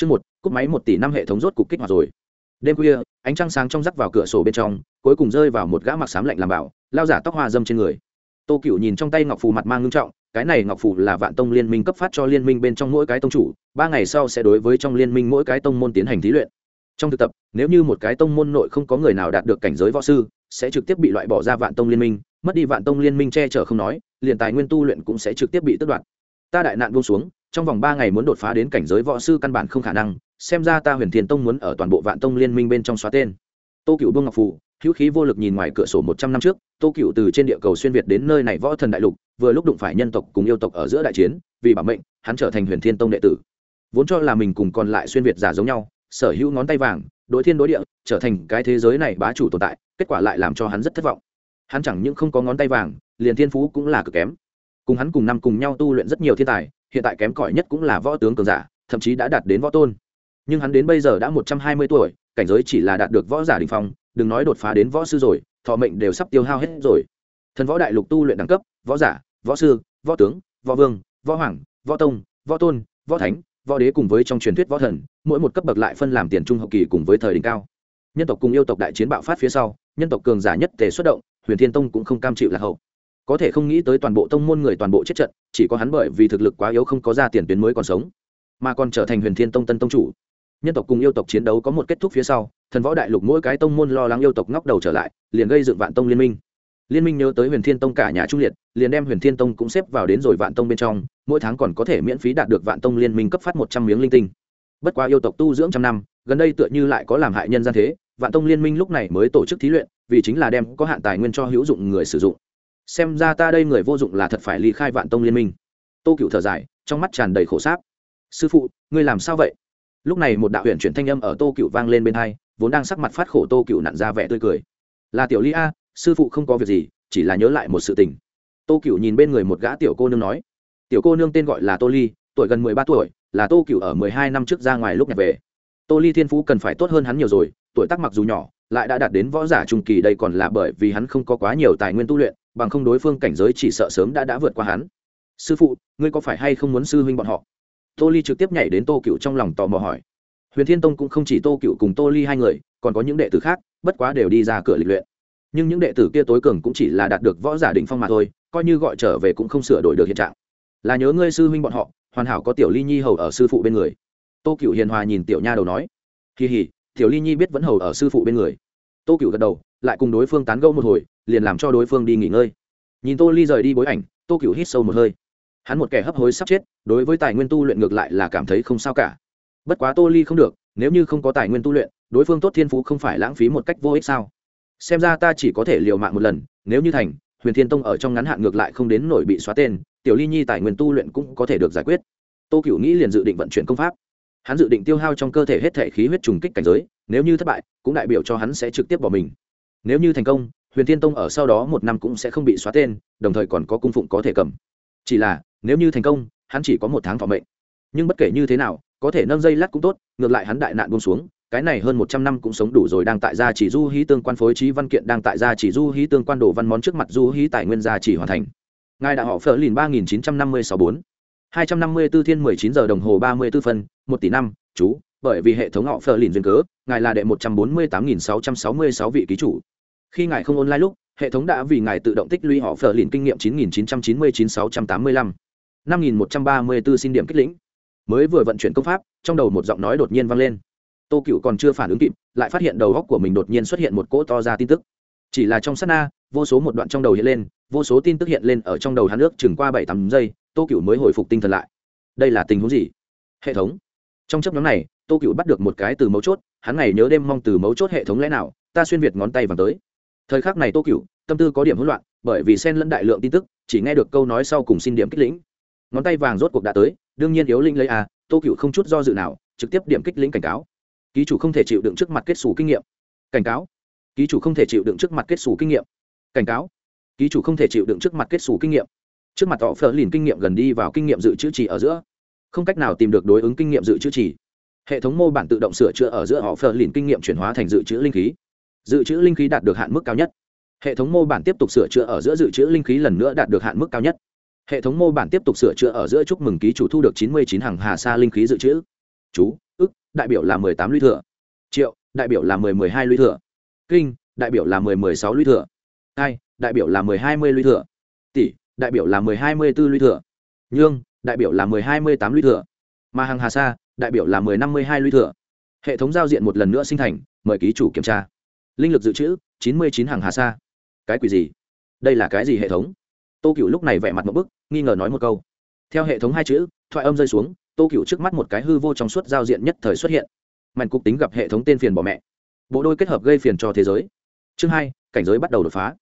Chương một, cúp máy một tỷ năm hệ thống rốt cục kích hoạt rồi. Đêm khuya, ánh trăng sáng trong rắc vào cửa sổ bên trong, cuối cùng rơi vào một gã mặc xám lạnh làm bảo, lao giả tóc hoa dâm trên người. Tô Cửu nhìn trong tay ngọc phù mặt mang ngưng trọng, cái này ngọc phù là Vạn Tông Liên minh cấp phát cho liên minh bên trong mỗi cái tông chủ, ba ngày sau sẽ đối với trong liên minh mỗi cái tông môn tiến hành thí luyện. Trong thực tập, nếu như một cái tông môn nội không có người nào đạt được cảnh giới võ sư, sẽ trực tiếp bị loại bỏ ra Vạn Tông Liên minh, mất đi Vạn Tông Liên minh che chở không nói, liền tài nguyên tu luyện cũng sẽ trực tiếp bị tước đoạt. Ta đại nạn buông xuống, trong vòng ba ngày muốn đột phá đến cảnh giới võ sư căn bản không khả năng, xem ra ta huyền thiên tông muốn ở toàn bộ vạn tông liên minh bên trong xóa tên. Tô cựu buông ngọc phù hữu khí vô lực nhìn ngoài cửa sổ một trăm năm trước tô cựu từ trên địa cầu xuyên việt đến nơi này võ thần đại lục vừa lúc đụng phải nhân tộc cùng yêu tộc ở giữa đại chiến vì bảo mệnh hắn trở thành huyền thiên tông đệ tử. Vốn cho là mình cùng còn lại xuyên việt giả giống nhau sở hữu ngón tay vàng đối thiên đối địa trở thành cái thế giới này bá chủ tồn tại kết quả lại làm cho hắn rất thất vọng. Hắn chẳng những không có ngón tay vàng liền thiên phú cũng là cực kém cùng hắn cùng năm cùng nhau tu luyện rất nhiều thiên tài, hiện tại kém cỏi nhất cũng là võ tướng cường giả, thậm chí đã đạt đến võ tôn. Nhưng hắn đến bây giờ đã một trăm hai mươi tuổi, cảnh giới chỉ là đạt được võ giả đình phong, đừng nói đột phá đến võ sư rồi, thọ mệnh đều sắp tiêu hao hết rồi. Thần võ đại lục tu luyện đẳng cấp, võ giả, võ sư, võ tướng, võ vương, võ hoàng, võ tông, võ tôn, võ thánh, võ đế cùng với trong truyền thuyết võ thần, mỗi một cấp bậc lại phân làm tiền trung hậu kỳ cùng với thời đỉnh cao. Nhân tộc cùng yêu tộc đại chiến bạo phát phía sau, nhân tộc cường giả nhất tề xuất động, huyền thiên tông cũng không cam chịu lạc hậu có thể không nghĩ tới toàn bộ tông môn người toàn bộ chết trận, chỉ có hắn bởi vì thực lực quá yếu không có ra tiền tuyến mới còn sống, mà còn trở thành huyền thiên tông tân tông chủ. Nhân tộc cùng yêu tộc chiến đấu có một kết thúc phía sau, thần võ đại lục mỗi cái tông môn lo lắng yêu tộc ngóc đầu trở lại, liền gây dựng vạn tông liên minh. Liên minh nhớ tới huyền thiên tông cả nhà trung liệt, liền đem huyền thiên tông cũng xếp vào đến rồi vạn tông bên trong, mỗi tháng còn có thể miễn phí đạt được vạn tông liên minh cấp phát một trăm miếng linh tinh. Bất quá yêu tộc tu dưỡng trăm năm, gần đây tựa như lại có làm hại nhân gian thế, vạn tông liên minh lúc này mới tổ chức thí luyện, vì chính là đem có hạn tài nguyên cho hữu dụng người sử dụng xem ra ta đây người vô dụng là thật phải ly khai vạn tông liên minh. Tô cựu thở dài, trong mắt tràn đầy khổ sáp. Sư phụ, ngươi làm sao vậy? Lúc này một đạo huyện chuyển thanh âm ở tô cựu vang lên bên hai, vốn đang sắc mặt phát khổ tô cựu nặn ra vẻ tươi cười. Là tiểu ly a, sư phụ không có việc gì, chỉ là nhớ lại một sự tình. Tô cựu nhìn bên người một gã tiểu cô nương nói. Tiểu cô nương tên gọi là tô ly, tuổi gần mười ba tuổi, là tô cựu ở mười hai năm trước ra ngoài lúc nhặt về. Tô ly thiên phú cần phải tốt hơn hắn nhiều rồi, tuổi tác mặc dù nhỏ, lại đã đạt đến võ giả trung kỳ đây còn là bởi vì hắn không có quá nhiều tài nguyên tu luyện bằng không đối phương cảnh giới chỉ sợ sớm đã đã vượt qua hắn. Sư phụ, ngươi có phải hay không muốn sư huynh bọn họ? Tô ly trực tiếp nhảy đến tô cựu trong lòng tò mò hỏi. Huyền thiên tông cũng không chỉ tô cựu cùng tô ly hai người, còn có những đệ tử khác, bất quá đều đi ra cửa lịch luyện. Nhưng những đệ tử kia tối cường cũng chỉ là đạt được võ giả định phong mà thôi, coi như gọi trở về cũng không sửa đổi được hiện trạng. Là nhớ ngươi sư huynh bọn họ, hoàn hảo có tiểu ly nhi hầu ở sư phụ bên người. Tô cựu hiền hòa nhìn tiểu nha đầu nói. Kỳ hỉ tiểu ly nhi biết vẫn hầu ở sư phụ bên người. Tô cựu gật đầu, lại cùng đối phương tán gẫu một hồi liền làm cho đối phương đi nghỉ ngơi. Nhìn tô ly rời đi bối ảnh, tô cựu hít sâu một hơi. Hắn một kẻ hấp hối sắp chết, đối với tài nguyên tu luyện ngược lại là cảm thấy không sao cả. Bất quá tô ly không được, nếu như không có tài nguyên tu luyện, đối phương tốt thiên phú không phải lãng phí một cách vô ích sao? Xem ra ta chỉ có thể liều mạng một lần, nếu như thành, huyền thiên tông ở trong ngắn hạn ngược lại không đến nổi bị xóa tên, tiểu ly nhi tài nguyên tu luyện cũng có thể được giải quyết. Tô cửu nghĩ liền dự định vận chuyển công pháp. Hắn dự định tiêu hao trong cơ thể hết thể khí huyết trùng kích cảnh giới, nếu như thất bại, cũng đại biểu cho hắn sẽ trực tiếp bỏ mình. Nếu như thành công huyền thiên tông ở sau đó một năm cũng sẽ không bị xóa tên, đồng thời còn có cung phụng có thể cầm. Chỉ là, nếu như thành công, hắn chỉ có một tháng phòng mệnh. Nhưng bất kể như thế nào, có thể nâng dây lát cũng tốt, ngược lại hắn đại nạn buông xuống, cái này hơn một trăm năm cũng sống đủ rồi đang tại gia chỉ du hí tương quan phối trí văn kiện, đang tại gia chỉ du hí tương quan đồ văn món trước mặt du hí tài nguyên gia chỉ hoàn thành. Ngài đã họ phở lìn ba nghìn chín trăm năm mươi sáu bốn. hai trăm năm mươi b ố thiên mười chín giờ đồng hồ ba mươi b ố phân, một tỷ năm, chú, bởi vì hệ thống họ phở lìn duyên cớ, ngài là đệ một trăm bốn mươi tám nghìn sáu trăm sáu mươi sáu vị ký chủ khi ngài không online lúc, hệ thống đã vì ngài tự động tích lũy họ phở lìn kinh nghiệm chín nghìn chín trăm chín mươi chín sáu trăm tám mươi lăm. năm nghìn một trăm ba mươi b ố xin điểm kích lĩnh. Mới vừa vận chuyển công pháp, trong đầu một giọng nói đột nhiên vang lên. Tô cựu còn chưa phản ứng kịp, lại phát hiện đầu góc của mình đột nhiên xuất hiện một cỗ to ra tin tức. Chỉ là trong s á t na, vô số một đoạn trong đầu hiện lên, vô số tin tức hiện lên ở trong đầu hắn nước chừng qua bảy tám giây, tô cựu mới hồi phục tinh thần lại. Đây là tình huống gì? Hệ thống. Trong chấp nhóm này, tô cựu bắt được một cái từ mấu chốt, hắn ngày nhớ đêm mong từ mấu chốt hệ thống lẽ nào, ta xuyên việt ngón tay vào tới thời khắc này tô cựu tâm tư có điểm hỗn loạn, bởi vì xen lẫn đại lượng tin tức, chỉ nghe được câu nói sau cùng xin điểm kích lĩnh. Ngón tay vàng rốt cuộc đã tới, đương nhiên yếu linh lấy a tô cựu không chút do dự nào, trực tiếp điểm kích lĩnh cảnh cáo. Ký chủ không thể chịu đựng trước mặt kết xù kinh nghiệm. Cảnh cáo. Ký chủ không thể chịu đựng trước mặt kết xù kinh nghiệm. Cảnh cáo. Ký chủ không thể chịu đựng trước mặt kết xù kinh nghiệm. Trước mặt họ phở lìn kinh nghiệm gần đi vào kinh nghiệm dự trữ trì ở giữa. Không cách nào tìm được đối ứng kinh nghiệm dự trữ trì. Hệ thống mô bản tự động sửa chữa ở giữa họ phờ lìn kinh nghiệm chuyển hóa thành dự trữ linh khí dự trữ linh khí đạt được hạn mức cao nhất. Hệ thống mô bản tiếp tục sửa chữa ở giữa dự trữ linh khí lần nữa đạt được hạn mức cao nhất. Hệ thống mô bản tiếp tục sửa chữa ở giữa chúc mừng ký chủ thu được chín mươi chín hàng hà sa linh khí dự trữ. Chú, ức, đại biểu là mười tám lũy thừa. Triệu, đại biểu là mười mười hai lũy thừa. Kinh, đại biểu là mười mười sáu lũy thừa. Ai đại biểu là mười hai mươi lũy thừa. Tỷ, đại biểu là mười hai mươi b ố lũy thừa. Nhương, đại biểu là mười hai mươi tám lũy thừa. Mà hàng hà sa, đại biểu là mười năm mươi hai lũy thừa. Hệ thống giao diện một lần nữa sinh thành, mời ký chủ kiểm tra linh lực dự trữ, chín mươi chín hàng hà sa. Cái quỷ gì? Đây là cái gì hệ thống? Tô cựu lúc này vẻ mặt một bức, nghi ngờ nói một câu. Theo hệ thống hai chữ, thoại âm rơi xuống, tô cựu trước mắt một cái hư vô trong suốt giao diện nhất thời xuất hiện. Mạnh cục tính gặp hệ thống tên phiền bỏ mẹ. Bộ đôi kết hợp gây phiền cho thế giới. Chương hai, cảnh giới bắt đầu đột phá.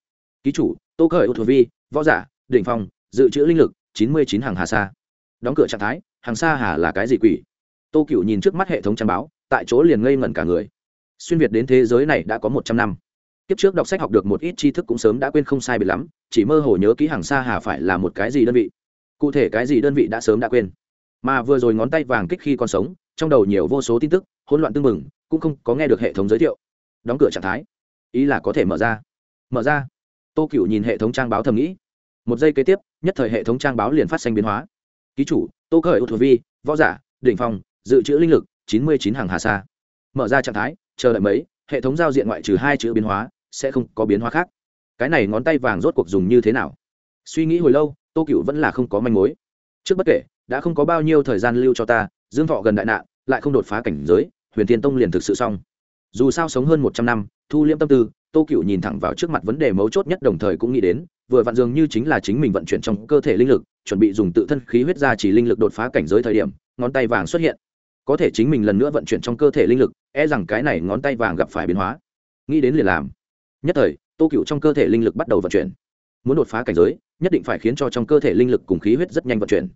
Ký chủ, tô cơ ô thuộc vi, võ giả, đỉnh phong, dự trữ linh lực, chín mươi chín hàng hà sa. Đóng cửa trạng thái, hàng sa hà là cái gì quỷ? Tô cựu nhìn trước mắt hệ thống trang báo, tại chỗ liền ngây ngẩn cả người xuyên việt đến thế giới này đã có một trăm năm. Kiếp trước đọc sách học được một ít tri thức cũng sớm đã quên không sai biệt lắm, chỉ mơ hồ nhớ ký hàng xa hà phải là một cái gì đơn vị. Cụ thể cái gì đơn vị đã sớm đã quên. Mà vừa rồi ngón tay vàng kích khi còn sống, trong đầu nhiều vô số tin tức, hỗn loạn tưng bừng, cũng không có nghe được hệ thống giới thiệu. Đóng cửa trạng thái. Ý là có thể mở ra. Mở ra. Tô cựu nhìn hệ thống trang báo thầm nghĩ. Một giây kế tiếp, nhất thời hệ thống trang báo liền phát sinh biến hóa. Ký chủ, tô khởi ô thuộc vi, võ giả, đỉnh phong, dự trữ linh lực, chín mươi chín hàng hà sa. Mở ra trạng thái chờ đợi mấy, hệ thống giao diện ngoại trừ hai chữ biến hóa, sẽ không có biến hóa khác. Cái này ngón tay vàng rốt cuộc dùng như thế nào? Suy nghĩ hồi lâu, tô cựu vẫn là không có manh mối. Trước bất kể, đã không có bao nhiêu thời gian lưu cho ta, dương thọ gần đại nạn, lại không đột phá cảnh giới, huyền thiên tông liền thực sự xong. Dù sao sống hơn một trăm năm, thu liễm tâm tư, tô cựu nhìn thẳng vào trước mặt vấn đề mấu chốt nhất đồng thời cũng nghĩ đến, vừa vặn dường như chính là chính mình vận chuyển trong cơ thể linh lực, chuẩn bị dùng tự thân khí huyết ra chỉ linh lực đột phá cảnh giới thời điểm, ngón tay vàng xuất hiện có thể chính mình lần nữa vận chuyển trong cơ thể linh lực e rằng cái này ngón tay vàng gặp phải biến hóa. Nghĩ đến liền làm. Nhất thời, tô cựu trong cơ thể linh lực bắt đầu vận chuyển. Muốn đột phá cảnh giới, nhất định phải khiến cho trong cơ thể linh lực cùng khí huyết rất nhanh vận chuyển.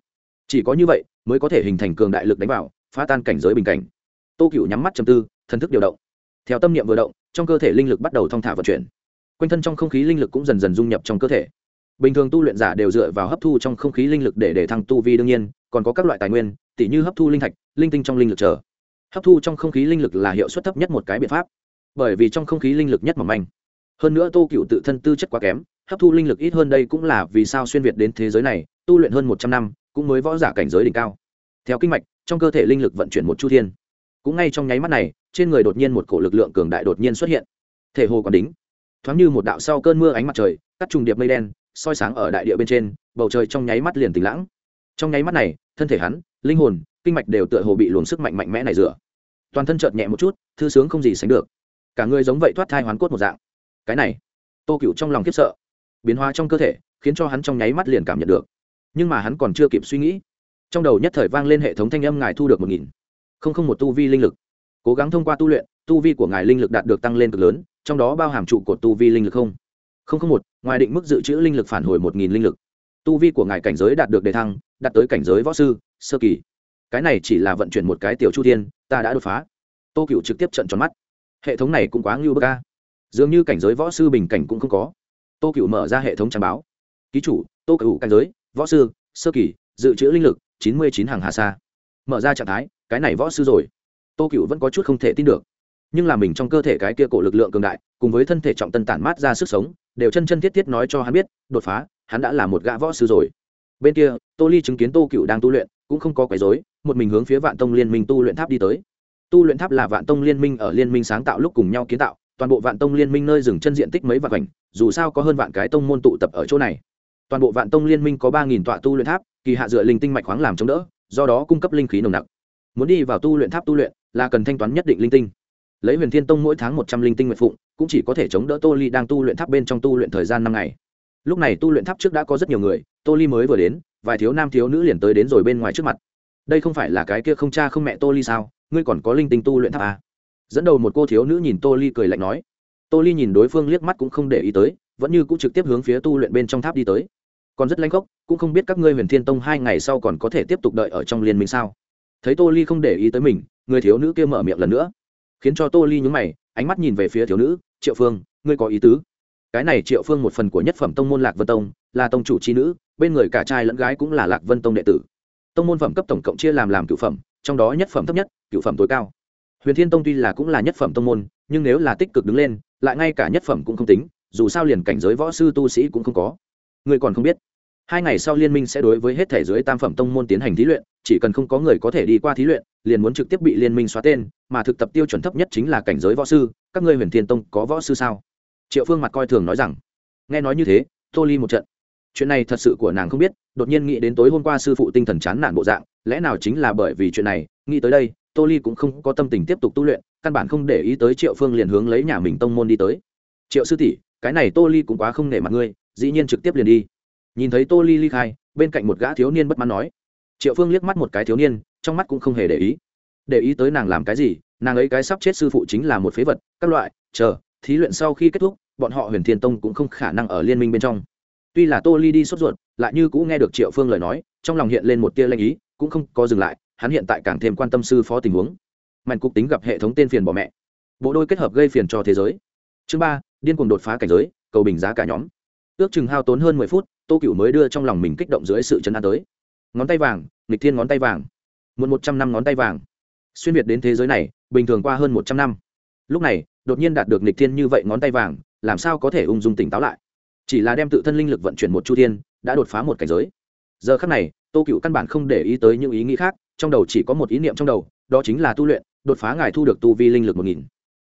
Chỉ có như vậy, mới có thể hình thành cường đại lực đánh vào, phá tan cảnh giới bình cảnh. Tô cựu nhắm mắt chầm tư, thần thức điều động. Theo tâm niệm vừa động, trong cơ thể linh lực bắt đầu thong thả vận chuyển. Quanh thân trong không khí linh lực cũng dần dần dung nhập trong cơ thể. Bình thường tu luyện giả đều dựa vào hấp thu trong không khí linh lực để để thăng tu vi đương nhiên, còn có các loại tài nguyên tỉ như hấp thu linh thạch, linh tinh trong linh lực chờ. Hấp thu trong không khí linh lực là hiệu suất thấp nhất một cái biện pháp, bởi vì trong không khí linh lực nhất mỏng manh. Hơn nữa tô cựu tự thân tư chất quá kém, hấp thu linh lực ít hơn đây cũng là vì sao xuyên việt đến thế giới này, tu luyện hơn một trăm năm, cũng mới võ giả cảnh giới đỉnh cao. Theo kinh mạch, trong cơ thể linh lực vận chuyển một chu thiên. Cũng ngay trong nháy mắt này, trên người đột nhiên một cổ lực lượng cường đại đột nhiên xuất hiện. Thể hồ còn đính. Thoáng như một đạo sau cơn mưa ánh mặt trời, cắt trùng điệp mây đen, soi sáng ở đại địa bên trên, bầu trời trong nháy mắt liền tỉnh lãng trong nháy mắt này thân thể hắn, linh hồn, kinh mạch đều tựa hồ bị luồng sức mạnh mạnh mẽ này rửa. Toàn thân chợt nhẹ một chút, thư sướng không gì sánh được. Cả người giống vậy thoát thai hoán cốt một dạng. Cái này, tô cựu trong lòng khiếp sợ. Biến hóa trong cơ thể, khiến cho hắn trong nháy mắt liền cảm nhận được. Nhưng mà hắn còn chưa kịp suy nghĩ. Trong đầu nhất thời vang lên hệ thống thanh âm ngài thu được một nghìn. Không không một tu vi linh lực. Cố gắng thông qua tu luyện, tu vi của ngài linh lực đạt được tăng lên cực lớn, trong đó bao hàm trụ cột tu vi linh lực không? Không không một, ngoài định mức dự trữ linh lực phản hồi một nghìn linh lực tu vi của ngài cảnh giới đạt được đề thăng, đạt tới cảnh giới võ sư, sơ kỳ. Cái này chỉ là vận chuyển một cái tiểu chu thiên, ta đã đột phá. Tô cựu trực tiếp trận tròn mắt. Hệ thống này cũng quá ngưu bơ ca dường như cảnh giới võ sư bình cảnh cũng không có. Tô cựu mở ra hệ thống trang báo. Ký chủ, tô cựu cảnh giới, võ sư, sơ kỳ, dự trữ linh lực, chín mươi chín hàng hà sa. Mở ra trạng thái, cái này võ sư rồi. Tô cựu vẫn có chút không thể tin được. Nhưng là mình trong cơ thể cái kia cổ lực lượng cường đại, cùng với thân thể trọng tân tản mát ra sức sống, đều chân chân thiết thiết nói cho hắn biết, đột phá hắn đã là một gã võ sư rồi. Bên kia, tô ly chứng kiến tô cựu đang tu luyện, cũng không có quấy dối một mình hướng phía vạn tông liên minh tu luyện tháp đi tới. Tu luyện tháp là vạn tông liên minh ở liên minh sáng tạo lúc cùng nhau kiến tạo, toàn bộ vạn tông liên minh nơi dừng chân diện tích mấy vạn cảnh dù sao có hơn vạn cái tông môn tụ tập ở chỗ này. Toàn bộ vạn tông liên minh có ba nghìn tọa tu luyện tháp, kỳ hạ dựa linh tinh mạch khoáng làm chống đỡ, do đó cung cấp linh khí nồng nặc. Muốn đi vào tu luyện tháp tu luyện, là cần thanh toán nhất định linh tinh. Lấy huyền thiên tông mỗi tháng một trăm linh tinh nguyện phụng, cũng chỉ có thể chống đỡ tô ly đang tu luyện tháp bên trong tu luyện thời gian năm ngày lúc này tu luyện tháp trước đã có rất nhiều người, tô ly mới vừa đến, vài thiếu nam thiếu nữ liền tới đến rồi bên ngoài trước mặt. Đây không phải là cái kia không cha không mẹ tô ly sao? Ngươi còn có linh tinh tu luyện tháp à? dẫn đầu một cô thiếu nữ nhìn tô ly cười lạnh nói. Tô ly nhìn đối phương liếc mắt cũng không để ý tới, vẫn như cũng trực tiếp hướng phía tu luyện bên trong tháp đi tới. Còn rất lanh khốc, cũng không biết các ngươi huyền thiên tông hai ngày sau còn có thể tiếp tục đợi ở trong liên minh sao? Thấy tô ly không để ý tới mình, người thiếu nữ kia mở miệng lần nữa, khiến cho tô ly nhúng mày, ánh mắt nhìn về phía thiếu nữ, triệu phương, ngươi có ý tứ? Cái này triệu phương một phần của nhất phẩm tông môn lạc vân tông, là tông chủ c h i nữ, bên người cả trai lẫn gái cũng là lạc vân tông đệ tử. Tông môn phẩm cấp tổng cộng chia làm làm cựu phẩm, trong đó nhất phẩm thấp nhất cựu phẩm tối cao. Huyền thiên tông tuy là cũng là nhất phẩm tông môn, nhưng nếu là tích cực đứng lên, lại ngay cả nhất phẩm cũng không tính, dù sao liền cảnh giới võ sư tu sĩ cũng không có. Người còn không biết. Hai ngày sau liên minh sẽ đối với hết thể dưới tam phẩm tông môn tiến hành thí luyện, chỉ cần không có người có thể đi qua thí luyện, liền muốn trực tiếp bị liên minh xóa tên, mà thực tập tiêu chuẩn thấp nhất chính là cảnh giới võ sư. Các ngươi huyền thiên tông có võ sư sao? Triệu phương mặt coi thường nói rằng, nghe nói như thế, tô ly một trận. Chuyện này thật sự của nàng không biết, đột nhiên nghĩ đến tối hôm qua sư phụ tinh thần chán nản bộ dạng, lẽ nào chính là bởi vì chuyện này, nghĩ tới đây, tô ly cũng không có tâm tình tiếp tục tu luyện, căn bản không để ý tới triệu phương liền hướng lấy nhà mình tông môn đi tới. Triệu sư tỷ, cái này tô ly cũng quá không nể mặt ngươi, dĩ nhiên trực tiếp liền đi. Nhìn thấy tô ly ly khai, bên cạnh một gã thiếu niên bất mãn nói. Triệu phương liếc mắt một cái thiếu niên, trong mắt cũng không hề để ý. Để ý tới nàng làm cái gì, nàng ấy cái sắp chết sư phụ chính là một phế vật, các loại, chờ thí luyện sau khi kết thúc, bọn họ huyền thiên tông cũng không khả năng ở liên minh bên trong. Tuy là tô ly đi sốt ruột, lại như cũng nghe được triệu phương lời nói, trong lòng hiện lên một tia lanh ý, cũng không có dừng lại, hắn hiện tại càng thêm quan tâm sư phó tình huống. Mạnh cục tính gặp hệ thống tên phiền bỏ mẹ. Bộ đôi kết hợp gây phiền cho thế giới. Chương ba, điên cuồng đột phá cảnh giới, cầu bình giá cả nhóm. Ước chừng hao tốn hơn mười phút, tô cựu mới đưa trong lòng mình kích động dưới sự chấn an tới. Ngón tay vàng, nghịch thiên ngón tay vàng. Một một trăm năm ngón tay vàng. Xuyên việt đến thế giới này, bình thường qua hơn một trăm năm. Lúc này đột nhiên đạt được nghịch thiên như vậy ngón tay vàng, làm sao có thể ung dung tỉnh táo lại? Chỉ là đem tự thân linh lực vận chuyển một chu thiên, đã đột phá một cảnh giới. Giờ khắc này, tô cựu căn bản không để ý tới những ý nghĩ khác, trong đầu chỉ có một ý niệm trong đầu, đó chính là tu luyện, đột phá ngài thu được tu vi linh lực một nghìn.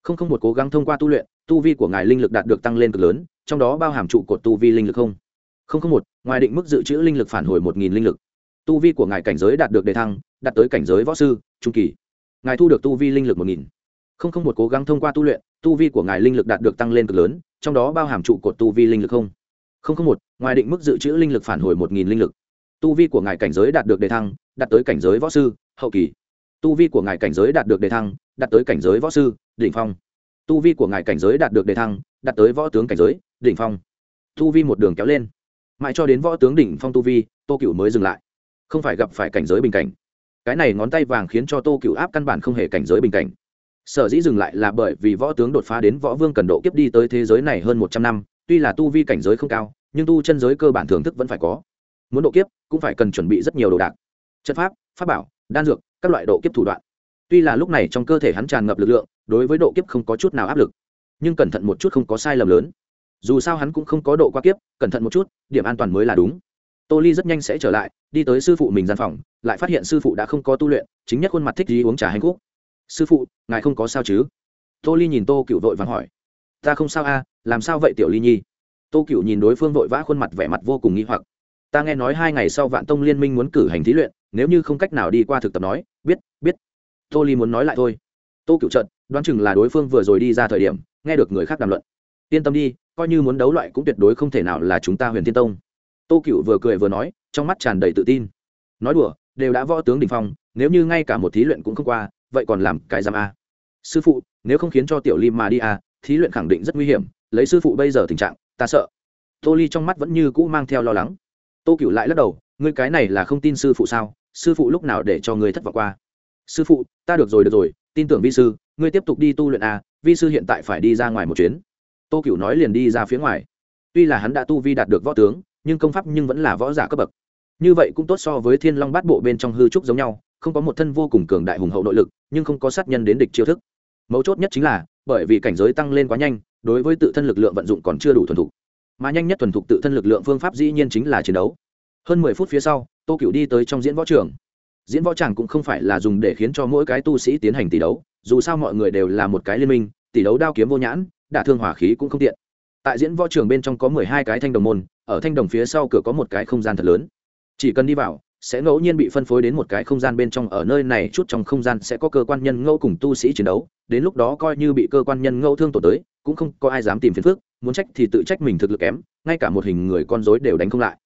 Không không một cố gắng thông qua tu luyện, tu vi của ngài linh lực đạt được tăng lên cực lớn, trong đó bao hàm trụ cột tu vi linh lực không? Không không một, ngoài định mức dự trữ linh lực phản hồi một nghìn linh lực. Tu vi của ngài cảnh giới đạt được đề thăng, đạt tới cảnh giới võ sư, trung kỳ. Ngài thu được tu vi linh lực một nghìn không không một cố gắng thông qua tu luyện, tu vi của ngài linh lực đạt được tăng lên cực lớn, trong đó bao hàm trụ cột tu vi linh lực không? Không không một, ngoài định mức dự trữ linh lực phản hồi một nghìn linh lực. Tu vi của ngài cảnh giới đạt được đề thăng, đạt tới cảnh giới võ sư, hậu kỳ. Tu vi của ngài cảnh giới đạt được đề thăng, đạt tới cảnh giới võ sư, đỉnh phong. Tu vi của ngài cảnh giới đạt được đề thăng, đạt tới võ tướng cảnh giới, đỉnh phong. Tu vi một đường kéo lên. Mãi cho đến võ tướng đỉnh phong tu vi, tô cựu mới dừng lại. Không phải gặp phải cảnh giới bình cảnh. Cái này ngón tay vàng khiến cho tô cựu áp căn bản không hề cảnh giới bình cảnh sở dĩ dừng lại là bởi vì võ tướng đột phá đến võ vương cần độ kiếp đi tới thế giới này hơn một trăm năm, tuy là tu vi cảnh giới không cao, nhưng tu chân giới cơ bản thưởng thức vẫn phải có. Muốn độ kiếp, cũng phải cần chuẩn bị rất nhiều đồ đạc. Chất pháp pháp bảo, đan dược, các loại độ kiếp thủ đoạn. Tuy là lúc này trong cơ thể hắn tràn ngập lực lượng, đối với độ kiếp không có chút nào áp lực, nhưng cẩn thận một chút không có sai lầm lớn. Dù sao hắn cũng không có độ qua kiếp, cẩn thận một chút, điểm an toàn mới là đúng. Tô ly rất nhanh sẽ trở lại, đi tới sư phụ mình gian phòng, lại phát hiện sư phụ đã không có tu luyện, chính nhất khuôn mặt thích gì uống trà hành khúc sư phụ, ngài không có sao chứ? Tô ly nhìn tô cựu vội vàng hỏi. Ta không sao a, làm sao vậy tiểu ly nhi? Tô cựu nhìn đối phương vội vã khuôn mặt vẻ mặt vô cùng nghĩ hoặc. Ta nghe nói hai ngày sau vạn tông liên minh muốn cử hành thí luyện, nếu như không cách nào đi qua thực tập nói, biết biết. Tô ly muốn nói lại thôi. Tô cựu trận đoán chừng là đối phương vừa rồi đi ra thời điểm, nghe được người khác đàm luận. Yên tâm đi, coi như muốn đấu loại cũng tuyệt đối không thể nào là chúng ta huyền thiên tông. Tô cựu vừa cười vừa nói, trong mắt tràn đầy tự tin. Nói đùa, đều đã võ tướng đình phong, nếu như ngay cả một thí luyện cũng không qua vậy còn làm cái giam a? Sư phụ, nếu không khiến cho tiểu ly mà đi a thí luyện khẳng định rất nguy hiểm, lấy sư phụ bây giờ tình trạng, ta sợ. Tô ly trong mắt vẫn như cũ mang theo lo lắng. Tô cựu lại lắc đầu, ngươi cái này là không tin sư phụ sao? Sư phụ lúc nào để cho ngươi thất vọng qua? Sư phụ, ta được rồi được rồi, tin tưởng vi sư, ngươi tiếp tục đi tu luyện a vi sư hiện tại phải đi ra ngoài một chuyến. Tô cựu nói liền đi ra phía ngoài. Tuy là hắn đã tu vi đạt được võ tướng, nhưng công pháp nhưng vẫn là võ giả cấp bậc. Như vậy cũng tốt so với thiên long bát bộ bên trong hư trúc giống nhau không có một thân vô cùng cường đại hùng hậu nội lực, nhưng không có sát nhân đến địch chiêu thức. Mấu chốt nhất chính là, bởi vì cảnh giới tăng lên quá nhanh, đối với tự thân lực lượng vận dụng còn chưa đủ thuần thục. Mà nhanh nhất thuần thục tự thân lực lượng phương pháp dĩ nhiên chính là chiến đấu. Hơn mười phút phía sau, tô cựu đi tới trong diễn võ trường. Diễn võ tràng cũng không phải là dùng để khiến cho mỗi cái tu sĩ tiến hành tỷ đấu, dù sao mọi người đều là một cái liên minh, tỷ đấu đao kiếm vô nhãn, đả thương hỏa khí cũng không tiện. Tại diễn võ trường bên trong có mười hai cái thanh đồng môn, ở thanh đồng phía sau cửa có một cái không gian thật lớn. Chỉ cần đi vào sẽ ngẫu nhiên bị phân phối đến một cái không gian bên trong, ở nơi này chút trong không gian sẽ có cơ quan nhân ngẫu cùng tu sĩ chiến đấu, đến lúc đó coi như bị cơ quan nhân ngẫu thương tổn tới, cũng không có ai dám tìm phiền phức, muốn trách thì tự trách mình thực lực kém, ngay cả một hình người con dối đều đánh không lại.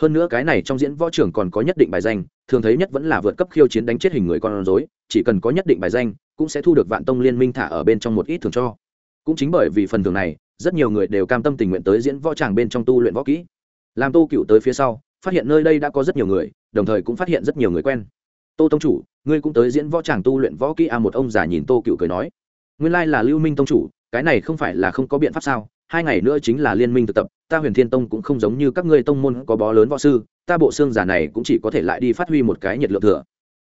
Hơn nữa cái này trong diễn võ trưởng còn có nhất định bài danh, thường thấy nhất vẫn là vượt cấp khiêu chiến đánh chết hình người con dối chỉ cần có nhất định bài danh, cũng sẽ thu được vạn tông liên minh thả ở bên trong một ít thường cho. Cũng chính bởi vì phần thưởng này, rất nhiều người đều cam tâm tình nguyện tới diễn võ tràng bên trong tu luyện võ kỹ. Làm tô cựu tới phía sau, phát hiện nơi đây đã có rất nhiều người đồng thời cũng phát hiện rất nhiều người quen. Tô tông chủ, ngươi cũng tới diễn võ tràng tu luyện võ kỹ a à một ông già nhìn tô cựu cười nói. Nguyên lai là lưu minh tông chủ, cái này không phải là không có biện pháp sao? Hai ngày nữa chính là liên minh thực tập, ta huyền thiên tông cũng không giống như các ngươi tông môn có bó lớn võ sư, ta bộ xương giả này cũng chỉ có thể lại đi phát huy một cái nhiệt lượng thừa.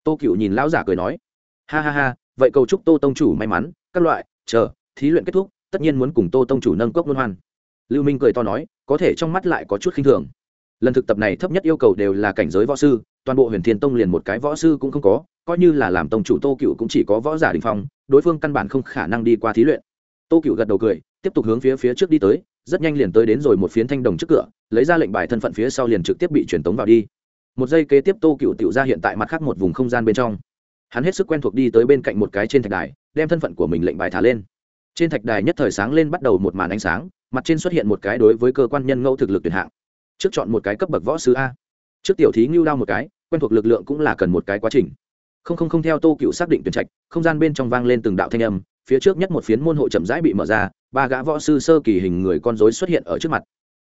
Tô cựu nhìn lão giả cười nói. Ha ha ha, vậy cầu chúc tô tông chủ may mắn, các loại, chờ, thí luyện kết thúc, tất nhiên muốn cùng tô tông chủ nâng cốc luân hoan. Lưu minh cười to nói, có thể trong mắt lại có chút khinh thường lần thực tập này thấp nhất yêu cầu đều là cảnh giới võ sư, toàn bộ huyền thiên tông liền một cái võ sư cũng không có, coi như là làm tông chủ tô cựu cũng chỉ có võ giả đình phong, đối phương căn bản không khả năng đi qua thí luyện. Tô cựu gật đầu cười, tiếp tục hướng phía phía trước đi tới, rất nhanh liền tới đến rồi một phiến thanh đồng trước cửa, lấy ra lệnh bài thân phận phía sau liền trực tiếp bị truyền tống vào đi. Một giây kế tiếp tô cựu tiểu ra hiện tại mặt khác một vùng không gian bên trong. Hắn hết sức quen thuộc đi tới bên cạnh một cái trên thạch đài, đem thân phận của mình lệnh bài thả lên. Trên thạch đài nhất thời sáng lên bắt đầu một màn ánh sáng, mặt trên xuất hiện một cái đối với cơ quan nhân ngẫu thực lực tuyệt hạng trước chọn một cái cấp bậc võ sư a. Trước tiểu thí ngưu đao một cái, quen thuộc lực lượng cũng là cần một cái quá trình. Không không không theo tô cựu xác định tuyển trạch, không gian bên trong vang lên từng đạo thanh âm, phía trước nhất một phiến môn hộ chậm rãi bị mở ra, ba gã võ sư sơ kỳ hình người con dối xuất hiện ở trước mặt.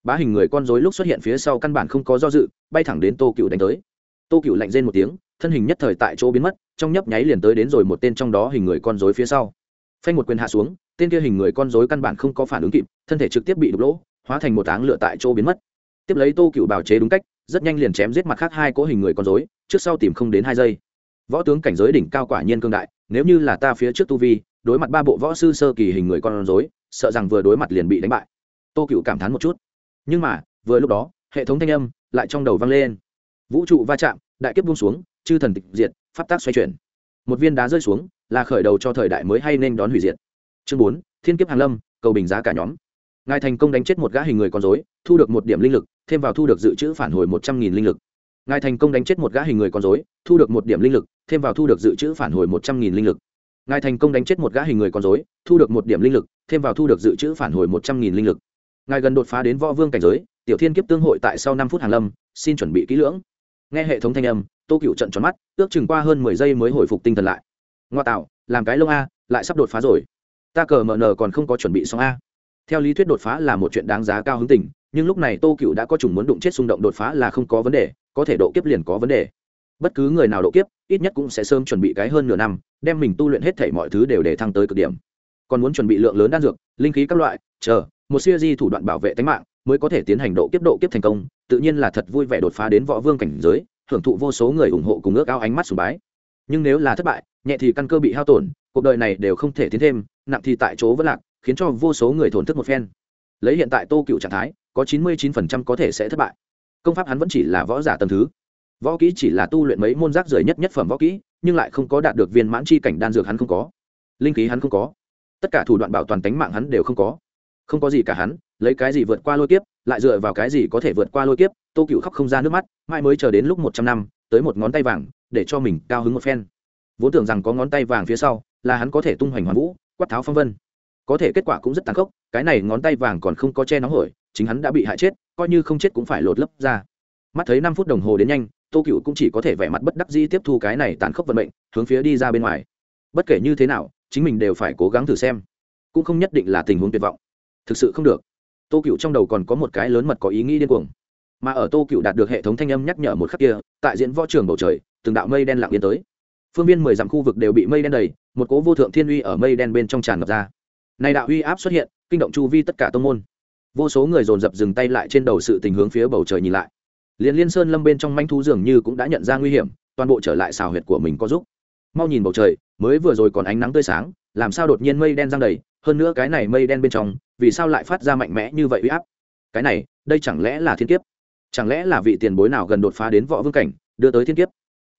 Bá hình người con dối lúc xuất hiện phía sau căn bản không có do dự, bay thẳng đến tô cựu đánh tới. Tô cựu lạnh rên một tiếng, thân hình nhất thời tại chỗ biến mất, trong nhấp nháy liền tới đến rồi một tên trong đó hình người con dối phía sau. Phanh một quyền hạ xuống, tên kia hình người con dối căn bản không có phản ứng kịp, thân thể trực tiếp bị đục lỗ, hóa thành một áng lửa tại chỗ biến mất tiếp lấy tô cựu bào chế đúng cách, rất nhanh liền chém giết mặt khác hai cỗ hình người con dối trước sau tìm không đến hai giây. Võ tướng cảnh giới đỉnh cao quả nhiên cương đại, nếu như là ta phía trước tu vi, đối mặt ba bộ võ sư sơ kỳ hình người con dối sợ rằng vừa đối mặt liền bị đánh bại. Tô cựu cảm thán một chút. Nhưng mà, vừa lúc đó, hệ thống thanh âm lại trong đầu vang lên. Vũ trụ va chạm, đại kiếp buông xuống, chư thần tịch diệt, pháp tác xoay chuyển. Một viên đá rơi xuống, là khởi đầu cho thời đại mới hay nên đón hủy diệt. Chương bốn, thiên kiếp hàng lâm, cầu bình giá cả nhóm ngài thành công đánh chết một gã hình người con dối thu được một điểm linh lực, thêm vào thu được dự trữ phản hồi một trăm nghìn linh lực. Ngài thành công đánh chết một gã hình người con dối thu được một điểm linh lực, thêm vào thu được dự trữ phản hồi một trăm nghìn linh lực. Ngài thành công đánh chết một gã hình người con dối thu được một điểm linh lực, thêm vào thu được dự trữ phản hồi một trăm nghìn linh lực. Ngài gần đột phá đến võ vương cảnh giới, tiểu thiên kiếp tương hội tại sau năm phút hàng lâm, xin chuẩn bị kỹ lưỡng. Nghe hệ thống thanh âm, tô cựu trận tròn mắt, ước chừng qua hơn mười giây mới hồi phục tinh thần lại. Ngoa tạo, làm cái lông a, lại sắp đột phá rồi. Ta cờ mờ nờ còn không có chuẩn bị xong a theo lý thuyết đột phá là một chuyện đáng giá cao hứng tình, nhưng lúc này tô cựu đã có chủng muốn đụng chết xung động đột phá là không có vấn đề, có thể độ kiếp liền có vấn đề. Bất cứ người nào độ kiếp, ít nhất cũng sẽ sớm chuẩn bị cái hơn nửa năm, đem mình tu luyện hết thể mọi thứ đều để thăng tới cực điểm. Còn muốn chuẩn bị lượng lớn đan dược, linh khí các loại, chờ, một siêu di thủ đoạn bảo vệ tính mạng mới có thể tiến hành độ kiếp độ kiếp thành công, tự nhiên là thật vui vẻ đột phá đến võ vương cảnh giới hưởng thụ vô số người ủng hộ cùng ước ao ánh mắt sùng bái. Nhưng nếu là thất bại, nhẹ thì căn cơ bị hao tổn, cuộc đời này đều không thể tiến thêm, nặng thì tại chỗ vẫn lạc khiến cho vô số người thổn thức một phen. Lấy hiện tại tô cựu trạng thái, có chín mươi chín phần trăm có thể sẽ thất bại. Công pháp hắn vẫn chỉ là võ giả tầm thứ. Võ kỹ chỉ là tu luyện mấy môn rác rưởi nhất nhất phẩm võ kỹ, nhưng lại không có đạt được viên mãn chi cảnh đan dược hắn không có. Linh khí hắn không có. Tất cả thủ đoạn bảo toàn tính mạng hắn đều không có. Không có gì cả hắn, lấy cái gì vượt qua lôi kiếp, lại dựa vào cái gì có thể vượt qua lôi kiếp, tô cựu khóc không ra nước mắt mai mới chờ đến lúc một trăm năm, tới một ngón tay vàng, để cho mình cao hứng một phen. Vốn tưởng rằng có ngón tay vàng phía sau, là hắn có thể tung hoành hoàn vũ, quát tháo phong vân có thể kết quả cũng rất tàn khốc, cái này ngón tay vàng còn không có che nóng hổi, chính hắn đã bị hại chết, coi như không chết cũng phải lột lấp ra. Mắt thấy năm phút đồng hồ đến nhanh, tô cựu cũng chỉ có thể vẻ mặt bất đắc dĩ tiếp thu cái này tàn khốc vận mệnh, hướng phía đi ra bên ngoài. Bất kể như thế nào, chính mình đều phải cố gắng thử xem. Cũng không nhất định là tình huống tuyệt vọng. Thực sự không được. Tô cựu trong đầu còn có một cái lớn mật có ý nghĩ điên cuồng. Mà ở tô cựu đạt được hệ thống thanh âm nhắc nhở một khắc kia, tại diễn võ trường bầu trời, từng đạo mây đen lặng yên tới. Phương viên mười dặm khu vực đều bị mây đen đầy, một cố vô thượng thiên uy ở mây đen bên trong tràn ngập ra này đạo uy áp xuất hiện, kinh động chu vi tất cả tông môn. Vô số người dồn dập dừng tay lại trên đầu sự tình hướng phía bầu trời nhìn lại. Liền liên sơn lâm bên trong manh thú dường như cũng đã nhận ra nguy hiểm, toàn bộ trở lại xào huyệt của mình có giúp. Mau nhìn bầu trời, mới vừa rồi còn ánh nắng tươi sáng, làm sao đột nhiên mây đen giăng đầy, hơn nữa cái này mây đen bên trong, vì sao lại phát ra mạnh mẽ như vậy uy áp? Cái này, đây chẳng lẽ là thiên kiếp? Chẳng lẽ là vị tiền bối nào gần đột phá đến võ vương cảnh, đưa tới thiên kiếp?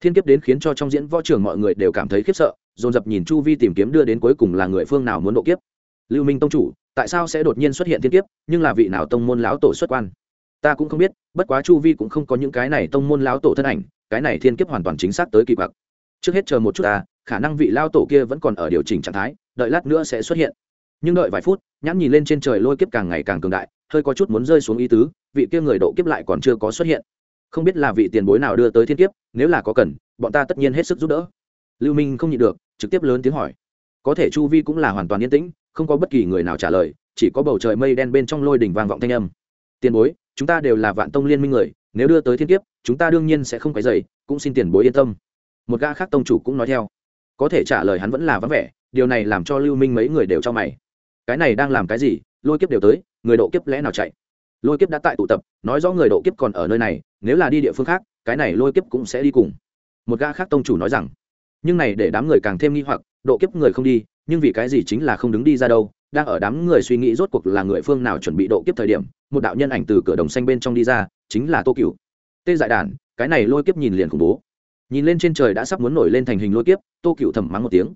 Thiên kiếp đến khiến cho trong diễn võ trường mọi người đều cảm thấy khiếp sợ, dồn dập nhìn chu vi tìm kiếm đưa đến cuối cùng là người phương nào muốn độ kiếp? Lưu minh tông chủ, tại sao sẽ đột nhiên xuất hiện thiên kiếp, nhưng là vị nào tông môn lão tổ xuất quan? Ta cũng không biết, bất quá chu vi cũng không có những cái này tông môn lão tổ thân ảnh, cái này thiên kiếp hoàn toàn chính xác tới kỳ bạc trước hết chờ một chút ta, khả năng vị lao tổ kia vẫn còn ở điều chỉnh trạng thái, đợi lát nữa sẽ xuất hiện. Nhưng đợi vài phút, nhãn nhìn lên trên trời lôi kiếp càng ngày càng cường đại, hơi có chút muốn rơi xuống ý tứ, vị kia người độ kiếp lại còn chưa có xuất hiện. Không biết là vị tiền bối nào đưa tới thiên kiếp, nếu là có cần, bọn ta tất nhiên hết sức giúp đỡ. Lưu minh không nhịn được, trực tiếp lớn tiếng hỏi. Có thể chu vi cũng là hoàn toàn yên tĩnh không có bất kỳ người nào trả lời, chỉ có bầu trời mây đen bên trong lôi đỉnh vang vọng thanh âm. Tiền bối, chúng ta đều là vạn tông liên minh người, nếu đưa tới thiên kiếp, chúng ta đương nhiên sẽ không phải dày cũng xin tiền bối yên tâm. Một gã khác tông chủ cũng nói theo. Có thể trả lời hắn vẫn là vắng vẻ, điều này làm cho lưu minh mấy người đều cho mày. Cái này đang làm cái gì? Lôi kiếp đều tới, người độ kiếp lẽ nào chạy? Lôi kiếp đã tại tụ tập, nói rõ người độ kiếp còn ở nơi này, nếu là đi địa phương khác, cái này lôi kiếp cũng sẽ đi cùng. Một gã khác tông chủ nói rằng, nhưng này để đám người càng thêm nghi hoặc, độ kiếp người không đi nhưng vì cái gì chính là không đứng đi ra đâu, đang ở đám người suy nghĩ rốt cuộc là người phương nào chuẩn bị độ kiếp thời điểm, một đạo nhân ảnh từ cửa đồng xanh bên trong đi ra, chính là tô cựu tê dại đàn, cái này lôi kiếp nhìn liền khủng bố. Nhìn lên trên trời đã sắp muốn nổi lên thành hình lôi kiếp, tô cựu thầm mắng một tiếng.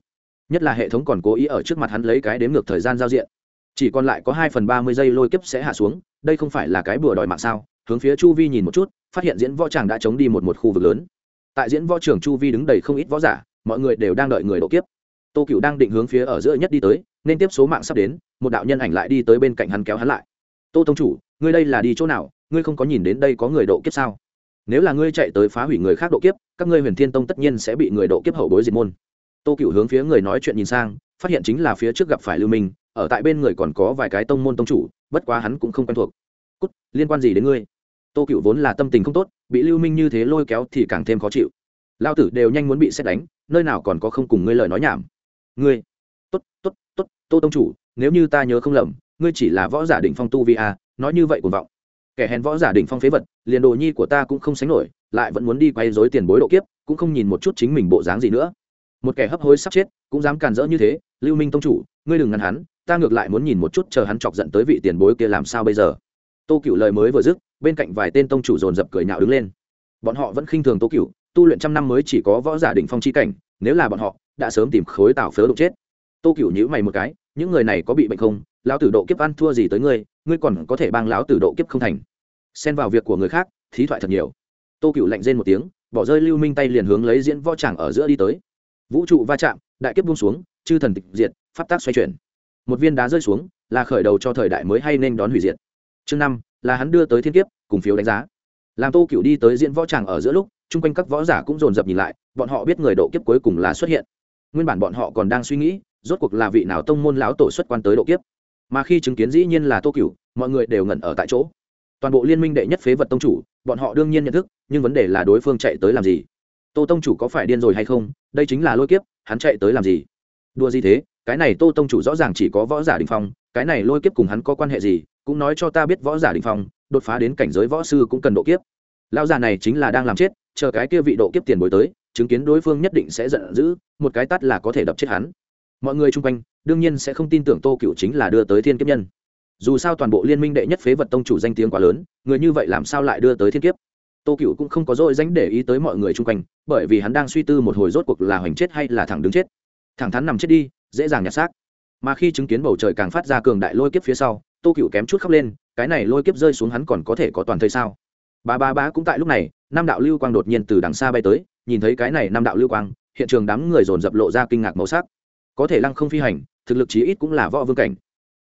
Nhất là hệ thống còn cố ý ở trước mặt hắn lấy cái đếm ngược thời gian giao diện. Chỉ còn lại có hai phần ba mươi giây lôi kiếp sẽ hạ xuống, đây không phải là cái bừa đòi mạng sao? Hướng phía chu vi nhìn một chút, phát hiện diễn võ tràng đã chống đi một một khu vực lớn. Tại diễn võ trường chu vi đứng đầy không ít võ giả, mọi người đều đang đợi người độ kiếp tô cựu đang định hướng phía ở giữa nhất đi tới, nên tiếp số mạng sắp đến, một đạo nhân ảnh lại đi tới bên cạnh hắn kéo hắn lại. Tô tông chủ, ngươi đây là đi chỗ nào? Ngươi không có nhìn đến đây có người độ kiếp sao? Nếu là ngươi chạy tới phá hủy người khác độ kiếp, các ngươi huyền thiên tông tất nhiên sẽ bị người độ kiếp hậu bối diệt môn. Tô cựu hướng phía người nói chuyện nhìn sang, phát hiện chính là phía trước gặp phải lưu minh, ở tại bên người còn có vài cái tông môn tông chủ, bất quá hắn cũng không quen thuộc. Cút, liên quan gì đến ngươi? Tô cựu vốn là tâm tình không tốt, bị lưu minh như thế lôi kéo thì càng thêm khó chịu. Lao tử đều nhanh muốn bị xét đánh, nơi nào còn có không cùng ngươi lời nói nhảm ngươi. Tốt tốt tốt, tô tông chủ, nếu như ta nhớ không lầm, ngươi chỉ là võ giả đỉnh phong tu vi a nói như vậy cuồng vọng. Kẻ hèn võ giả đỉnh phong phế vật, liền đồ nhi của ta cũng không sánh nổi, lại vẫn muốn đi quay dối tiền bối độ kiếp, cũng không nhìn một chút chính mình bộ dáng gì nữa. Một kẻ hấp hối sắp chết, cũng dám càn rỡ như thế, lưu minh tông chủ, ngươi đừng ngăn hắn, ta ngược lại muốn nhìn một chút chờ hắn chọc giận tới vị tiền bối kia làm sao bây giờ. Tô cựu lời mới vừa dứt, bên cạnh vài tên tông chủ dồn dập cười nhạo đứng lên. Bọn họ vẫn khinh thường tô cựu tu luyện trăm năm mới chỉ có võ giả đỉnh phong chi cảnh nếu là bọn họ, đã sớm tìm khối tạo phớ đụng chết. Tô cựu nhữ mày một cái, những người này có bị bệnh không? Lão tử độ kiếp ăn thua gì tới ngươi ngươi còn có thể bang lão tử độ kiếp không thành. Xen vào việc của người khác, thí thoại thật nhiều. Tô cựu lạnh rên một tiếng, bỏ rơi lưu minh tay liền hướng lấy diễn võ tràng ở giữa đi tới. Vũ trụ va chạm, đại kiếp buông xuống, chư thần tịch diệt, pháp tác xoay chuyển. Một viên đá rơi xuống, là khởi đầu cho thời đại mới hay nên đón hủy diệt. Chương năm, là hắn đưa tới thiên kiếp, cùng phiếu đánh giá. Làm tô cựu đi tới diễn võ tràng ở giữa lúc chung quanh các võ giả cũng dồn dập nhìn lại bọn họ biết người độ kiếp cuối cùng là xuất hiện. Nguyên bản bọn họ còn đang suy nghĩ rốt cuộc là vị nào tông môn lão tổ xuất quan tới độ kiếp. Mà khi chứng kiến dĩ nhiên là tô Cửu, mọi người đều ngẩn ở tại chỗ. Toàn bộ liên minh đệ nhất phế vật tông chủ bọn họ đương nhiên nhận thức nhưng vấn đề là đối phương chạy tới làm gì? Tô tông chủ có phải điên rồi hay không? Đây chính là lôi kiếp hắn chạy tới làm gì? Đua gì thế? Cái này tô tông chủ rõ ràng chỉ có võ giả đình phong cái này lôi kiếp cùng hắn có quan hệ gì? Cũng nói cho ta biết võ giả đình phong đột phá đến cảnh giới võ sư cũng cần độ kiếp. Lão già này chính là đang làm chết chờ cái kia vị độ kiếp tiền bối tới, chứng kiến đối phương nhất định sẽ giận dữ, một cái tắt là có thể đập chết hắn. Mọi người chung quanh, đương nhiên sẽ không tin tưởng tô cựu chính là đưa tới thiên kiếp nhân. Dù sao toàn bộ liên minh đệ nhất phế vật tông chủ danh tiếng quá lớn, người như vậy làm sao lại đưa tới thiên kiếp? Tô cựu cũng không có dội danh để ý tới mọi người chung quanh, bởi vì hắn đang suy tư một hồi rốt cuộc là hoành chết hay là thẳng đứng chết. Thẳng thắn nằm chết đi, dễ dàng nhặt xác. Mà khi chứng kiến bầu trời càng phát ra cường đại lôi kiếp phía sau, tô cựu kém chút khóc lên, cái này lôi kiếp rơi xuống hắn còn có thể có toàn thây sao? Ba ba ba cũng tại lúc này năm đạo lưu quang đột nhiên từ đằng xa bay tới, nhìn thấy cái này năm đạo lưu quang, hiện trường đám người dồn dập lộ ra kinh ngạc màu sắc. Có thể lăng không phi hành, thực lực chí ít cũng là võ vương cảnh.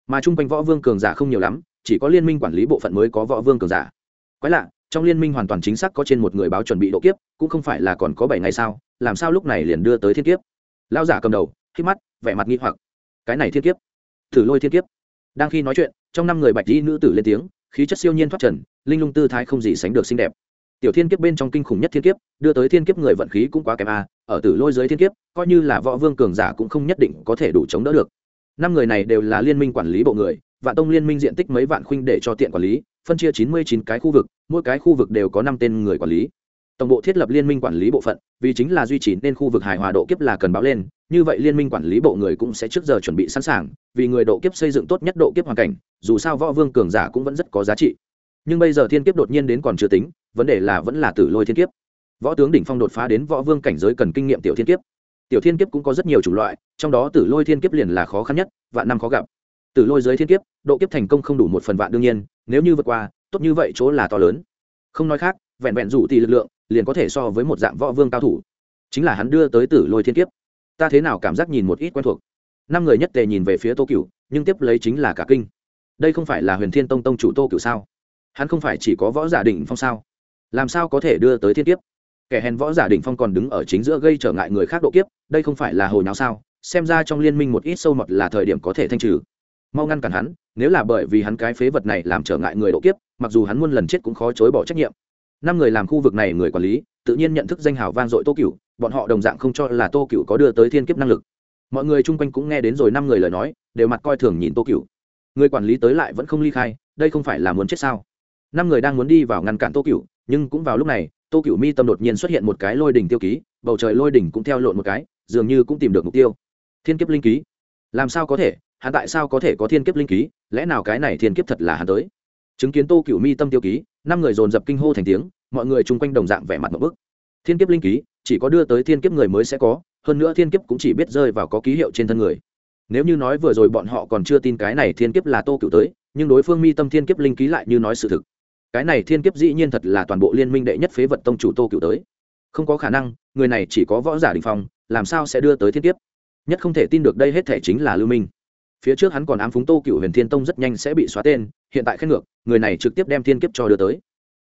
Mà chung quanh võ vương cường giả không nhiều lắm, chỉ có liên minh quản lý bộ phận mới có võ vương cường giả. Quái lạ, trong liên minh hoàn toàn chính xác có trên một người báo chuẩn bị độ kiếp, cũng không phải là còn có bảy ngày sao làm sao lúc này liền đưa tới thiên kiếp? Lao giả cầm đầu khi mắt, vẻ mặt nghi hoặc. Cái này thiên kiếp? Thử lôi thiên kiếp. Đang khi nói chuyện, trong năm người bạch dĩ nữ tử lên tiếng, khí chất siêu nhiên thoát trần, linh lung tư thái không gì sánh được xinh đẹp tiểu thiên kiếp bên trong kinh khủng nhất thiên kiếp, đưa tới thiên kiếp người vận khí cũng quá kém a, ở tử lôi dưới thiên kiếp, coi như là võ vương cường giả cũng không nhất định có thể đủ chống đỡ được. Năm người này đều là liên minh quản lý bộ người, vạn tông liên minh diện tích mấy vạn khuynh để cho tiện quản lý, phân chia chín mươi chín cái khu vực, mỗi cái khu vực đều có năm tên người quản lý. Tổng bộ thiết lập liên minh quản lý bộ phận, vì chính là duy trì nên khu vực hài hòa độ kiếp là cần báo lên, như vậy liên minh quản lý bộ người cũng sẽ trước giờ chuẩn bị sẵn sàng, vì người độ kiếp xây dựng tốt nhất độ kiếp hoàn cảnh, dù sao võ vương cường giả cũng vẫn rất có giá trị nhưng bây giờ thiên kiếp đột nhiên đến còn chưa tính, vấn đề là vẫn là tử lôi thiên kiếp. Võ tướng đỉnh phong đột phá đến võ vương cảnh giới cần kinh nghiệm tiểu thiên kiếp. Tiểu thiên kiếp cũng có rất nhiều chủng loại, trong đó tử lôi thiên kiếp liền là khó khăn nhất, vạn năm khó gặp. Tử lôi giới thiên kiếp, độ kiếp thành công không đủ một phần vạn đương nhiên, nếu như vượt qua, tốt như vậy chỗ là to lớn. Không nói khác, vẹn vẹn rủ tỷ lực lượng, liền có thể so với một dạng võ vương cao thủ. Chính là hắn đưa tới tử lôi thiên kiếp. Ta thế nào cảm giác nhìn một ít quen thuộc. Năm người nhất tề nhìn về phía tô cựu nhưng tiếp lấy chính là cả kinh. Đây không phải là huyền thiên tông tông chủ tô cựu sao? Hắn không phải chỉ có võ giả đỉnh phong sao? Làm sao có thể đưa tới thiên kiếp? Kẻ hèn võ giả đỉnh phong còn đứng ở chính giữa gây trở ngại người khác độ kiếp, đây không phải là hồi nào sao? Xem ra trong liên minh một ít sâu mọt là thời điểm có thể thanh trừ. Mau ngăn cản hắn, nếu là bởi vì hắn cái phế vật này làm trở ngại người độ kiếp, mặc dù hắn muôn lần chết cũng khó chối bỏ trách nhiệm. Năm người làm khu vực này người quản lý, tự nhiên nhận thức danh hào vang dội tô cựu bọn họ đồng dạng không cho là tô cựu có đưa tới thiên kiếp năng lực. Mọi người chung quanh cũng nghe đến rồi năm người lời nói, đều mặt coi thường nhìn tô cựu người quản lý tới lại vẫn không ly khai, đây không phải là muốn chết sao? Năm người đang muốn đi vào ngăn cản tô cựu nhưng cũng vào lúc này, tô cựu mi tâm đột nhiên xuất hiện một cái lôi đỉnh tiêu ký, bầu trời lôi đỉnh cũng theo lộn một cái, dường như cũng tìm được mục tiêu. Thiên kiếp linh ký. Làm sao có thể? Hắn tại sao có thể có thiên kiếp linh ký? Lẽ nào cái này thiên kiếp thật là hắn tới? Chứng kiến tô cựu mi tâm tiêu ký, năm người dồn dập kinh hô thành tiếng, mọi người chung quanh đồng dạng vẻ mặt một bức. Thiên kiếp linh ký, chỉ có đưa tới thiên kiếp người mới sẽ có, hơn nữa thiên kiếp cũng chỉ biết rơi vào có ký hiệu trên thân người. Nếu như nói vừa rồi bọn họ còn chưa tin cái này thiên kiếp là tô cựu tới, nhưng đối phương mi tâm thiên kiếp linh ký lại như nói sự thực cái này thiên kiếp dĩ nhiên thật là toàn bộ liên minh đệ nhất phế vật tông chủ tô cựu tới. Không có khả năng, người này chỉ có võ giả đình phong, làm sao sẽ đưa tới thiên kiếp? Nhất không thể tin được đây hết thể chính là lưu minh. Phía trước hắn còn ám phúng tô cựu huyền thiên tông rất nhanh sẽ bị xóa tên, hiện tại khen ngược, người này trực tiếp đem thiên kiếp cho đưa tới.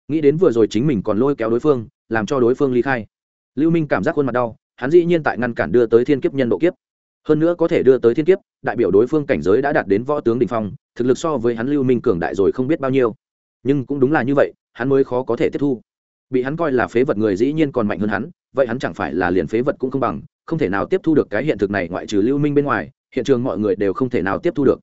Nghĩ đến vừa rồi chính mình còn lôi kéo đối phương, làm cho đối phương ly khai. Lưu minh cảm giác khuôn mặt đau, hắn dĩ nhiên tại ngăn cản đưa tới thiên kiếp nhân độ kiếp. Hơn nữa có thể đưa tới thiên kiếp, đại biểu đối phương cảnh giới đã đạt đến võ tướng đình phong, thực lực so với hắn lưu minh cường đại rồi không biết bao nhiêu nhưng cũng đúng là như vậy, hắn mới khó có thể tiếp thu. Bị hắn coi là phế vật người dĩ nhiên còn mạnh hơn hắn, vậy hắn chẳng phải là liền phế vật cũng không bằng, không thể nào tiếp thu được cái hiện thực này ngoại trừ lưu minh bên ngoài, hiện trường mọi người đều không thể nào tiếp thu được.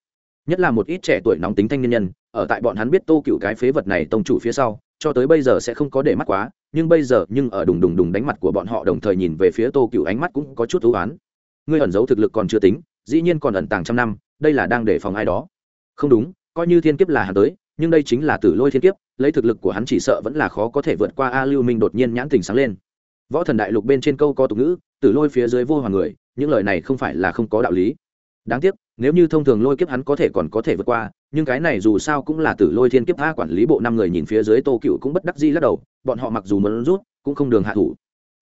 Nhất là một ít trẻ tuổi nóng tính thanh niên nhân, ở tại bọn hắn biết tô cựu cái phế vật này tông chủ phía sau, cho tới bây giờ sẽ không có để mắt quá, nhưng bây giờ, nhưng ở đùng đùng đùng đánh mặt của bọn họ đồng thời nhìn về phía tô cựu ánh mắt cũng có chút thú oán. Ngươi ẩn giấu thực lực còn chưa tính, dĩ nhiên còn ẩn tàng trăm năm, đây là đang để phòng ai đó. Không đúng, coi như thiên kiếp là hắn tới nhưng đây chính là tử lôi thiên kiếp, lấy thực lực của hắn chỉ sợ vẫn là khó có thể vượt qua a lưu minh đột nhiên nhãn tình sáng lên. Võ thần đại lục bên trên câu có tục ngữ, tử lôi phía dưới vô hoàng người, những lời này không phải là không có đạo lý. Đáng tiếc, nếu như thông thường lôi kiếp hắn có thể còn có thể vượt qua, nhưng cái này dù sao cũng là tử lôi thiên kiếp a quản lý bộ năm người nhìn phía dưới tô cựu cũng bất đắc di lắc đầu, bọn họ mặc dù muốn rút, cũng không đường hạ thủ.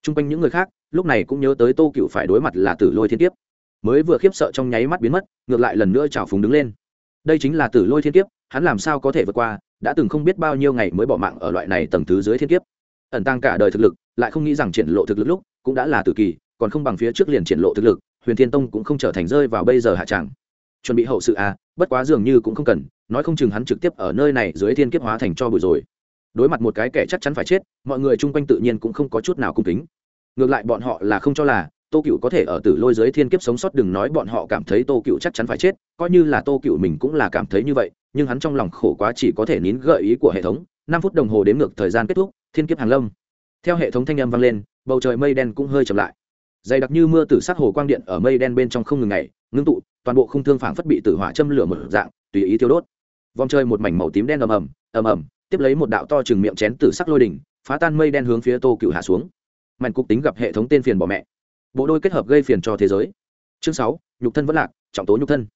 T r u n g quanh những người khác, lúc này cũng nhớ tới tô cựu phải đối mặt là tử lôi thiên kiếp. Mới vừa khiếp sợ trong nháy mắt biến mất, ngược lại lần nữa trào phúng đứng lên đây chính là tử lôi thiên kiếp, hắn làm sao có thể vượt qua, đã từng không biết bao nhiêu ngày mới bỏ mạng ở loại này tầng thứ dưới thiên kiếp. Ẩn tăng cả đời thực lực, lại không nghĩ rằng triển lộ thực lực lúc, cũng đã là tử kỳ, còn không bằng phía trước liền triển lộ thực lực, huyền thiên tông cũng không trở thành rơi vào bây giờ hạ tràng chuẩn bị hậu sự à bất quá dường như cũng không cần, nói không chừng hắn trực tiếp ở nơi này dưới thiên kiếp hóa thành cho bụi rồi. Đối mặt một cái kẻ chắc chắn phải chết, mọi người chung quanh tự nhiên cũng không có chút nào cung kính. Ngược lại bọn họ là không cho là tô cựu có thể ở tử lôi giới thiên kiếp sống sót đừng nói bọn họ cảm thấy tô cựu chắc chắn phải chết, coi như là tô cựu mình cũng là cảm thấy như vậy, nhưng hắn trong lòng khổ quá chỉ có thể nín gợi ý của hệ thống. Năm phút đồng hồ đến ngược thời gian kết thúc, thiên kiếp hàng lâm. Theo hệ thống thanh âm vang lên, bầu trời mây đen cũng hơi chậm lại. Dày đặc như mưa tử sát hồ quang điện ở mây đen bên trong không ngừng ngày, ngưng tụ, toàn bộ không thương phảng phất bị tử hỏa châm lửa mở dạng, tùy ý tiêu đốt. Vòng chơi một mảnh màu tím đen ầm ầm ầm ầm, tiếp lấy một đạo to chừng miệng chén tử sắc lôi đỉnh, phá tan mây đen hướng phía tô cựu hạ xuống. Mạnh cục tính gặp hệ thống tên phiền bỏ mẹ bộ đôi kết hợp gây phiền cho thế giới. Chương sáu, nhục thân vẫn lạc, trọng tố nhục thân.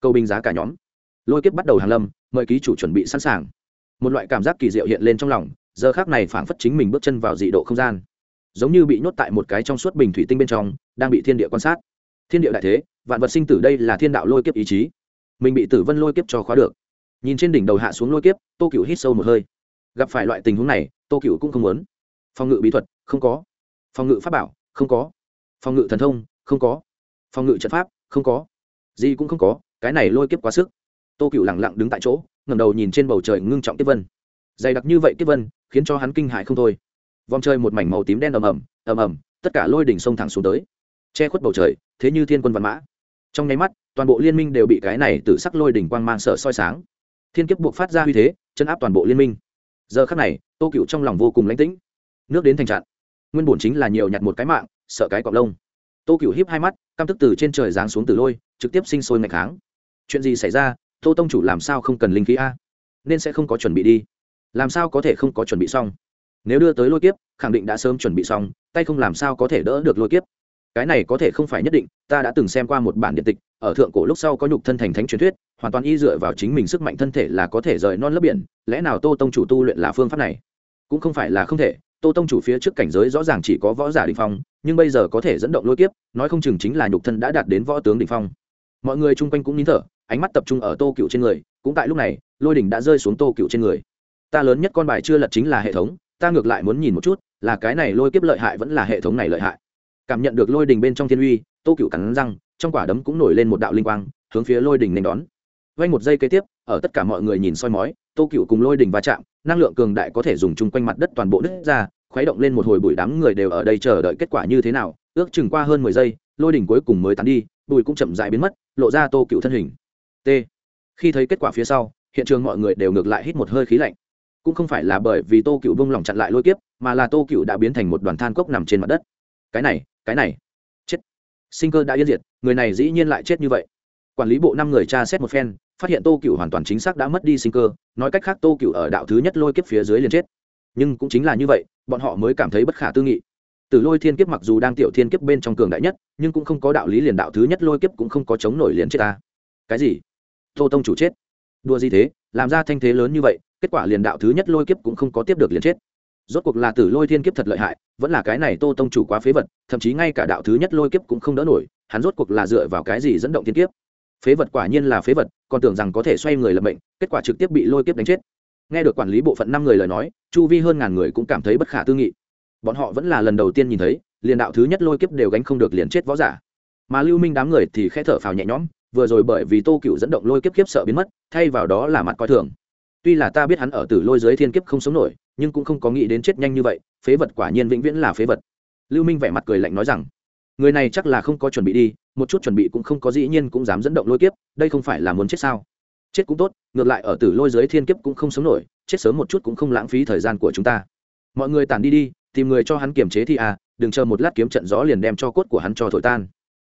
Câu binh giá cả nhóm. Lôi kiếp bắt đầu hàng lâm, mời ký chủ chuẩn bị sẵn sàng. Một loại cảm giác kỳ diệu hiện lên trong lòng, giờ khác này phảng phất chính mình bước chân vào dị độ không gian. Giống như bị nhốt tại một cái trong suốt bình thủy tinh bên trong, đang bị thiên địa quan sát. Thiên địa đại thế, vạn vật sinh tử đây là thiên đạo lôi kiếp ý chí. Mình bị tử vân lôi kiếp cho khóa được. Nhìn trên đỉnh đầu hạ xuống lôi kiếp, tô cựu hít sâu một hơi. Gặp phải loại tình huống này, tô cựu cũng không muốn. Phòng ngự bí thuật, không có. Phòng ngự pháp bảo, không có phòng ngự thần thông, không có. Phòng ngự trận pháp, không có. Gì cũng không có, cái này lôi kiếp quá sức. Tô cựu lẳng lặng đứng tại chỗ ngầm đầu nhìn trên bầu trời ngưng trọng tiếp vân. Dày đặc như vậy tiếp vân, khiến cho hắn kinh hại không thôi. Vòng trời một mảnh màu tím đen ầm ầm ầm ầm, tất cả lôi đỉnh sông thẳng xuống tới. Che khuất bầu trời, thế như thiên quân văn mã. Trong nháy mắt, toàn bộ liên minh đều bị cái này từ sắc lôi đỉnh quang mang sợ soi sáng. Thiên kiếp buộc phát ra uy thế chân áp toàn bộ liên minh. Giờ khắc này, tô cựu trong lòng vô cùng lãnh tĩnh. Nước đến thành trạng nguyên bổn chính là nhiều nhặt một cái mạng sợ cái cọp lông. Tô cựu híp hai mắt, căm tức từ trên trời giáng xuống từ lôi, trực tiếp sinh sôi ngày kháng. Chuyện gì xảy ra? Tô tông chủ làm sao không cần linh khí a? Nên sẽ không có chuẩn bị đi. Làm sao có thể không có chuẩn bị xong? Nếu đưa tới lôi kiếp, khẳng định đã sớm chuẩn bị xong, tay không làm sao có thể đỡ được lôi kiếp. Cái này có thể không phải nhất định, ta đã từng xem qua một bản điện tịch, ở thượng cổ lúc sau có nhục thân thành thánh truyền thuyết, hoàn toàn y dựa vào chính mình sức mạnh thân thể là có thể rời non lấp biển, lẽ nào tô tông chủ tu luyện là phương pháp này? Cũng không phải là không thể tô tông chủ phía trước cảnh giới rõ ràng chỉ có võ giả đình phong, nhưng bây giờ có thể dẫn động lôi kiếp, nói không chừng chính là nhục thân đã đạt đến võ tướng đình phong. Mọi người chung quanh cũng nín thở, ánh mắt tập trung ở tô cựu trên người, cũng tại lúc này, lôi đỉnh đã rơi xuống tô cựu trên người. Ta lớn nhất con bài chưa lật chính là hệ thống, ta ngược lại muốn nhìn một chút, là cái này lôi kiếp lợi hại vẫn là hệ thống này lợi hại. Cảm nhận được lôi đình bên trong thiên uy, tô cựu cắn răng, trong quả đấm cũng nổi lên một đạo linh quang, hướng phía lôi đình nên đón. Vay một giây kế tiếp ở tất cả mọi người nhìn soi mói, tô cựu cùng lôi đình va chạm, năng lượng cường đại có thể dùng chung quanh mặt đất toàn bộ đất ra, khuấy động lên một hồi bụi đám người đều ở đây chờ đợi kết quả như thế nào, ước chừng qua hơn mười giây, lôi đỉnh cuối cùng mới tán đi, bụi cũng chậm dại biến mất, lộ ra tô cựu thân hình. T. Khi thấy kết quả phía sau, hiện trường mọi người đều ngược lại hít một hơi khí lạnh. Cũng không phải là bởi vì tô cựu bông lỏng chặn lại lôi kiếp, mà là tô cựu đã biến thành một đoàn than cốc nằm trên mặt đất. Cái này cái này. Chết. Sinh cơ đã yên diệt, người này dĩ nhiên lại chết như vậy. Quản lý bộ năm người tra xét một phen phát hiện tô cựu hoàn toàn chính xác đã mất đi sinh cơ, nói cách khác tô cựu ở đạo thứ nhất lôi kiếp phía dưới liền chết. Nhưng cũng chính là như vậy, bọn họ mới cảm thấy bất khả tư nghị. Từ lôi thiên kiếp mặc dù đang tiểu thiên kiếp bên trong cường đại nhất, nhưng cũng không có đạo lý liền đạo thứ nhất lôi kiếp cũng không có chống nổi liền chết ta. Cái gì? Tô tông chủ chết. Đua gì thế? Làm ra thanh thế lớn như vậy, kết quả liền đạo thứ nhất lôi kiếp cũng không có tiếp được liền chết. Rốt cuộc là tử lôi thiên kiếp thật lợi hại, vẫn là cái này tô tông chủ quá phế vật, thậm chí ngay cả đạo thứ nhất lôi kiếp cũng không đỡ nổi, hắn rốt cuộc là dựa vào cái gì dẫn động thiên kiếp? Phế vật quả nhiên là phế vật, còn tưởng rằng có thể xoay người lập bệnh kết quả trực tiếp bị lôi kiếp đánh chết. Nghe được quản lý bộ phận năm người lời nói, chu vi hơn ngàn người cũng cảm thấy bất khả tư nghị. Bọn họ vẫn là lần đầu tiên nhìn thấy, liền đạo thứ nhất lôi kiếp đều gánh không được liền chết võ giả. Mà lưu minh đám người thì khẽ thở phào nhẹ nhõm, vừa rồi bởi vì tô cựu dẫn động lôi kiếp kiếp sợ biến mất, thay vào đó là mặt coi thường. Tuy là ta biết hắn ở tử lôi dưới thiên kiếp không sống nổi, nhưng cũng không có nghĩ đến chết nhanh như vậy, phế vật quả nhiên vĩnh viễn là phế vật. Lưu minh vẻ mặt cười lạnh nói rằng người này chắc là không có chuẩn bị đi, một chút chuẩn bị cũng không có dĩ nhiên cũng dám dẫn động lôi kiếp, đây không phải là muốn chết sao? Chết cũng tốt, ngược lại ở tử lôi giới thiên kiếp cũng không sống nổi, chết sớm một chút cũng không lãng phí thời gian của chúng ta. Mọi người tản đi đi, tìm người cho hắn kiềm chế thì à đừng chờ một lát kiếm trận gió liền đem cho cốt của hắn cho thổi tan.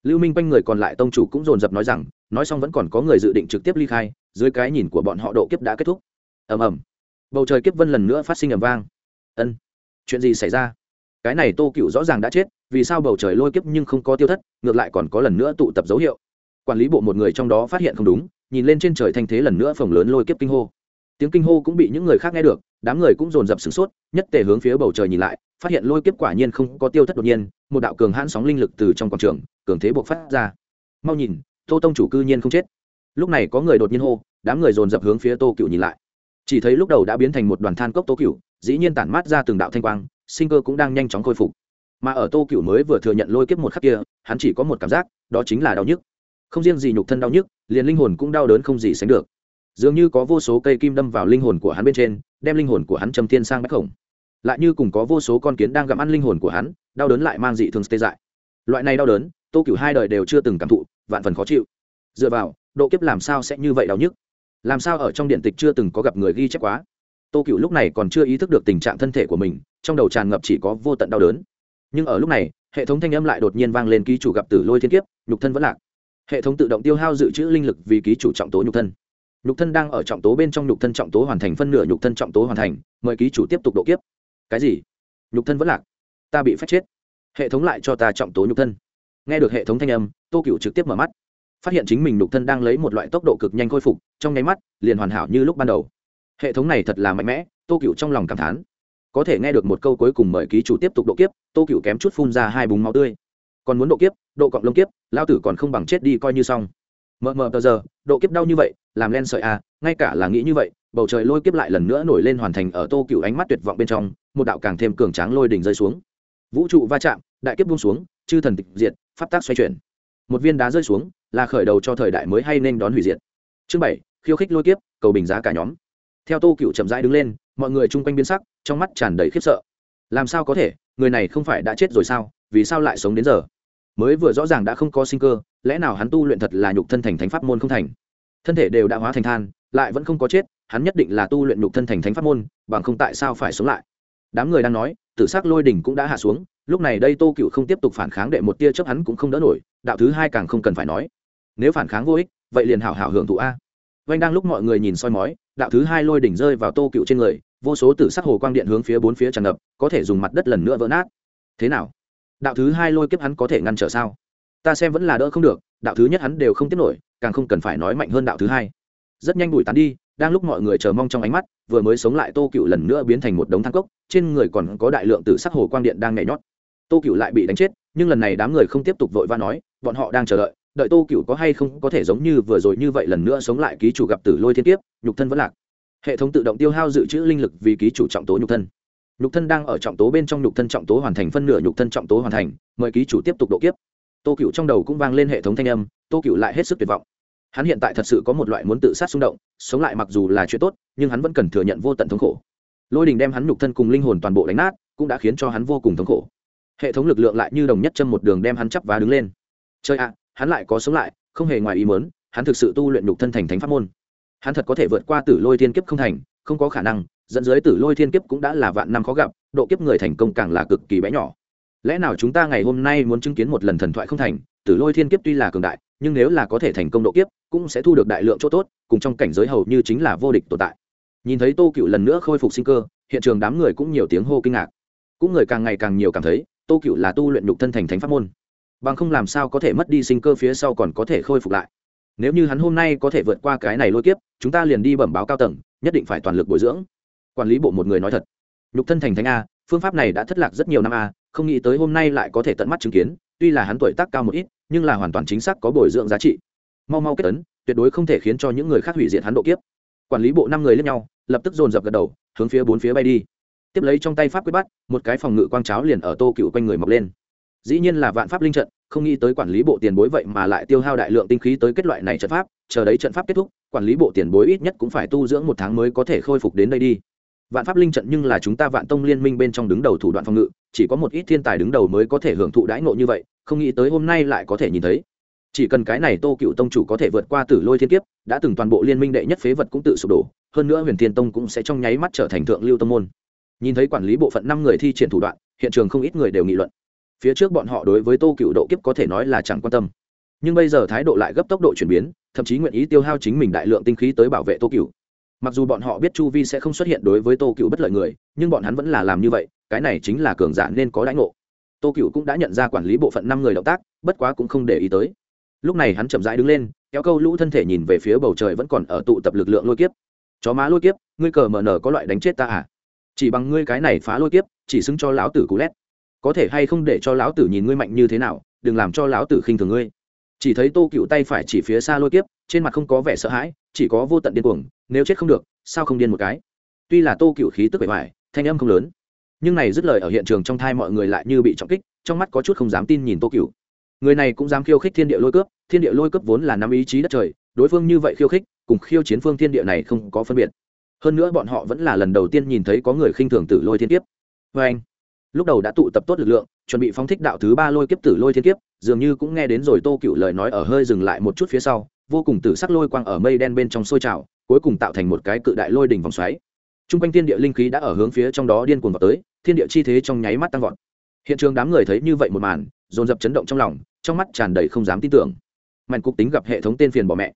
Lưu minh quanh người còn lại tông chủ cũng dồn dập nói rằng, nói xong vẫn còn có người dự định trực tiếp ly khai, dưới cái nhìn của bọn họ độ kiếp đã kết thúc. Ầm ầm. Bầu trời kiếp vân lần nữa phát sinh ầm vang. Ân. Chuyện gì xảy ra? Cái này tô cựu rõ ràng đã chết, vì sao bầu trời lôi kiếp nhưng không có tiêu thất, ngược lại còn có lần nữa tụ tập dấu hiệu. Quản lý bộ một người trong đó phát hiện không đúng, nhìn lên trên trời thanh thế lần nữa phồng lớn lôi kiếp kinh hô. Tiếng kinh hô cũng bị những người khác nghe được, đám người cũng dồn dập sửng sốt, nhất tề hướng phía bầu trời nhìn lại, phát hiện lôi kiếp quả nhiên không có tiêu thất đột nhiên, một đạo cường hãn sóng linh lực từ trong quảng trường, cường thế buộc phát ra. Mau nhìn, tô tông chủ cư nhiên không chết. Lúc này có người đột nhiên hô, đám người dồn dập hướng phía tô cựu nhìn lại. Chỉ thấy lúc đầu đã biến thành một đoàn than cốc tô cựu, dĩ nhiên tản mát ra từng đạo thanh quang sinh cơ cũng đang nhanh chóng khôi phục. Mà ở tô cựu mới vừa thừa nhận lôi kiếp một khắc kia, hắn chỉ có một cảm giác, đó chính là đau nhức. Không riêng gì nhục thân đau nhức, liền linh hồn cũng đau đớn không gì sánh được. Dường như có vô số cây kim đâm vào linh hồn của hắn bên trên, đem linh hồn của hắn châm thiên sang bách khổng lại như cùng có vô số con kiến đang gặm ăn linh hồn của hắn, đau đớn lại mang dị thường tê dại. Loại này đau đớn, tô cửu hai đời đều chưa từng cảm thụ, vạn phần khó chịu. Dựa vào, độ kiếp làm sao sẽ như vậy đau nhức? Làm sao ở trong điện tịch chưa từng có gặp người ghi chép quá? Tô cửu lúc này còn chưa ý thức được tình trạng thân thể của mình trong đầu tràn ngập chỉ có vô tận đau đớn. Nhưng ở lúc này, hệ thống thanh âm lại đột nhiên vang lên ký chủ gặp tử lôi thiên kiếp, nhục thân vẫn lạc. Hệ thống tự động tiêu hao dự trữ linh lực vì ký chủ trọng tố nhục thân. Nhục thân đang ở trọng tố bên trong nhục thân trọng tố hoàn thành phân nửa nhục thân trọng tố hoàn thành, mời ký chủ tiếp tục độ kiếp. Cái gì? Nhục thân vẫn lạc? Ta bị phép chết. Hệ thống lại cho ta trọng tố nhục thân. Nghe được hệ thống thanh âm, tô cựu trực tiếp mở mắt. Phát hiện chính mình nhục thân đang lấy một loại tốc độ cực nhanh khôi phục, trong nháy mắt, liền hoàn hảo như lúc ban đầu. Hệ thống này thật là mạnh mẽ, tô cựu trong lòng cảm thán có thể nghe được một câu cuối cùng mời ký chủ tiếp tục độ kiếp, tô cựu kém chút phun ra hai búng máu tươi. Còn muốn độ kiếp, độ cọng lông kiếp lao tử còn không bằng chết đi coi như xong. Mờ mờ tờ giờ, độ kiếp đau như vậy, làm len sợi à ngay cả là nghĩ như vậy, bầu trời lôi kiếp lại lần nữa nổi lên hoàn thành ở tô cựu ánh mắt tuyệt vọng bên trong, một đạo càng thêm cường tráng lôi đỉnh rơi xuống. Vũ trụ va chạm, đại kiếp buông xuống, chư thần tịch diệt, pháp tác xoay chuyển. Một viên đá rơi xuống, là khởi đầu cho thời đại mới hay nên đón hủy diệt. Chương bảy, khiêu khích lôi kiếp, cầu bình giá cả nhóm. Theo tô cựu chậm rãi đứng lên mọi người chung quanh biến sắc, trong mắt tràn đầy khiếp sợ. Làm sao có thể? Người này không phải đã chết rồi sao? Vì sao lại sống đến giờ? Mới vừa rõ ràng đã không có sinh cơ, lẽ nào hắn tu luyện thật là nhục thân thành thánh pháp môn không thành? Thân thể đều đã hóa thành than, lại vẫn không có chết, hắn nhất định là tu luyện nhục thân thành thánh pháp môn, bằng không tại sao phải sống lại? Đám người đang nói, tử s ắ c lôi đỉnh cũng đã hạ xuống, lúc này đây tô cựu không tiếp tục phản kháng đệ một tia chấp hắn cũng không đỡ nổi, đạo thứ hai càng không cần phải nói. Nếu phản kháng vô ích, vậy liền hảo hảo hưởng thụ a vanh đang lúc mọi người nhìn soi mói, đạo thứ hai lôi đỉnh rơi vào tô cựu trên người, vô số tử sắc hồ quang điện hướng phía bốn phía tràn ngập, có thể dùng mặt đất lần nữa vỡ nát. Thế nào? Đạo thứ hai lôi kiếp hắn có thể ngăn trở sao? Ta xem vẫn là đỡ không được, đạo thứ nhất hắn đều không tiếp nổi, càng không cần phải nói mạnh hơn đạo thứ hai. Rất nhanh bụi tán đi, đang lúc mọi người chờ mong trong ánh mắt, vừa mới sống lại tô cựu lần nữa biến thành một đống thang cốc, trên người còn có đại lượng tử sắc hồ quang điện đang nhảy nhót. Tô cựu lại bị đánh chết, nhưng lần này đám người không tiếp tục vội va nói, bọn họ đang chờ đợi đợi tô cựu có hay không có thể giống như vừa rồi như vậy lần nữa sống lại ký chủ gặp tử lôi thiên tiếp nhục thân vẫn lạc. Hệ thống tự động tiêu hao dự trữ linh lực vì ký chủ trọng tố nhục thân. Nhục thân đang ở trọng tố bên trong nhục thân trọng tố hoàn thành phân nửa nhục thân trọng tố hoàn thành, mời ký chủ tiếp tục độ kiếp. Tô cựu trong đầu cũng vang lên hệ thống thanh âm, tô cựu lại hết sức tuyệt vọng. Hắn hiện tại thật sự có một loại muốn tự sát xung động, sống lại mặc dù là chuyện tốt, nhưng hắn vẫn cần thừa nhận vô tận thống khổ. Lôi đình đem hắn nhục thân cùng linh hồn toàn bộ đánh nát, cũng đã khiến cho hắn vô cùng thống khổ. Hệ thống lực lượng lại như đồng nhất châm một đường đem hắn chắp và đứng lên. Chơi ạ hắn lại có sống lại, không hề ngoài ý mớn hắn thực sự tu luyện nhục thân thành thánh pháp môn. Hắn thật có thể vượt qua tử lôi thiên kiếp không thành, không có khả năng, dẫn dưới tử lôi thiên kiếp cũng đã là vạn năm khó gặp, độ kiếp người thành công càng là cực kỳ bé nhỏ. Lẽ nào chúng ta ngày hôm nay muốn chứng kiến một lần thần thoại không thành, tử lôi thiên kiếp tuy là cường đại, nhưng nếu là có thể thành công độ kiếp, cũng sẽ thu được đại lượng chỗ tốt, cùng trong cảnh giới hầu như chính là vô địch tồn tại. Nhìn thấy tô cựu lần nữa khôi phục sinh cơ, hiện trường đám người cũng nhiều tiếng hô kinh ngạc. Cũng người càng ngày càng nhiều cảm thấy, tô cựu là tu luyện nhục thân thành thánh pháp môn bằng không làm sao có thể mất đi sinh cơ phía sau còn có thể khôi phục lại. Nếu như hắn hôm nay có thể vượt qua cái này lôi kiếp, chúng ta liền đi bẩm báo cao tầng, nhất định phải toàn lực bồi dưỡng. Quản lý bộ một người nói thật. Nhục thân thành thánh a, phương pháp này đã thất lạc rất nhiều năm a, không nghĩ tới hôm nay lại có thể tận mắt chứng kiến, tuy là hắn tuổi tác cao một ít, nhưng là hoàn toàn chính xác có bồi dưỡng giá trị. Mau mau kết ấn, tuyệt đối không thể khiến cho những người khác hủy diệt hắn độ kiếp. Quản lý bộ năm người lên nhau, lập tức dồn dập gật đầu, hướng phía bốn phía bay đi. Tiếp lấy trong tay pháp quyết bắt, một cái phòng ngự quang cháo liền ở tô cựu quanh người mọc lên dĩ nhiên là vạn pháp linh trận, không nghĩ tới quản lý bộ tiền bối vậy mà lại tiêu hao đại lượng tinh khí tới kết loại này trận pháp, chờ đấy trận pháp kết thúc, quản lý bộ tiền bối ít nhất cũng phải tu dưỡng một tháng mới có thể khôi phục đến đây đi. Vạn pháp linh trận nhưng là chúng ta vạn tông liên minh bên trong đứng đầu thủ đoạn phòng ngự, chỉ có một ít thiên tài đứng đầu mới có thể hưởng thụ đãi ngộ như vậy, không nghĩ tới hôm nay lại có thể nhìn thấy. Chỉ cần cái này tô cựu tông chủ có thể vượt qua tử lôi thiên kiếp, đã từng toàn bộ liên minh đệ nhất phế vật cũng tự sụp đổ, hơn nữa huyền thiên tông cũng sẽ trong nháy mắt trở thành thượng lưu tông môn. Nhìn thấy quản lý bộ phận năm người thi triển thủ đoạn, hiện trường không ít người đều nghị luận phía trước bọn họ đối với tô cựu độ kiếp có thể nói là chẳng quan tâm. Nhưng bây giờ thái độ lại gấp tốc độ chuyển biến, thậm chí nguyện ý tiêu hao chính mình đại lượng tinh khí tới bảo vệ tô cựu. Mặc dù bọn họ biết chu vi sẽ không xuất hiện đối với tô cựu bất lợi người, nhưng bọn hắn vẫn là làm như vậy, cái này chính là cường giả nên có đãi ngộ. Tô cựu cũng đã nhận ra quản lý bộ phận năm người động tác, bất quá cũng không để ý tới. Lúc này hắn chậm rãi đứng lên, kéo câu lũ thân thể nhìn về phía bầu trời vẫn còn ở tụ tập lực lượng lôi kiếp. Chó má lôi kiếp, ngươi cờ mờ nở có loại đánh chết ta à? Chỉ bằng ngươi cái này phá lôi kiếp, chỉ xứng cho lão tử cú lét có thể hay không để cho lão tử nhìn ngươi mạnh như thế nào, đừng làm cho lão tử khinh thường ngươi. Chỉ thấy tô cựu tay phải chỉ phía xa lôi kiếp, trên mặt không có vẻ sợ hãi, chỉ có vô tận điên cuồng, nếu chết không được, sao không điên một cái? Tuy là tô cựu khí tức bề ngoài thanh âm không lớn, nhưng này dứt lời ở hiện trường trong thai mọi người lại như bị trọng kích, trong mắt có chút không dám tin nhìn tô cựu. Người này cũng dám khiêu khích thiên địa lôi cướp, thiên địa lôi cướp vốn là năm ý chí đất trời, đối phương như vậy khiêu khích, cùng khiêu chiến phương thiên địa này không có phân biệt. Hơn nữa bọn họ vẫn là lần đầu tiên nhìn thấy có người khinh thường tử lôi thiên kiếp. Vê anh lúc đầu đã tụ tập tốt lực lượng, chuẩn bị phóng thích đạo thứ ba lôi kiếp tử lôi thiên kiếp, dường như cũng nghe đến rồi tô cựu lời nói ở hơi dừng lại một chút phía sau, vô cùng tử sắc lôi quang ở mây đen bên trong sôi trào, cuối cùng tạo thành một cái cự đại lôi đỉnh vòng xoáy. T r u n g quanh thiên địa linh khí đã ở hướng phía trong đó điên cuồng vào tới, thiên địa chi thế trong nháy mắt tăng vọt. Hiện trường đám người thấy như vậy một màn, dồn dập chấn động trong lòng, trong mắt tràn đầy không dám tin tưởng. Mạnh cục tính gặp hệ thống tên phiền bỏ mẹ.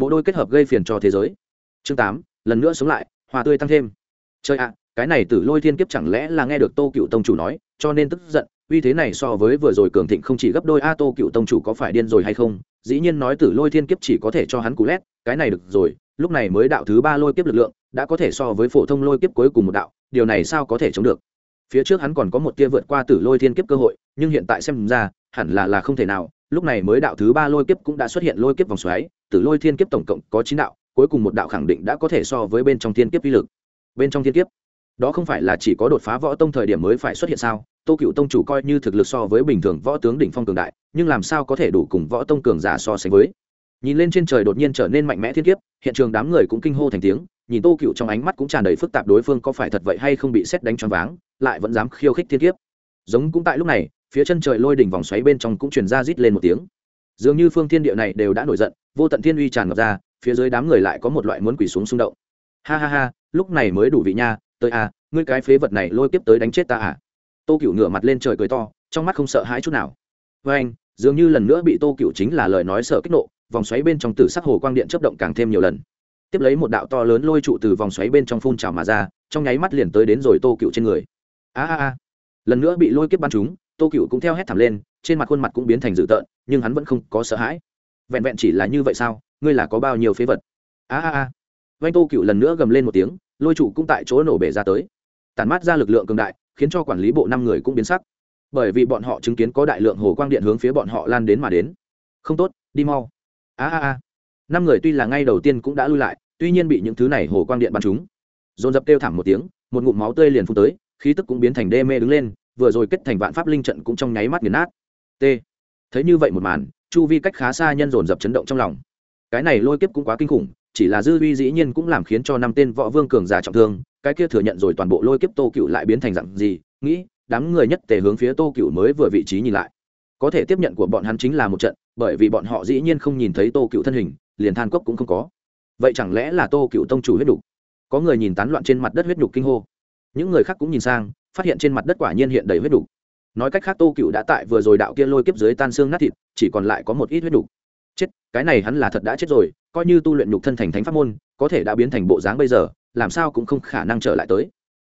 Bộ đôi kết hợp gây phiền cho thế giới. Chương tám, lần nữa sống lại, hòa tươi tăng thêm. Chơi ạ cái này tử lôi thiên kiếp chẳng lẽ là nghe được tô cựu tông chủ nói, cho nên tức giận, uy thế này so với vừa rồi cường thịnh không chỉ gấp đôi. A, tô cựu tông chủ có phải điên rồi hay không? Dĩ nhiên nói tử lôi thiên kiếp chỉ có thể cho hắn cú lét, cái này được rồi, lúc này mới đạo thứ ba lôi kiếp lực lượng, đã có thể so với phổ thông lôi kiếp cuối cùng một đạo, điều này sao có thể chống được? Phía trước hắn còn có một tia vượt qua tử lôi thiên kiếp cơ hội, nhưng hiện tại xem ra, hẳn là là không thể nào, lúc này mới đạo thứ ba lôi kiếp cũng đã xuất hiện lôi kiếp vòng xoáy, tử lôi thiên kiếp tổng cộng có chín đạo, cuối cùng một đạo khẳng định đã có thể so với bên trong thiên kiếp uy lực. Bên trong thiên kiếp đó không phải là chỉ có đột phá võ tông thời điểm mới phải xuất hiện sao? Tô cựu tông chủ coi như thực lực so với bình thường võ tướng đỉnh phong cường đại, nhưng làm sao có thể đủ cùng võ tông cường giả so sánh với? Nhìn lên trên trời đột nhiên trở nên mạnh mẽ thiên kiếp, hiện trường đám người cũng kinh hô thành tiếng, nhìn tô cựu trong ánh mắt cũng tràn đầy phức tạp đối phương có phải thật vậy hay không bị xét đánh choáng váng, lại vẫn dám khiêu khích thiên kiếp. Giống cũng tại lúc này, phía chân trời lôi đỉnh vòng xoáy bên trong cũng truyền ra rít lên một tiếng. Dường như phương thiên địa này đều đã nổi giận, vô tận thiên uy tràn ngập ra, phía dưới đám người lại có một loại muốn quỳ xuống xung động. Ha ha ha, lúc này mới đủ vị nha tới à ngươi cái phế vật này lôi tiếp tới đánh chết ta à? Tô cựu ngửa mặt lên trời cười to, trong mắt không sợ hãi chút nào. Với anh, dường như lần nữa bị tô cựu chính là lời nói sợ kích nộ, vòng xoáy bên trong tử sắc hồ quang điện chấp động càng thêm nhiều lần. Tiếp lấy một đạo to lớn lôi trụ từ vòng xoáy bên trong phun trào mà ra, trong nháy mắt liền tới đến rồi tô cựu trên người. A a a. Lần nữa bị lôi kiếp bắn chúng tô cựu cũng theo hét thảm lên, trên mặt khuôn mặt cũng biến thành dữ tợn, nhưng hắn vẫn không có sợ hãi. Vẹn vẹn chỉ là như vậy sao, ngươi là có bao nhiêu phế vật? A a a. Vanh tô cựu lần nữa gầm lên một tiếng lôi trụ cũng tại chỗ nổ bể ra tới. Tàn mát ra lực lượng cường đại, khiến cho quản lý bộ năm người cũng biến sắc. Bởi vì bọn họ chứng kiến có đại lượng hồ quang điện hướng phía bọn họ lan đến mà đến. Không tốt, đi mau. A a a. Năm người tuy là ngay đầu tiên cũng đã lui lại, tuy nhiên bị những thứ này hồ quang điện bắn chúng dồn dập kêu thảm một tiếng, một ngụm máu tươi liền phun tới, khí tức cũng biến thành đê mê đứng lên, vừa rồi kết thành vạn pháp linh trận cũng trong nháy mắt nghiền nát. T. Thấy như vậy một màn, chu vi cách khá xa nhân dồn dập chấn động trong lòng. Cái này lôi kiếp cũng quá kinh khủng chỉ là dư vi dĩ nhiên cũng làm khiến cho năm tên võ vương cường giả trọng thương, cái kia thừa nhận rồi toàn bộ lôi kiếp tô cựu lại biến thành dặn gì, nghĩ, đám người nhất tề hướng phía tô cựu mới vừa vị trí nhìn lại. Có thể tiếp nhận của bọn hắn chính là một trận, bởi vì bọn họ dĩ nhiên không nhìn thấy tô cựu thân hình, liền than cốc cũng không có. Vậy chẳng lẽ là tô cựu tông chủ huyết nhục? Có người nhìn tán loạn trên mặt đất huyết nhục kinh hô. Những người khác cũng nhìn sang, phát hiện trên mặt đất quả nhiên hiện đầy huyết nhục. Nói cách khác tô cựu đã tại vừa rồi đạo kia lôi kiếp dưới tan xương nát thịt, chỉ còn lại có một ít huyết nhục. Chết, cái này hắn là thật đã chết rồi coi như tu luyện nhục thân thành thánh pháp môn, có thể đã biến thành bộ dáng bây giờ, làm sao cũng không khả năng trở lại tới.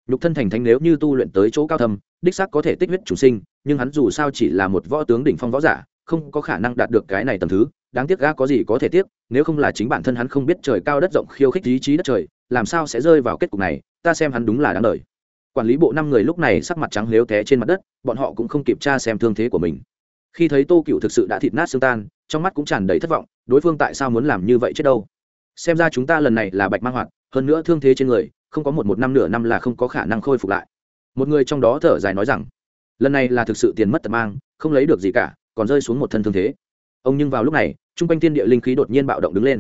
Nhục thân thành thánh nếu như tu luyện tới chỗ cao thâm, đích xác có thể tích huyết chủ sinh, nhưng hắn dù sao chỉ là một võ tướng đỉnh phong võ giả, không có khả năng đạt được cái này tầm thứ. Đáng tiếc ga có gì có thể tiếc, nếu không là chính bản thân hắn không biết trời cao đất rộng khiêu khích ý chí đất trời, làm sao sẽ rơi vào kết cục này, ta xem hắn đúng là đáng đời. Quản lý bộ năm người lúc này sắc mặt trắng lếu té trên mặt đất, bọn họ cũng không kịp tra xem thương thế của mình khi thấy tô cựu thực sự đã thịt nát xương tan, trong mắt cũng tràn đầy thất vọng, đối phương tại sao muốn làm như vậy chết đâu? Xem ra chúng ta lần này là bạch mang hoạt, hơn nữa thương thế trên người, không có một một năm nửa năm là không có khả năng khôi phục lại. Một người trong đó thở dài nói rằng, lần này là thực sự tiền mất tật mang, không lấy được gì cả, còn rơi xuống một thân thương thế. Ông nhưng vào lúc này t r u n g quanh tiên địa linh khí đột nhiên bạo động đứng lên.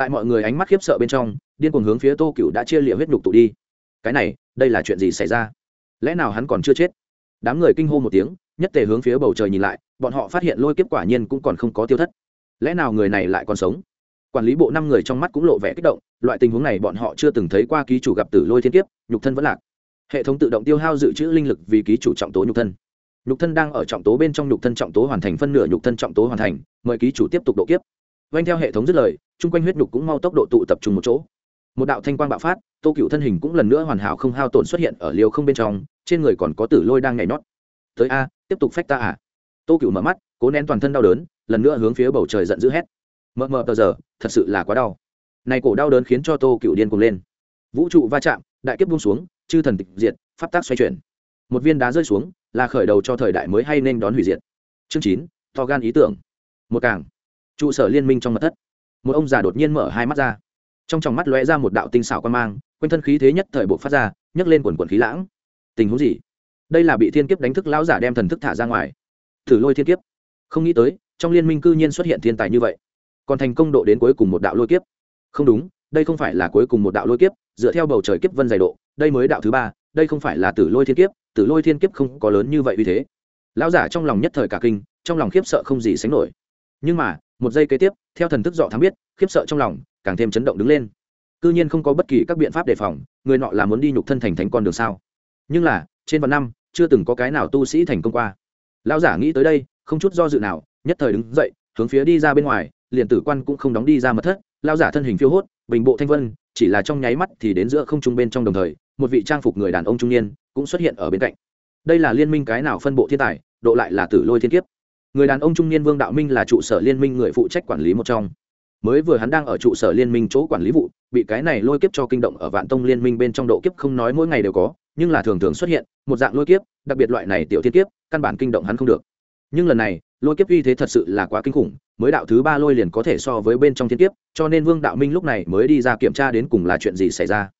Tại mọi người ánh mắt khiếp sợ bên trong, điên cuồng hướng phía tô cựu đã chia lịa huyết nhục tụ đi. Cái này, đây là chuyện gì xảy ra? Lẽ nào hắn còn chưa chết? Đám người kinh hô một tiếng nhất tề hướng phía bầu trời nhìn lại, bọn họ phát hiện lôi kiếp quả nhiên cũng còn không có tiêu thất. Lẽ nào người này lại còn sống? Quản lý bộ năm người trong mắt cũng lộ vẻ kích động, loại tình huống này bọn họ chưa từng thấy qua ký chủ gặp tử lôi thiên kiếp, nhục thân vẫn lạc. Hệ thống tự động tiêu hao dự trữ linh lực vì ký chủ trọng tố nhục thân. Nhục thân đang ở trọng tố bên trong nhục thân trọng tố hoàn thành phân nửa nhục thân trọng tố hoàn thành, mời ký chủ tiếp tục độ kiếp. Vanh theo hệ thống dứt lời, chung quanh huyết nhục cũng mau tốc độ tụ tập trung một chỗ. Một đạo thanh quang bạo phát, tô cựu thân hình cũng lần nữa hoàn hảo không hao tổn xuất hiện ở liều không bên trong, trên người còn có tử lôi đang nhảy nhót. Tới a tiếp tục phách ta à? Tô cựu mở mắt, cố nén toàn thân đau đớn, lần nữa hướng phía bầu trời giận dữ hét. Mờ mờ tờ giờ, thật sự là quá đau. Này cổ đau đớn khiến cho tô cựu điên cuồng lên. Vũ trụ va chạm, đại kiếp buông xuống, chư thần tịch diệt, pháp tác xoay chuyển. Một viên đá rơi xuống, là khởi đầu cho thời đại mới hay nên đón hủy diệt. Chương chín, to gan ý tưởng. Một càng. Trụ sở liên minh trong mặt thất. Một ông già đột nhiên mở hai mắt ra. Trong tròng mắt lóe ra một đạo tinh xảo quan mang, quanh thân khí thế nhất thời buộc phát ra, nhấc lên quần quần khí lãng. Tình huống gì? Đây là bị thiên kiếp đánh thức lão giả đem thần thức thả ra ngoài. Thử lôi thiên kiếp. Không nghĩ tới, trong liên minh cư nhiên xuất hiện thiên tài như vậy. Còn thành công độ đến cuối cùng một đạo lôi kiếp. Không đúng, đây không phải là cuối cùng một đạo lôi kiếp, dựa theo bầu trời kiếp vân dày độ, đây mới đạo thứ ba, đây không phải là tử lôi thiên kiếp, tử lôi thiên kiếp không có lớn như vậy vì thế. Lão giả trong lòng nhất thời cả kinh, trong lòng khiếp sợ không gì sánh nổi. Nhưng mà, một giây kế tiếp, theo thần thức dọ thám biết, khiếp sợ trong lòng càng thêm chấn động đứng lên. Cư nhiên không có bất kỳ các biện pháp đề phòng, người nọ là muốn đi nhục thân thành thánh con đường sao? Nhưng là trên vạn năm, chưa từng có cái nào tu sĩ thành công qua. Lão giả nghĩ tới đây, không chút do dự nào, nhất thời đứng dậy, hướng phía đi ra bên ngoài, liền tử quan cũng không đóng đi ra mật thất. Lão giả thân hình phiêu hốt, bình bộ thanh vân, chỉ là trong nháy mắt thì đến giữa không trung bên trong đồng thời, một vị trang phục người đàn ông trung niên cũng xuất hiện ở bên cạnh. Đây là liên minh cái nào phân bộ thiên tài, độ lại là tử lôi thiên kiếp. Người đàn ông trung niên vương đạo minh là trụ sở liên minh người phụ trách quản lý một trong. Mới vừa hắn đang ở trụ sở liên minh chỗ quản lý vụ, bị cái này lôi kiếp cho kinh động ở vạn tông liên minh bên trong độ kiếp không nói mỗi ngày đều có nhưng là thường thường xuất hiện, một dạng lôi kiếp, đặc biệt loại này tiểu thiên kiếp, căn bản kinh động hắn không được. Nhưng lần này, lôi kiếp uy thế thật sự là quá kinh khủng, mới đạo thứ ba lôi liền có thể so với bên trong thiên kiếp, cho nên vương đạo minh lúc này mới đi ra kiểm tra đến cùng là chuyện gì xảy ra.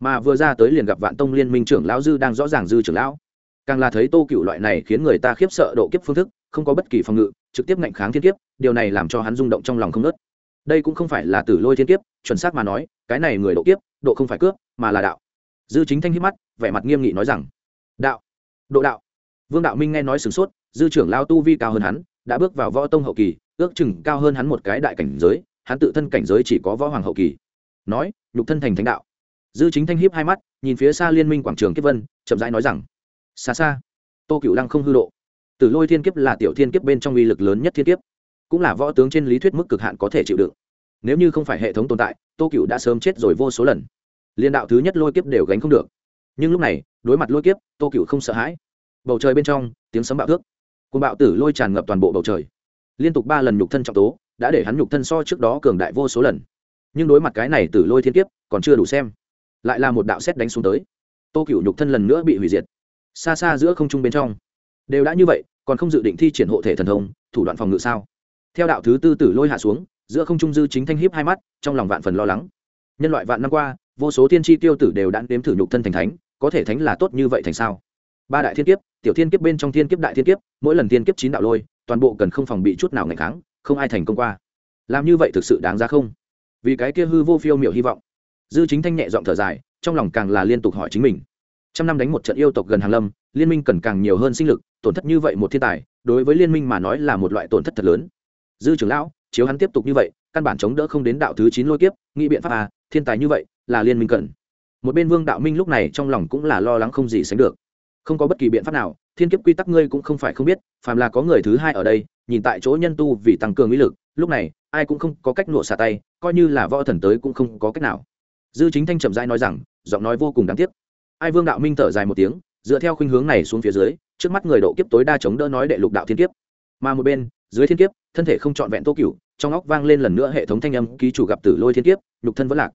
Mà vừa ra tới liền gặp vạn tông liên minh trưởng lão dư đang rõ ràng dư trưởng lão. Càng là thấy tô cựu loại này khiến người ta khiếp sợ độ kiếp phương thức, không có bất kỳ phòng ngự, trực tiếp ngạnh kháng thiên kiếp, điều này làm cho hắn rung động trong lòng không nớt đây cũng không phải là tử lôi thiên kiếp, chuẩn xác mà nói, cái này người độ kiếp, độ không phải cướp, mà là đạo dư chính thanh hít mắt, vẻ mặt nghiêm nghị nói rằng, đạo, độ đạo. Vương đạo minh nghe nói sửng sốt, dư trưởng lao tu vi cao hơn hắn, đã bước vào võ tông hậu kỳ, ước chừng cao hơn hắn một cái đại cảnh giới, hắn tự thân cảnh giới chỉ có võ hoàng hậu kỳ. Nói, nhục thân thành thánh đạo. Dư chính thanh hiếp hai mắt, nhìn phía xa liên minh quảng trường kiếp vân, chậm rãi nói rằng, xa xa, tô cựu lăng không hư độ. Tử lôi thiên kiếp là tiểu thiên kiếp bên trong uy lực lớn nhất thiên kiếp, cũng là võ tướng trên lý thuyết mức cực hạn có thể chịu đựng. Nếu như không phải hệ thống tồn tại, tô cựu đã sớm chết rồi vô số lần liên đạo thứ nhất lôi kiếp đều gánh không được. Nhưng lúc này, đối mặt lôi kiếp, tô cựu không sợ hãi. Bầu trời bên trong, tiếng sấm bạo thước. Cùng bạo tử lôi tràn ngập toàn bộ bầu trời. Liên tục ba lần nhục thân trọng tố, đã để hắn nhục thân so trước đó cường đại vô số lần. Nhưng đối mặt cái này tử lôi thiên kiếp, còn chưa đủ xem. Lại là một đạo xét đánh xuống tới. Tô cựu nhục thân lần nữa bị hủy diệt. Xa xa giữa không trung bên trong. Đều đã như vậy, còn không dự định thi triển hộ thể thần thông, thủ đoạn phòng ngự sao? Theo đạo thứ tư tử lôi hạ xuống, giữa không trung dư chính thanh hiếp hai mắt, trong lòng vạn phần lo lắng. Nhân loại vạn năm qua vô số thiên tri tiêu tử đều đã nếm thử nhục thân thành thánh, có thể thánh là tốt như vậy thành sao? Ba đại thiên kiếp, tiểu thiên kiếp bên trong thiên kiếp đại thiên kiếp, mỗi lần thiên kiếp chín đạo lôi, toàn bộ cần không phòng bị chút nào ngày tháng không ai thành công qua. Làm như vậy thực sự đáng ra không? Vì cái kia hư vô phiêu miểu hy vọng. Dư chính thanh nhẹ giọng thở dài, trong lòng càng là liên tục hỏi chính mình. Trăm năm đánh một trận yêu tộc gần hàng lâm, liên minh cần càng nhiều hơn sinh lực, tổn thất như vậy một thiên tài, đối với liên minh mà nói là một loại tổn thất thật lớn. Dư trưởng lão, chiếu hắn tiếp tục như vậy, căn bản chống đỡ không đến đạo thứ chín lôi kiếp, nghĩ biện pháp à thiên tài như vậy là liên minh cần. Một bên vương đạo minh lúc này trong lòng cũng là lo lắng không gì sánh được. Không có bất kỳ biện pháp nào, thiên kiếp quy tắc ngươi cũng không phải không biết, phàm là có người thứ hai ở đây, nhìn tại chỗ nhân tu vì tăng cường ý lực, lúc này, ai cũng không có cách nổ xả tay, coi như là võ thần tới cũng không có cách nào. Dư chính thanh chậm rãi nói rằng, giọng nói vô cùng đáng tiếc. Ai vương đạo minh thở dài một tiếng, dựa theo khuynh hướng này xuống phía dưới, trước mắt người độ kiếp tối đa chống đỡ nói đệ lục đạo thiên kiếp. Mà một bên, dưới thiên kiếp, thân thể không trọn vẹn tô cửu, trong óc vang lên lần nữa hệ thống thanh âm, ký chủ gặp tử lôi thiên kiếp, nhục thân vẫn lạc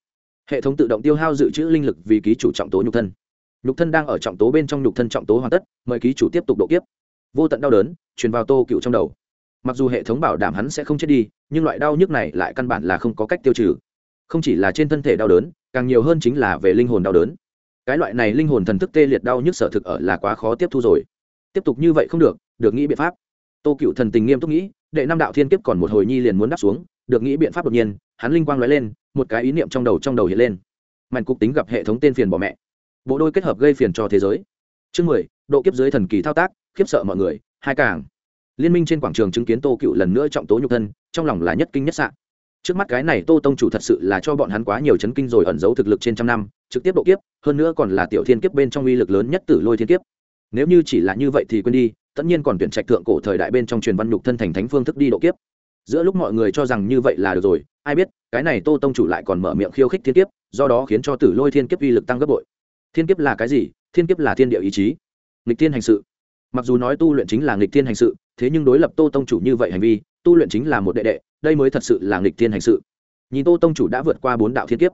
hệ thống tự động tiêu hao dự trữ linh lực vì ký chủ trọng tố nhục thân. Nhục thân đang ở trọng tố bên trong nhục thân trọng tố hoàn tất, mời ký chủ tiếp tục độ kiếp. Vô tận đau đớn truyền vào tô cựu trong đầu. Mặc dù hệ thống bảo đảm hắn sẽ không chết đi, nhưng loại đau nhức này lại căn bản là không có cách tiêu trừ. Không chỉ là trên thân thể đau đớn, càng nhiều hơn chính là về linh hồn đau đớn. Cái loại này linh hồn thần thức tê liệt đau nhức sở thực ở là quá khó tiếp thu rồi. Tiếp tục như vậy không được được nghĩ biện pháp. Tô cựu thần tình nghiêm túc nghĩ, đệ năm đạo thiên kiếp còn một hồi nhi liền muốn đáp xuống được nghĩ biện pháp đột nhiên, hắn linh quang lóe lên, một cái ý niệm trong đầu trong đầu hiện lên. Mạnh cục tính gặp hệ thống tên phiền bỏ mẹ. Bộ đôi kết hợp gây phiền cho thế giới. Chương mười, độ kiếp dưới thần kỳ thao tác, khiếp sợ mọi người, hai càng. Liên minh trên quảng trường chứng kiến tô cựu lần nữa trọng tố nhục thân, trong lòng là nhất kinh nhất sạn trước mắt cái này tô tông chủ thật sự là cho bọn hắn quá nhiều chấn kinh rồi ẩn giấu thực lực trên trăm năm, trực tiếp độ kiếp, hơn nữa còn là tiểu thiên kiếp bên trong uy lực lớn nhất tử lôi thiên kiếp. Nếu như chỉ là như vậy thì quên đi, tất nhiên còn tuyển trạch thượng cổ thời đại bên trong truyền văn nhục thân thành thánh phương thức đi độ kiếp giữa lúc mọi người cho rằng như vậy là được rồi, ai biết, cái này tô tông chủ lại còn mở miệng khiêu khích thiên kiếp, do đó khiến cho tử lôi thiên kiếp uy lực tăng gấp bội. Thiên kiếp là cái gì? Thiên kiếp là thiên địa ý chí. Nghịch thiên hành sự. Mặc dù nói tu luyện chính là nghịch thiên hành sự, thế nhưng đối lập tô tông chủ như vậy hành vi, tu luyện chính là một đệ đệ, đây mới thật sự là nghịch thiên hành sự. Nhìn tô tông chủ đã vượt qua bốn đạo thiên kiếp,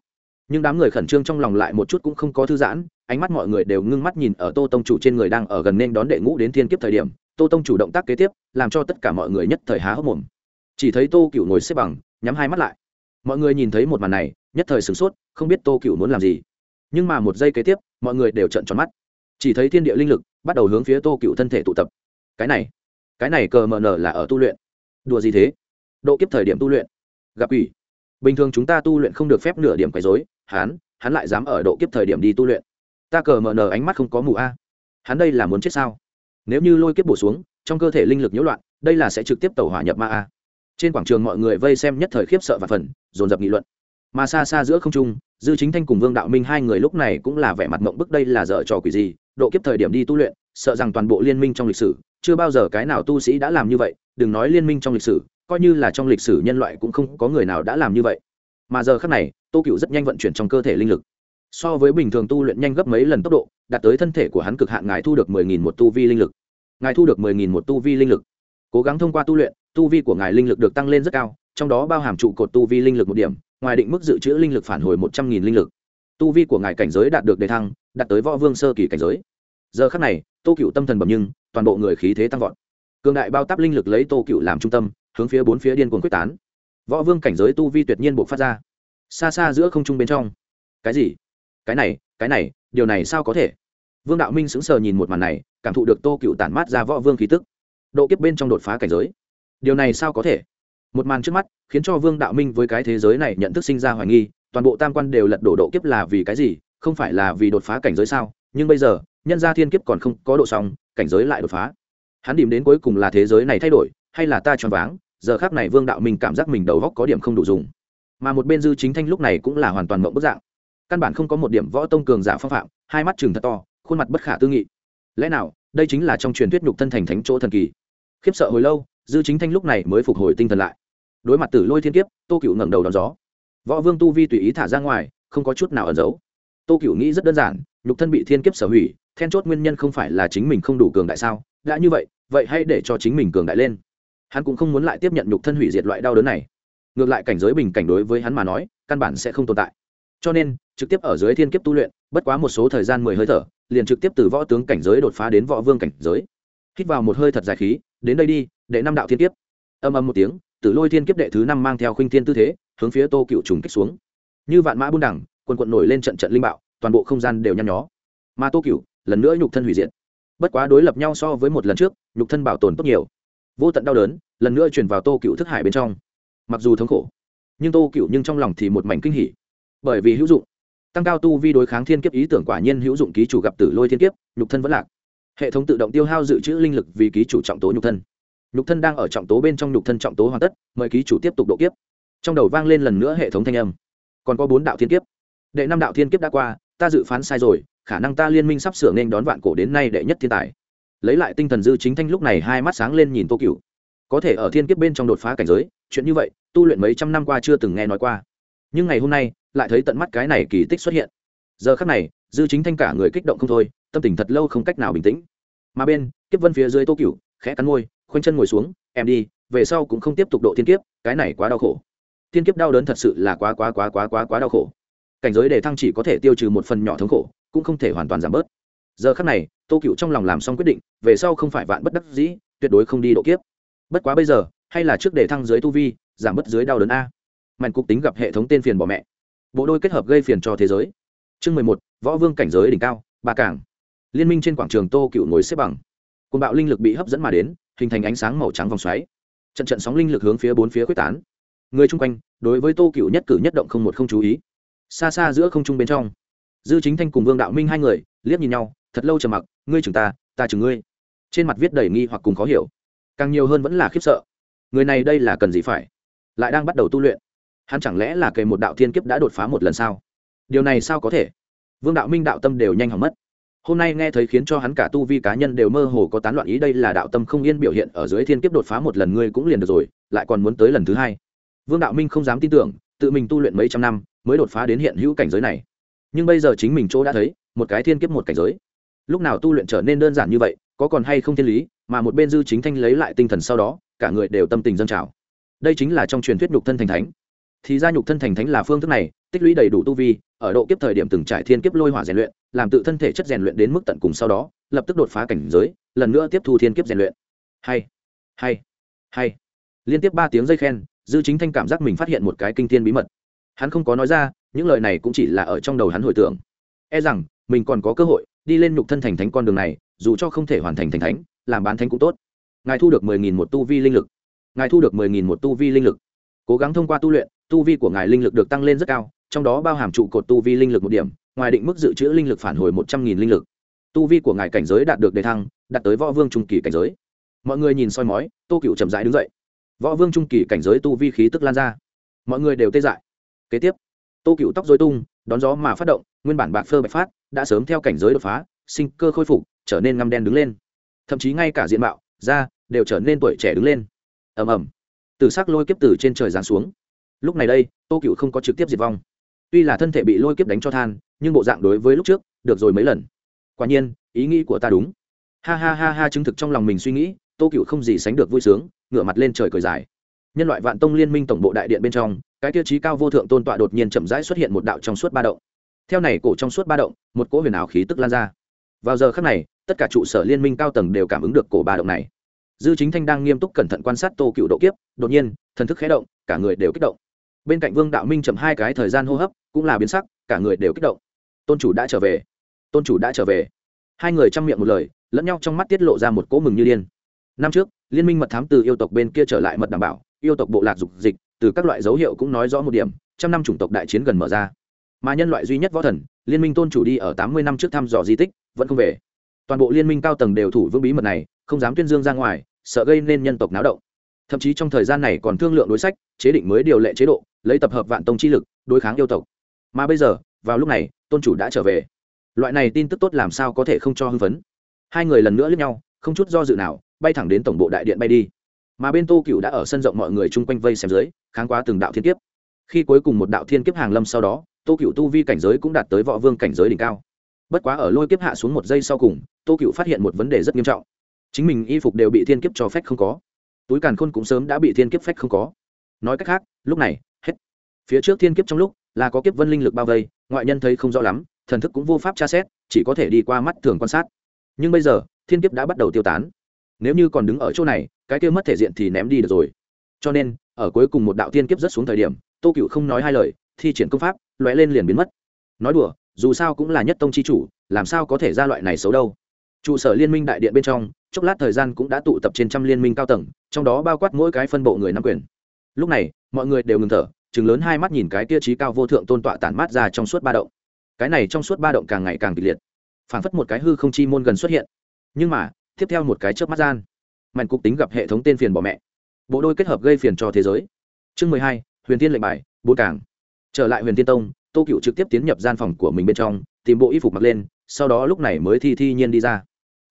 nhưng đám người khẩn trương trong lòng lại một chút cũng không có thư giãn, ánh mắt mọi người đều ngưng mắt nhìn ở tô tông chủ trên người đang ở gần nên đón đệ ngũ đến thiên kiếp thời điểm, tô tông chủ động tác kế tiếp, làm cho tất cả mọi người nhất thời há hốc mồm chỉ thấy tô cựu ngồi xếp bằng, nhắm hai mắt lại. Mọi người nhìn thấy một màn này, nhất thời sửng sốt, không biết tô cựu muốn làm gì. Nhưng mà một giây kế tiếp, mọi người đều trận tròn mắt. Chỉ thấy thiên địa linh lực bắt đầu hướng phía tô cựu thân thể tụ tập. Cái này cái này cờ mờ nở là ở tu luyện. Đùa gì thế? Độ kiếp thời điểm tu luyện. Gặp ủy bình thường chúng ta tu luyện không được phép nửa điểm quấy dối hắn hắn lại dám ở độ kiếp thời điểm đi tu luyện. Ta cờ mờ nở ánh mắt không có mù a. Hắn đây là muốn chết sao? Nếu như lôi kiếp bổ xuống, trong cơ thể linh lực nhiễu loạn, đây là sẽ trực tiếp tàu hỏa nhập ma a trên quảng trường mọi người vây xem nhất thời khiếp sợ và phần, dồn dập nghị luận. Mà xa xa giữa không trung, dư chính thanh cùng vương đạo minh hai người lúc này cũng là vẻ mặt mộng bức đây là dở trò quỷ gì, độ kiếp thời điểm đi tu luyện, sợ rằng toàn bộ liên minh trong lịch sử, chưa bao giờ cái nào tu sĩ đã làm như vậy, đừng nói liên minh trong lịch sử, coi như là trong lịch sử nhân loại cũng không có người nào đã làm như vậy. Mà giờ khác này, tô cựu rất nhanh vận chuyển trong cơ thể linh lực. So với bình thường tu luyện nhanh gấp mấy lần tốc độ, đạt tới thân thể của hắn cực hạn ngài thu được mười nghìn một tu vi linh lực. Ngài thu được mười nghìn một tu vi linh lực. Cố gắng thông qua tu luyện tu vi của ngài linh lực được tăng lên rất cao, trong đó bao hàm trụ cột tu vi linh lực một điểm, ngoài định mức dự trữ linh lực phản hồi một trăm nghìn linh lực. Tu vi của ngài cảnh giới đạt được đề thăng, đạt tới võ vương sơ kỳ cảnh giới. Giờ khắc này, tô cựu tâm thần bẩm nhưng, toàn bộ người khí thế tăng vọt. Cường đại bao táp linh lực lấy tô cựu làm trung tâm, hướng phía bốn phía điên cuồng quyết tán. Võ vương cảnh giới tu vi tuyệt nhiên buộc phát ra. Xa xa giữa không trung bên trong. Cái gì? Cái này cái này, điều này sao có thể? Vương đạo minh sững sờ nhìn một màn này, cảm thụ được tô cựu tản mát ra võ vương khí tức. Độ kiếp bên trong đột phá cảnh giới điều này sao có thể? Một màn trước mắt, khiến cho vương đạo minh với cái thế giới này nhận thức sinh ra hoài nghi, toàn bộ tam quan đều lật đổ độ kiếp là vì cái gì, không phải là vì đột phá cảnh giới sao? Nhưng bây giờ, nhân gia thiên kiếp còn không có độ xong, cảnh giới lại đột phá. Hắn điểm đến cuối cùng là thế giới này thay đổi, hay là ta choáng váng, giờ khác này vương đạo minh cảm giác mình đầu góc có điểm không đủ dùng. Mà một bên dư chính thanh lúc này cũng là hoàn toàn mộng bức dạng. Căn bản không có một điểm võ tông cường giả phong phạm, hai mắt chừng thật to, khuôn mặt bất khả tư nghị. Lẽ nào, đây chính là trong truyền thuyết nhục thân thành thánh chỗ thần kỳ? Khiếp sợ hồi lâu dư chính thanh lúc này mới phục hồi tinh thần lại. Đối mặt tử lôi thiên kiếp, tô cựu ngẩng đầu đón gió. Võ vương tu vi tùy ý thả ra ngoài, không có chút nào ẩn giấu. Tô cựu nghĩ rất đơn giản, nhục thân bị thiên kiếp sở hủy, then chốt nguyên nhân không phải là chính mình không đủ cường đại sao? Đã như vậy vậy hãy để cho chính mình cường đại lên. Hắn cũng không muốn lại tiếp nhận nhục thân hủy diệt loại đau đớn này. Ngược lại cảnh giới bình cảnh đối với hắn mà nói, căn bản sẽ không tồn tại. Cho nên, trực tiếp ở dưới thiên kiếp tu luyện, bất quá một số thời gian mười hơi thở, liền trực tiếp từ võ tướng cảnh giới đột phá đến võ vương cảnh giới hít vào một hơi thật dài khí, đến đây đi, đệ năm đạo thiên kiếp. Âm âm một tiếng, tử lôi thiên kiếp đệ thứ năm mang theo khuynh thiên tư thế, hướng phía tô cựu trùng kích xuống. Như vạn mã buôn đẳng, quần quận nổi lên trận trận linh bạo, toàn bộ không gian đều nhăn nhó. Mà tô cựu, lần nữa nhục thân hủy diệt. Bất quá đối lập nhau so với một lần trước, nhục thân bảo tồn tốt nhiều. Vô tận đau đớn, lần nữa chuyển vào tô cựu thức hải bên trong. Mặc dù thống khổ, nhưng tô cựu nhưng trong lòng thì một mảnh kinh hỉ. Bởi vì hữu dụng, tăng cao tu vi đối kháng thiên kiếp ý tưởng quả nhiên hữu dụng ký chủ gặp tử lôi thiên kiếp, nhục thân vẫn lạc hệ thống tự động tiêu hao dự trữ linh lực vì ký chủ trọng tố nhục thân. Nhục thân đang ở trọng tố bên trong nhục thân trọng tố hoàn tất, mời ký chủ tiếp tục độ kiếp. Trong đầu vang lên lần nữa hệ thống thanh âm. Còn có bốn đạo thiên kiếp. Đệ năm đạo thiên kiếp đã qua, ta dự phán sai rồi, khả năng ta liên minh sắp sửa nên đón vạn cổ đến nay đệ nhất thiên tài. Lấy lại tinh thần dư chính thanh lúc này hai mắt sáng lên nhìn tô cựu có thể ở thiên kiếp bên trong đột phá cảnh giới, chuyện như vậy, tu luyện mấy trăm năm qua chưa từng nghe nói qua. Nhưng ngày hôm nay, lại thấy tận mắt cái này kỳ tích xuất hiện. Giờ khắc này dư chính thanh cả người kích động không thôi, tâm tình thật lâu không cách nào bình tĩnh. Mà bên, kiếp vân phía dưới tô cựu khẽ cắn môi, khoanh chân ngồi xuống, em đi, về sau cũng không tiếp tục độ thiên kiếp, cái này quá đau khổ. Thiên kiếp đau đớn thật sự là quá quá quá quá quá quá đau khổ. Cảnh giới đề thăng chỉ có thể tiêu trừ một phần nhỏ thống khổ, cũng không thể hoàn toàn giảm bớt. Giờ khắc này, tô cựu trong lòng làm xong quyết định, về sau không phải vạn bất đắc dĩ, tuyệt đối không đi độ kiếp. Bất quá bây giờ, hay là trước đề thăng dưới tu vi, giảm bớt dưới đau đớn a. Mạnh cục tính gặp hệ thống tên phiền bỏ mẹ. Bộ đôi kết hợp gây phiền cho thế giới chương mười một, võ vương cảnh giới đỉnh cao, ba cảng. Liên minh trên quảng trường tô cựu ngồi xếp bằng. Côn bạo linh lực bị hấp dẫn mà đến, hình thành ánh sáng màu trắng vòng xoáy. Trận trận sóng linh lực hướng phía bốn phía quyết tán. Người chung quanh, đối với tô cựu nhất cử nhất động không một không chú ý. Xa xa giữa không trung bên trong, dư chính thanh cùng vương đạo minh hai người, liếc nhìn nhau, thật lâu trầm mặc, ngươi chừng ta ta chừng ngươi. Trên mặt viết đầy nghi hoặc cùng khó hiểu. Càng nhiều hơn vẫn là khiếp sợ. Người này đây là cần gì phải? Lại đang bắt đầu tu luyện. Hắn chẳng lẽ là kề một đạo thiên kiếp đã đột phá một lần sao? Điều này sao có thể? Vương đạo minh đạo tâm đều nhanh hỏng mất. Hôm nay nghe thấy khiến cho hắn cả tu vi cá nhân đều mơ hồ có tán loạn ý, đây là đạo tâm không yên biểu hiện ở dưới thiên kiếp đột phá một lần ngươi cũng liền được rồi, lại còn muốn tới lần thứ hai. Vương đạo minh không dám tin tưởng, tự mình tu luyện mấy trăm năm mới đột phá đến hiện hữu cảnh giới này. Nhưng bây giờ chính mình chỗ đã thấy, một cái thiên kiếp một cảnh giới. Lúc nào tu luyện trở nên đơn giản như vậy, có còn hay không thiên lý, mà một bên dư chính thanh lấy lại tinh thần sau đó, cả người đều tâm tình dâng trào. Đây chính là trong truyền thuyết nhục thân thành thánh. Thì ra nhục thân thành thánh là phương thức này, tích lũy đầy đủ tu vi ở độ kiếp thời điểm từng trải thiên kiếp lôi hỏa rèn luyện, làm tự thân thể chất rèn luyện đến mức tận cùng sau đó, lập tức đột phá cảnh giới, lần nữa tiếp thu thiên kiếp rèn luyện. Hay hay hay. Liên tiếp ba tiếng dây khen, dư chính thanh cảm giác mình phát hiện một cái kinh thiên bí mật. Hắn không có nói ra, những lời này cũng chỉ là ở trong đầu hắn hồi tưởng. E rằng, mình còn có cơ hội đi lên nhục thân thành thánh con đường này, dù cho không thể hoàn thành thành thánh, làm bán thánh cũng tốt. Ngài thu được mười nghìn một tu vi linh lực. Ngài thu được mười nghìn một tu vi linh lực. Cố gắng thông qua tu luyện, tu vi của ngài linh lực được tăng lên rất cao trong đó bao hàm trụ cột tu vi linh lực một điểm, ngoài định mức dự trữ linh lực phản hồi một trăm nghìn linh lực. Tu vi của ngài cảnh giới đạt được đề thăng, đạt tới võ vương trung kỳ cảnh giới. Mọi người nhìn soi mói, tô cựu chậm rãi đứng dậy. Võ vương trung kỳ cảnh giới tu vi khí tức lan ra. Mọi người đều tê dại. Kế tiếp, tô cựu tóc dối tung, đón gió mà phát động, nguyên bản bạc phơ bạch phát, đã sớm theo cảnh giới đột phá, sinh cơ khôi phục, trở nên ngăm đen đứng lên. Thậm chí ngay cả diện mạo, da đều trở nên tuổi trẻ đứng lên. Ầm ầm. Từ s ắ c lôi kiếp từ trên trời giáng xuống. Lúc này đây, tô cựu không có trực tiếp diệt vong tuy là thân thể bị lôi kiếp đánh cho than, nhưng bộ dạng đối với lúc trước, được rồi mấy lần. Quả nhiên, ý nghĩ của ta đúng. Ha ha ha ha, chứng thực trong lòng mình suy nghĩ, tô cựu không gì sánh được vui sướng, ngửa mặt lên trời cười dài. Nhân loại vạn tông liên minh tổng bộ đại điện bên trong, cái tiêu chí cao vô thượng tôn tọa đột nhiên chậm rãi xuất hiện một đạo trong suốt ba động. Theo này cổ trong suốt ba động, một cỗ huyền ảo khí tức lan ra. Vào giờ khắc này, tất cả trụ sở liên minh cao tầng đều cảm ứng được cổ ba động này. Dư chính thanh đang nghiêm túc cẩn thận quan sát tô cựu độ kiếp, đột nhiên, thần thức khé động, cả người đều kích động bên cạnh vương đạo minh chậm hai cái thời gian hô hấp cũng là biến sắc cả người đều kích động tôn chủ đã trở về tôn chủ đã trở về hai người chăm miệng một lời lẫn nhau trong mắt tiết lộ ra một cỗ mừng như điên năm trước liên minh mật thám từ yêu tộc bên kia trở lại mật đảm bảo yêu tộc bộ lạc dục dịch từ các loại dấu hiệu cũng nói rõ một điểm trăm năm chủng tộc đại chiến gần mở ra mà nhân loại duy nhất võ thần liên minh tôn chủ đi ở tám mươi năm trước thăm dò di tích vẫn không về toàn bộ liên minh cao tầng đều thủ vương bí mật này không dám tuyên dương ra ngoài sợ gây nên nhân tộc náo động thậm chí trong thời gian này còn thương lượng đối sách, chế định mới điều lệ chế độ, lấy tập hợp vạn tông chi lực, đối kháng yêu tộc. Mà bây giờ, vào lúc này, tôn chủ đã trở về. Loại này tin tức tốt làm sao có thể không cho hưng phấn? Hai người lần nữa lướt nhau, không chút do dự nào, bay thẳng đến tổng bộ đại điện bay đi. Mà bên tô cựu đã ở sân rộng mọi người chung quanh vây xem dưới, kháng quá từng đạo thiên kiếp. Khi cuối cùng một đạo thiên kiếp hàng lâm sau đó, tô cựu tu vi cảnh giới cũng đạt tới võ vương cảnh giới đỉnh cao. Bất quá ở lôi kiếp hạ xuống một giây sau cùng, tô cựu phát hiện một vấn đề rất nghiêm trọng. Chính mình y phục đều bị thiên kiếp cho phép không có túi càn khôn cũng sớm đã bị thiên kiếp phách không có. Nói cách khác, lúc này, hết. Phía trước thiên kiếp trong lúc, là có kiếp vân linh lực bao vây, ngoại nhân thấy không rõ lắm, thần thức cũng vô pháp tra xét, chỉ có thể đi qua mắt thường quan sát. Nhưng bây giờ, thiên kiếp đã bắt đầu tiêu tán. Nếu như còn đứng ở chỗ này, cái kia mất thể diện thì ném đi được rồi. Cho nên, ở cuối cùng một đạo thiên kiếp rất xuống thời điểm, tô cựu không nói hai lời, thi triển công pháp, lóe lên liền biến mất. Nói đùa, dù sao cũng là nhất tông chi chủ, làm sao có thể ra loại này xấu đâu. Trụ sở liên minh đại điện bên trong chốc lát thời gian cũng đã tụ tập trên trăm liên minh cao tầng, trong đó bao quát mỗi cái phân bộ người nắm quyền. Lúc này, mọi người đều ngừng thở chừng lớn hai mắt nhìn cái tiêu chí cao vô thượng tôn tọa tản mát ra trong suốt ba động. Cái này trong suốt ba động càng ngày càng kịch liệt, phảng phất một cái hư không chi môn gần xuất hiện. Nhưng mà, tiếp theo một cái chớp mắt gian mạnh cục tính gặp hệ thống tên phiền bỏ mẹ. Bộ đôi kết hợp gây phiền cho thế giới. Chương mười hai, huyền tiên lệnh bài, bốn cảng trở lại huyền tiên tông, tô cựu trực tiếp tiến nhập gian phòng của mình bên trong, tìm bộ y phục mặc lên, sau đó lúc này mới thi thi nhiên đi ra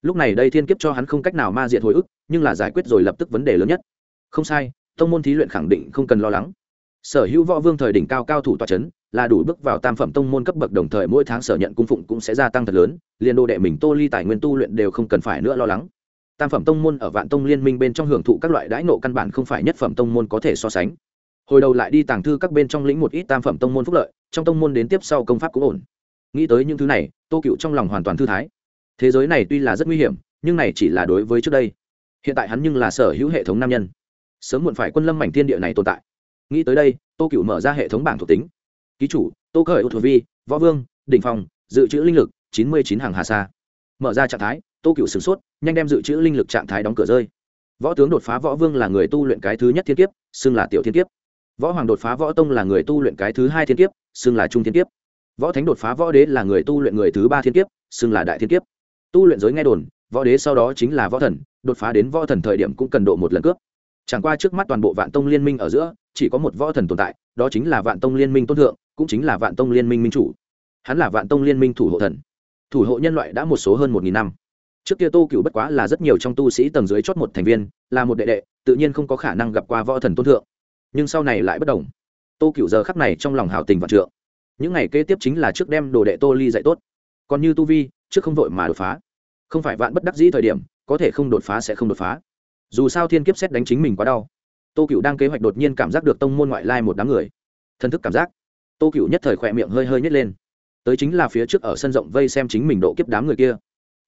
lúc này đây thiên kiếp cho hắn không cách nào ma diệt hồi ức, nhưng là giải quyết rồi lập tức vấn đề lớn nhất. Không sai, tông môn thí luyện khẳng định không cần lo lắng. Sở hữu võ vương thời đỉnh cao cao thủ tòa c h ấ n là đủ bước vào tam phẩm tông môn cấp bậc đồng thời mỗi tháng sở nhận cung phụng cũng sẽ gia tăng thật lớn, liền đồ đệ mình tô ly tài nguyên tu luyện đều không cần phải nữa lo lắng. Tam phẩm tông môn ở vạn tông liên minh bên trong hưởng thụ các loại đãi nộ căn bản không phải nhất phẩm tông môn có thể so sánh. Hồi đầu lại đi tàng thư các bên trong lĩnh một ít tam phẩm tông môn phúc lợi, trong tông môn đến tiếp sau công pháp cũng ổn. Nghĩ tới những thứ này, tô cựu trong lòng hoàn toàn thư thái thế giới này tuy là rất nguy hiểm, nhưng này chỉ là đối với trước đây. Hiện tại hắn nhưng là sở hữu hệ thống nam nhân. Sớm muộn phải quân lâm mảnh thiên địa này tồn tại. Nghĩ tới đây, tô cựu mở ra hệ thống bảng thuộc tính. Ký chủ, tô khởi ô thuộc vi, võ vương, đỉnh phòng dự trữ linh lực, chín mươi chín hàng hà sa. Mở ra trạng thái, tô cựu sửng sốt, nhanh đem dự trữ linh lực trạng thái đóng cửa rơi. Võ tướng đột phá võ vương là người tu luyện cái thứ nhất thiên kiếp, xưng là tiểu thiên kiếp. Võ hoàng đột phá võ tông là người tu luyện cái thứ hai thiên kiếp, xưng là trung thiên kiếp. Võ thánh đột phá võ đế là người tu luyện người thứ ba thiên kiếp, xưng là đại thiên kiếp tu luyện giới nghe đồn, võ đế sau đó chính là võ thần, đột phá đến võ thần thời điểm cũng cần độ một lần cướp. Chẳng qua trước mắt toàn bộ vạn tông liên minh ở giữa, chỉ có một võ thần tồn tại, đó chính là vạn tông liên minh tôn thượng, cũng chính là vạn tông liên minh minh chủ. Hắn là vạn tông liên minh thủ hộ thần. Thủ hộ nhân loại đã một số hơn một nghìn năm. Trước kia tô cựu bất quá là rất nhiều trong tu sĩ tầng dưới chót một thành viên, là một đệ đệ, tự nhiên không có khả năng gặp qua võ thần tôn thượng. Nhưng sau này lại bất đồng. Tô cựu giờ khắc này trong lòng hào tình vạn trượng. Những ngày kế tiếp chính là trước đem đồ đệ tô ly dạy tốt. Còn như tu vi trước không vội mà đột phá. Không phải vạn bất đắc dĩ thời điểm, có thể không đột phá sẽ không đột phá. Dù sao thiên kiếp xét đánh chính mình quá đau. Tô cựu đang kế hoạch đột nhiên cảm giác được tông môn ngoại lai một đám người. Thân thức cảm giác. Tô cựu nhất thời khỏe miệng hơi hơi nhét lên. Tới chính là phía trước ở sân rộng vây xem chính mình độ kiếp đám người kia.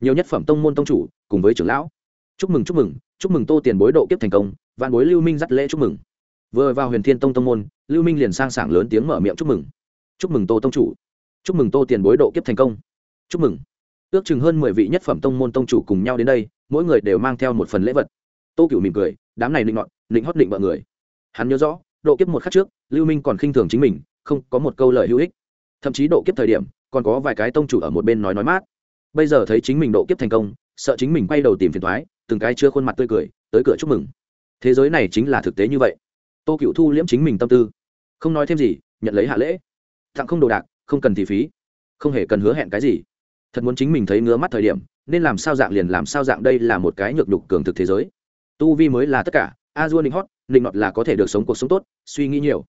Nhiều nhất phẩm tông môn tông chủ, cùng với trưởng lão. Chúc mừng chúc mừng chúc mừng tô tiền bối độ kiếp thành công, vạn bối lưu minh dắt lễ chúc mừng. Vừa vào huyền thiên tông tông môn, lưu minh liền sang sảng lớn tiếng mở miệng chúc mừng. Chúc mừng tô tông chủ. Chúc mừng tô tiền bối độ kiếp thành công. Chúc mừng ước chừng hơn mười vị nhất phẩm tông môn tông chủ cùng nhau đến đây, mỗi người đều mang theo một phần lễ vật. Tô cựu mỉm cười, đám này định ngọn định hót định vợ người. Hắn nhớ rõ, độ kiếp một khắc trước, lưu minh còn khinh thường chính mình, không có một câu lời hữu ích. Thậm chí độ kiếp thời điểm, còn có vài cái tông chủ ở một bên nói nói mát. Bây giờ thấy chính mình độ kiếp thành công, sợ chính mình quay đầu tìm phiền thoái từng cái chưa khuôn mặt tươi cười, tới cửa chúc mừng. Thế giới này chính là thực tế như vậy. Tô cựu thu liễm chính mình tâm tư. Không nói thêm gì, nhận lấy hạ lễ. Tặng không đồ đạc, không cần thì phí. Không hề cần hứa hẹn cái gì thật muốn chính mình thấy ngứa mắt thời điểm, nên làm sao dạng liền làm sao dạng đây là một cái nhược nhục cường thực thế giới. Tu vi mới là tất cả, a dua định hót định nọt là có thể được sống cuộc sống tốt, suy nghĩ nhiều.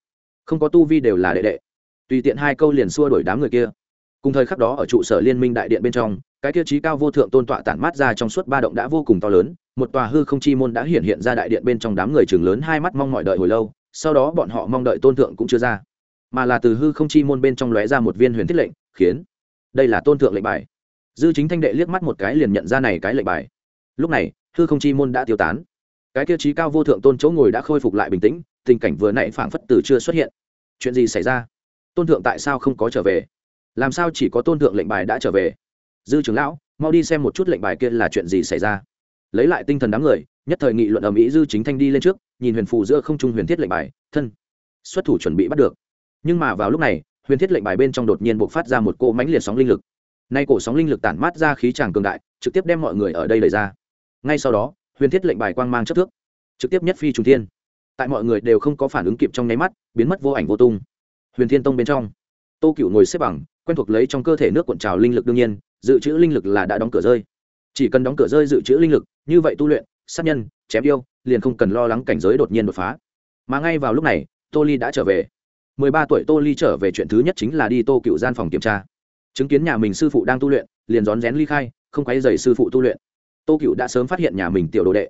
Không có tu vi đều là đệ đệ. Tùy tiện hai câu liền xua đổi đám người kia. Cùng thời khắc đó ở trụ sở liên minh đại điện bên trong, cái tiêu chí cao vô thượng tôn tọa tản mát ra trong suốt ba động đã vô cùng to lớn, một tòa hư không chi môn đã hiện hiện ra đại điện bên trong đám người trường lớn hai mắt mong mọi đợi hồi lâu, sau đó bọn họ mong đợi tôn thượng cũng chưa ra. Mà là từ hư không chi môn bên trong lóe ra một viên huyền thiết lệnh, khiến. Đây là tôn thượng lệnh bài dư chính thanh đệ liếc mắt một cái liền nhận ra này cái lệnh bài. Lúc này, hư không chi môn đã tiêu tán. Cái tiêu chí cao vô thượng tôn chỗ ngồi đã khôi phục lại bình tĩnh, tình cảnh vừa nãy phảng phất từ chưa xuất hiện. Chuyện gì xảy ra? Tôn thượng tại sao không có trở về? Làm sao chỉ có tôn thượng lệnh bài đã trở về? Dư trưởng lão, mau đi xem một chút lệnh bài kia là chuyện gì xảy ra. Lấy lại tinh thần đám người, nhất thời nghị luận ầm ĩ dư chính thanh đi lên trước, nhìn huyền phù giữa không trung huyền thiết lệnh bài, thân. Xuất thủ chuẩn bị bắt được. Nhưng mà vào lúc này, huyền thiết lệnh bài bên trong đột nhiên bộc phát ra một cỗ mánh liệt sóng linh lực nay cổ sóng linh lực tản mát ra khí tràng cường đại, trực tiếp đem mọi người ở đây đẩy ra. Ngay sau đó, huyền thiết lệnh bài quang mang chất thước, trực tiếp nhất phi trung thiên. Tại mọi người đều không có phản ứng kịp trong nháy mắt, biến mất vô ảnh vô tung. Huyền thiên tông bên trong, tô cựu ngồi xếp bằng, quen thuộc lấy trong cơ thể nước cuộn trào linh lực đương nhiên, dự trữ linh lực là đã đóng cửa rơi. Chỉ cần đóng cửa rơi dự trữ linh lực, như vậy tu luyện, sát nhân, chém yêu, liền không cần lo lắng cảnh giới đột nhiên đột phá. Mà ngay vào lúc này, tô ly đã trở về. Mười ba tuổi tô ly trở về chuyện thứ nhất chính là đi tô cựu gian phòng kiểm tra chứng kiến nhà mình sư phụ đang tu luyện, liền rón rén ly khai, không quay dày sư phụ tu luyện. Tô cựu đã sớm phát hiện nhà mình tiểu đồ đệ.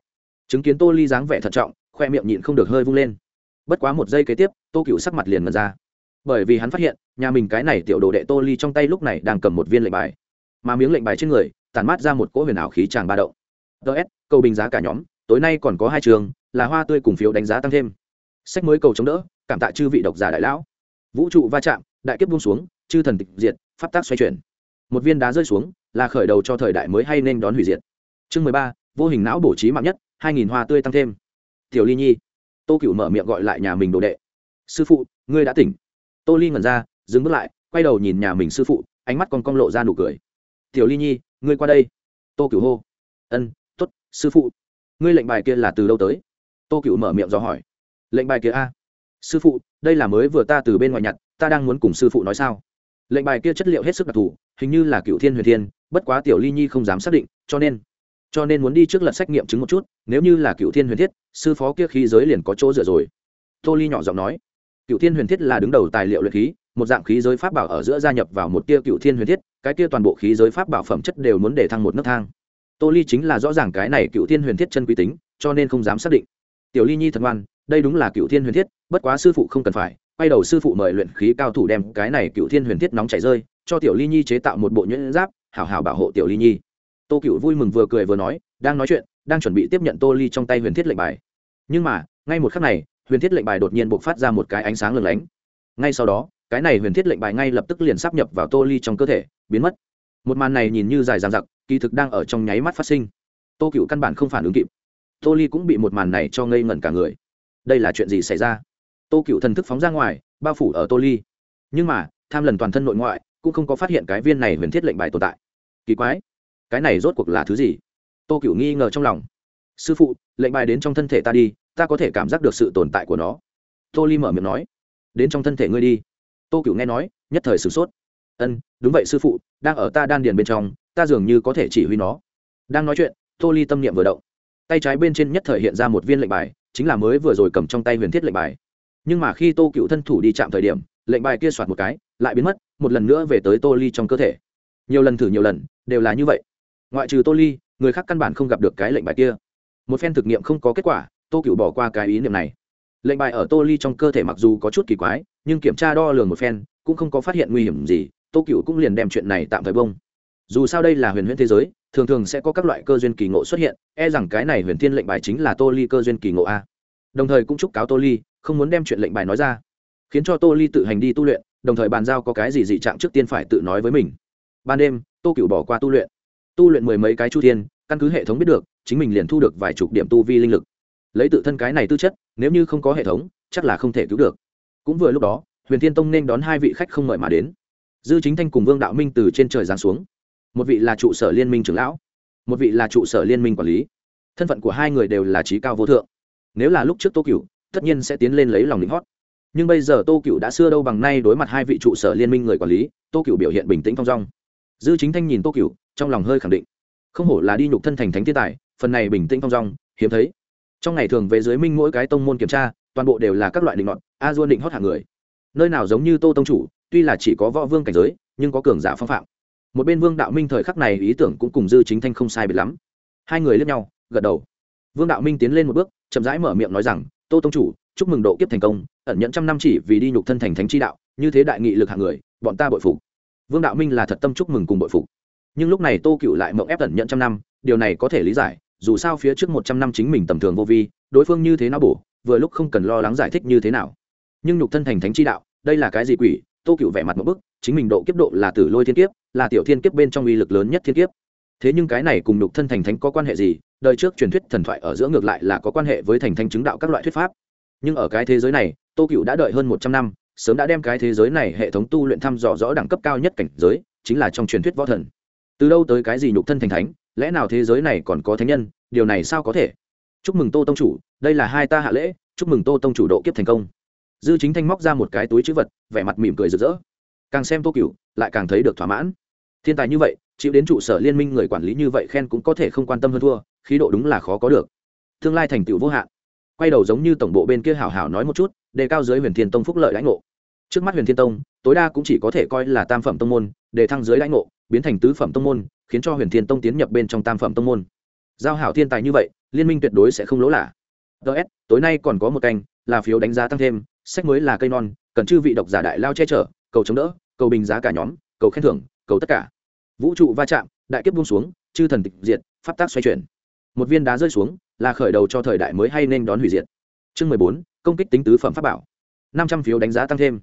Chứng kiến tô ly dáng vẻ thận trọng, khoe miệng nhịn không được hơi vung lên. Bất quá một giây kế tiếp, tô cựu sắc mặt liền mật ra. Bởi vì hắn phát hiện, nhà mình cái này tiểu đồ đệ tô ly trong tay lúc này đang cầm một viên lệnh bài. Mà miếng lệnh bài trên người, tản mát ra một cỗ huyền ảo khí tràng ba động. Ts cầu bình giá cả nhóm, tối nay còn có hai trường, là hoa tươi cùng phiếu đánh giá tăng thêm. Sách mới cầu chống đỡ, cảm tạ chư vị độc giả đại lão. Vũ trụ va chạm, đại kiếp buông xuống, chư thần tịch diệt pháp tác xoay chuyển. Một viên đá rơi xuống, là khởi đầu cho thời đại mới hay nên đón hủy diệt. Chương mười ba, vô hình não bổ trí mạng nhất, hai nghìn hoa tươi tăng thêm. Tiểu ly nhi. Tô cựu mở miệng gọi lại nhà mình đồ đệ. Sư phụ, ngươi đã tỉnh. Tô ly ngẩn ra, dừng bước lại, quay đầu nhìn nhà mình sư phụ, ánh mắt còn cong lộ ra nụ cười. Tiểu ly nhi, ngươi qua đây. Tô cựu hô. Ân t ố t sư phụ. Ngươi lệnh bài kia là từ đâu tới? Tô cựu mở miệng do hỏi. Lệnh bài kia a. Sư phụ, đây là mới vừa ta từ bên ngoài nhặt, ta đang muốn cùng sư phụ nói sao? Lệnh bài kia chất liệu hết sức đặc thù, hình như là cựu thiên huyền thiên, bất quá tiểu ly nhi không dám xác định, cho nên cho nên muốn đi trước lật xét nghiệm chứng một chút, nếu như là cựu thiên huyền thiết, sư phó kia khí giới liền có chỗ dựa rồi. Tô ly nhỏ giọng nói, cựu thiên huyền thiết là đứng đầu tài liệu luyện khí, một dạng khí giới pháp bảo ở giữa gia nhập vào một tia cựu thiên huyền thiết, cái tia toàn bộ khí giới pháp bảo phẩm chất đều muốn để thăng một nấc thang. Tô ly chính là rõ ràng cái này cựu thiên huyền thiết chân quy tính, cho nên không dám xác định. Tiểu ly nhi thật ngoan, đây đúng là cựu thiên huyền thiết, bất quá sư phụ không cần phải quay đầu sư phụ mời luyện khí cao thủ đem cái này cựu thiên huyền thiết nóng chảy rơi, cho tiểu ly nhi chế tạo một bộ nhuyễn giáp, hảo hảo bảo hộ tiểu ly nhi. Tô cựu vui mừng vừa cười vừa nói, đang nói chuyện, đang chuẩn bị tiếp nhận tô ly trong tay huyền thiết lệnh bài. Nhưng mà, ngay một khắc này, huyền thiết lệnh bài đột nhiên bộc phát ra một cái ánh sáng lừng lánh. Ngay sau đó, cái này huyền thiết lệnh bài ngay lập tức liền sắp nhập vào tô ly trong cơ thể, biến mất. Một màn này nhìn như dài dằng dặc, kỳ thực đang ở trong nháy mắt phát sinh. Tô cựu căn bản không phản ứng kịp. Tô ly cũng bị một màn này cho ngây ngẩn cả người. Đây là chuyện gì xảy ra? Tô cựu thần thức phóng ra ngoài, bao phủ ở tô ly. Nhưng mà, tham lần toàn thân nội ngoại, cũng không có phát hiện cái viên này huyền thiết lệnh bài tồn tại. Kỳ quái, cái này rốt cuộc là thứ gì? Tô cựu nghi ngờ trong lòng. Sư phụ, lệnh bài đến trong thân thể ta đi, ta có thể cảm giác được sự tồn tại của nó. Tô ly mở miệng nói. Đến trong thân thể ngươi đi. Tô cựu nghe nói, nhất thời sửng sốt. Ân, đúng vậy sư phụ, đang ở ta đan điền bên trong, ta dường như có thể chỉ huy nó. Đang nói chuyện, tô ly tâm niệm vừa động. Tay trái bên trên nhất thời hiện ra một viên lệnh bài, chính là mới vừa rồi cầm trong tay huyền thiết lệnh bài nhưng mà khi tô cựu thân thủ đi chạm thời điểm, lệnh bài kia soạt một cái, lại biến mất, một lần nữa về tới tô ly trong cơ thể. Nhiều lần thử nhiều lần, đều là như vậy. Ngoại trừ tô ly, người khác căn bản không gặp được cái lệnh bài kia. Một phen thực nghiệm không có kết quả, tô cựu bỏ qua cái ý niệm này. Lệnh bài ở tô ly trong cơ thể mặc dù có chút kỳ quái, nhưng kiểm tra đo lường một phen, cũng không có phát hiện nguy hiểm gì, tô cựu cũng liền đem chuyện này tạm thời bông dù sao đây là huyền huyễn thế giới, thường thường sẽ có các loại cơ duyên kỳ ngộ xuất hiện e rằng cái này huyền thiên lệnh bài chính là tô ly cơ duyên kỳ ngộ a đồng thời cũng chúc cáo tô ly, không muốn đem chuyện lệnh bài nói ra, khiến cho tô ly tự hành đi tu luyện, đồng thời bàn giao có cái gì dị trạng trước tiên phải tự nói với mình. Ban đêm, tô cựu bỏ qua tu luyện. Tu luyện mười mấy cái chu thiên, căn cứ hệ thống biết được, chính mình liền thu được vài chục điểm tu vi linh lực. Lấy tự thân cái này tư chất, nếu như không có hệ thống, chắc là không thể cứu được. Cũng vừa lúc đó, huyền thiên tông nên đón hai vị khách không mời mà đến. Dư chính thanh cùng vương đạo minh từ trên trời giáng xuống. Một vị là trụ sở liên minh trưởng lão, một vị là trụ sở liên minh quản lý. Thân phận của hai người đều là trí cao vô thượng nếu là lúc trước tô cựu tất nhiên sẽ tiến lên lấy lòng lính hót. Nhưng bây giờ tô cựu đã xưa đâu bằng nay đối mặt hai vị trụ sở liên minh người quản lý, tô cựu biểu hiện bình tĩnh thong dong. Dư chính thanh nhìn tô cựu trong lòng hơi khẳng định. Không hổ là đi nhục thân thành thánh thiên tài, phần này bình tĩnh thong dong, hiếm thấy. Trong ngày thường về dưới minh mỗi cái tông môn kiểm tra, toàn bộ đều là các loại định ngọn a duôn định hót hạng người. Nơi nào giống như tô tông chủ, tuy là chỉ có võ vương cảnh giới, nhưng có cường giả phong phạm. Một bên vương đạo minh thời khắc này ý tưởng cũng cùng dư chính thanh không sai biệt lắm. Hai người lướt nhau, gật đầu. Vương đạo minh tiến lên một bước chậm rãi mở miệng nói rằng, tô tông chủ, chúc mừng độ kiếp thành công, ẩn nhẫn trăm năm chỉ vì đi nhục thân thành thánh chi đạo, như thế đại nghị lực hạng người, bọn ta bội phục. Vương đạo minh là thật tâm chúc mừng cùng bội phục. Nhưng lúc này tô cựu lại mộng ép ẩn nhẫn trăm năm, điều này có thể lý giải, dù sao phía trước một trăm năm chính mình tầm thường vô vi, đối phương như thế nào bổ, vừa lúc không cần lo lắng giải thích như thế nào. Nhưng nhục thân thành thánh chi đạo, đây là cái gì quỷ? Tô cựu vẻ mặt một bức, chính mình độ kiếp độ là tử lôi thiên kiếp, là tiểu thiên kiếp bên trong uy lực lớn nhất thiên kiếp thế nhưng cái này cùng nhục thân thành thánh có quan hệ gì? Đời trước truyền thuyết thần thoại ở giữa ngược lại là có quan hệ với thành thánh chứng đạo các loại thuyết pháp. Nhưng ở cái thế giới này, tô cựu đã đợi hơn một trăm năm, sớm đã đem cái thế giới này hệ thống tu luyện thăm dò rõ đẳng cấp cao nhất cảnh giới, chính là trong truyền thuyết võ thần. Từ đâu tới cái gì nhục thân thành thánh? Lẽ nào thế giới này còn có thánh nhân? Điều này sao có thể? Chúc mừng tô tông chủ, đây là hai ta hạ lễ, chúc mừng tô tông chủ độ kiếp thành công. Dư chính thanh móc ra một cái túi chữ vật, vẻ mặt mỉm cười rực rỡ. Càng xem tô cựu lại càng thấy được thỏa mãn. Thiên tài như vậy chịu đến trụ sở liên minh người quản lý như vậy khen cũng có thể không quan tâm hơn thua, khí độ đúng là khó có được. Tương lai thành tựu vô hạn. Quay đầu giống như tổng bộ bên kia hảo hảo nói một chút, đề cao dưới huyền thiên tông phúc lợi lãnh ngộ. Trước mắt huyền thiên tông, tối đa cũng chỉ có thể coi là tam phẩm tông môn để thăng dưới lãnh ngộ, biến thành tứ phẩm tông môn, khiến cho huyền thiên tông tiến nhập bên trong tam phẩm tông môn. Giao hảo thiên tài như vậy, liên minh tuyệt đối sẽ không lỗ lạ. Ts tối nay còn có một canh, là phiếu đánh giá tăng thêm, sách mới là cây non, cần chư vị độc giả đại lao che chở, cầu chống đỡ, cầu bình giá cả nhóm, cầu khen thưởng, cầu tất cả vũ trụ va chạm, đại kiếp buông xuống, chư thần tịch diệt, pháp tác xoay chuyển. Một viên đá rơi xuống, là khởi đầu cho thời đại mới hay nên đón hủy diệt. Chương mười bốn, công kích tính tứ phẩm pháp bảo. Năm trăm phiếu đánh giá tăng thêm.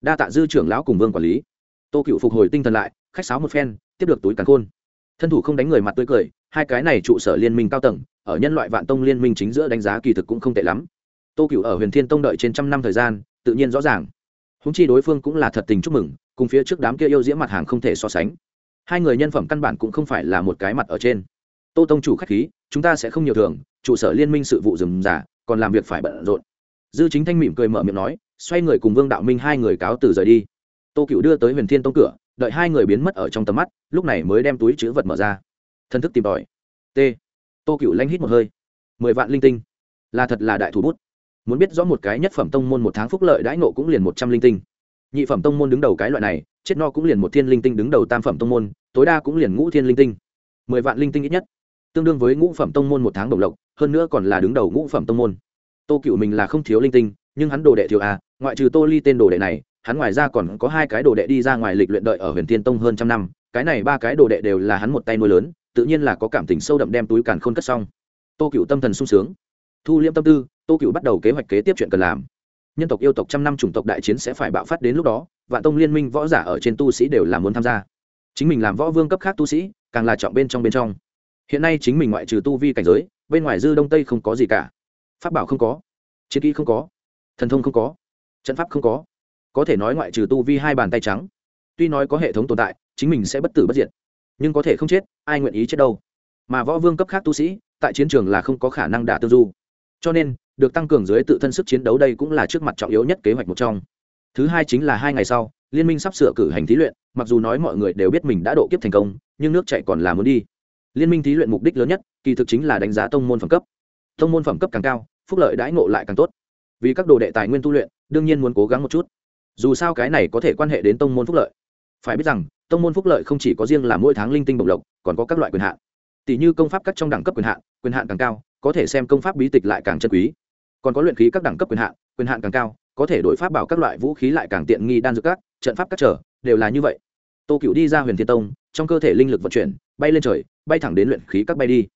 Đa tạ dư trưởng lão cùng vương quản lý. Tô cựu phục hồi tinh thần lại, khách sáo một phen, tiếp được túi càn khôn. Thân thủ không đánh người mặt tươi cười, hai cái này trụ sở liên minh cao tầng, ở nhân loại vạn tông liên minh chính giữa đánh giá kỳ thực cũng không tệ lắm. Tô cựu ở huyền thiên tông đợi trên trăm năm thời gian, tự nhiên rõ ràng. Húng chi đối phương cũng là thật tình chúc mừng, cùng phía trước đám kia yêu diễm mặt hàng không thể so sánh hai người nhân phẩm căn bản cũng không phải là một cái mặt ở trên. Tô tông chủ k h á c h khí, chúng ta sẽ không nhiều thường, trụ sở liên minh sự vụ dừng giả còn làm việc phải bận rộn. Dư chính thanh mỉm cười mở miệng nói, xoay người cùng vương đạo minh hai người cáo từ rời đi. Tô cựu đưa tới huyền thiên tông cửa, đợi hai người biến mất ở trong tầm mắt, lúc này mới đem túi chữ vật mở ra. Thân thức tìm tòi. T. Tô cựu lanh hít một hơi. Mười vạn linh tinh. Là thật là đại thủ bút. Muốn biết rõ một cái nhất phẩm tông môn một tháng phúc lợi đãi nộ cũng liền một trăm linh tinh nhị phẩm tông môn đứng đầu cái loại này, chết no cũng liền một thiên linh tinh đứng đầu tam phẩm tông môn, tối đa cũng liền ngũ thiên linh tinh. Mười vạn linh tinh ít nhất. Tương đương với ngũ phẩm tông môn một tháng đồng lộc, hơn nữa còn là đứng đầu ngũ phẩm tông môn. Tô cựu mình là không thiếu linh tinh, nhưng hắn đồ đệ thiếu à ngoại trừ tô ly tên đồ đệ này, hắn ngoài ra còn có hai cái đồ đệ đi ra ngoài lịch luyện đợi ở huyền thiên tông hơn trăm năm, cái này ba cái đồ đệ đều là hắn một tay nuôi lớn, tự nhiên là có cảm tình sâu đậm đem túi càn khôn cất xong. Tô cựu tâm thần sung sướng. Thu liêm tâm tư, tô cựu bắt đầu kế hoạch kế tiếp chuyện cần làm nhân tộc yêu tộc trăm năm chủng tộc đại chiến sẽ phải bạo phát đến lúc đó, vạn tông liên minh võ giả ở trên tu sĩ đều là muốn tham gia. Chính mình làm võ vương cấp khác tu sĩ, càng là trọng bên trong bên trong. Hiện nay chính mình ngoại trừ tu vi cảnh giới, bên ngoài dư đông tây không có gì cả. Pháp bảo không có, chiến kỹ không có, thần thông không có, trận pháp không có. Có thể nói ngoại trừ tu vi hai bàn tay trắng, tuy nói có hệ thống tồn tại, chính mình sẽ bất tử bất diệt. Nhưng có thể không chết, ai nguyện ý chết đâu? Mà võ vương cấp khác tu sĩ, tại chiến trường là không có khả năng đả tư du. Cho nên được tăng cường dưới tự thân sức chiến đấu đây cũng là trước mặt trọng yếu nhất kế hoạch một trong. Thứ hai chính là hai ngày sau, liên minh sắp sửa cử hành thí luyện, mặc dù nói mọi người đều biết mình đã độ kiếp thành công, nhưng nước chạy còn là muốn đi. Liên minh thí luyện mục đích lớn nhất, kỳ thực chính là đánh giá tông môn phẩm cấp. Tông môn phẩm cấp càng cao, phúc lợi đãi ngộ lại càng tốt. Vì các đồ đệ tài nguyên tu luyện, đương nhiên muốn cố gắng một chút. Dù sao cái này có thể quan hệ đến tông môn phúc lợi. Phải biết rằng, tông môn phúc lợi không chỉ có riêng là mỗi tháng linh tinh bổng lộc, còn có các loại quyền hạn. Tỷ như công pháp các trong đẳng cấp quyền hạn quyền hạn càng cao, có thể xem công pháp bí tịch lại càng chân quý còn có luyện khí các đẳng cấp quyền hạn quyền hạn càng cao, có thể đổi pháp bảo các loại vũ khí lại càng tiện nghi đan dược các, trận pháp các trở, đều là như vậy. Tô cựu đi ra huyền thiên tông, trong cơ thể linh lực vận chuyển, bay lên trời, bay thẳng đến luyện khí các bay đi.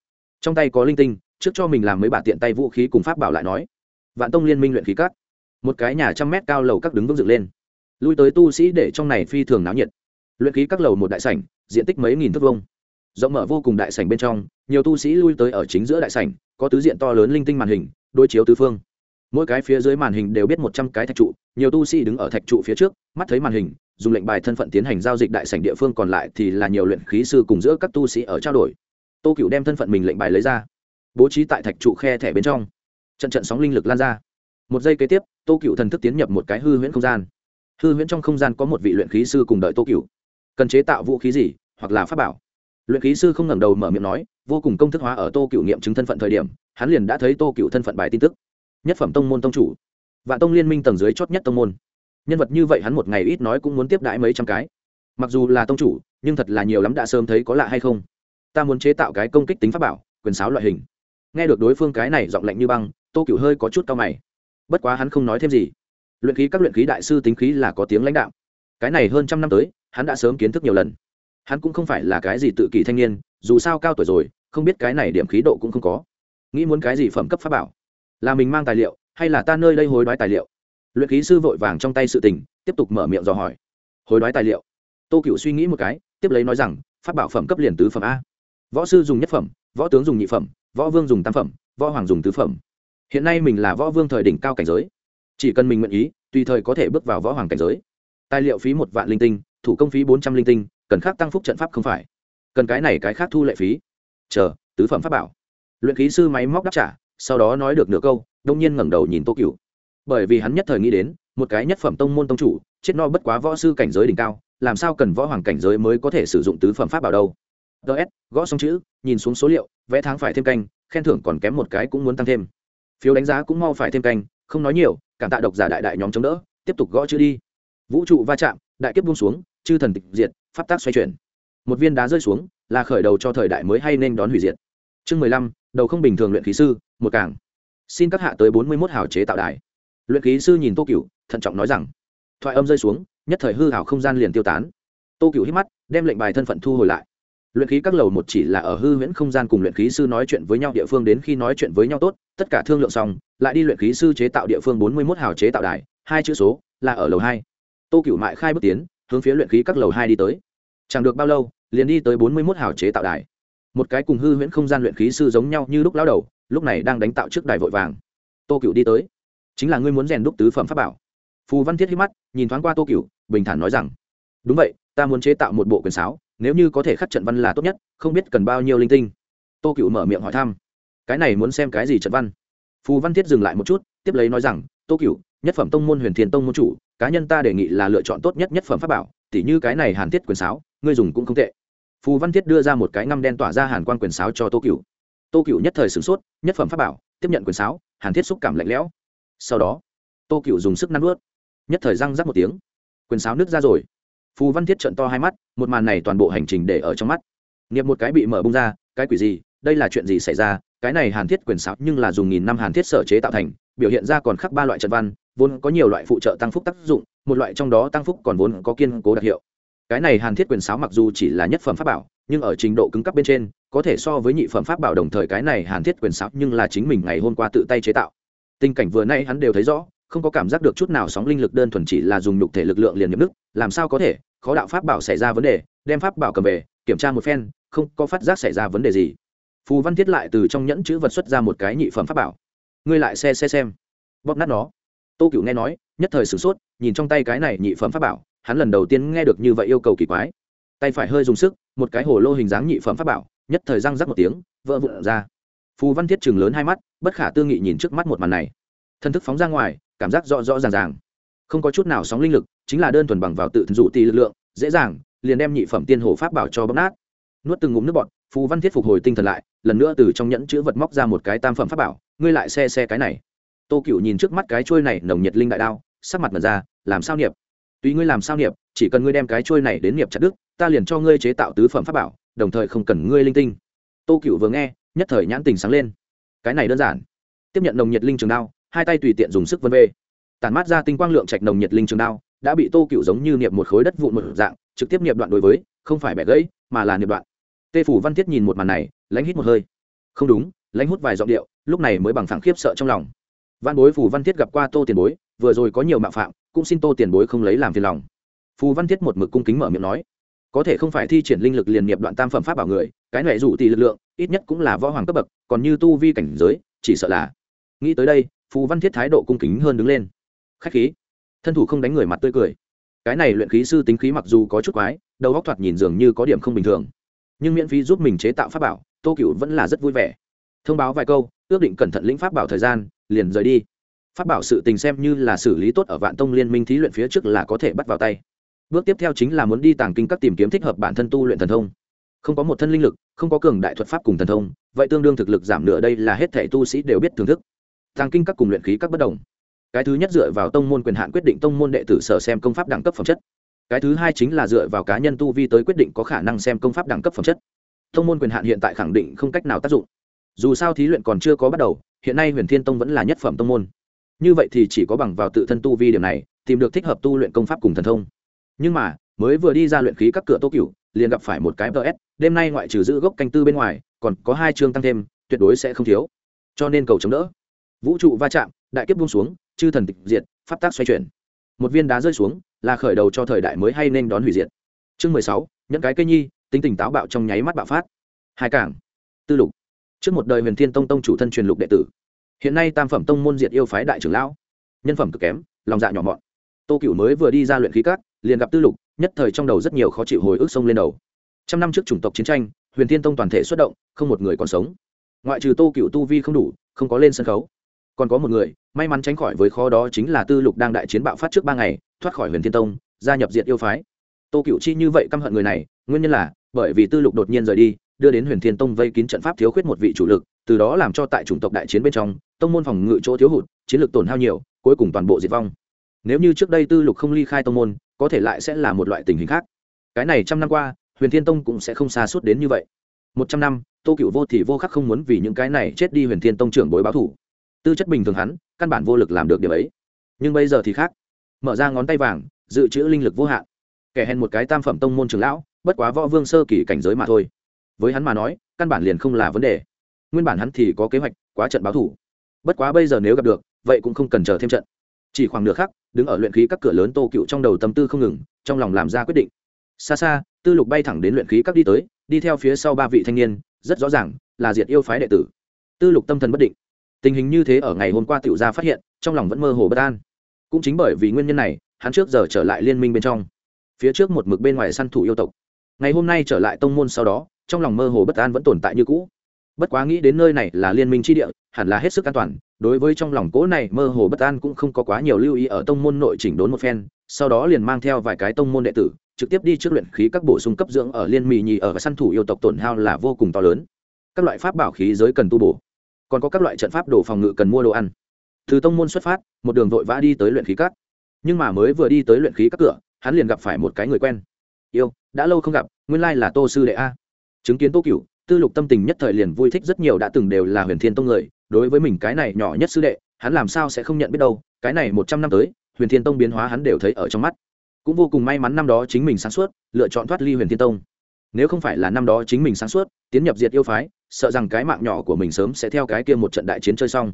Trong tay có linh tinh, trước cho mình làm mấy bà tiện tay vũ khí cùng pháp bảo lại nói. Vạn tông liên minh luyện khí các. Một cái nhà trăm mét cao lầu các đứng vững dựng lên. Lui tới tu sĩ để trong này phi thường náo nhiệt. Luyện khí các lầu một đại sảnh, diện tích mấy nghìn thước vông rộng mở vô cùng đại sảnh bên trong, nhiều tu sĩ lui tới ở chính giữa đại sảnh, có tứ diện to lớn linh tinh màn hình đối chiếu tứ phương. Mỗi cái phía dưới màn hình đều biết một trăm cái thạch trụ, nhiều tu sĩ đứng ở thạch trụ phía trước, mắt thấy màn hình, dùng lệnh bài thân phận tiến hành giao dịch đại sảnh địa phương còn lại thì là nhiều luyện khí sư cùng giữa các tu sĩ ở trao đổi. Tô cựu đem thân phận mình lệnh bài lấy ra, bố trí tại thạch trụ khe thẻ bên trong. Trận trận sóng linh lực lan ra. Một giây kế tiếp, tô cựu thần thức tiến nhập một cái hư huyễn không gian. Hư huyễn trong không gian có một vị luyện khí sư cùng đợi tô cựu cần chế tạo vũ khí gì, hoặc là pháp bảo? Luyện khí sư không ngẩng đầu mở miệng nói, vô cùng công thức hóa ở tô cựu nghiệm chứng thân phận thời điểm, hắn liền đã thấy tô cựu thân phận bài tin tức. Nhất phẩm tông môn tông chủ. Và tông liên minh tầng dưới chót nhất tông môn. Nhân vật như vậy hắn một ngày ít nói cũng muốn tiếp đãi mấy trăm cái. Mặc dù là tông chủ, nhưng thật là nhiều lắm đã sớm thấy có lạ hay không. Ta muốn chế tạo cái công kích tính pháp bảo, quyền sáo loại hình. Nghe được đối phương cái này giọng lạnh như băng, tô cựu hơi có chút cao mày. Bất quá hắn không nói thêm gì. Luyện khí các luyện khí đại sư tính khí là có tiếng lãnh đạo. Cái này hơn trăm năm tới, hắn đã sớm kiến thức nhiều lần hắn cũng không phải là cái gì tự kỷ thanh niên, dù sao cao tuổi rồi, không biết cái này điểm khí độ cũng không có. Nghĩ muốn cái gì phẩm cấp pháp bảo? Là mình mang tài liệu, hay là ta nơi đây hối đoái tài liệu? Luyện khí sư vội vàng trong tay sự tình, tiếp tục mở miệng dò hỏi. Hối đoái tài liệu? Tô cựu suy nghĩ một cái, tiếp lấy nói rằng, pháp bảo phẩm cấp liền tứ phẩm a. Võ sư dùng nhất phẩm, võ tướng dùng nhị phẩm, võ vương dùng tam phẩm, võ hoàng dùng tứ phẩm. Hiện nay mình là võ vương thời đỉnh cao cảnh giới. Chỉ cần mình nguyện ý, tùy thời có thể bước vào võ hoàng cảnh giới. Tài liệu phí một vạn linh tinh, thủ công phí bốn trăm linh tinh cần khác tăng phúc trận pháp không phải. Cần cái này cái khác thu lệ phí. Chờ, tứ phẩm pháp bảo. Luyện khí sư máy móc đáp trả, sau đó nói được nửa câu, đông nhiên ngẩng đầu nhìn tô cựu bởi vì hắn nhất thời nghĩ đến, một cái nhất phẩm tông môn tông chủ, chết no bất quá võ sư cảnh giới đỉnh cao, làm sao cần võ hoàng cảnh giới mới có thể sử dụng tứ phẩm pháp bảo đâu. Ts gõ xong chữ, nhìn xuống số liệu, vẽ tháng phải thêm canh, khen thưởng còn kém một cái cũng muốn tăng thêm. Phiếu đánh giá cũng mau phải thêm canh, không nói nhiều, cảm tạ độc giả đại đại nhóm chống đỡ, tiếp tục gõ chữ đi. Vũ trụ va chạm đại kiếp buông xuống, chư thần tịch diệt, pháp tác xoay chuyển. Một viên đá rơi xuống, là khởi đầu cho thời đại mới hay nên đón hủy diệt. Chương mười lăm, đầu không bình thường luyện khí sư, một cảng xin các hạ tới bốn mươi mốt hào chế tạo đài. Luyện khí sư nhìn tô cựu thận trọng nói rằng, thoại âm rơi xuống, nhất thời hư hào không gian liền tiêu tán. Tô cựu hít mắt, đem lệnh bài thân phận thu hồi lại. Luyện khí các lầu một chỉ là ở hư huyễn không gian cùng luyện khí sư nói chuyện với nhau địa phương đến khi nói chuyện với nhau tốt, tất cả thương lượng xong, lại đi luyện khí sư chế tạo địa phương bốn mươi mốt hào chế tạo đài, hai chữ số là ở lầu hai tô cựu mại khai bước tiến, hướng phía luyện khí các lầu hai đi tới. Chẳng được bao lâu, liền đi tới bốn mươi mốt hào chế tạo đài. Một cái cùng hư huyễn không gian luyện khí sư giống nhau như lúc lao đầu, lúc này đang đánh tạo trước đài vội vàng. Tô cựu đi tới. Chính là ngươi muốn rèn đúc tứ phẩm pháp bảo. Phù văn thiết hít mắt, nhìn thoáng qua tô cựu bình thản nói rằng, đúng vậy, ta muốn chế tạo một bộ quyền sáo, nếu như có thể khắc trận văn là tốt nhất, không biết cần bao nhiêu linh tinh. Tô cựu mở miệng hỏi thăm, cái này muốn xem cái gì trận văn? Phù văn thiết dừng lại một chút, tiếp lấy nói rằng tô cựu nhất phẩm tông môn huyền Thiên tông môn chủ, cá nhân ta đề nghị là lựa chọn tốt nhất nhất phẩm pháp bảo, tỉ như cái này hàn thiết quyền sáo, ngươi dùng cũng không tệ. Phù văn thiết đưa ra một cái ngăm đen tỏa ra hàn quan quyền sáo cho tô cựu tô cựu nhất thời sửng sốt, nhất phẩm pháp bảo, tiếp nhận quyền sáo, hàn thiết xúc cảm lạnh lẽo. Sau đó, tô cựu dùng sức năn ướt nhất thời răng rắc một tiếng. Quyền sáo nước ra rồi. Phù văn thiết trận to hai mắt, một màn này toàn bộ hành trình để ở trong mắt. Niệm một cái bị mở bung ra, cái quỷ gì, đây là chuyện gì xảy ra, cái này hàn thiết quyền sáo nhưng là dùng nghìn năm hàn thiết sở chế tạo thành biểu hiện ra còn khắc ba loại trận văn, vốn có nhiều loại phụ trợ tăng phúc tác dụng, một loại trong đó tăng phúc còn vốn có kiên cố đặc hiệu. Cái này hàn thiết quyền sáo mặc dù chỉ là nhất phẩm pháp bảo, nhưng ở trình độ cứng cấp bên trên, có thể so với nhị phẩm pháp bảo đồng thời cái này hàn thiết quyền sáo nhưng là chính mình ngày hôm qua tự tay chế tạo. Tình cảnh vừa nay hắn đều thấy rõ, không có cảm giác được chút nào sóng linh lực đơn thuần chỉ là dùng nhục thể lực lượng liền nhập nước làm sao có thể, khó đạo pháp bảo xảy ra vấn đề, đem pháp bảo cầm về, kiểm tra một phen, không có phát giác xảy ra vấn đề gì. Phù văn thiết lại từ trong nhẫn chữ vật xuất ra một cái nhị phẩm pháp bảo ngươi lại xe xe xem. Bóp nát nó. Tô cựu nghe nói, nhất thời sửng sốt, nhìn trong tay cái này nhị phẩm pháp bảo, hắn lần đầu tiên nghe được như vậy yêu cầu kỳ quái. Tay phải hơi dùng sức, một cái hồ lô hình dáng nhị phẩm pháp bảo, nhất thời răng rắc một tiếng, vỡ vụn ra. Phù văn thiết chừng lớn hai mắt, bất khả tư nghị nhìn trước mắt một màn này. Thân thức phóng ra ngoài, cảm giác rõ rõ ràng ràng. Không có chút nào sóng linh lực, chính là đơn thuần bằng vào tự dụ tì lực lượng, dễ dàng, liền đem nhị phẩm tiên hồ pháp bảo cho bóp nát. Nuốt từng ngụm nước bọt, phù văn thiết phục hồi tinh thần lại, lần nữa từ trong nhẫn chữ vật móc ra một cái tam phẩm pháp bảo ngươi lại xe xe cái này. Tô cựu nhìn trước mắt cái trôi này nồng nhiệt linh đại đao, sắc mặt mật ra, làm sao niệm? Tùy ngươi làm sao niệm, chỉ cần ngươi đem cái trôi này đến niệm chặt đức ta liền cho ngươi chế tạo tứ phẩm pháp bảo, đồng thời không cần ngươi linh tinh. Tô cựu vừa nghe, nhất thời nhãn tình sáng lên. Cái này đơn giản. Tiếp nhận nồng nhiệt linh trường đao, hai tay tùy tiện dùng sức vân vê. Tản mát ra tinh quang lượng trạch nồng nhiệt linh trường đao, đã bị tô cựu giống như niệm một khối đất vụn một dạng, trực tiếp niệm đoạn đối với, không phải bẻ gãy, mà là niệm đoạn. Tê phủ văn thiết nhìn một màn này, lãnh hít một hơi. Không đúng, lãnh hút vài giọng điệu lúc này mới bằng phẳng khiếp sợ trong lòng. Văn bối phù văn thiết gặp qua tô tiền bối, vừa rồi có nhiều mạo phạm, cũng xin tô tiền bối không lấy làm phiền lòng. Phù văn thiết một mực cung kính mở miệng nói, có thể không phải thi triển linh lực liền nghiệp đoạn tam phẩm pháp bảo người, cái này rủ tỷ lực lượng, ít nhất cũng là võ hoàng cấp bậc, còn như tu vi cảnh giới, chỉ sợ là. Nghĩ tới đây, phù văn thiết thái độ cung kính hơn đứng lên. Khách khí. Thân thủ không đánh người mặt tươi cười. Cái này luyện khí sư tính khí mặc dù có chút quái, đầu góc thoạt nhìn dường như có điểm không bình thường. Nhưng miễn phí giúp mình chế tạo pháp bảo, tô cựu vẫn là rất vui vẻ thông báo vài câu, ước định cẩn thận lĩnh pháp bảo thời gian, liền rời đi. Pháp bảo sự tình xem như là xử lý tốt ở vạn tông liên minh thí luyện phía trước là có thể bắt vào tay. Bước tiếp theo chính là muốn đi tàng kinh các tìm kiếm thích hợp bản thân tu luyện thần thông. Không có một thân linh lực, không có cường đại thuật pháp cùng thần thông, vậy tương đương thực lực giảm nửa đây là hết thể tu sĩ đều biết thưởng thức. Tàng kinh các cùng luyện khí các bất đồng. Cái thứ nhất dựa vào tông môn quyền hạn quyết định tông môn đệ tử sở xem công pháp đẳng cấp phẩm chất. Cái thứ hai chính là dựa vào cá nhân tu vi tới quyết định có khả năng xem công pháp đẳng cấp phẩm chất. Tông môn quyền hạn hiện tại khẳng định không cách nào tác dụng dù sao thí luyện còn chưa có bắt đầu, hiện nay huyền thiên tông vẫn là nhất phẩm tông môn. Như vậy thì chỉ có bằng vào tự thân tu vi điểm này, tìm được thích hợp tu luyện công pháp cùng thần thông. Nhưng mà, mới vừa đi ra luyện khí các cửa tô cửu, liền gặp phải một cái ts đêm nay ngoại trừ giữ gốc canh tư bên ngoài, còn có hai chương tăng thêm, tuyệt đối sẽ không thiếu. Cho nên cầu chống đỡ. Vũ trụ va chạm, đại kiếp buông xuống, chư thần tịch diệt, pháp tác xoay chuyển. Một viên đá rơi xuống, là khởi đầu cho thời đại mới hay nên đón hủy diệt. Chương mười sáu những cái cây nhi, tính tình táo bạo trong nháy mắt bạo phát. Hai cảng. Tư lục trước một đời huyền thiên tông tông chủ thân truyền lục đệ tử. Hiện nay tam phẩm tông môn diệt yêu phái đại trưởng lão. Nhân phẩm cực kém, lòng dạ nhỏ mọn. Tô cựu mới vừa đi ra luyện khí cát liền gặp tư lục, nhất thời trong đầu rất nhiều khó chịu hồi ức sông lên đầu. Trăm năm trước chủng tộc chiến tranh, huyền thiên tông toàn thể xuất động, không một người còn sống. Ngoại trừ tô cựu tu vi không đủ, không có lên sân khấu. Còn có một người, may mắn tránh khỏi với khó đó chính là tư lục đang đại chiến bạo phát trước ba ngày, thoát khỏi huyền thiên tông, gia nhập diện yêu phái. Tô cựu chi như vậy căm hận người này, nguyên nhân là bởi vì tư lục đột nhiên rời đi đưa đến huyền thiên tông vây kín trận pháp thiếu khuyết một vị chủ lực, từ đó làm cho tại chủng tộc đại chiến bên trong, tông môn phòng ngự chỗ thiếu hụt, chiến lược tổn hao nhiều, cuối cùng toàn bộ diệt vong. Nếu như trước đây tư lục không ly khai tông môn, có thể lại sẽ là một loại tình hình khác. Cái này trăm năm qua, huyền thiên tông cũng sẽ không xa suốt đến như vậy. Một trăm năm, tô cựu vô thì vô khắc không muốn vì những cái này chết đi huyền thiên tông trưởng bối báo thủ. Tư chất bình thường hắn, căn bản vô lực làm được điều ấy. Nhưng bây giờ thì khác. Mở ra ngón tay vàng, dự trữ linh lực vô hạn. Kẻ hèn một cái tam phẩm tông môn trường lão, bất quá võ vương sơ kỳ cảnh giới mà thôi với hắn mà nói, căn bản liền không là vấn đề. Nguyên bản hắn thì có kế hoạch, quá trận báo thủ. Bất quá bây giờ nếu gặp được, vậy cũng không cần chờ thêm trận. Chỉ khoảng nửa khắc, đứng ở luyện khí các cửa lớn tô cựu trong đầu tâm tư không ngừng, trong lòng làm ra quyết định. Xa xa, tư lục bay thẳng đến luyện khí các đi tới, đi theo phía sau ba vị thanh niên, rất rõ ràng, là diệt yêu phái đệ tử. Tư lục tâm thần bất định. Tình hình như thế ở ngày hôm qua tiểu gia phát hiện, trong lòng vẫn mơ hồ bất an. Cũng chính bởi vì nguyên nhân này, hắn trước giờ trở lại liên minh bên trong. Phía trước một mực bên ngoài săn thủ yêu tộc. Ngày hôm nay trở lại tông môn sau đó trong lòng mơ hồ bất an vẫn tồn tại như cũ. Bất quá nghĩ đến nơi này là liên minh tri địa, hẳn là hết sức an toàn, đối với trong lòng cố này mơ hồ bất an cũng không có quá nhiều lưu ý ở tông môn nội chỉnh đốn một phen, sau đó liền mang theo vài cái tông môn đệ tử, trực tiếp đi trước luyện khí các bổ sung cấp dưỡng ở liên mì nhì ở và săn thủ yêu tộc tổn hao là vô cùng to lớn. Các loại pháp bảo khí giới cần tu bổ, còn có các loại trận pháp đồ phòng ngự cần mua đồ ăn. Từ tông môn xuất phát, một đường vội vã đi tới luyện khí các. Nhưng mà mới vừa đi tới luyện khí các cửa, hắn liền gặp phải một cái người quen. Yêu, đã lâu không gặp, nguyên lai là tô sư đệ a chứng kiến tô cửu tư lục tâm tình nhất thời liền vui thích rất nhiều, đã từng đều là huyền thiên tông người. Đối với mình cái này nhỏ nhất sư đệ, hắn làm sao sẽ không nhận biết đâu. Cái này một trăm năm tới, huyền thiên tông biến hóa hắn đều thấy ở trong mắt. Cũng vô cùng may mắn năm đó chính mình sáng suốt, lựa chọn thoát ly huyền thiên tông. Nếu không phải là năm đó chính mình sáng suốt, tiến nhập diệt yêu phái, sợ rằng cái mạng nhỏ của mình sớm sẽ theo cái kia một trận đại chiến chơi xong.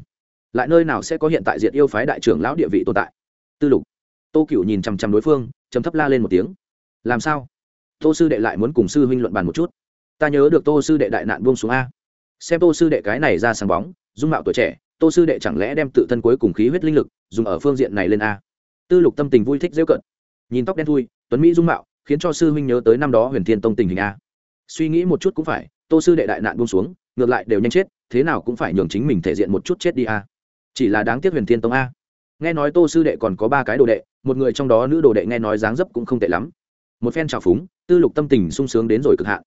Lại nơi nào sẽ có hiện tại diệt yêu phái đại trưởng lão địa vị tồn tại? Tư lục. Tô cựu nhìn chằm chằm đối phương chấm thấp la lên một tiếng. Làm sao? Tô sư đệ lại muốn cùng sư huynh luận bàn một chút ta nhớ được tô sư đệ đại nạn buông xuống a. Xem tô sư đệ cái này ra sáng bóng, dung mạo tuổi trẻ, tô sư đệ chẳng lẽ đem tự thân cuối cùng khí huyết linh lực dùng ở phương diện này lên a? Tư lục tâm tình vui thích dễ cận nhìn tóc đen thui, tuấn mỹ dung mạo, khiến cho sư huynh nhớ tới năm đó huyền thiên tông tình hình a. Suy nghĩ một chút cũng phải, tô sư đệ đại nạn buông xuống, ngược lại đều nhanh chết, thế nào cũng phải nhường chính mình thể diện một chút chết đi a. Chỉ là đáng tiếc huyền thiên tông a. Nghe nói tô sư đệ còn có ba cái đồ đệ, một người trong đó nữ đồ đệ nghe nói dáng dấp cũng không tệ lắm. Một phen trào phúng, tư lục tâm tình sung sướng đến rồi cực hạn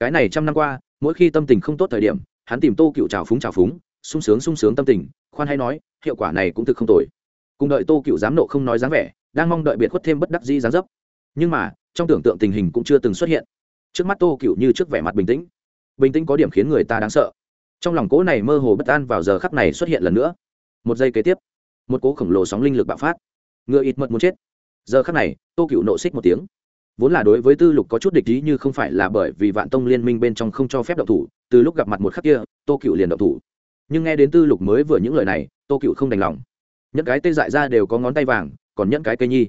cái này trăm năm qua, mỗi khi tâm tình không tốt thời điểm, hắn tìm tô cựu trào phúng trào phúng, sung sướng sung sướng tâm tình, khoan hay nói, hiệu quả này cũng thực không tồi. Cùng đợi tô cựu dám nộ không nói dáng vẻ, đang mong đợi biệt khuất thêm bất đắc dĩ dáng dấp. Nhưng mà, trong tưởng tượng tình hình cũng chưa từng xuất hiện. Trước mắt tô cựu như trước vẻ mặt bình tĩnh. Bình tĩnh có điểm khiến người ta đáng sợ. Trong lòng cố này mơ hồ bất an vào giờ khắc này xuất hiện lần nữa. Một giây kế tiếp, một cố khổng lồ sóng linh lực bạo phát. Ngựa ít mật muốn chết. Giờ khắc này, tô cựu nộ xích một tiếng vốn là đối với tư lục có chút địch ý như không phải là bởi vì vạn tông liên minh bên trong không cho phép động thủ, từ lúc gặp mặt một khắc kia, tô cựu liền động thủ. Nhưng nghe đến tư lục mới vừa những lời này, tô cựu không đành lòng. Những cái tê dại ra đều có ngón tay vàng, còn những cái cây nhi.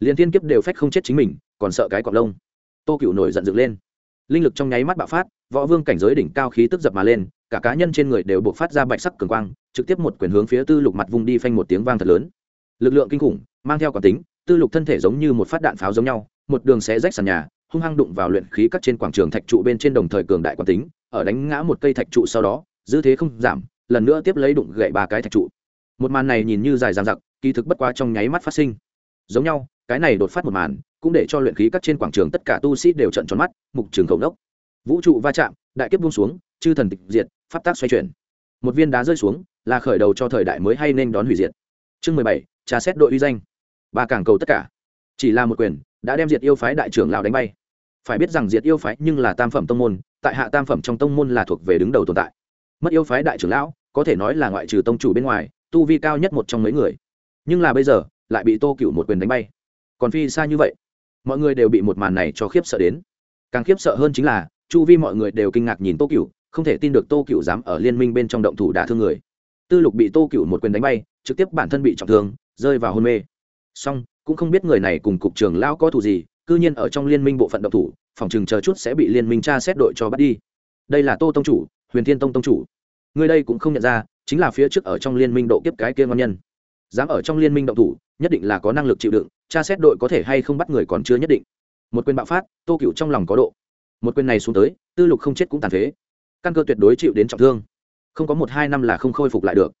Liền thiên kiếp đều phách không chết chính mình, còn sợ cái cọp lông. Tô cựu nổi giận dựng lên. Linh lực trong nháy mắt bạo phát, võ vương cảnh giới đỉnh cao khí tức dập mà lên, cả cá nhân trên người đều buộc phát ra bạch sắc cường quang, trực tiếp một quyền hướng phía tư lục mặt vùng đi phanh một tiếng vang thật lớn. Lực lượng kinh khủng, mang theo quả tính, tư lục thân thể giống như một phát đạn pháo giống nhau một đường xé rách sàn nhà, hung hăng đụng vào luyện khí cắt trên quảng trường thạch trụ bên trên đồng thời cường đại quán tính, ở đánh ngã một cây thạch trụ sau đó, dư thế không giảm, lần nữa tiếp lấy đụng gậy ba cái thạch trụ. Một màn này nhìn như dài dằng dặc, kỳ thực bất quá trong nháy mắt phát sinh. Giống nhau, cái này đột phát một màn, cũng để cho luyện khí cắt trên quảng trường tất cả tu sĩ đều trận tròn mắt, mục trường khổng đốc vũ trụ va chạm, đại kiếp buông xuống, chư thần tịch diệt, pháp tác xoay chuyển. Một viên đá rơi xuống, là khởi đầu cho thời đại mới hay nên đón hủy diệt. Chương mười bảy trà xét đội uy danh. Ba cảng cầu tất cả. Chỉ là một quyền đã đem diệt yêu phái đại trưởng lão đánh bay. Phải biết rằng diệt yêu phái nhưng là tam phẩm tông môn, tại hạ tam phẩm trong tông môn là thuộc về đứng đầu tồn tại. Mất yêu phái đại trưởng lão, có thể nói là ngoại trừ tông chủ bên ngoài, tu vi cao nhất một trong mấy người. Nhưng là bây giờ, lại bị tô cựu một quyền đánh bay. Còn phi xa như vậy, mọi người đều bị một màn này cho khiếp sợ đến. Càng khiếp sợ hơn chính là, chu vi mọi người đều kinh ngạc nhìn tô cựu không thể tin được tô cựu dám ở liên minh bên trong động thủ đả thương người. Tư lục bị tô cựu một quyền đánh bay, trực tiếp bản thân bị trọng thương, rơi vào hôn mê song cũng không biết người này cùng cục trưởng lão có thủ gì, cư nhiên ở trong liên minh bộ phận động thủ, phòng chừng chờ chút sẽ bị liên minh tra xét đội cho bắt đi. Đây là tô tông chủ, huyền thiên tông tông chủ. Người đây cũng không nhận ra, chính là phía trước ở trong liên minh độ kiếp cái kia ngon nhân. Dám ở trong liên minh động thủ, nhất định là có năng lực chịu đựng, tra xét đội có thể hay không bắt người còn chưa nhất định. Một quyền bạo phát, tô cựu trong lòng có độ. Một quyền này xuống tới, tư lục không chết cũng tàn phế. Căn cơ tuyệt đối chịu đến trọng thương. Không có một hai năm là không khôi phục lại được.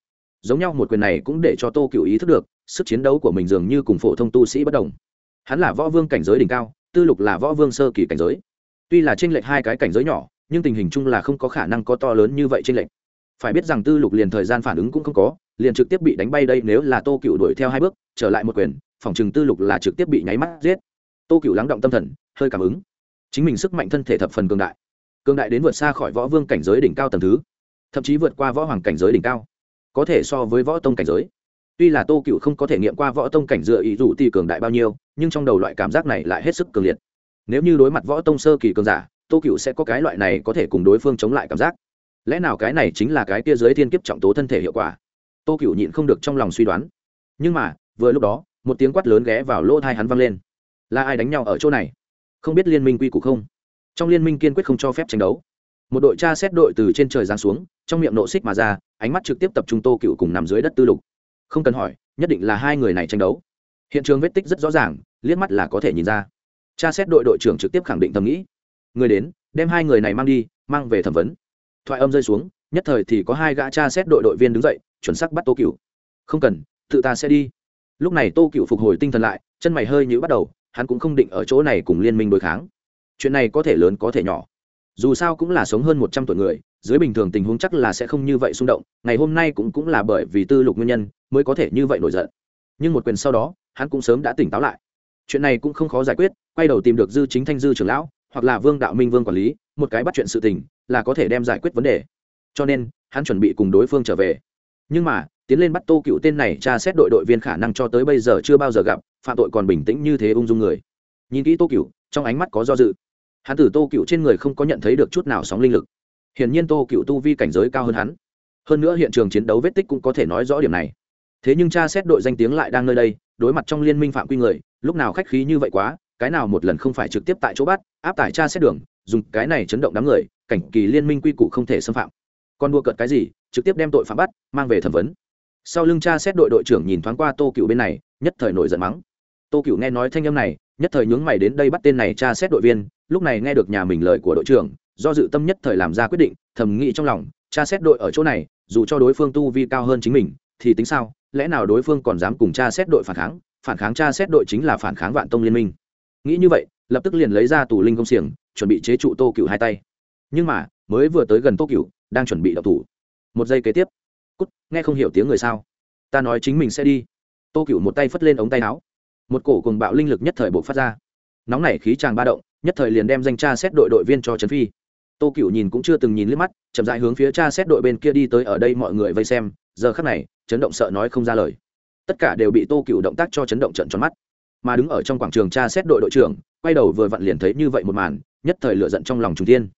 Giống nhau, một quyền này cũng để cho tô cựu ý thức được sức chiến đấu của mình dường như cùng phổ thông tu sĩ bất đồng. Hắn là võ vương cảnh giới đỉnh cao, tư lục là võ vương sơ kỳ cảnh giới. Tuy là tranh lệch hai cái cảnh giới nhỏ, nhưng tình hình chung là không có khả năng có to lớn như vậy tranh lệch. Phải biết rằng tư lục liền thời gian phản ứng cũng không có, liền trực tiếp bị đánh bay đây nếu là tô cựu đuổi theo hai bước, trở lại một quyền, phòng chừng tư lục là trực tiếp bị nháy mắt giết. Tô cựu lắng động tâm thần, hơi cảm ứng. Chính mình sức mạnh thân thể thập phần cường đại. Cường đại đến vượt xa khỏi võ vương cảnh giới đỉnh cao tầng thứ, thậm chí vượt qua võ hoàng cảnh giới đỉnh cao. Có thể so với võ tông cảnh giới tuy là tô cựu không có thể nghiệm qua võ tông cảnh dựa ý dù tỷ cường đại bao nhiêu, nhưng trong đầu loại cảm giác này lại hết sức cường liệt. Nếu như đối mặt võ tông sơ kỳ cường giả, tô cựu sẽ có cái loại này có thể cùng đối phương chống lại cảm giác. Lẽ nào cái này chính là cái kia giới thiên kiếp trọng tố thân thể hiệu quả? Tô cựu nhịn không được trong lòng suy đoán. Nhưng mà, vừa lúc đó, một tiếng quát lớn ghé vào lỗ thai hắn vang lên. Là ai đánh nhau ở chỗ này? Không biết liên minh quy củ không? Trong liên minh kiên quyết không cho phép tranh đấu. Một đội tra xét đội từ trên trời giáng xuống, trong miệng nộ xích mà ra, ánh mắt trực tiếp tập trung tô cựu cùng nằm dưới đất tư lục không cần hỏi, nhất định là hai người này tranh đấu. Hiện trường vết tích rất rõ ràng, liếc mắt là có thể nhìn ra. Cha xét đội đội trưởng trực tiếp khẳng định tâm nghĩ. Người đến, đem hai người này mang đi, mang về thẩm vấn. Thoại âm rơi xuống, nhất thời thì có hai gã cha xét đội đội viên đứng dậy, chuẩn sắc bắt tô cựu không cần, tự ta sẽ đi. Lúc này tô cựu phục hồi tinh thần lại, chân mày hơi nhữ bắt đầu, hắn cũng không định ở chỗ này cùng liên minh đối kháng. Chuyện này có thể lớn có thể nhỏ. Dù sao cũng là sống hơn một trăm tuổi người dưới bình thường tình huống chắc là sẽ không như vậy xung động, ngày hôm nay cũng cũng là bởi vì tư lục nguyên nhân mới có thể như vậy nổi giận. Nhưng một quyền sau đó, hắn cũng sớm đã tỉnh táo lại. Chuyện này cũng không khó giải quyết, quay đầu tìm được dư chính thanh dư trưởng lão, hoặc là vương đạo minh vương quản lý, một cái bắt chuyện sự tình, là có thể đem giải quyết vấn đề. Cho nên, hắn chuẩn bị cùng đối phương trở về. Nhưng mà, tiến lên bắt tô cựu tên này tra xét đội đội viên khả năng cho tới bây giờ chưa bao giờ gặp, phạm tội còn bình tĩnh như thế ung dung người. Nhìn kỹ tô cựu, trong ánh mắt có do dự. Hắn tử tô cựu trên người không có nhận thấy được chút nào sóng linh lực hiển nhiên tô cựu tu vi cảnh giới cao hơn hắn. Hơn nữa hiện trường chiến đấu vết tích cũng có thể nói rõ điểm này. Thế nhưng tra xét đội danh tiếng lại đang nơi đây, đối mặt trong liên minh phạm quy người, lúc nào khách khí như vậy quá, cái nào một lần không phải trực tiếp tại chỗ bắt, áp tải tra xét đường, dùng cái này chấn động đám người, cảnh kỳ liên minh quy củ không thể xâm phạm. Còn đua cợt cái gì, trực tiếp đem tội phạm bắt, mang về thẩm vấn. Sau lưng cha xét đội đội trưởng nhìn thoáng qua tô cựu bên này, nhất thời nổi giận mắng. Tô cựu nghe nói thanh âm này, nhất thời nhướng mày đến đây bắt tên này cha xét đội viên, lúc này nghe được nhà mình lời của đội trưởng do dự tâm nhất thời làm ra quyết định, thầm nghĩ trong lòng cha xét đội ở chỗ này, dù cho đối phương tu vi cao hơn chính mình, thì tính sao, lẽ nào đối phương còn dám cùng cha xét đội phản kháng phản kháng cha xét đội chính là phản kháng vạn tông liên minh. Nghĩ như vậy, lập tức liền lấy ra tù linh công xiềng, chuẩn bị chế trụ tô cựu hai tay. Nhưng mà, mới vừa tới gần tô cựu đang chuẩn bị đậu thủ. Một giây kế tiếp, cút, nghe không hiểu tiếng người sao. Ta nói chính mình sẽ đi. Tô cựu một tay phất lên ống tay áo. Một cổ cùng bạo linh lực nhất thời buộc phát ra. Nóng nảy khí tràng ba động, nhất thời liền đem danh cha xét đội đội viên cho trấn phi tô cựu nhìn cũng chưa từng nhìn liếc mắt, chậm dại hướng phía cha xét đội bên kia đi tới ở đây mọi người vây xem, giờ khắc này, chấn động sợ nói không ra lời. Tất cả đều bị tô cựu động tác cho chấn động trận tròn mắt. Mà đứng ở trong quảng trường cha xét đội đội trưởng, quay đầu vừa vặn liền thấy như vậy một màn, nhất thời lựa giận trong lòng trung thiên.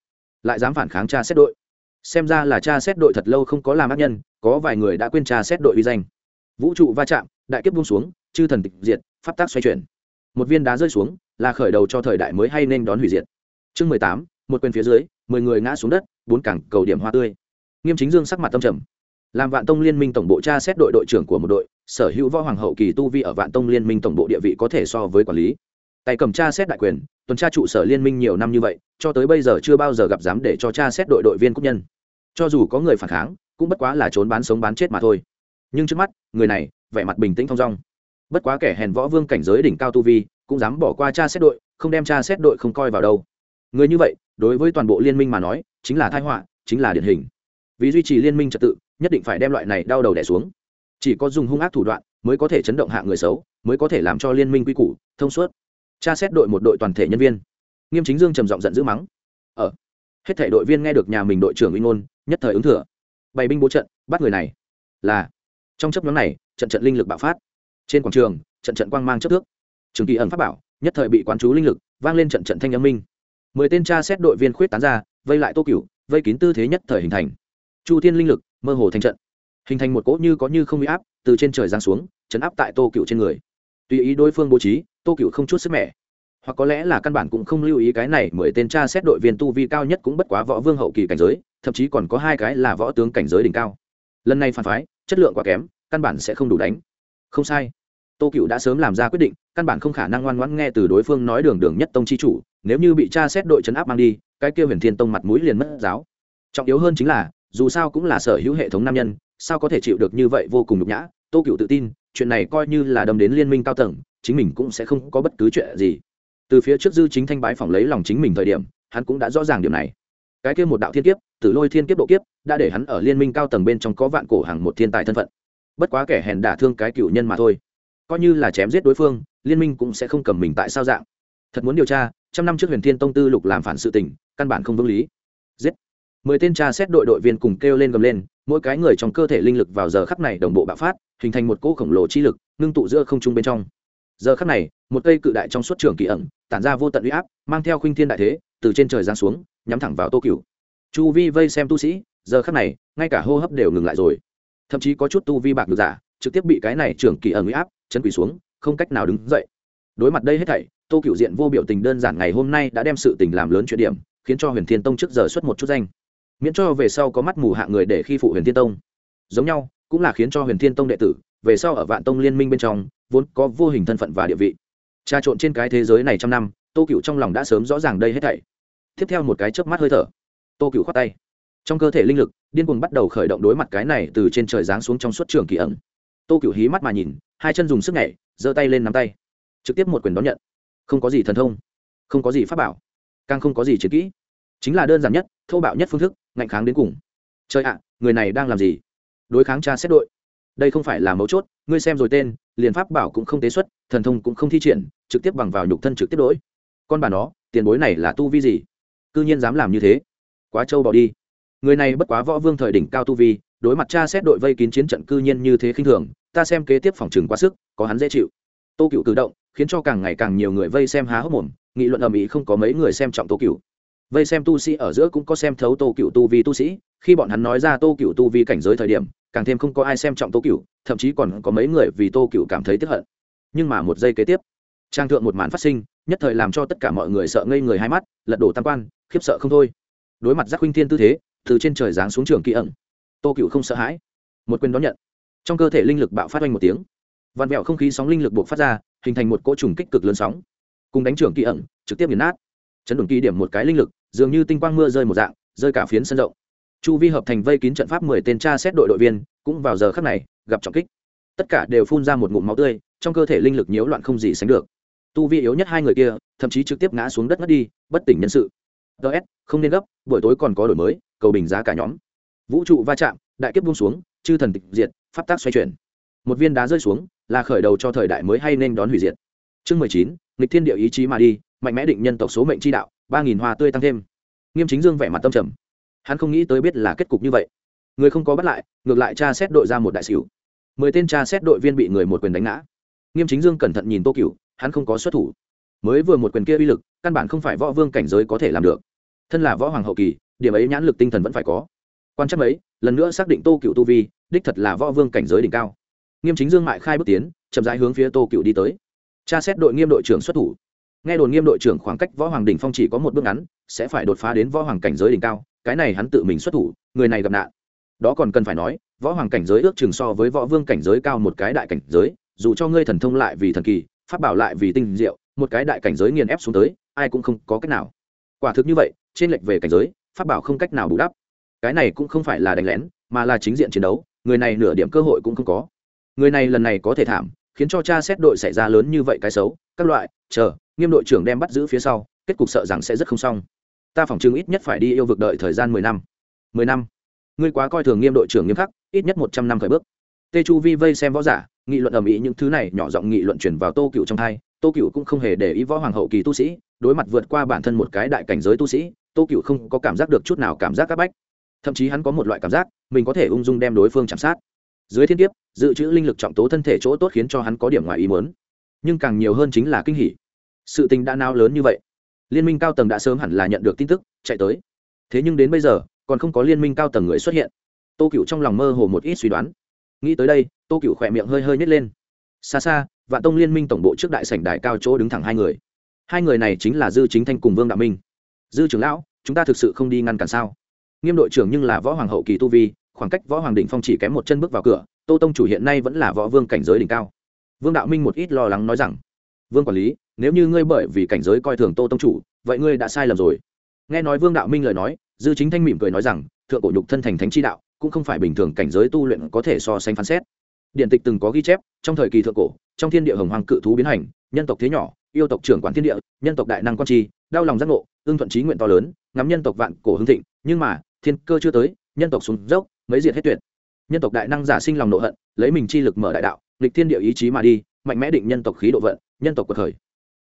Lại dám phản kháng cha xét đội. Xem ra là cha xét đội thật lâu không có làm ác nhân, có vài người đã quên cha xét đội uy danh. Vũ trụ va chạm, đại kiếp buông xuống, chư thần tịch diệt, pháp tác xoay chuyển. Một viên đá rơi xuống, là khởi đầu cho thời đại mới hay nên đón hủy diệt. Chương mười tám, một quyền phía dưới mười người ngã xuống đất, bốn cảng cầu điểm hoa tươi. Nghiêm chính dương sắc mặt tâm trầm. Làm vạn tông liên minh tổng bộ tra xét đội đội trưởng của một đội, sở hữu võ hoàng hậu kỳ tu vi ở vạn tông liên minh tổng bộ địa vị có thể so với quản lý. Tay cầm tra xét đại quyền, tuần tra trụ sở liên minh nhiều năm như vậy, cho tới bây giờ chưa bao giờ gặp dám để cho tra xét đội đội viên quốc nhân. Cho dù có người phản kháng, cũng bất quá là trốn bán sống bán chết mà thôi. Nhưng trước mắt, người này, vẻ mặt bình tĩnh thong dong. Bất quá kẻ hèn võ vương cảnh giới đỉnh cao tu vi, cũng dám bỏ qua tra xét đội, không đem tra xét đội không coi vào đâu. Người như vậy đối với toàn bộ liên minh mà nói, chính là thai họa, chính là điển hình. Vì duy trì liên minh trật tự, nhất định phải đem loại này đau đầu đẻ xuống. Chỉ có dùng hung ác thủ đoạn mới có thể chấn động hạ người xấu, mới có thể làm cho liên minh quy củ, thông suốt. Tra xét đội một đội toàn thể nhân viên. Nghiêm chính dương trầm giọng giận dữ mắng. Ở hết thể đội viên nghe được nhà mình đội trưởng uy ngôn nhất thời ứng thừa. Bày binh bố trận, bắt người này. Là. Trong chấp nhóm này, trận trận linh lực bạo phát. Trên quảng trường, trận trận quang mang chấp thước. Trường kỳ ẩn pháp bảo, nhất thời bị quán chú linh lực, vang lên trận trận thanh âm minh mười tên tra xét đội viên khuyết tán ra, vây lại tô cựu vây kín tư thế nhất thời hình thành. Chu thiên linh lực mơ hồ thành trận. Hình thành một cỗ như có như không bị áp, từ trên trời giáng xuống, chấn áp tại tô cựu trên người. Tùy ý đối phương bố trí, tô cựu không chút sức mẻ. Hoặc có lẽ là căn bản cũng không lưu ý cái này, mười tên tra xét đội viên tu vi cao nhất cũng bất quá võ vương hậu kỳ cảnh giới, thậm chí còn có hai cái là võ tướng cảnh giới đỉnh cao. Lần này phản phái, chất lượng quá kém, căn bản sẽ không đủ đánh. Không sai tô cựu đã sớm làm ra quyết định, căn bản không khả năng ngoan ngoãn nghe từ đối phương nói đường đường nhất tông chi chủ, nếu như bị tra xét đội chấn áp mang đi, cái kia huyền thiên tông mặt mũi liền mất giáo. Trọng yếu hơn chính là, dù sao cũng là sở hữu hệ thống nam nhân, sao có thể chịu được như vậy vô cùng nhục nhã? Tô cựu tự tin, chuyện này coi như là đâm đến liên minh cao tầng, chính mình cũng sẽ không có bất cứ chuyện gì. Từ phía trước dư chính thanh bái phỏng lấy lòng chính mình thời điểm, hắn cũng đã rõ ràng điều này. Cái kia một đạo thiên kiếp, tử lôi thiên kiếp độ kiếp, đã để hắn ở liên minh cao tầng bên trong có vạn cổ hàng một thiên tài thân phận. Bất quá kẻ hèn đả thương cái cựu nhân mà thôi coi như là chém giết đối phương, liên minh cũng sẽ không cầm mình tại sao dạng. Thật muốn điều tra, trăm năm trước huyền thiên tông tư lục làm phản sự tình, căn bản không vương lý. Giết. Mười tên tra xét đội đội viên cùng kêu lên gầm lên, mỗi cái người trong cơ thể linh lực vào giờ khắc này đồng bộ bạo phát, hình thành một cỗ khổng lồ chi lực, ngưng tụ giữa không trung bên trong. Giờ khắc này, một cây cự đại trong suốt trường kỳ ẩn, tản ra vô tận uy áp, mang theo khuynh thiên đại thế, từ trên trời giáng xuống, nhắm thẳng vào tô cửu. Chu vi vây xem tu sĩ, giờ khắc này, ngay cả hô hấp đều ngừng lại rồi. Thậm chí có chút tu vi bạc được giả trực tiếp bị cái này trường kỳ ẩn uy áp chân quỳ xuống, không cách nào đứng dậy. Đối mặt đây hết thảy, tô cửu diện vô biểu tình đơn giản ngày hôm nay đã đem sự tình làm lớn chuyện điểm, khiến cho huyền thiên tông trước giờ xuất một chút danh. Miễn cho về sau có mắt mù hạ người để khi phụ huyền thiên tông. Giống nhau, cũng là khiến cho huyền thiên tông đệ tử, về sau ở vạn tông liên minh bên trong, vốn có vô hình thân phận và địa vị. Trà trộn trên cái thế giới này trăm năm, tô cựu trong lòng đã sớm rõ ràng đây hết thảy. Tiếp theo một cái chớp mắt hơi thở, tô cựu khoát tay. Trong cơ thể linh lực, điên cuồng bắt đầu khởi động đối mặt cái này từ trên trời giáng xuống trong suốt trường kỳ ẩn tô cựu hí mắt mà nhìn, hai chân dùng sức nhảy, giơ tay lên nắm tay. Trực tiếp một quyền đón nhận. Không có gì thần thông, không có gì pháp bảo, càng không có gì chiến kỹ. Chính là đơn giản nhất, thô bạo nhất phương thức, ngạnh kháng đến cùng. Trời ạ, người này đang làm gì? Đối kháng tra xét đội. Đây không phải là mấu chốt, ngươi xem rồi tên, liền pháp bảo cũng không tế xuất, thần thông cũng không thi triển, trực tiếp bằng vào nhục thân trực tiếp đỗi con bà nó, tiền bối này là tu vi gì? C ư nhiên dám làm như thế. Quá trâu bỏ đi. Người này bất quá võ vương thời đỉnh cao tu vi đối mặt cha xét đội vây kín chiến trận cư nhiên như thế khinh thường, ta xem kế tiếp phòng trừng quá sức, có hắn dễ chịu. Tô cựu cử động, khiến cho càng ngày càng nhiều người vây xem há hốc mồm, nghị luận ầm ĩ không có mấy người xem trọng tô cựu vây xem tu sĩ ở giữa cũng có xem thấu tô cựu tu vi tu sĩ, khi bọn hắn nói ra tô cựu tu vi cảnh giới thời điểm, càng thêm không có ai xem trọng tô cựu thậm chí còn có mấy người vì tô cựu cảm thấy tức hận. Nhưng mà một giây kế tiếp, trang thượng một màn phát sinh, nhất thời làm cho tất cả mọi người sợ ngây người hai mắt, lật đổ tam quan, khiếp sợ không thôi. Đối mặt giác huynh thiên tư thế, từ trên trời giáng xuống trường kỳ ẩn tô cựu không sợ hãi một quyền đón nhận trong cơ thể linh lực bạo phát oanh một tiếng vằn vẹo không khí sóng linh lực buộc phát ra hình thành một cỗ trùng kích cực lớn sóng cùng đánh trưởng kỳ ẩn trực tiếp nghiền nát chấn đồn kỳ điểm một cái linh lực dường như tinh quang mưa rơi một dạng rơi cả phiến sân rộng chu vi hợp thành vây kín trận pháp mười tên tra xét đội đội viên cũng vào giờ khắc này gặp trọng kích tất cả đều phun ra một ngụm máu tươi trong cơ thể linh lực nhiễu loạn không gì sánh được tu vi yếu nhất hai người kia thậm chí trực tiếp ngã xuống đất ngất đi bất tỉnh nhân sự ts không nên gấp, buổi tối còn có đổi mới, cầu bình giá cả nhóm vũ trụ va chạm, đại kiếp buông xuống, chư thần tịch diệt, pháp tác xoay chuyển. Một viên đá rơi xuống, là khởi đầu cho thời đại mới hay nên đón hủy diệt. Chương mười chín, nghịch thiên địa ý chí mà đi, mạnh mẽ định nhân tộc số mệnh chi đạo, ba nghìn hoa tươi tăng thêm. Nghiêm chính dương vẻ mặt tâm trầm. Hắn không nghĩ tới biết là kết cục như vậy. Người không có bắt lại, ngược lại cha xét đội ra một đại xỉu. Mười tên cha xét đội viên bị người một quyền đánh ngã. Nghiêm chính dương cẩn thận nhìn tô cựu hắn không có xuất thủ. Mới vừa một quyền kia uy lực, căn bản không phải võ vương cảnh giới có thể làm được. Thân là võ hoàng hậu kỳ, điểm ấy nhãn lực tinh thần vẫn phải có quan chắc ấy lần nữa xác định tô cựu tu vi, đích thật là võ vương cảnh giới đỉnh cao. Nghiêm chính dương mại khai bước tiến, chậm rãi hướng phía tô cựu đi tới. Tra xét đội nghiêm đội trưởng xuất thủ. Nghe đồn nghiêm đội trưởng khoảng cách võ hoàng đỉnh phong chỉ có một bước ngắn, sẽ phải đột phá đến võ hoàng cảnh giới đỉnh cao, cái này hắn tự mình xuất thủ, người này gặp nạn. Đó còn cần phải nói, võ hoàng cảnh giới ước chừng so với võ vương cảnh giới cao một cái đại cảnh giới, dù cho ngươi thần thông lại vì thần kỳ, pháp bảo lại vì tinh diệu, một cái đại cảnh giới nghiền ép xuống tới, ai cũng không có cách nào. Quả thực như vậy, trên lệch về cảnh giới, pháp bảo không cách nào bù đắp cái này cũng không phải là đánh lén, mà là chính diện chiến đấu, người này nửa điểm cơ hội cũng không có. Người này lần này có thể thảm, khiến cho cha xét đội xảy ra lớn như vậy cái xấu, các loại, chờ, nghiêm đội trưởng đem bắt giữ phía sau, kết cục sợ rằng sẽ rất không xong. Ta phỏng chừng ít nhất phải đi yêu vực đợi thời gian mười năm. Mười năm? Ngươi quá coi thường nghiêm đội trưởng nghiêm khắc, ít nhất một trăm năm khởi bước. Tê chu vi vây xem võ giả, nghị luận ầm ĩ những thứ này, nhỏ giọng nghị luận chuyển vào tô cựu trong thai tô cựu cũng không hề để ý võ hoàng hậu kỳ tu sĩ, đối mặt vượt qua bản thân một cái đại cảnh giới tu sĩ, tô cựu không có cảm giác được chút nào cảm giác c áp bách thậm chí hắn có một loại cảm giác, mình có thể ung dung đem đối phương chạm sát. Dưới thiên kiếp, dự trữ linh lực trọng tố thân thể chỗ tốt khiến cho hắn có điểm ngoài ý muốn. Nhưng càng nhiều hơn chính là kinh hỉ. Sự tình đã nao lớn như vậy. Liên minh cao tầng đã sớm hẳn là nhận được tin tức, chạy tới. Thế nhưng đến bây giờ, còn không có liên minh cao tầng người xuất hiện. Tô cựu trong lòng mơ hồ một ít suy đoán. Nghĩ tới đây, tô cựu khỏe miệng hơi hơi nhét lên. Xa xa, vạn tông liên minh tổng bộ trước đại sảnh đài cao chỗ đứng thẳng hai người. Hai người này chính là dư chính thanh cùng vương đạo minh. Dư trưởng lão, chúng ta thực sự không đi ngăn cản sao? Nghiêm đội trưởng nhưng là võ hoàng hậu kỳ tu vi, khoảng cách võ hoàng đỉnh phong chỉ kém một chân bước vào cửa, tô tông chủ hiện nay vẫn là võ vương cảnh giới đỉnh cao. Vương đạo minh một ít lo lắng nói rằng, vương quản lý, nếu như ngươi bởi vì cảnh giới coi thường tô tông chủ, vậy ngươi đã sai lầm rồi. Nghe nói vương đạo minh lời nói, dư chính thanh mỉm cười nói rằng, thượng cổ nhục thân thành thánh chi đạo, cũng không phải bình thường cảnh giới tu luyện có thể so sánh phán xét. Điện tịch từng có ghi chép, trong thời kỳ thượng cổ, trong thiên địa hồng hoàng cự thú biến hành, nhân tộc thế nhỏ, yêu tộc trưởng quản thiên địa, nhân tộc đại năng quan tri, đau lòng giác ngộ, ưng thuận trí nguyện to lớn, ngắm nhân tộc vạn cổ hưng thịnh, nhưng mà thiên cơ chưa tới, nhân tộc xuống dốc, mấy diệt hết tuyệt. Nhân tộc đại năng giả sinh lòng nộ hận, lấy mình chi lực mở đại đạo lịch thiên địa ý chí mà đi, mạnh mẽ định nhân tộc khí độ vận, nhân tộc cuộc khởi.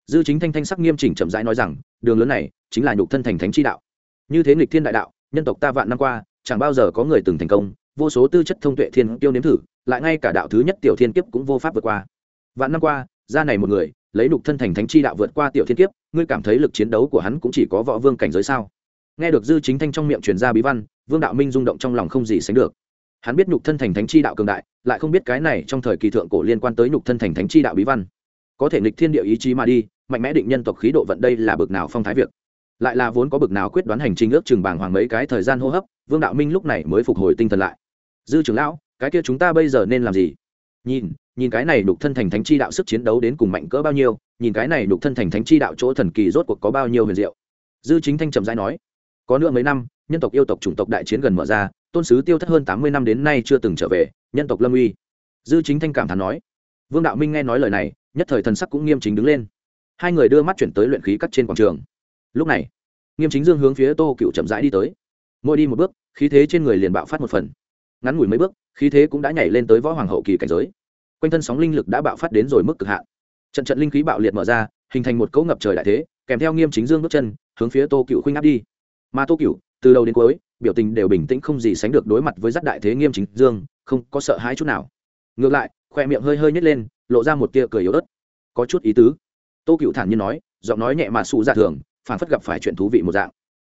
Dư chính thanh thanh sắc nghiêm chỉnh chậm rãi nói rằng, đường lớn này chính là nhục thân thành thánh chi đạo. Như thế nghịch thiên đại đạo, nhân tộc ta vạn năm qua, chẳng bao giờ có người từng thành công, vô số tư chất thông tuệ thiên tiêu nếm thử, lại ngay cả đạo thứ nhất tiểu thiên kiếp cũng vô pháp vượt qua. Vạn năm qua, ra này một người, lấy nhục thân thành thánh chi đạo vượt qua tiểu thiên kiếp, ngươi cảm thấy lực chiến đấu của hắn cũng chỉ có võ vương cảnh giới sao? Nghe được dư chính thanh trong miệng truyền ra bí văn, vương đạo minh rung động trong lòng không gì sánh được. Hắn biết nhục thân thành thánh chi đạo cường đại, lại không biết cái này trong thời kỳ thượng cổ liên quan tới nhục thân thành thánh chi đạo bí văn. Có thể nghịch thiên địa ý chí mà đi, mạnh mẽ định nhân tộc khí độ vận đây là bực nào phong thái việc. Lại là vốn có bực nào quyết đoán hành trình ước chừng bàng hoàng mấy cái thời gian hô hấp, vương đạo minh lúc này mới phục hồi tinh thần lại. Dư trưởng lão, cái kia chúng ta bây giờ nên làm gì? Nhìn nhìn cái này nhục thân thành thánh chi đạo sức chiến đấu đến cùng mạnh cỡ bao nhiêu, nhìn cái này nhục thân thành thánh chi đạo chỗ thần kỳ rốt cuộc có bao nhiêu huyền diệu. Dư chính thanh trầm giai nói có nữa mấy năm, nhân tộc yêu tộc chủng tộc đại chiến gần mở ra, tôn sứ tiêu thất hơn tám mươi năm đến nay chưa từng trở về, nhân tộc lâm uy. Dư chính thanh cảm thán nói, vương đạo minh nghe nói lời này, nhất thời thần sắc cũng nghiêm chính đứng lên. Hai người đưa mắt chuyển tới luyện khí cắt trên quảng trường. Lúc này, nghiêm chính dương hướng phía tô cựu chậm rãi đi tới. Mỗi đi một bước, khí thế trên người liền bạo phát một phần. Ngắn ngủi mấy bước, khí thế cũng đã nhảy lên tới võ hoàng hậu kỳ cảnh giới. Quanh thân sóng linh lực đã bạo phát đến rồi mức cực hạn. Trận trận linh khí bạo liệt mở ra, hình thành một cấu ngập trời đại thế, kèm theo nghiêm chính dương bước chân, hướng phía tô cựu khuynh áp đi mà tô cựu từ đầu đến cuối, biểu tình đều bình tĩnh không gì sánh được đối mặt với giác đại thế nghiêm chính dương, không có sợ hãi chút nào. Ngược lại, khoe miệng hơi hơi nhét lên, lộ ra một tia cười yếu ớt. Có chút ý tứ. Tô cựu thản nhiên nói, giọng nói nhẹ mà xù ra thường phản phất gặp phải chuyện thú vị một dạng.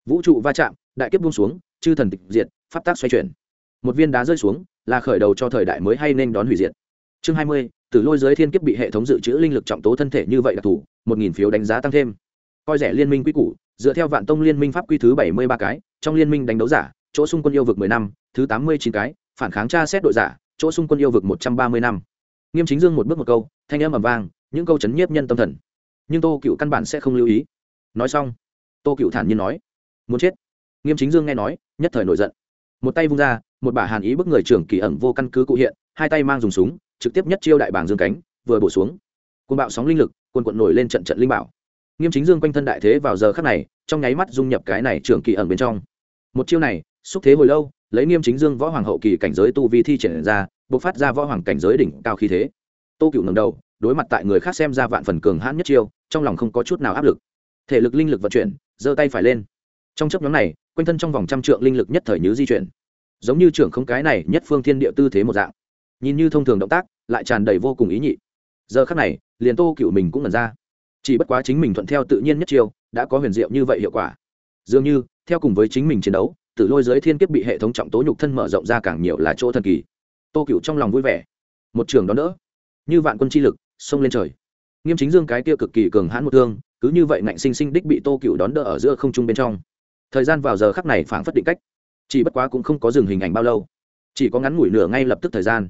Vũ trụ va chạm, đại kiếp buông xuống, chư thần tịch diệt, pháp tác xoay chuyển. Một viên đá rơi xuống, là khởi đầu cho thời đại mới hay nên đón hủy diệt. Chương hai mươi từ lôi giới thiên kiếp bị hệ thống dự trữ linh lực trọng tố thân thể như vậy đặc thù một nghìn phiếu đánh giá tăng thêm coi rẻ liên minh quy củ, dựa theo vạn tông liên minh pháp quy thứ bảy mươi ba cái, trong liên minh đánh đấu giả, chỗ xung quân yêu vực mười năm, thứ tám mươi chín cái, phản kháng tra xét đội giả, chỗ xung quân yêu vực một trăm ba mươi năm. Nghiêm chính dương một bước một câu, thanh âm ầm vang, những câu chấn nhiếp nhân tâm thần. Nhưng tô cựu căn bản sẽ không lưu ý. Nói xong, tô cựu thản nhiên nói, muốn chết. Nghiêm chính dương nghe nói, nhất thời nổi giận. Một tay vung ra, một bả hàn ý bức người trưởng kỳ ẩn vô căn cứ cụ hiện, hai tay mang dùng súng, trực tiếp nhất chiêu đại bảng dương cánh, vừa bổ xuống. Côn bạo sóng linh lực quân quận nổi lên trận trận linh bảo nghiêm chính dương quanh thân đại thế vào giờ khắc này, trong nháy mắt dung nhập cái này trường kỳ ẩn bên trong. Một chiêu này, xúc thế hồi lâu, lấy nghiêm chính dương võ hoàng hậu kỳ cảnh giới tu vi thi triển ra, bộc phát ra võ hoàng cảnh giới đỉnh cao khí thế. Tô cựu ngầm đầu, đối mặt tại người khác xem ra vạn phần cường hãn nhất chiêu, trong lòng không có chút nào áp lực. Thể lực linh lực vận chuyển, giơ tay phải lên. Trong chấp nhóm này, quanh thân trong vòng trăm trượng linh lực nhất thời nhứ di chuyển. Giống như trưởng không cái này nhất phương thiên địa tư thế một dạng. Nhìn như thông thường động tác, lại tràn đầy vô cùng ý nhị. Giờ khắc này, liền tô cựu mình cũng ngẩn ra chỉ bất quá chính mình thuận theo tự nhiên nhất chiêu, đã có huyền diệu như vậy hiệu quả. Dường như, theo cùng với chính mình chiến đấu, tử lôi giới thiên kiếp bị hệ thống trọng tố nhục thân mở rộng ra càng nhiều là chỗ thần kỳ. Tô cựu trong lòng vui vẻ. Một trường đó nữa như vạn quân chi lực xông lên trời. Nghiêm chính dương cái kia cực kỳ cường hãn một thương, cứ như vậy ngạnh sinh sinh đích bị tô cựu đón đỡ ở giữa không trung bên trong. Thời gian vào giờ khắc này phảng phất định cách. Chỉ bất quá cũng không có dừng hình ảnh bao lâu. Chỉ có ngắn ngủi nửa ngay lập tức thời gian.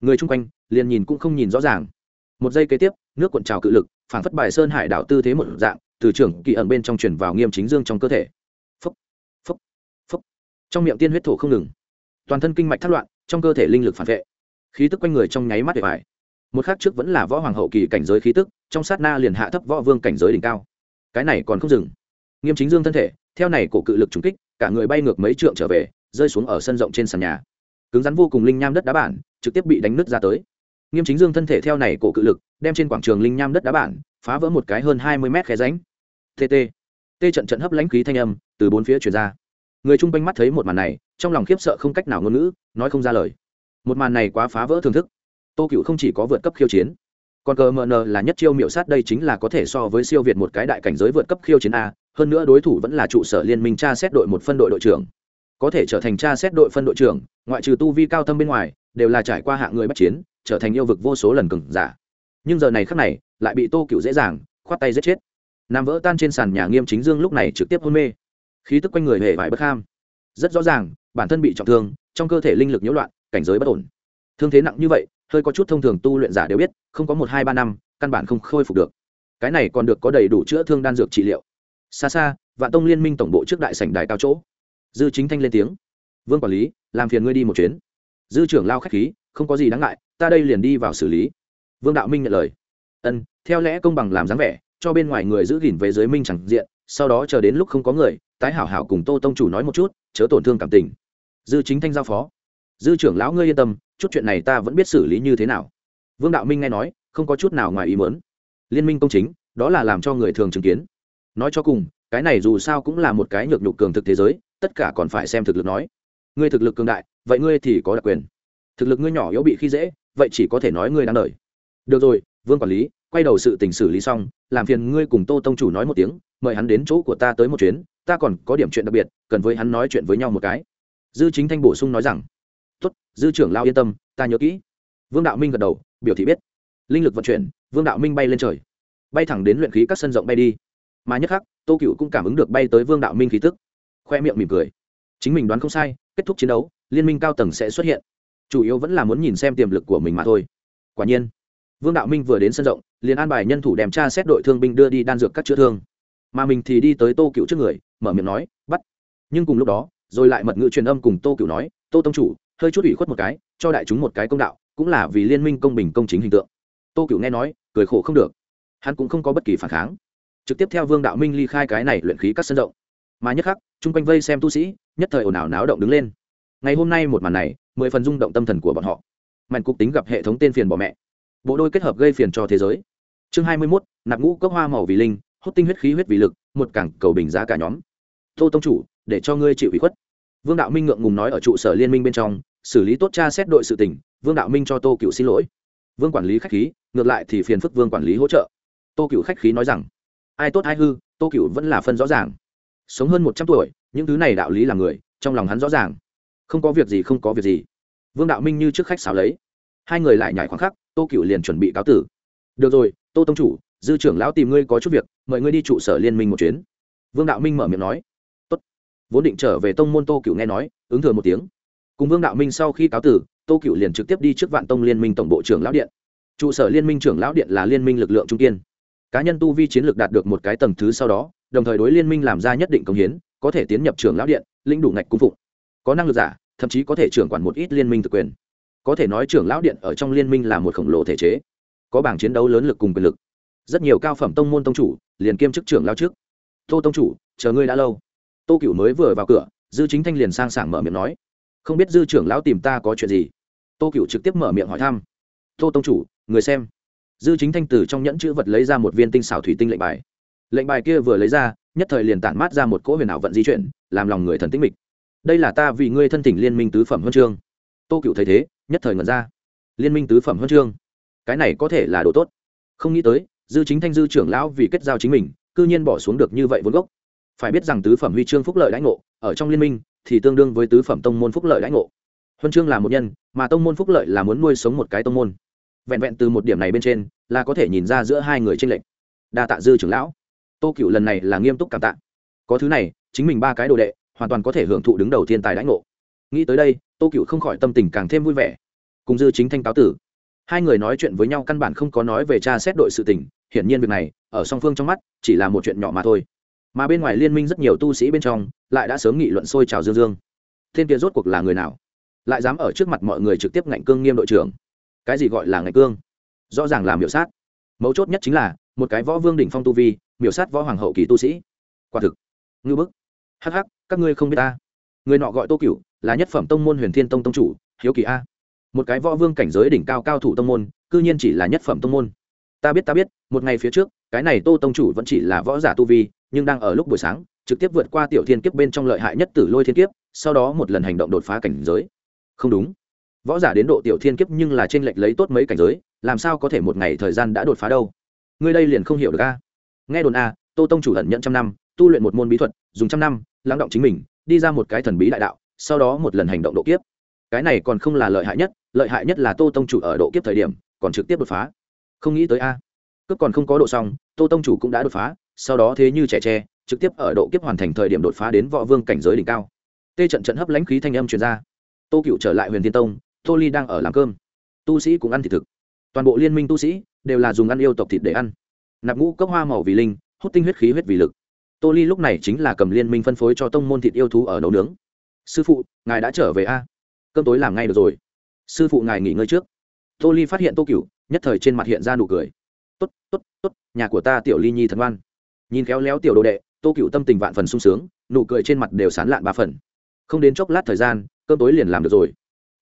Người chung quanh, liền nhìn cũng không nhìn rõ ràng. Một giây kế tiếp nước cuộn trào cự lực phảng phất bài sơn hải đảo tư thế một dạng từ trưởng kỳ ẩn bên trong chuyển vào nghiêm chính dương trong cơ thể. Phấp phấp phấp, trong miệng tiên huyết thổ không ngừng. Toàn thân kinh mạch thắt loạn trong cơ thể linh lực phản vệ. Khí tức quanh người trong nháy mắt để phải một khác trước vẫn là võ hoàng hậu kỳ cảnh giới khí tức trong sát na liền hạ thấp võ vương cảnh giới đỉnh cao. Cái này còn không dừng. Nghiêm chính dương thân thể theo này cổ cự lực trúng kích cả người bay ngược mấy trượng trở về rơi xuống ở sân rộng trên sàn nhà. Cứng rắn vô cùng linh nham đất đá bản trực tiếp bị đánh nứt ra tới. Nghiêm chính dương thân thể theo này cổ cự lực đem trên quảng trường linh nham đất đá bản, phá vỡ một cái hơn hai mươi mét khe ránh tt t. Trận trận hấp lãnh khí thanh âm từ bốn phía chuyển ra. Người chung quanh mắt thấy một màn này, trong lòng khiếp sợ không cách nào ngôn ngữ, nói không ra lời. Một màn này quá phá vỡ thưởng thức. Tô cựu không chỉ có vượt cấp khiêu chiến, còn cờ mờ nờ là nhất chiêu miệu sát đây chính là có thể so với siêu việt một cái đại cảnh giới vượt cấp khiêu chiến a, hơn nữa đối thủ vẫn là trụ sở liên minh tra xét đội một phân đội đội trưởng. Có thể trở thành tra xét đội phân đội trưởng, ngoại trừ tu vi cao thâm bên ngoài, đều là trải qua hạng người bắt chiến, trở thành yêu vực vô số lần cừng giả nhưng giờ này khắc này, lại bị tô cựu dễ dàng, khoát tay giết chết. Nằm vỡ tan trên sàn nhà nghiêm chính dương lúc này trực tiếp hôn mê. Khí tức quanh người hề vải bất kham rất rõ ràng, bản thân bị trọng thương, trong cơ thể linh lực nhiễu loạn, cảnh giới bất ổn. Thương thế nặng như vậy, hơi có chút thông thường tu luyện giả đều biết, không có một, hai, ba năm, căn bản không khôi phục được. Cái này còn được có đầy đủ chữa thương đan dược trị liệu. Xa xa, vạn tông liên minh tổng bộ trước đại sảnh đài cao chỗ. Dư chính thanh lên tiếng. Vương quản lý, làm phiền ngươi đi một chuyến. Dư trưởng lao k h á c h khí, không có gì đáng ngại, ta đây liền đi vào xử lý vương đạo minh nhận lời. Ân, theo lẽ công bằng làm dáng vẻ, cho bên ngoài người giữ gìn về giới minh chẳng diện, sau đó chờ đến lúc không có người, tái hảo hảo cùng tô tông chủ nói một chút, chớ tổn thương cảm tình. Dư chính thanh giao phó. Dư trưởng lão ngươi yên tâm, chút chuyện này ta vẫn biết xử lý như thế nào. Vương đạo minh nghe nói, không có chút nào ngoài ý mớn liên minh công chính, đó là làm cho người thường chứng kiến. Nói cho cùng, cái này dù sao cũng là một cái nhược nhục cường thực thế giới, tất cả còn phải xem thực lực nói. Ngươi thực lực cường đại, vậy ngươi thì có đặc quyền. Thực lực ngươi nhỏ yếu bị khi dễ, vậy chỉ có thể nói ngươi đáng đ được rồi vương quản lý quay đầu sự tình xử lý xong làm phiền ngươi cùng tô tông chủ nói một tiếng mời hắn đến chỗ của ta tới một chuyến ta còn có điểm chuyện đặc biệt cần với hắn nói chuyện với nhau một cái. Dư chính thanh bổ sung nói rằng tuất, dư trưởng lao yên tâm ta nhớ kỹ. Vương đạo minh gật đầu biểu thị biết. Linh lực vận chuyển vương đạo minh bay lên trời. Bay thẳng đến luyện khí các sân rộng bay đi. Mà nhất khắc tô cựu cũng cảm ứng được bay tới vương đạo minh khí tức. Khoe miệng mỉm cười. Chính mình đoán không sai kết thúc chiến đấu liên minh cao tầng sẽ xuất hiện. Chủ yếu vẫn là muốn nhìn xem tiềm lực của mình mà thôi. Quả nhiên vương đạo minh vừa đến sân rộng, liền an bài nhân thủ đem tra xét đội thương binh đưa đi đan dược các chữa thương. Mà mình thì đi tới tô cựu trước người, mở miệng nói, bắt. Nhưng cùng lúc đó, rồi lại mật ngữ truyền âm cùng tô cựu nói, tô tông chủ, hơi chút ủy khuất một cái, cho đại chúng một cái công đạo, cũng là vì liên minh công bình công chính hình tượng. Tô cựu nghe nói, cười khổ không được. Hắn cũng không có bất kỳ phản kháng. Trực tiếp theo vương đạo minh ly khai cái này luyện khí các sân rộng. Mà nhất khắc, chung quanh vây xem tu sĩ, nhất thời ồn ào náo động đứng lên. Ngày hôm nay một màn này, mười phần rung động tâm thần của bọn họ. Mạnh cục tính gặp hệ thống tên phiền bỏ mẹ bộ đôi kết hợp gây phiền cho thế giới. Chương hai mươi mốt, nạp ngũ cốc hoa màu vì linh, hút tinh huyết khí huyết vì lực, một cảng cầu bình giá cả nhóm. Tô tông chủ, để cho ngươi chịu ủy khuất. Vương đạo minh ngượng ngùng nói ở trụ sở liên minh bên trong, xử lý tốt cha xét đội sự tỉnh vương đạo minh cho tô cựu xin lỗi. Vương quản lý khách khí, ngược lại thì phiền phức vương quản lý hỗ trợ. Tô cựu khách khí nói rằng, ai tốt ai hư, tô cựu vẫn là phân rõ ràng. Sống hơn một trăm tuổi, những thứ này đạo lý là người, trong lòng hắn rõ ràng. Không có việc gì, không có việc gì. Vương đạo minh như trước khách xáo lấy hai người lại nhảy khoảng khắc, tô cựu liền chuẩn bị cáo tử. Được rồi, tô tông chủ, dư trưởng lão tìm ngươi có chút việc, mời ngươi đi trụ sở liên minh một chuyến. Vương đạo minh mở miệng nói. Tốt. vốn định trở về tông môn tô cựu nghe nói, ứng thừa một tiếng. Cùng vương đạo minh sau khi cáo tử, tô cựu liền trực tiếp đi trước vạn tông liên minh tổng bộ trưởng lão điện. Trụ sở liên minh trưởng lão điện là liên minh lực lượng trung kiên. Cá nhân tu vi chiến lược đạt được một cái tầng thứ sau đó, đồng thời đối liên minh làm ra nhất định công hiến, có thể tiến nhập trưởng lão điện, lĩnh đủ ngạch cung phụng. Có năng lực giả, thậm chí có thể trưởng quản một ít liên minh thực quyền có thể nói trưởng lão điện ở trong liên minh là một khổng lồ thể chế, có bảng chiến đấu lớn lực cùng quyền lực. Rất nhiều cao phẩm tông môn tông chủ liền kiêm chức trưởng lao trước. Tô tông chủ, chờ ngươi đã lâu. Tô cựu mới vừa vào cửa, dư chính thanh liền sang sảng mở miệng nói, không biết dư trưởng lão tìm ta có chuyện gì? Tô cựu trực tiếp mở miệng hỏi thăm, tô tông chủ, người xem. Dư chính thanh từ trong nhẫn chữ vật lấy ra một viên tinh xảo thủy tinh lệnh bài. Lệnh bài kia vừa lấy ra, nhất thời liền tản mát ra một cỗ huyền ảo vận di chuyển, làm lòng người thần tĩnh mịch. Đây là ta vì ngươi thân tỉnh liên minh tứ phẩm huân chương tô cựu thấy thế, nhất thời ngẩn ra. Liên minh tứ phẩm huân chương. Cái này có thể là đồ tốt. Không nghĩ tới, dư chính thanh dư trưởng lão vì kết giao chính mình, cư nhiên bỏ xuống được như vậy vốn gốc. Phải biết rằng tứ phẩm huy chương phúc lợi đãi ngộ, ở trong liên minh, thì tương đương với tứ phẩm tông môn phúc lợi đãi ngộ. Huân chương là một nhân, mà tông môn phúc lợi là muốn nuôi sống một cái tông môn. Vẹn vẹn từ một điểm này bên trên, là có thể nhìn ra giữa hai người tranh lệch. Đa tạ dư trưởng lão. Tô cựu lần này là nghiêm túc cảm tạ. Có thứ này, chính mình ba cái đồ đệ, hoàn toàn có thể hưởng thụ đứng đầu thiên tài đãi ngộ nghĩ tới đây, tô cựu không khỏi tâm tình càng thêm vui vẻ. Cùng dư chính thanh cáo tử. Hai người nói chuyện với nhau căn bản không có nói về tra xét đội sự tình, hiển nhiên việc này, ở song phương trong mắt, chỉ là một chuyện nhỏ mà thôi. Mà bên ngoài liên minh rất nhiều tu sĩ bên trong, lại đã sớm nghị luận sôi trào dương dương. Thiên kia rốt cuộc là người nào? Lại dám ở trước mặt mọi người trực tiếp ngạnh cương nghiêm đội trưởng? Cái gì gọi là ngạnh cương? Rõ ràng là miểu sát. Mấu chốt nhất chính là, một cái võ vương đỉnh phong tu vi, miểu sát võ hoàng hậu kỳ tu sĩ. Quả thực. Ngư bức. Hắc hắc, các ngươi không biết ta người nọ gọi tô cửu, là nhất phẩm tông môn huyền thiên tông tông chủ, hiếu kỳ a. Một cái võ vương cảnh giới đỉnh cao cao thủ tông môn, cư nhiên chỉ là nhất phẩm tông môn. Ta biết ta biết, một ngày phía trước, cái này tô tông chủ vẫn chỉ là võ giả tu vi, nhưng đang ở lúc buổi sáng, trực tiếp vượt qua tiểu thiên kiếp bên trong lợi hại nhất tử lôi thiên kiếp, sau đó một lần hành động đột phá cảnh giới. Không đúng. Võ giả đến độ tiểu thiên kiếp nhưng là t r ê n lệch lấy tốt mấy cảnh giới, làm sao có thể một ngày thời gian đã đột phá đâu? Ngươi đây liền không hiểu được a. Nghe đồn a, tô tông chủ hận nhận trăm năm, tu luyện một môn bí thuật, dùng trăm năm, lắng động chính mình đi ra một cái thần bí đại đạo, sau đó một lần hành động độ kiếp. Cái này còn không là lợi hại nhất, lợi hại nhất là tô tông chủ ở độ kiếp thời điểm, còn trực tiếp đột phá. Không nghĩ tới a, cướp còn không có độ xong, tô tông chủ cũng đã đột phá, sau đó thế như trẻ tre, trực tiếp ở độ kiếp hoàn thành thời điểm đột phá đến võ vương cảnh giới đỉnh cao. Tê trận trận hấp lãnh khí thanh âm truyền ra. Tô cựu trở lại huyền thiên tông, tô ly đang ở làm cơm. Tu sĩ cũng ăn thịt thực. Toàn bộ liên minh tu sĩ đều là dùng ăn yêu tộc thịt để ăn. Nạp ngũ cốc hoa màu vì linh, hút tinh huyết khí huyết vì lực tô ly lúc này chính là cầm liên minh phân phối cho tông môn thịt yêu thú ở nấu nướng. Sư phụ, ngài đã trở về a? Cơm tối làm ngay được rồi. Sư phụ ngài nghỉ ngơi trước. Tô ly phát hiện tô cựu nhất thời trên mặt hiện ra nụ cười. Tốt tốt tốt, nhà của ta tiểu ly nhi thần ngoan. Nhìn khéo léo tiểu đồ đệ, tô cựu tâm tình vạn phần sung sướng, nụ cười trên mặt đều sán lạn ba phần. Không đến chốc lát thời gian, cơm tối liền làm được rồi.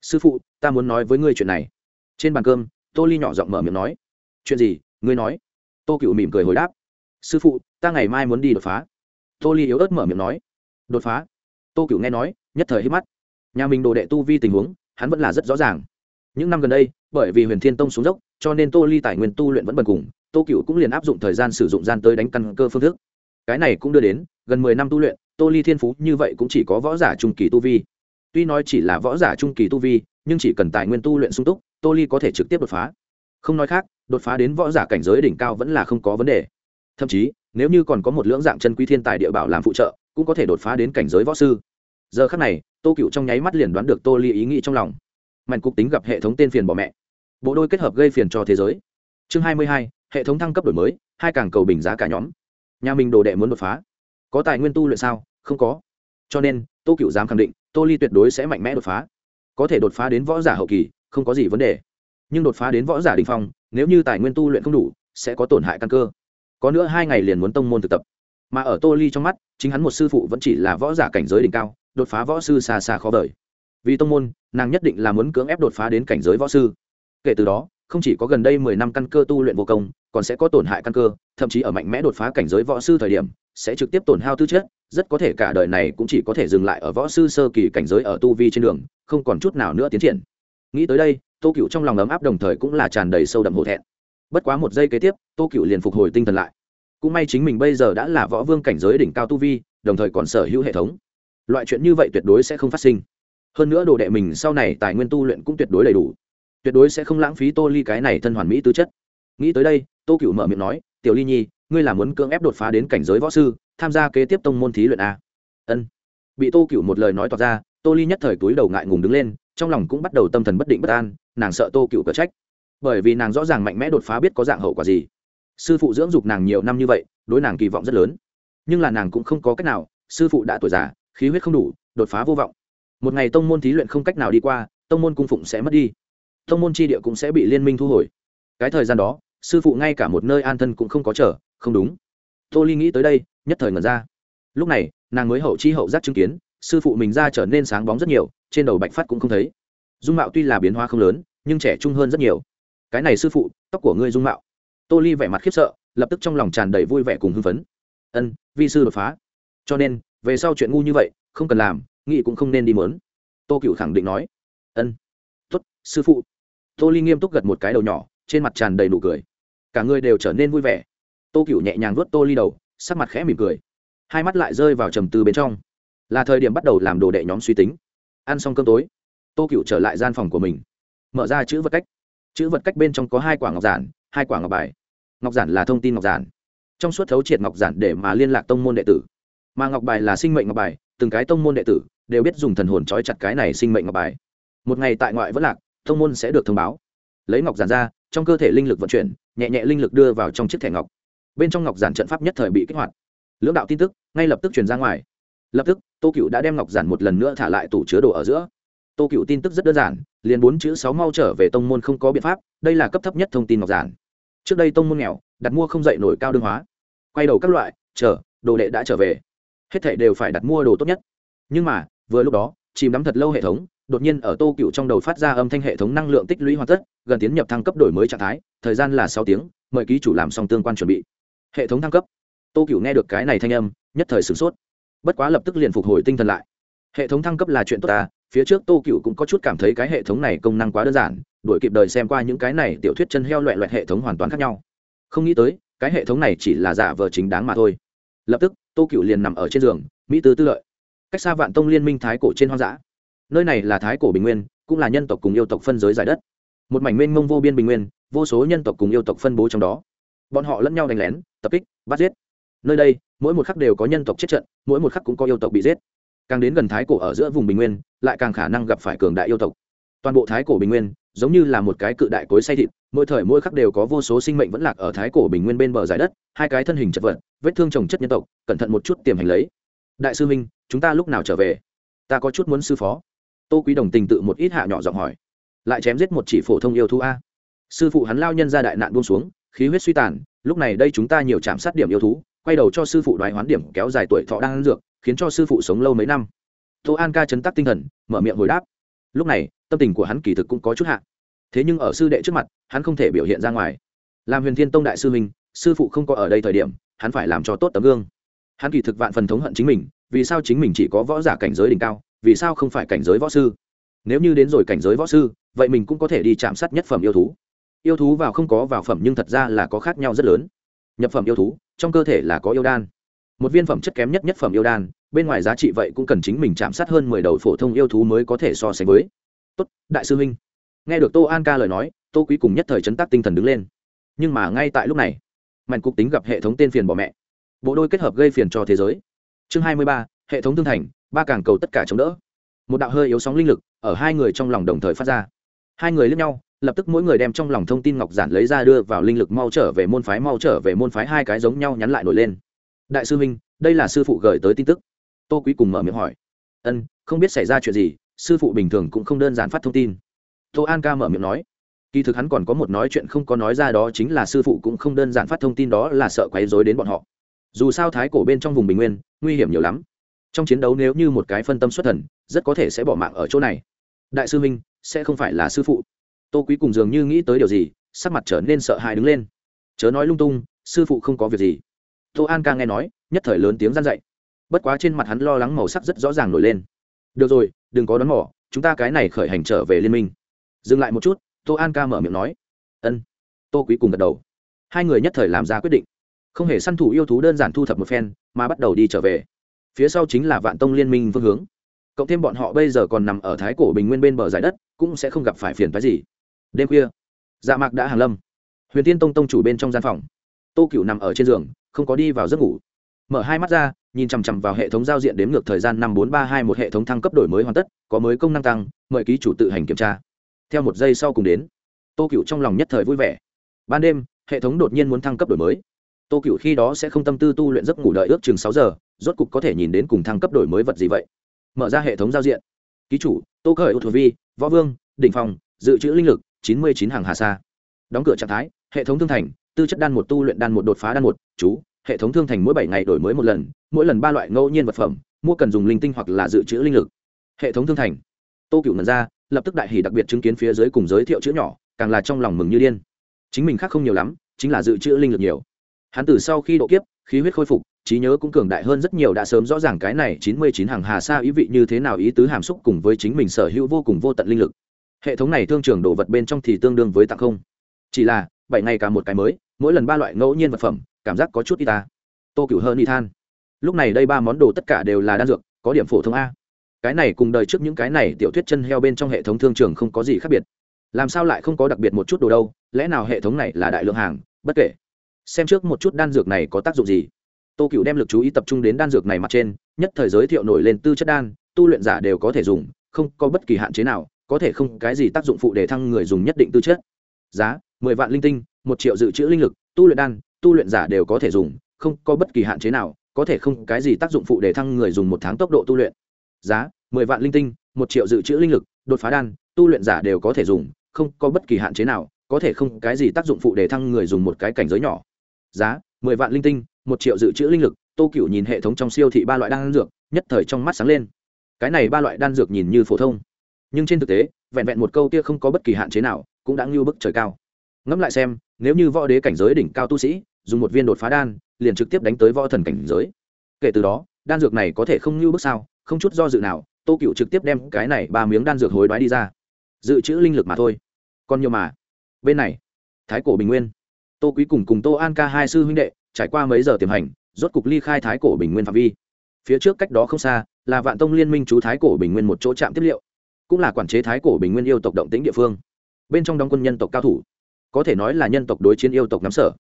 Sư phụ, ta muốn nói với ngươi chuyện này. Trên bàn cơm, tô ly nhỏ giọng mở miệng nói. Chuyện gì? Ngươi nói. Tô cựu mỉm cười hồi đáp sư phụ, ta ngày mai muốn đi đột phá. Tô ly yếu ớt mở miệng nói, đột phá? Tô cựu nghe nói, nhất thời hít mắt. Nhà mình đồ đệ tu vi tình huống, hắn vẫn là rất rõ ràng. Những năm gần đây, bởi vì huyền thiên tông xuống dốc, cho nên tô ly tài nguyên tu luyện vẫn bần cùng, tô cựu cũng liền áp dụng thời gian sử dụng gian tới đánh căn cơ phương thức. Cái này cũng đưa đến, gần mười năm tu luyện, tô ly thiên phú như vậy cũng chỉ có võ giả trung kỳ tu vi. Tuy nói chỉ là võ giả trung kỳ tu vi, nhưng chỉ cần tài nguyên tu luyện sung túc, tô ly có thể trực tiếp đột phá. Không nói khác, đột phá đến võ giả cảnh giới đỉnh cao vẫn là không có vấn đề thậm chí, nếu như còn có một lưỡng dạng chân quý thiên tài địa bảo làm phụ trợ, cũng có thể đột phá đến cảnh giới võ sư. Giờ khắc này, tô cựu trong nháy mắt liền đoán được tô ly ý nghĩ trong lòng. Mạnh cục tính gặp hệ thống tên phiền bỏ mẹ. Bộ đôi kết hợp gây phiền cho thế giới. Chương hai mươi hai, hệ thống thăng cấp đổi mới, hai càng cầu bình giá cả nhóm. Nhà mình đồ đệ muốn đột phá. Có tài nguyên tu luyện sao? Không có. Cho nên, tô cựu dám khẳng định, tô ly tuyệt đối sẽ mạnh mẽ đột phá. Có thể đột phá đến võ giả hậu kỳ, không có gì vấn đề. Nhưng đột phá đến võ giả đình phong, nếu như tài nguyên tu luyện không đủ, sẽ có tổn hại căn cơ có nữa hai ngày liền muốn tông môn thực tập. Mà ở tô ly trong mắt, chính hắn một sư phụ vẫn chỉ là võ giả cảnh giới đỉnh cao, đột phá võ sư xa xa khó vời. Vì tông môn, nàng nhất định là muốn cưỡng ép đột phá đến cảnh giới võ sư. Kể từ đó, không chỉ có gần đây mười năm căn cơ tu luyện vô công, còn sẽ có tổn hại căn cơ, thậm chí ở mạnh mẽ đột phá cảnh giới võ sư thời điểm, sẽ trực tiếp tổn hao tư chất, rất có thể cả đời này cũng chỉ có thể dừng lại ở võ sư sơ kỳ cảnh giới ở tu vi trên đường, không còn chút nào nữa tiến triển. Nghĩ tới đây, tô cựu trong lòng ấm áp đồng thời cũng là tràn đầy sâu đậm hổ thẹn. Bất quá một giây kế tiếp, tô cựu liền phục hồi tinh thần lại cũng may chính mình bây giờ đã là võ vương cảnh giới đỉnh cao tu vi, đồng thời còn sở hữu hệ thống. Loại chuyện như vậy tuyệt đối sẽ không phát sinh. Hơn nữa đồ đệ mình sau này tài nguyên tu luyện cũng tuyệt đối đầy đủ. Tuyệt đối sẽ không lãng phí tô ly cái này thân hoàn mỹ tư chất. Nghĩ tới đây, tô cựu mở miệng nói, tiểu ly nhi, ngươi là muốn cưỡng ép đột phá đến cảnh giới võ sư, tham gia kế tiếp tông môn thí luyện a ân. Bị tô cựu một lời nói tỏ ra, tô ly nhất thời túi đầu ngại ngùng đứng lên, trong lòng cũng bắt đầu tâm thần bất định bất an, nàng sợ tô cựu cở trách. Bởi vì nàng rõ ràng mạnh mẽ đột phá biết có dạng hậu quả gì sư phụ dưỡng dục nàng nhiều năm như vậy, đối nàng kỳ vọng rất lớn. Nhưng là nàng cũng không có cách nào, sư phụ đã tuổi già, khí huyết không đủ, đột phá vô vọng. Một ngày tông môn thí luyện không cách nào đi qua, tông môn cung phụng sẽ mất đi. Tông môn tri địa cũng sẽ bị liên minh thu hồi. Cái thời gian đó, sư phụ ngay cả một nơi an thân cũng không có chờ, không đúng. Tô ly nghĩ tới đây, nhất thời ngẩn ra. Lúc này, nàng mới hậu chi hậu giác chứng kiến, sư phụ mình ra trở nên sáng bóng rất nhiều, trên đầu bạch phát cũng không thấy. Dung mạo tuy là biến hóa không lớn, nhưng trẻ trung hơn rất nhiều. Cái này sư phụ, tóc của ngươi dung mạo tô ly vẻ mặt khiếp sợ, lập tức trong lòng tràn đầy vui vẻ cùng hưng phấn. Ân, vi sư đột phá. Cho nên, về sau chuyện ngu như vậy, không cần làm nghị cũng không nên đi mớn. Tô cựu khẳng định nói. Ân tuất sư phụ. Tô ly nghiêm túc gật một cái đầu nhỏ, trên mặt tràn đầy nụ cười. Cả người đều trở nên vui vẻ. Tô cựu nhẹ nhàng vuốt tô ly đầu, sắc mặt khẽ mỉm cười. Hai mắt lại rơi vào trầm tư bên trong. Là thời điểm bắt đầu làm đồ đệ nhóm suy tính. Ăn xong cơm tối, tô cựu trở lại gian phòng của mình. Mở ra chữ vật cách. Chữ vật cách bên trong có hai quả ngọc giản hai quả ngọc bài. Ngọc giản là thông tin ngọc giản. Trong suốt thấu triệt ngọc giản để mà liên lạc tông môn đệ tử. Mà ngọc bài là sinh mệnh ngọc bài, từng cái tông môn đệ tử đều biết dùng thần hồn trói chặt cái này sinh mệnh ngọc bài. Một ngày tại ngoại vẫn lạc, tông môn sẽ được thông báo. Lấy ngọc giản ra, trong cơ thể linh lực vận chuyển, nhẹ nhẹ linh lực đưa vào trong chiếc thẻ ngọc. Bên trong ngọc giản trận pháp nhất thời bị kích hoạt. Lưỡng đạo tin tức, ngay lập tức truyền ra ngoài. Lập tức, tô cựu đã đem ngọc giản một lần nữa thả lại tủ chứa đồ ở giữa. Tô cựu tin tức rất đơn giản, liền bốn chữ sáu mau trở về tông môn không có biện pháp, đây là cấp thấp nhất thông tin ngọc giản trước đây tông môn nghèo, đặt mua không dậy nổi cao đương hóa. Quay đầu các loại, chờ, đồ đệ đã trở về. Hết thảy đều phải đặt mua đồ tốt nhất. Nhưng mà, vừa lúc đó, chìm đắm thật lâu hệ thống, đột nhiên ở tô cựu trong đầu phát ra âm thanh hệ thống năng lượng tích lũy hoàn tất, gần tiến nhập thăng cấp đổi mới trạng thái, thời gian là sáu tiếng, mời ký chủ làm xong tương quan chuẩn bị. Hệ thống thăng cấp. Tô cựu nghe được cái này thanh âm, nhất thời sửng sốt. Bất quá lập tức liền phục hồi tinh thần lại. Hệ thống thăng cấp là chuyện tốt ta phía trước tô cựu cũng có chút cảm thấy cái hệ thống này công năng quá đơn giản đổi kịp đời xem qua những cái này tiểu thuyết chân heo loẹ loẹt hệ thống hoàn toàn khác nhau. Không nghĩ tới, cái hệ thống này chỉ là giả vờ chính đáng mà thôi. Lập tức, tô cựu liền nằm ở trên giường, mỹ tư tư lợi. Cách xa vạn tông liên minh thái cổ trên hoang dã. Nơi này là thái cổ bình nguyên, cũng là nhân tộc cùng yêu tộc phân giới giải đất. Một mảnh mênh mông vô biên bình nguyên, vô số nhân tộc cùng yêu tộc phân bố trong đó. Bọn họ lẫn nhau đánh lén, tập kích, bắt giết. Nơi đây, mỗi một khắc đều có nhân tộc chết trận, mỗi một khắc cũng có yêu tộc bị giết. Càng đến gần thái cổ ở giữa vùng bình nguyên, lại càng khả năng gặp phải cường đại yêu tộc toàn bộ thái cổ bình nguyên, giống như là một cái cự đại cối say thịt, mỗi thời mỗi khắc đều có vô số sinh mệnh vẫn lạc ở thái cổ bình nguyên bên bờ giải đất, hai cái thân hình chật vật, vết thương trồng chất nhân tộc, cẩn thận một chút tiềm hành lấy. Đại sư minh, chúng ta lúc nào trở về? Ta có chút muốn sư phó. Tô quý đồng tình tự một ít hạ nhỏ giọng hỏi. Lại chém giết một chỉ phổ thông yêu thú a. Sư phụ hắn lao nhân ra đại nạn buông xuống, khí huyết suy tàn, lúc này đây chúng ta nhiều chạm sát điểm yêu thú, quay đầu cho sư phụ đoái hoán điểm kéo dài tuổi thọ đang ăn dược, khiến cho sư phụ sống lâu mấy năm. Tô an ca chấn tắc tinh thần, mở miệng hồi đáp. Lúc này tâm tình của hắn kỳ thực cũng có chút hạ. Thế nhưng ở sư đệ trước mặt, hắn không thể biểu hiện ra ngoài. Làm huyền thiên tông đại sư minh sư phụ không có ở đây thời điểm, hắn phải làm cho tốt tấm gương. Hắn kỳ thực vạn phần thống hận chính mình, vì sao chính mình chỉ có võ giả cảnh giới đỉnh cao, vì sao không phải cảnh giới võ sư? Nếu như đến rồi cảnh giới võ sư, vậy mình cũng có thể đi chạm sát nhất phẩm yêu thú. Yêu thú vào không có vào phẩm nhưng thật ra là có khác nhau rất lớn. Nhập phẩm yêu thú, trong cơ thể là có yêu đan. Một viên phẩm chất kém nhất nhất phẩm yêu đan, bên ngoài giá trị vậy cũng cần chính mình chạm sát hơn mười đầu phổ thông yêu thú mới có thể so sánh với tốt, đại sư huynh. Nghe được tô an ca lời nói, tô quý cùng nhất thời chấn tác tinh thần đứng lên. Nhưng mà ngay tại lúc này mạnh cục tính gặp hệ thống tên phiền bỏ mẹ. Bộ đôi kết hợp gây phiền cho thế giới. Chương hai mươi ba, hệ thống thương thành, ba càng cầu tất cả chống đỡ. Một đạo hơi yếu sóng linh lực ở hai người trong lòng đồng thời phát ra. Hai người lẫn nhau, lập tức mỗi người đem trong lòng thông tin ngọc giản lấy ra đưa vào linh lực mau trở về môn phái, mau trở về môn phái hai cái giống nhau nhắn lại nổi lên. Đại sư huynh, đây là sư phụ gửi tới tin tức. Tô quý cùng mở miệng hỏi. Ân, không biết xảy ra chuyện gì sư phụ bình thường cũng không đơn giản phát thông tin. Tô an ca mở miệng nói, kỳ thực hắn còn có một nói chuyện không có nói ra đó chính là sư phụ cũng không đơn giản phát thông tin đó là sợ quấy rối đến bọn họ. Dù sao thái cổ bên trong vùng bình nguyên, nguy hiểm nhiều lắm. Trong chiến đấu nếu như một cái phân tâm xuất thần, rất có thể sẽ bỏ mạng ở chỗ này. Đại sư minh, sẽ không phải là sư phụ. Tô quý cùng dường như nghĩ tới điều gì, sắc mặt trở nên sợ hãi đứng lên. Chớ nói lung tung, sư phụ không có việc gì. Tô an ca nghe nói, nhất thời lớn tiếng gian dậy bất quá trên mặt hắn lo lắng màu sắc rất rõ ràng nổi lên được rồi, đừng có đón mỏ chúng ta cái này khởi hành trở về liên minh. Dừng lại một chút, tô an ca mở miệng nói. Ân. Tô quý cùng gật đầu. Hai người nhất thời làm ra quyết định. Không hề săn thủ yêu thú đơn giản thu thập một phen, mà bắt đầu đi trở về. Phía sau chính là vạn tông liên minh phương hướng. Cộng thêm bọn họ bây giờ còn nằm ở thái cổ bình nguyên bên bờ giải đất, cũng sẽ không gặp phải phiền phái gì. Đêm khuya dạ mạc đã hàng lâm. Huyền tiên tông tông chủ bên trong gian phòng. Tô cựu nằm ở trên giường, không có đi vào giấc ngủ mở hai mắt ra, nhìn chằm chằm vào hệ thống giao diện đếm ngược thời gian năm bốn ba hai một hệ thống thăng cấp đổi mới hoàn tất, có mới công năng tăng, mời ký chủ tự hành kiểm tra. Theo một giây sau cùng đến, tô cựu trong lòng nhất thời vui vẻ. Ban đêm, hệ thống đột nhiên muốn thăng cấp đổi mới. Tô cựu khi đó sẽ không tâm tư tu luyện giấc ngủ đợi ước chừng sáu giờ, rốt cục có thể nhìn đến cùng thăng cấp đổi mới vật gì vậy. Mở ra hệ thống giao diện. Ký chủ, tô khởi ưu thủ vi, võ vương, đỉnh phòng dự trữ linh lực, chín mươi chín hàng hà sa. Đóng cửa trạng thái, hệ thống thương thành, tư chất đan một tu luyện đan một đột phá đan một, chú hệ thống thương thành mỗi bảy ngày đổi mới một lần, mỗi lần ba loại ngẫu nhiên vật phẩm, mua cần dùng linh tinh hoặc là dự trữ linh lực. Hệ thống thương thành. Tô cựu mật ra, lập tức đại hỷ đặc biệt chứng kiến phía dưới cùng giới thiệu chữ nhỏ, càng là trong lòng mừng như điên. Chính mình khác không nhiều lắm, chính là dự trữ linh lực nhiều. Hắn từ sau khi độ kiếp, khí huyết khôi phục, trí nhớ cũng cường đại hơn rất nhiều, đã sớm rõ ràng cái này chín mươi chín hàng hà sa ý vị như thế nào ý tứ hàm xúc cùng với chính mình sở hữu vô cùng vô tận linh lực. Hệ thống này thương trường đồ vật bên trong thì tương đương với tặng không. Chỉ là, bảy ngày cả một cái mới, mỗi lần ba loại ngẫu nhiên vật phẩm cảm giác có chút y ta. Tô cửu hơn y than. Lúc này đây ba món đồ tất cả đều là đan dược, có điểm phổ thông a. Cái này cùng đời trước những cái này tiểu thuyết chân heo bên trong hệ thống thương trường không có gì khác biệt. Làm sao lại không có đặc biệt một chút đồ đâu, lẽ nào hệ thống này là đại lượng hàng, bất kể. Xem trước một chút đan dược này có tác dụng gì. Tô cựu đem lực chú ý tập trung đến đan dược này mặt trên, nhất thời giới thiệu nổi lên tư chất đan, tu luyện giả đều có thể dùng, không có bất kỳ hạn chế nào, có thể không cái gì tác dụng phụ để thăng người dùng nhất định tư chất. Giá, mười vạn linh tinh, một triệu dự trữ linh lực, tu luyện đan tu luyện giả đều có thể dùng, không có bất kỳ hạn chế nào, có thể không cái gì tác dụng phụ để thăng người dùng một tháng tốc độ tu luyện. Giá, mười vạn linh tinh, một triệu dự trữ linh lực, đột phá đan, tu luyện giả đều có thể dùng, không có bất kỳ hạn chế nào, có thể không cái gì tác dụng phụ để thăng người dùng một cái cảnh giới nhỏ. Giá, mười vạn linh tinh, một triệu dự trữ linh lực, tô cựu nhìn hệ thống trong siêu thị ba loại đan dược, nhất thời trong mắt sáng lên. Cái này ba loại đan dược nhìn như phổ thông, nhưng trên thực tế, vẹn vẹn một câu kia không có bất kỳ hạn chế nào, cũng đã ngưu bức trời cao. Ngẫm lại xem, nếu như võ đế cảnh giới đỉnh cao tu sĩ dùng một viên đột phá đan, liền trực tiếp đánh tới võ thần cảnh giới. Kể từ đó, đan dược này có thể không như bước sao không chút do dự nào, tô cựu trực tiếp đem cái này ba miếng đan dược hối đoái đi ra. Dự trữ linh lực mà thôi. Còn nhiều mà. Bên này, thái cổ bình nguyên. Tô quý cùng cùng tô an ca hai sư huynh đệ, trải qua mấy giờ tiềm hành, rốt cục ly khai thái cổ bình nguyên phạm vi. Phía trước cách đó không xa, là vạn tông liên minh chú thái cổ bình nguyên một chỗ trạm tiếp liệu, cũng là quản chế thái cổ bình nguyên yêu tộc động tĩnh địa phương. Bên trong đóng quân nhân tộc cao thủ, có thể nói là nhân tộc đối chiến yêu tộc nắm sở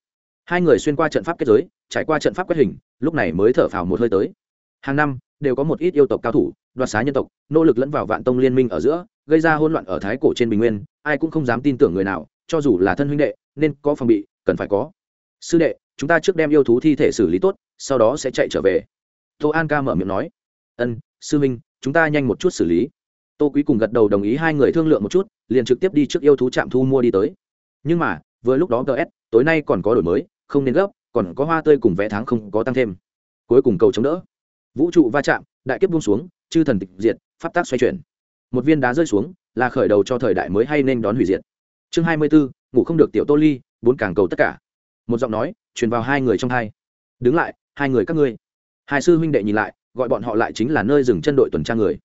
hai người xuyên qua trận pháp kết giới, trải qua trận pháp quét hình, lúc này mới thở phào một hơi tới. Hàng năm, đều có một ít yêu tộc cao thủ, đoạt xá nhân tộc, nỗ lực lẫn vào vạn tông liên minh ở giữa, gây ra hỗn loạn ở thái cổ trên bình nguyên, ai cũng không dám tin tưởng người nào, cho dù là thân huynh đệ, nên có phòng bị, cần phải có. Sư đệ, chúng ta trước đem yêu thú thi thể xử lý tốt, sau đó sẽ chạy trở về. Tô an ca mở miệng nói. Ân, sư minh chúng ta nhanh một chút xử lý. Tô quý cùng gật đầu đồng ý hai người thương lượng một chút, liền trực tiếp đi trước yêu thú trạm thu mua đi tới. Nhưng mà, vừa lúc đó gs tối nay còn có đổi mới không nên gấp, còn có hoa tươi cùng vé tháng không có tăng thêm. Cuối cùng cầu chống đỡ. Vũ trụ va chạm, đại kiếp buông xuống, chư thần tịch diệt, pháp tác xoay chuyển. Một viên đá rơi xuống, là khởi đầu cho thời đại mới hay nên đón hủy diệt. Chương hai mươi bốn ngủ không được tiểu tô ly, bốn càng cầu tất cả. Một giọng nói, truyền vào hai người trong hai. Đứng lại, hai người các ngươi. Hai sư huynh đệ nhìn lại, gọi bọn họ lại chính là nơi dừng chân đội tuần tra người.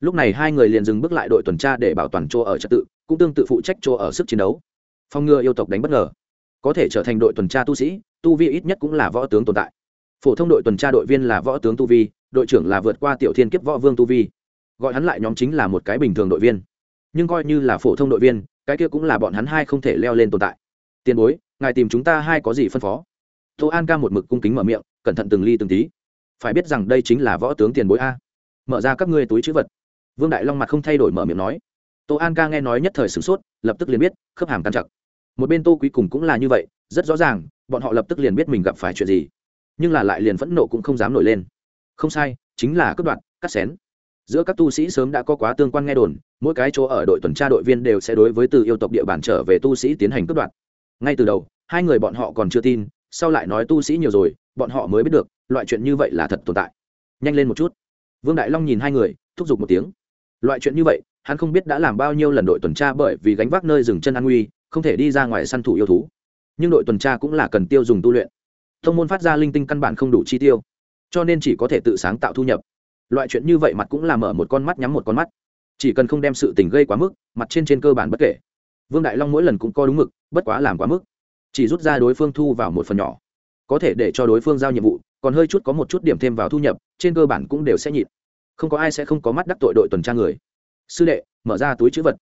Lúc này hai người liền dừng bước lại đội tuần tra để bảo toàn chỗ ở trật tự, cũng tương tự phụ trách chỗ ở sức chiến đấu. Phong ngừa yêu tộc đánh bất ngờ có thể trở thành đội tuần tra tu sĩ, tu vi ít nhất cũng là võ tướng tồn tại. Phổ thông đội tuần tra đội viên là võ tướng tu vi, đội trưởng là vượt qua tiểu thiên kiếp võ vương tu vi. Gọi hắn lại nhóm chính là một cái bình thường đội viên. Nhưng coi như là phổ thông đội viên, cái kia cũng là bọn hắn hai không thể leo lên tồn tại. Tiền bối, ngài tìm chúng ta hai có gì phân phó? Tô an ca một mực cung kính mở miệng, cẩn thận từng ly từng tí. Phải biết rằng đây chính là võ tướng tiền bối a. Mở ra các ngươi túi chữ vật. Vương đại long mặt không thay đổi mở miệng nói. Tô an ca nghe nói nhất thời sửng sốt, lập tức liền biết, khớp hàm căn chặt một bên tô quý cùng cũng là như vậy rất rõ ràng bọn họ lập tức liền biết mình gặp phải chuyện gì. Nhưng là lại liền phẫn nộ cũng không dám nổi lên. Không sai chính là cướp đoạt, cắt xén. Giữa các tu sĩ sớm đã có quá tương quan nghe đồn mỗi cái chỗ ở đội tuần tra đội viên đều sẽ đối với từ yêu tộc địa bàn trở về tu sĩ tiến hành cướp đoạt. Ngay từ đầu hai người bọn họ còn chưa tin sau lại nói tu sĩ nhiều rồi bọn họ mới biết được loại chuyện như vậy là thật tồn tại. Nhanh lên một chút. Vương đại long nhìn hai người thúc giục một tiếng. Loại chuyện như vậy hắn không biết đã làm bao nhiêu lần đội tuần tra bởi vì gánh vác nơi dừng chân an nguy không thể đi ra ngoài săn thủ yêu thú. Nhưng đội tuần tra cũng là cần tiêu dùng tu luyện. Thông môn phát ra linh tinh căn bản không đủ chi tiêu, cho nên chỉ có thể tự sáng tạo thu nhập. Loại chuyện như vậy mặt cũng là mở một con mắt nhắm một con mắt. Chỉ cần không đem sự tình gây quá mức, mặt trên trên cơ bản bất kể. Vương đại long mỗi lần cũng co đúng mực, bất quá làm quá mức. Chỉ rút ra đối phương thu vào một phần nhỏ. Có thể để cho đối phương giao nhiệm vụ, còn hơi chút có một chút điểm thêm vào thu nhập, trên cơ bản cũng đều sẽ nhịn. Không có ai sẽ không có mắt đắc tội đội tuần tra người. Sư đệ, mở ra túi chữ vật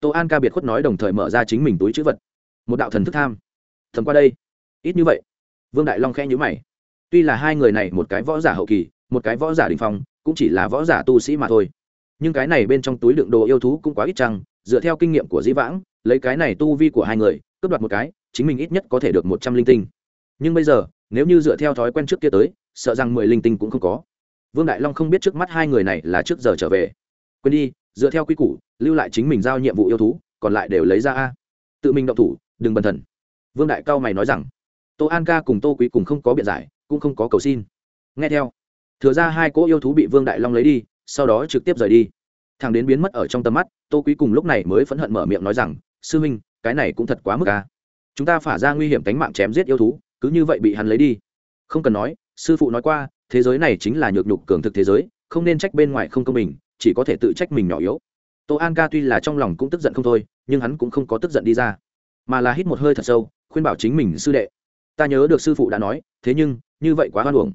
tô an ca biệt khuất nói đồng thời mở ra chính mình túi chữ vật. Một đạo thần thức tham. Thầm qua đây. Ít như vậy. Vương đại long khẽ nhữ mày. Tuy là hai người này một cái võ giả hậu kỳ, một cái võ giả đình phong, cũng chỉ là võ giả tu sĩ mà thôi. Nhưng cái này bên trong túi đựng đồ yêu thú cũng quá ít chăng, dựa theo kinh nghiệm của dĩ vãng, lấy cái này tu vi của hai người, cướp đoạt một cái, chính mình ít nhất có thể được một trăm linh tinh. Nhưng bây giờ, nếu như dựa theo thói quen trước kia tới, sợ rằng mười linh tinh cũng không có. Vương đại long không biết trước mắt hai người này là trước giờ trở về. Quên đi, dựa theo quy củ lưu lại chính mình giao nhiệm vụ yêu thú, còn lại đều lấy ra a. Tự mình động thủ, đừng bần thần. Vương đại cao mày nói rằng, tô an ca cùng tô quý cùng không có biện giải, cũng không có cầu xin. Nghe theo, thừa ra hai cỗ yêu thú bị vương đại long lấy đi, sau đó trực tiếp rời đi. Thằng đến biến mất ở trong tầm mắt, tô quý cùng lúc này mới phẫn hận mở miệng nói rằng, sư huynh cái này cũng thật quá mức ca chúng ta phả ra nguy hiểm tánh mạng chém giết yêu thú, cứ như vậy bị hắn lấy đi. Không cần nói, sư phụ nói qua, thế giới này chính là nhược nhục cường thực thế giới, không nên trách bên ngoài không công bình, chỉ có thể tự trách mình nhỏ yếu tô an ca tuy là trong lòng cũng tức giận không thôi, nhưng hắn cũng không có tức giận đi ra, mà là hít một hơi thật sâu, khuyên bảo chính mình, sư đệ, ta nhớ được sư phụ đã nói, thế nhưng, như vậy quá hoan hưởng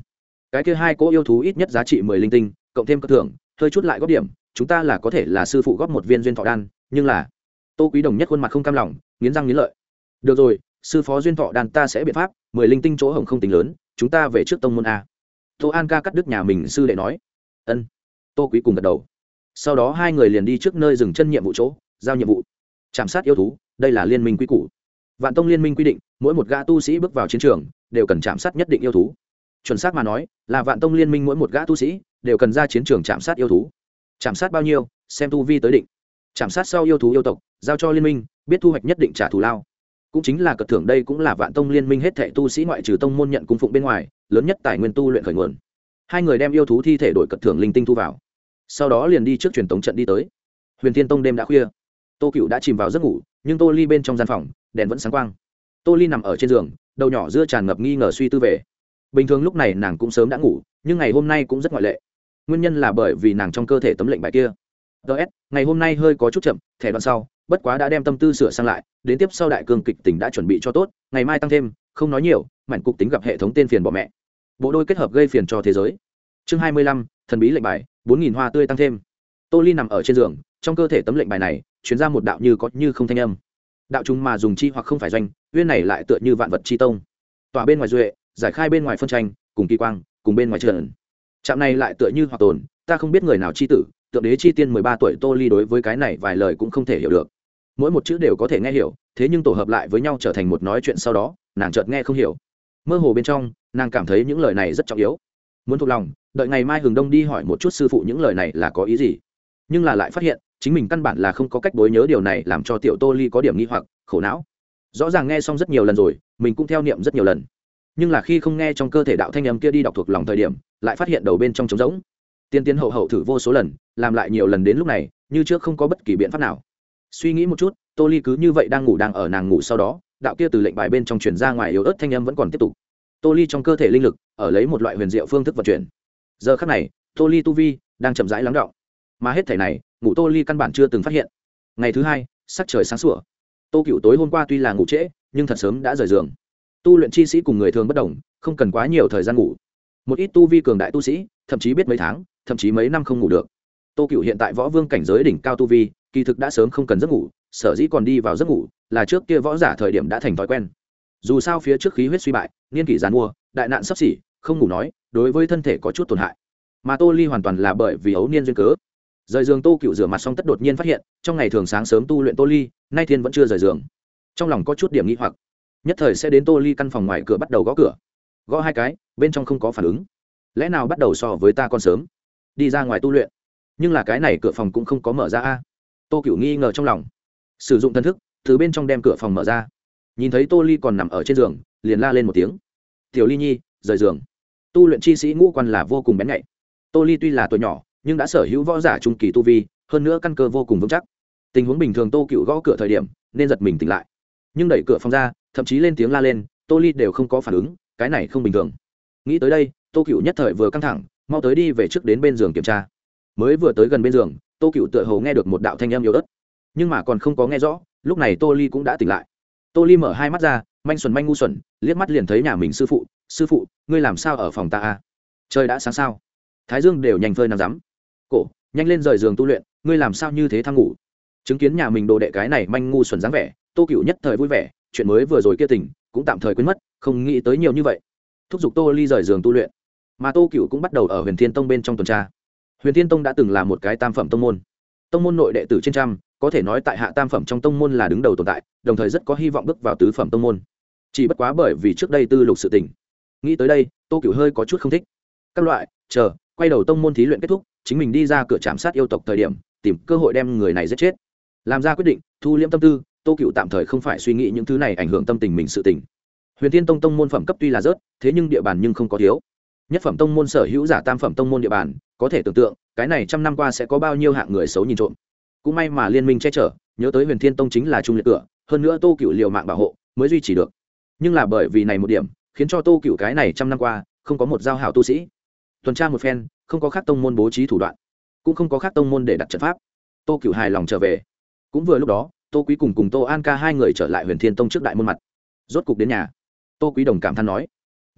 cái kia hai cỗ yêu thú ít nhất giá trị mười linh tinh, cộng thêm các thưởng, hơi chút lại góp điểm, chúng ta là có thể là sư phụ góp một viên duyên thọ đan, nhưng là tô quý đồng nhất khuôn mặt không cam lòng, nghiến răng nghiến lợi. Được rồi, sư phó duyên thọ đan ta sẽ biện pháp, mười linh tinh chỗ hồng không tính lớn, chúng ta về trước tông môn a. Tô an ca cắt đứt nhà mình, sư đệ nói. Ân. Tô quý cùng gật đầu sau đó hai người liền đi trước nơi dừng chân nhiệm vụ chỗ, giao nhiệm vụ. Chạm sát yêu thú, đây là liên minh quy củ. Vạn tông liên minh quy định, mỗi một gã tu sĩ bước vào chiến trường, đều cần chạm sát nhất định yêu thú. Chuẩn xác mà nói, là vạn tông liên minh mỗi một gã tu sĩ, đều cần ra chiến trường chạm sát yêu thú. Chạm sát bao nhiêu, xem tu vi tới định. Chạm sát sau yêu thú yêu tộc, giao cho liên minh, biết thu hoạch nhất định trả thù lao. Cũng chính là cật thưởng đây cũng là vạn tông liên minh hết thệ tu sĩ ngoại trừ tông môn nhận cung phụng bên ngoài, lớn nhất tài nguyên tu luyện khởi nguồn. Hai người đem yêu thú thi thể đổi cật thưởng linh tinh thu vào sau đó liền đi trước truyền tống trận đi tới. Huyền thiên tông đêm đã khuya. Tô cựu đã chìm vào giấc ngủ, nhưng tô ly bên trong gian phòng, đèn vẫn sáng quang. Tô ly nằm ở trên giường, đầu nhỏ giữa tràn ngập nghi ngờ suy tư về. Bình thường lúc này nàng cũng sớm đã ngủ, nhưng ngày hôm nay cũng rất ngoại lệ. Nguyên nhân là bởi vì nàng trong cơ thể tấm lệnh bài kia. Ts ngày hôm nay hơi có chút chậm, thẻ đoạn sau, bất quá đã đem tâm tư sửa sang lại, đến tiếp sau đại cương kịch tỉnh đã chuẩn bị cho tốt, ngày mai tăng thêm, không nói nhiều, mảnh cục tính gặp hệ thống tên phiền bỏ mẹ. Bộ đôi kết hợp gây phiền cho thế giới. Chương hai mươi lăm, thần bí lệnh bài bốn nghìn hoa tươi tăng thêm. Tô ly nằm ở trên giường, trong cơ thể tấm lệnh bài này chuyển ra một đạo như có như không thanh âm. Đạo chúng mà dùng chi hoặc không phải doanh uyên này lại tựa như vạn vật chi tông. Tòa bên ngoài duệ, giải khai bên ngoài phân tranh, cùng kỳ quang, cùng bên ngoài trần. Trạm này lại tựa như hoặc tồn, ta không biết người nào chi tử, tượng đế chi tiên mười ba tuổi tô ly đối với cái này vài lời cũng không thể hiểu được. Mỗi một chữ đều có thể nghe hiểu, thế nhưng tổ hợp lại với nhau trở thành một nói chuyện sau đó, nàng chợt nghe không hiểu. Mơ hồ bên trong, nàng cảm thấy những lời này rất trọng yếu. Muốn thuộc lòng đợi ngày mai hừng đông đi hỏi một chút sư phụ những lời này là có ý gì. Nhưng là lại phát hiện, chính mình căn bản là không có cách bối nhớ điều này làm cho tiểu tô ly có điểm nghi hoặc, khổ não. Rõ ràng nghe xong rất nhiều lần rồi, mình cũng theo niệm rất nhiều lần. Nhưng là khi không nghe trong cơ thể đạo thanh âm kia đi đọc thuộc lòng thời điểm, lại phát hiện đầu bên trong trống rỗng. Tiên tiến hậu hậu thử vô số lần, làm lại nhiều lần đến lúc này, như trước không có bất kỳ biện pháp nào. Suy nghĩ một chút, tô ly cứ như vậy đang ngủ đang ở nàng ngủ sau đó, đạo kia từ lệnh bài bên trong chuyển ra ngoài yếu ớt thanh âm vẫn còn tiếp tục. Tô ly trong cơ thể linh lực, ở lấy một loại huyền diệu phương thức vận chuyển giờ khắc này, tô ly tu vi đang chậm rãi lắng đọng. Mà hết thể này, ngủ tô ly căn bản chưa từng phát hiện. Ngày thứ hai, sắc trời sáng sủa. Tô cựu tối hôm qua tuy là ngủ trễ, nhưng thật sớm đã rời giường. Tu luyện chi sĩ cùng người thường bất đồng, không cần quá nhiều thời gian ngủ. Một ít tu vi cường đại tu sĩ, thậm chí biết mấy tháng, thậm chí mấy năm không ngủ được. Tô cựu hiện tại võ vương cảnh giới đỉnh cao tu vi, kỳ thực đã sớm không cần giấc ngủ, sở dĩ còn đi vào giấc ngủ, là trước kia võ giả thời điểm đã thành thói quen. Dù sao phía trước khí huyết suy bại, niên kỷ giàn mua đại nạn sắp xỉ không ngủ nói, đối với thân thể có chút tổn hại. Mà tô ly hoàn toàn là bởi vì ấu niên duyên cớ. Rời giường tô cựu rửa mặt xong tất đột nhiên phát hiện, trong ngày thường sáng sớm tu luyện tô ly, nay thiên vẫn chưa rời giường. Trong lòng có chút điểm nghĩ hoặc. Nhất thời sẽ đến tô ly căn phòng ngoài cửa bắt đầu gõ cửa. Gõ hai cái, bên trong không có phản ứng. Lẽ nào bắt đầu so với ta còn sớm? Đi ra ngoài tu luyện. Nhưng là cái này cửa phòng cũng không có mở ra a. Tô cựu nghi ngờ trong lòng. Sử dụng thân thức, từ bên trong đem cửa phòng mở ra. Nhìn thấy tô ly còn nằm ở trên giường, liền la lên một tiếng. Tiểu ly nhi, rời giường tu luyện chi sĩ ngũ quan là vô cùng bén nhạy. Tô ly tuy là tuổi nhỏ, nhưng đã sở hữu võ giả trung kỳ tu vi, hơn nữa căn cơ vô cùng vững chắc. Tình huống bình thường tô cựu gõ cửa thời điểm, nên giật mình tỉnh lại. Nhưng đẩy cửa phòng ra, thậm chí lên tiếng la lên, tô ly đều không có phản ứng, cái này không bình thường. Nghĩ tới đây, tô cựu nhất thời vừa căng thẳng, mau tới đi về trước đến bên giường kiểm tra. Mới vừa tới gần bên giường, tô cựu tựa hồ nghe được một đạo thanh âm yếu ớt. Nhưng mà còn không có nghe rõ, lúc này tô ly cũng đã tỉnh lại. Tô ly mở hai mắt ra, manh xuẩn manh ngu xuẩn, liếc mắt liền thấy nhà mình sư phụ sư phụ, ngươi làm sao ở phòng ta a trời đã sáng sao? Thái dương đều nhanh phơi nằm rắm. Cổ, nhanh lên rời giường tu luyện, ngươi làm sao như thế thăng ngủ? Chứng kiến nhà mình đồ đệ cái này manh ngu xuẩn dáng vẻ, tô cựu nhất thời vui vẻ, chuyện mới vừa rồi kia tỉnh cũng tạm thời quên mất, không nghĩ tới nhiều như vậy. Thúc giục tô ly rời giường tu luyện. Mà tô cựu cũng bắt đầu ở huyền thiên tông bên trong tuần tra. Huyền thiên tông đã từng là một cái tam phẩm tông môn. Tông môn nội đệ tử trên trăm, có thể nói tại hạ tam phẩm trong tông môn là đứng đầu tồn tại, đồng thời rất có hy vọng bước vào tứ phẩm tông môn. Chỉ bất quá bởi vì trước đây tư lục sự tỉnh nghĩ tới đây, tô cựu hơi có chút không thích. Các loại, chờ, quay đầu tông môn thí luyện kết thúc, chính mình đi ra cửa trạm sát yêu tộc thời điểm, tìm cơ hội đem người này giết chết. Làm ra quyết định, thu liễm tâm tư, tô cựu tạm thời không phải suy nghĩ những thứ này ảnh hưởng tâm tình mình sự tình. Huyền thiên tông tông môn phẩm cấp tuy là rớt, thế nhưng địa bàn nhưng không có thiếu. Nhất phẩm tông môn sở hữu giả tam phẩm tông môn địa bàn, có thể tưởng tượng, cái này trăm năm qua sẽ có bao nhiêu hạng người xấu nhìn trộm. Cũng may mà liên minh che chở, nhớ tới huyền thiên tông chính là trung liệt cửa, hơn nữa tô cựu liều mạng bảo hộ, mới duy trì được. Nhưng là bởi vì này một điểm khiến cho tô cựu cái này trăm năm qua, không có một giao hảo tu sĩ. Tuần tra một phen, không có khác tông môn bố trí thủ đoạn, cũng không có khác tông môn để đặt trận pháp. Tô cựu hài lòng trở về. Cũng vừa lúc đó, tô quý cùng cùng tô an ca hai người trở lại huyền thiên tông trước đại môn mặt. Rốt cục đến nhà. Tô quý đồng cảm than nói,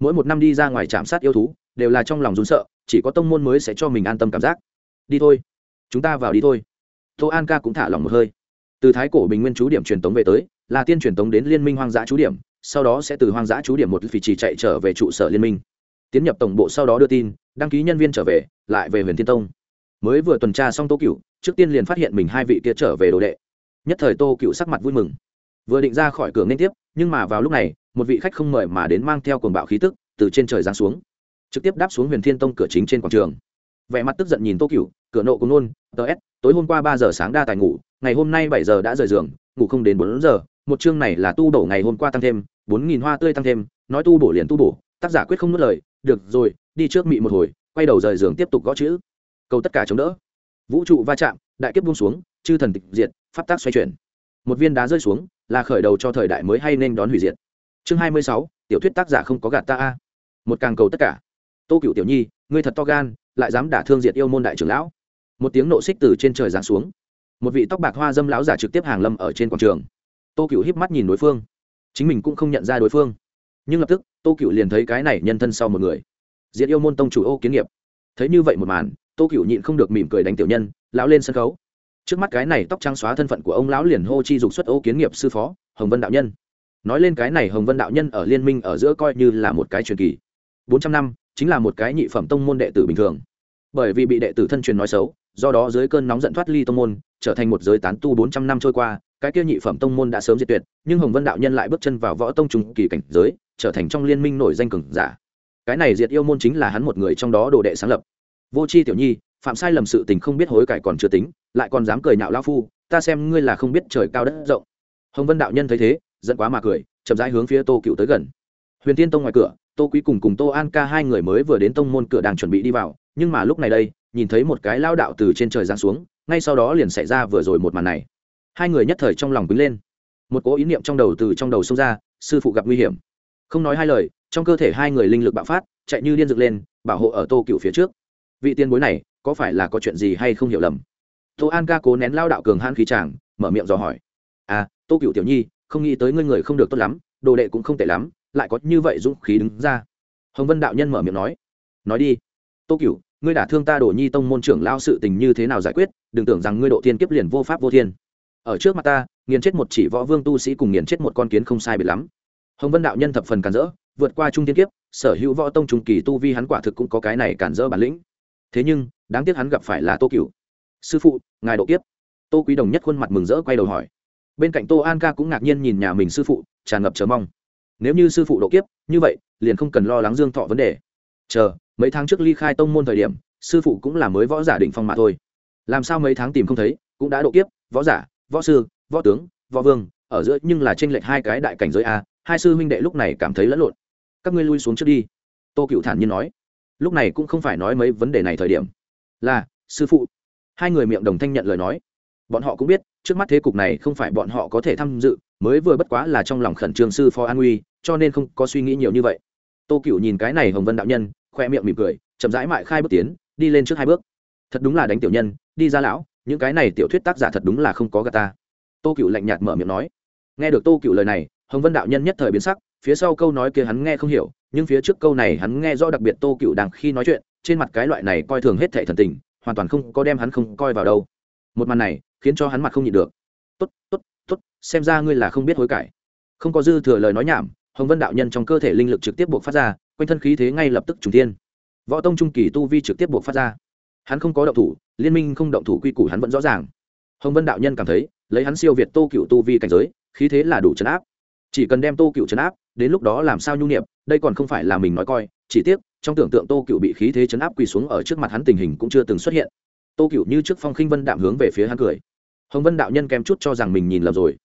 mỗi một năm đi ra ngoài trạm sát yêu thú, đều là trong lòng rún sợ, chỉ có tông môn mới sẽ cho mình an tâm cảm giác. Đi thôi, chúng ta vào đi thôi. Tô an ca cũng thả lòng một hơi. Từ thái cổ bình nguyên chú điểm truyền tống về tới, là tiên truyền tống đến liên minh hoang dã chú điểm sau đó sẽ từ hoang dã chú điểm một vị trí chạy trở về trụ sở liên minh. Tiến nhập tổng bộ sau đó đưa tin, đăng ký nhân viên trở về, lại về huyền thiên tông. Mới vừa tuần tra xong tô cựu trước tiên liền phát hiện mình hai vị kia trở về đồ đệ. Nhất thời tô cựu sắc mặt vui mừng. Vừa định ra khỏi cửa nên tiếp, nhưng mà vào lúc này, một vị khách không mời mà đến mang theo cuồng bạo khí tức, từ trên trời giáng xuống. Trực tiếp đáp xuống huyền thiên tông cửa chính trên quảng trường. Vẻ mặt tức giận nhìn tô cựu cửa nộ cùng nôn, tờ s tối hôm qua ba giờ sáng đa tài ngủ, ngày hôm nay bảy giờ đã rời giường, ngủ không đến bốn giờ, một chương này là tu đổ ngày hôm qua tăng thêm bốn nghìn hoa tươi tăng thêm, nói tu bổ liền tu bổ, tác giả quyết không nuốt lời, được rồi, đi trước mị một hồi, quay đầu rời giường tiếp tục gõ chữ. Câu tất cả chống đỡ. Vũ trụ va chạm, đại kiếp buông xuống, chư thần tịch diệt, pháp tác xoay chuyển. Một viên đá rơi xuống, là khởi đầu cho thời đại mới hay nên đón hủy diệt. Chương hai mươi sáu, tiểu thuyết tác giả không có gạt ta a. Một càng cầu tất cả. Tô cựu tiểu nhi, ngươi thật to gan, lại dám đả thương diệt yêu môn đại trưởng lão. Một tiếng nộ xích từ trên trời giáng xuống. Một vị tóc bạc hoa dâm lão giả trực tiếp hàng lâm ở trên quảng trường. Tô cựu híp mắt nhìn đối phương chính mình cũng không nhận ra đối phương. Nhưng lập tức, tô cựu liền thấy cái này nhân thân sau một người. Diệt yêu môn tông chủ ô kiến nghiệp. Thấy như vậy một màn, tô cựu nhịn không được mỉm cười đánh tiểu nhân, lão lên sân khấu. Trước mắt cái này tóc trắng xóa thân phận của ông lão liền hô chi dục xuất ô kiến nghiệp sư phó, hồng vân đạo nhân. Nói lên cái này hồng vân đạo nhân ở liên minh ở giữa coi như là một cái truyền kỳ. Bốn trăm năm, chính là một cái nhị phẩm tông môn đệ tử bình thường. Bởi vì bị đệ tử thân truyền nói xấu, do đó dưới cơn nóng giận thoát ly tông môn, trở thành một giới tán tu bốn trăm năm trôi qua cái kia nhị phẩm tông môn đã sớm diệt tuyệt, nhưng hồng vân đạo nhân lại bước chân vào võ tông trùng kỳ cảnh giới, trở thành trong liên minh nổi danh cường giả. Cái này diệt yêu môn chính là hắn một người trong đó đồ đệ sáng lập. Vô c h i tiểu nhi, phạm sai lầm sự tình không biết hối cải còn chưa tính, lại còn dám cười nhạo lao phu, ta xem ngươi là không biết trời cao đất rộng. Hồng vân đạo nhân thấy thế, giận quá mà cười, chậm rãi hướng phía tô cựu tới gần. Huyền tiên tông ngoài cửa, tô quý cùng cùng tô an ca hai người mới vừa đến tông môn cửa đang chuẩn bị đi vào, nhưng mà lúc này đây, nhìn thấy một cái lao đạo từ trên trời giáng xuống, ngay sau đó liền xảy ra vừa rồi một màn này hai người nhất thời trong lòng quýnh lên. Một cố ý niệm trong đầu từ trong đầu xông ra, sư phụ gặp nguy hiểm. Không nói hai lời, trong cơ thể hai người linh lực bạo phát, chạy như điên dựng lên, bảo hộ ở tô cựu phía trước. Vị tiên bối này, có phải là có chuyện gì hay không hiểu lầm? Tô an ca cố nén lao đạo cường han khí tràng mở miệng dò hỏi. À tô cựu tiểu nhi, không nghĩ tới ngươi người không được tốt lắm, đồ đệ cũng không tệ lắm, lại có như vậy dũng khí đứng ra. Hồng vân đạo nhân mở miệng nói. Nói đi. Tô cựu, ngươi đả thương ta đồ nhi tông môn trưởng lao sự tình như thế nào giải quyết, đừng tưởng rằng ngươi độ thiên kiếp liền vô pháp vô thiên ở trước mặt ta, nghiền chết một chỉ võ vương tu sĩ cùng nghiền chết một con kiến không sai biệt lắm. Hồng vân đạo nhân thập phần cản rỡ, vượt qua trung thiên kiếp, sở hữu võ tông trung kỳ tu vi hắn quả thực cũng có cái này cản rỡ bản lĩnh. Thế nhưng, đáng tiếc hắn gặp phải là tô cựu sư phụ, ngài độ kiếp. Tô quý đồng nhất khuôn mặt mừng rỡ quay đầu hỏi. Bên cạnh tô an ca cũng ngạc nhiên nhìn nhà mình sư phụ, tràn ngập chờ mong. Nếu như sư phụ độ kiếp, như vậy, liền không cần lo lắng dương thọ vấn đề. Chờ, mấy tháng trước ly khai tông môn thời điểm, sư phụ cũng là mới võ giả định phong mà thôi. Làm sao mấy tháng tìm không thấy, cũng đã độ kiếp, võ giả võ sư, võ tướng, võ vương, ở giữa nhưng là tranh lệch hai cái đại cảnh giới a, hai sư huynh đệ lúc này cảm thấy lẫn lộn. Các ngươi lui xuống trước đi. Tô cựu thản nhiên nói. Lúc này cũng không phải nói mấy vấn đề này thời điểm. Là, sư phụ. Hai người miệng đồng thanh nhận lời nói. Bọn họ cũng biết, trước mắt thế cục này không phải bọn họ có thể tham dự, mới vừa bất quá là trong lòng khẩn trương sư phó an uy, cho nên không có suy nghĩ nhiều như vậy. Tô cựu nhìn cái này hồng vân đạo nhân, khoe miệng mỉm cười, chậm rãi mại khai bước tiến, đi lên trước hai bước. Thật đúng là đánh tiểu nhân, đi ra lão những cái này tiểu thuyết tác giả thật đúng là không có gà ta. Tô cựu lạnh nhạt mở miệng nói. Nghe được tô cựu lời này, hồng vân đạo nhân nhất thời biến sắc, phía sau câu nói kia hắn nghe không hiểu, nhưng phía trước câu này hắn nghe rõ đặc biệt tô cựu đang khi nói chuyện, trên mặt cái loại này coi thường hết thệ thần tình, hoàn toàn không có đem hắn không coi vào đâu. Một màn này, khiến cho hắn mặt không nhịn được. Tốt tốt tốt, xem ra ngươi là không biết hối cải. Không có dư thừa lời nói nhảm, hồng vân đạo nhân trong cơ thể linh lực trực tiếp buộc phát ra, quanh thân khí thế ngay lập tức trùng tiên võ tông trung kỳ tu vi trực tiếp buộc phát ra hắn không có động thủ, liên minh không động thủ quy củ hắn vẫn rõ ràng. Hồng vân đạo nhân cảm thấy, lấy hắn siêu việt tô cựu tu vi cảnh giới, khí thế là đủ chấn áp. Chỉ cần đem tô cựu chấn áp, đến lúc đó làm sao nhu niệm, đây còn không phải là mình nói coi, chỉ tiếc, trong tưởng tượng tô cựu bị khí thế chấn áp quỳ xuống ở trước mặt hắn tình hình cũng chưa từng xuất hiện. Tô cựu như trước phong khinh vân đạm hướng về phía hắn cười. Hồng vân đạo nhân kém chút cho rằng mình nhìn lầm rồi.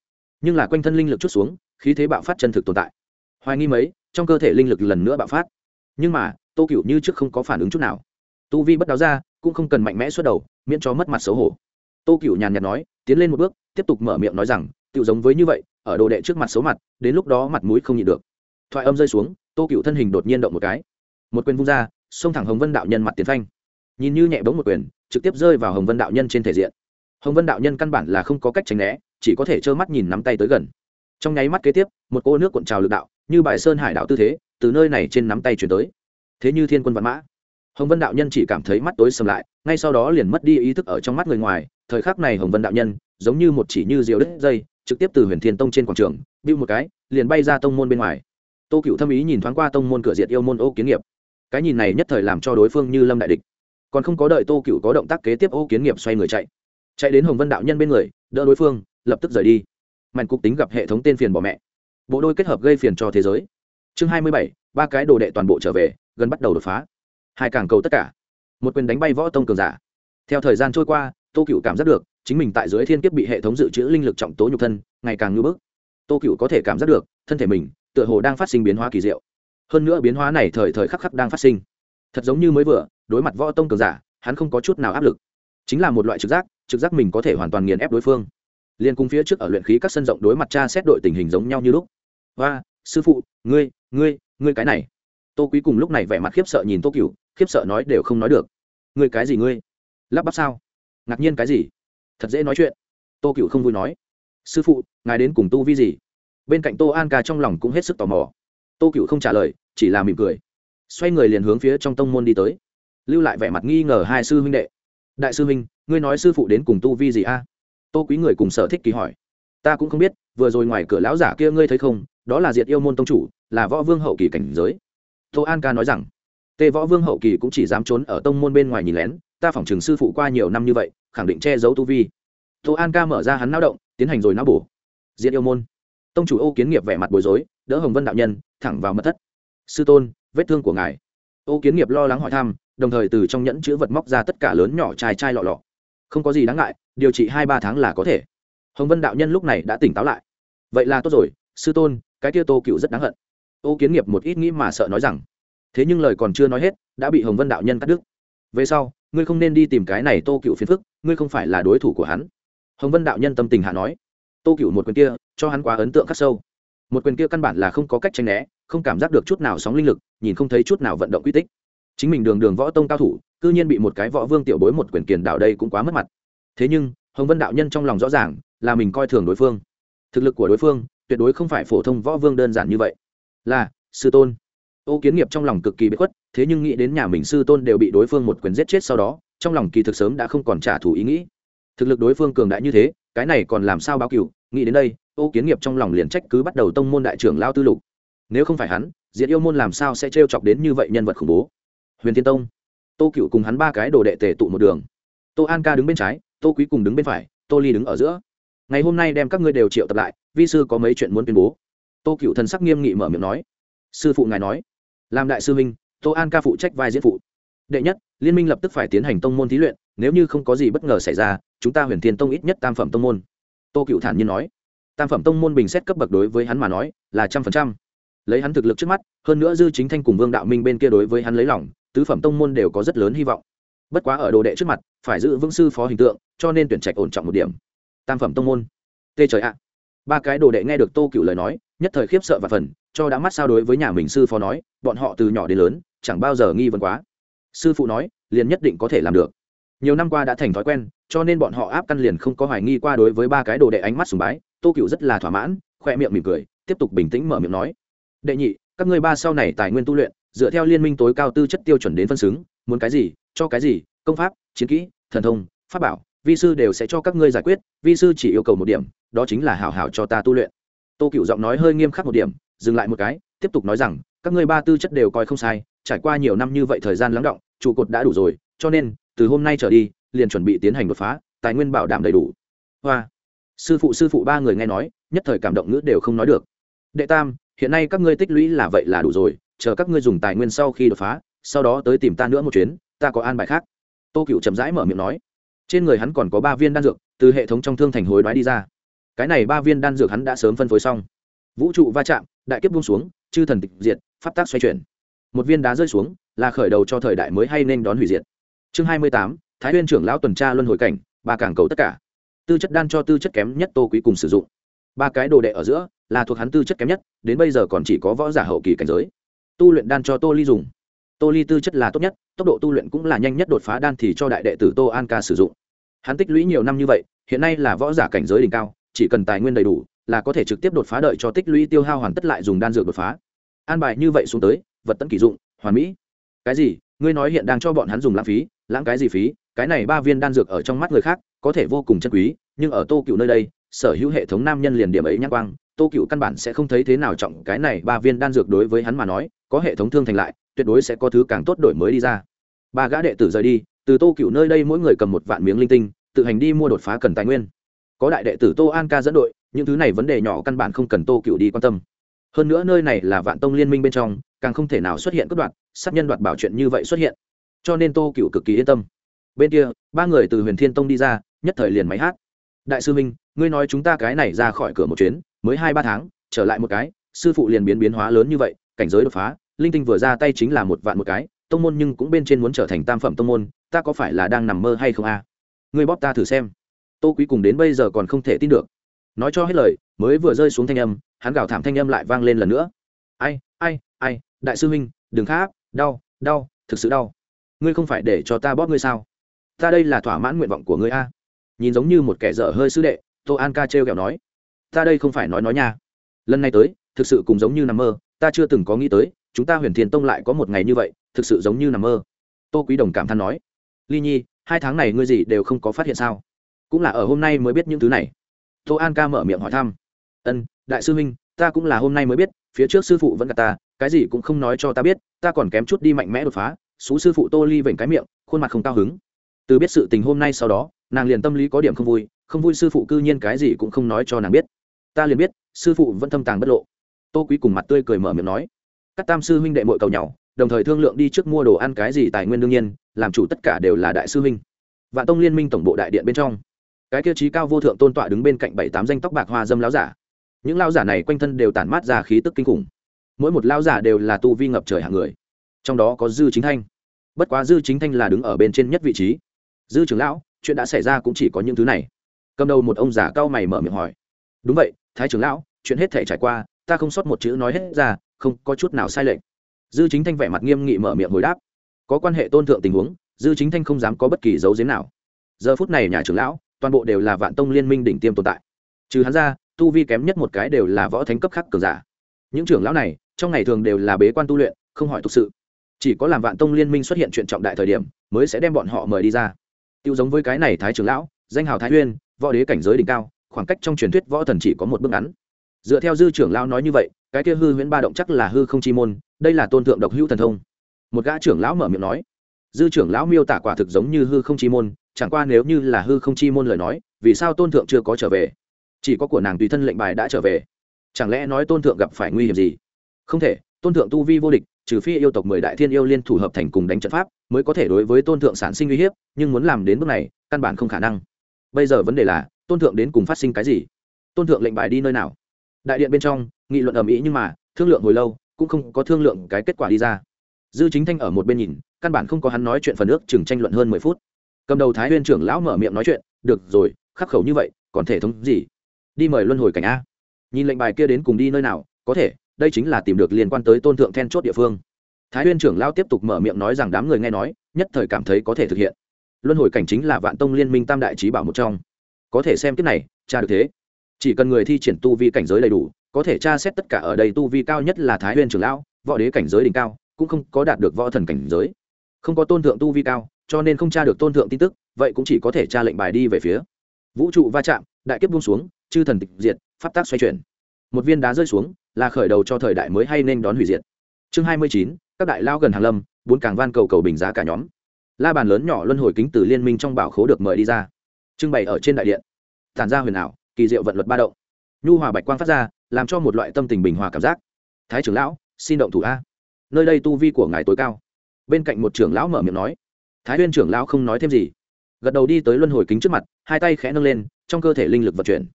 Nhưng là quanh thân linh lực chút xuống, khí thế bạo phát chân thực tồn tại. Hoài nghi mấy, trong cơ thể linh lực lần nữa bạo phát. Nhưng mà, tô cựu như trước không có phản ứng chút nào tu vi bất đáo ra, cũng không cần mạnh mẽ xuất đầu, miễn cho mất mặt xấu hổ. Tô cựu nhàn nhạt nói, tiến lên một bước, tiếp tục mở miệng nói rằng tự giống với như vậy, ở đồ đệ trước mặt xấu mặt, đến lúc đó mặt mũi không nhịn được. Thoại âm rơi xuống, tô cựu thân hình đột nhiên động một cái. Một quyền vung ra, xông thẳng hồng vân đạo nhân mặt tiến phanh. Nhìn như nhẹ bóng một quyền, trực tiếp rơi vào hồng vân đạo nhân trên thể diện. Hồng vân đạo nhân căn bản là không có cách tránh né, chỉ có thể trơ mắt nhìn nắm tay tới gần. Trong nháy mắt kế tiếp, một cô nước cuộn trào lực đạo, như bài sơn hải đạo tư thế, từ nơi này trên nắm tay chuyển tới. Thế như thiên quân văn mã hồng vân đạo nhân chỉ cảm thấy mắt tối sầm lại, ngay sau đó liền mất đi ý thức ở trong mắt người ngoài. Thời khắc này hồng vân đạo nhân, giống như một chỉ như diều đứt dây, trực tiếp từ huyền thiên tông trên quảng trường bưu một cái, liền bay ra tông môn bên ngoài. Tô cựu thâm ý nhìn thoáng qua tông môn cửa diệt yêu môn ô kiến nghiệp. Cái nhìn này nhất thời làm cho đối phương như lâm đại địch. Còn không có đợi tô cựu có động tác kế tiếp ô kiến nghiệp xoay người chạy. Chạy đến hồng vân đạo nhân bên người, đỡ đối phương, lập tức rời đi. Mạnh cục tính gặp hệ thống tên phiền bỏ mẹ. Bộ đôi kết hợp gây phiền cho thế giới. Chương hai mươi bảy, ba cái đồ đệ toàn bộ trở về, gần bắt đầu đột phá hai càng cầu tất cả. Một quyền đánh bay võ tông cường giả. Theo thời gian trôi qua, tô cựu cảm giác được, chính mình tại dưới thiên kiếp bị hệ thống dự trữ linh lực trọng tố nhục thân, ngày càng ngưỡng bức. Tô cựu có thể cảm giác được, thân thể mình, tựa hồ đang phát sinh biến hóa kỳ diệu. Hơn nữa biến hóa này thời thời khắc khắc đang phát sinh. Thật giống như mới vừa, đối mặt võ tông cường giả, hắn không có chút nào áp lực. Chính là một loại trực giác trực giác mình có thể hoàn toàn nghiền ép đối phương. Liên cung phía trước ở luyện khí các sân rộng đối mặt cha xét đội tình hình giống nhau như lúc. Và sư phụ, ngươi ngươi ngươi cái này. Tô quý cùng lúc này vẻ mặt khiếp sợ nhìn tô cựu khiếp sợ nói đều không nói được. Ngươi cái gì ngươi? Lắp bắp sao? Ngạc nhiên cái gì? Thật dễ nói chuyện. Tô cựu không vui nói. Sư phụ, ngài đến cùng tu vi gì? Bên cạnh tô an ca trong lòng cũng hết sức tò mò. Tô cựu không trả lời, chỉ là mỉm cười. Xoay người liền hướng phía trong tông môn đi tới. Lưu lại vẻ mặt nghi ngờ hai sư huynh đệ. Đại sư huynh, ngươi nói sư phụ đến cùng tu vi gì a? Tô quý người cùng sở thích kỳ hỏi. Ta cũng không biết, vừa rồi ngoài cửa lão giả kia ngươi thấy không? Đó là diệt yêu môn tông chủ, là võ vương hậu kỳ cảnh giới. Tô an ca nói rằng tề võ vương hậu kỳ cũng chỉ dám trốn ở tông môn bên ngoài nhìn lén, ta phỏng chừng sư phụ qua nhiều năm như vậy, khẳng định che giấu tu vi. Tô an ca mở ra hắn lao động, tiến hành rồi não bổ. Diện yêu môn. Tông chủ ô kiến nghiệp vẻ mặt bối rối, đỡ hồng vân đạo nhân, thẳng vào mật thất. Sư tôn, vết thương của ngài. Ô kiến nghiệp lo lắng hỏi thăm, đồng thời từ trong nhẫn chữ vật móc ra tất cả lớn nhỏ chai chai lọ lọ. Không có gì đáng ngại, điều trị hai ba tháng là có thể. Hồng vân đạo nhân lúc này đã tỉnh táo lại. Vậy là tốt rồi, sư tôn, cái kia tô cựu rất đáng hận. Ô kiến nghiệp một ít nghĩ mà sợ nói rằng thế nhưng lời còn chưa nói hết, đã bị hồng vân đạo nhân cắt đứt. Về sau, ngươi không nên đi tìm cái này tô cựu phiền phức, ngươi không phải là đối thủ của hắn. Hồng vân đạo nhân tâm tình hạ nói. Tô cựu một quyền kia, cho hắn quá ấn tượng khắc sâu. Một quyền kia căn bản là không có cách tranh né, không cảm giác được chút nào sóng linh lực, nhìn không thấy chút nào vận động quy tích. Chính mình đường đường võ tông cao thủ, cư nhiên bị một cái võ vương tiểu bối một quyền kiền đạo đây cũng quá mất mặt. Thế nhưng, hồng vân đạo nhân trong lòng rõ ràng, là mình coi thường đối phương. Thực lực của đối phương, tuyệt đối không phải phổ thông võ vương đơn giản như vậy. Là, sư tôn ô kiến nghiệp trong lòng cực kỳ bất khuất, thế nhưng nghĩ đến nhà mình sư tôn đều bị đối phương một quyền giết chết sau đó, trong lòng kỳ thực sớm đã không còn trả thù ý nghĩ. Thực lực đối phương cường đại như thế, cái này còn làm sao báo cựu nghĩ đến đây, ô kiến nghiệp trong lòng liền trách cứ bắt đầu tông môn đại trưởng lao tư lục. Nếu không phải hắn, diệt yêu môn làm sao sẽ trêu chọc đến như vậy nhân vật khủng bố? Huyền thiên tông. Tô cựu cùng hắn ba cái đồ đệ tề tụ một đường. Tô an ca đứng bên trái, tô quý cùng đứng bên phải, tô ly đứng ở giữa. Ngày hôm nay đem các ngươi đều triệu tập lại, vi sư có mấy chuyện muốn tuyên bố. Tô cựu thần sắc nghiêm nghị mở miệng nói. Sư phụ ngài nói làm đại sư minh tô an ca phụ trách vai diễn phụ. Đệ nhất, liên minh lập tức phải tiến hành tông môn thí luyện, nếu như không có gì bất ngờ xảy ra, chúng ta huyền thiên tông ít nhất tam phẩm tông môn. Tô cựu thản nhiên nói. Tam phẩm tông môn bình xét cấp bậc đối với hắn mà nói là trăm phần trăm. Lấy hắn thực lực trước mắt, hơn nữa dư chính thanh cùng vương đạo minh bên kia đối với hắn lấy lòng, tứ phẩm tông môn đều có rất lớn hy vọng. Bất quá ở đồ đệ trước mặt, phải giữ vững sư phó hình tượng, cho nên tuyển trạch ổn trọng một điểm. Tam phẩm tông môn. Tê trời ạ. Ba cái đồ đệ nghe được tô cựu lời nói, nhất thời khiếp sợ và phần, cho đã mắt sao đối với nhà mình sư phó nói bọn họ từ nhỏ đến lớn, chẳng bao giờ nghi vấn quá. Sư phụ nói, liền nhất định có thể làm được. Nhiều năm qua đã thành thói quen, cho nên bọn họ áp căn liền không có hoài nghi qua đối với ba cái đồ đệ ánh mắt sùng bái. Tô cựu rất là thỏa mãn, khoe miệng mỉm cười, tiếp tục bình tĩnh mở miệng nói. Đệ nhị, các ngươi ba sau này tài nguyên tu luyện, dựa theo liên minh tối cao tư chất tiêu chuẩn đến phân xứng, muốn cái gì, cho cái gì, công pháp, chiến kỹ, thần thông, pháp bảo, vi sư đều sẽ cho các ngươi giải quyết, vi sư chỉ yêu cầu một điểm, đó chính là hảo hảo cho ta tu luyện. Tô cựu giọng nói hơi nghiêm khắc một điểm, dừng lại một cái, tiếp tục nói rằng các ngươi ba tư chất đều coi không sai, trải qua nhiều năm như vậy thời gian lắng động, trụ cột đã đủ rồi, cho nên, từ hôm nay trở đi, liền chuẩn bị tiến hành đột phá, tài nguyên bảo đảm đầy đủ. Hoa. Sư phụ sư phụ ba người nghe nói, nhất thời cảm động ngữ đều không nói được. Đệ tam, hiện nay các ngươi tích lũy là vậy là đủ rồi, chờ các ngươi dùng tài nguyên sau khi đột phá, sau đó tới tìm ta nữa một chuyến, ta có an bài khác. Tô cựu chậm rãi mở miệng nói. Trên người hắn còn có ba viên đan dược, từ hệ thống trong thương thành hối đoái đi ra. Cái này ba viên đan dược hắn đã sớm phân phối xong. Vũ trụ va chạm đại kiếp buông xuống, chư thần tịch diệt, pháp tác xoay chuyển. Một viên đá rơi xuống, là khởi đầu cho thời đại mới hay nên đón hủy diệt. Chương hai mươi tám, thái huyên trưởng lão tuần tra luân hồi cảnh, ba cảng cầu tất cả. Tư chất đan cho tư chất kém nhất tô quý cùng sử dụng. Ba cái đồ đệ ở giữa, là thuộc hắn tư chất kém nhất, đến bây giờ còn chỉ có võ giả hậu kỳ cảnh giới. Tu luyện đan cho tô ly dùng. Tô ly tư chất là tốt nhất, tốc độ tu luyện cũng là nhanh nhất đột phá đan thì cho đại đệ tử tô an ca sử dụng. Hắn tích lũy nhiều năm như vậy, hiện nay là võ giả cảnh giới đỉnh cao, chỉ cần tài nguyên đầy đủ là có thể trực tiếp đột phá đợi cho tích lũy tiêu hao hoàn tất lại dùng đan dược đột phá. An bài như vậy xuống tới, vật tận kỳ dụng, hoàn mỹ. Cái gì? Ngươi nói hiện đang cho bọn hắn dùng lãng phí, lãng cái gì phí? Cái này ba viên đan dược ở trong mắt người khác, có thể vô cùng chân quý, nhưng ở tô cựu nơi đây, sở hữu hệ thống nam nhân liền điểm ấy nhắc quang, tô cựu căn bản sẽ không thấy thế nào trọng cái này ba viên đan dược đối với hắn mà nói, có hệ thống thương thành lại, tuyệt đối sẽ có thứ càng tốt đổi mới đi ra. Ba gã đệ tử rời đi, từ tô cựu nơi đây mỗi người cầm một vạn miếng linh tinh, tự hành đi mua đột phá cần tài nguyên. Có đại đệ tử tô an ca dẫn đội những thứ này vấn đề nhỏ căn bản không cần tô cựu đi quan tâm. Hơn nữa nơi này là vạn tông liên minh bên trong, càng không thể nào xuất hiện cất đoạn sát nhân đoạt bảo chuyện như vậy xuất hiện. Cho nên tô cựu cực kỳ yên tâm. Bên kia, ba người từ huyền thiên tông đi ra, nhất thời liền máy hát. Đại sư minh, ngươi nói chúng ta cái này ra khỏi cửa một chuyến, mới hai ba tháng, trở lại một cái, sư phụ liền biến biến hóa lớn như vậy, cảnh giới đột phá, linh tinh vừa ra tay chính là một vạn một cái, tông môn nhưng cũng bên trên muốn trở thành tam phẩm tông môn, ta có phải là đang nằm mơ hay không a? Ngươi bóp ta thử xem. Tô quý cùng đến bây giờ còn không thể tin được nói cho hết lời, mới vừa rơi xuống thanh âm, hắn gào thảm thanh âm lại vang lên lần nữa. Ai ai ai, đại sư huynh, đừng khác đau đau, thực sự đau. Ngươi không phải để cho ta bóp ngươi sao? Ta đây là thỏa mãn nguyện vọng của ngươi a. Nhìn giống như một kẻ dở hơi sư đệ, tô an ca trêu kẹo nói. Ta đây không phải nói nói nha. Lần này tới, thực sự cũng giống như nằm mơ, ta chưa từng có nghĩ tới, chúng ta huyền thiên tông lại có một ngày như vậy, thực sự giống như nằm mơ. Tô quý đồng cảm than nói. Ly nhi, hai tháng này ngươi gì đều không có phát hiện sao? Cũng là ở hôm nay mới biết những thứ này tô an ca mở miệng hỏi thăm. Ân, đại sư huynh, ta cũng là hôm nay mới biết, phía trước sư phụ vẫn gặp ta, cái gì cũng không nói cho ta biết, ta còn kém chút đi mạnh mẽ đột phá. Xú sư phụ tô ly vểnh cái miệng, khuôn mặt không cao hứng. Từ biết sự tình hôm nay sau đó, nàng liền tâm lý có điểm không vui không vui sư phụ cư nhiên cái gì cũng không nói cho nàng biết. Ta liền biết, sư phụ vẫn thâm tàng bất lộ. Tô quý cùng mặt tươi cười mở miệng nói, các tam sư huynh đệ mội cầu nhau, đồng thời thương lượng đi trước mua đồ ăn cái gì tài nguyên đương nhiên, làm chủ tất cả đều là đại sư huynh. Vạn tông liên minh tổng bộ đại điện bên trong cái tiêu chí cao vô thượng tôn tọa đứng bên cạnh bảy tám danh tóc bạc hoa dâm lão giả. Những lao giả này quanh thân đều tản mát ra khí tức kinh khủng. Mỗi một lao giả đều là tu vi ngập trời hạng người. Trong đó có dư chính thanh. Bất quá dư chính thanh là đứng ở bên trên nhất vị trí. Dư trưởng lão, chuyện đã xảy ra cũng chỉ có những thứ này. Cầm đầu một ông già cao mày mở miệng hỏi. Đúng vậy, thái trưởng lão, chuyện hết thể trải qua, ta không sót một chữ nói hết ra, không có chút nào sai lệch. Dư chính thanh vẻ mặt nghiêm nghị mở miệng hồi đáp. Có quan hệ tôn thượng tình huống, dư chính thanh không dám có bất kỳ dấu giếm nào. Giờ phút này nhà trưởng lão toàn bộ đều là vạn tông liên minh đỉnh tiêm tồn tại. Trừ hắn ra, tu vi kém nhất một cái đều là võ thánh cấp khắc cường giả. Những trưởng lão này, trong ngày thường đều là bế quan tu luyện, không hỏi thực sự. Chỉ có làm vạn tông liên minh xuất hiện chuyện trọng đại thời điểm, mới sẽ đem bọn họ mời đi ra. Tiêu giống với cái này thái trưởng lão, danh hào thái uyên võ đế cảnh giới đỉnh cao, khoảng cách trong truyền thuyết võ thần chỉ có một bước ngắn. Dựa theo dư trưởng lão nói như vậy, cái kia hư huyễn ba động chắc là hư không chi môn, đây là tôn thượng độc hữu thần thông. Một gã trưởng lão mở miệng nói, dư trưởng lão miêu tả quả thực giống như hư không chi môn chẳng qua nếu như là hư không chi môn lời nói, vì sao tôn thượng chưa có trở về? Chỉ có của nàng tùy thân lệnh bài đã trở về. Chẳng lẽ nói tôn thượng gặp phải nguy hiểm gì? Không thể, tôn thượng tu vi vô địch, trừ phi yêu tộc mười đại thiên yêu liên thủ hợp thành cùng đánh trận pháp, mới có thể đối với tôn thượng sản sinh uy hiếp, nhưng muốn làm đến bước này, căn bản không khả năng. Bây giờ vấn đề là, tôn thượng đến cùng phát sinh cái gì? Tôn thượng lệnh bài đi nơi nào? Đại điện bên trong, nghị luận ầm ĩ nhưng mà, thương lượng hồi lâu, cũng không có thương lượng cái kết quả đi ra. Dư chính thanh ở một bên nhìn, căn bản không có hắn nói chuyện phần nước chừng tranh luận hơn mười phút cầm đầu thái huyên trưởng lão mở miệng nói chuyện, được rồi, khắc khẩu như vậy, còn thể thống gì? Đi mời luân hồi cảnh a. Nhìn lệnh bài kia đến cùng đi nơi nào, có thể, đây chính là tìm được liên quan tới tôn thượng then chốt địa phương. Thái huyên trưởng lao tiếp tục mở miệng nói rằng đám người nghe nói, nhất thời cảm thấy có thể thực hiện. Luân hồi cảnh chính là vạn tông liên minh tam đại trí bảo một trong. Có thể xem kiếp này tra được thế. Chỉ cần người thi triển tu vi cảnh giới đầy đủ, có thể tra xét tất cả ở đây tu vi cao nhất là thái huyên trưởng lão, võ đế cảnh giới đỉnh cao, cũng không có đạt được võ thần cảnh giới. Không có tôn thượng tu vi cao cho nên không tra được tôn thượng tin tức, vậy cũng chỉ có thể tra lệnh bài đi về phía. Vũ trụ va chạm, đại kiếp buông xuống, chư thần tịch diệt, pháp tác xoay chuyển. Một viên đá rơi xuống, là khởi đầu cho thời đại mới hay nên đón hủy diệt. Chương hai mươi chín, các đại lao gần hàng lâm, bốn càng van cầu cầu bình giá cả nhóm. La bàn lớn nhỏ luân hồi kính từ liên minh trong bảo khố được mời đi ra. Trưng bày ở trên đại điện. Tản ra huyền ảo, kỳ diệu vận luật ba động. Nhu hòa bạch quang phát ra, làm cho một loại tâm tình bình hòa cảm giác. Thái trưởng lão, xin động thủ a. Nơi đây tu vi của ngài tối cao. Bên cạnh một trưởng lão mở miệng nói thái huyên trưởng lão không nói thêm gì. Gật đầu đi tới luân hồi kính trước mặt, hai tay khẽ nâng lên, trong cơ thể linh lực vận chuyển.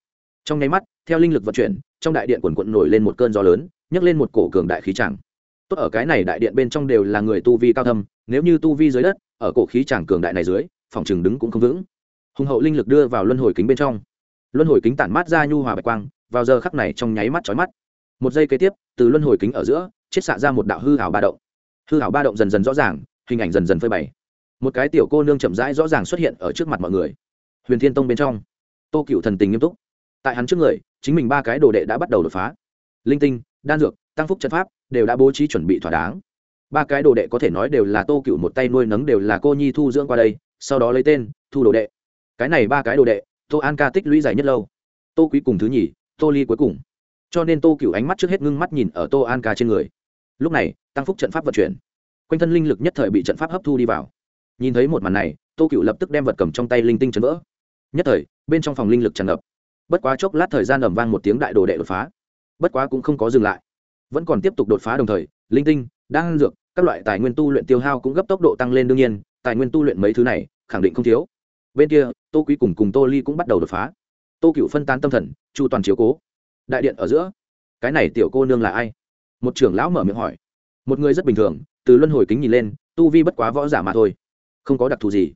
Trong nháy mắt, theo linh lực vận chuyển, trong đại điện quần quận nổi lên một cơn gió lớn, nhấc lên một cổ cường đại khí chẳng. tốt ở cái này đại điện bên trong đều là người tu vi cao thâm, nếu như tu vi dưới đất, ở cổ khí chẳng cường đại này dưới, phòng chừng đứng cũng không vững. Hùng hậu linh lực đưa vào luân hồi kính bên trong. Luân hồi kính tản mát ra nhu hòa bạch quang, vào giờ khắc này trong nháy mắt chói mắt. Một giây kế tiếp, từ luân hồi kính ở giữa, chiết xạ ra một đạo hư hảo ba động. Hư hảo ba động dần dần rõ ràng, hình ảnh dần dần phơi bày một cái tiểu cô nương chậm rãi rõ ràng xuất hiện ở trước mặt mọi người. Huyền thiên tông bên trong, tô cựu thần tình nghiêm túc. Tại hắn trước người, chính mình ba cái đồ đệ đã bắt đầu đột phá. Linh tinh, đan dược, tăng phúc trận pháp đều đã bố trí chuẩn bị thỏa đáng. Ba cái đồ đệ có thể nói đều là tô cựu một tay nuôi nấng đều là cô nhi thu dưỡng qua đây, sau đó lấy tên, thu đồ đệ. Cái này ba cái đồ đệ, tô an ca tích lũy dài nhất lâu. Tô quý cùng thứ nhì, tô ly cuối cùng. Cho nên tô cựu ánh mắt trước hết ngưng mắt nhìn ở tô an ca trên người. Lúc này, tăng phúc trận pháp vận chuyển. Quanh thân linh lực nhất thời bị trận pháp hấp thu đi vào nhìn thấy một màn này, tô cựu lập tức đem vật cầm trong tay linh tinh chấn vỡ. Nhất thời, bên trong phòng linh lực tràn ngập. Bất quá chốc lát thời gian ẩm vang một tiếng đại đồ đệ đột phá. Bất quá cũng không có dừng lại. Vẫn còn tiếp tục đột phá đồng thời, linh tinh đang dược, các loại tài nguyên tu luyện tiêu hao cũng gấp tốc độ tăng lên đương nhiên, tài nguyên tu luyện mấy thứ này, khẳng định không thiếu. Bên kia, tô quý cùng cùng tô ly cũng bắt đầu đột phá. Tô cựu phân tán tâm thần, chu toàn chiếu cố. Đại điện ở giữa, cái này tiểu cô nương là ai? Một trưởng lão mở miệng hỏi. Một người rất bình thường, từ luân hồi kính nhìn lên, tu vi bất quá võ giả mà thôi không có đặc thù gì.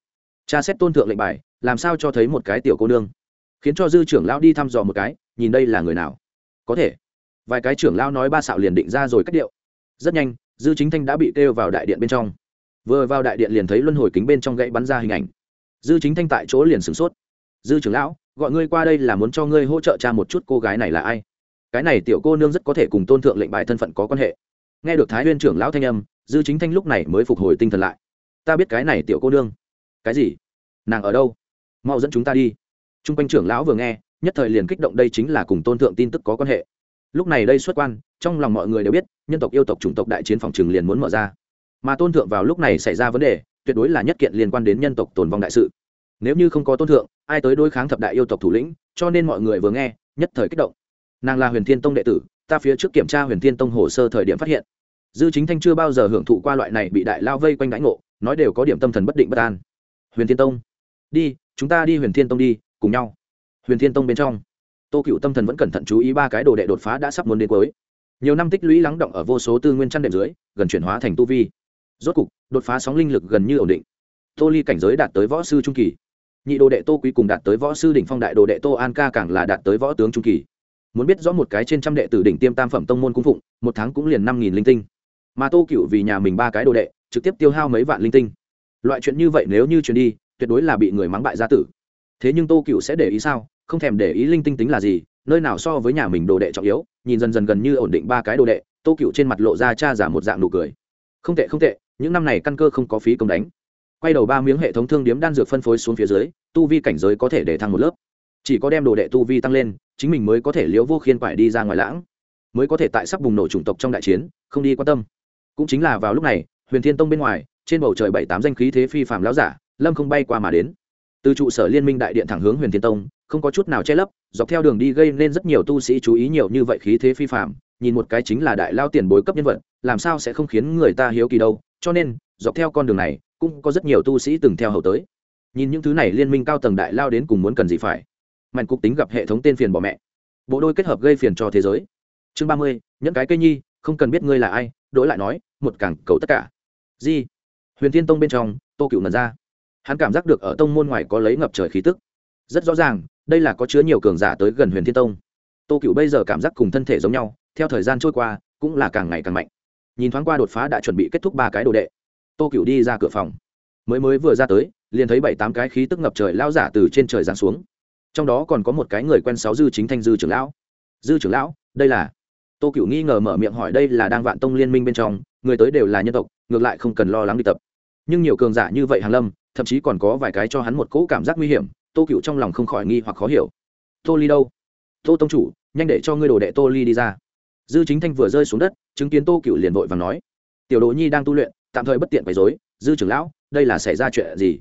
Cha xét tôn thượng lệnh bài, làm sao cho thấy một cái tiểu cô nương? Khiến cho dư trưởng lão đi thăm dò một cái, nhìn đây là người nào? Có thể. Vài cái trưởng lão nói ba xạo liền định ra rồi cách điệu. Rất nhanh, dư chính thanh đã bị kêu vào đại điện bên trong. Vừa vào đại điện liền thấy luân hồi kính bên trong gãy bắn ra hình ảnh. Dư chính thanh tại chỗ liền sửng sốt. Dư trưởng lão, gọi ngươi qua đây là muốn cho ngươi hỗ trợ cha một chút cô gái này là ai? Cái này tiểu cô nương rất có thể cùng tôn thượng lệnh bài thân phận có quan hệ. Nghe được thái huyên trưởng lão thanh âm, dư chính thanh lúc này mới phục hồi tinh thần lại ta biết cái này tiểu cô nương. Cái gì? Nàng ở đâu? Mau dẫn chúng ta đi. T r u n g quanh trưởng lão vừa nghe, nhất thời liền kích động đây chính là cùng tôn thượng tin tức có quan hệ. Lúc này đây xuất quan, trong lòng mọi người đều biết, nhân tộc yêu tộc chủng tộc đại chiến phòng trừng liền muốn mở ra. Mà tôn thượng vào lúc này xảy ra vấn đề, tuyệt đối là nhất kiện liên quan đến nhân tộc tồn vong đại sự. Nếu như không có tôn thượng, ai tới đối kháng thập đại yêu tộc thủ lĩnh, cho nên mọi người vừa nghe, nhất thời kích động. Nàng là huyền thiên tông đệ tử, ta phía trước kiểm tra huyền thiên tông hồ sơ thời điểm phát hiện. Dư chính thanh chưa bao giờ hưởng thụ qua loại này bị đại lao vây quanh đánh ngộ nói đều có điểm tâm thần bất định bất an. Huyền thiên tông, đi, chúng ta đi huyền thiên tông đi, cùng nhau. Huyền thiên tông bên trong, tô cựu tâm thần vẫn cẩn thận chú ý ba cái đồ đệ đột phá đã sắp muốn đến cuối. Nhiều năm tích lũy lắng động ở vô số tư nguyên chăn đệm dưới, gần chuyển hóa thành tu vi. Rốt cục, đột phá sóng linh lực gần như ổn định. Tô ly cảnh giới đạt tới võ sư trung kỳ. Nhị đồ đệ tô quý cùng đạt tới võ sư đỉnh phong đại đồ đệ tô an ca càng là đạt tới võ tướng trung kỳ. Muốn biết rõ một cái trên trăm đệ tử đỉnh tiêm tam phẩm tông môn cung phụng, một tháng cũng liền năm nghìn linh tinh. Mà tô cựu vì nhà mình ba cái đồ đệ trực tiếp tiêu hao mấy vạn linh tinh. Loại chuyện như vậy nếu như truyền đi, tuyệt đối là bị người mắng bại gia tử. Thế nhưng tô cựu sẽ để ý sao? Không thèm để ý linh tinh tính là gì, nơi nào so với nhà mình đồ đệ trọng yếu, nhìn dần dần gần như ổn định ba cái đồ đệ, tô cựu trên mặt lộ ra cha giả một dạng nụ cười. Không tệ không tệ, những năm này căn cơ không có phí công đánh. Quay đầu ba miếng hệ thống thương điếm đan dược phân phối xuống phía dưới, tu vi cảnh giới có thể để thăng một lớp. Chỉ có đem đồ đệ tu vi tăng lên, chính mình mới có thể liễu vô khiên quải đi ra ngoài lãng. Mới có thể tại sắp bùng nổ chủng tộc trong đại chiến, không đi quan tâm. Cũng chính là vào lúc này huyền thiên tông bên ngoài, trên bầu trời bảy tám danh khí thế phi phạm láo giả, lâm không bay qua mà đến. Từ trụ sở liên minh đại điện thẳng hướng huyền thiên tông, không có chút nào che lấp, dọc theo đường đi gây nên rất nhiều tu sĩ chú ý nhiều như vậy khí thế phi phạm nhìn một cái chính là đại lao tiền bối cấp nhân vật, làm sao sẽ không khiến người ta hiếu kỳ đâu, cho nên, dọc theo con đường này, cũng có rất nhiều tu sĩ từng theo hầu tới. Nhìn những thứ này liên minh cao tầng đại lao đến cùng muốn cần gì phải? Mạnh cục tính gặp hệ thống tên phiền bỏ mẹ. Bộ đôi kết hợp gây phiền cho thế giới. Chương ba mươi những cái cây nhi, không cần biết ngươi là ai, đổi lại nói, một càng cầu tất cả di. Huyền thiên tông bên trong, tô cựu ngần ra. Hắn cảm giác được ở tông môn ngoài có lấy ngập trời khí tức. Rất rõ ràng, đây là có chứa nhiều cường giả tới gần huyền thiên tông. Tô cựu bây giờ cảm giác cùng thân thể giống nhau, theo thời gian trôi qua, cũng là càng ngày càng mạnh. Nhìn thoáng qua đột phá đã chuẩn bị kết thúc ba cái đồ đệ, tô cựu đi ra cửa phòng. Mới mới vừa ra tới, liền thấy bảy tám cái khí tức ngập trời lao giả từ trên trời giáng xuống. Trong đó còn có một cái người quen sáu dư chính thanh dư trưởng lão. Dư trưởng lão, đây là? Tô cựu nghi ngờ mở miệng hỏi, đây là đang vạn tông liên minh bên trong, người tới đều là nhân tộc ngược lại không cần lo lắng đi tập. Nhưng nhiều cường giả như vậy hàng lâm, thậm chí còn có vài cái cho hắn một cỗ cảm giác nguy hiểm, tô cựu trong lòng không khỏi nghi hoặc khó hiểu. Tô ly đâu? Tô tông chủ, nhanh để cho ngươi đồ đệ tô ly đi ra. Dư chính thanh vừa rơi xuống đất, chứng kiến tô cựu liền vội và nói. Tiểu đồ nhi đang tu luyện, tạm thời bất tiện quấy dối dư trưởng lão, đây là xảy ra chuyện gì?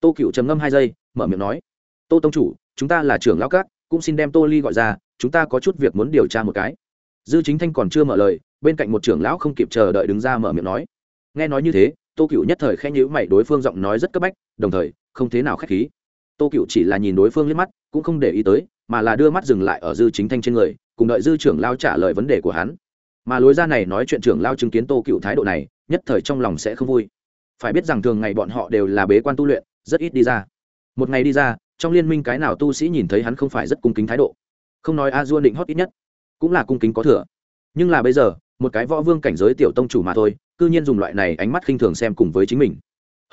Tô cựu trầm ngâm hai giây, mở miệng nói. Tô tông chủ, chúng ta là trưởng lão cát cũng xin đem tô ly gọi ra, chúng ta có chút việc muốn điều tra một cái. Dư chính thanh còn chưa mở lời, bên cạnh một trưởng lão không kịp chờ đợi đứng ra mở miệng nói nghe nói như thế, tô cựu nhất thời khen nhữ mày, đối phương giọng nói rất cấp bách, đồng thời, không thế nào k h á c h khí. Tô cựu chỉ là nhìn đối phương liếc mắt, cũng không để ý tới, mà là đưa mắt dừng lại ở dư chính thanh trên người, cùng đợi dư trưởng lao trả lời vấn đề của hắn. Mà lối ra này nói chuyện trưởng lao chứng kiến tô cựu thái độ này, nhất thời trong lòng sẽ không vui. Phải biết rằng thường ngày bọn họ đều là bế quan tu luyện, rất ít đi ra. Một ngày đi ra, trong liên minh cái nào tu sĩ nhìn thấy hắn không phải rất cung kính thái độ. Không nói a duôn định hót ít nhất, cũng là cung kính có thừa. Nhưng là bây giờ, một cái võ vương cảnh giới tiểu tông chủ mà thôi cư nhiên dùng loại này ánh mắt khinh thường xem cùng với chính mình.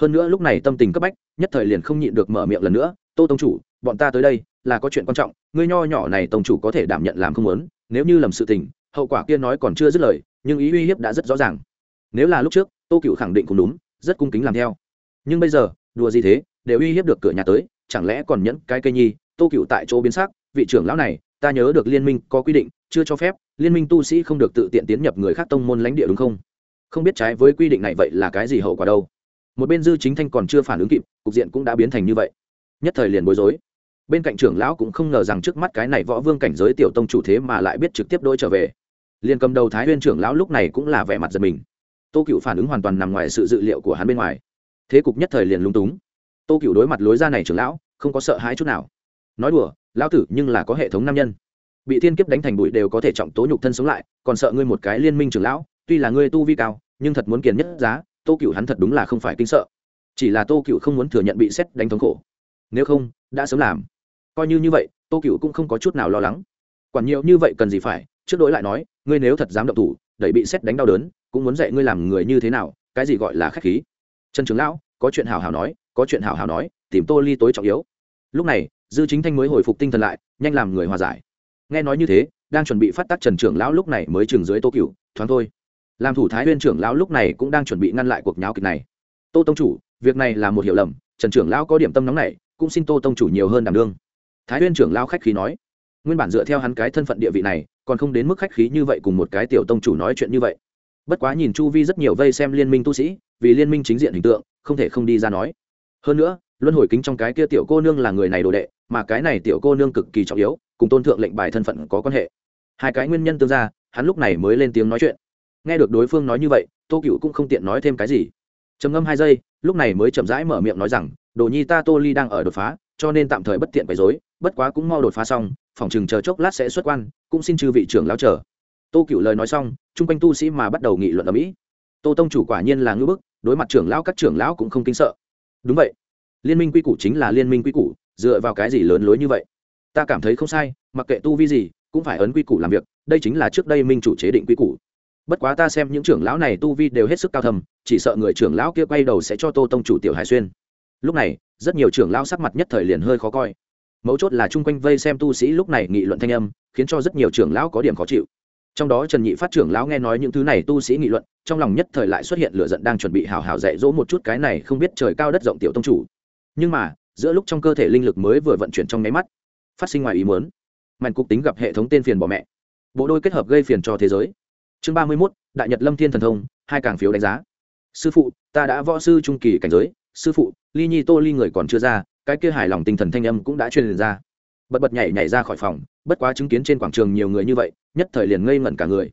Hơn nữa lúc này tâm tình cấp bách, nhất thời liền không nhịn được mở miệng lần nữa, tô tông chủ, bọn ta tới đây là có chuyện quan trọng, ngươi nho nhỏ này tông chủ có thể đảm nhận làm không muốn, nếu như lầm sự tình, hậu quả kia nói còn chưa dứt lời, nhưng ý uy hiếp đã rất rõ ràng. Nếu là lúc trước, tô cựu khẳng định cũng đúng, rất cung kính làm theo. Nhưng bây giờ, đùa gì thế, đều uy hiếp được cửa nhà tới, chẳng lẽ còn nhẫn cái cây nhi? Tô cựu tại chỗ biến sắc, vị trưởng lão này, ta nhớ được liên minh có quy định, chưa cho phép, liên minh tu sĩ không được tự tiện tiến nhập người khác tông môn lãnh địa đúng không? Không biết trái với quy định này vậy là cái gì hậu quả đâu. Một bên dư chính thanh còn chưa phản ứng kịp, cục diện cũng đã biến thành như vậy. Nhất thời liền bối rối. Bên cạnh trưởng lão cũng không ngờ rằng trước mắt cái này võ vương cảnh giới tiểu tông chủ thế mà lại biết trực tiếp đôi trở về. Liền cầm đầu thái huyên trưởng lão lúc này cũng là vẻ mặt giật mình. Tô cựu phản ứng hoàn toàn nằm ngoài sự dự liệu của hắn bên ngoài. Thế cục nhất thời liền lung túng. Tô cựu đối mặt lối ra này trưởng lão, không có sợ hãi chút nào. Nói đùa, lão tử nhưng là có hệ thống nam nhân. Bị thiên kiếp đánh thành bụi đều có thể trọng tố nhục thân sống lại, còn sợ ngươi một cái liên minh trưởng lão tuy là ngươi tu vi cao, nhưng thật muốn kiền nhất giá, tô cựu hắn thật đúng là không phải kinh sợ. Chỉ là tô cựu không muốn thừa nhận bị xét đánh thống khổ. Nếu không, đã sớm làm. Coi như như vậy, tô cựu cũng không có chút nào lo lắng. Quản nhiều như vậy cần gì phải, trước đối lại nói, ngươi nếu thật dám động thủ, đẩy bị xét đánh đau đớn, cũng muốn dạy ngươi làm người như thế nào, cái gì gọi là khách khí. Trần trường lão, có chuyện hào hào nói, có chuyện hào hào nói, tìm tô ly tối trọng yếu. Lúc này, dư chính thanh mới hồi phục tinh thần lại, nhanh làm người hòa giải. Nghe nói như thế, đang chuẩn bị phát tác trần trưởng lão lúc này mới chừng dưới tô cựu thoáng thôi làm thủ thái huyên trưởng lão lúc này cũng đang chuẩn bị ngăn lại cuộc nháo kịch này. Tô tông chủ, việc này là một hiểu lầm, trần trưởng lão có điểm tâm nóng này, cũng xin tô tông chủ nhiều hơn đảm đương. Thái huyên trưởng lão khách khí nói, nguyên bản dựa theo hắn cái thân phận địa vị này, còn không đến mức khách khí như vậy cùng một cái tiểu tông chủ nói chuyện như vậy. Bất quá nhìn chu vi rất nhiều vây xem liên minh tu sĩ, vì liên minh chính diện hình tượng, không thể không đi ra nói. Hơn nữa, luân hồi kính trong cái kia tiểu cô nương là người này đồ đệ, mà cái này tiểu cô nương cực kỳ trọng yếu, cùng tôn thượng lệnh bài thân phận có quan hệ. Hai cái nguyên nhân tương ra, hắn lúc này mới lên tiếng nói chuyện nghe được đối phương nói như vậy, tô cựu cũng không tiện nói thêm cái gì. Trầm ngâm hai giây, lúc này mới chậm rãi mở miệng nói rằng, đồ nhi ta tô ly đang ở đột phá, cho nên tạm thời bất tiện bày dối bất quá cũng mau đột phá xong, phòng chừng chờ chốc lát sẽ xuất quan, cũng xin chư vị trưởng lão chờ. Tô cựu lời nói xong, chung quanh tu sĩ mà bắt đầu nghị luận ở mỹ. Tô tông chủ quả nhiên là ngưỡng bức, đối mặt trưởng lão các trưởng lão cũng không kinh sợ. Đúng vậy, liên minh quy củ chính là liên minh quy củ, dựa vào cái gì lớn lối như vậy? Ta cảm thấy không sai, mặc kệ tu vi gì, cũng phải ấn quy củ làm việc, đây chính là trước đây minh chủ chế định quy củ bất quá ta xem những trưởng lão này tu vi đều hết sức cao thầm chỉ sợ người trưởng lão kia quay đầu sẽ cho tô tông chủ tiểu hải xuyên. Lúc này, rất nhiều trưởng lão sắc mặt nhất thời liền hơi khó coi. Mấu chốt là chung quanh vây xem tu sĩ lúc này nghị luận thanh âm, khiến cho rất nhiều trưởng lão có điểm khó chịu. Trong đó trần nhị phát trưởng lão nghe nói những thứ này tu sĩ nghị luận, trong lòng nhất thời lại xuất hiện lửa giận đang chuẩn bị hào hào dạy dỗ một chút cái này không biết trời cao đất rộng tiểu tông chủ. Nhưng mà, giữa lúc trong cơ thể linh lực mới vừa vận chuyển trong nháy mắt, phát sinh ngoài ý muốn. Mạnh cục tính gặp hệ thống tên phiền bỏ mẹ. Bộ đôi kết hợp gây phiền cho thế giới chương ba mươi mốt, đại nhật lâm thiên thần thông, hai càng phiếu đánh giá. Sư phụ, ta đã võ sư trung kỳ cảnh giới. Sư phụ, ly nhi tô ly người còn chưa ra, cái kia hài lòng tinh thần thanh âm cũng đã truyền ra. Bật bật nhảy nhảy ra khỏi phòng, bất quá chứng kiến trên quảng trường nhiều người như vậy, nhất thời liền ngây ngẩn cả người.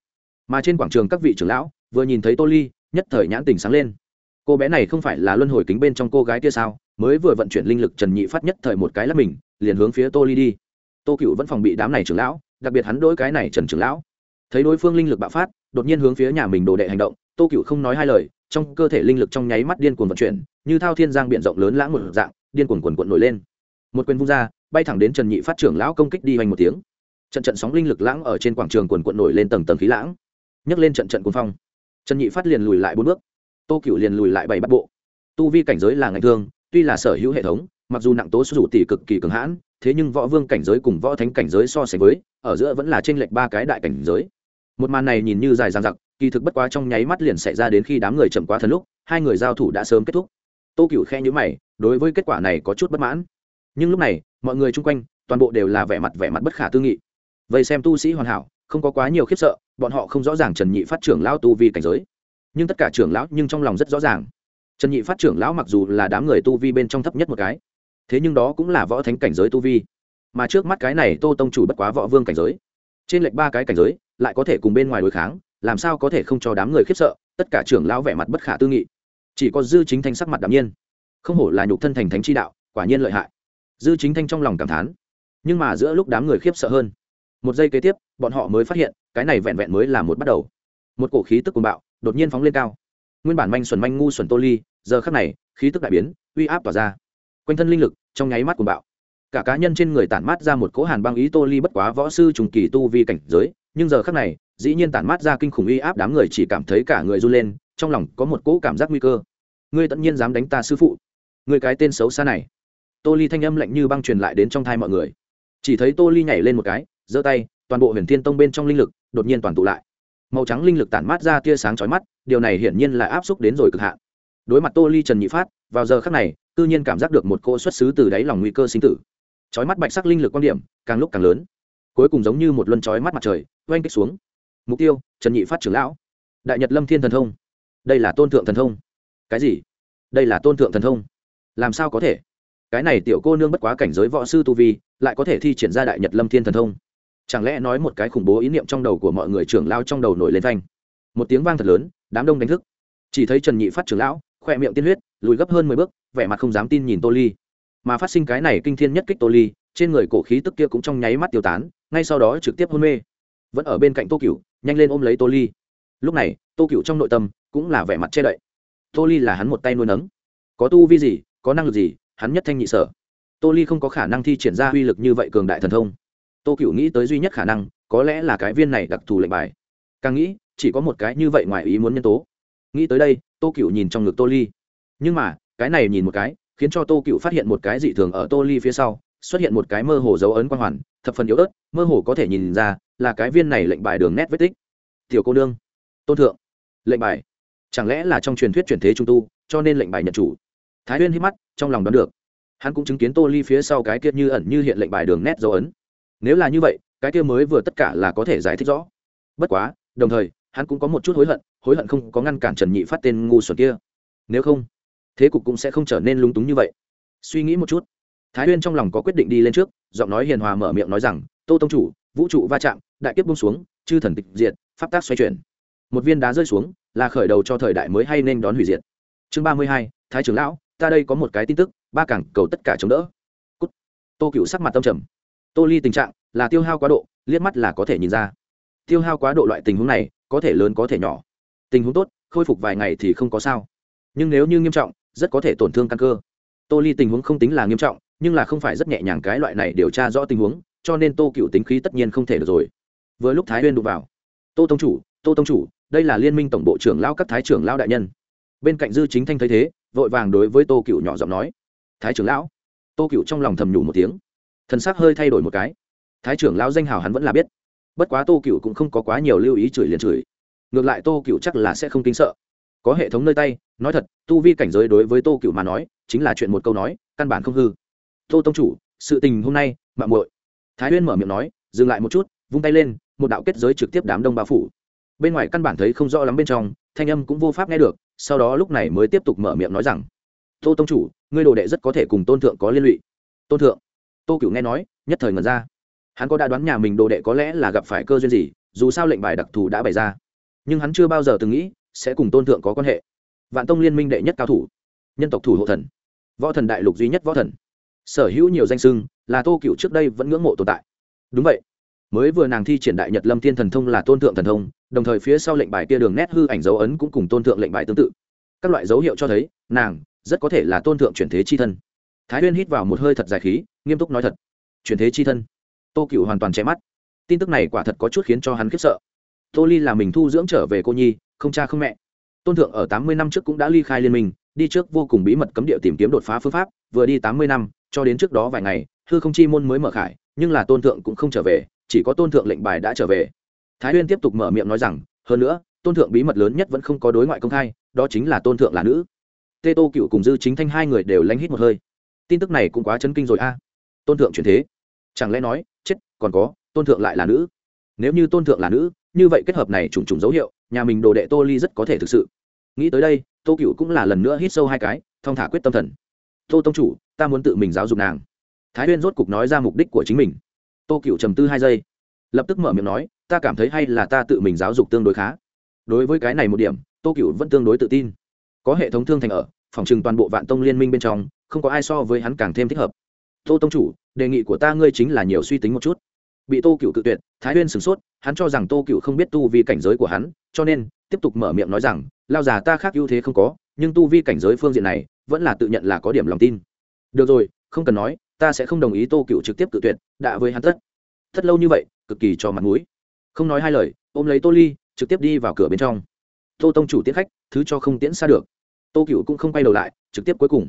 Mà trên quảng trường các vị trưởng lão, vừa nhìn thấy tô ly, nhất thời nhãn tình sáng lên. Cô bé này không phải là luân hồi kính bên trong cô gái kia sao? Mới vừa vận chuyển linh lực trần nhị phát nhất thời một cái là mình, liền hướng phía tô ly đi. Tô cựu vẫn phòng bị đám này trưởng lão, đặc biệt hắn đôi cái này trần trưởng lão. Thấy đối phương linh lực bạo phát đột nhiên hướng phía nhà mình đồ đệ hành động, tô cựu không nói hai lời, trong cơ thể linh lực trong nháy mắt điên cuồng vận chuyển, như thao thiên giang b i ể n rộng lớn lãng một dạng, điên cuồng quần quận nổi lên. Một quyền vung ra, bay thẳng đến trần nhị phát trưởng lão công kích đi hoành một tiếng. Trận trận sóng linh lực lãng ở trên quảng trường quần quận nổi lên tầng tầng khí lãng. Nhấc lên trận trận cuồng phong. Trần nhị phát liền lùi lại bốn bước. Tô cựu liền lùi lại bảy bắt bộ. Tu vi cảnh giới là ngày thương, tuy là sở hữu hệ thống, mặc dù nặng tố xuất rủ tỷ cực kỳ cường hãn, thế nhưng võ vương cảnh giới cùng võ thánh cảnh giới so sánh với, ở giữa vẫn là t r ê n lệch ba cái đại cảnh giới một màn này nhìn như dài dằng dặc, kỳ thực bất quá trong nháy mắt liền xảy ra đến khi đám người chậm quá thần lúc, hai người giao thủ đã sớm kết thúc. Tô cựu khe nhữ mày, đối với kết quả này có chút bất mãn. Nhưng lúc này, mọi người chung quanh, toàn bộ đều là vẻ mặt vẻ mặt bất khả tư nghị. Vậy xem tu sĩ hoàn hảo, không có quá nhiều khiếp sợ, bọn họ không rõ ràng trần nhị phát trưởng lão tu vi cảnh giới. Nhưng tất cả trưởng lão nhưng trong lòng rất rõ ràng. Trần nhị phát trưởng lão mặc dù là đám người tu vi bên trong thấp nhất một cái, thế nhưng đó cũng là võ thánh cảnh giới tu vi. Mà trước mắt cái này tô tông chủ bất quá võ vương cảnh giới. Trên lệch ba cái cảnh giới lại có thể cùng bên ngoài đối kháng, làm sao có thể không cho đám người khiếp sợ, tất cả trưởng lão vẻ mặt bất khả tư nghị. Chỉ có dư chính thanh sắc mặt đ nhiên. Không hổ là nhục thân thành thánh chi đạo, quả nhiên lợi hại. Dư chính thanh trong lòng cảm thán. Nhưng mà giữa lúc đám người khiếp sợ hơn, một giây kế tiếp, bọn họ mới phát hiện, cái này vẹn vẹn mới là một bắt đầu. Một cổ khí tức cuồng bạo, đột nhiên phóng lên cao. Nguyên bản manh xuẩn manh ngu xuẩn tô ly, giờ khắc này, khí tức đại biến, uy áp tỏa ra. Quanh thân linh lực, trong nháy mắt cuồng bạo. Cả cá nhân trên người tản mát ra một cỗ hàn băng ý tô ly bất quá võ sư trùng kỳ tu vi cảnh giới nhưng giờ khắc này, dĩ nhiên tản mát ra kinh khủng uy áp đám người chỉ cảm thấy cả người run lên, trong lòng có một cỗ cảm giác nguy cơ. Ngươi tất nhiên dám đánh ta sư phụ. Người cái tên xấu xa này. Tô ly thanh âm lạnh như băng truyền lại đến trong thai mọi người. Chỉ thấy tô ly nhảy lên một cái, giơ tay, toàn bộ huyền thiên tông bên trong linh lực đột nhiên toàn tụ lại. Màu trắng linh lực tản mát ra tia sáng chói mắt, điều này hiển nhiên là áp xúc đến rồi cực hạn. Đối mặt tô ly trần nhị phát, vào giờ khắc này tự nhiên cảm giác được một cô xuất xứ từ đáy lòng nguy cơ sinh tử. Chói mắt bạch sắc linh lực quan điểm càng lúc càng lớn cuối cùng giống như một luân chói mắt mặt trời, oanh kích xuống. Mục tiêu, trần nhị phát trưởng lão. Đại nhật lâm thiên thần thông. Đây là tôn thượng thần thông. Cái gì? Đây là tôn thượng thần thông. Làm sao có thể? Cái này tiểu cô nương bất quá cảnh giới võ sư tu vi, lại có thể thi triển ra đại nhật lâm thiên thần thông. Chẳng lẽ nói một cái khủng bố ý niệm trong đầu của mọi người trưởng lao trong đầu nổi lên thanh một tiếng vang thật lớn, đám đông đánh thức. Chỉ thấy trần nhị phát trưởng lão, khoe miệng tiên huyết, lùi gấp hơn mười bước, vẻ mặt không dám tin nhìn tô ly. Mà phát sinh cái này kinh thiên nhất kích tô ly, trên người cổ khí tức kia cũng trong nháy mắt tiêu tán ngay sau đó trực tiếp hôn mê. Vẫn ở bên cạnh tô cựu nhanh lên ôm lấy tô ly. Lúc này, tô cựu trong nội tâm cũng là vẻ mặt che đậy. Tô ly là hắn một tay nuôi nấng. Có tu vi gì, có năng lực gì, hắn nhất thanh nhị sở. Tô ly không có khả năng thi triển ra uy lực như vậy cường đại thần thông. Tô cựu nghĩ tới duy nhất khả năng, có lẽ là cái viên này đặc thù lệnh bài. Càng nghĩ, chỉ có một cái như vậy ngoài ý muốn nhân tố. Nghĩ tới đây, tô cựu nhìn trong ngực tô ly. Nhưng mà, cái này nhìn một cái, khiến cho tô cựu phát hiện một cái dị thường ở tô ly phía sau xuất hiện một cái mơ hồ dấu ấn quang hoàn, thập phần yếu ớt, mơ hồ có thể nhìn ra là cái viên này lệnh bài đường nét vết tích. Tiểu cô nương, tôn thượng, lệnh bài. Chẳng lẽ là trong truyền thuyết truyền thế trung tu, cho nên lệnh bài nhận chủ? Thái huyên hít mắt, trong lòng đoán được. Hắn cũng chứng kiến tô ly phía sau cái kia như ẩn như hiện lệnh bài đường nét dấu ấn. Nếu là như vậy, cái kia mới vừa tất cả là có thể giải thích rõ. Bất quá, đồng thời, hắn cũng có một chút hối hận hối hận không có ngăn cản trần nhị phát tên ngu xuẩn kia. Nếu không, thế cục cũng sẽ không trở nên lúng túng như vậy. Suy nghĩ một chút thái huyên trong lòng có quyết định đi lên trước, giọng nói hiền hòa mở miệng nói rằng, tô tông chủ, vũ trụ va chạm, đại kiếp bung xuống, chư thần tịch diệt, pháp tác xoay chuyển. Một viên đá rơi xuống, là khởi đầu cho thời đại mới hay nên đón hủy diệt. Chương ba mươi hai, thái trưởng lão, ta đây có một cái tin tức, ba cảng cầu tất cả chống đỡ. Cút. tô cựu sắc mặt tâm trầm. Tô ly tình trạng là tiêu hao quá độ, liếc mắt là có thể nhìn ra. Tiêu hao quá độ loại tình huống này, có thể lớn có thể nhỏ. Tình huống tốt, khôi phục vài ngày thì không có sao. Nhưng nếu như nghiêm trọng, rất có thể tổn thương căn cơ. Tô ly tình huống không tính là nghiêm trọng nhưng là không phải rất nhẹ nhàng cái loại này điều tra rõ tình huống, cho nên tô cựu tính khí tất nhiên không thể được rồi. Vừa lúc thái huyên đụng vào, tô tông chủ, tô tông chủ, đây là liên minh tổng bộ trưởng lao các thái trưởng lao đại nhân. Bên cạnh dư chính thanh thấy thế, vội vàng đối với tô cựu nhỏ giọng nói, thái trưởng lão. Tô cựu trong lòng thầm nhủ một tiếng, thần s ắ c hơi thay đổi một cái. Thái trưởng lão danh hào hắn vẫn là biết, bất quá tô cựu cũng không có quá nhiều lưu ý chửi liền chửi. Ngược lại tô cựu chắc là sẽ không kinh sợ. Có hệ thống nơi tay, nói thật, tu vi cảnh giới đối với tô cựu mà nói, chính là chuyện một câu nói, căn bản không hư tô tông chủ, sự tình hôm nay, mạng muội. Thái huyên mở miệng nói, dừng lại một chút, vung tay lên, một đạo kết giới trực tiếp đám đông bao phủ. Bên ngoài căn bản thấy không rõ lắm bên trong, thanh âm cũng vô pháp nghe được, sau đó lúc này mới tiếp tục mở miệng nói rằng, tô tông chủ, ngươi đồ đệ rất có thể cùng tôn thượng có liên lụy. Tôn thượng? Tô Cửu nghe nói, nhất thời ngần ra. Hắn có đã đoán nhà mình đồ đệ có lẽ là gặp phải cơ duyên gì, dù sao lệnh bài đặc thù đã bày ra. Nhưng hắn chưa bao giờ từng nghĩ, sẽ cùng tôn thượng có quan hệ. Vạn tông liên minh đệ nhất cao thủ, nhân tộc thủ hộ thần. Võ thần đại lục duy nhất võ thần sở hữu nhiều danh sưng, là tô cựu trước đây vẫn ngưỡng mộ tồn tại. Đúng vậy. Mới vừa nàng thi triển đại nhật lâm thiên thần thông là tôn thượng thần thông, đồng thời phía sau lệnh bài kia đường nét hư ảnh dấu ấn cũng cùng tôn thượng lệnh bài tương tự. Các loại dấu hiệu cho thấy, nàng rất có thể là tôn thượng chuyển thế chi thân. Thái huyên hít vào một hơi thật dài khí, nghiêm túc nói thật. Chuyển thế chi thân? Tô cựu hoàn toàn che mắt. Tin tức này quả thật có chút khiến cho hắn khiếp sợ. Tô ly là mình thu dưỡng trở về cô nhi, không cha không mẹ. Tôn thượng ở tám mươi năm trước cũng đã ly khai liên minh, đi trước vô cùng bí mật cấm địa tìm kiếm đột phá phương pháp, vừa đi tám mươi năm cho đến trước đó vài ngày, hư không chi môn mới mở khải, nhưng là tôn thượng cũng không trở về, chỉ có tôn thượng lệnh bài đã trở về. Thái huyên tiếp tục mở miệng nói rằng, hơn nữa, tôn thượng bí mật lớn nhất vẫn không có đối ngoại công khai, đó chính là tôn thượng là nữ. Tê tô cựu cùng dư chính thanh hai người đều lánh hít một hơi. Tin tức này cũng quá chấn kinh rồi a. Tôn thượng chuyển thế. Chẳng lẽ nói, chết, còn có, tôn thượng lại là nữ? Nếu như tôn thượng là nữ, như vậy kết hợp này trùng trùng dấu hiệu, nhà mình đồ đệ tô ly rất có thể thực sự. Nghĩ tới đây, tô cựu cũng là lần nữa hít sâu hai cái, thong thả quyết tâm thần. Tô tông chủ ta muốn tự mình giáo dục nàng. Thái huyên rốt cục nói ra mục đích của chính mình. Tô cựu trầm tư hai giây, lập tức mở miệng nói, ta cảm thấy hay là ta tự mình giáo dục tương đối khá. Đối với cái này một điểm, tô cựu vẫn tương đối tự tin. Có hệ thống thương thành ở, phòng trừng toàn bộ vạn tông liên minh bên trong, không có ai so với hắn càng thêm thích hợp. Tô tông chủ, đề nghị của ta ngươi chính là nhiều suy tính một chút. Bị tô cựu cự tuyệt, thái huyên sửng sốt, hắn cho rằng tô cựu không biết tu vi cảnh giới của hắn, cho nên tiếp tục mở miệng nói rằng, lao già ta khác ưu thế không có, nhưng tu vi cảnh giới phương diện này vẫn là tự nhận là có điểm lòng tin được rồi, không cần nói, ta sẽ không đồng ý tô cựu trực tiếp cự tuyệt, đã với hắn tất. Thất lâu như vậy, cực kỳ cho mặt mũi. Không nói hai lời, ôm lấy tô ly, trực tiếp đi vào cửa bên trong. Tô tông chủ tiễn khách, thứ cho không tiễn xa được. Tô cựu cũng không quay đầu lại, trực tiếp cuối cùng.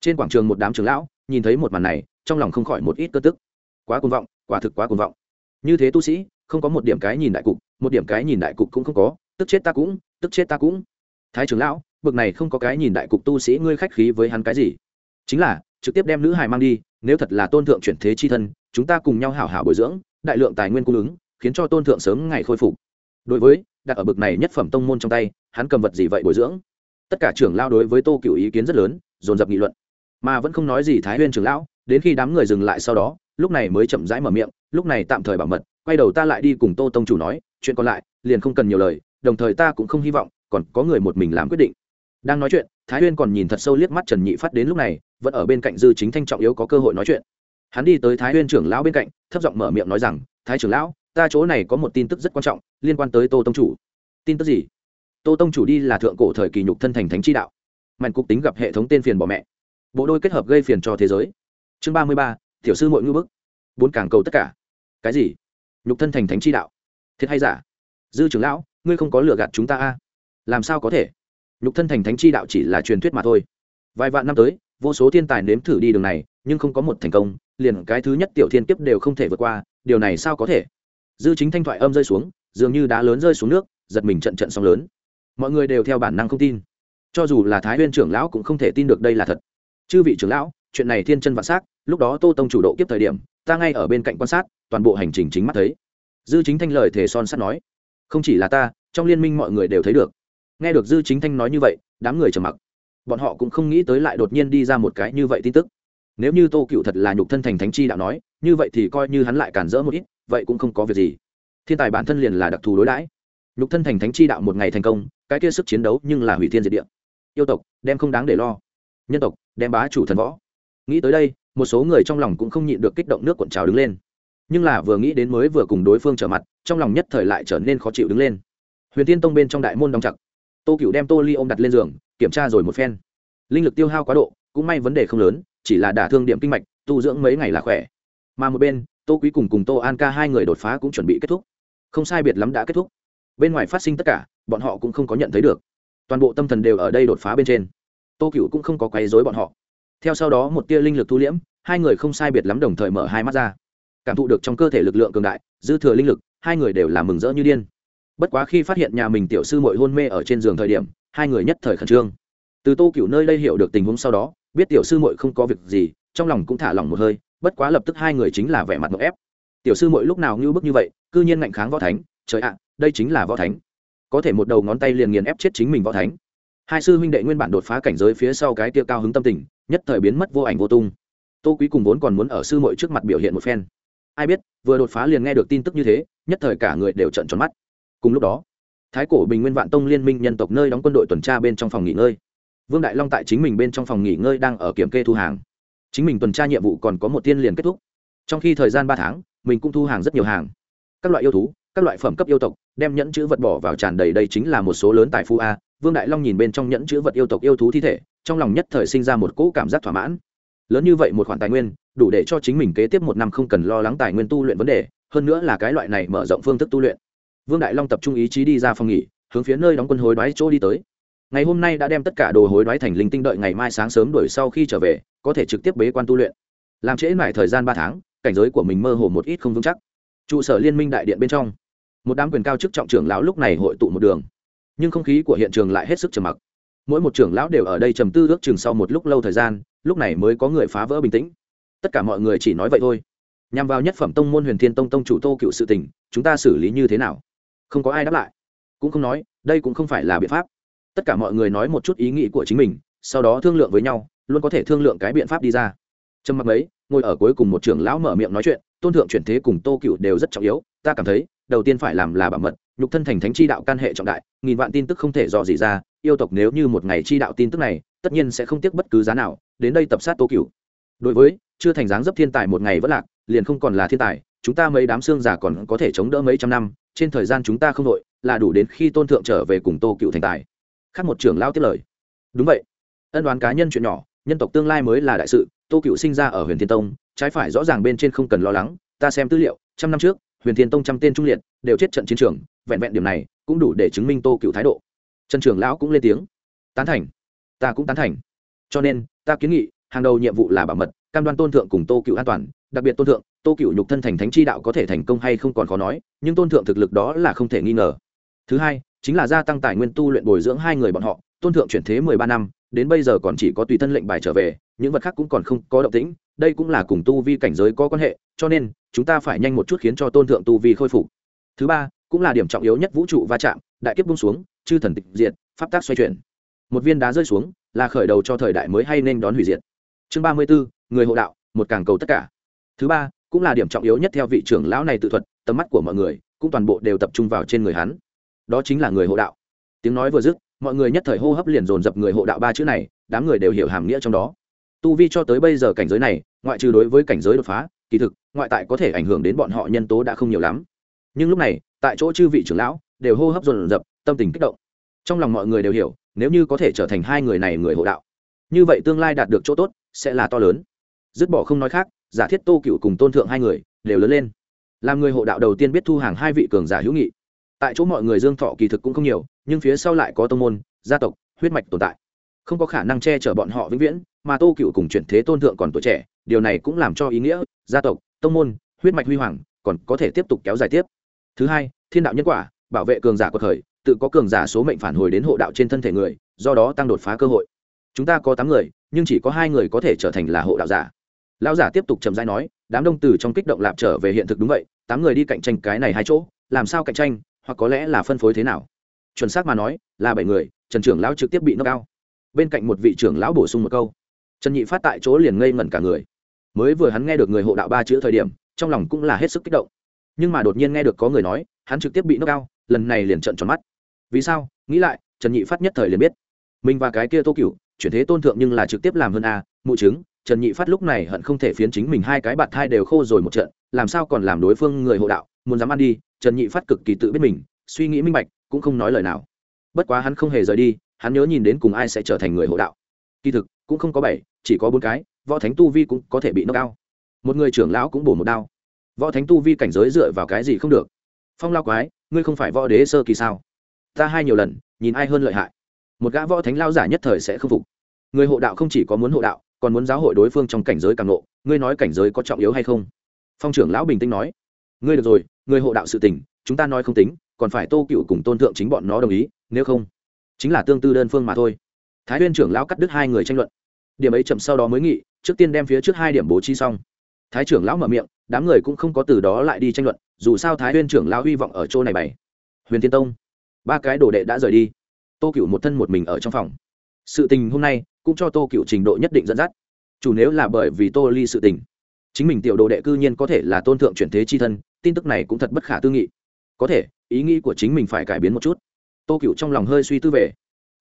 Trên quảng trường một đám trường lão, nhìn thấy một màn này, trong lòng không khỏi một ít cơ tức. Quá cuồng vọng, quả thực quá cuồng vọng. Như thế tu sĩ, không có một điểm cái nhìn đại cục, một điểm cái nhìn đại cục cũng không có, tức chết ta cũng, tức chết ta cũng. Thái trưởng lão, bực này không có cái nhìn đại cục tu sĩ ngươi khách khí với hắn cái gì. Chính là trực tiếp đem nữ hài mang đi, nếu thật là tôn thượng chuyển thế chi thân, chúng ta cùng nhau hảo hảo bồi dưỡng, đại lượng tài nguyên cung ứng, khiến cho tôn thượng sớm ngày khôi phục. Đối với, đặt ở bực này nhất phẩm tông môn trong tay, hắn cầm vật gì vậy bồi dưỡng? Tất cả trưởng lao đối với tô cựu ý kiến rất lớn, dồn dập nghị luận. Mà vẫn không nói gì thái huyên trưởng lão, đến khi đám người dừng lại sau đó, lúc này mới chậm rãi mở miệng, lúc này tạm thời bảo mật, quay đầu ta lại đi cùng tô tông chủ nói, chuyện còn lại, liền không cần nhiều lời, đồng thời ta cũng không hy vọng, còn có người một mình làm quyết định. Đang nói chuyện thái huyên còn nhìn thật sâu liếc mắt trần nhị phát đến lúc này, vẫn ở bên cạnh dư chính thanh trọng yếu có cơ hội nói chuyện. Hắn đi tới thái huyên trưởng lão bên cạnh, thấp giọng mở miệng nói rằng, thái trưởng lão, ta chỗ này có một tin tức rất quan trọng, liên quan tới tô tông chủ. Tin tức gì? Tô tông chủ đi là thượng cổ thời kỳ nhục thân thành thánh chi đạo. Mạnh cục tính gặp hệ thống tên phiền bỏ mẹ. Bộ đôi kết hợp gây phiền cho thế giới. Chương ba mươi ba, tiểu sư mội ngư bức. Bốn càng cầu tất cả. Cái gì? Nhục thân thành thánh chi đạo? Thiệt hay giả? Dư trưởng lão, ngươi không có lừa gạt chúng ta a? Làm sao có thể? Nhục thân thành thánh chi đạo chỉ là truyền thuyết mà thôi. Vài vạn năm tới, vô số thiên tài nếm thử đi đường này, nhưng không có một thành công, liền cái thứ nhất tiểu thiên kiếp đều không thể vượt qua, điều này sao có thể? Dư chính thanh thoại âm rơi xuống, dường như đá lớn rơi xuống nước, giật mình trận trận sóng lớn. Mọi người đều theo bản năng không tin. Cho dù là thái huyên trưởng lão cũng không thể tin được đây là thật. Chư vị trưởng lão, chuyện này thiên chân vạn s á c lúc đó tô tông chủ độ kiếp thời điểm, ta ngay ở bên cạnh quan sát, toàn bộ hành trình chính mắt thấy. Dư chính thanh lời thề son sắt nói, không chỉ là ta, trong liên minh mọi người đều thấy được nghe được dư chính thanh nói như vậy, đám người trầm mặc. Bọn họ cũng không nghĩ tới lại đột nhiên đi ra một cái như vậy tin tức. Nếu như tô cựu thật là nhục thân thành thánh chi đạo nói, như vậy thì coi như hắn lại cản rỡ một ít, vậy cũng không có việc gì. Thiên tài bản thân liền là đặc thù đối đãi. Nhục thân thành thánh chi đạo một ngày thành công, cái kia sức chiến đấu nhưng là hủy thiên diệt địa. Yêu tộc, đem không đáng để lo. Nhân tộc, đem bá chủ thần võ. Nghĩ tới đây, một số người trong lòng cũng không nhịn được kích động nước cuộn trào đứng lên. Nhưng là vừa nghĩ đến mới vừa cùng đối phương trở mặt, trong lòng nhất thời lại trở nên khó chịu đứng lên. Huyền tiên tông bên trong đại môn đóng chặt tô cựu đem tô ly ôm đặt lên giường, kiểm tra rồi một phen. Linh lực tiêu hao quá độ, cũng may vấn đề không lớn, chỉ là đả thương điểm kinh mạch, tu dưỡng mấy ngày là khỏe. Mà một bên, tô quý cùng cùng tô an ca hai người đột phá cũng chuẩn bị kết thúc. Không sai biệt lắm đã kết thúc. Bên ngoài phát sinh tất cả, bọn họ cũng không có nhận thấy được. Toàn bộ tâm thần đều ở đây đột phá bên trên. Tô cựu cũng không có quấy dối bọn họ. Theo sau đó một tia linh lực thu liễm, hai người không sai biệt lắm đồng thời mở hai mắt ra. Cảm thụ được trong cơ thể lực lượng cường đại, dư thừa linh lực, hai người đều làm mừng rỡ như điên bất quá khi phát hiện nhà mình tiểu sư mội hôn mê ở trên giường thời điểm, hai người nhất thời khẩn trương. Từ tô cựu nơi đây hiểu được tình huống sau đó, biết tiểu sư mội không có việc gì, trong lòng cũng thả lòng một hơi, bất quá lập tức hai người chính là vẻ mặt ngợp ép. Tiểu sư mội lúc nào ngưu bức như vậy c ư nhiên ngạnh kháng võ thánh, trời ạ à, đây chính là võ thánh. Có thể một đầu ngón tay liền nghiền ép chết chính mình võ thánh. Hai sư huynh đệ nguyên bản đột phá cảnh giới phía sau cái tia cao hứng tâm tình, nhất thời biến mất vô ảnh vô tung. Tô quý cùng vốn còn muốn ở sư mội trước mặt biểu hiện một phen. Ai biết, vừa đột phá liền nghe được tin tức như thế, nhất thời cả người đều trận tròn mắt cùng lúc đó, thái cổ bình nguyên vạn tông liên minh nhân tộc nơi đóng quân đội tuần tra bên trong phòng nghỉ ngơi. Vương đại long tại chính mình bên trong phòng nghỉ ngơi đang ở kiểm kê thu hàng. Chính mình tuần tra nhiệm vụ còn có một tiên liền kết thúc. Trong khi thời gian ba tháng, mình cũng thu hàng rất nhiều hàng. Các loại yêu thú, các loại phẩm cấp yêu tộc, đem nhẫn chữ vật bỏ vào tràn đầy đây chính là một số lớn tài phu a. Vương đại long nhìn bên trong nhẫn chữ vật yêu tộc yêu thú thi thể, trong lòng nhất thời sinh ra một cỗ cảm giác thỏa mãn. Lớn như vậy một khoản tài nguyên, đủ để cho chính mình kế tiếp một năm không cần lo lắng tài nguyên tu luyện vấn đề, hơn nữa là cái loại này mở rộng phương thức tu luyện vương đại long tập trung ý chí đi ra phòng nghỉ, hướng phía nơi đóng quân hối đoái chỗ đi tới. Ngày hôm nay đã đem tất cả đồ hối đoái thành linh tinh đợi ngày mai sáng sớm đuổi sau khi trở về, có thể trực tiếp bế quan tu luyện. Làm trễ mãi thời gian ba tháng, cảnh giới của mình mơ hồ một ít không vững chắc. Trụ sở liên minh đại điện bên trong, một đám quyền cao chức trọng trưởng lão lúc này hội tụ một đường, nhưng không khí của hiện trường lại hết sức trầm mặc. Mỗi một trưởng lão đều ở đây trầm tư ước chừng sau một lúc lâu thời gian, lúc này mới có người phá vỡ bình tĩnh. Tất cả mọi người chỉ nói vậy thôi. Nhằm vào nhất phẩm tông môn huyền thiên tông tông chủ tô cựu sự tình, chúng ta xử lý như thế nào? Không có ai đáp lại. Cũng không nói, đây cũng không phải là biện pháp. Tất cả mọi người nói một chút ý nghĩ của chính mình, sau đó thương lượng với nhau, luôn có thể thương lượng cái biện pháp đi ra. Trầm mặc ấy ngồi ở cuối cùng một trưởng lão mở miệng nói chuyện, tôn thượng chuyển thế cùng tô cựu đều rất trọng yếu, ta cảm thấy, đầu tiên phải làm là bảo mật, nhục thân thành thánh chi đạo can hệ trọng đại, nghìn vạn tin tức không thể dò gì ra, yêu tộc nếu như một ngày chi đạo tin tức này, tất nhiên sẽ không tiếc bất cứ giá nào, đến đây tập sát tô cựu đối với, chưa thành dáng dấp thiên tài một ngày vẫn lạc, liền không còn là thiên tài, chúng ta mấy đám xương giả còn có thể chống đỡ mấy trăm năm trên thời gian chúng ta không đội, là đủ đến khi tôn thượng trở về cùng tô cựu thành tài. Khác một trưởng lao tiếp lời. Đúng vậy. Ân đoán cá nhân chuyện nhỏ, nhân tộc tương lai mới là đại sự, tô cựu sinh ra ở huyền thiên tông, trái phải rõ ràng bên trên không cần lo lắng, ta xem tư liệu, trăm năm trước, huyền thiên tông trăm tên trung liệt, đều chết trận chiến trường, vẹn vẹn điểm này, cũng đủ để chứng minh tô cựu thái độ. Trần trưởng lão cũng lên tiếng. Tán thành. Ta cũng tán thành. Cho nên, ta kiến nghị, hàng đầu nhiệm vụ là bảo mật, cam đoan tôn thượng cùng tô cựu an toàn đặc biệt tôn thượng, tô cựu nhục thân thành thánh chi đạo có thể thành công hay không còn khó nói, nhưng tôn thượng thực lực đó là không thể nghi ngờ. Thứ hai, chính là gia tăng tài nguyên tu luyện bồi dưỡng hai người bọn họ, tôn thượng chuyển thế mười ba năm, đến bây giờ còn chỉ có tùy thân lệnh bài trở về, những vật khác cũng còn không có động tĩnh, đây cũng là cùng tu vi cảnh giới có quan hệ, cho nên, chúng ta phải nhanh một chút khiến cho tôn thượng tu vi khôi phục. Thứ ba, cũng là điểm trọng yếu nhất vũ trụ va chạm, đại kiếp bung xuống, chư thần tịch diệt, pháp tác xoay chuyển. Một viên đá rơi xuống, là khởi đầu cho thời đại mới hay nên đón hủy diệt. Chương ba mươi bốn người hộ đạo, một càng cầu tất cả thứ ba, cũng là điểm trọng yếu nhất theo vị trưởng lão này tự thuật, tầm mắt của mọi người cũng toàn bộ đều tập trung vào trên người hắn. Đó chính là người hộ đạo. Tiếng nói vừa dứt, mọi người nhất thời hô hấp liền dồn dập người hộ đạo ba chữ này, đám người đều hiểu hàm nghĩa trong đó. Tu vi cho tới bây giờ cảnh giới này, ngoại trừ đối với cảnh giới đột phá, kỳ thực, ngoại tại có thể ảnh hưởng đến bọn họ nhân tố đã không nhiều lắm. Nhưng lúc này, tại chỗ chư vị trưởng lão đều hô hấp dồn dập, tâm tình kích động. Trong lòng mọi người đều hiểu, nếu như có thể trở thành hai người này người hộ đạo, như vậy tương lai đạt được chỗ tốt sẽ là to lớn. Dứt bỏ không nói khác giả thiết tô cựu cùng tôn thượng hai người đều lớn lên. Làm người hộ đạo đầu tiên biết thu hàng hai vị cường giả hữu nghị. Tại chỗ mọi người dương thọ kỳ thực cũng không nhiều, nhưng phía sau lại có tông môn, gia tộc, huyết mạch tồn tại. Không có khả năng che chở bọn họ vĩnh viễn, mà tô cựu cùng chuyển thế tôn thượng còn tuổi trẻ, điều này cũng làm cho ý nghĩa, gia tộc, tông môn, huyết mạch huy hoàng còn có thể tiếp tục kéo dài tiếp. Thứ hai, thiên đạo nhân quả, bảo vệ cường giả của thời tự có cường giả số mệnh phản hồi đến hộ đạo trên thân thể người, do đó tăng đột phá cơ hội. Chúng ta có tám người, nhưng chỉ có hai người có thể trở thành là hộ đạo giả lão giả tiếp tục chậm rãi nói, đám đông từ trong kích động lạp trở về hiện thực đúng vậy, tám người đi cạnh tranh cái này hai chỗ, làm sao cạnh tranh, hoặc có lẽ là phân phối thế nào? Chuẩn xác mà nói, là bảy người, trần trưởng lão trực tiếp bị nâng cao bên cạnh một vị trưởng lão bổ sung một câu, trần nhị phát tại chỗ liền ngây ngẩn cả người. Mới vừa hắn nghe được người hộ đạo ba chữ thời điểm, trong lòng cũng là hết sức kích động. Nhưng mà đột nhiên nghe được có người nói, hắn trực tiếp bị nâng cao lần này liền trợn tròn mắt. Vì sao? Nghĩ lại, trần nhị phát nhất thời liền biết. Mình và cái kia tô cựu chuyển thế tôn thượng nhưng là trực tiếp làm hơn a, mụ chứng trần nhị phát lúc này hận không thể phiến chính mình hai cái bạt thai đều khô rồi một trận, làm sao còn làm đối phương người hộ đạo, muốn dám ăn đi, trần nhị phát cực kỳ tự biết mình, suy nghĩ minh bạch, cũng không nói lời nào. Bất quá hắn không hề rời đi, hắn nhớ nhìn đến cùng ai sẽ trở thành người hộ đạo. Kỳ thực, cũng không có bảy, chỉ có bốn cái, võ thánh tu vi cũng có thể bị nâng cao một người trưởng lão cũng bổ một đao. Võ thánh tu vi cảnh giới dựa vào cái gì không được? Phong lao quái, ngươi không phải võ đế sơ kỳ sao? Ta hai nhiều lần, nhìn ai hơn lợi hại. Một gã võ thánh lao giả nhất thời sẽ không phục. Người hộ đạo không chỉ có muốn hộ đạo còn muốn giáo hội đối phương trong cảnh giới càng nộ ngươi nói cảnh giới có trọng yếu hay không? Phong trưởng lão bình tĩnh nói. Ngươi được rồi, ngươi hộ đạo sự tình, chúng ta nói không tính, còn phải tô cựu cùng tôn thượng chính bọn nó đồng ý, nếu không, chính là tương tư đơn phương mà thôi. Thái huyên trưởng lão cắt đứt hai người tranh luận. Điểm ấy chậm sau đó mới nghị, trước tiên đem phía trước hai điểm bố trí xong. Thái trưởng lão mở miệng, đám người cũng không có từ đó lại đi tranh luận, dù sao thái huyên trưởng lão hy vọng ở chỗ này bày. Huyền tiên tông, ba cái đồ đệ đã rời đi. Tô cựu một thân một mình ở trong phòng. Sự tình hôm nay cũng cho tô cựu trình độ nhất định dẫn dắt. Chủ nếu là bởi vì tô ly sự tình, chính mình tiểu đồ đệ cư nhiên có thể là tôn thượng chuyển thế chi thân, tin tức này cũng thật bất khả tư nghị. Có thể, ý nghĩ của chính mình phải cải biến một chút. Tô cựu trong lòng hơi suy tư về.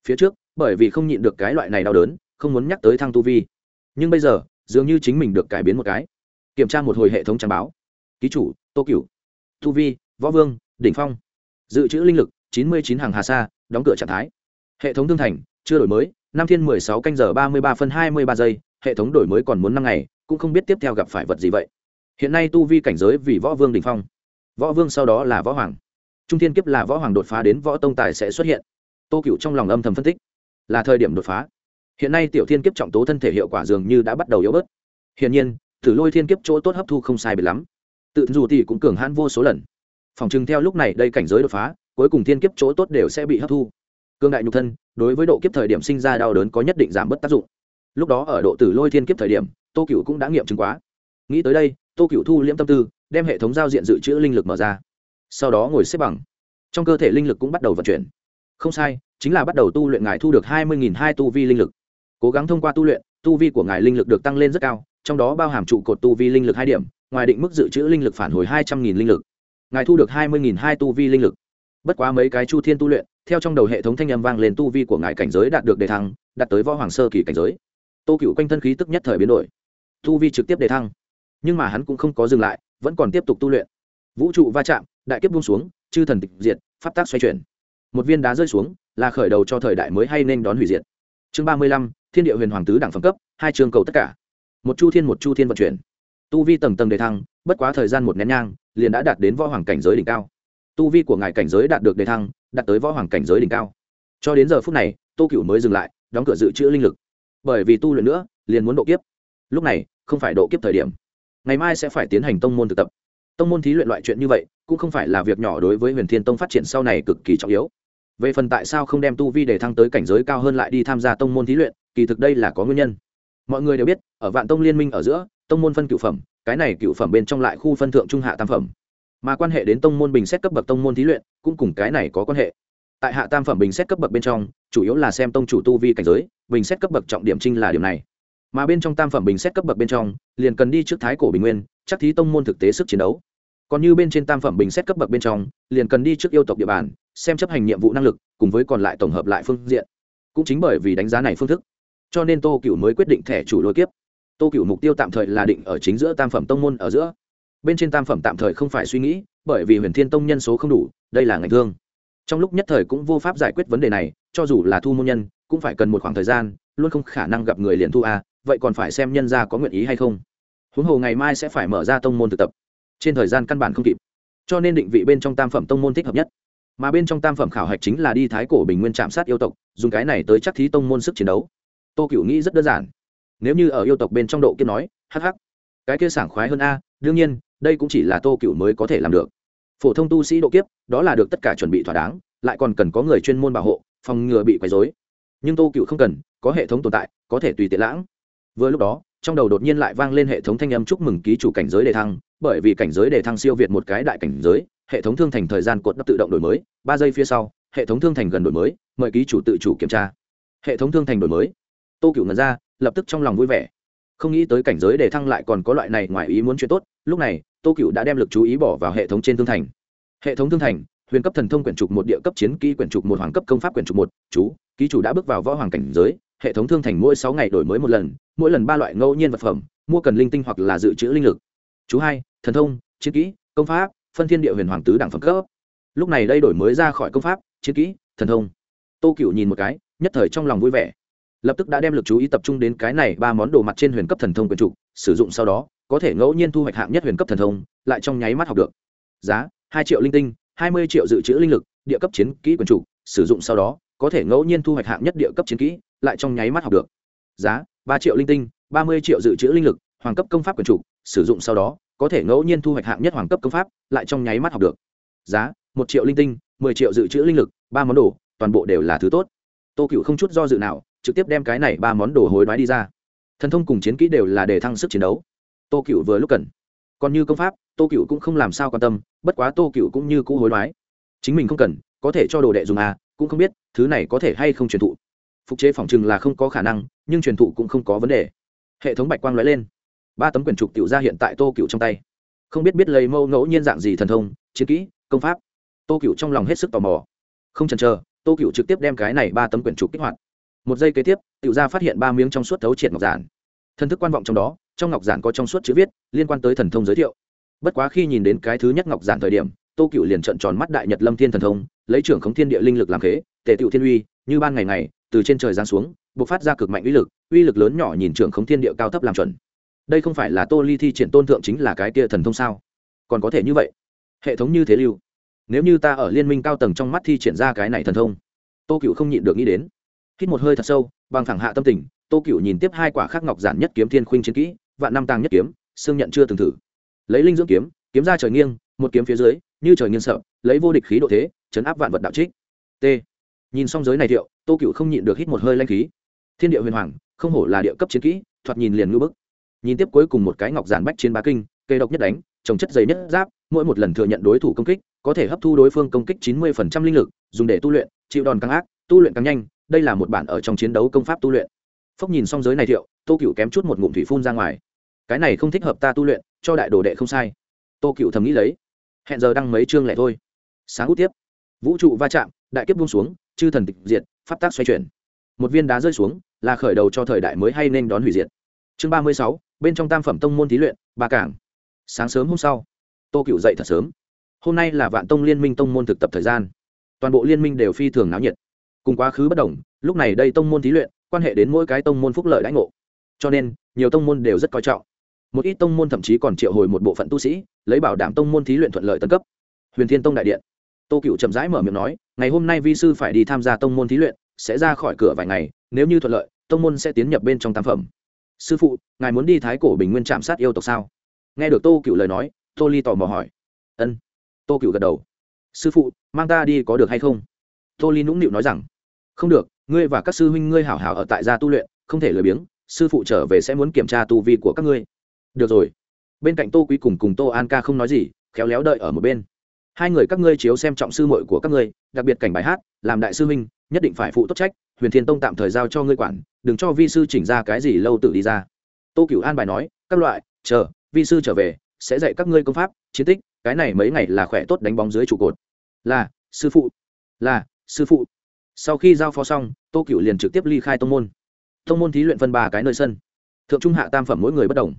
Phía trước, bởi vì không nhịn được cái loại này đau đớn, không muốn nhắc tới thăng tu vi. Nhưng bây giờ, dường như chính mình được cải biến một cái. Kiểm tra một hồi hệ thống trang báo. Ký chủ, tô cựu tu vi, võ vương, đỉnh phong. Dự trữ linh lực, chín mươi chín hàng hà sa, đóng cửa trạng thái. Hệ thống thương thành, chưa đổi mới năm thiên mười sáu canh giờ ba mươi ba phân hai mươi ba giây, hệ thống đổi mới còn muốn năm ngày, cũng không biết tiếp theo gặp phải vật gì vậy. Hiện nay tu vi cảnh giới vì võ vương đỉnh phong. Võ vương sau đó là võ hoàng. Trung thiên kiếp là võ hoàng đột phá đến võ tông tài sẽ xuất hiện. Tô cựu trong lòng âm thầm phân tích. Là thời điểm đột phá. Hiện nay tiểu thiên kiếp trọng tố thân thể hiệu quả dường như đã bắt đầu yếu bớt. Hiển nhiên, thử lôi thiên kiếp chỗ tốt hấp thu không sai biệt lắm. Tự dù thì cũng cường hãn vô số lần. Phòng chừng theo lúc này đây cảnh giới đột phá, cuối cùng thiên kiếp chỗ tốt đều sẽ bị hấp thu. Cương đại nhục thân đối với độ kiếp thời điểm sinh ra đau đớn có nhất định giảm bớt tác dụng. Lúc đó ở độ tử lôi thiên kiếp thời điểm, tô cựu cũng đã nghiệm chứng quá. Nghĩ tới đây, tô cựu thu liễm tâm tư, đem hệ thống giao diện dự trữ linh lực mở ra. Sau đó ngồi xếp bằng. Trong cơ thể linh lực cũng bắt đầu vận chuyển. Không sai, chính là bắt đầu tu luyện ngài thu được hai mươi hai tu vi linh lực. Cố gắng thông qua tu luyện, tu vi của ngài linh lực được tăng lên rất cao, trong đó bao hàm trụ cột tu vi linh lực hai điểm, ngoài định mức dự trữ linh lực phản hồi hai trăm nghìn linh lực. Ngài thu được hai mươi hai tu vi linh lực. Bất quá mấy cái chu thiên tu luyện theo trong đầu hệ thống thanh âm vang lên tu vi của ngài cảnh giới đạt được đề thăng, đạt tới võ hoàng sơ kỳ cảnh giới. Tô cựu quanh thân khí tức nhất thời biến đổi. Tu vi trực tiếp đề thăng. Nhưng mà hắn cũng không có dừng lại, vẫn còn tiếp tục tu luyện. Vũ trụ va chạm, đại kiếp buông xuống, chư thần tịch diệt, pháp tác xoay chuyển. Một viên đá rơi xuống, là khởi đầu cho thời đại mới hay nên đón hủy diệt. Chương ba mươi lăm, thiên địa huyền hoàng tứ đẳng phẩm cấp, hai trường cầu tất cả. Một chu thiên, một chu thiên vận chuyển. Tu vi tầng tầng đề thăng, bất quá thời gian một nén nhang, liền đã đạt đến võ hoàng cảnh giới đỉnh cao. Tu vi của ngài cảnh giới đạt được đề thăng đạt tới võ hoàng cảnh giới đỉnh cao. Cho đến giờ phút này, tô cựu mới dừng lại, đóng cửa dự trữ linh lực. Bởi vì tu luyện nữa, liền muốn độ kiếp. Lúc này, không phải độ kiếp thời điểm. Ngày mai sẽ phải tiến hành tông môn thực tập. Tông môn thí luyện loại chuyện như vậy, cũng không phải là việc nhỏ đối với huyền thiên tông phát triển sau này cực kỳ trọng yếu. Về phần tại sao không đem tu vi để thăng tới cảnh giới cao hơn lại đi tham gia tông môn thí luyện, kỳ thực đây là có nguyên nhân. Mọi người đều biết, ở vạn tông liên minh ở giữa, tông môn phân cựu phẩm, cái này cựu phẩm bên trong lại khu phân thượng trung hạ tam phẩm mà quan hệ đến tông môn bình xét cấp bậc tông môn thí luyện cũng cùng cái này có quan hệ. Tại hạ tam phẩm bình xét cấp bậc bên trong, chủ yếu là xem tông chủ tu vi cảnh giới, bình xét cấp bậc trọng điểm trinh là điều này. Mà bên trong tam phẩm bình xét cấp bậc bên trong, liền cần đi trước thái cổ bình nguyên, chắc thí tông môn thực tế sức chiến đấu. Còn như bên trên tam phẩm bình xét cấp bậc bên trong, liền cần đi trước yêu tộc địa bàn, xem chấp hành nhiệm vụ năng lực, cùng với còn lại tổng hợp lại phương diện. Cũng chính bởi vì đánh giá này phương thức, cho nên tô cựu mới quyết định thẻ chủ lôi kiếp. Tô cựu mục tiêu tạm thời là định ở chính giữa tam phẩm tông môn ở giữa bên trên tam phẩm tạm thời không phải suy nghĩ, bởi vì huyền thiên tông nhân số không đủ, đây là ngành thương. Trong lúc nhất thời cũng vô pháp giải quyết vấn đề này, cho dù là thu môn nhân, cũng phải cần một khoảng thời gian, luôn không khả năng gặp người liền thu a, vậy còn phải xem nhân ra có nguyện ý hay không. Huống hồ ngày mai sẽ phải mở ra tông môn thực tập. Trên thời gian căn bản không kịp. Cho nên định vị bên trong tam phẩm tông môn thích hợp nhất. Mà bên trong tam phẩm khảo hạch chính là đi thái cổ bình nguyên chạm sát yêu tộc, dùng cái này tới chắc thí tông môn sức chiến đấu. Tô cựu nghĩ rất đơn giản. Nếu như ở yêu tộc bên trong độ kiếp nói hh cái kia sảng khoái hơn a, đương nhiên đây cũng chỉ là tô cựu mới có thể làm được. Phổ thông tu sĩ độ kiếp, đó là được tất cả chuẩn bị thỏa đáng, lại còn cần có người chuyên môn bảo hộ, phòng ngừa bị quấy dối nhưng tô cựu không cần, có hệ thống tồn tại, có thể tùy tiện lãng. Vừa lúc đó, trong đầu đột nhiên lại vang lên hệ thống thanh âm chúc mừng ký chủ cảnh giới đề thăng, bởi vì cảnh giới đề thăng siêu việt một cái đại cảnh giới, hệ thống thương thành thời gian cột đắp tự động đổi mới, ba giây phía sau, hệ thống thương thành gần đổi mới, mời ký chủ tự chủ kiểm tra. Hệ thống thương thành đổi mới. Tô cựu ngần ra, lập tức trong lòng vui vẻ. Không nghĩ tới cảnh giới đề thăng lại còn có loại này ngoài ý muốn chuyện tốt, lúc này tô cựu đã đem lực chú ý bỏ vào hệ thống trên thương thành. Hệ thống thương thành, huyền cấp thần thông quyển trục một, địa cấp chiến kỹ quyển trục một, hoàng cấp công pháp quyển trục một, chú, ký chủ đã bước vào võ hoàng cảnh giới, hệ thống thương thành mỗi sáu ngày đổi mới một lần, mỗi lần ba loại ngẫu nhiên vật phẩm, mua cần linh tinh hoặc là dự trữ linh lực. Chú hai, thần thông, chiến kỹ, công pháp, phân thiên địa huyền hoàng tứ đẳng phẩm cấp. Lúc này đây đổi mới ra khỏi công pháp, chiến kỹ, thần thông. Tô cựu nhìn một cái, nhất thời trong lòng vui vẻ. Lập tức đã đem lực chú ý tập trung đến cái này ba món đồ mặt trên huyền cấp thần thông quyển trục, sử dụng sau đó có thể ngẫu nhiên thu hoạch hạng nhất huyền cấp thần thông lại trong nháy mắt học được. Giá hai triệu linh tinh hai mươi triệu dự trữ linh lực địa cấp chiến kỹ quyển chủ, sử dụng sau đó có thể ngẫu nhiên thu hoạch hạng nhất địa cấp chiến kỹ lại trong nháy mắt học được. Giá ba triệu linh tinh ba mươi triệu dự trữ linh lực hoàng cấp công pháp quyển chủ, sử dụng sau đó có thể ngẫu nhiên thu hoạch hạng nhất hoàng cấp công pháp lại trong nháy mắt học được. Giá một triệu linh tinh mười triệu dự trữ linh lực ba món đồ toàn bộ đều là thứ tốt. Tô cựu không chút do dự nào trực tiếp đem cái này ba món đồ hối đoái đi ra. Thần thông cùng chiến kỹ đều là để thăng sức chiến đấu tô cựu vừa lúc cần. Còn như công pháp, tô cựu cũng không làm sao quan tâm, bất quá tô cựu cũng như cũ hối đoái. Chính mình không cần, có thể cho đồ đệ dùng à cũng không biết, thứ này có thể hay không truyền thụ. Phục chế phòng chừng là không có khả năng, nhưng truyền thụ cũng không có vấn đề. Hệ thống bạch quang lóe lên. Ba tấm quyển trục tiểu ra hiện tại tô cựu trong tay. Không biết biết lấy mâu ngẫu nhiên dạng gì thần thông, chiến kỹ, công pháp. Tô cựu trong lòng hết sức tò mò. Không chần chờ, tô cựu trực tiếp đem cái này ba tấm quyển trục kích hoạt. Một giây kế tiếp, tiểu ra phát hiện ba miếng trong suốt thấu triệt ngọc giản. Thân thức quan vọng trong đó trong ngọc giản có trong suốt chữ viết, liên quan tới thần thông giới thiệu. Bất quá khi nhìn đến cái thứ nhất ngọc giản thời điểm, tô cựu liền trận tròn mắt đại nhật lâm thiên thần thông, lấy trưởng khống thiên địa linh lực làm khế, tề tựu thiên uy, như ban ngày ngày, từ trên trời giáng xuống b ộ c phát ra cực mạnh uy lực uy lực lớn nhỏ nhìn trưởng khống thiên địa cao thấp làm chuẩn. Đây không phải là tô ly thi triển tôn thượng chính là cái kia thần thông sao? Còn có thể như vậy? Hệ thống như thế lưu. Nếu như ta ở liên minh cao tầng trong mắt thi triển ra cái này thần thông, tô cựu không nhịn được nghĩ đến. Hít một hơi thật sâu, bằng thẳng hạ tâm tình, tô cựu nhìn tiếp hai quả khắc ngọc giản nhất kiếm thiên khuynh chiến kỹ vạn năm tàng nhất kiếm, xương nhận chưa từng thử. Lấy linh dưỡng kiếm kiếm ra trời nghiêng, một kiếm phía dưới, như trời nghiêng sợ, lấy vô địch khí độ thế, chấn áp vạn vật đạo trích. T. Nhìn xong giới này thiệu tô cựu không nhịn được hít một hơi lanh khí. Thiên địa huyền hoàng, không hổ là địa cấp chiến kỹ, thoạt nhìn liền ngưỡng bức. Nhìn tiếp cuối cùng một cái ngọc giản bách chiến bá kinh cây độc nhất đánh, trồng chất dày nhất giáp, mỗi một lần thừa nhận đối thủ công kích, có thể hấp thu đối phương công kích chín mươi linh lực, dùng để tu luyện, chịu đòn càng ác, tu luyện càng nhanh, đây là một bản ở trong chiến đấu công pháp tu luyện. Phốc nhìn xong giới này thiệu tô cựu kém chút một ngụm thủy phun ra ngoài cái này không thích hợp ta tu luyện, cho đại đồ đệ không sai. Tô cựu thầm nghĩ lấy. Hẹn giờ đăng mấy chương lẻ thôi. Sáng út tiếp. Vũ trụ va chạm, đại kiếp buông xuống, chư thần tịch diệt, pháp tác xoay chuyển. Một viên đá rơi xuống, là khởi đầu cho thời đại mới hay nên đón hủy diệt. Chương ba mươi sáu, bên trong tam phẩm tông môn thí luyện, ba cảng. Sáng sớm hôm sau, tô cựu dậy thật sớm. Hôm nay là vạn tông liên minh tông môn thực tập thời gian. Toàn bộ liên minh đều phi thường náo nhiệt. Cùng quá khứ bất đồng, lúc này đây tông môn thí luyện, quan hệ đến mỗi cái tông môn phúc lợi đãi ngộ. Cho nên, nhiều tông môn đều rất coi trọng một ít tông môn thậm chí còn triệu hồi một bộ phận tu sĩ, lấy bảo đảm tông môn thí luyện thuận lợi tân cấp. Huyền thiên tông đại điện. Tô cựu chậm rãi mở miệng nói, ngày hôm nay vi sư phải đi tham gia tông môn thí luyện, sẽ ra khỏi cửa vài ngày, nếu như thuận lợi, tông môn sẽ tiến nhập bên trong tam phẩm. Sư phụ, ngài muốn đi thái cổ bình nguyên chạm sát yêu tộc sao? Nghe được tô cựu lời nói, tô ly tò mò hỏi. Ân. Tô cựu gật đầu. Sư phụ, mang ta đi có được hay không? Tô ly nũng nịu nói rằng, không được, ngươi và các sư huynh ngươi hảo hảo ở tại gia tu luyện, không thể lười biếng, sư phụ trở về sẽ muốn kiểm tra tu vi của các ngươi được rồi. Bên cạnh tô quý cùng cùng tô an ca không nói gì, khéo léo đợi ở một bên. Hai người các ngươi chiếu xem trọng sư muội của các ngươi, đặc biệt cảnh bài hát, làm đại sư huynh, nhất định phải phụ tốt trách, huyền thiên tông tạm thời giao cho ngươi quản, đừng cho vi sư chỉnh ra cái gì lâu tự đi ra. Tô cửu an bài nói, các loại, chờ, vi sư trở về, sẽ dạy các ngươi công pháp, chiến tích, cái này mấy ngày là khỏe tốt đánh bóng dưới trụ cột. Là, sư phụ. Là, sư phụ. Sau khi giao phó xong, tô cửu liền trực tiếp ly khai tông môn. Tông môn thí luyện phân ba cái nơi sân. Thượng trung hạ tam phẩm mỗi người bất đồng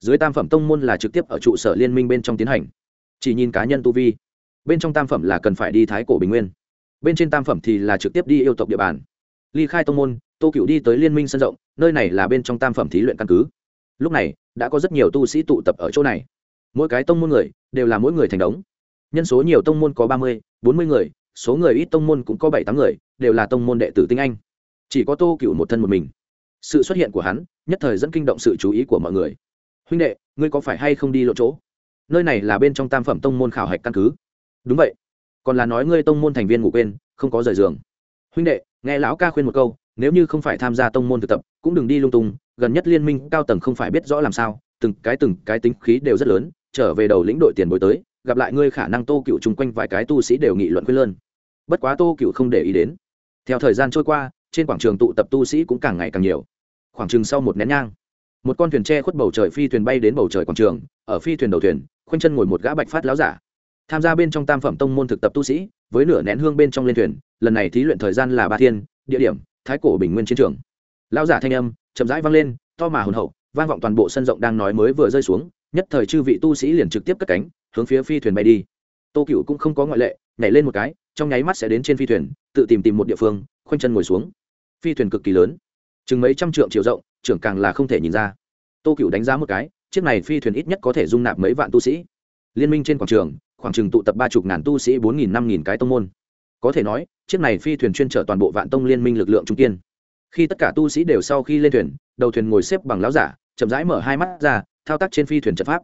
dưới tam phẩm tông môn là trực tiếp ở trụ sở liên minh bên trong tiến hành. Chỉ nhìn cá nhân tu vi. Bên trong tam phẩm là cần phải đi thái cổ bình nguyên. Bên trên tam phẩm thì là trực tiếp đi yêu tộc địa bàn. Ly khai tông môn, tô cựu đi tới liên minh sân rộng, nơi này là bên trong tam phẩm thí luyện căn cứ. Lúc này, đã có rất nhiều tu sĩ tụ tập ở chỗ này. Mỗi cái tông môn người, đều là mỗi người thành đống. Nhân số nhiều tông môn có ba mươi, bốn mươi người, số người ít tông môn cũng có bảy tám người, đều là tông môn đệ tử tinh anh. Chỉ có tô cựu một thân một mình. Sự xuất hiện của hắn, nhất thời dẫn kinh động sự chú ý của mọi người huynh đệ, ngươi có phải hay không đi lộ chỗ? Nơi này là bên trong tam phẩm tông môn khảo hạch căn cứ. Đúng vậy. Còn là nói ngươi tông môn thành viên ngủ quên, không có rời giường. Huynh đệ, nghe lão ca khuyên một câu, nếu như không phải tham gia tông môn thực tập, cũng đừng đi lung tung, gần nhất liên minh cao tầng không phải biết rõ làm sao, từng cái từng cái tính khí đều rất lớn, trở về đầu lĩnh đội tiền bối tới, gặp lại ngươi khả năng tô cựu chung quanh vài cái tu sĩ đều nghị luận khuyên lơn. Bất quá tô cựu không để ý đến. Theo thời gian trôi qua, trên quảng trường tụ tập tu sĩ cũng càng ngày càng nhiều. Khoảng chừng sau một nén nhang một con thuyền tre khuất bầu trời phi thuyền bay đến bầu trời quảng trường, ở phi thuyền đầu thuyền, khoanh chân ngồi một gã bạch phát láo giả. Tham gia bên trong tam phẩm tông môn thực tập tu sĩ, với nửa nén hương bên trong lên thuyền, lần này thí luyện thời gian là ba thiên, địa điểm, thái cổ bình nguyên chiến trường. Lão giả thanh âm, chậm rãi vang lên, to mà hồn hậu, vang vọng toàn bộ sân rộng đang nói mới vừa rơi xuống, nhất thời chư vị tu sĩ liền trực tiếp cất cánh, hướng phía phi thuyền bay đi. Tô cựu cũng không có ngoại lệ, nhảy lên một cái, trong nháy mắt sẽ đến trên phi thuyền, tự tìm tìm một địa phương, khoanh chân ngồi xuống. Phi thuyền cực kỳ lớn chừng mấy trăm trượng chiều rộng, trưởng càng là không thể nhìn ra. Tô cựu đánh giá một cái, chiếc này phi thuyền ít nhất có thể dung nạp mấy vạn tu sĩ. Liên minh trên quảng trường, khoảng chừng tụ tập ba chục ngàn tu sĩ, bốn nghìn, năm nghìn cái tông môn. Có thể nói, chiếc này phi thuyền chuyên chở toàn bộ vạn tông liên minh lực lượng trung kiên. Khi tất cả tu sĩ đều sau khi lên thuyền, đầu thuyền ngồi xếp bằng láo giả, chậm rãi mở hai mắt ra, thao tác trên phi thuyền trận pháp.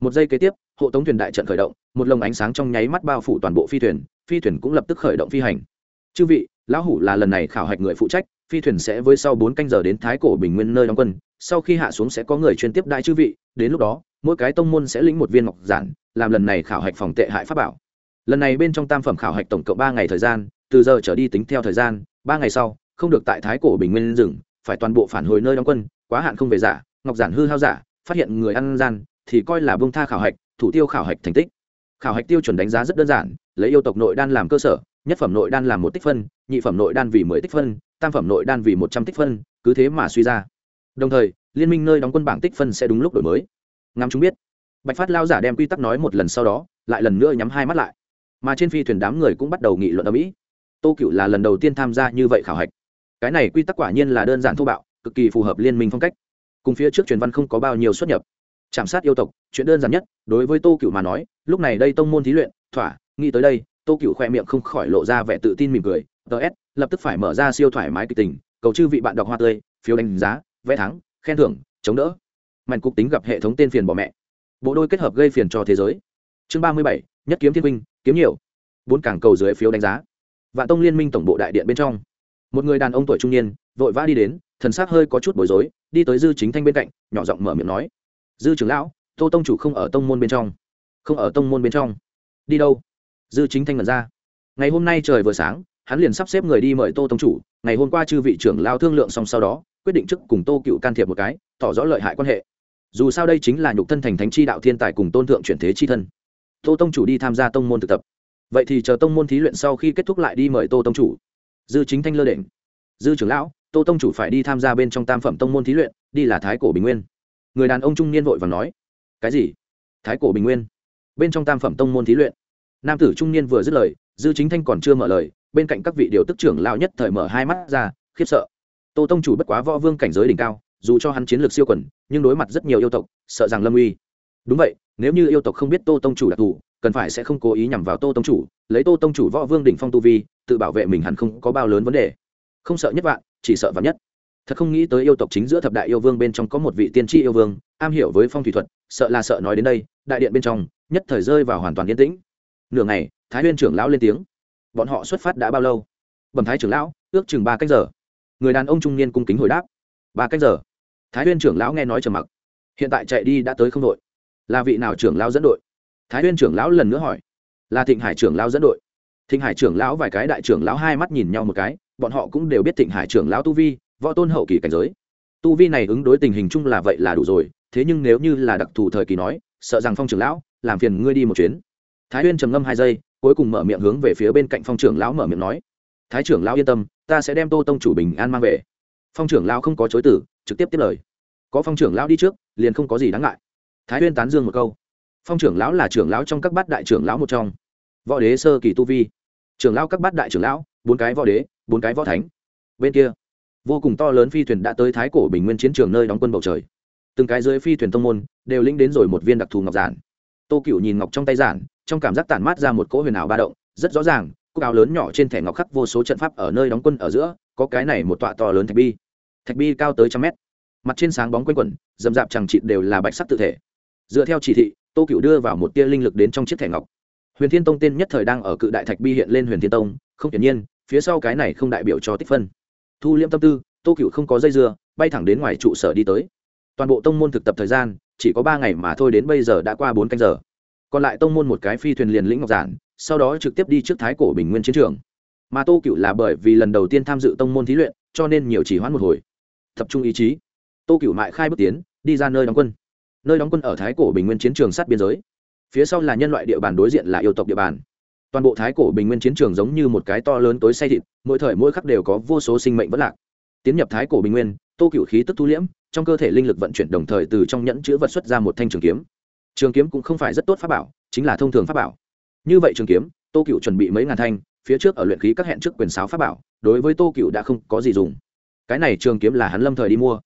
Một giây kế tiếp, hộ tống thuyền đại trận khởi động, một lồng ánh sáng trong nháy mắt bao phủ toàn bộ phi thuyền phi thuyền cũng lập tức khởi động phi hành. Chư vị lão hủ là lần này khảo hạch người phụ trách, phi thuyền sẽ với sau bốn canh giờ đến thái cổ bình nguyên nơi đóng quân, sau khi hạ xuống sẽ có người chuyên tiếp đại chư vị, đến lúc đó, mỗi cái tông môn sẽ lĩnh một viên ngọc giản, làm lần này khảo hạch phòng tệ hại pháp bảo. Lần này bên trong tam phẩm khảo hạch tổng cộng ba ngày thời gian, từ giờ trở đi tính theo thời gian, ba ngày sau, không được tại thái cổ bình nguyên rừng, phải toàn bộ phản hồi nơi đóng quân, quá hạn không về giả, ngọc giản hư hao giả, phát hiện người ăn gian, thì coi là bông tha khảo hạch, thủ tiêu khảo hạch thành tích. Khảo hạch tiêu chuẩn đánh giá rất đơn giản, lấy yêu tộc nội đan làm cơ sở nhất phẩm nội đan là một tích phân, nhị phẩm nội đan vì mười tích phân, tam phẩm nội đan vì một trăm tích phân, cứ thế mà suy ra. Đồng thời, liên minh nơi đóng quân bảng tích phân sẽ đúng lúc đổi mới. Ngắm chúng biết, bạch phát lao giả đem quy tắc nói một lần sau đó, lại lần nữa nhắm hai mắt lại. Mà trên phi thuyền đám người cũng bắt đầu nghị luận ở mỹ. Tô cựu là lần đầu tiên tham gia như vậy khảo hạch. Cái này quy tắc quả nhiên là đơn giản thô bạo, cực kỳ phù hợp liên minh phong cách. Cùng phía trước truyền văn không có bao nhiêu xuất nhập. Chạm sát yêu tộc, chuyện đơn giản nhất, đối với tô cựu mà nói, lúc này đây tông môn thí luyện, thỏa, nghĩ tới đây tô cựu khoe miệng không khỏi lộ ra vẻ tự tin mỉm cười. Ts lập tức phải mở ra siêu thoải mái kịch tình, cầu chư vị bạn đọc hoa tươi, phiếu đánh giá, vẽ thắng, khen thưởng, chống đỡ. Mạnh cục tính gặp hệ thống tên phiền bỏ mẹ. Bộ đôi kết hợp gây phiền cho thế giới. Chương ba mươi bảy, nhất kiếm thiên minh kiếm nhiều. Bốn cảng cầu dưới phiếu đánh giá. Vạn tông liên minh tổng bộ đại điện bên trong. Một người đàn ông tuổi trung niên, vội vã đi đến, thần s ắ c hơi có chút bối rối, đi tới dư chính thanh bên cạnh, nhỏ giọng mở miệng nói. Dư trưởng lão, tô tông chủ không ở tông môn bên trong. Không ở tông môn bên trong. Đi đâu? Dư chính thanh ngẩn ra. Ngày hôm nay trời vừa sáng, hắn liền sắp xếp người đi mời tô tông chủ. Ngày hôm qua chư vị trưởng lao thương lượng xong sau đó, quyết định trước cùng tô cựu can thiệp một cái, tỏ rõ lợi hại quan hệ. Dù sao đây chính là nhục thân thành thánh chi đạo thiên tài cùng tôn thượng chuyển thế chi thân. Tô tông chủ đi tham gia tông môn thực tập. Vậy thì chờ tông môn thí luyện sau khi kết thúc lại đi mời tô tông chủ. Dư chính thanh lơ định. dư trưởng lão, tô tông chủ phải đi tham gia bên trong tam phẩm tông môn thí luyện, đi là thái cổ bình nguyên. Người đàn ông trung niên vội và nói. Cái gì? Thái cổ bình nguyên? Bên trong tam phẩm tông môn thí luyện? Nam tử trung niên vừa dứt lời, dư chính thanh còn chưa mở lời, bên cạnh các vị điều tức trưởng lao nhất thời mở hai mắt ra, khiếp sợ. Tô tông chủ bất quá võ vương cảnh giới đỉnh cao, dù cho hắn chiến lược siêu quần, nhưng đối mặt rất nhiều yêu tộc, sợ rằng lâm uy. Đúng vậy, nếu như yêu tộc không biết tô tông chủ đặc thù, cần phải sẽ không cố ý nhằm vào tô tông chủ, lấy tô tông chủ võ vương đỉnh phong tu vi, tự bảo vệ mình hẳn không có bao lớn vấn đề. Không sợ nhất vạn, chỉ sợ vạn nhất. Thật không nghĩ tới yêu tộc chính giữa thập đại yêu vương bên trong có một vị tiên tri yêu vương, am hiểu với phong thủy thuật, sợ là sợ nói đến đây, đại điện bên trong, nhất thời rơi vào hoàn toàn yên tĩnh nửa ngày, thái huyên trưởng lão lên tiếng. Bọn họ xuất phát đã bao lâu? Bẩm thái trưởng lão, ước chừng ba cách giờ. Người đàn ông trung niên cung kính hồi đáp. Ba cách giờ. Thái huyên trưởng lão nghe nói trầm mặc. Hiện tại chạy đi đã tới không đội. Là vị nào trưởng lão dẫn đội? Thái huyên trưởng lão lần nữa hỏi. Là thịnh hải trưởng lão dẫn đội. Thịnh hải trưởng lão vài cái đại trưởng lão hai mắt nhìn nhau một cái, bọn họ cũng đều biết thịnh hải trưởng lão tu vi, võ tôn hậu kỳ cảnh giới. Tu vi này ứng đối tình hình chung là vậy là đủ rồi, thế nhưng nếu như là đặc thù thời kỳ nói, sợ rằng phong trưởng lão, làm phiền ngươi đi một chuyến thái huyên trầm ngâm hai giây, cuối cùng mở miệng hướng về phía bên cạnh phong trưởng lão mở miệng nói, thái trưởng lão yên tâm, ta sẽ đem tô tông chủ bình an mang về. Phong trưởng lão không có chối tử trực tiếp tiếp lời. Có phong trưởng lão đi trước, liền không có gì đáng ngại. Thái huyên tán dương một câu, phong trưởng lão là trưởng lão trong các bát đại trưởng lão một trong. Võ đế sơ kỳ tu vi. Trưởng lão các bát đại trưởng lão, bốn cái võ đế, bốn cái võ thánh. Bên kia, vô cùng to lớn phi thuyền đã tới thái cổ bình nguyên chiến trường nơi đóng quân bầu trời. Từng cái dưới phi thuyền tông môn, đều lĩnh đến rồi một viên đặc thù ngọc giản. Tô cựu nhìn ngọc trong tay giản trong cảm giác tản mát ra một cỗ huyền ảo ba động, rất rõ ràng, cúc áo lớn nhỏ trên thẻ ngọc khắc vô số trận pháp ở nơi đóng quân ở giữa, có cái này một tọa to lớn thạch bi. Thạch bi cao tới trăm mét. Mặt trên sáng bóng quanh quẩn dầm dạp chẳng chịt đều là bạch sắc tự thể. Dựa theo chỉ thị, tô cựu đưa vào một tia linh lực đến trong chiếc thẻ ngọc. Huyền thiên tông tên nhất thời đang ở cự đại thạch bi hiện lên huyền thiên tông, không hiển nhiên, phía sau cái này không đại biểu cho tích phân. Thu liêm tâm tư, tô cựu không có dây dưa, bay thẳng đến ngoài trụ sở đi tới. Toàn bộ tông môn thực tập thời gian, chỉ có ba ngày mà thôi đến bây giờ đã qua bốn canh giờ còn lại tông môn một cái phi thuyền liền lĩnh ngọc giản, sau đó trực tiếp đi trước thái cổ bình nguyên chiến trường. Mà tô cựu là bởi vì lần đầu tiên tham dự tông môn thí luyện, cho nên nhiều chỉ hoãn một hồi. Tập trung ý chí. Tô cựu mại khai bước tiến, đi ra nơi đóng quân. Nơi đóng quân ở thái cổ bình nguyên chiến trường sát biên giới. Phía sau là nhân loại địa bàn đối diện là yêu tộc địa bàn. Toàn bộ thái cổ bình nguyên chiến trường giống như một cái to lớn tối say thịt, mỗi thời mỗi khắc đều có vô số sinh mệnh vất lạc. Tiến nhập thái cổ bình nguyên, tô cựu khí tức thu liễm, trong cơ thể linh lực vận chuyển đồng thời từ trong nhẫn chữ vật xuất ra một thanh trường kiếm trường kiếm cũng không phải rất tốt pháp bảo, chính là thông thường pháp bảo. Như vậy trường kiếm, tô cựu chuẩn bị mấy ngàn thanh, phía trước ở luyện khí các hẹn trước quyền sáo pháp bảo, đối với tô cựu đã không có gì dùng. Cái này trường kiếm là hắn lâm thời đi mua.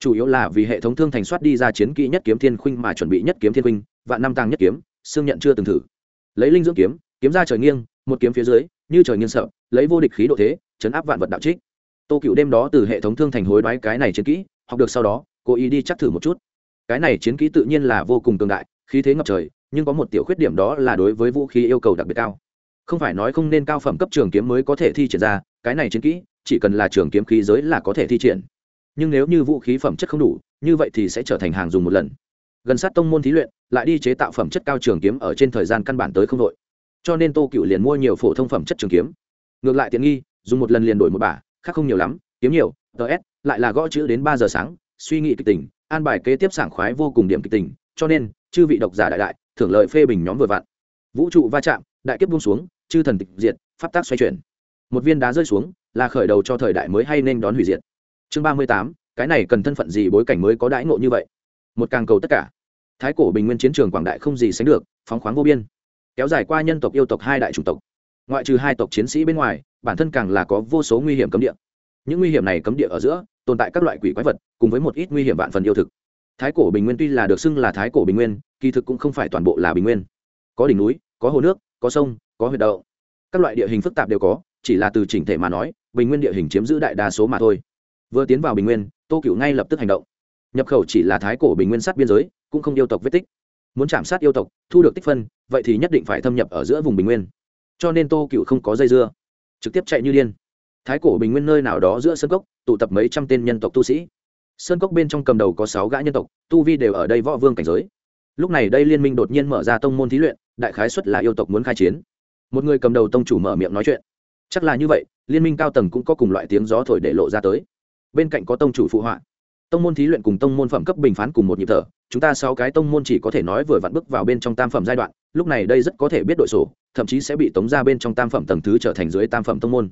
Chủ yếu là vì hệ thống thương thành soát đi ra chiến kỹ nhất kiếm thiên khuynh mà chuẩn bị nhất kiếm thiên khuynh và năm tàng nhất kiếm, xương nhận chưa từng thử. Lấy linh dưỡng kiếm kiếm ra trời nghiêng, một kiếm phía dưới, như trời nghiêng sợ, lấy vô địch khí độ thế, chấn áp vạn vật đạo trích. Tô cựu đêm đó từ hệ thống thương thành hối đoái cái này chiến kỹ, học được sau đó, cố ý đi chắc thử một chút. Cái này chiến kỹ tự nhiên là vô cùng cường đại khí thế ngập trời, nhưng có một tiểu khuyết điểm đó là đối với vũ khí yêu cầu đặc biệt cao. Không phải nói không nên cao phẩm cấp trường kiếm mới có thể thi triển ra, cái này chiến kỹ, chỉ cần là trường kiếm khí giới là có thể thi triển. Nhưng nếu như vũ khí phẩm chất không đủ, như vậy thì sẽ trở thành hàng dùng một lần. Gần sát tông môn thí luyện, lại đi chế tạo phẩm chất cao trường kiếm ở trên thời gian căn bản tới không đội. Cho nên tô cựu liền mua nhiều phổ thông phẩm chất trường kiếm. Ngược lại tiện nghi, dùng một lần liền đổi một bả, khác không nhiều lắm, kiếm nhiều ts lại là gõ chữ đến ba giờ sáng, suy nghĩ kịch tình, an bài kế tiếp sảng khoái vô cùng điểm kịch tình cho nên, chư vị độc giả đại đại, thưởng lợi phê bình nhóm vừa vặn. Vũ trụ va chạm, đại kiếp buông xuống, chư thần tịch diệt, pháp tác xoay chuyển. Một viên đá rơi xuống, là khởi đầu cho thời đại mới hay nên đón hủy diệt. Chương ba mươi tám, cái này cần thân phận gì bối cảnh mới có đãi ngộ như vậy? Một càng cầu tất cả. Thái cổ bình nguyên chiến trường quảng đại không gì sánh được, phóng khoáng vô biên. Kéo dài qua nhân tộc yêu tộc hai đại chủng tộc. Ngoại trừ hai tộc chiến sĩ bên ngoài, bản thân càng là có vô số nguy hiểm cấm địa. Những nguy hiểm này cấm địa ở giữa, tồn tại các loại quỷ quái vật, cùng với một ít nguy hiểm vạn phần yêu thực thái cổ bình nguyên tuy là được xưng là thái cổ bình nguyên, kỳ thực cũng không phải toàn bộ là bình nguyên. Có đỉnh núi, có hồ nước, có sông, có huyệt đậu các loại địa hình phức tạp đều có, chỉ là từ chỉnh thể mà nói, bình nguyên địa hình chiếm giữ đại đa số mà thôi. Vừa tiến vào bình nguyên, tô cựu ngay lập tức hành động. Nhập khẩu chỉ là thái cổ bình nguyên sát biên giới, cũng không yêu tộc vết tích. Muốn chạm sát yêu tộc, thu được tích phân, vậy thì nhất định phải thâm nhập ở giữa vùng bình nguyên. Cho nên tô cựu không có dây dưa, trực tiếp chạy như điên. Thái cổ bình nguyên nơi nào đó giữa sân cốc, tụ tập mấy trăm tên nhân tộc tu sĩ sơn cốc bên trong cầm đầu có sáu gã nhân tộc, tu vi đều ở đây võ vương cảnh giới. Lúc này đây liên minh đột nhiên mở ra tông môn thí luyện, đại khái xuất là yêu tộc muốn khai chiến. Một người cầm đầu tông chủ mở miệng nói chuyện. Chắc là như vậy, liên minh cao tầng cũng có cùng loại tiếng gió thổi để lộ ra tới. Bên cạnh có tông chủ phụ họa. Tông môn thí luyện cùng tông môn phẩm cấp bình phán cùng một nhịp thở, chúng ta sáu cái tông môn chỉ có thể nói vừa vặn bước vào bên trong tam phẩm giai đoạn, lúc này đây rất có thể biết đội sổ, thậm chí sẽ bị tống ra bên trong tam phẩm tầng thứ trở thành dưới tam phẩm tông môn.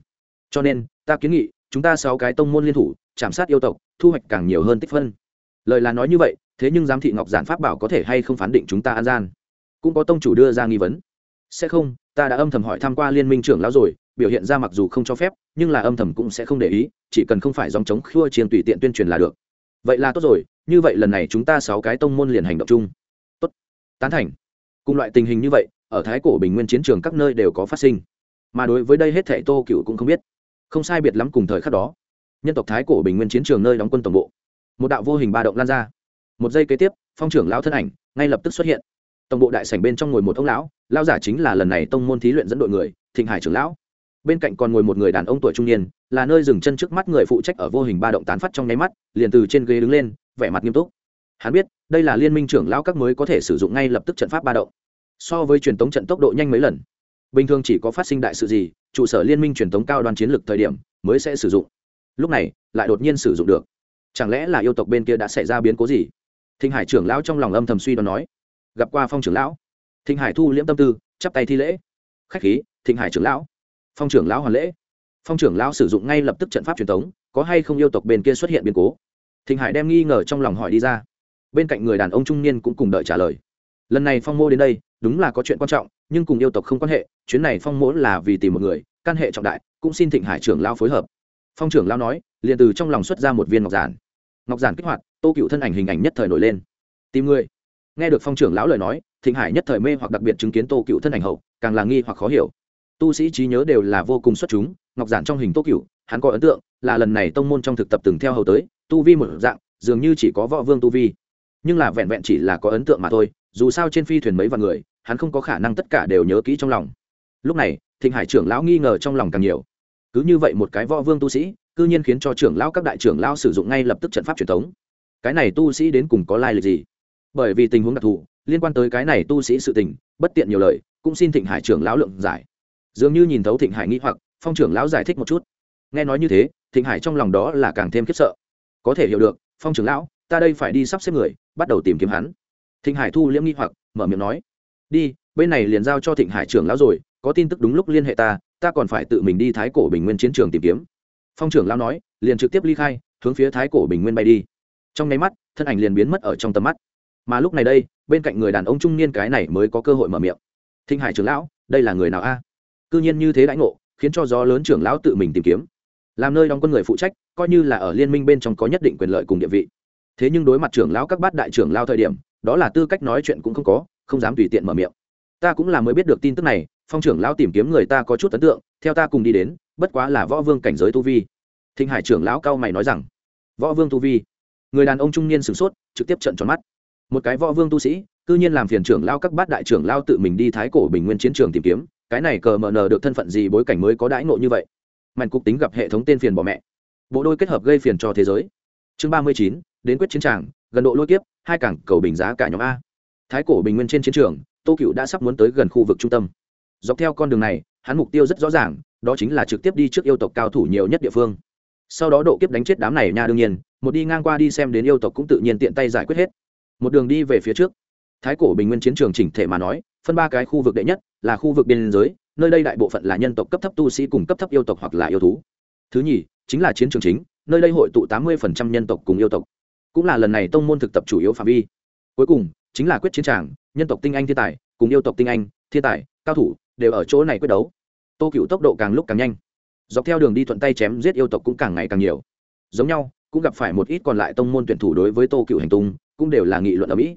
Cho nên, ta kiến nghị, chúng ta sáu cái tông môn liên thủ chạm sát yêu tộc, thu hoạch càng nhiều hơn tích phân. Lời là nói như vậy, thế nhưng giám thị ngọc giản pháp bảo có thể hay không phán định chúng ta an gian? Cũng có tông chủ đưa ra nghi vấn. Sẽ không, ta đã âm thầm hỏi tham q u a liên minh trưởng lão rồi, biểu hiện ra mặc dù không cho phép, nhưng là âm thầm cũng sẽ không để ý, chỉ cần không phải dòng chống khua chiên tùy tiện tuyên truyền là được. Vậy là tốt rồi, như vậy lần này chúng ta sáu cái tông môn liền hành động chung. Tốt. Tán thành. Cùng loại tình hình như vậy, ở thái cổ bình nguyên chiến trường các nơi đều có phát sinh. Mà đối với đây hết thảy tô cựu cũng không biết. Không sai biệt lắm cùng thời khắc đó nhân tộc thái cổ bình nguyên chiến trường nơi đóng quân tổng bộ. Một đạo vô hình ba động lan ra. Một giây kế tiếp, phong trưởng lão thân ảnh ngay lập tức xuất hiện. Tổng bộ đại sảnh bên trong ngồi một ông lão lão giả chính là lần này tông môn thí luyện dẫn đội người, thịnh hải trưởng lão. Bên cạnh còn ngồi một người đàn ông tuổi trung niên, là nơi dừng chân trước mắt người phụ trách ở vô hình ba động tán phát trong nháy mắt, liền từ trên ghế đứng lên, vẻ mặt nghiêm túc. Hắn biết, đây là liên minh trưởng lão các mới có thể sử dụng ngay lập tức trận pháp ba động. So với truyền tống trận tốc độ nhanh mấy lần. Bình thường chỉ có phát sinh đại sự gì, trụ sở liên minh truyền tống cao đoàn chiến lược thời điểm mới sẽ sử dụng lúc này, lại đột nhiên sử dụng được. Chẳng lẽ là yêu tộc bên kia đã xảy ra biến cố gì? Thinh hải trưởng lão trong lòng âm thầm suy đoán nói. Gặp qua phong trưởng lão. Thinh hải thu liễm tâm tư, chắp tay thi lễ. Khách khí thinh hải trưởng lão. Phong trưởng lão hoàn lễ. Phong trưởng lão sử dụng ngay lập tức trận pháp truyền thống có hay không yêu tộc bên kia xuất hiện biến cố? Thinh hải đem nghi ngờ trong lòng hỏi đi ra. Bên cạnh người đàn ông trung niên cũng cùng đợi trả lời. Lần này phong mô đến đây, đúng là có chuyện quan trọng, nhưng cùng yêu tộc không quan hệ, chuyến này phong mỗ là vì tìm một người, căn hệ trọng đại, cũng xin thịnh hải trưởng lao phối hợp phong trưởng lao nói, liền từ trong lòng xuất ra một viên ngọc giản. Ngọc giản kích hoạt, tô cựu thân ảnh hình ảnh nhất thời nổi lên. Tìm người. Nghe được phong trưởng lão lời nói, thịnh hải nhất thời mê hoặc đặc biệt chứng kiến tô cựu thân ảnh hậu, càng là nghi hoặc khó hiểu. Tu sĩ trí nhớ đều là vô cùng xuất chúng, ngọc giản trong hình tô cựu, hắn có ấn tượng là lần này tông môn trong thực tập từng theo hầu tới, tu vi một dạng, dường như chỉ có võ vương tu vi. Nhưng là vẹn vẹn chỉ là có ấn tượng mà thôi, dù sao trên phi thuyền mấy vạn người, hắn không có khả năng tất cả đều nhớ kỹ trong lòng. Lúc này, thịnh hải trưởng lão nghi ngờ trong lòng càng nhiều cứ như vậy một cái võ vương tu sĩ, cư nhiên khiến cho trưởng lão các đại trưởng lão sử dụng ngay lập tức trận pháp truyền thống. Cái này tu sĩ đến cùng có lai lịch gì? Bởi vì tình huống đặc thù, liên quan tới cái này tu sĩ sự tình, bất tiện nhiều lời, cũng xin thịnh hải trưởng lão lượng giải. Dường như nhìn thấu thịnh hải nghĩ hoặc, phong trưởng lão giải thích một chút. Nghe nói như thế, thịnh hải trong lòng đó là càng thêm khiếp sợ. Có thể hiểu được, phong trưởng lão, ta đây phải đi sắp xếp người, bắt đầu tìm kiếm hắn. Thịnh hải thu liễm nghi hoặc, mở miệng nói. Đi, bên này liền giao cho thịnh hải trưởng lão rồi, có tin tức đúng lúc liên hệ ta ta còn phải tự mình đi thái cổ bình nguyên chiến trường tìm kiếm. Phong trưởng lão nói, liền trực tiếp ly khai, hướng phía thái cổ bình nguyên bay đi. Trong nháy mắt, thân ảnh liền biến mất ở trong tầm mắt. Mà lúc này đây, bên cạnh người đàn ông trung niên cái này mới có cơ hội mở miệng. Thinh hải trưởng lão, đây là người nào a? À? cư nhiên như thế đãi ngộ, khiến cho gió lớn trưởng lão tự mình tìm kiếm. Làm nơi đóng quân người phụ trách, coi như là ở liên minh bên trong có nhất định quyền lợi cùng địa vị. Thế nhưng đối mặt trưởng lão các bát đại trưởng lao thời điểm, đó là tư cách nói chuyện cũng không có, không dám tùy tiện mở miệng ta cũng là mới biết được tin tức này, phong trưởng lão tìm kiếm người ta có chút ấn tượng, theo ta cùng đi đến, bất quá là võ vương cảnh giới tu vi. Thịnh hải trưởng lão cao mày nói rằng, võ vương tu vi. Người đàn ông trung niên sửng sốt, trực tiếp trận tròn mắt. Một cái võ vương tu sĩ, cư nhiên làm phiền trưởng lao các bát đại trưởng lao tự mình đi thái cổ bình nguyên chiến trường tìm kiếm, cái này cờ mờ nờ được thân phận gì bối cảnh mới có đãi ngộ như vậy? Mạnh cục tính gặp hệ thống tên phiền bỏ mẹ. Bộ đôi kết hợp gây phiền cho thế giới. Chương ba mươi chín, đến quyết chiến tràng, gần độ lôi kiếp, hai cảng cầu bình giá cả nhóm a. Thái cổ bình nguyên trên chiến trường tô cựu đã sắp muốn tới gần khu vực trung tâm. Dọc theo con đường này, hắn mục tiêu rất rõ ràng, đó chính là trực tiếp đi trước yêu tộc cao thủ nhiều nhất địa phương. Sau đó độ kiếp đánh chết đám này nha đương nhiên, một đi ngang qua đi xem đến yêu tộc cũng tự nhiên tiện tay giải quyết hết. Một đường đi về phía trước. Thái cổ bình nguyên chiến trường chỉnh thể mà nói, phân ba cái khu vực đệ nhất, là khu vực biên giới, nơi đây đại bộ phận là nhân tộc cấp thấp tu sĩ cùng cấp thấp yêu tộc hoặc là yêu thú. Thứ nhì, chính là chiến trường chính, nơi đây hội tụ tám mươi nhân tộc cùng yêu tộc. Cũng là lần này tông môn thực tập chủ yếu phạm vi. Cuối cùng, chính là quyết chiến tràng nhân tộc tinh anh thiên tài, cùng yêu tộc tinh anh, thiên tài, cao thủ, đều ở chỗ này quyết đấu. Tô cựu tốc độ càng lúc càng nhanh. Dọc theo đường đi thuận tay chém giết yêu tộc cũng càng ngày càng nhiều. Giống nhau, cũng gặp phải một ít còn lại tông môn tuyển thủ đối với tô cựu hành tung, cũng đều là nghị luận ở mỹ.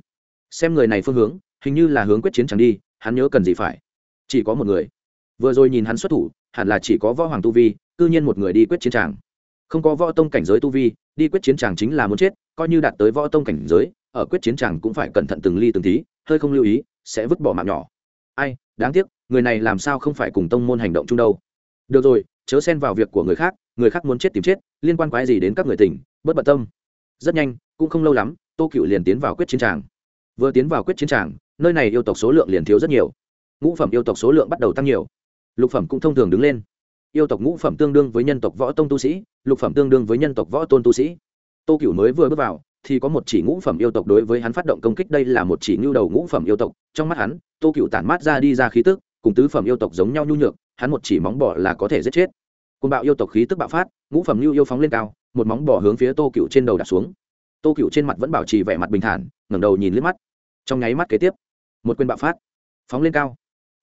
Xem người này phương hướng, hình như là hướng quyết chiến chẳng đi, hắn nhớ cần gì phải. Chỉ có một người. Vừa rồi nhìn hắn xuất thủ, hẳn là chỉ có võ hoàng tu vi, cư nhiên một người đi quyết chiến tràng. Không có võ tông cảnh giới tu vi, đi quyết chiến tràng chính là muốn chết, coi như đạt tới võ tông cảnh giới, ở quyết chiến tràng cũng phải cẩn thận từng ly từng tí hơi không lưu ý, sẽ vứt bỏ mạng nhỏ. Ai, đáng tiếc, người này làm sao không phải cùng tông môn hành động chung đâu. Được rồi, chớ xen vào việc của người khác người khác muốn chết tìm chết, liên quan quái gì đến các người tỉnh bất bận tâm. Rất nhanh, cũng không lâu lắm, tô cựu liền tiến vào quyết chiến tràng. Vừa tiến vào quyết chiến tràng, nơi này yêu tộc số lượng liền thiếu rất nhiều. Ngũ phẩm yêu tộc số lượng bắt đầu tăng nhiều. Lục phẩm cũng thông thường đứng lên. Yêu tộc ngũ phẩm tương đương với nhân tộc võ tông tu sĩ, lục phẩm tương đương với nhân tộc võ tôn tu sĩ. Tô cựu mới vừa bước vào thì có một chỉ ngũ phẩm yêu tộc đối với hắn phát động công kích, đây là một chỉ nhu đầu ngũ phẩm yêu tộc. Trong mắt hắn, tô cựu tản mát ra đi ra khí tức, cùng tứ phẩm yêu tộc giống nhau nhu nhược, hắn một chỉ móng bỏ là có thể giết chết. Côn bạo yêu tộc khí tức bạo phát, ngũ phẩm nhu yêu phóng lên cao, một móng bỏ hướng phía tô cựu trên đầu đặt xuống. Tô cựu trên mặt vẫn bảo trì vẻ mặt bình thản, ngẩng đầu nhìn liếc mắt. Trong nháy mắt kế tiếp, một quyền bạo phát, phóng lên cao.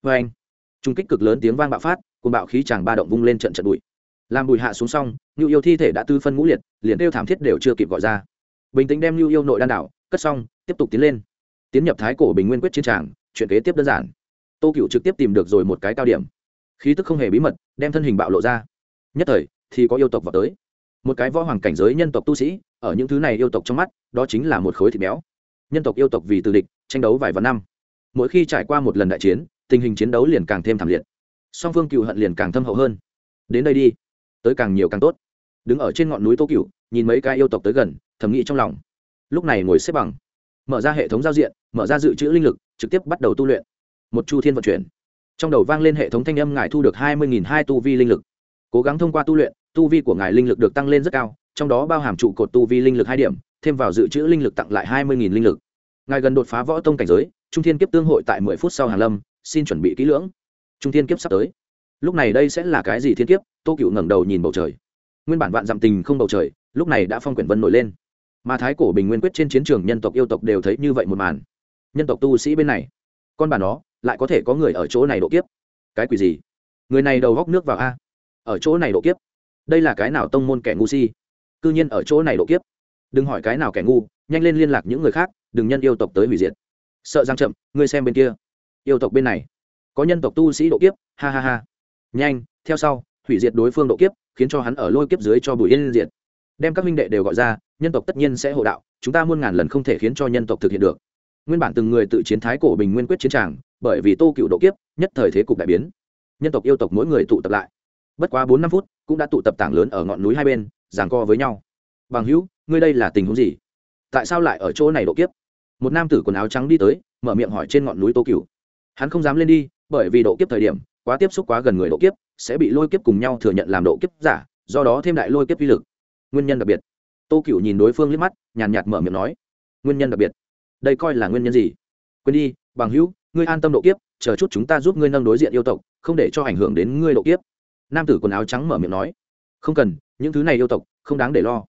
Vê anh trung kích cực lớn tiếng vang bạo phát côn bạo khí chàng ba động vung lên trận trận bụi. Làm bụi hạ xuống xong nhu yêu thi thể đã tư phân ngũ liệt, liền kêu thảm thiết đều chưa kịp gọi ra bình tĩnh đem lưu yêu nội đan đảo, cất xong, tiếp tục tiến lên. Tiến nhập thái cổ bình nguyên quyết chiến tràng, chuyện kế tiếp đơn giản. Tô cựu trực tiếp tìm được rồi một cái cao điểm. Khí tức không hề bí mật, đem thân hình bạo lộ ra. Nhất thời, thì có yêu tộc vào tới. Một cái võ hoàng cảnh giới nhân tộc tu sĩ, ở những thứ này yêu tộc trong mắt, đó chính là một khối thịt béo. Nhân tộc yêu tộc vì từ địch, tranh đấu vài vạn năm. Mỗi khi trải qua một lần đại chiến, tình hình chiến đấu liền càng thêm thảm liệt. Song phương cựu hận liền càng thâm hậu hơn. Đến đây đi, tới càng nhiều càng tốt. Đứng ở trên ngọn núi tô cựu nhìn mấy cái yêu tộc tới gần thầm nghĩ trong lòng. Lúc này ngồi xếp bằng, mở ra hệ thống giao diện, mở ra dự trữ linh lực, trực tiếp bắt đầu tu luyện. Một chu thiên vận chuyển. Trong đầu vang lên hệ thống thanh âm ngài thu được hai mươi hai tu vi linh lực. Cố gắng thông qua tu luyện, tu vi của ngài linh lực được tăng lên rất cao, trong đó bao hàm trụ cột tu vi linh lực hai điểm, thêm vào dự trữ linh lực tặng lại hai mươi linh lực. Ngài gần đột phá võ tông cảnh giới, trung thiên kiếp tương hội tại mười phút sau hàn lâm, xin chuẩn bị kỹ lưỡng. Trung thiên kiếp sắp tới. Lúc này đây sẽ là cái gì thiên kiếp? Tô cựu ngẩng đầu nhìn bầu trời. Nguyên bản vạn dặm tình không bầu trời, lúc này đã phong quyển vân nổi lên mà thái cổ bình nguyên quyết trên chiến trường nhân tộc yêu tộc đều thấy như vậy một màn. Nhân tộc tu sĩ bên này, con bà nó, lại có thể có người ở chỗ này độ kiếp. Cái quỷ gì? Người này đầu góc nước vào a. Ở chỗ này độ kiếp. Đây là cái nào tông môn kẻ ngu si? Cư nhiên ở chỗ này độ kiếp. Đừng hỏi cái nào kẻ ngu, nhanh lên liên lạc những người khác, đừng nhân yêu tộc tới hủy diệt. Sợ giang chậm, ngươi xem bên kia. Yêu tộc bên này, có nhân tộc tu sĩ độ kiếp, ha ha ha. Nhanh, theo sau, hủy diệt đối phương độ kiếp, khiến cho hắn ở lôi kiếp dưới cho bùi yên diệt đem các minh đệ đều gọi ra, nhân tộc tất nhiên sẽ hộ đạo, chúng ta muôn ngàn lần không thể khiến cho nhân tộc thực hiện được. Nguyên bản từng người tự chiến thái cổ bình nguyên quyết chiến tràng, bởi vì tô cựu độ kiếp, nhất thời thế cục đại biến. Nhân tộc yêu tộc mỗi người tụ tập lại. Bất quá bốn năm phút, cũng đã tụ tập tảng lớn ở ngọn núi hai bên giảng co với nhau. Bằng hữu, ngươi đây là tình huống gì? Tại sao lại ở chỗ này độ kiếp? Một nam tử quần áo trắng đi tới, mở miệng hỏi trên ngọn núi tô cựu. Hắn không dám lên đi, bởi vì độ kiếp thời điểm, quá tiếp xúc quá gần người độ kiếp, sẽ bị lôi kiếp cùng nhau thừa nhận làm độ kiếp giả, do đó thêm đại lôi kiếp vi lực nguyên nhân đặc biệt. Tô cựu nhìn đối phương liếc mắt, nhàn nhạt mở miệng nói, nguyên nhân đặc biệt? Đây coi là nguyên nhân gì? Quên đi, bằng hữu, ngươi an tâm độ kiếp, chờ chút chúng ta giúp ngươi nâng đối diện yêu tộc, không để cho ảnh hưởng đến ngươi độ kiếp. Nam tử quần áo trắng mở miệng nói, không cần, những thứ này yêu tộc, không đáng để lo.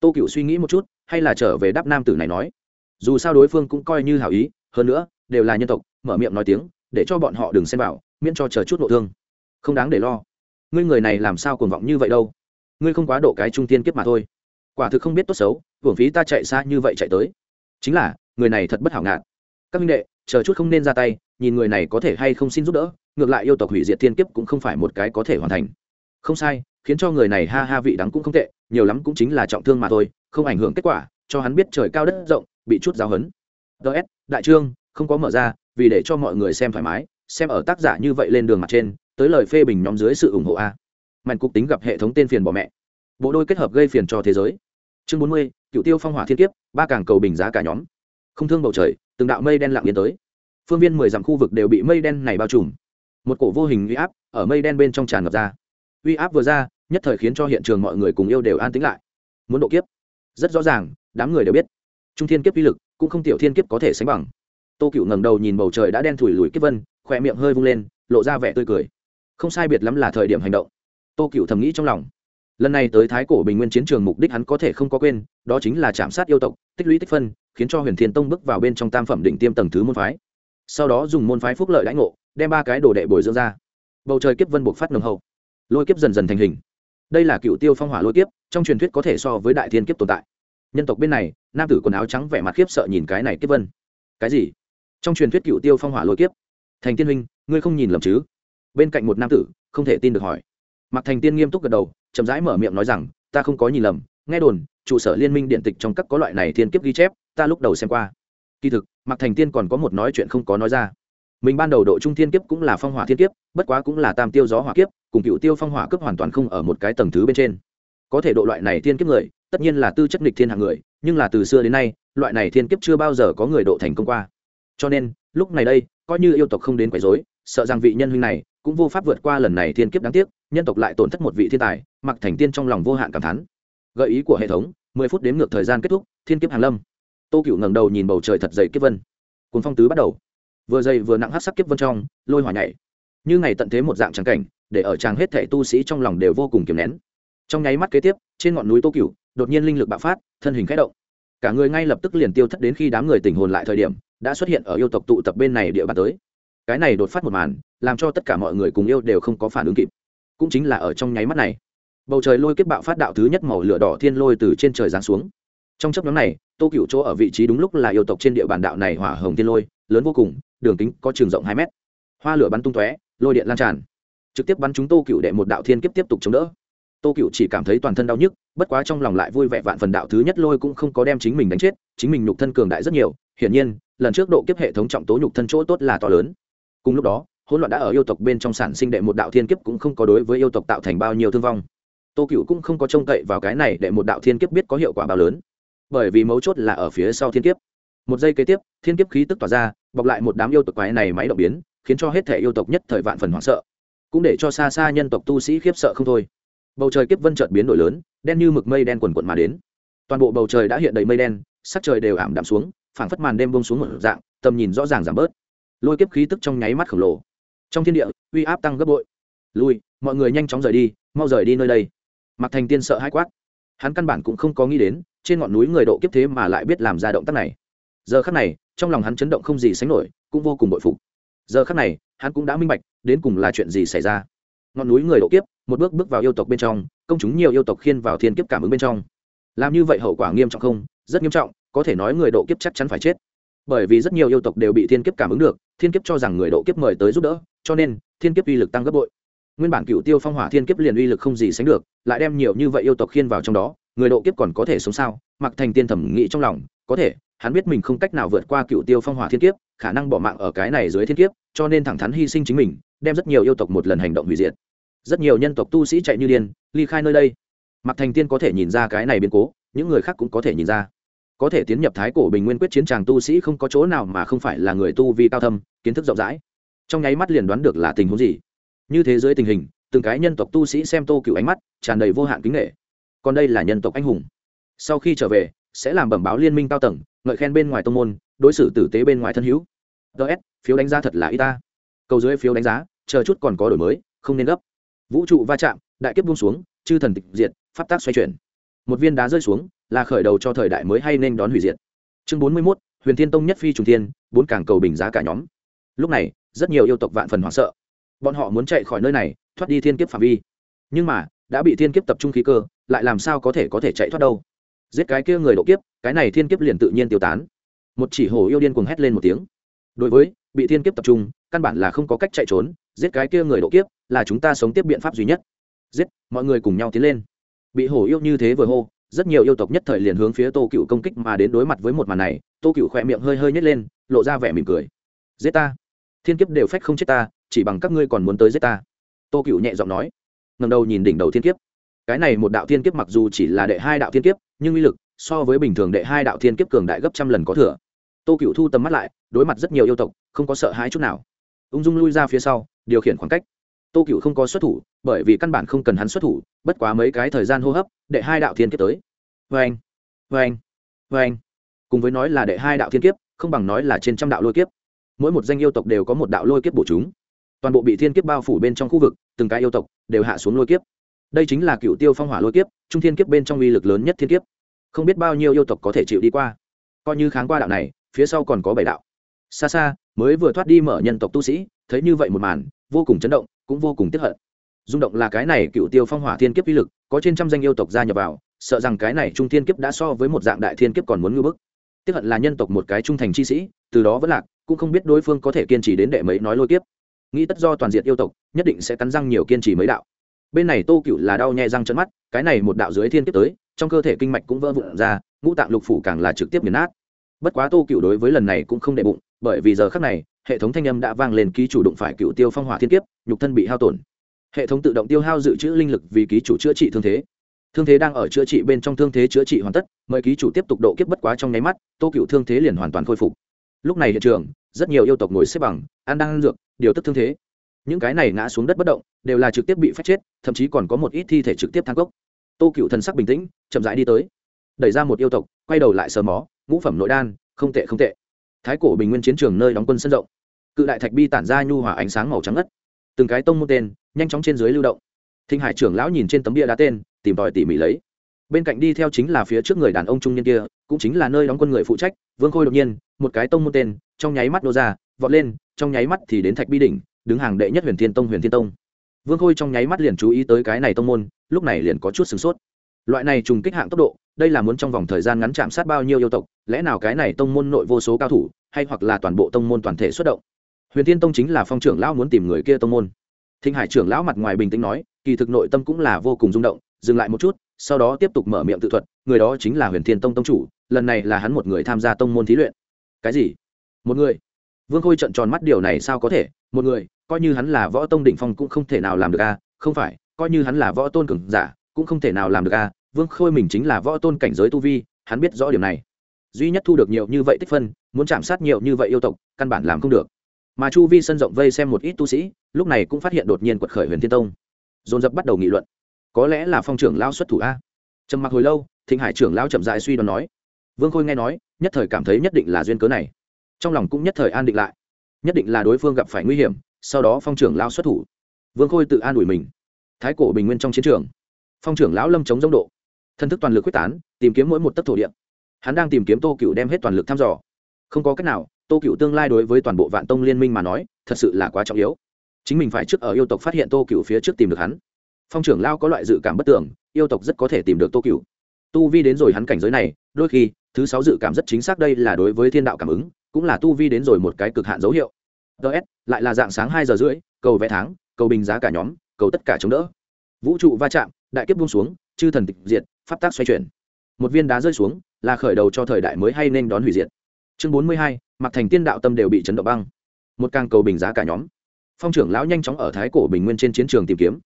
Tô cựu suy nghĩ một chút, hay là trở về đáp nam tử này nói, dù sao đối phương cũng coi như hảo ý, hơn nữa, đều là nhân tộc, mở miệng nói tiếng, để cho bọn họ đừng xem vào, miễn cho chờ chút nội thương. Không đáng để lo. Ngươi người này làm sao cuồng vọng như vậy đâu? Ngươi không quá độ cái trung tiên kiếp mà thôi. Quả thực không biết tốt xấu, hưởng phí ta chạy xa như vậy chạy tới. Chính là, người này thật bất hảo ngạn. Các minh đệ, chờ chút không nên ra tay, nhìn người này có thể hay không xin giúp đỡ, ngược lại yêu tộc hủy diệt thiên kiếp cũng không phải một cái có thể hoàn thành. Không sai, khiến cho người này ha ha vị đắng cũng không tệ, nhiều lắm cũng chính là trọng thương mà thôi, không ảnh hưởng kết quả, cho hắn biết trời cao đất rộng, bị chút giáo hấn ts đại trương, không có mở ra, vì để cho mọi người xem thoải mái, xem ở tác giả như vậy lên đường mặt trên, tới lời phê bình nhóm dưới sự ủng hộ a mạnh cục tính gặp hệ thống tên phiền bỏ mẹ. Bộ đôi kết hợp gây phiền cho thế giới. Chương bốn mươi, cựu tiêu phong hỏa thiên kiếp, ba càng cầu bình giá cả nhóm. Không thương bầu trời, từng đạo mây đen lặng yên tới. Phương viên mười dặm khu vực đều bị mây đen này bao trùm. Một cổ vô hình uy áp ở mây đen bên trong tràn ngập ra. Uy áp vừa ra, nhất thời khiến cho hiện trường mọi người cùng yêu đều an tĩnh lại. Muốn độ kiếp? Rất rõ ràng, đám người đều biết. Trung thiên kiếp uy lực cũng không tiểu thiên kiếp có thể sánh bằng. Tô cựu ngẩng đầu nhìn bầu trời đã đen thủi lùi kiếp vân, khỏe miệng hơi vung lên, lộ ra vẻ tươi cười. Không sai biệt lắm là thời điểm hành động tô cựu thầm nghĩ trong lòng. Lần này tới thái cổ bình nguyên chiến trường mục đích hắn có thể không có quên, đó chính là chạm sát yêu tộc, tích lũy tích phân, khiến cho huyền thiên tông bước vào bên trong tam phẩm định tiêm tầng thứ môn phái. Sau đó dùng môn phái phúc lợi lãnh ngộ, đem ba cái đồ đệ bồi dưỡng ra. Bầu trời kiếp vân buộc phát nồng hậu. Lôi kiếp dần dần thành hình. Đây là cựu tiêu phong hỏa lôi kiếp, trong truyền thuyết có thể so với đại thiên kiếp tồn tại. Nhân tộc bên này, nam tử quần áo trắng vẻ mặt khiếp sợ nhìn cái này kiếp vân. Cái gì? Trong truyền thuyết cựu tiêu phong hỏa lôi kiếp. Thành tiên huynh, ngươi không nhìn lầm chứ? Bên cạnh một nam tử, không thể tin được hỏi. Mạc thành tiên nghiêm túc gật đầu, chậm rãi mở miệng nói rằng, ta không có nhìn lầm, nghe đồn, trụ sở liên minh điện tịch trong các có loại này thiên kiếp ghi chép, ta lúc đầu xem qua. Kỳ thực, Mạc thành tiên còn có một nói chuyện không có nói ra. Mình ban đầu độ trung thiên kiếp cũng là phong hỏa thiên kiếp, bất quá cũng là tam tiêu gió hỏa kiếp, cùng cựu tiêu phong hỏa cấp hoàn toàn không ở một cái tầng thứ bên trên. Có thể độ loại này thiên kiếp người, tất nhiên là tư chất nghịch thiên hạng người, nhưng là từ xưa đến nay, loại này thiên kiếp chưa bao giờ có người độ thành công qua. Cho nên, lúc này đây, coi như yêu tộc không đến quấy rối, sợ rằng vị nhân huynh này cũng vô pháp vượt qua lần này thiên kiếp đáng tiếc, nhân tộc lại tổn thất một vị thiên tài mặc thành tiên trong lòng vô hạn cảm thán. Gợi ý của hệ thống, mười phút đến ngược thời gian kết thúc, thiên kiếp hàn lâm. Tô cựu ngẩng đầu nhìn bầu trời thật dày kiếp vân. Cuốn phong tứ bắt đầu. Vừa dày vừa nặng hát sắc kiếp vân trong, lôi hỏa nhảy. Như ngày tận thế một dạng trắng cảnh, để ở tràng hết thệ tu sĩ trong lòng đều vô cùng kiềm nén. Trong nháy mắt kế tiếp, trên ngọn núi tô cựu đột nhiên linh lực bạo phát, thân hình khẽ động. Cả người ngay lập tức liền tiêu thất đến khi đám người tình hồn lại thời điểm, đã xuất hiện ở yêu tộc tụ tập bên này địa bàn tới cái này đột phát một màn, làm cho tất cả mọi người cùng yêu đều không có phản ứng kịp. Cũng chính là ở trong nháy mắt này, bầu trời lôi kiếp bạo phát đạo thứ nhất màu lửa đỏ thiên lôi từ trên trời giáng xuống. Trong chấp nhóm này tô cựu chỗ ở vị trí đúng lúc là yêu tộc trên địa bàn đạo này hỏa hồng thiên lôi, lớn vô cùng, đường kính có trường rộng hai mét. Hoa lửa bắn tung tóe, lôi điện lan tràn. Trực tiếp bắn chúng tô cựu đệ một đạo thiên kiếp tiếp tục chống đỡ. Tô cựu chỉ cảm thấy toàn thân đau nhức, bất quá trong lòng lại vui vẻ vạn phần đạo thứ nhất lôi cũng không có đem chính mình đánh chết, chính mình nhục thân cường đại rất nhiều, hiển nhiên, lần trước độ kiếp hệ thống trọng tố nhục thân chỗ tốt là to lớn cùng lúc đó, hỗn loạn đã ở yêu tộc bên trong sản sinh đệ một đạo thiên kiếp cũng không có đối với yêu tộc tạo thành bao nhiêu thương vong. Tô cựu cũng không có trông cậy vào cái này để một đạo thiên kiếp biết có hiệu quả bao lớn. Bởi vì mấu chốt là ở phía sau thiên kiếp. Một giây kế tiếp, thiên kiếp khí tức tỏa ra, bọc lại một đám yêu tộc quái này máy động biến, khiến cho hết thể yêu tộc nhất thời vạn phần hoảng sợ. Cũng để cho xa xa nhân tộc tu sĩ khiếp sợ không thôi. Bầu trời kiếp vân chợt biến đổi lớn, đen như mực mây đen quần quận mà đến. Toàn bộ bầu trời đã hiện đầy mây đen, sắc trời đều ảm đạm xuống, phảng phất màn đêm bông xuống một dạng, tầm nhìn rõ ràng giảm bớt lôi kiếp khí tức trong nháy mắt khổng lồ. Trong thiên địa, uy áp tăng gấp bội. Lui, mọi người nhanh chóng rời đi, mau rời đi nơi đây. Mặc thành tiên sợ hãi quát. Hắn căn bản cũng không có nghĩ đến, trên ngọn núi người độ kiếp thế mà lại biết làm ra động tác này. Giờ khắc này, trong lòng hắn chấn động không gì sánh nổi, cũng vô cùng bội phục. Giờ khắc này, hắn cũng đã minh bạch, đến cùng là chuyện gì xảy ra. Ngọn núi người độ kiếp, một bước bước vào yêu tộc bên trong, công chúng nhiều yêu tộc khiên vào thiên kiếp cảm ứng bên trong. Làm như vậy hậu quả nghiêm trọng không? Rất nghiêm trọng, có thể nói người độ kiếp chắc chắn phải chết bởi vì rất nhiều yêu tộc đều bị thiên kiếp cảm ứng được, thiên kiếp cho rằng người độ kiếp mời tới giúp đỡ, cho nên thiên kiếp uy lực tăng gấp bội. Nguyên bản cựu tiêu phong hỏa thiên kiếp liền uy lực không gì sánh được, lại đem nhiều như vậy yêu tộc khiên vào trong đó, người độ kiếp còn có thể sống sao? Mặc thành tiên thẩm nghĩ trong lòng, có thể, hắn biết mình không cách nào vượt qua cựu tiêu phong hỏa thiên kiếp, khả năng bỏ mạng ở cái này dưới thiên kiếp, cho nên thẳng thắn hy sinh chính mình, đem rất nhiều yêu tộc một lần hành động hủy diệt. Rất nhiều nhân tộc tu sĩ chạy như điên, ly khai nơi đây. Mặc thành tiên có thể nhìn ra cái này biến cố, những người khác cũng có thể nhìn ra có thể tiến nhập thái cổ bình nguyên quyết chiến tràng tu sĩ không có chỗ nào mà không phải là người tu vi cao thâm, kiến thức rộng rãi. Trong nháy mắt liền đoán được là tình huống gì. Như thế giới tình hình, từng cái nhân tộc tu sĩ xem tô cựu ánh mắt, tràn đầy vô hạn kính nghệ còn đây là nhân tộc anh hùng. Sau khi trở về, sẽ làm bẩm báo liên minh cao tầng, ngợi khen bên ngoài tông môn, đối xử tử tế bên ngoài thân hữu. Ts phiếu đánh giá thật là y ta. Cầu dưới phiếu đánh giá, chờ chút còn có đổi mới, không nên gấp. Vũ trụ va chạm, đại kiếp buông xuống, chư thần tịch diệt, pháp tác xoay chuyển. Một viên đá rơi xuống là khởi đầu cho thời đại mới hay nên đón hủy diệt. Chương bốn mươi mốt, huyền thiên tông nhất phi trùng thiên, bốn Càng cầu bình giá cả nhóm. Lúc này, rất nhiều yêu tộc vạn phần hoảng sợ. Bọn họ muốn chạy khỏi nơi này, thoát đi thiên kiếp phạm vi. Nhưng mà, đã bị thiên kiếp tập trung khí cơ, lại làm sao có thể có thể chạy thoát đâu? Giết cái kia người độ kiếp, cái này thiên kiếp liền tự nhiên tiêu tán. Một chỉ hổ yêu điên cuồng hét lên một tiếng. Đối với, bị thiên kiếp tập trung, căn bản là không có cách chạy trốn, giết cái kia người độ kiếp, là chúng ta sống tiếp biện pháp duy nhất. Giết, mọi người cùng nhau tiến lên. Bị hổ yêu như thế vừa hô rất nhiều yêu tộc nhất thời liền hướng phía tô cựu công kích mà đến đối mặt với một màn này, tô cựu khỏe miệng hơi hơi nhét lên, lộ ra vẻ mỉm cười. Giết ta! Thiên kiếp đều phách không chết ta, chỉ bằng các ngươi còn muốn tới giết ta. Tô cựu nhẹ giọng nói. Ngầm đầu nhìn đỉnh đầu thiên kiếp. Cái này một đạo thiên kiếp mặc dù chỉ là đệ hai đạo thiên kiếp, nhưng uy lực so với bình thường đệ hai đạo thiên kiếp cường đại gấp trăm lần có thừa. Tô cựu thu tầm mắt lại, đối mặt rất nhiều yêu tộc, không có sợ hãi chút nào. Ung dung lui ra phía sau, điều khiển khoảng cách. Tô cựu không có xuất thủ bởi vì căn bản không cần hắn xuất thủ, bất quá mấy cái thời gian hô hấp, đệ hai đạo thiên kiếp tới. Vê anh vê anh vê anh cùng với nói là đệ hai đạo thiên kiếp, không bằng nói là trên trăm đạo lôi kiếp. Mỗi một danh yêu tộc đều có một đạo lôi kiếp bổ chúng. Toàn bộ bị thiên kiếp bao phủ bên trong khu vực, từng cái yêu tộc đều hạ xuống lôi kiếp. Đây chính là cựu tiêu phong hỏa lôi kiếp, trung thiên kiếp bên trong uy lực lớn nhất thiên kiếp. Không biết bao nhiêu yêu tộc có thể chịu đi qua. Coi như kháng qua đạo này, phía sau còn có bảy đạo. Xa xa, mới vừa thoát đi mở nhân tộc tu sĩ, thấy như vậy một màn, vô cùng chấn động, cũng vô cùng tiếp hận rung động là cái này cựu tiêu phong hỏa thiên kiếp uy lực, có trên trăm danh yêu tộc gia nhập vào, sợ rằng cái này trung thiên kiếp đã so với một dạng đại thiên kiếp còn muốn ngư bức. Tiếp hận là nhân tộc một cái trung thành chi sĩ, từ đó vẫn lạc, cũng không biết đối phương có thể kiên trì đến đệ mấy nói lôi kiếp. Nghĩ tất do toàn diện yêu tộc, nhất định sẽ cắn răng nhiều kiên trì mấy đạo. Bên này tô cựu là đau nhẹ răng chân mắt, cái này một đạo dưới thiên kiếp tới, trong cơ thể kinh mạch cũng vỡ vụn ra, ngũ tạng lục phủ càng là trực tiếp nghiền nát. Bất quá tô cựu đối với lần này cũng không đệ bụng, bởi vì giờ khác này, hệ thống thanh âm đã vang lên ký chủ đụng phải cựu tiêu phong hỏa thiên kiếp, nhục thân bị hao tổn hệ thống tự động tiêu hao dự trữ linh lực vì ký chủ chữa trị thương thế. Thương thế đang ở chữa trị bên trong thương thế chữa trị hoàn tất, mời ký chủ tiếp tục độ kiếp bất quá trong nháy mắt, tô cựu thương thế liền hoàn toàn khôi phục. Lúc này hiện trường, rất nhiều yêu tộc ngồi xếp bằng, ăn đang ăn dược, điều tức thương thế. Những cái này ngã xuống đất bất động, đều là trực tiếp bị phát chết, thậm chí còn có một ít thi thể trực tiếp thang cốc. Tô cựu thần sắc bình tĩnh, chậm rãi đi tới. Đẩy ra một yêu tộc, quay đầu lại sờ mó, ngũ phẩm nội đan, không tệ không tệ. Thái cổ bình nguyên chiến trường nơi đóng quân sân rộng. Cự đại thạch bi tản ra nhu hòa ánh sáng màu trắng ngất từng cái tông môn tên, nhanh chóng trên dưới lưu động. Thinh hải trưởng lão nhìn trên tấm bia đá tên, tìm tòi tỉ mỉ lấy. Bên cạnh đi theo chính là phía trước người đàn ông trung niên kia, cũng chính là nơi đóng quân người phụ trách, vương khôi đột nhiên, một cái tông môn tên, trong nháy mắt nô ra, vọt lên, trong nháy mắt thì đến thạch bi đỉnh, đứng hàng đệ nhất huyền thiên tông, huyền thiên tông. Vương khôi trong nháy mắt liền chú ý tới cái này tông môn, lúc này liền có chút sửng sốt. Loại này trùng kích hạng tốc độ, đây là muốn trong vòng thời gian ngắn chạm sát bao nhiêu yêu tộc, lẽ nào cái này tông môn nội vô số cao thủ, hay hoặc là toàn bộ tông môn toàn thể xuất động? Huyền thiên tông chính là phong trưởng lão muốn tìm người kia tông môn. Thịnh hải trưởng lão mặt ngoài bình tĩnh nói, kỳ thực nội tâm cũng là vô cùng rung động, dừng lại một chút, sau đó tiếp tục mở miệng tự thuật, người đó chính là huyền thiên tông tông chủ, lần này là hắn một người tham gia tông môn thí luyện. Cái gì? Một người? Vương khôi trận tròn mắt, điều này sao có thể? Một người, coi như hắn là võ tông đỉnh phong cũng không thể nào làm được a không phải, coi như hắn là võ tôn cường giả, cũng không thể nào làm được a vương khôi mình chính là võ tôn cảnh giới tu vi, hắn biết rõ điều này. Duy nhất thu được nhiều như vậy tích phân, muốn chạm sát nhiều như vậy yêu tộc, căn bản làm không được mà chu vi sân rộng vây xem một ít tu sĩ, lúc này cũng phát hiện đột nhiên quật khởi huyền thiên tông. Dồn dập bắt đầu nghị luận. Có lẽ là phong trưởng lao xuất thủ a. Trầm mặc hồi lâu, thịnh hải trưởng lao chậm dại suy đoán nói. Vương khôi nghe nói, nhất thời cảm thấy nhất định là duyên cớ này. Trong lòng cũng nhất thời an định lại. Nhất định là đối phương gặp phải nguy hiểm, sau đó phong trưởng lao xuất thủ. Vương khôi tự an ủi mình. Thái cổ bình nguyên trong chiến trường. Phong trưởng lão lâm chống giống độ. Thân thức toàn lực quyết tán, tìm kiếm mỗi một tấc thổ địa. Hắn đang tìm kiếm tô cựu đem hết toàn lực thăm dò. Không có cách nào tô cựu tương lai đối với toàn bộ vạn tông liên minh mà nói, thật sự là quá trọng yếu. Chính mình phải trước ở yêu tộc phát hiện tô cựu phía trước tìm được hắn. Phong trưởng lao có loại dự cảm bất tưởng yêu tộc rất có thể tìm được tô cựu tu vi đến rồi hắn cảnh giới này, đôi khi, thứ sáu dự cảm rất chính xác đây là đối với thiên đạo cảm ứng, cũng là tu vi đến rồi một cái cực hạn dấu hiệu. Ts lại là dạng sáng hai giờ rưỡi, cầu vẽ tháng, cầu bình giá cả nhóm, cầu tất cả chống đỡ. Vũ trụ va chạm, đại kiếp buông xuống, chư thần tịch diệt, pháp tác xoay chuyển. Một viên đá rơi xuống, là khởi đầu cho thời đại mới hay nên đón hủy diệt. Chương bốn mươi hai mặc thành tiên đạo tâm đều bị chấn động băng. Một càng cầu bình giá cả nhóm. Phong trưởng lão nhanh chóng ở thái cổ bình nguyên trên chiến trường tìm kiếm.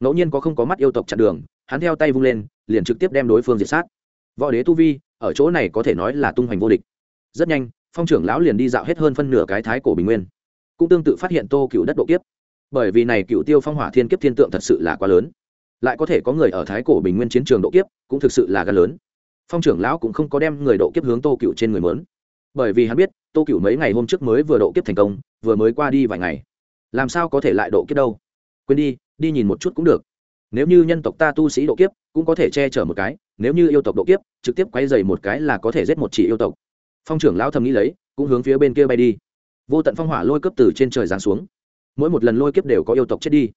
Ngẫu nhiên có không có mắt yêu tộc chặn đường, hắn theo tay vung lên, liền trực tiếp đem đối phương diệt sát. Võ đế tu vi, ở chỗ này có thể nói là tung hoành vô địch. Rất nhanh, phong trưởng lão liền đi dạo hết hơn phân nửa cái thái cổ bình nguyên. Cũng tương tự phát hiện tô cựu đất độ kiếp. Bởi vì này cựu tiêu phong hỏa thiên kiếp thiên tượng thật sự là quá lớn. Lại có thể có người ở thái cổ bình nguyên chiến trường độ kiếp, cũng thực sự là gan lớn. Phong trưởng lão cũng không có đem người độ kiếp hướng tô cựu trên người mớn bởi vì hắn biết, tô cựu mấy ngày hôm trước mới vừa độ kiếp thành công, vừa mới qua đi vài ngày. Làm sao có thể lại độ kiếp đâu? Quên đi đi nhìn một chút cũng được. Nếu như nhân tộc ta tu sĩ độ kiếp, cũng có thể che chở một cái, nếu như yêu tộc độ kiếp, trực tiếp quay dày một cái là có thể giết một chỉ yêu tộc. Phong trưởng lão thầm nghĩ lấy, cũng hướng phía bên kia bay đi. Vô tận phong hỏa lôi cấp từ trên trời giáng xuống. Mỗi một lần lôi kiếp đều có yêu tộc chết đi.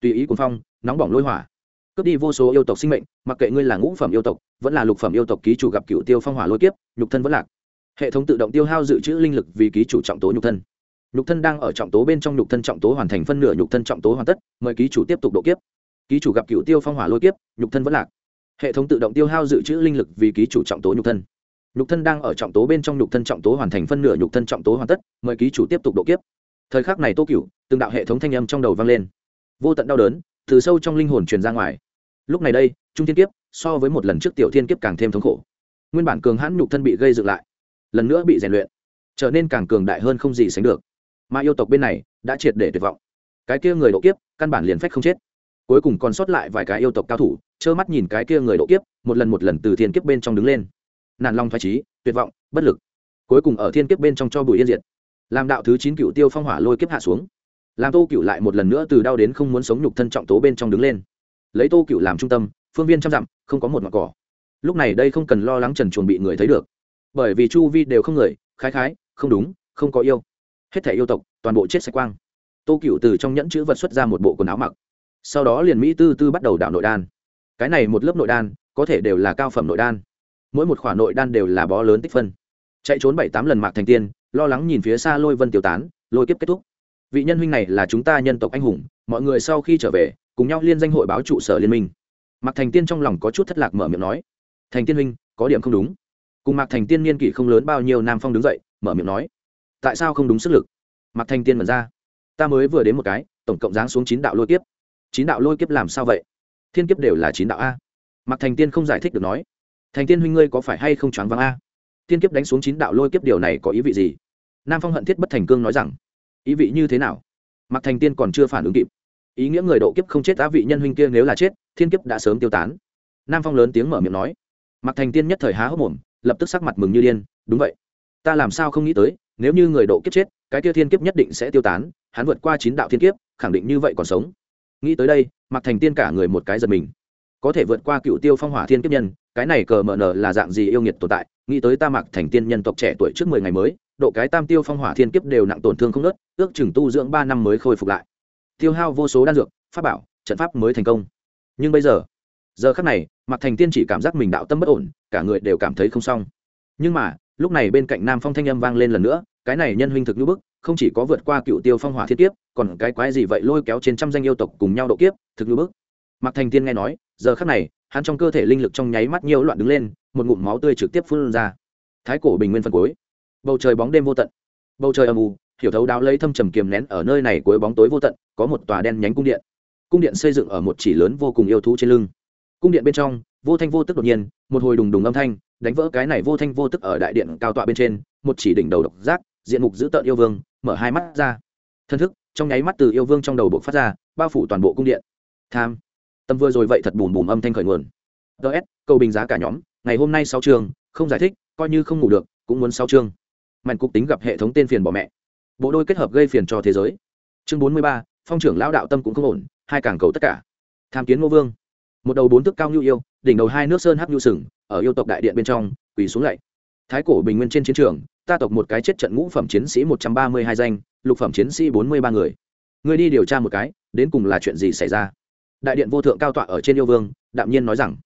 Tùy ý của phong, nóng bỏng lôi hỏa. Cướp đi vô số yêu tộc sinh mệnh, mặc kệ ngươi là ngũ phẩm yêu tộc, vẫn là lục phẩm yêu tộc ký chủ gặp cựu tiêu phong hỏa lôi kiếp, nhục thân vẫn lạc hệ thống tự động tiêu hao dự trữ linh lực vì ký chủ trọng tố nhục thân. Nhục thân đang ở trọng tố bên trong nhục thân trọng tố hoàn thành phân nửa nhục thân trọng tố hoàn tất, mời ký chủ tiếp tục độ kiếp. Ký chủ gặp cựu tiêu phong hỏa lôi kiếp, nhục thân vẫn lạc. Hệ thống tự động tiêu hao dự trữ linh lực vì ký chủ trọng tố nhục thân. Nhục thân đang ở trọng tố bên trong nhục thân trọng tố hoàn thành phân nửa nhục thân trọng tố hoàn tất, mời ký chủ tiếp tục độ kiếp. Thời khắc này tô cựu từng đạo hệ thống thanh âm trong đầu vang lên. Vô tận đau đớn, từ sâu trong linh hồn truyền ra ngoài. Lúc này đây, trung thiên kiếp, so với một lần trước tiểu thiên kiếp càng thêm thống khổ. Nguyên bản cường hãn nhục thân bị gây dựng lại lần nữa bị rèn luyện, trở nên càng cường đại hơn không gì sánh được. Mà yêu tộc bên này đã triệt để tuyệt vọng. Cái kia người độ kiếp, căn bản liền phách không chết. Cuối cùng còn sót lại vài cái yêu tộc cao thủ, trơ mắt nhìn cái kia người độ kiếp, một lần một lần từ thiên kiếp bên trong đứng lên. Nản long thoái trí tuyệt vọng, bất lực. Cuối cùng ở thiên kiếp bên trong cho bùi yên diệt. Làm đạo thứ chín cựu tiêu phong hỏa lôi kiếp hạ xuống. Làm tô cựu lại một lần nữa từ đau đến không muốn sống nhục thân trọng tố bên trong đứng lên. Lấy tô cựu làm trung tâm, phương viên trăm dặm, không có một mặt cỏ. Lúc này đây không cần lo lắng trần chuồn bị người thấy được bởi vì chu vi đều không người, khái khái, không đúng, không có yêu. Hết thể yêu tộc, toàn bộ chết sạch quang. Tô cựu từ trong nhẫn chữ vật xuất ra một bộ quần áo mặc. Sau đó liền mỹ tư tư bắt đầu đảo nội đan. Cái này một lớp nội đan, có thể đều là cao phẩm nội đan. Mỗi một khoản nội đan đều là bó lớn tích phân. Chạy trốn bảy tám lần mạc thành tiên, lo lắng nhìn phía xa lôi vân tiêu tán, lôi kiếp kết thúc. Vị nhân huynh này là chúng ta nhân tộc anh hùng, mọi người sau khi trở về, cùng nhau liên danh hội báo trụ sở liên minh. Mạc thành tiên trong lòng có chút thất lạc mở miệng nói, thành tiên huynh, có điểm không đúng cùng mạc thành tiên niên kỷ không lớn bao nhiêu nam phong đứng dậy, mở miệng nói, tại sao không đúng sức lực? Mạc thành tiên mở ra, ta mới vừa đến một cái, tổng cộng giáng xuống chín đạo lôi kiếp. Chín đạo lôi kiếp làm sao vậy? Thiên kiếp đều là chín đạo a. Mạc thành tiên không giải thích được nói, thành tiên huynh ngươi có phải hay không choáng váng a? Thiên kiếp đánh xuống chín đạo lôi kiếp điều này có ý vị gì? Nam phong hận thiết bất thành cương nói rằng, ý vị như thế nào? Mạc thành tiên còn chưa phản ứng kịp, ý nghĩa người độ kiếp không chết á vị nhân huynh kia nếu là chết, thiên kiếp đã sớm tiêu tán. Nam phong lớn tiếng mở miệng nói, mạc thành tiên nhất thời há hốc mồm lập tức sắc mặt mừng như điên, đúng vậy, ta làm sao không nghĩ tới, nếu như người độ kiếp chết, cái kia thiên kiếp nhất định sẽ tiêu tán, hắn vượt qua chín đạo thiên kiếp, khẳng định như vậy còn sống. Nghĩ tới đây, mạc thành tiên cả người một cái giật mình. Có thể vượt qua cựu tiêu phong hỏa thiên kiếp nhân, cái này cờ mờ nờ là dạng gì yêu nghiệt tồn tại? Nghĩ tới ta mạc thành tiên nhân tộc trẻ tuổi trước mười ngày mới, độ cái tam tiêu phong hỏa thiên kiếp đều nặng tổn thương không nớt, ước chừng tu dưỡng ba năm mới khôi phục lại. Tiêu hao vô số đan dược, pháp bảo, trận pháp mới thành công. Nhưng bây giờ giờ khắc này, mạc thành tiên chỉ cảm giác mình đạo tâm bất ổn cả người đều cảm thấy không xong. Nhưng mà, lúc này bên cạnh nam phong thanh âm vang lên lần nữa, cái này nhân huynh thực như bức, không chỉ có vượt qua cựu tiêu phong hỏa thiên kiếp, còn cái quái gì vậy lôi kéo trên trăm danh yêu tộc cùng nhau độ kiếp, thực như bức. Mạc thành tiên nghe nói, giờ khắc này, hắn trong cơ thể linh lực trong nháy mắt nhiều loạn đứng lên, một ngụm máu tươi trực tiếp phun ra. Thái cổ bình nguyên phân cuối. Bầu trời bóng đêm vô tận. Bầu trời âm u, hiểu thấu đáo lấy thâm trầm kiềm nén ở nơi này cuối bóng tối vô tận, có một tòa đen nhánh cung điện. Cung điện xây dựng ở một chỉ lớn vô cùng yêu thú trên lưng. Cung điện bên trong vô thanh vô tức đột nhiên, một hồi đùng đùng âm thanh, đánh vỡ cái này vô thanh vô tức ở đại điện cao tọa bên trên, một chỉ đỉnh đầu độc giác, diện mục dữ tợn yêu vương, mở hai mắt ra. Thân thức, trong nháy mắt từ yêu vương trong đầu bộ phát ra, bao phủ toàn bộ cung điện. Tham. Tâm vừa rồi vậy thật bùm bùm âm thanh khởi nguồn. Ts cầu bình giá cả nhóm, ngày hôm nay sáu trường, không giải thích, coi như không ngủ được, cũng muốn sáu chương mạnh cục tính gặp hệ thống tên phiền bỏ mẹ. Bộ đôi kết hợp gây phiền cho thế giới. Chương bốn mươi ba, phong trưởng lão đạo tâm cũng không ổn, hai càng cầu tất cả. Tham kiến ngô vương. Một đầu bốn thức cao nhu yêu đỉnh đầu hai nước sơn hắc nhu sừng, ở yêu tộc đại điện bên trong, quỳ xuống lạy. Thái cổ bình nguyên trên chiến trường, ta tộc một cái chết trận ngũ phẩm chiến sĩ một trăm ba mươi hai danh, lục phẩm chiến sĩ bốn mươi ba người. Người đi điều tra một cái, đến cùng là chuyện gì xảy ra? Đại điện vô thượng cao tọa ở trên yêu vương, đạm nhiên nói rằng,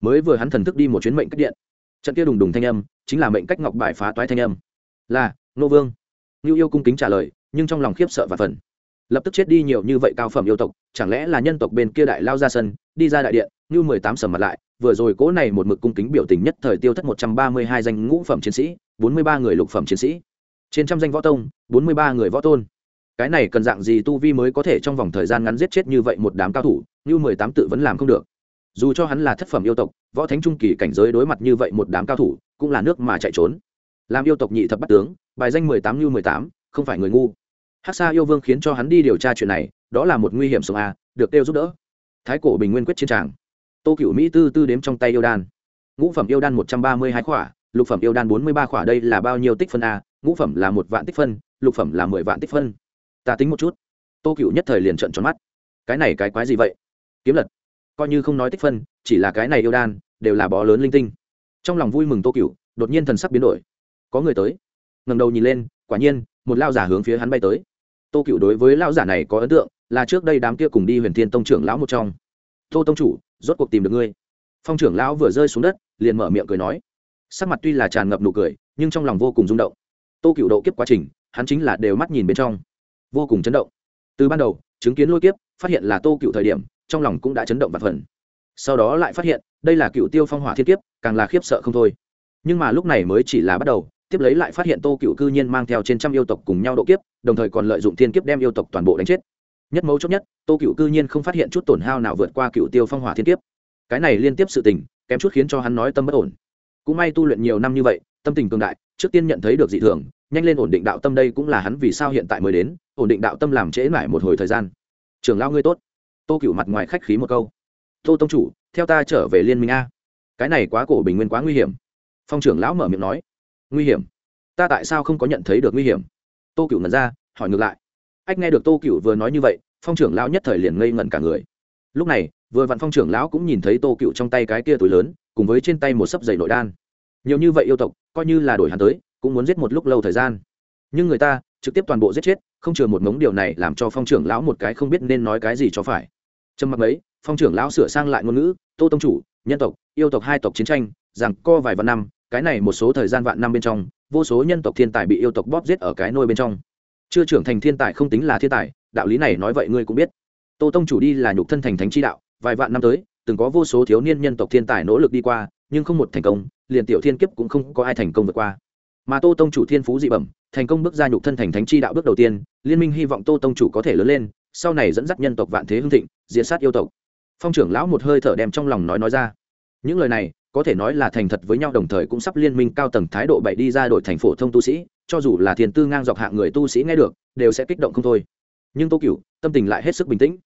mới vừa hắn thần thức đi một chuyến mệnh cách điện. Trận kia đùng đùng thanh âm, chính là mệnh cách ngọc bài phá toái thanh âm. Là, nô vương. Ngưu yêu cung kính trả lời, nhưng trong lòng khiếp sợ và phần lập tức chết đi nhiều như vậy cao phẩm yêu tộc, chẳng lẽ là nhân tộc bên kia đại lao ra sân, đi ra đại điện như mười tám sầm mặt lại vừa rồi cố này một mực cung kính biểu tình nhất thời tiêu thất một trăm ba mươi hai danh ngũ phẩm chiến sĩ, bốn mươi ba người lục phẩm chiến sĩ. Trên trăm danh võ tông, bốn mươi ba người võ tôn. Cái này cần dạng gì tu vi mới có thể trong vòng thời gian ngắn giết chết như vậy một đám cao thủ, như mười tám tự vẫn làm không được. Dù cho hắn là thất phẩm yêu tộc, võ thánh trung kỳ cảnh giới đối mặt như vậy một đám cao thủ, cũng là nước mà chạy trốn. Làm yêu tộc nhị thập bắt tướng, bài danh mười tám như mười tám, không phải người ngu. Hắc sa yêu vương khiến cho hắn đi điều tra chuyện này, đó là một nguy hiểm sống a được kêu giúp đỡ. Thái cổ bình nguyên quyết chiến tràng tô cựu mỹ tư tư đếm trong tay yêu đan. Ngũ phẩm yêu đan một trăm ba mươi hai khỏa, lục phẩm yêu đan bốn mươi ba khỏa đây là bao nhiêu tích phân a? Ngũ phẩm là một vạn tích phân, lục phẩm là mười vạn tích phân. Ta tính một chút. Tô cựu nhất thời liền trận tròn mắt. Cái này cái quái gì vậy? Kiếm lật. Coi như không nói tích phân, chỉ là cái này yêu đan, đều là bó lớn linh tinh. Trong lòng vui mừng tô cựu đột nhiên thần sắc biến đổi. Có người tới. Ngầm đầu nhìn lên, quả nhiên, một lao giả hướng phía hắn bay tới. Tô cựu đối với lao giả này có ấn tượng, là trước đây đám kia cùng đi huyền thiên tông trưởng lão một trong. Tô tông chủ rốt cuộc tìm được ngươi. Phong trưởng lão vừa rơi xuống đất, liền mở miệng cười nói. Sắc mặt tuy là tràn ngập nụ cười, nhưng trong lòng vô cùng rung động. Tô cựu độ kiếp quá trình, hắn chính là đều mắt nhìn bên trong. Vô cùng chấn động. Từ ban đầu, chứng kiến lôi kiếp, phát hiện là tô cựu thời điểm, trong lòng cũng đã chấn động và phần. Sau đó lại phát hiện, đây là cựu tiêu phong hỏa thiên kiếp, càng là khiếp sợ không thôi. Nhưng mà lúc này mới chỉ là bắt đầu, tiếp lấy lại phát hiện tô cựu cư nhiên mang theo trên trăm yêu tộc cùng nhau độ kiếp, đồng thời còn lợi dụng thiên kiếp đem yêu tộc toàn bộ đánh chết nhất mấu chốt nhất, tô cựu cư nhiên không phát hiện chút tổn hao nào vượt qua cựu tiêu phong hỏa thiên kiếp. Cái này liên tiếp sự tình, kém chút khiến cho hắn nói tâm bất ổn. Cũng may tu luyện nhiều năm như vậy, tâm tình cường đại, trước tiên nhận thấy được dị thường, nhanh lên ổn định đạo tâm đây cũng là hắn vì sao hiện tại mới đến, ổn định đạo tâm làm trễ mãi một hồi thời gian. Trường lao ngươi tốt. Tô cựu mặt ngoài khách khí một câu. Tô tông chủ, theo ta trở về liên minh a. Cái này quá cổ bình nguyên quá nguy hiểm. Phong trưởng lão mở miệng nói. Nguy hiểm? Ta tại sao không có nhận thấy được nguy hiểm? Tô cựu ngẩn ra, hỏi ngược lại ách nghe được tô cựu vừa nói như vậy, phong trưởng lão nhất thời liền ngây ngẩn cả người. Lúc này, vừa vặn phong trưởng lão cũng nhìn thấy tô cựu trong tay cái kia túi lớn, cùng với trên tay một sấp giày nội đan. Nhiều như vậy yêu tộc, coi như là đổi hắn tới, cũng muốn giết một lúc lâu thời gian. Nhưng người ta, trực tiếp toàn bộ giết chết, không chừa một mống điều này làm cho phong trưởng lão một cái không biết nên nói cái gì cho phải. Trầm mặc ấy phong trưởng lão sửa sang lại ngôn ngữ, tô tông chủ, nhân tộc, yêu tộc hai tộc chiến tranh, rằng co vài vạn năm, cái này một số thời gian vạn năm bên trong, vô số nhân tộc thiên tài bị yêu tộc bóp giết ở cái nôi bên trong chưa trưởng thành thiên tài không tính là thiên tài, đạo lý này nói vậy ngươi cũng biết. Tô tông chủ đi là nhục thân thành thánh chi đạo, vài vạn năm tới, từng có vô số thiếu niên nhân tộc thiên tài nỗ lực đi qua, nhưng không một thành công, liền tiểu thiên kiếp cũng không có ai thành công vượt qua. Mà tô tông chủ thiên phú dị bẩm, thành công bước ra nhục thân thành thánh chi đạo bước đầu tiên, liên minh hy vọng tô tông chủ có thể lớn lên, sau này dẫn dắt nhân tộc vạn thế hưng thịnh, diệt sát yêu tộc. Phong trưởng lão một hơi thở đem trong lòng nói nói ra. Những lời này, có thể nói là thành thật với nhau, đồng thời cũng sắp liên minh cao tầng thái độ bậy đi ra đội thành phổ thông tu sĩ cho dù là thiền tư ngang dọc hạng người tu sĩ nghe được, đều sẽ kích động không thôi. Nhưng tô cựu tâm tình lại hết sức bình tĩnh.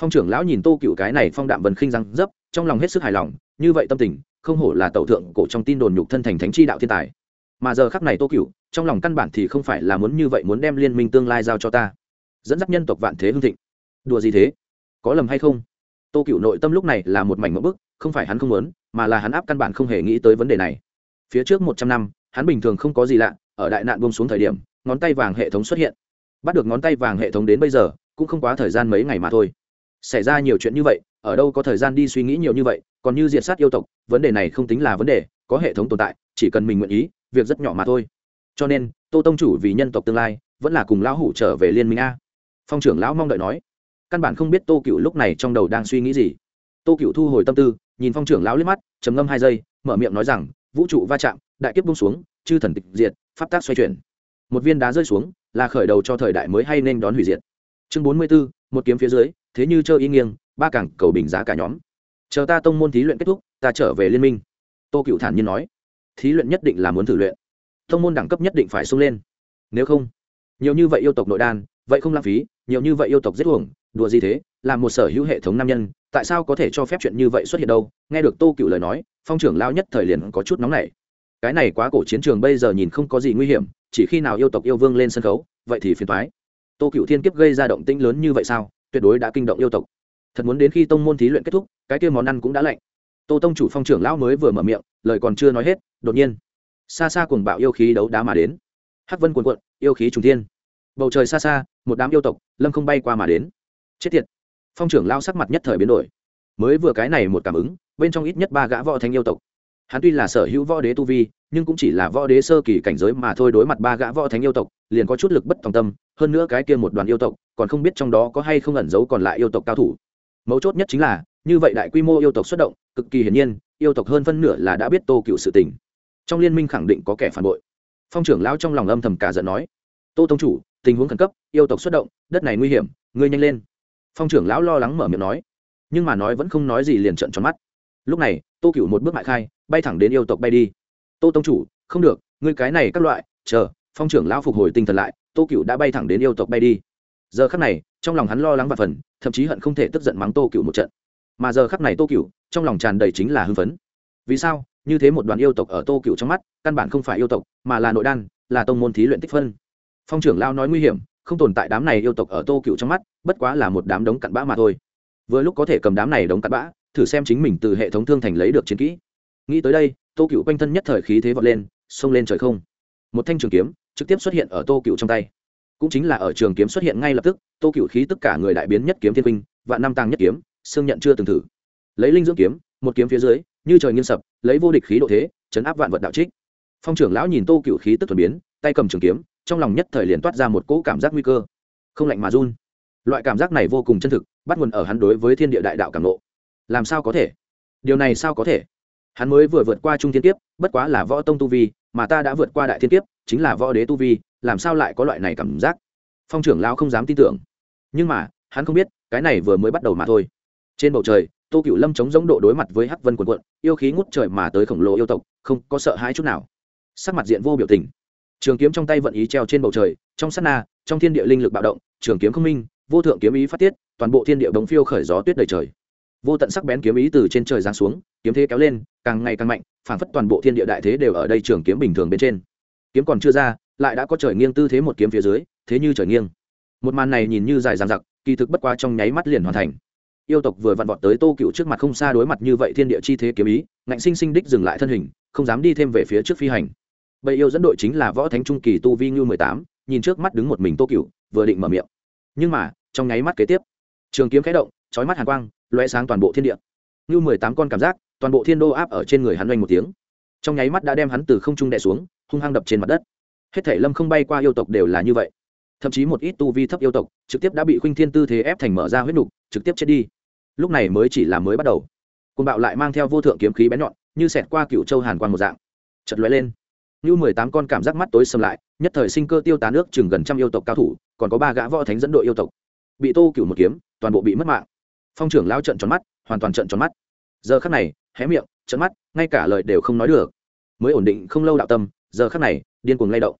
Phong trưởng lão nhìn tô cựu cái này phong đạm vần khinh răng dấp, trong lòng hết sức hài lòng, như vậy tâm tình, không hổ là tẩu thượng cổ trong tin đồn nhục thân thành thánh chi đạo thiên tài. Mà giờ khắc này tô cựu trong lòng căn bản thì không phải là muốn như vậy muốn đem liên minh tương lai giao cho ta. Dẫn dắt nhân tộc vạn thế hương thịnh. Đùa gì thế? Có lầm hay không? Tô cựu nội tâm lúc này là một mảnh mẫu bức, không phải hắn không muốn, mà là hắn áp căn bản không hề nghĩ tới vấn đề này. Phía trước một trăm năm, hắn bình thường không có gì lạ ở đại nạn buông xuống thời điểm, ngón tay vàng hệ thống xuất hiện. Bắt được ngón tay vàng hệ thống đến bây giờ, cũng không quá thời gian mấy ngày mà thôi. Xảy ra nhiều chuyện như vậy, ở đâu có thời gian đi suy nghĩ nhiều như vậy, còn như diệt sát yêu tộc, vấn đề này không tính là vấn đề, có hệ thống tồn tại, chỉ cần mình nguyện ý, việc rất nhỏ mà thôi. Cho nên, tô tông chủ vì nhân tộc tương lai, vẫn là cùng lão hủ trở về liên minh a. Phong trưởng lão mong đợi nói. Căn bản không biết tô cựu lúc này trong đầu đang suy nghĩ gì. Tô cựu thu hồi tâm tư, nhìn phong trưởng lão liếc mắt, trầm ngâm hai giây, mở miệng nói rằng, vũ trụ va chạm, đại kiếp bung xuống, chư thần tịch diệt pháp tác xoay chuyển. Một viên đá rơi xuống, là khởi đầu cho thời đại mới hay nên đón hủy diệt. Chương bốn mươi b ố một kiếm phía dưới, thế như chơi y nghiêng, ba cảng cầu bình giá cả nhóm. Chờ ta tông môn thí luyện kết thúc, ta trở về liên minh. Tô cựu thản nhiên nói. Thí luyện nhất định là muốn thử luyện. Tông môn đẳng cấp nhất định phải sung lên. Nếu không, nhiều như vậy yêu tộc nội đan, vậy không lãng phí, nhiều như vậy yêu tộc giết uổng, đùa gì thế, là một sở hữu hệ thống nam nhân, tại sao có thể cho phép chuyện như vậy xuất hiện đâu? Nghe được tô cựu lời nói, phong trưởng lao nhất thời liền có chút nóng nảy cái này quá cổ chiến trường bây giờ nhìn không có gì nguy hiểm, chỉ khi nào yêu tộc yêu vương lên sân khấu, vậy thì phiền thoái tô cựu thiên kiếp gây ra động tĩnh lớn như vậy sao? Tuyệt đối đã kinh động yêu tộc. Thật muốn đến khi tông môn thí luyện kết thúc, cái kia món ăn cũng đã lạnh. Tô tông chủ phong trưởng lão mới vừa mở miệng, lời còn chưa nói hết, đột nhiên, xa xa cùng bạo yêu khí đấu đá mà đến. Hắc vân cuồn cuộn, yêu khí trùng thiên. Bầu trời xa xa, một đám yêu tộc, lâm không bay qua mà đến. Chết tiệt. Phong trưởng lao sắc mặt nhất thời biến đổi. Mới vừa cái này một cảm ứng, bên trong ít nhất ba gã võ thánh yêu tộc hắn tuy là sở hữu võ đế tu vi, nhưng cũng chỉ là võ đế sơ kỳ cảnh giới mà thôi đối mặt ba gã võ thánh yêu tộc, liền có chút lực bất tòng tâm, hơn nữa cái kia một đoàn yêu tộc, còn không biết trong đó có hay không ẩn giấu còn lại yêu tộc cao thủ. Mấu chốt nhất chính là, như vậy đại quy mô yêu tộc xuất động, cực kỳ hiển nhiên, yêu tộc hơn phân nửa là đã biết tô cựu sự tình. Trong liên minh khẳng định có kẻ phản bội. Phong trưởng lão trong lòng âm thầm cả giận nói, tô tông chủ, tình huống khẩn cấp, yêu tộc xuất động, đất này nguy hiểm, ngươi nhanh lên. Phong trưởng lão lo lắng mở miệng nói, nhưng mà nói vẫn không nói gì liền trận tròn mắt lúc này, tô cựu một bước mại khai, bay thẳng đến yêu tộc bay đi. Tô tông chủ, không được, ngươi cái này các loại, chờ, phong trưởng lão phục hồi tinh thần lại, tô cựu đã bay thẳng đến yêu tộc bay đi. Giờ khắc này, trong lòng hắn lo lắng và phần thậm chí hận không thể tức giận mắng tô cựu một trận. Mà giờ khắc này tô cựu trong lòng tràn đầy chính là hưng phấn. Vì sao? Như thế một đoàn yêu tộc ở tô cựu trong mắt, căn bản không phải yêu tộc, mà là nội đan, là tông môn thí luyện tích phân. Phong trưởng lao nói nguy hiểm, không tồn tại đám này yêu tộc ở tô cựu trong mắt, bất quá là một đám đống cặn bã mà thôi. Vừa lúc có thể cầm đám này đống cặn bã thử xem chính mình từ hệ thống thương thành lấy được chiến kỹ. Nghĩ tới đây, tô cựu quanh thân nhất thời khí thế vọt lên, xông lên trời không. Một thanh trường kiếm trực tiếp xuất hiện ở tô cựu trong tay. Cũng chính là ở trường kiếm xuất hiện ngay lập tức, tô cựu khí tất cả người đại biến nhất kiếm thiên huynh và năm tàng nhất kiếm, xương nhận chưa từng thử. Lấy linh dưỡng kiếm, một kiếm phía dưới, như trời nghiêng sập, lấy vô địch khí độ thế, chấn áp vạn vật đạo trích. Phong trưởng lão nhìn tô cựu khí tức thuần biến, tay cầm trường kiếm, trong lòng nhất thời liền toát ra một cỗ cảm giác nguy cơ. Không lạnh mà run. Loại cảm giác này vô cùng chân thực, bắt nguồn ở hắn đối với thiên địa đại đạo cảm nộ làm sao có thể? Điều này sao có thể? Hắn mới vừa vượt qua trung thiên kiếp, bất quá là võ tông tu vi, mà ta đã vượt qua đại thiên kiếp, chính là võ đế tu vi, làm sao lại có loại này cảm giác? Phong trưởng lão không dám tin tưởng. Nhưng mà, hắn không biết, cái này vừa mới bắt đầu mà thôi. Trên bầu trời, tô cựu lâm chống giống độ đối mặt với hắc vân quần quận yêu khí ngút trời mà tới khổng lồ yêu tộc, không có sợ hãi chút nào. Sắc mặt diện vô biểu tình. Trường kiếm trong tay vận ý treo trên bầu trời, trong sát na, trong thiên địa linh lực bạo động, trường kiếm không minh, vô thượng kiếm ý phát tiết, toàn bộ thiên địa bóng phiêu khởi gió tuyết đầy trời vô tận sắc bén kiếm ý từ trên trời giáng xuống, kiếm thế kéo lên, càng ngày càng mạnh, phảng phất toàn bộ thiên địa đại thế đều ở đây trường kiếm bình thường bên trên. Kiếm còn chưa ra, lại đã có trời nghiêng tư thế một kiếm phía dưới, thế như trời nghiêng. Một màn này nhìn như dài dằng dặc, kỳ thực bất qua trong nháy mắt liền hoàn thành. Yêu tộc vừa vặn vọt tới tô cựu trước mặt không xa đối mặt như vậy thiên địa chi thế kiếm ý, ngạnh sinh sinh đích dừng lại thân hình, không dám đi thêm về phía trước phi hành. Bầy yêu dẫn đội chính là võ thánh trung kỳ tu vi như mười tám, nhìn trước mắt đứng một mình tô cựu, vừa định mở miệng. Nhưng mà, trong nháy mắt kế tiếp, trường kiếm khẽ động trói mắt hàn quang loe sáng toàn bộ thiên địa. Như mười tám con cảm giác, toàn bộ thiên đô áp ở trên người hắn oanh một tiếng. Trong nháy mắt đã đem hắn từ không trung đè xuống, hung hăng đập trên mặt đất. Hết thể lâm không bay qua yêu tộc đều là như vậy. Thậm chí một ít tu vi thấp yêu tộc, trực tiếp đã bị khuynh thiên tư thế ép thành mở ra huyết nục, trực tiếp chết đi. Lúc này mới chỉ là mới bắt đầu. Côn bạo lại mang theo vô thượng kiếm khí bén nhọn, như xẹt qua cựu châu hàn quang một dạng. Chật lóe lên. Như mười tám con cảm giác mắt tối xâm lại, nhất thời sinh cơ tiêu tán nước chừng gần trăm yêu tộc cao thủ, còn có ba gã võ thánh dẫn đội yêu tộc. Bị tô cựu một kiếm, toàn bộ bị mất mạng phong trưởng lao trận tròn mắt, hoàn toàn trận tròn mắt. Giờ khắc này, hé miệng trận mắt, ngay cả lời đều không nói được. Mới ổn định không lâu đạo tâm, giờ khắc này, điên cuồng lay động.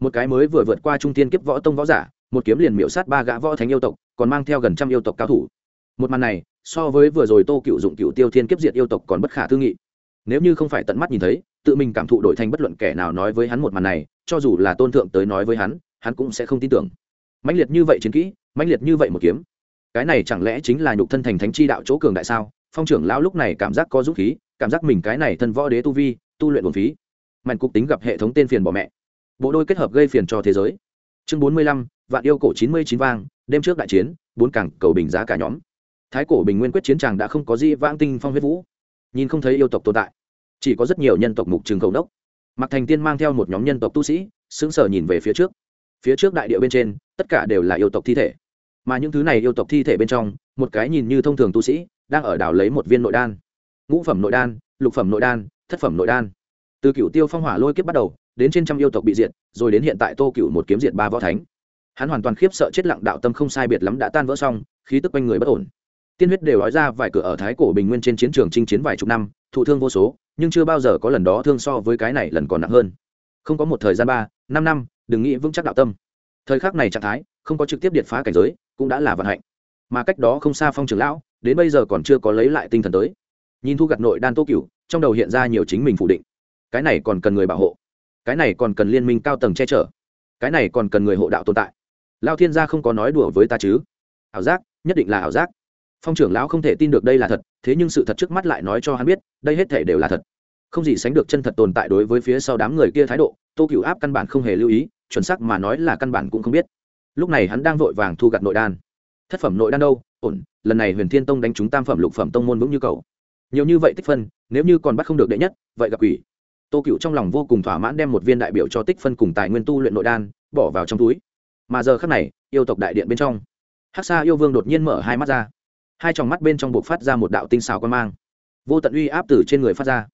Một cái mới vừa vượt qua trung tiên kiếp võ tông võ giả, một kiếm liền miễu sát ba gã võ thánh yêu tộc, còn mang theo gần trăm yêu tộc cao thủ. Một màn này, so với vừa rồi tô cựu dụng cựu tiêu thiên kiếp diệt yêu tộc còn bất khả tư nghị. Nếu như không phải tận mắt nhìn thấy, tự mình cảm thụ đổi thành bất luận kẻ nào nói với hắn một màn này, cho dù là tôn thượng tới nói với hắn hắn cũng sẽ không tin tưởng. Mãnh liệt như vậy chiến kỹ, mãnh liệt như vậy một kiếm cái này chẳng lẽ chính là nhục thân thành thánh chi đạo chỗ cường đại sao? Phong trưởng lão lúc này cảm giác có dũng khí, cảm giác mình cái này thân võ đế tu vi, tu luyện buồn phí. Mạnh cục tính gặp hệ thống tên phiền bỏ mẹ. Bộ đôi kết hợp gây phiền cho thế giới. Chương bốn mươi lăm, vạn yêu cổ chín mươi chín vang, đêm trước đại chiến, bốn cảng cầu bình giá cả nhóm. Thái cổ bình nguyên quyết chiến tràng đã không có gì vãng tinh phong huyết vũ. Nhìn không thấy yêu tộc tồn tại. Chỉ có rất nhiều nhân tộc mục trường cầu đốc. Mặc thành tiên mang theo một nhóm nhân tộc tu sĩ, sững sờ nhìn về phía trước. Phía trước đại địa bên trên, tất cả đều là yêu tộc thi thể mà những thứ này yêu tộc thi thể bên trong, một cái nhìn như thông thường tu sĩ, đang ở đảo lấy một viên nội đan. Ngũ phẩm nội đan, lục phẩm nội đan, thất phẩm nội đan. Từ cựu tiêu phong hỏa lôi kiếp bắt đầu, đến trên trăm yêu tộc bị diệt, rồi đến hiện tại tô cựu một kiếm diệt ba võ thánh. Hắn hoàn toàn khiếp sợ chết lặng đạo tâm không sai biệt lắm đã tan vỡ xong, khí tức quanh người bất ổn. Tiên huyết đều nói ra vài cửa ở thái cổ bình nguyên trên chiến trường chinh chiến vài chục năm, thụ thương vô số, nhưng chưa bao giờ có lần đó thương so với cái này lần còn nặng hơn. Không có một thời gian ba, năm năm, đừng nghĩ vững chắc đạo tâm. Thời khắc này trạng thái không có trực tiếp điện phá cảnh giới, cũng đã là vận hạnh. Mà cách đó không xa phong trường lão, đến bây giờ còn chưa có lấy lại tinh thần tới. Nhìn thu gặt nội đan tô cửu, trong đầu hiện ra nhiều chính mình phủ định. Cái này còn cần người bảo hộ. Cái này còn cần liên minh cao tầng che chở. Cái này còn cần người hộ đạo tồn tại. Lao thiên gia không có nói đùa với ta chứ. Ảo giác, nhất định là ảo giác. Phong trưởng lão không thể tin được đây là thật, thế nhưng sự thật trước mắt lại nói cho hắn biết, đây hết thể đều là thật. Không gì sánh được chân thật tồn tại đối với phía sau đám người kia thái độ, tô cựu áp căn bản không hề lưu ý, chuẩn sắc mà nói là căn bản cũng không biết lúc này hắn đang vội vàng thu gặt nội đan. Thất phẩm nội đan đâu? Ổn, lần này huyền thiên tông đánh trúng tam phẩm lục phẩm tông môn vững như cầu. Nhiều như vậy tích phân, nếu như còn bắt không được đệ nhất, vậy gặp quỷ. Tô cựu trong lòng vô cùng thỏa mãn đem một viên đại biểu cho tích phân cùng tài nguyên tu luyện nội đan, bỏ vào trong túi. Mà giờ khắc này, yêu tộc đại điện bên trong, hắc sa yêu vương đột nhiên mở hai mắt ra. Hai tròng mắt bên trong buộc phát ra một đạo tinh xào quan mang. Vô tận uy áp từ trên người phát ra.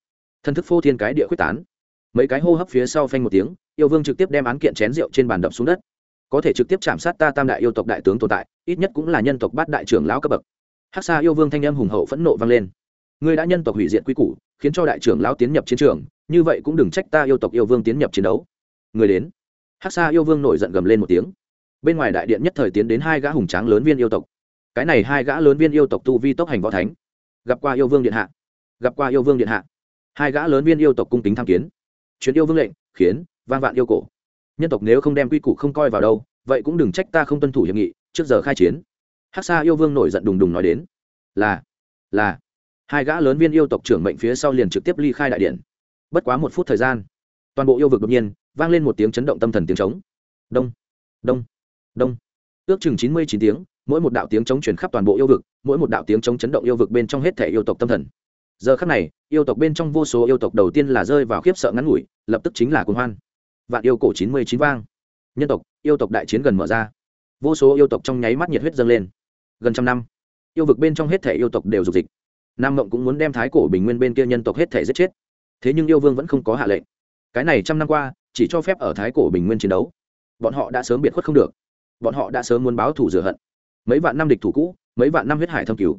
Thân thức phô thiên cái địa quyết tán. Mấy cái hô hấp phía sau phanh một tiếng, yêu vương trực tiếp đem án kiện chén rượu trên bàn đập xuống đất có thể trực tiếp chạm sát ta tam đại yêu tộc đại tướng tồn tại, ít nhất cũng là nhân tộc bát đại trưởng lão cấp bậc. Hắc sa yêu vương thanh âm hùng hậu phẫn nộ vang lên. Ngươi đã nhân tộc hủy diệt quy củ, khiến cho đại trưởng lão tiến nhập chiến trường, như vậy cũng đừng trách ta yêu tộc yêu vương tiến nhập chiến đấu. Người đến. Hắc sa yêu vương nổi giận gầm lên một tiếng. Bên ngoài đại điện nhất thời tiến đến hai gã hùng tráng lớn viên yêu tộc. Cái này hai gã lớn viên yêu tộc tu vi tốc hành võ thánh. Gặp qua yêu vương điện hạ. Gặp qua yêu vương điện hạ. Hai gã lớn viên yêu tộc cung kính tham kiến. Chuyến yêu vương lệnh, khiến vang vạn yêu cổ nhân tộc nếu không đem quy củ không coi vào đâu, vậy cũng đừng trách ta không tuân thủ hiệp nghị, trước giờ khai chiến. Hắc sa yêu vương nổi giận đùng đùng nói đến. Là là. Hai gã lớn viên yêu tộc trưởng mệnh phía sau liền trực tiếp ly khai đại điện. Bất quá một phút thời gian, toàn bộ yêu vực đột nhiên vang lên một tiếng chấn động tâm thần tiếng trống. Đông đông đông. Ước chừng chín mươi chín tiếng, mỗi một đạo tiếng trống truyền khắp toàn bộ yêu vực, mỗi một đạo tiếng trống chấn động yêu vực bên trong hết thể yêu tộc tâm thần. Giờ khắc này, yêu tộc bên trong vô số yêu tộc đầu tiên là rơi vào khiếp sợ ngắn ngủi, lập tức chính là cuồng hoan vạn yêu cổ chín mươi chín vang. Nhân tộc, yêu tộc đại chiến gần mở ra. Vô số yêu tộc trong nháy mắt nhiệt huyết dâng lên. Gần trăm năm, yêu vực bên trong hết thể yêu tộc đều dục dịch. Nam mộng cũng muốn đem thái cổ bình nguyên bên kia nhân tộc hết thể giết chết. Thế nhưng yêu vương vẫn không có hạ lệnh. Cái này trăm năm qua, chỉ cho phép ở thái cổ bình nguyên chiến đấu. Bọn họ đã sớm biệt khuất không được. Bọn họ đã sớm muốn báo thủ rửa hận. Mấy vạn năm địch thủ cũ, mấy vạn năm huyết hải thâm cứu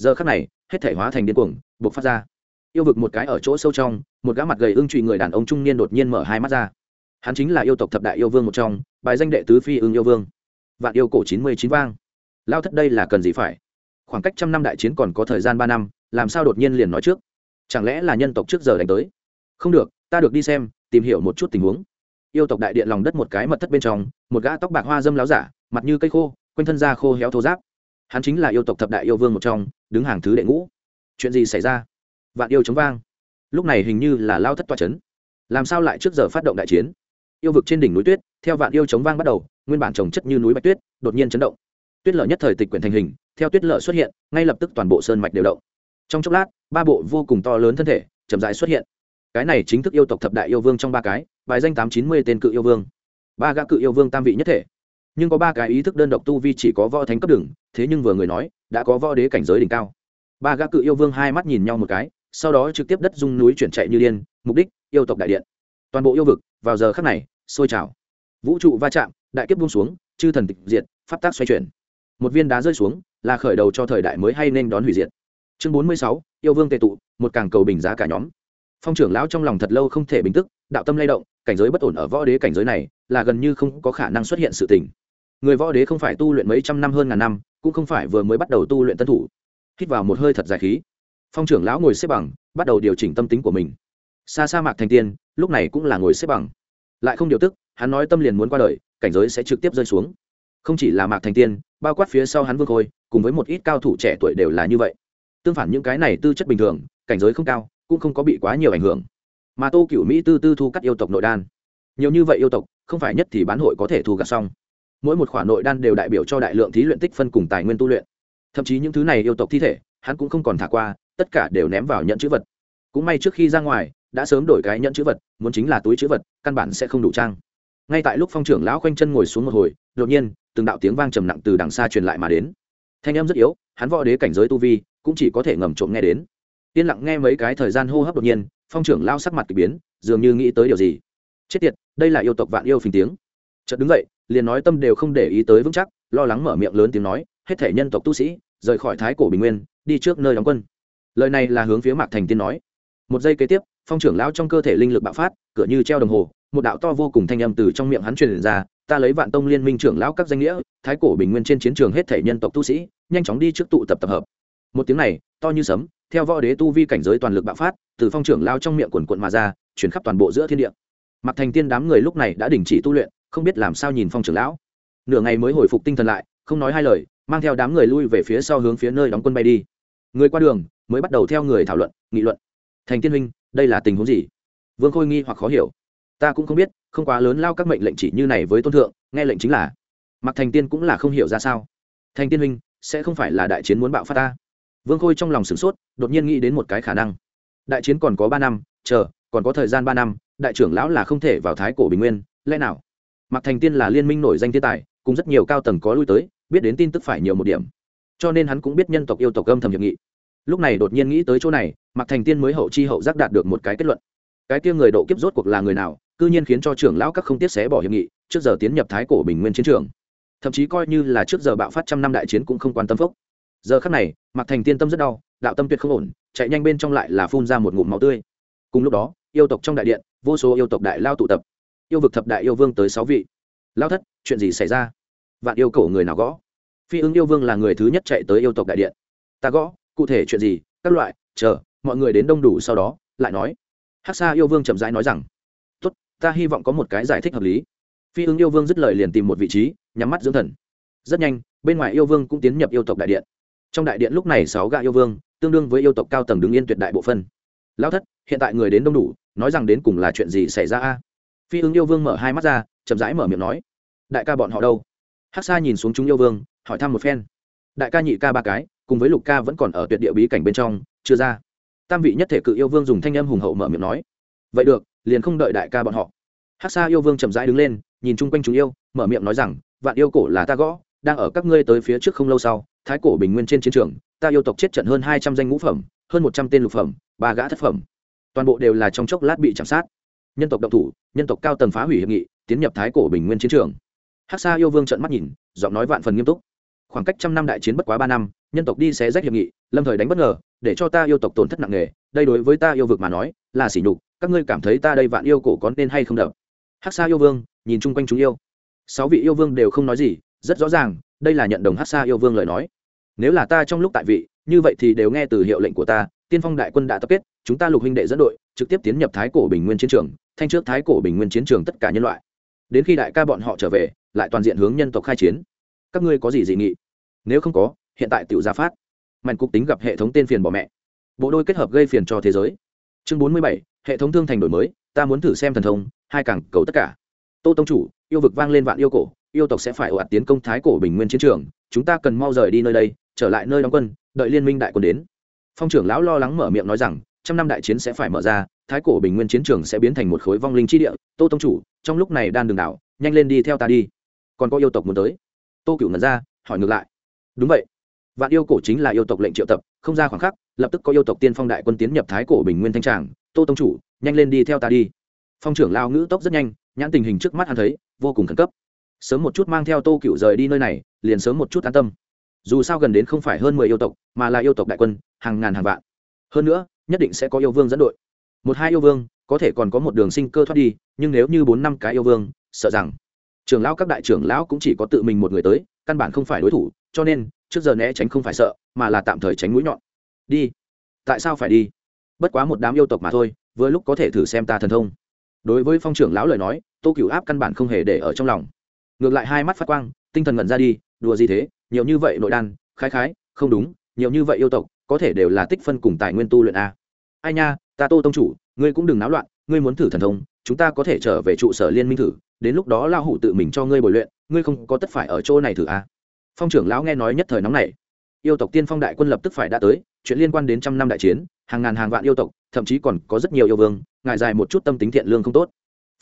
giờ khắc này, hết thể hóa thành điên cuồng buộc phát ra. Yêu vực một cái ở chỗ sâu trong, một gã mặt gầy ưng trụy người đàn ông trung niên đột nhiên mở hai mắt ra hắn chính là yêu tộc thập đại yêu vương một trong, bài danh đệ tứ phi ưng yêu vương. Vạn yêu cổ chín mươi chín vang. Lao thất đây là cần gì phải? Khoảng cách trăm năm đại chiến còn có thời gian ba năm, làm sao đột nhiên liền nói trước? Chẳng lẽ là nhân tộc trước giờ đánh tới? Không được, ta được đi xem, tìm hiểu một chút tình huống. Yêu tộc đại điện lòng đất một cái mật thất bên trong, một gã tóc bạc hoa dâm láo giả, mặt như cây khô, quanh thân da khô héo thô giáp hắn chính là yêu tộc thập đại yêu vương một trong, đứng hàng thứ đệ ngũ. Chuyện gì xảy ra? Vạn yêu chống vang. Lúc này hình như là lao thất toa c h ấ n làm sao lại trước giờ phát động đại chiến? Yêu vực trên đỉnh núi tuyết, theo vạn yêu chống vang bắt đầu, nguyên bản trồng chất như núi bạch tuyết, đột nhiên chấn động. Tuyết lở nhất thời tịch quyển thành hình, theo tuyết lở xuất hiện, ngay lập tức toàn bộ sơn mạch đều động. Trong chốc lát, ba bộ vô cùng to lớn thân thể, chậm rãi xuất hiện. Cái này chính thức yêu tộc thập đại yêu vương trong ba cái, bài danh tám chín mươi tên cự yêu vương. Ba gã cự yêu vương tam vị nhất thể. Nhưng có ba cái ý thức đơn độc tu vi chỉ có võ thánh cấp đường, thế nhưng vừa người nói, đã có võ đế cảnh giới đỉnh cao. Ba gã cự yêu vương hai mắt nhìn nhau một cái, sau đó trực tiếp đất dung núi chuyển chạy như điên, mục đích, yêu tộc đại điện. Toàn bộ yêu vực, vào giờ khắc này sôi trào. Vũ trụ va chạm, đại kiếp buông xuống, chư thần tịch diệt, pháp tác xoay chuyển. Một viên đá rơi xuống, là khởi đầu cho thời đại mới hay nên đón hủy diệt. Chương bốn mươi sáu, yêu vương tề tụ, một càng cầu bình giá cả nhóm. Phong trưởng lão trong lòng thật lâu không thể bình tức, đạo tâm lay động, cảnh giới bất ổn ở võ đế cảnh giới này, là gần như không có khả năng xuất hiện sự tình. Người võ đế không phải tu luyện mấy trăm năm hơn ngàn năm, cũng không phải vừa mới bắt đầu tu luyện tân thủ. Hít vào một hơi thật dài khí, phong trưởng lão ngồi xếp bằng, bắt đầu điều chỉnh tâm tính của mình. Xa sa mạc thành tiên, lúc này cũng là ngồi xếp bằng lại không điều tức, hắn nói tâm liền muốn qua đời, cảnh giới sẽ trực tiếp rơi xuống. Không chỉ là mạc thành tiên, bao quát phía sau hắn vương khôi, cùng với một ít cao thủ trẻ tuổi đều là như vậy. Tương phản những cái này tư chất bình thường, cảnh giới không cao, cũng không có bị quá nhiều ảnh hưởng. Mà tô cựu mỹ tư tư thu cắt yêu tộc nội đan. Nhiều như vậy yêu tộc, không phải nhất thì bán hội có thể thu gặt xong. Mỗi một khoản nội đan đều đại biểu cho đại lượng thí luyện tích phân cùng tài nguyên tu luyện. Thậm chí những thứ này yêu tộc thi thể, hắn cũng không còn thả qua, tất cả đều ném vào nhận chữ vật. Cũng may trước khi ra ngoài đã sớm đổi cái nhẫn chữ vật, muốn chính là túi chữ vật, căn bản sẽ không đủ trang. Ngay tại lúc phong trưởng lão khoanh chân ngồi xuống một hồi, đột nhiên, từng đạo tiếng vang trầm nặng từ đằng xa truyền lại mà đến. Thanh âm rất yếu, hắn võ đế cảnh giới tu vi, cũng chỉ có thể ngầm trộm nghe đến. Yên lặng nghe mấy cái thời gian hô hấp đột nhiên, phong trưởng lao sắc mặt k ỳ biến, dường như nghĩ tới điều gì. Chết tiệt, đây là yêu tộc vạn yêu phình tiếng. Chợt đứng dậy, liền nói tâm đều không để ý tới vững chắc, lo lắng mở miệng lớn tiếng nói, hết thể nhân tộc tu sĩ, rời khỏi thái cổ bình nguyên, đi trước nơi đóng quân. Lời này là hướng phía mạc thành tiên nói. Một giây kế tiếp phong trưởng lão trong cơ thể linh lực bạo phát cửa như treo đồng hồ, một đạo to vô cùng thanh âm từ trong miệng hắn truyền ra, ta lấy vạn tông liên minh trưởng lão các danh nghĩa, thái cổ bình nguyên trên chiến trường hết thể nhân tộc tu sĩ, nhanh chóng đi trước tụ tập tập hợp. Một tiếng này, to như sấm, theo võ đế tu vi cảnh giới toàn lực bạo phát, từ phong trưởng lao trong miệng quần quận mà ra, chuyển khắp toàn bộ giữa thiên địa. Mặc thành tiên đám người lúc này đã đình chỉ tu luyện, không biết làm sao nhìn phong trưởng lão. Nửa ngày mới hồi phục tinh thần lại, không nói hai lời, mang theo đám người lui về phía sau hướng phía nơi đóng quân bay đi. Người qua đường, mới bắt đầu theo người thảo luận, nghị luận. Thành tiên huynh đây là tình huống gì? Vương khôi nghi hoặc khó hiểu. Ta cũng không biết, không quá lớn lao các mệnh lệnh chỉ như này với tôn thượng, nghe lệnh chính là. Mặc thành tiên cũng là không hiểu ra sao. Thành tiên huynh, sẽ không phải là đại chiến muốn bạo phát ta? Vương khôi trong lòng sửng sốt, đột nhiên nghĩ đến một cái khả năng. Đại chiến còn có ba năm, chờ, còn có thời gian ba năm, đại trưởng lão là không thể vào thái cổ bình nguyên, lẽ nào? Mặc thành tiên là liên minh nổi danh thiên tài, cùng rất nhiều cao tầng có lui tới, biết đến tin tức phải nhiều một điểm. Cho nên hắn cũng biết nhân tộc yêu tộc âm thầm hiệp nghị lúc này đột nhiên nghĩ tới chỗ này mặc thành tiên mới hậu chi hậu giác đạt được một cái kết luận. Cái kia người độ kiếp rốt cuộc là người nào, cư nhiên khiến cho trưởng lão các không tiết xé bỏ hiệp nghị, trước giờ tiến nhập thái cổ bình nguyên chiến trường. Thậm chí coi như là trước giờ bạo phát trăm năm đại chiến cũng không quan tâm phốc giờ khắc này mặc thành tiên tâm rất đau, đạo tâm tuyệt không ổn, chạy nhanh bên trong lại là phun ra một ngụm máu tươi. Cùng lúc đó, yêu tộc trong đại điện, vô số yêu tộc đại lao tụ tập. Yêu vực thập đại yêu vương tới sáu vị. Lao thất, chuyện gì xảy ra? Vạn yêu cầu người nào gõ? Phi ứng yêu vương là người thứ nhất chạy tới yêu tộc đại điện. Ta gõ cụ thể chuyện gì, các loại, chờ, mọi người đến đông đủ sau đó, lại nói. Hắc sa yêu vương chậm rãi nói rằng, tốt, ta hy vọng có một cái giải thích hợp lý. Phi ứng yêu vương dứt lời liền tìm một vị trí, nhắm mắt dưỡng thần. Rất nhanh, bên ngoài yêu vương cũng tiến nhập yêu tộc đại điện. Trong đại điện lúc này sáu gã yêu vương, tương đương với yêu tộc cao tầng đứng yên tuyệt đại bộ phân lão thất, hiện tại người đến đông đủ, nói rằng đến cùng là chuyện gì xảy ra a? Phi ứng yêu vương mở hai mắt ra, chậm rãi mở miệng nói, đại ca bọn họ đâu? Hắc sa nhìn xuống chúng yêu vương, hỏi thăm một phen. Đại ca nhị ca ba cái cùng với lục ca vẫn còn ở tuyệt địa bí cảnh bên trong, chưa ra. Tam vị nhất thể cự yêu vương dùng thanh âm hùng hậu mở miệng nói. Vậy được, liền không đợi đại ca bọn họ. Hát xa yêu vương chậm rãi đứng lên, nhìn chung quanh chúng yêu, mở miệng nói rằng, vạn yêu cổ là ta gõ, đang ở các ngươi tới phía trước không lâu sau, thái cổ bình nguyên trên chiến trường, ta yêu tộc chết trận hơn hai trăm danh ngũ phẩm, hơn một trăm tên lục phẩm, ba gã thất phẩm. Toàn bộ đều là trong chốc lát bị chạm sát. Nhân tộc độc thủ, nhân tộc cao tầng phá hủy hiệp nghị, tiến nhập thái cổ bình nguyên chiến trường. Hát xa yêu vương trận mắt nhìn, giọng nói vạn phần nghiêm túc. Khoảng cách trăm năm đại chiến bất quá ba năm nhân tộc đi xé rách hiệp nghị, lâm thời đánh bất ngờ, để cho ta yêu tộc tổn thất nặng nề, đây đối với ta yêu vực mà nói, là sỉ nhục, các ngươi cảm thấy ta đây vạn yêu cổ có nên hay không đập? Hắc sa yêu vương, nhìn chung quanh chúng yêu. Sáu vị yêu vương đều không nói gì, rất rõ ràng, đây là nhận đồng hắc sa yêu vương lời nói. Nếu là ta trong lúc tại vị, như vậy thì đều nghe từ hiệu lệnh của ta, tiên phong đại quân đã tập kết, chúng ta lục huynh đệ dẫn đội, trực tiếp tiến nhập thái cổ bình nguyên chiến trường, thanh trước thái cổ bình nguyên chiến trường tất cả nhân loại. Đến khi đại ca bọn họ trở về, lại toàn diện hướng nhân tộc khai chiến. Các ngươi có gì dị nghị? Nếu không có hiện tại tiểu gia phát. Mạnh cục tính gặp hệ thống tên phiền bỏ mẹ. Bộ đôi kết hợp gây phiền cho thế giới. Chương bốn mươi bảy, hệ thống thương thành đổi mới, ta muốn thử xem thần thông, hai càng cầu tất cả. Tô tông chủ, yêu vực vang lên vạn yêu cổ, yêu tộc sẽ phải ồ ạt tiến công thái cổ bình nguyên chiến trường, chúng ta cần mau rời đi nơi đây, trở lại nơi đóng quân, đợi liên minh đại quân đến. Phong trưởng lão lo lắng mở miệng nói rằng, trăm năm đại chiến sẽ phải mở ra, thái cổ bình nguyên chiến trường sẽ biến thành một khối vong linh chi địa. Tô tông chủ, trong lúc này đan đường đảo, nhanh lên đi theo ta đi. Còn có yêu tộc muốn tới. Tô cựu ngẩn ra, hỏi ngược lại. Đúng vậy vạn yêu cổ chính là yêu tộc lệnh triệu tập, không ra khoảng khắc, lập tức có yêu tộc tiên phong đại quân tiến nhập thái cổ bình nguyên thanh tràng. Tô tông chủ, nhanh lên đi theo ta đi. Phong trưởng lao ngữ tốc rất nhanh, nhãn tình hình trước mắt hắn thấy, vô cùng khẩn cấp. Sớm một chút mang theo tô cựu rời đi nơi này, liền sớm một chút an tâm. Dù sao gần đến không phải hơn mười yêu tộc, mà là yêu tộc đại quân, hàng ngàn hàng vạn. Hơn nữa, nhất định sẽ có yêu vương dẫn đội. Một hai yêu vương, có thể còn có một đường sinh cơ thoát đi, nhưng nếu như bốn năm cái yêu vương, sợ rằng trưởng lão các đại trưởng lão cũng chỉ có tự mình một người tới, căn bản không phải đối thủ, cho nên trước giờ né tránh không phải sợ, mà là tạm thời tránh mũi nhọn. Đi. Tại sao phải đi? Bất quá một đám yêu tộc mà thôi với lúc có thể thử xem ta thần thông. Đối với phong trưởng lão lời nói, tô cửu áp căn bản không hề để ở trong lòng. Ngược lại hai mắt phát quang, tinh thần ngẩn ra đi, đùa gì thế? Nhiều như vậy nội đan, khái khái, không đúng, nhiều như vậy yêu tộc, có thể đều là tích phân cùng tài nguyên tu luyện a. Ai nha, ta tô tông chủ, ngươi cũng đừng náo loạn, ngươi muốn thử thần thông, chúng ta có thể trở về trụ sở liên minh thử, đến lúc đó lao hủ tự mình cho ngươi bồi luyện, ngươi không có tất phải ở chỗ này thử a phong trưởng lão nghe nói nhất thời nóng này yêu tộc tiên phong đại quân lập tức phải đã tới, chuyện liên quan đến trăm năm đại chiến, hàng ngàn hàng vạn yêu tộc, thậm chí còn có rất nhiều yêu vương ngại dài một chút tâm tính thiện lương không tốt.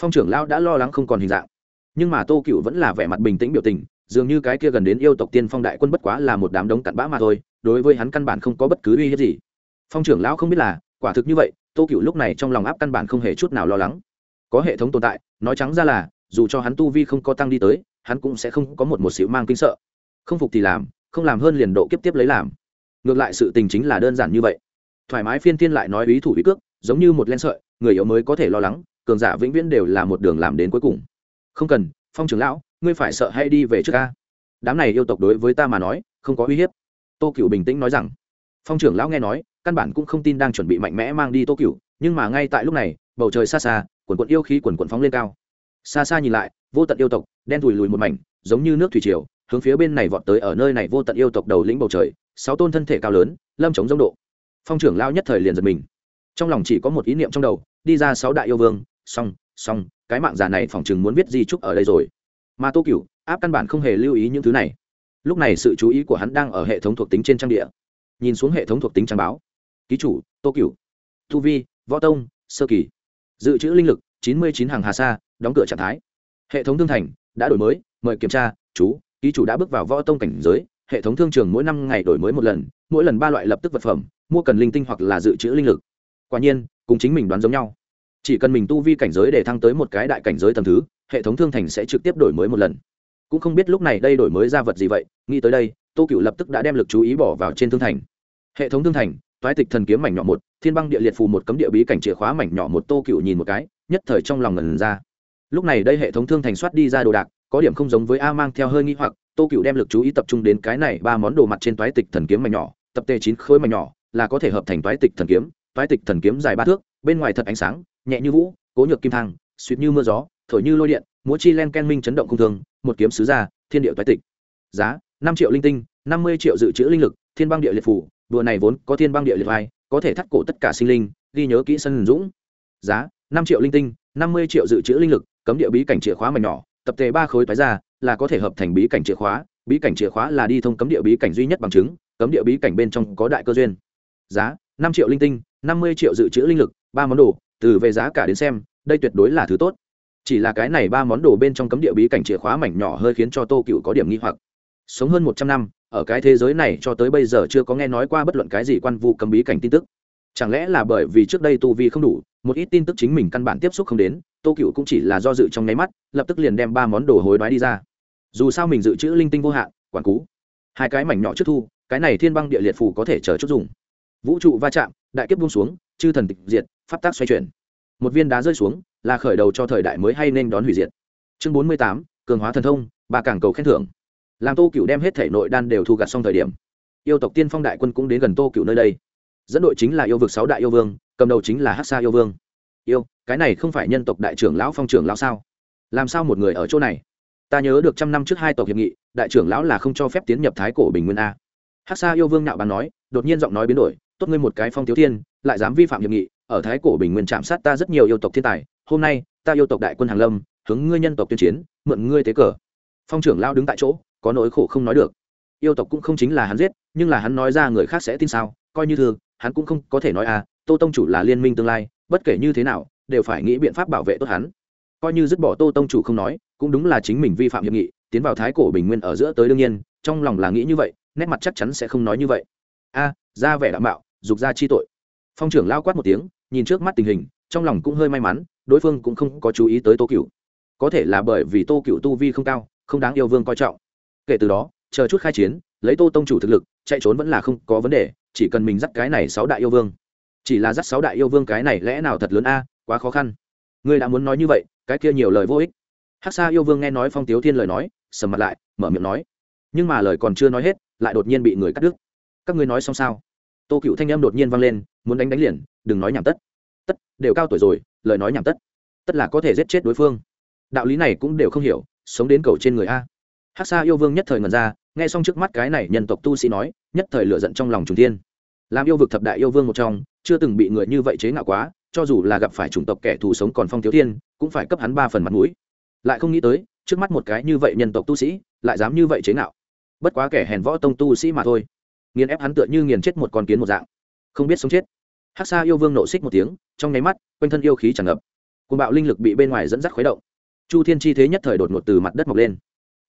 Phong trưởng lão đã lo lắng không còn hình dạng. Nhưng mà tô cựu vẫn là vẻ mặt bình tĩnh biểu tình, dường như cái kia gần đến yêu tộc tiên phong đại quân bất quá là một đám đống cặn bã mà thôi, đối với hắn căn bản không có bất cứ uy hiếp gì. Phong trưởng lão không biết là, quả thực như vậy, tô cựu lúc này trong lòng áp căn bản không hề chút nào lo lắng. Có hệ thống tồn tại, nói trắng ra là, dù cho hắn tu vi không có tăng đi tới, hắn cũng sẽ không có một một xíu mang kinh sợ không phục thì làm, không làm hơn liền độ kiếp tiếp lấy làm. Ngược lại sự tình chính là đơn giản như vậy. Thoải mái phiên thiên lại nói ý thủ ý cước, giống như một len sợi, người yếu mới có thể lo lắng, cường giả vĩnh viễn đều là một đường làm đến cuối cùng. Không cần, phong trưởng lão, ngươi phải sợ hay đi về trước ca. Đám này yêu tộc đối với ta mà nói, không có uy hiếp. Tô cựu bình tĩnh nói rằng. Phong trưởng lão nghe nói, căn bản cũng không tin đang chuẩn bị mạnh mẽ mang đi tô cựu nhưng mà ngay tại lúc này, bầu trời xa xa, quần quận yêu khí quần quận phóng lên cao. Xa xa nhìn lại, vô tận yêu tộc, đen thùi lùi một mảnh, giống như nước thủy triều hướng phía bên này vọt tới ở nơi này vô tận yêu tộc đầu lĩnh bầu trời, sáu tôn thân thể cao lớn, lâm chống giống độ. Phong trưởng lao nhất thời liền giật mình. Trong lòng chỉ có một ý niệm trong đầu, đi ra sáu đại yêu vương song song cái mạng giả này phỏng chừng muốn viết di trúc ở đây rồi. Mà tô cửu, áp căn bản không hề lưu ý những thứ này. Lúc này sự chú ý của hắn đang ở hệ thống thuộc tính trên trang địa. Nhìn xuống hệ thống thuộc tính trang báo. Ký chủ, tô cửu. Thu vi, võ tông, sơ kỳ. Dự trữ linh lực, chín mươi chín hàng hà sa, đóng cửa trạng thái. Hệ thống thương thành, đã đổi mới, mời kiểm tra, chú ký chủ đã bước vào võ tông cảnh giới, hệ thống thương trường mỗi năm ngày đổi mới một lần, mỗi lần ba loại lập tức vật phẩm, mua cần linh tinh hoặc là dự trữ linh lực. Quả nhiên, cùng chính mình đoán giống nhau. Chỉ cần mình tu vi cảnh giới để thăng tới một cái đại cảnh giới tầm thứ, hệ thống thương thành sẽ trực tiếp đổi mới một lần. Cũng không biết lúc này đây đổi mới ra vật gì vậy, nghĩ tới đây, tô cựu lập tức đã đem lực chú ý bỏ vào trên thương thành. Hệ thống thương thành, toái tịch thần kiếm mảnh nhỏ một, thiên băng địa liệt phù một cấm địa bí cảnh chìa khóa mảnh nhỏ một, tô cựu nhìn một cái, nhất thời trong lòng ngần ra. Lúc này đây hệ thống thương thành soát đi ra đồ đạc có điểm không giống với a mang theo hơi nghi hoặc, tô cựu đem lực chú ý tập trung đến cái này ba món đồ mặt trên toái tịch thần kiếm mảnh nhỏ, tập tê chín khối mảnh nhỏ, là có thể hợp thành toái tịch thần kiếm, toái tịch thần kiếm dài ba thước, bên ngoài thật ánh sáng, nhẹ như vũ, cố nhược kim thang, suýt như mưa gió, thổi như lôi điện, múa chi len ken minh chấn động không thường, một kiếm sứ gia thiên địa toái tịch. Giá, năm triệu linh tinh, năm mươi triệu dự trữ linh lực, thiên băng địa liệt phủ, đùa này vốn có thiên băng địa liệt vai, có thể thắt cổ tất cả sinh linh, ghi nhớ kỹ sân dũng. Giá, năm triệu linh tinh, năm mươi triệu dự trữ linh lực, cấm địa bí cảnh chìa khóa mảnh nhỏ tập tề ba khối toái ra là có thể hợp thành bí cảnh chìa khóa, bí cảnh chìa khóa là đi thông cấm địa bí cảnh duy nhất bằng chứng, cấm địa bí cảnh bên trong có đại cơ duyên. Giá năm triệu linh tinh, năm mươi triệu dự trữ linh lực, ba món đồ, từ về giá cả đến xem, đây tuyệt đối là thứ tốt. Chỉ là cái này ba món đồ bên trong cấm địa bí cảnh chìa khóa mảnh nhỏ hơi khiến cho tô cựu có điểm nghi hoặc. Sống hơn một trăm năm, ở cái thế giới này cho tới bây giờ chưa có nghe nói qua bất luận cái gì quan vụ cấm bí cảnh tin tức chẳng lẽ là bởi vì trước đây tu vi không đủ, một ít tin tức chính mình căn bản tiếp xúc không đến, tô cựu cũng chỉ là do dự trong nháy mắt, lập tức liền đem ba món đồ hối đoái đi ra. Dù sao mình dự trữ linh tinh vô hạn, quản cú. Hai cái mảnh nhỏ trước thu, cái này thiên băng địa liệt phủ có thể chờ chút dùng. Vũ trụ va chạm, đại kiếp buông xuống, chư thần tịch diệt, pháp tác xoay chuyển. Một viên đá rơi xuống, là khởi đầu cho thời đại mới hay nên đón hủy diệt. Chương bốn mươi tám, cường hóa thần thông, ba càng cầu khen thưởng. Làm tô cựu đem hết thể nội đan đều thu gặt xong thời điểm, yêu tộc tiên phong đại quân cũng đến gần tô cựu nơi đây dẫn đội chính là yêu vực sáu đại yêu vương, cầm đầu chính là hát xa yêu vương. Yêu, cái này không phải nhân tộc đại trưởng lão phong trưởng lão sao? Làm sao một người ở chỗ này? Ta nhớ được trăm năm trước hai tộc hiệp nghị, đại trưởng lão là không cho phép tiến nhập thái cổ bình nguyên a. Hát xa yêu vương nạo bàn nói, đột nhiên giọng nói biến đổi, tốt ngươi một cái phong thiếu thiên, lại dám vi phạm hiệp nghị, ở thái cổ bình nguyên chạm sát ta rất nhiều yêu tộc thiên tài, hôm nay, ta yêu tộc đại quân hàng lâm, hướng ngươi nhân tộc tuyên chiến, mượn ngươi tế cờ. Phong trưởng lao đứng tại chỗ, có nỗi khổ không nói được. Yêu tộc cũng không chính là hắn giết, nhưng là hắn nói ra người khác sẽ tin sao, coi như thường hắn cũng không có thể nói à tô tông chủ là liên minh tương lai, bất kể như thế nào, đều phải nghĩ biện pháp bảo vệ tốt hắn. Coi như dứt bỏ tô tông chủ không nói, cũng đúng là chính mình vi phạm hiệp nghị, tiến vào thái cổ bình nguyên ở giữa tới đương nhiên, trong lòng là nghĩ như vậy, nét mặt chắc chắn sẽ không nói như vậy. A, ra vẻ đạo mạo, dục ra chi tội. Phong trưởng lao quát một tiếng, nhìn trước mắt tình hình, trong lòng cũng hơi may mắn, đối phương cũng không có chú ý tới tô cựu có thể là bởi vì tô cựu tu vi không cao, không đáng yêu vương coi trọng. Kể từ đó, chờ chút khai chiến, lấy tô tông chủ thực lực, chạy trốn vẫn là không có vấn đề chỉ cần mình dắt cái này sáu đại yêu vương. Chỉ là dắt sáu đại yêu vương cái này lẽ nào thật lớn a? Quá khó khăn. Ngươi đã muốn nói như vậy cái kia nhiều lời vô ích. Hắc sa yêu vương nghe nói phong tiếu thiên lời nói sầm mặt lại mở miệng nói. Nhưng mà lời còn chưa nói hết lại đột nhiên bị người cắt đứt. Các ngươi nói xong sao? Tô cựu thanh em đột nhiên vang lên muốn đánh đánh liền đừng nói nhảm tất. Tất đều cao tuổi rồi lời nói nhảm tất. Tất là có thể giết chết đối phương. Đạo lý này cũng đều không hiểu sống đến cầu trên người a. Hắc Sa yêu vương nhất thời ngẩn ra, nghe xong trước mắt cái này nhân tộc tu sĩ nói, nhất thời lửa giận trong lòng trùng tiên làm yêu vực thập đại yêu vương một trong, chưa từng bị người như vậy chế ngạo quá, cho dù là gặp phải chủng tộc kẻ thù sống còn phong thiếu thiên, cũng phải cấp hắn ba phần mặt mũi. Lại không nghĩ tới, trước mắt một cái như vậy nhân tộc tu sĩ, lại dám như vậy chế ngạo. Bất quá kẻ hèn võ tông tu sĩ mà thôi. Nghiền ép hắn tựa như nghiền chết một con kiến một dạng, không biết sống chết. Hắc Sa yêu vương nộ xích một tiếng, trong nháy mắt, quanh thân yêu khí tràn ngập. Cuồng bạo linh lực bị bên ngoài dẫn dắt khuấy động. Chu Thiên chi thế nhất thời đột ngột từ mặt đất mọc lên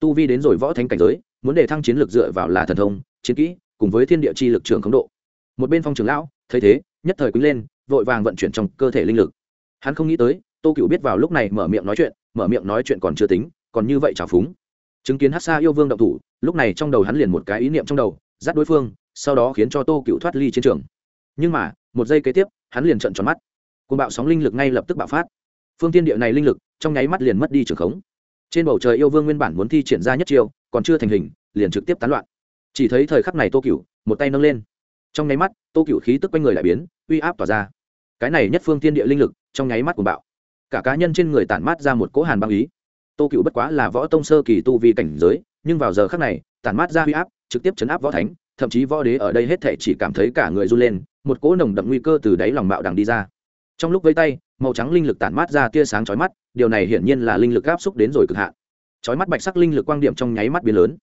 tu vi đến rồi võ thánh cảnh giới muốn để thăng chiến lược dựa vào là thần thông chiến kỹ cùng với thiên địa chi lực trường khống độ một bên phong trường lão thấy thế, nhất thời quý lên, vội vàng vận chuyển trong cơ thể linh lực. Hắn không nghĩ tới, tô cựu biết vào lúc này mở miệng nói chuyện, mở miệng nói chuyện còn chưa tính, còn như vậy trào phúng. Chứng kiến hát xa yêu vương động thủ, lúc này trong đầu hắn liền một cái ý niệm trong đầu, dắt đối phương, sau đó khiến cho tô cựu thoát ly chiến trường. Nhưng mà, một giây kế tiếp, hắn liền trận tròn mắt. Côn bạo sóng linh lực ngay lập tức bạo phát. Phương tiên địa này linh lực, trong nháy mắt liền mất đi trường khống. Trên bầu trời yêu vương nguyên bản muốn thi triển ra nhất chiêu, còn chưa thành hình, liền trực tiếp tán loạn. Chỉ thấy thời khắc này tô cựu một tay nâng lên trong nháy mắt, tô cựu khí tức quanh người lại biến, uy áp tỏa ra. Cái này nhất phương thiên địa linh lực, trong nháy mắt của bạo. Cả cá nhân trên người tản mát ra một cỗ hàn băng ý. Tô cựu bất quá là võ tông sơ kỳ tu vi cảnh giới, nhưng vào giờ khắc này, tản mát ra uy áp, trực tiếp chấn áp võ thánh, thậm chí võ đế ở đây hết thể chỉ cảm thấy cả người run lên, một cỗ nồng đậm nguy cơ từ đáy lòng bạo đằng đi ra. Trong lúc vây tay, màu trắng linh lực tản mát ra tia sáng chói mắt, điều này hiển nhiên là linh lực áp xúc đến rồi cực hạn. Chói mắt bạch sắc linh lực quang điểm trong nháy mắt biến lớn.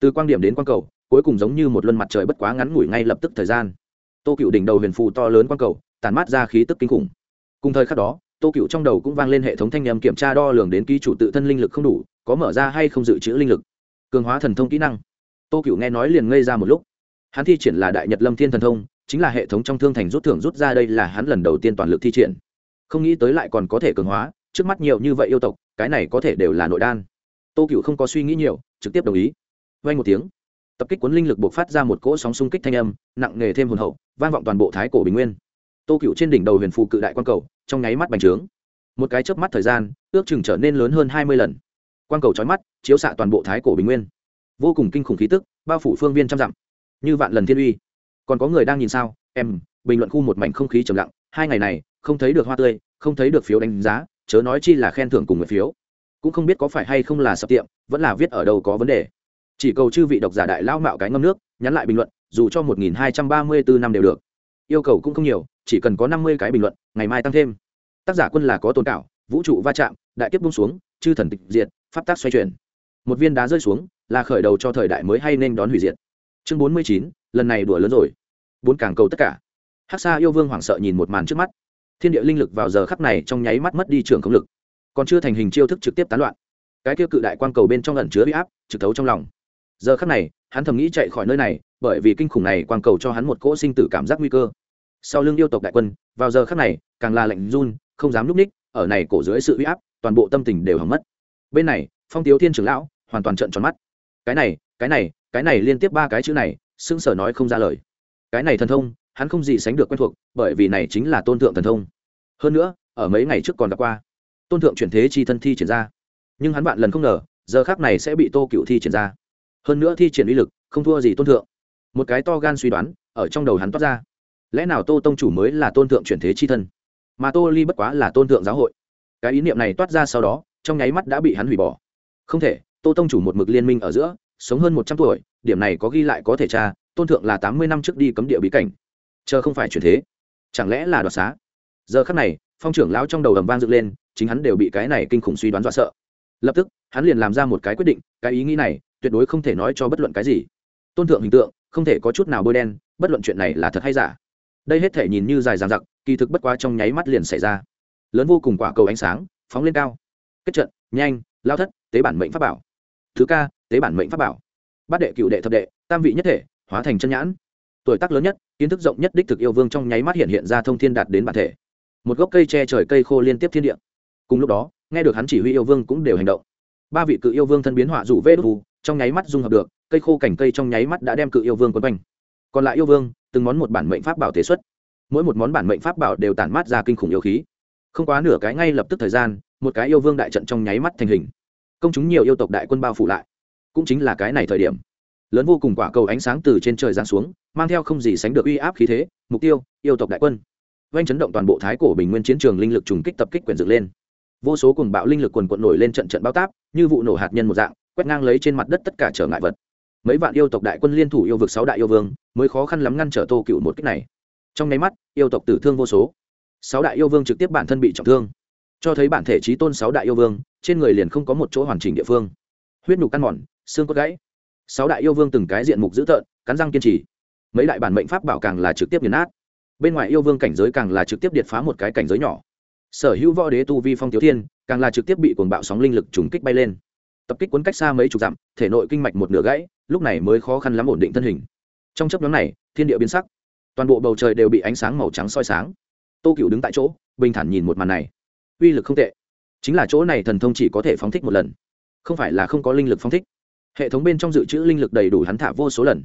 Từ quang điểm đến quang cầu cuối cùng giống như một luân mặt trời bất quá ngắn ngủi ngay lập tức thời gian. Tô cựu đỉnh đầu huyền phù to lớn quang cầu tàn mát ra khí tức kinh khủng. Cùng thời khắc đó, tô cựu trong đầu cũng vang lên hệ thống thanh nhầm kiểm tra đo lường đến ký chủ tự thân linh lực không đủ, có mở ra hay không dự trữ linh lực. Cường hóa thần thông kỹ năng. Tô cựu nghe nói liền ngây ra một lúc. Hắn thi triển là đại nhật lâm thiên thần thông, chính là hệ thống trong thương thành rút thưởng rút ra đây là hắn lần đầu tiên toàn lực thi triển. Không nghĩ tới lại còn có thể cường hóa, trước mắt nhiều như vậy yêu tộc, cái này có thể đều là nội đan. Tô cựu không có suy nghĩ nhiều, trực tiếp đồng ý. Vay một tiếng tập kích cuốn linh lực buộc phát ra một cỗ sóng xung kích thanh âm, nặng nề thêm hồn hậu, vang vọng toàn bộ thái cổ bình nguyên. Tô cựu trên đỉnh đầu huyền phù cự đại quang cầu, trong nháy mắt bành trướng. Một cái chớp mắt thời gian, ước chừng trở nên lớn hơn hai mươi lần. Quang cầu trói mắt, chiếu xạ toàn bộ thái cổ bình nguyên. Vô cùng kinh khủng khí tức, bao phủ phương viên trăm dặm. Như vạn lần thiên uy. Còn có người đang nhìn sao? Em, bình luận khu một mảnh không khí trầm lặng, hai ngày này, không thấy được hoa tươi, không thấy được phiếu đánh giá, chớ nói chi là khen thưởng cùng người phiếu. Cũng không biết có phải hay không là sập tiệm, vẫn là viết ở đâu có vấn đề chỉ cầu chư vị độc giả đại lao mạo cái ngâm nước, nhắn lại bình luận, dù cho một nghìn hai trăm ba mươi bốn năm đều được. Yêu cầu cũng không nhiều, chỉ cần có năm mươi cái bình luận, ngày mai tăng thêm. Tác giả quân là có tồn cảo, vũ trụ va chạm, đại kiếp bung xuống, chư thần tịch diệt, pháp tác xoay chuyển. Một viên đá rơi xuống, là khởi đầu cho thời đại mới hay nên đón hủy diệt. Chương bốn mươi chín, lần này đùa lớn rồi. Bốn càng cầu tất cả. Hắc sa yêu vương hoảng sợ nhìn một màn trước mắt. Thiên địa linh lực vào giờ khắc này trong nháy mắt mất đi trường không lực. Còn chưa thành hình chiêu thức trực tiếp tán loạn. Cái kia cự đại quan cầu bên trong lần chứa bị áp, trực thấu trong lòng giờ khắc này, hắn thầm nghĩ chạy khỏi nơi này, bởi vì kinh khủng này quan cầu cho hắn một cỗ sinh tử cảm giác nguy cơ. Sau lưng yêu tộc đại quân, vào giờ khắc này, càng là lạnh run, không dám núp ních, ở này cổ dưới sự uy áp, toàn bộ tâm tình đều hỏng mất. Bên này, phong tiếu thiên trưởng lão hoàn toàn trợn tròn mắt. Cái này cái này cái này liên tiếp ba cái chữ này, sững sờ nói không ra lời. Cái này thần thông, hắn không gì sánh được quen thuộc, bởi vì này chính là tôn thượng thần thông. Hơn nữa, ở mấy ngày trước còn gặp qua. Tôn thượng chuyển thế chi thân thi triển ra. Nhưng hắn bạn lần không ngờ, giờ khác này sẽ bị tô cựu thi triển ra hơn nữa thi triển uy lực, không thua gì tôn thượng. Một cái to gan suy đoán, ở trong đầu hắn toát ra. Lẽ nào tô tông chủ mới là tôn thượng chuyển thế chi thân? Mà tô ly bất quá là tôn thượng giáo hội. Cái ý niệm này toát ra sau đó, trong nháy mắt đã bị hắn hủy bỏ. Không thể, tô tông chủ một mực liên minh ở giữa, sống hơn một trăm tuổi, điểm này có ghi lại có thể tra, tôn thượng là tám mươi năm trước đi cấm địa bí cảnh. Chờ không phải chuyển thế, chẳng lẽ là đoạt xá? Giờ khắc này, phong trưởng lão trong đầu ầm vang dựng lên, chính hắn đều bị cái này kinh khủng suy đoán dọa sợ. Lập tức, hắn liền làm ra một cái quyết định, cái ý nghĩ này tuyệt đối không thể nói cho bất luận cái gì. Tôn thượng hình tượng, không thể có chút nào bôi đen, bất luận chuyện này là thật hay giả. Đây hết thể nhìn như dài dằng dặc, kỳ thực bất quá trong nháy mắt liền xảy ra. Lớn vô cùng quả cầu ánh sáng, phóng lên cao. Kết trận, nhanh, lao thất, tế bản mệnh pháp bảo. Thứ ca, tế bản mệnh pháp bảo. Bát đệ, cựu đệ, thập đệ, tam vị nhất thể, hóa thành chân nhãn. Tuổi tác lớn nhất, kiến thức rộng nhất đích thực yêu vương trong nháy mắt hiện hiện ra thông thiên đạt đến bản thể. Một gốc cây che trời cây khô liên tiếp thiên địa. Cùng lúc đó, nghe được hắn chỉ huy yêu vương cũng đều hành động. Ba vị cự yêu vương thân biến họa rủ vê đu trong nháy mắt dung hợp được, cây khô cảnh cây trong nháy mắt đã đem cự yêu vương quấn quanh. Còn lại yêu vương, từng món một bản mệnh pháp bảo tế xuất. Mỗi một món bản mệnh pháp bảo đều tản mát ra kinh khủng yêu khí. Không quá nửa cái ngay lập tức thời gian, một cái yêu vương đại trận trong nháy mắt thành hình. Công chúng nhiều yêu tộc đại quân bao phủ lại. Cũng chính là cái này thời điểm. Lớn vô cùng quả cầu ánh sáng từ trên trời giáng xuống, mang theo không gì sánh được uy áp khí thế, mục tiêu, yêu tộc đại quân. Oanh chấn động toàn bộ thái cổ bình nguyên chiến trường linh lực trùng kích tập kích quyển dựng lên. Vô số cùng bạo linh lực quần quận nổi lên trận trận bao táp, như vụ nổ hạt nhân một dạng quét ngang lấy trên mặt đất tất cả trở ngại vật. Mấy vạn yêu tộc đại quân liên thủ yêu vực sáu đại yêu vương, mới khó khăn lắm ngăn trở tô cựu một cách này. Trong nháy mắt, yêu tộc tử thương vô số. Sáu đại yêu vương trực tiếp bản thân bị trọng thương. Cho thấy bản thể trí tôn sáu đại yêu vương, trên người liền không có một chỗ hoàn chỉnh địa phương. Huyết nhục căn mòn, xương cốt gãy. Sáu đại yêu vương từng cái diện mục dữ tợn, cắn răng kiên trì. Mấy đại bản mệnh pháp bảo càng là trực tiếp nghiền nát. Bên ngoài yêu vương cảnh giới càng là trực tiếp điệt phá một cái cảnh giới nhỏ. Sở hữu võ đế tu vi phong thiếu thiên, càng là trực tiếp bị cuồng bạo sóng linh lực trùng kích bay lên tập kích cuốn cách xa mấy chục dặm, thể nội kinh mạch một nửa gãy, lúc này mới khó khăn lắm ổn định thân hình. Trong chấp nhóm này, thiên địa biến sắc. Toàn bộ bầu trời đều bị ánh sáng màu trắng soi sáng. Tô cựu đứng tại chỗ, bình thản nhìn một màn này. Uy lực không tệ. Chính là chỗ này thần thông chỉ có thể phóng thích một lần. Không phải là không có linh lực phóng thích. Hệ thống bên trong dự trữ linh lực đầy đủ hắn thả vô số lần.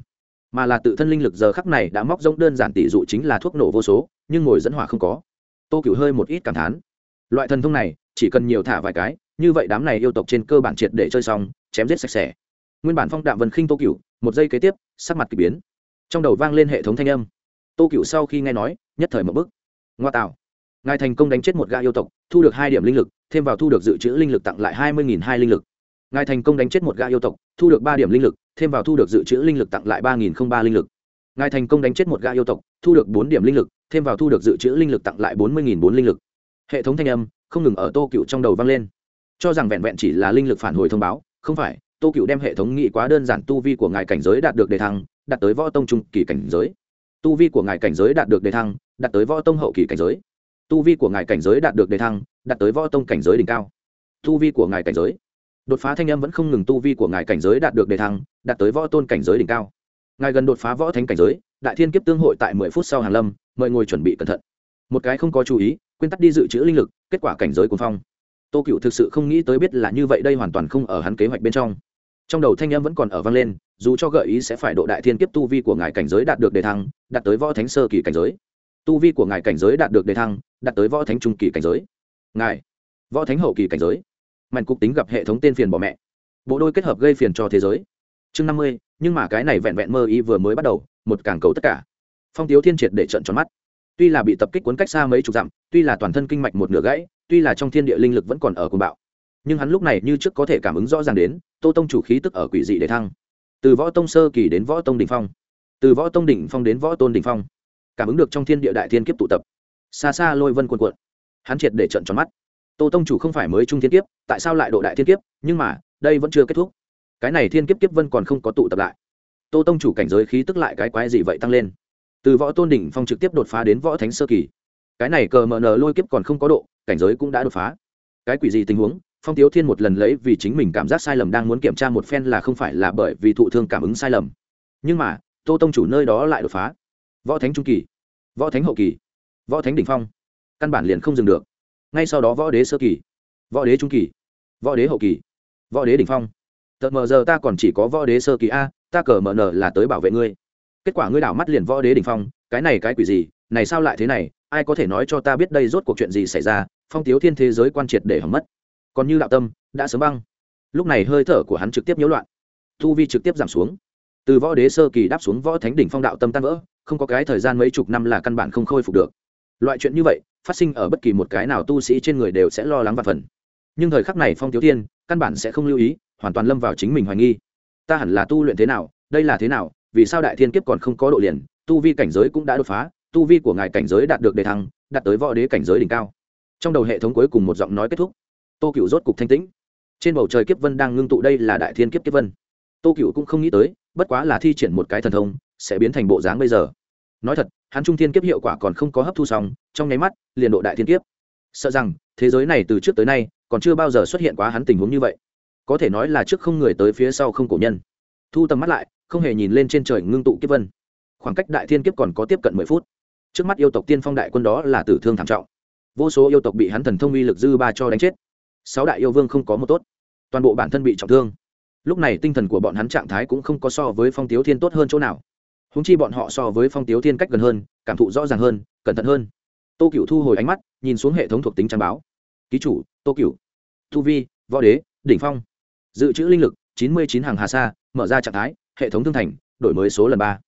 Mà là tự thân linh lực giờ khắc này đã móc rỗng đơn giản tỷ dụ chính là thuốc nổ vô số, nhưng ngồi dẫn hỏa không có. Tô cựu hơi một ít cảm thán. Loại thần thông này chỉ cần nhiều thả vài cái, như vậy đám này yêu tộc trên cơ bản triệt để chơi xong, chém giết sạch sẽ. Nguyên bản phong đạm vân khinh tô cựu một giây kế tiếp, sắc mặt k ỳ biến. Trong đầu vang lên hệ thống thanh âm. Tô cựu sau khi nghe nói, nhất thời một bức. Ngoa tạo. Ngài thành công đánh chết một gã yêu tộc, thu được hai điểm linh lực, thêm vào thu được dự trữ linh lực tặng lại hai mươi hai linh lực. Ngài thành công đánh chết một gã yêu tộc, thu được ba điểm linh lực, thêm vào thu được dự trữ linh lực tặng lại ba nghìn ba linh lực. Ngài thành công đánh chết một gã yêu tộc, thu được bốn điểm linh lực, thêm vào thu được dự trữ linh lực tặng lại bốn mươi bốn linh lực. Hệ thống thanh âm không ngừng ở tô cựu trong đầu vang lên. Cho rằng vẹn vẹn chỉ là linh lực phản hồi thông báo, không phải, tô cựu đem hệ thống nghị quá đơn giản, tu vi của ngài cảnh giới đạt được đề thăng, đạt tới võ tông trung kỳ cảnh giới. Tu vi của ngài cảnh giới đạt được đề thăng, đạt tới võ tông hậu kỳ cảnh giới. Tu vi của ngài cảnh giới đạt được đề thăng, đạt tới võ tông cảnh giới đỉnh cao. Tu vi của ngài cảnh giới. Đột phá thanh âm vẫn không ngừng tu vi của ngài cảnh giới đạt được đề thăng, đạt tới võ tôn cảnh giới đỉnh cao. Ngài gần đột phá võ thánh cảnh giới, đại thiên kiếp tương hội tại mười phút sau hàn lâm, mời ngồi chuẩn bị cẩn thận. Một cái không có chú ý quên tắt đi dự trữ linh lực, kết quả cảnh giới cuồng phong. Tô cựu thực sự không nghĩ tới biết là như vậy đây hoàn toàn không ở hắn kế hoạch bên trong. Trong đầu thanh âm vẫn còn ở vang lên, dù cho gợi ý sẽ phải độ đại thiên kiếp tu vi của ngài cảnh giới đạt được đề thăng, đạt tới võ thánh sơ kỳ cảnh giới. Tu vi của ngài cảnh giới đạt được đề thăng, đạt tới võ thánh trung kỳ cảnh giới. Ngài, võ thánh hậu kỳ cảnh giới. Mạnh cục tính gặp hệ thống tên phiền bỏ mẹ. Bộ đôi kết hợp gây phiền cho thế giới. Chương năm mươi, nhưng mà cái này vẹn vẹn mơ ý vừa mới bắt đầu, một càng cầu tất cả. Phong tiếu thiên triệt để trận tròn mắt tuy là bị tập kích cuốn cách xa mấy chục dặm, tuy là toàn thân kinh mạch một nửa gãy, tuy là trong thiên địa linh lực vẫn còn ở cùng bạo. Nhưng hắn lúc này như trước có thể cảm ứng rõ ràng đến, tô tông chủ khí tức ở quỷ dị để thăng. Từ võ tông sơ kỳ đến võ tông đỉnh phong. Từ võ tông đỉnh phong đến võ tôn đỉnh phong. Cảm ứng được trong thiên địa đại thiên kiếp tụ tập. Xa xa lôi vân cuồn cuộn. Hắn triệt để trận tròn mắt. Tô tông chủ không phải mới trung thiên kiếp, tại sao lại độ đại thiên kiếp, nhưng mà, đây vẫn chưa kết thúc. Cái này thiên kiếp kiếp vân còn không có tụ tập lại. Tô tông chủ cảnh giới khí tức lại cái quái gì vậy tăng lên từ võ tôn đỉnh phong trực tiếp đột phá đến võ thánh sơ kỳ. Cái này cờ mờ nờ lôi kiếp còn không có độ, cảnh giới cũng đã đột phá. Cái quỷ gì tình huống? Phong tiếu thiên một lần lấy vì chính mình cảm giác sai lầm đang muốn kiểm tra một phen là không phải là bởi vì thụ thương cảm ứng sai lầm. Nhưng mà, tô tông chủ nơi đó lại đột phá. Võ thánh trung kỳ, võ thánh hậu kỳ, võ thánh đỉnh phong. Căn bản liền không dừng được. Ngay sau đó võ đế sơ kỳ, võ đế trung kỳ, võ đế hậu kỳ, võ đế đỉnh phong. Tợt mờ giờ ta còn chỉ có võ đế sơ kỳ a, ta cờ mờ nờ là tới bảo vệ ngươi kết quả ngươi đảo mắt liền võ đế đỉnh phong, cái này cái quỷ gì, này sao lại thế này, ai có thể nói cho ta biết đây rốt cuộc chuyện gì xảy ra, phong tiếu thiên thế giới quan triệt để hỏng mất. Còn như đạo tâm, đã sớm băng. Lúc này hơi thở của hắn trực tiếp nhiễu loạn. Thu vi trực tiếp giảm xuống. Từ võ đế sơ kỳ đáp xuống võ thánh đỉnh phong đạo tâm tan vỡ, không có cái thời gian mấy chục năm là căn bản không khôi phục được. Loại chuyện như vậy, phát sinh ở bất kỳ một cái nào tu sĩ trên người đều sẽ lo lắng và phần. Nhưng thời khắc này phong tiếu thiên, căn bản sẽ không lưu ý, hoàn toàn lâm vào chính mình hoài nghi. Ta hẳn là tu luyện thế nào, đây là thế nào vì sao đại thiên kiếp còn không có độ liền, tu vi cảnh giới cũng đã đột phá, tu vi của ngài cảnh giới đạt được đề thăng, đạt tới võ đế cảnh giới đỉnh cao. Trong đầu hệ thống cuối cùng một giọng nói kết thúc. Tô cựu rốt cục thanh tĩnh. Trên bầu trời kiếp vân đang ngưng tụ đây là đại thiên kiếp kiếp vân. Tô cựu cũng không nghĩ tới, bất quá là thi triển một cái thần thông, sẽ biến thành bộ dáng bây giờ. Nói thật, hắn trung thiên kiếp hiệu quả còn không có hấp thu xong, trong nháy mắt, liền độ đại thiên kiếp. Sợ rằng, thế giới này từ trước tới nay, còn chưa bao giờ xuất hiện quá hắn tình huống như vậy. Có thể nói là trước không người tới phía sau không cổ nhân thu tầm mắt lại, không hề nhìn lên trên trời ngưng tụ kiếp vân. Khoảng cách đại thiên kiếp còn có tiếp cận mười phút. Trước mắt yêu tộc tiên phong đại quân đó là tử thương thảm trọng. Vô số yêu tộc bị hắn thần thông uy lực dư ba cho đánh chết. Sáu đại yêu vương không có một tốt. Toàn bộ bản thân bị trọng thương. Lúc này tinh thần của bọn hắn trạng thái cũng không có so với phong tiếu thiên tốt hơn chỗ nào. Húng chi bọn họ so với phong tiếu thiên cách gần hơn, cảm thụ rõ ràng hơn, cẩn thận hơn. Tô cựu thu hồi ánh mắt, nhìn xuống hệ thống thuộc tính trang báo. Ký chủ, tô cựu thu vi, võ đế, đỉnh phong. Dự trữ linh lực, chín mươi chín hàng hà sa mở ra trạng thái, hệ thống thương thành, đổi mới số lần ba.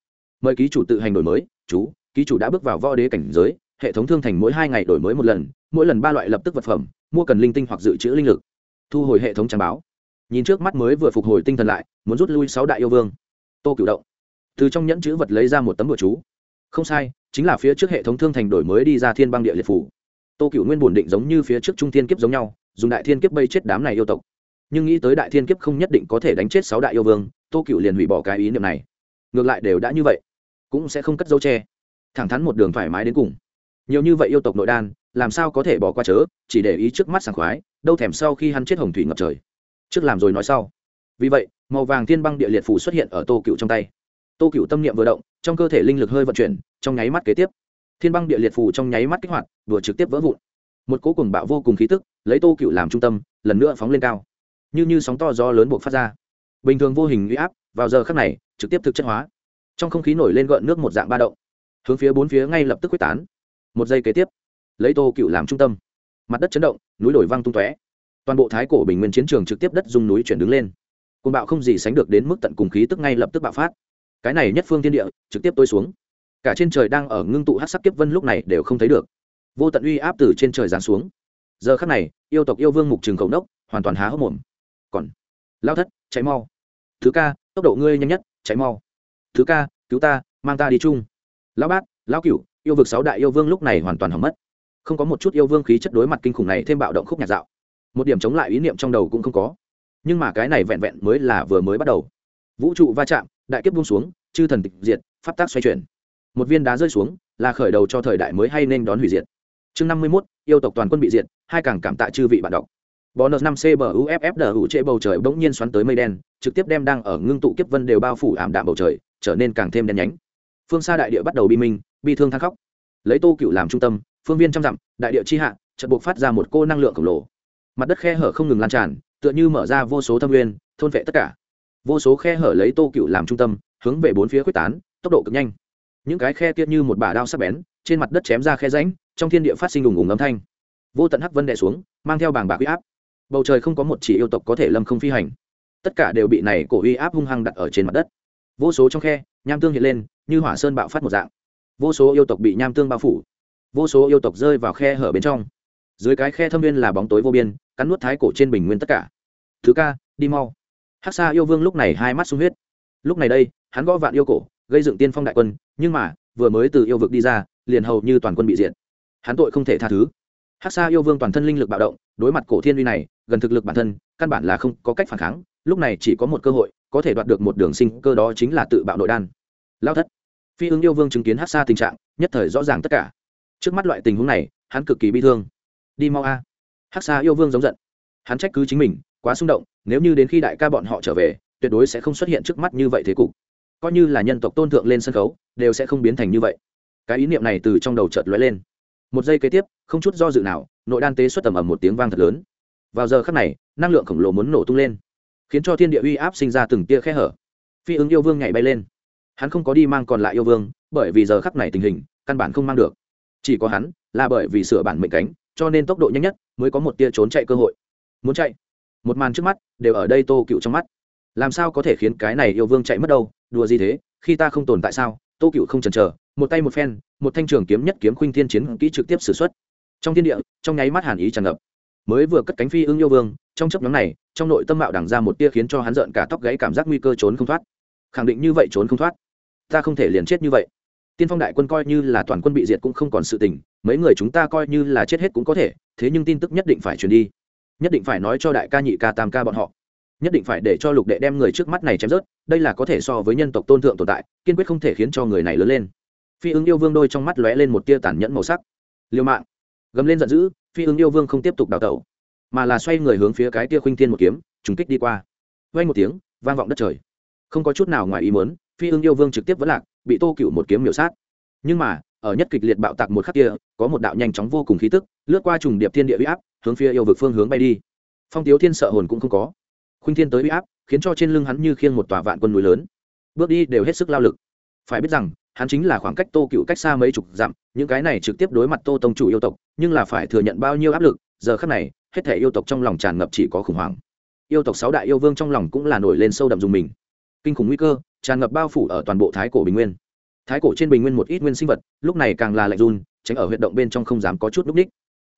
Mời ký chủ tự hành đổi mới, chú, ký chủ đã bước vào võ đế cảnh giới, hệ thống thương thành mỗi hai ngày đổi mới một lần, mỗi lần ba loại lập tức vật phẩm, mua cần linh tinh hoặc dự trữ linh lực. Thu hồi hệ thống trang báo. Nhìn trước mắt mới vừa phục hồi tinh thần lại, muốn rút lui sáu đại yêu vương. Tô cựu động. Từ trong nhẫn chữ vật lấy ra một tấm bừa chú. Không sai, chính là phía trước hệ thống thương thành đổi mới đi ra thiên băng địa liệt phủ. Tô cựu nguyên bổn định giống như phía trước trung thiên kiếp giống nhau, dùng đại thiên kiếp bây chết đám này yêu tộc nhưng nghĩ tới đại thiên kiếp không nhất định có thể đánh chết sáu đại yêu vương, tô cựu liền hủy bỏ cái ý niệm này. Ngược lại đều đã như vậy, cũng sẽ không cất dấu tre thẳng thắn một đường thoải mái đến cùng. Nhiều như vậy yêu tộc nội đan, làm sao có thể bỏ qua chớ, chỉ để ý trước mắt sảng khoái, đâu thèm sau khi hắn chết hồng thủy ngập trời. Trước làm rồi nói sau. Vì vậy, màu vàng thiên băng địa liệt phủ xuất hiện ở tô cựu trong tay. Tô cựu tâm niệm vừa động, trong cơ thể linh lực hơi vận chuyển, trong nháy mắt kế tiếp. Thiên băng địa liệt phủ trong nháy mắt kích hoạt, vừa trực tiếp vỡ vụn. Một cố cùng bạo vô cùng khí tức, lấy tô cựu làm trung tâm, lần nữa phóng lên cao như như sóng to gió lớn buộc phát ra. Bình thường vô hình uy áp, vào giờ khắc này, trực tiếp thực chất hóa. Trong không khí nổi lên gợn nước một dạng ba động. Hướng phía bốn phía ngay lập tức quyết tán. Một giây kế tiếp, lấy tô cựu làm trung tâm. Mặt đất chấn động, núi đổi văng tung tóe. Toàn bộ thái cổ bình nguyên chiến trường trực tiếp đất dùng núi chuyển đứng lên. Côn bạo không gì sánh được đến mức tận cùng khí tức ngay lập tức bạo phát. Cái này nhất phương thiên địa, trực tiếp tôi xuống. Cả trên trời đang ở ngưng tụ hát sắc kiếp vân lúc này đều không thấy được. Vô tận uy áp từ trên trời giáng xuống. Giờ khắc này, yêu tộc yêu vương mục trường khẩu nốc, hoàn toàn há hốc mồm còn. Lao thất cháy mau. Thứ ca, tốc độ ngươi nhanh nhất cháy mau. Thứ ca, cứu ta, mang ta đi chung. Lão bát, lão cửu, yêu vực sáu đại yêu vương lúc này hoàn toàn hỏng mất. Không có một chút yêu vương khí chất đối mặt kinh khủng này thêm bạo động khúc nhạt dạo. Một điểm chống lại ý niệm trong đầu cũng không có. Nhưng mà cái này vẹn vẹn mới là vừa mới bắt đầu. Vũ trụ va chạm, đại kiếp buông xuống, chư thần tịch diệt, pháp tác xoay chuyển. Một viên đá rơi xuống, là khởi đầu cho thời đại mới hay nên đón hủy diệt. Chương năm mươi mốt, yêu tộc toàn quân bị diệt, hai càng cảm tạ chư vị bạn đọc. Bonus 5 CBUFF đờ hữu trệ bầu trời bỗng nhiên xoắn tới mây đen, trực tiếp đem đang ở ngưng tụ kiếp vân đều bao phủ ảm đạm bầu trời, trở nên càng thêm đen nhánh. Phương xa đại địa bắt đầu bi minh, bi thương than khóc. Lấy Tô Cựu làm trung tâm, phương viên trăm dặm, đại địa chi hạ, chợt buộc phát ra một cô năng lượng khổng lồ. Mặt đất khe hở không ngừng lan tràn, tựa như mở ra vô số thâm nguyên, thôn vệ tất cả. Vô số khe hở lấy Tô Cựu làm trung tâm, hướng về bốn phía khuếch tán, tốc độ cực nhanh. Những cái khe tiết như một bả đao sắc bén, trên mặt đất chém ra khe rãnh, trong thiên địa phát sinh ùng ùng âm thanh. Vô tận hắc vân đè xuống, mang theo bảng bạc uy áp bầu trời không có một chỉ yêu tộc có thể lâm không phi hành. Tất cả đều bị này cổ uy áp hung hăng đặt ở trên mặt đất. Vô số trong khe, nham tương hiện lên, như hỏa sơn bạo phát một dạng. Vô số yêu tộc bị nham tương bao phủ. Vô số yêu tộc rơi vào khe hở bên trong. Dưới cái khe thâm viên là bóng tối vô biên, cắn nuốt thái cổ trên bình nguyên tất cả. Thứ ca, đi mau. Hắc xa yêu vương lúc này hai mắt sung huyết. Lúc này đây, hắn gõ vạn yêu cổ, gây dựng tiên phong đại quân, nhưng mà, vừa mới từ yêu vực đi ra, liền hầu như toàn quân bị diệt. Hắn tội không thể tha thứ. Hắc xa yêu vương toàn thân linh lực bạo động, đối mặt cổ thiên uy này gần thực lực bản thân, căn bản là không có cách phản kháng, lúc này chỉ có một cơ hội, có thể đoạt được một đường sinh cơ đó chính là tự bạo nội đan. Lao thất. Phi ứng yêu vương chứng kiến hát xa tình trạng, nhất thời rõ ràng tất cả. Trước mắt loại tình huống này, hắn cực kỳ bi thương. Đi mau a. À. hát xa yêu vương giống giận. Hắn trách cứ chính mình, quá xung động, nếu như đến khi đại ca bọn họ trở về, tuyệt đối sẽ không xuất hiện trước mắt như vậy thế cục. Coi như là nhân tộc tôn thượng lên sân khấu, đều sẽ không biến thành như vậy. Cái ý niệm này từ trong đầu chợt lóe lên. Một giây kế tiếp, không chút do dự nào, nội đan tế xuất tầm ầm một tiếng vang thật lớn vào giờ khắc này, năng lượng khổng lồ muốn nổ tung lên, khiến cho thiên địa uy áp sinh ra từng tia khe hở. Phi ứng yêu vương nhảy bay lên. Hắn không có đi mang còn lại yêu vương, bởi vì giờ khắc này tình hình, căn bản không mang được. Chỉ có hắn, là bởi vì sửa bản mệnh cánh, cho nên tốc độ nhanh nhất mới có một tia trốn chạy cơ hội. Muốn chạy? Một màn trước mắt, đều ở đây tô cựu trong mắt. Làm sao có thể khiến cái này yêu vương chạy mất đâu? Đùa gì thế? Khi ta không tồn tại sao? Tô cựu không chần chờ, một tay một phen, một thanh trường kiếm nhất kiếm khuynh thiên chiến kỹ trực tiếp xử x u ấ t trong thiên địa, trong nháy mắt hàn ý tràn ngập mới vừa cất cánh phi ưng yêu vương, trong chấp nhóm này, trong nội tâm mạo đằng ra một tia khiến cho hắn giận cả tóc gáy cảm giác nguy cơ trốn không thoát. Khẳng định như vậy trốn không thoát. Ta không thể liền chết như vậy. Tiên phong đại quân coi như là toàn quân bị diệt cũng không còn sự tình, mấy người chúng ta coi như là chết hết cũng có thể, thế nhưng tin tức nhất định phải truyền đi. Nhất định phải nói cho đại ca nhị ca tam ca bọn họ. Nhất định phải để cho lục đệ đem người trước mắt này chém rớt, đây là có thể so với nhân tộc tôn thượng tồn tại, kiên quyết không thể khiến cho người này lớn lên. Phi ứng yêu vương đôi trong mắt lóe lên một tia tàn nhẫn màu sắc. Liêu mạng gầm lên giận dữ, phi ứng yêu vương không tiếp tục đào tẩu, mà là xoay người hướng phía cái tia khuynh thiên một kiếm, trùng kích đi qua. Vay một tiếng, vang vọng đất trời. Không có chút nào ngoài ý muốn, phi ưng yêu vương trực tiếp vẫn lạc, bị tô cựu một kiếm miểu sát. Nhưng mà, ở nhất kịch liệt bạo tạc một khắc kia, có một đạo nhanh chóng vô cùng khí tức, lướt qua trùng điệp thiên địa huy áp, hướng phía yêu vực phương hướng bay đi. Phong tiếu thiên sợ hồn cũng không có. Khuynh thiên tới huy áp, khiến cho trên lưng hắn như khiêng một tòa vạn quân núi lớn. Bước đi đều hết sức lao lực. Phải biết rằng hắn chính là khoảng cách tô cựu cách xa mấy chục dặm, những cái này trực tiếp đối mặt tô tông chủ yêu tộc, nhưng là phải thừa nhận bao nhiêu áp lực, giờ khắc này, hết thể yêu tộc trong lòng tràn ngập chỉ có khủng hoảng. Yêu tộc sáu đại yêu vương trong lòng cũng là nổi lên sâu đậm dùng mình. Kinh khủng nguy cơ, tràn ngập bao phủ ở toàn bộ thái cổ bình nguyên. Thái cổ trên bình nguyên một ít nguyên sinh vật, lúc này càng là lạnh run, tránh ở huyệt động bên trong không dám có chút núp ních.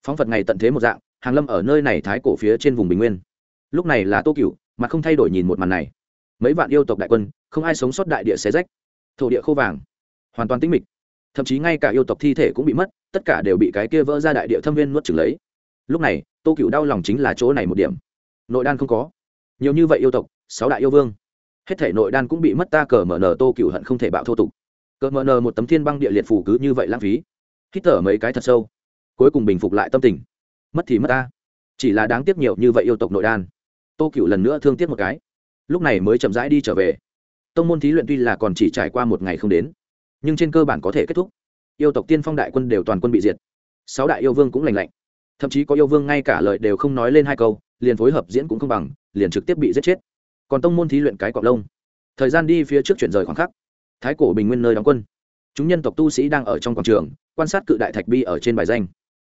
Phóng vật ngày tận thế một dạng, hàng lâm ở nơi này thái cổ phía trên vùng bình nguyên. Lúc này là tô cựu, mà không thay đổi nhìn một màn này. Mấy vạn yêu tộc đại quân, không ai sống sót đại địa xé rách. Thổ địa khô vàng hoàn toàn tĩnh mịch. Thậm chí ngay cả yêu tộc thi thể cũng bị mất, tất cả đều bị cái kia vỡ ra đại địa thâm viên nuốt trừng lấy. Lúc này, tô cựu đau lòng chính là chỗ này một điểm. Nội đan không có. Nhiều như vậy yêu tộc, sáu đại yêu vương. Hết thể nội đan cũng bị mất ta cờ mở nờ, tô cựu hận không thể bạo thô tục. Cờ mở nờ một tấm thiên băng địa liệt phủ cứ như vậy lãng phí. Hít thở mấy cái thật sâu. Cuối cùng bình phục lại tâm tình. Mất thì mất ta. Chỉ là đáng tiếc nhiều như vậy yêu tộc nội đan. Tô cựu lần nữa thương tiếc một cái. Lúc này mới chậm rãi đi trở về. Tông môn thí luyện tuy là còn chỉ trải qua một ngày không đến nhưng trên cơ bản có thể kết thúc. Yêu tộc tiên phong đại quân đều toàn quân bị diệt. Sáu đại yêu vương cũng lành lạnh. Thậm chí có yêu vương ngay cả lời đều không nói lên hai câu, liền phối hợp diễn cũng không bằng, liền trực tiếp bị giết chết. Còn tông môn thí luyện cái cọc lông. Thời gian đi phía trước chuyển rời khoảng khắc. Thái cổ bình nguyên nơi đóng quân. Chúng nhân tộc tu sĩ đang ở trong quảng trường, quan sát cự đại thạch bi ở trên bài danh.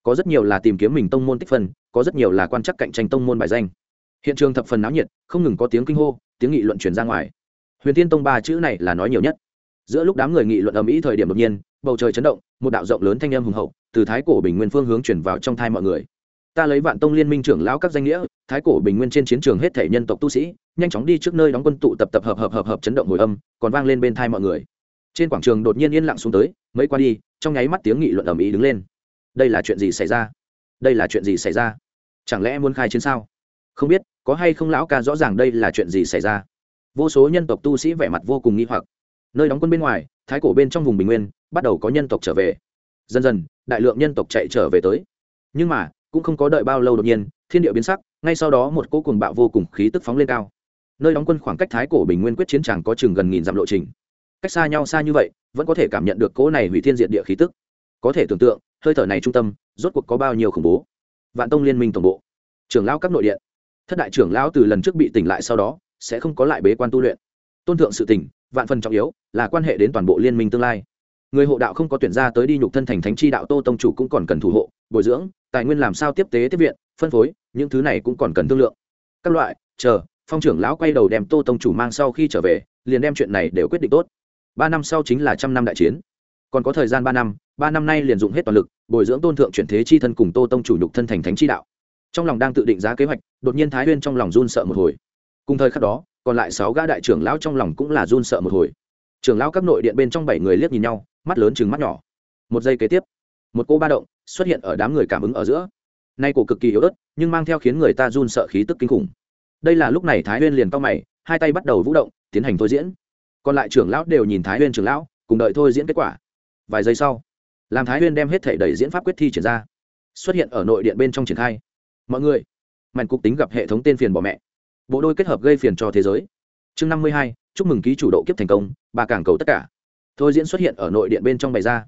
Có rất nhiều là tìm kiếm mình tông môn tích phân, có rất nhiều là quan chắc cạnh tranh tông môn bài danh. Hiện trường thập phần náo nhiệt, không ngừng có tiếng kinh hô, tiếng nghị luận truyền ra ngoài. Huyền tiên tông ba chữ này là nói nhiều nhất giữa lúc đám người nghị luận ầm ĩ thời điểm đột nhiên, bầu trời chấn động, một đạo rộng lớn thanh âm hùng hậu, từ thái cổ bình nguyên phương hướng chuyển vào trong thai mọi người. Ta lấy vạn tông liên minh trưởng lão các danh nghĩa, thái cổ bình nguyên trên chiến trường hết thể nhân tộc tu sĩ, nhanh chóng đi trước nơi đóng quân tụ tập tập hợp hợp hợp hợp chấn động hồi âm, còn vang lên bên thai mọi người. Trên quảng trường đột nhiên yên lặng xuống tới, mấy qua đi, trong nháy mắt tiếng nghị luận ầm ĩ đứng lên. Đây là chuyện gì xảy ra? Đây là chuyện gì xảy ra? Chẳng lẽ muốn khai chiến sao? Không biết, có hay không lão ca rõ ràng đây là chuyện gì xảy ra? Vô số nhân tộc tu sĩ vẻ mặt vô cùng nghi hoặc nơi đóng quân bên ngoài, thái cổ bên trong vùng bình nguyên, bắt đầu có nhân tộc trở về. Dần dần, đại lượng nhân tộc chạy trở về tới. Nhưng mà, cũng không có đợi bao lâu đột nhiên, thiên địa biến sắc, ngay sau đó một cỗ cuồng bạo vô cùng khí tức phóng lên cao. Nơi đóng quân khoảng cách thái cổ bình nguyên quyết chiến tràng có chừng gần nghìn dặm lộ trình. Cách xa nhau xa như vậy, vẫn có thể cảm nhận được cỗ này hủy thiên diện địa khí tức. Có thể tưởng tượng, hơi thở này trung tâm, rốt cuộc có bao nhiêu khủng bố. Vạn tông liên minh tổng bộ, trưởng lão các nội điện. Thất đại trưởng lão từ lần trước bị tỉnh lại sau đó, sẽ không có lại bế quan tu luyện. Tôn thượng sự tỉnh vạn phần trọng yếu là quan hệ đến toàn bộ liên minh tương lai. Người hộ đạo không có tuyển ra tới đi nhục thân thành thánh chi đạo tô tông chủ cũng còn cần thủ hộ, bồi dưỡng, tài nguyên làm sao tiếp tế tiếp viện, phân phối, những thứ này cũng còn cần thương lượng. Các loại, chờ, phong trưởng lão quay đầu đem tô tông chủ mang sau khi trở về, liền đem chuyện này đều quyết định tốt. Ba năm sau chính là trăm năm đại chiến. Còn có thời gian ba năm ba năm nay liền dụng hết toàn lực, bồi dưỡng tôn thượng chuyển thế chi thân cùng tô tông chủ nhục thân thành thánh chi đạo. Trong lòng đang tự định giá kế hoạch, đột nhiên thái huyên trong lòng run sợ một hồi. Cùng thời khắc đó còn lại sáu gã đại trưởng lão trong lòng cũng là run sợ một hồi. Trưởng lão các nội điện bên trong bảy người liếc nhìn nhau, mắt lớn chừng mắt nhỏ. Một giây kế tiếp, một cô ba động xuất hiện ở đám người cảm ứng ở giữa. Nay cổ cực kỳ yếu ớt, nhưng mang theo khiến người ta run sợ khí tức kinh khủng. Đây là lúc này thái huyên liền to mày, hai tay bắt đầu vũ động, tiến hành thôi diễn. Còn lại trưởng lão đều nhìn thái huyên trưởng lão, cùng đợi thôi diễn kết quả. Vài giây sau, làm thái huyên đem hết thể đẩy diễn pháp quyết thi triển ra, xuất hiện ở nội điện bên trong triển khai. Mọi người mạnh cục tính gặp hệ thống tên phiền bỏ mẹ bộ đôi kết hợp gây phiền cho thế giới. Chương năm mươi hai, chúc mừng ký chủ độ kiếp thành công, bà cảng cầu tất cả. Thôi diễn xuất hiện ở nội điện bên trong bày ra.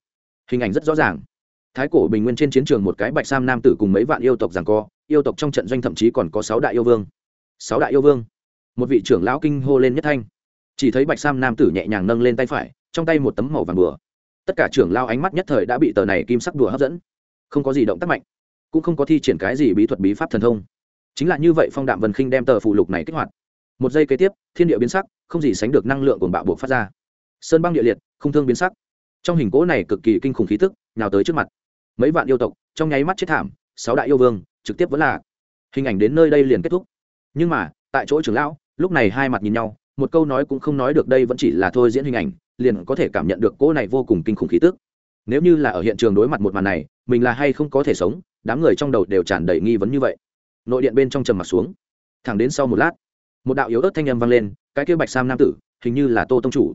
Hình ảnh rất rõ ràng. Thái cổ bình nguyên trên chiến trường một cái bạch sam nam tử cùng mấy vạn yêu tộc rằng co, yêu tộc trong trận doanh thậm chí còn có sáu đại yêu vương. Sáu đại yêu vương. Một vị trưởng lão kinh hô lên nhất thanh. Chỉ thấy bạch sam nam tử nhẹ nhàng nâng lên tay phải, trong tay một tấm màu vàng bừa tất cả trưởng lao ánh mắt nhất thời đã bị tờ này kim sắc đùa hấp dẫn. Không có gì động tác mạnh, cũng không có thi triển cái gì bí thuật bí pháp thần thông chính là như vậy phong đạm vân khinh đem tờ phụ lục này kích hoạt. Một giây kế tiếp, thiên địa biến sắc, không gì sánh được năng lượng của bạo buộc phát ra. Sơn băng địa liệt, không thương biến sắc. Trong hình cỗ này cực kỳ kinh khủng khí tức, nhào tới trước mặt. Mấy vạn yêu tộc, trong nháy mắt chết thảm, sáu đại yêu vương, trực tiếp vẫn là. Hình ảnh đến nơi đây liền kết thúc. Nhưng mà, tại chỗ trưởng lão, lúc này hai mặt nhìn nhau, một câu nói cũng không nói được đây vẫn chỉ là thôi diễn hình ảnh, liền có thể cảm nhận được cỗ này vô cùng kinh khủng khí tức. Nếu như là ở hiện trường đối mặt một màn này, mình là hay không có thể sống, đám người trong đầu đều tràn đầy nghi vấn như vậy nội điện bên trong trầm mặt xuống. Thẳng đến sau một lát, một đạo yếu ớt thanh âm vang lên, cái kia bạch sam nam tử, hình như là tô tông chủ.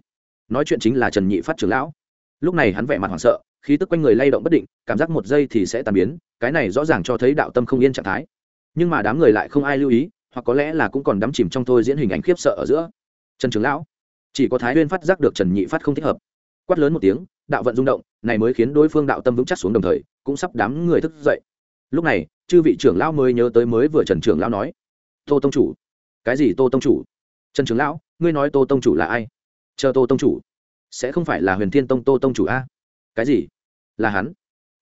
Nói chuyện chính là trần nhị phát trưởng lão. Lúc này hắn vẻ mặt hoảng sợ, khí tức quanh người lay động bất định, cảm giác một giây thì sẽ tàn biến, cái này rõ ràng cho thấy đạo tâm không yên trạng thái. Nhưng mà đám người lại không ai lưu ý, hoặc có lẽ là cũng còn đắm chìm trong thôi diễn hình ảnh khiếp sợ ở giữa. Trần trưởng lão, chỉ có thái huyên phát giác được trần nhị phát không thích hợp. Quát lớn một tiếng, đạo vận rung động, này mới khiến đối phương đạo tâm vững chắc xuống đồng thời, cũng sắp đám người thức dậy. Lúc này chư vị trưởng lão mới nhớ tới mới vừa trần trưởng lão nói, tô tông chủ. Cái gì tô tông chủ? Trần trưởng lão, ngươi nói tô tông chủ là ai? Chờ tô tông chủ. Sẽ không phải là huyền thiên tông tô tông chủ a? Cái gì? Là hắn.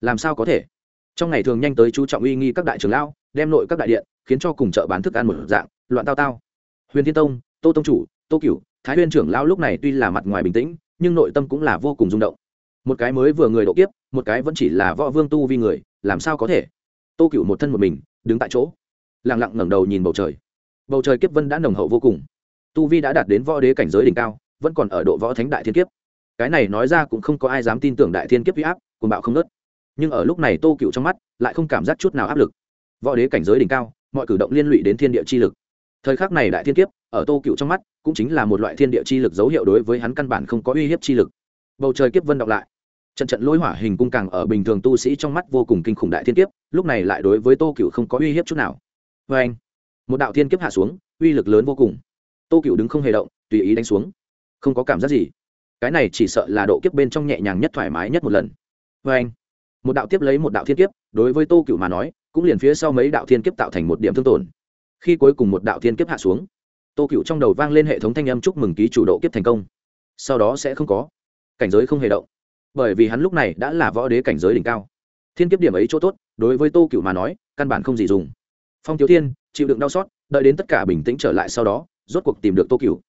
Làm sao có thể? Trong ngày thường nhanh tới chú trọng uy nghi các đại trưởng lão, đem nội các đại điện, khiến cho cùng chợ bán thức ăn một dạng, loạn tao tao. Huyền thiên tông, tô tông chủ, tô cửu, thái huyên trưởng lão lúc này tuy là mặt ngoài bình tĩnh, nhưng nội tâm cũng là vô cùng rung động. Một cái mới vừa người độ kiếp, một cái vẫn chỉ là võ vương tu vi người, làm sao có thể? Tô Cựu một thân một mình, đứng tại chỗ, lặng lặng ngẩng đầu nhìn bầu trời. Bầu trời kiếp vân đã nồng hậu vô cùng. Tu vi đã đạt đến võ đế cảnh giới đỉnh cao, vẫn còn ở độ võ thánh đại thiên kiếp. Cái này nói ra cũng không có ai dám tin tưởng đại thiên kiếp huy áp cùng bạo không nớt nhưng ở lúc này tô cựu trong mắt lại không cảm giác chút nào áp lực. Võ đế cảnh giới đỉnh cao, mọi cử động liên lụy đến thiên địa chi lực. Thời khắc này đại thiên kiếp, ở tô cựu trong mắt, cũng chính là một loại thiên địa chi lực dấu hiệu đối với hắn căn bản không có uy hiếp chi lực. Bầu trời kiếp vân đọc lại trận trận lôi hỏa hình cung càng ở bình thường tu sĩ trong mắt vô cùng kinh khủng đại thiên kiếp, lúc này lại đối với tô cựu không có uy hiếp chút nào. Vê anh, một đạo thiên kiếp hạ xuống, uy lực lớn vô cùng. Tô cựu đứng không hề động, tùy ý đánh xuống. Không có cảm giác gì. Cái này chỉ sợ là độ kiếp bên trong nhẹ nhàng nhất thoải mái nhất một lần. Vê anh, một đạo tiếp lấy một đạo thiên kiếp, đối với tô cựu mà nói, cũng liền phía sau mấy đạo thiên kiếp tạo thành một điểm thương tổn. Khi cuối cùng một đạo thiên kiếp hạ xuống, tô cựu trong đầu vang lên hệ thống thanh âm chúc mừng ký chủ độ kiếp thành công. Sau đó sẽ không có. Cảnh giới không hề động bởi vì hắn lúc này đã là võ đế cảnh giới đỉnh cao. Thiên kiếp điểm ấy chỗ tốt, đối với tô cựu mà nói, căn bản không gì dùng. Phong thiếu thiên, chịu đựng đau xót, đợi đến tất cả bình tĩnh trở lại sau đó, rốt cuộc tìm được tô cựu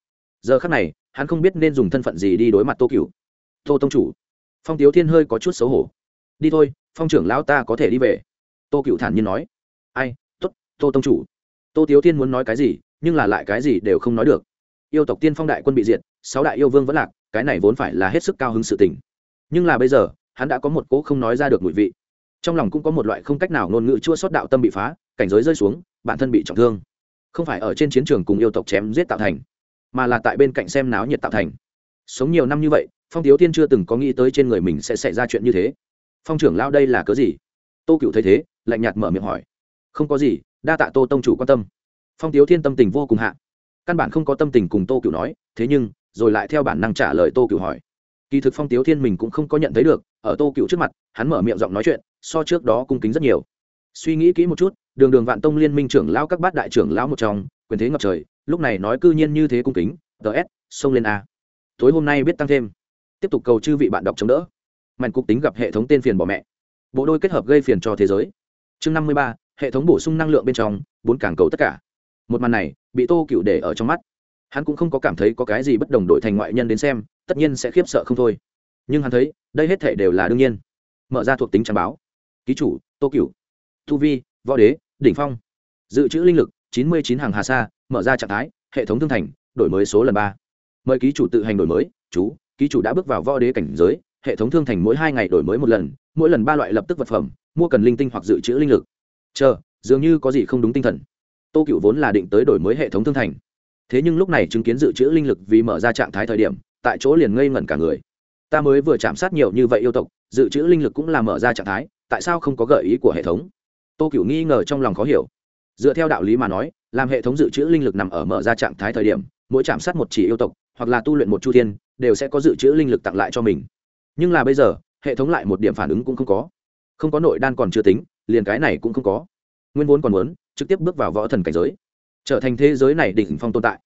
giờ khắc này, hắn không biết nên dùng thân phận gì đi đối mặt tô cựu tô tông chủ. Phong thiếu thiên hơi có chút xấu hổ. Đi thôi, phong trưởng lão ta có thể đi về. Tô cựu thản nhiên nói. Ai t ố t tô tông chủ. Tô tiếu thiên muốn nói cái gì, nhưng là lại cái gì đều không nói được. Yêu tộc tiên phong đại quân bị diệt, sáu đại yêu vương vẫn lạc, cái này vốn phải là hết sức cao hứng sự tình nhưng là bây giờ, hắn đã có một cỗ không nói ra được mùi vị. Trong lòng cũng có một loại không cách nào ngôn ngữ chua sót đạo tâm bị phá, cảnh giới rơi xuống, bản thân bị trọng thương. Không phải ở trên chiến trường cùng yêu tộc chém giết tạo thành, mà là tại bên cạnh xem náo nhiệt tạo thành. Sống nhiều năm như vậy, phong thiếu tiên chưa từng có nghĩ tới trên người mình sẽ xảy ra chuyện như thế. Phong trưởng lao đây là cớ gì? Tô cựu thấy thế, lạnh nhạt mở miệng hỏi. Không có gì, đa tạ tô tông chủ quan tâm. Phong thiếu thiên tâm tình vô cùng hạ. Căn bản không có tâm tình cùng tô cựu nói, thế nhưng, rồi lại theo bản năng trả lời tô cựu hỏi kỳ thực phong tiếu thiên mình cũng không có nhận thấy được, ở tô cựu trước mặt, hắn mở miệng giọng nói chuyện, so trước đó cung kính rất nhiều. Suy nghĩ kỹ một chút, đường đường vạn tông liên minh trưởng lão các bát đại trưởng lão một trong, quyền thế ngập trời, lúc này nói cư nhiên như thế cung kính ts xông lên a. Tối hôm nay biết tăng thêm. Tiếp tục cầu chư vị bạn đọc chống đỡ. Mạnh cục tính gặp hệ thống tên phiền bỏ mẹ. Bộ đôi kết hợp gây phiền cho thế giới. Chương năm mươi ba, hệ thống bổ sung năng lượng bên trong, bốn cảng cầu tất cả. Một màn này, bị tô cựu để ở trong mắt. Hắn cũng không có cảm thấy có cái gì bất đồng đội thành ngoại nhân đến xem tất nhiên sẽ khiếp sợ không thôi. Nhưng hắn thấy, đây hết thể đều là đương nhiên. Mở ra thuộc tính trang báo. Ký chủ tô cựu thu vi, võ đế, đỉnh phong. Dự trữ linh lực, chín mươi chín hàng hà sa, mở ra trạng thái, hệ thống thương thành, đổi mới số lần ba. Mời ký chủ tự hành đổi mới, chú, ký chủ đã bước vào võ đế cảnh giới, hệ thống thương thành mỗi hai ngày đổi mới một lần, mỗi lần ba loại lập tức vật phẩm, mua cần linh tinh hoặc dự trữ linh lực. Chờ, dường như có gì không đúng tinh thần. Tô cựu vốn là định tới đổi mới hệ thống thương thành. Thế nhưng lúc này chứng kiến dự trữ linh lực vì mở ra trạng thái thời điểm tại chỗ liền ngây ngẩn cả người. Ta mới vừa chạm sát nhiều như vậy yêu tộc, dự trữ linh lực cũng là mở ra trạng thái, tại sao không có gợi ý của hệ thống? Tô cựu nghi ngờ trong lòng khó hiểu. Dựa theo đạo lý mà nói, làm hệ thống dự trữ linh lực nằm ở mở ra trạng thái thời điểm, mỗi chạm sát một chỉ yêu tộc, hoặc là tu luyện một chu thiên, đều sẽ có dự trữ linh lực tặng lại cho mình. Nhưng là bây giờ, hệ thống lại một điểm phản ứng cũng không có. Không có nội đan còn chưa tính, liền cái này cũng không có. Nguyên vốn còn muốn, trực tiếp bước vào võ thần cảnh giới. Trở thành thế giới này đỉnh phong tồn tại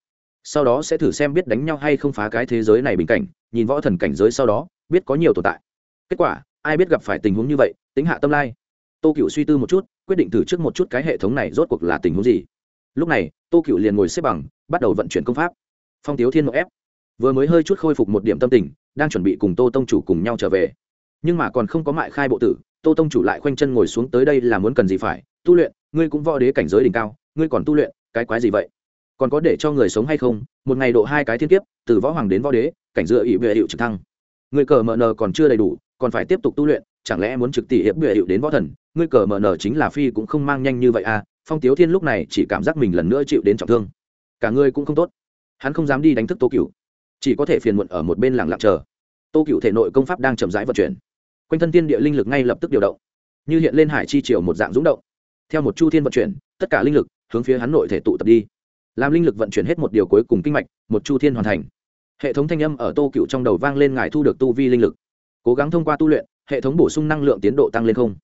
sau đó sẽ thử xem biết đánh nhau hay không phá cái thế giới này bình cảnh, nhìn võ thần cảnh giới sau đó, biết có nhiều tồn tại. Kết quả, ai biết gặp phải tình huống như vậy, tính hạ tâm lai. Tô cựu suy tư một chút, quyết định thử trước một chút cái hệ thống này rốt cuộc là tình huống gì. Lúc này, tô cựu liền ngồi xếp bằng, bắt đầu vận chuyển công pháp. Phong tiếu thiên một ép. Vừa mới hơi chút khôi phục một điểm tâm tình, đang chuẩn bị cùng tô tông chủ cùng nhau trở về. Nhưng mà còn không có mại khai bộ tử, tô tông chủ lại khoanh chân ngồi xuống tới đây là muốn cần gì phải? Tu luyện, ngươi cũng võ đế cảnh giới đỉnh cao, ngươi còn tu luyện, cái quái gì vậy? Còn có để cho người sống hay không, một ngày độ hai cái thiên kiếp, từ võ hoàng đến võ đế, cảnh dựa ỵ bệ hiệu trực thăng. Người cờ mờ nờ còn chưa đầy đủ, còn phải tiếp tục tu luyện, chẳng lẽ muốn trực tỷ hiệp bệ hiệu đến võ thần? Người cờ mờ nờ chính là phi cũng không mang nhanh như vậy à phong tiếu thiên lúc này chỉ cảm giác mình lần nữa chịu đến trọng thương. Cả ngươi cũng không tốt. Hắn không dám đi đánh thức tô cựu chỉ có thể phiền muộn ở một bên làng lặng chờ. Tô cựu thể nội công pháp đang chậm rãi vận chuyển. Quanh thân tiên địa linh lực ngay lập tức điều động. Như hiện lên hải chi triều một dạng rúng động. Theo một chu thiên vận chuyển, tất cả linh lực hướng phía hắn nội thể tụ tập đi làm linh lực vận chuyển hết một điều cuối cùng kinh mạch, một chu thiên hoàn thành. Hệ thống thanh âm ở tô cựu trong đầu vang lên ngài thu được tu vi linh lực. Cố gắng thông qua tu luyện, hệ thống bổ sung năng lượng tiến độ tăng lên không?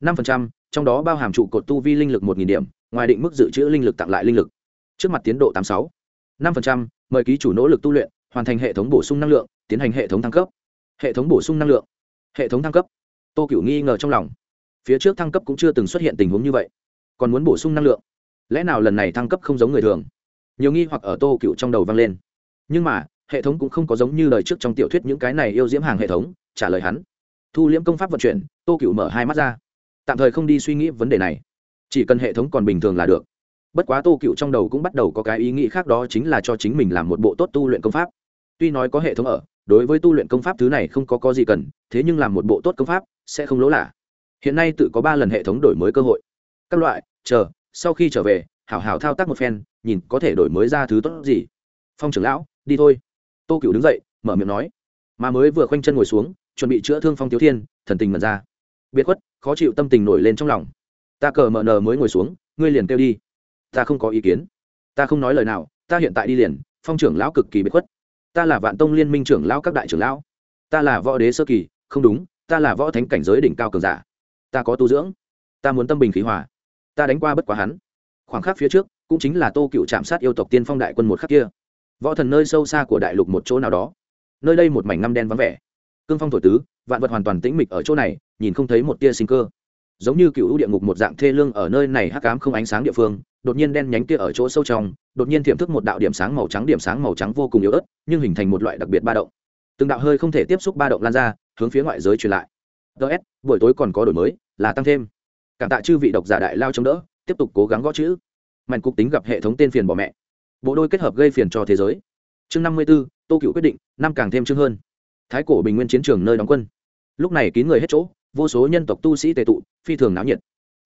năm phần trăm, trong đó bao hàm trụ cột tu vi linh lực một nghìn điểm, ngoài định mức dự trữ linh lực tặng lại linh lực. Trước mặt tiến độ tám sáu. năm phần trăm, mời ký chủ nỗ lực tu luyện, hoàn thành hệ thống bổ sung năng lượng, tiến hành hệ thống thăng cấp. Hệ thống bổ sung năng lượng. Hệ thống thăng cấp. Tô cựu nghi ngờ trong lòng. Phía trước thăng cấp cũng chưa từng xuất hiện tình huống như vậy. Còn muốn bổ sung năng lượng? Lẽ nào lần này thăng cấp không giống người thường? Nhiều nghi hoặc ở tô cựu trong đầu vang lên. Nhưng mà, hệ thống cũng không có giống như lời trước trong tiểu thuyết những cái này yêu diễm hàng hệ thống, trả lời hắn. Thu liễm công pháp vận chuyển, tô cựu mở hai mắt ra. Tạm thời không đi suy nghĩ vấn đề này. Chỉ cần hệ thống còn bình thường là được. Bất quá tô cựu trong đầu cũng bắt đầu có cái ý nghĩ khác đó chính là cho chính mình làm một bộ tốt tu luyện công pháp. Tuy nói có hệ thống ở, đối với tu luyện công pháp thứ này không có có gì cần, thế nhưng làm một bộ tốt công pháp, sẽ không lỗ lạ. Hiện nay tự có ba lần hệ thống đổi mới cơ hội. Các loại, chờ, sau khi trở về hảo hảo thao tác một phen, nhìn có thể đổi mới ra thứ tốt gì. Phong trưởng lão, đi thôi. Tô cựu đứng dậy, mở miệng nói. Mà mới vừa khoanh chân ngồi xuống, chuẩn bị chữa thương phong tiếu thiên, thần tình mật ra. Biệt khuất, khó chịu tâm tình nổi lên trong lòng. Ta cờ mờ nờ mới ngồi xuống, ngươi liền kêu đi. Ta không có ý kiến. Ta không nói lời nào, ta hiện tại đi liền, phong trưởng lão cực kỳ biệt khuất. Ta là vạn tông liên minh trưởng lão các đại trưởng lão. Ta là võ đế sơ kỳ, không đúng, ta là võ thánh cảnh giới đỉnh cao cường giả. Ta có tu dưỡng. Ta muốn tâm bình khí hòa. Ta đánh qua bất quá hắn khoảng khắc phía trước, cũng chính là tô cựu chạm sát yêu tộc tiên phong đại quân một khắc kia. Võ thần nơi sâu xa của đại lục một chỗ nào đó. Nơi đây một mảnh ngăm đen vắng vẻ. Cương phong thổi tứ, vạn vật hoàn toàn tĩnh mịch ở chỗ này, nhìn không thấy một tia sinh cơ. Giống như cựu địa ngục một dạng thê lương ở nơi này hắc cám không ánh sáng địa phương, đột nhiên đen nhánh kia ở chỗ sâu trong, đột nhiên tiềm thức một đạo điểm sáng màu trắng, điểm sáng màu trắng vô cùng yếu ớt, nhưng hình thành một loại đặc biệt ba động. Từng đạo hơi không thể tiếp xúc ba động lan ra, hướng phía ngoại giới truyền lại. Ts buổi tối còn có đổi mới, là tăng thêm. Cảm tạ chư vị độc giả đại lao chống đỡ tiếp tục cố gắng gõ chữ. Mạnh cục tính gặp hệ thống tên phiền bỏ mẹ. Bộ đôi kết hợp gây phiền cho thế giới. Chương năm mươi b ố tô cựu quyết định, năm càng thêm chương hơn. Thái cổ bình nguyên chiến trường nơi đóng quân. Lúc này kín người hết chỗ, vô số nhân tộc tu sĩ tề tụ, phi thường náo nhiệt.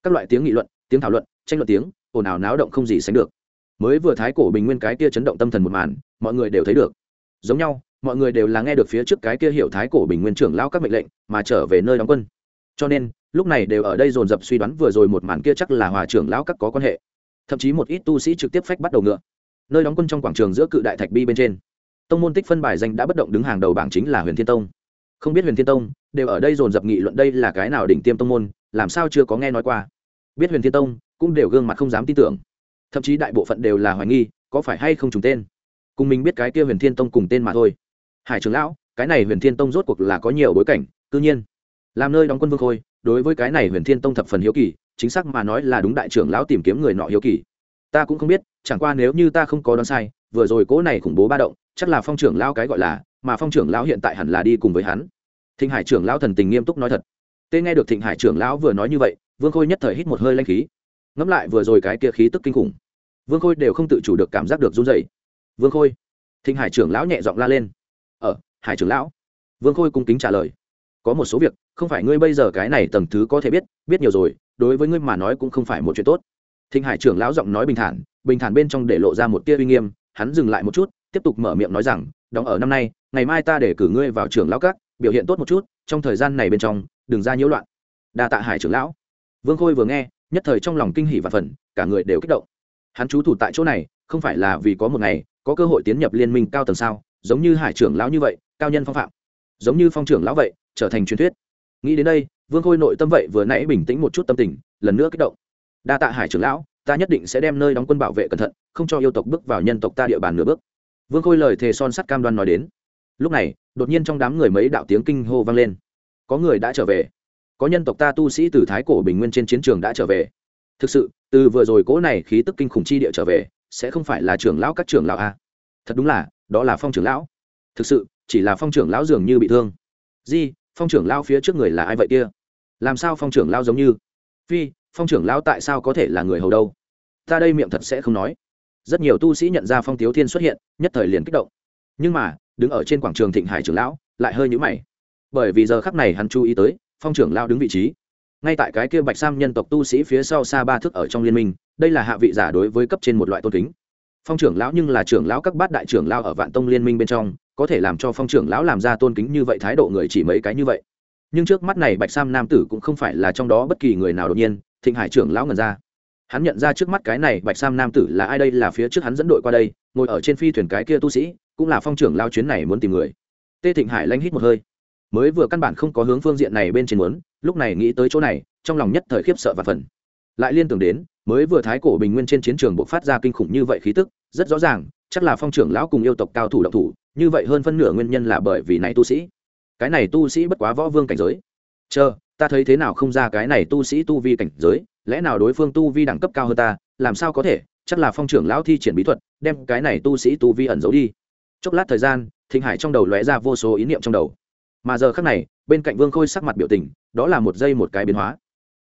Các loại tiếng nghị luận, tiếng thảo luận, tranh luận tiếng, ồn ào náo động không gì sánh được. Mới vừa thái cổ bình nguyên cái kia chấn động tâm thần một màn, mọi người đều thấy được. Giống nhau, mọi người đều là nghe được phía trước cái kia hiểu thái cổ bình nguyên trưởng lao các mệnh lệnh, mà trở về nơi đóng quân cho nên, lúc này đều ở đây dồn dập suy đoán vừa rồi một màn kia chắc là hòa trưởng lão các có quan hệ. Thậm chí một ít tu sĩ trực tiếp phách bắt đầu ngựa. Nơi đóng quân trong quảng trường giữa cự đại thạch bi bên trên. Tông môn tích phân bài danh đã bất động đứng hàng đầu bảng chính là huyền thiên tông. Không biết huyền thiên tông đều ở đây dồn dập nghị luận đây là cái nào đỉnh tiêm tông môn, làm sao chưa có nghe nói qua. Biết huyền thiên tông cũng đều gương mặt không dám tin tưởng. Thậm chí đại bộ phận đều là hoài nghi, có phải hay không trùng tên. Cùng mình biết cái kia huyền thiên tông cùng tên mà thôi. Hải trưởng lão, cái này huyền thiên tông rốt cuộc là có nhiều bối cảnh tự nhiên làm nơi đóng quân vương khôi, đối với cái này huyền thiên tông thập phần hiếu kỳ, chính xác mà nói là đúng đại trưởng lão tìm kiếm người nọ hiếu kỳ. Ta cũng không biết, chẳng qua nếu như ta không có đoán sai, vừa rồi cỗ này khủng bố ba động, chắc là phong trưởng lão cái gọi là, mà phong trưởng lão hiện tại hẳn là đi cùng với hắn. Thịnh hải trưởng lão thần tình nghiêm túc nói thật. Tê nghe được thịnh hải trưởng lão vừa nói như vậy, vương khôi nhất thời hít một hơi lanh khí. Ngẫm lại vừa rồi cái kia khí tức kinh khủng. Vương khôi đều không tự chủ được cảm giác được run dày vương khôi. Thịnh hải trưởng lão nhẹ giọng la lên. Ở hải trưởng lão. Vương khôi cung kính trả lời. Có một số việc không phải ngươi bây giờ cái này tầng thứ có thể biết biết nhiều rồi, đối với ngươi mà nói cũng không phải một chuyện tốt. Thịnh hải trưởng lão giọng nói bình thản bình thản bên trong để lộ ra một tia uy nghiêm, hắn dừng lại một chút, tiếp tục mở miệng nói rằng, đóng ở năm nay, ngày mai ta để cử ngươi vào trưởng lão các, biểu hiện tốt một chút, trong thời gian này bên trong, đừng ra nhiễu loạn. Đa tạ hải trưởng lão. Vương khôi vừa nghe, nhất thời trong lòng kinh hỉ và phần cả người đều kích động. Hắn chú thủ tại chỗ này, không phải là vì có một ngày, có cơ hội tiến nhập liên minh cao tầng sao? Giống như hải trưởng lão như vậy, cao nhân phong phạm. Giống như phong trưởng lão vậy, trở thành truyền thuyết nghĩ đến đây, vương khôi nội tâm vậy vừa nãy bình tĩnh một chút tâm tình, lần nữa kích động. Đa tạ hải trưởng lão, ta nhất định sẽ đem nơi đóng quân bảo vệ cẩn thận, không cho yêu tộc bước vào nhân tộc ta địa bàn nửa bước. Vương khôi lời thề son sắt cam đoan nói đến. Lúc này, đột nhiên trong đám người mấy đạo tiếng kinh hô vang lên. Có người đã trở về. Có nhân tộc ta tu sĩ từ thái cổ bình nguyên trên chiến trường đã trở về. Thực sự, từ vừa rồi cỗ này khí tức kinh khủng chi địa trở về, sẽ không phải là trưởng lão các trưởng lão a? Thật đúng là, đó là phong trưởng lão. Thực sự, chỉ là phong trưởng lão dường như bị thương. Di phong trưởng lao phía trước người là ai vậy kia? Làm sao phong trưởng lao giống như? Phi, phong trưởng lao tại sao có thể là người hầu đâu? Ta đây miệng thật sẽ không nói. Rất nhiều tu sĩ nhận ra phong tiếu thiên xuất hiện, nhất thời liền kích động. Nhưng mà, đứng ở trên quảng trường thịnh hải trưởng lão, lại hơi nhũ mày. Bởi vì giờ khắc này hắn chú ý tới, phong trưởng lao đứng vị trí. Ngay tại cái kia bạch sam nhân tộc tu sĩ phía sau xa ba thước ở trong liên minh, đây là hạ vị giả đối với cấp trên một loại tôn kính. Phong trưởng lão nhưng là trưởng lão các bát đại trưởng lao ở vạn tông liên minh bên trong có thể làm cho phong trưởng lão làm ra tôn kính như vậy, thái độ người chỉ mấy cái như vậy. Nhưng trước mắt này bạch sam nam tử cũng không phải là trong đó bất kỳ người nào đột nhiên, thịnh hải trưởng lão ngần ra. Hắn nhận ra trước mắt cái này bạch sam nam tử là ai đây, là phía trước hắn dẫn đội qua đây, ngồi ở trên phi thuyền cái kia tu sĩ, cũng là phong trưởng lao chuyến này muốn tìm người. Tê thịnh hải lanh hít một hơi. Mới vừa căn bản không có hướng phương diện này bên trên muốn, lúc này nghĩ tới chỗ này, trong lòng nhất thời khiếp sợ và phần lại liên tưởng đến, mới vừa thái cổ bình nguyên trên chiến trường buộc phát ra kinh khủng như vậy khí tức, rất rõ ràng, chắc là phong trưởng lão cùng yêu tộc cao thủ động thủ như vậy hơn phân nửa nguyên nhân là bởi vì này tu sĩ. Cái này tu sĩ bất quá võ vương cảnh giới. Chờ, ta thấy thế nào không ra cái này tu sĩ tu vi cảnh giới, lẽ nào đối phương tu vi đẳng cấp cao hơn ta, làm sao có thể? Chắc là phong trưởng lão thi triển bí thuật, đem cái này tu sĩ tu vi ẩn giấu đi. Chốc lát thời gian, thịnh hải trong đầu lóe ra vô số ý niệm trong đầu. Mà giờ khác này, bên cạnh vương khôi sắc mặt biểu tình, đó là một giây một cái biến hóa.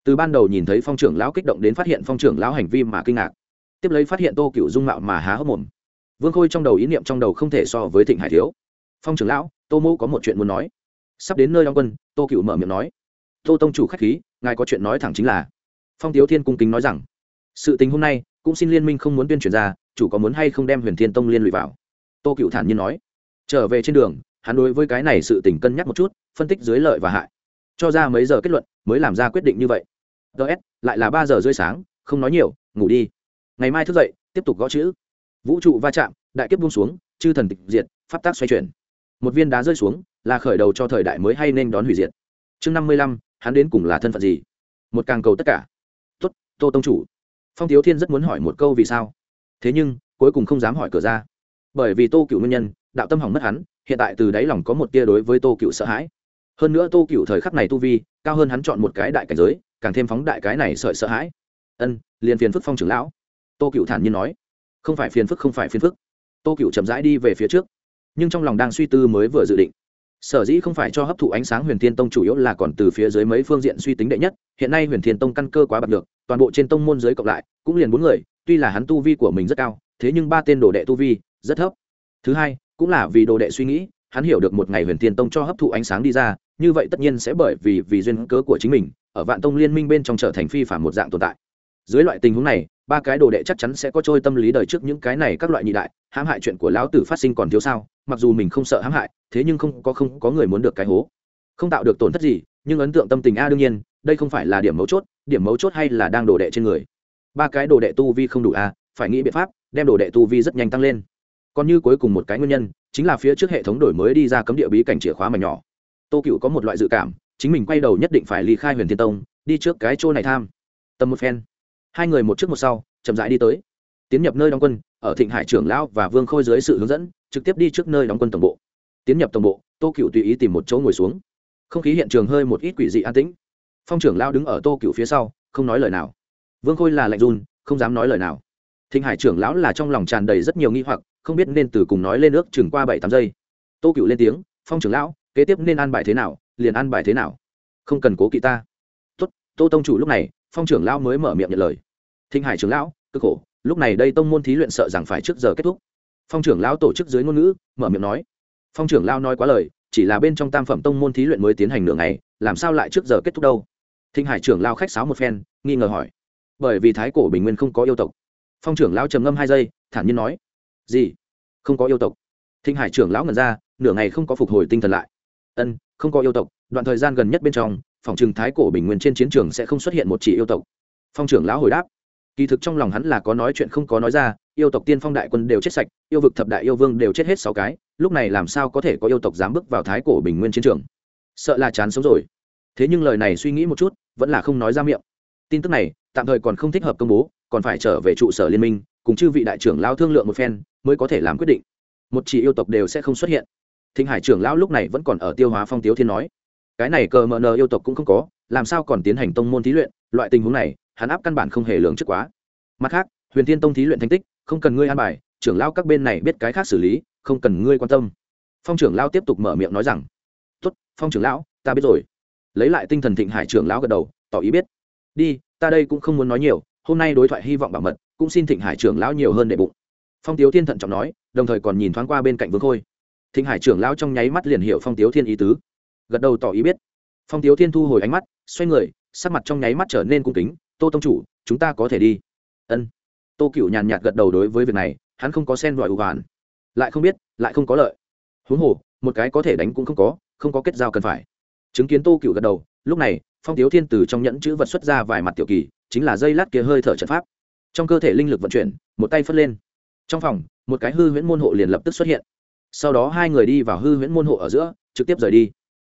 Từ ban đầu nhìn thấy phong trưởng lão kích động đến phát hiện phong trưởng lão hành vi mà kinh ngạc. Tiếp lấy phát hiện tô cựu dung mạo mà há hốc mồm vương khôi trong đầu ý niệm trong đầu không thể so với thịnh hải thiếu. Phong trưởng lão, tô mô có một chuyện muốn nói. Sắp đến nơi đóng quân, tô cựu mở miệng nói. Tô tông chủ k h á c h khí, ngài có chuyện nói thẳng chính là. Phong tiếu thiên cung kính nói rằng, sự tình hôm nay, cũng xin liên minh không muốn tuyên truyền ra, chủ có muốn hay không đem huyền thiên tông liên lụy vào? Tô cựu thản nhiên nói. Trở về trên đường, hắn đối với cái này sự tình cân nhắc một chút, phân tích dưới lợi và hại. Cho ra mấy giờ kết luận, mới làm ra quyết định như vậy. Ts lại là ba giờ rưỡi sáng, không nói nhiều, ngủ đi. Ngày mai thức dậy, tiếp tục gõ chữ vũ trụ va chạm, đại kiếp buông xuống, chư thần tịch diệt, pháp tác xoay chuyển. Một viên đá rơi xuống, là khởi đầu cho thời đại mới hay nên đón hủy diệt? Chương năm mươi lăm, hắn đến cùng là thân phận gì? Một càng cầu tất cả. Tốt, tô tông chủ. Phong thiếu thiên rất muốn hỏi một câu vì sao? Thế nhưng, cuối cùng không dám hỏi cửa ra. Bởi vì tô cựu nguyên nhân, đạo tâm hỏng mất hắn, hiện tại từ đáy lòng có một tia đối với tô cựu sợ hãi. Hơn nữa tô cựu thời khắc này tu vi, cao hơn hắn chọn một cái đại cảnh giới, càng thêm phóng đại cái này sợi sợ hãi. Ân, liền phiền phức phong trưởng lão. Tô cựu thản nhiên nói không phải phiền phức, không phải phiền phức. Tô cựu chậm rãi đi về phía trước, nhưng trong lòng đang suy tư mới vừa dự định. Sở dĩ không phải cho hấp thụ ánh sáng huyền thiên tông chủ yếu là còn từ phía dưới mấy phương diện suy tính đệ nhất, hiện nay huyền thiên tông căn cơ quá bạc được toàn bộ trên tông môn giới cộng lại, cũng liền bốn người, tuy là hắn tu vi của mình rất cao, thế nhưng ba tên đồ đệ tu vi rất thấp. Thứ hai, cũng là vì đồ đệ suy nghĩ, hắn hiểu được một ngày huyền thiên tông cho hấp thụ ánh sáng đi ra, như vậy tất nhiên sẽ bởi vì vì duyên cớ của chính mình, ở vạn tông liên minh bên trong trở thành phi phạm một dạng tồn tại. Dưới loại tình huống này ba cái đồ đệ chắc chắn sẽ có trôi tâm lý đời trước những cái này các loại nhị đại, hãm hại chuyện của lão tử phát sinh còn thiếu sao? Mặc dù mình không sợ hãm hại, thế nhưng không có không có người muốn được cái hố. Không tạo được tổn thất gì, nhưng ấn tượng tâm tình a đương nhiên, đây không phải là điểm mấu chốt, điểm mấu chốt hay là đang đồ đệ trên người. Ba cái đồ đệ tu vi không đủ a, phải nghĩ biện pháp, đem đồ đệ tu vi rất nhanh tăng lên. Còn như cuối cùng một cái nguyên nhân, chính là phía trước hệ thống đổi mới đi ra cấm địa bí cảnh chìa khóa mà nhỏ. Tô cựu có một loại dự cảm, chính mình quay đầu nhất định phải ly khai huyền thiên tông, đi trước cái chỗ này tham. Tâm một phen hai người một trước một sau, chậm rãi đi tới. Tiến nhập nơi đóng quân, ở thịnh hải trưởng lão và vương khôi dưới sự hướng dẫn, trực tiếp đi trước nơi đóng quân tổng bộ. Tiến nhập tổng bộ, tô cựu tùy ý tìm một chỗ ngồi xuống. Không khí hiện trường hơi một ít quỷ dị an tĩnh. Phong trưởng lao đứng ở tô cựu phía sau, không nói lời nào. Vương khôi là lạnh run, không dám nói lời nào. Thịnh hải trưởng lão là trong lòng tràn đầy rất nhiều nghi hoặc, không biết nên từ cùng nói lên nước chừng qua bảy tám giây. Tô cựu lên tiếng, phong trưởng lão, kế tiếp nên ăn bài thế nào, liền ăn bài thế nào. Không cần cố kỵ ta. Tốt, tô tông chủ lúc này phong trưởng lão mới mở miệng nhận lời. Thinh hải trưởng lão, cực khổ, lúc này đây tông môn thí luyện sợ rằng phải trước giờ kết thúc. Phong trưởng lão tổ chức dưới ngôn ngữ, mở miệng nói. Phong trưởng lão nói quá lời, chỉ là bên trong tam phẩm tông môn thí luyện mới tiến hành nửa ngày, làm sao lại trước giờ kết thúc đâu? Thinh hải trưởng lão khách sáo một phen, nghi ngờ hỏi. Bởi vì thái cổ bình nguyên không có yêu tộc. Phong trưởng lão trầm ngâm hai giây, thản nhiên nói. Gì? Không có yêu tộc. Thinh hải trưởng lão ngần ra, nửa ngày không có phục hồi tinh thần lại. Ân, không có yêu tộc. Đoạn thời gian gần nhất bên trong phòng trường thái cổ bình nguyên trên chiến trường sẽ không xuất hiện một chỉ yêu tộc. Phong trưởng lão hồi đáp, kỳ thực trong lòng hắn là có nói chuyện không có nói ra, yêu tộc tiên phong đại quân đều chết sạch, yêu vực thập đại yêu vương đều chết hết sáu cái, lúc này làm sao có thể có yêu tộc dám bước vào thái cổ bình nguyên chiến trường? Sợ là chán sống rồi. Thế nhưng lời này suy nghĩ một chút, vẫn là không nói ra miệng. Tin tức này, tạm thời còn không thích hợp công bố, còn phải trở về trụ sở liên minh, cùng chư vị đại trưởng lao thương lượng một phen, mới có thể làm quyết định. Một chỉ yêu tộc đều sẽ không xuất hiện. Thịnh hải trưởng lão lúc này vẫn còn ở tiêu hóa phong tiếu thiên nói cái này cờ mờ nờ yêu tộc cũng không có, làm sao còn tiến hành tông môn thí luyện? Loại tình huống này, hắn áp căn bản không hề lường trước quá. Mặt khác, huyền thiên tông thí luyện thành tích, không cần ngươi an bài, trưởng lao các bên này biết cái khác xử lý, không cần ngươi quan tâm. Phong trưởng lao tiếp tục mở miệng nói rằng tuất phong trưởng lão, ta biết rồi. Lấy lại tinh thần thịnh hải trưởng lão gật đầu, tỏ ý biết. Đi, ta đây cũng không muốn nói nhiều, hôm nay đối thoại hy vọng bảo mật, cũng xin thịnh hải trưởng lão nhiều hơn đệ bụng. Phong tiếu thiên thận trọng nói, đồng thời còn nhìn thoáng qua bên cạnh vương khôi. Thịnh hải trưởng lão trong nháy mắt liền hiểu phong tiếu thiên ý tứ gật đầu tỏ ý biết. Phong tiếu thiên thu hồi ánh mắt, xoay người, sắc mặt trong nháy mắt trở nên cung kính, tô tông chủ, chúng ta có thể đi. Ân. Tô cựu nhàn nhạt gật đầu đối với việc này, hắn không có sen loại ưu hoàn lại không biết, lại không có lợi. Huống hồ, một cái có thể đánh cũng không có không có kết giao cần phải. Chứng kiến tô cựu gật đầu, lúc này, phong tiếu thiên từ trong nhẫn chữ vật xuất ra vài mặt tiểu kỳ, chính là dây lát kia hơi thở trận pháp. Trong cơ thể linh lực vận chuyển, một tay phất lên. Trong phòng, một cái hư huyễn môn hộ liền lập tức xuất hiện. Sau đó hai người đi vào hư huyễn môn hộ ở giữa, trực tiếp rời đi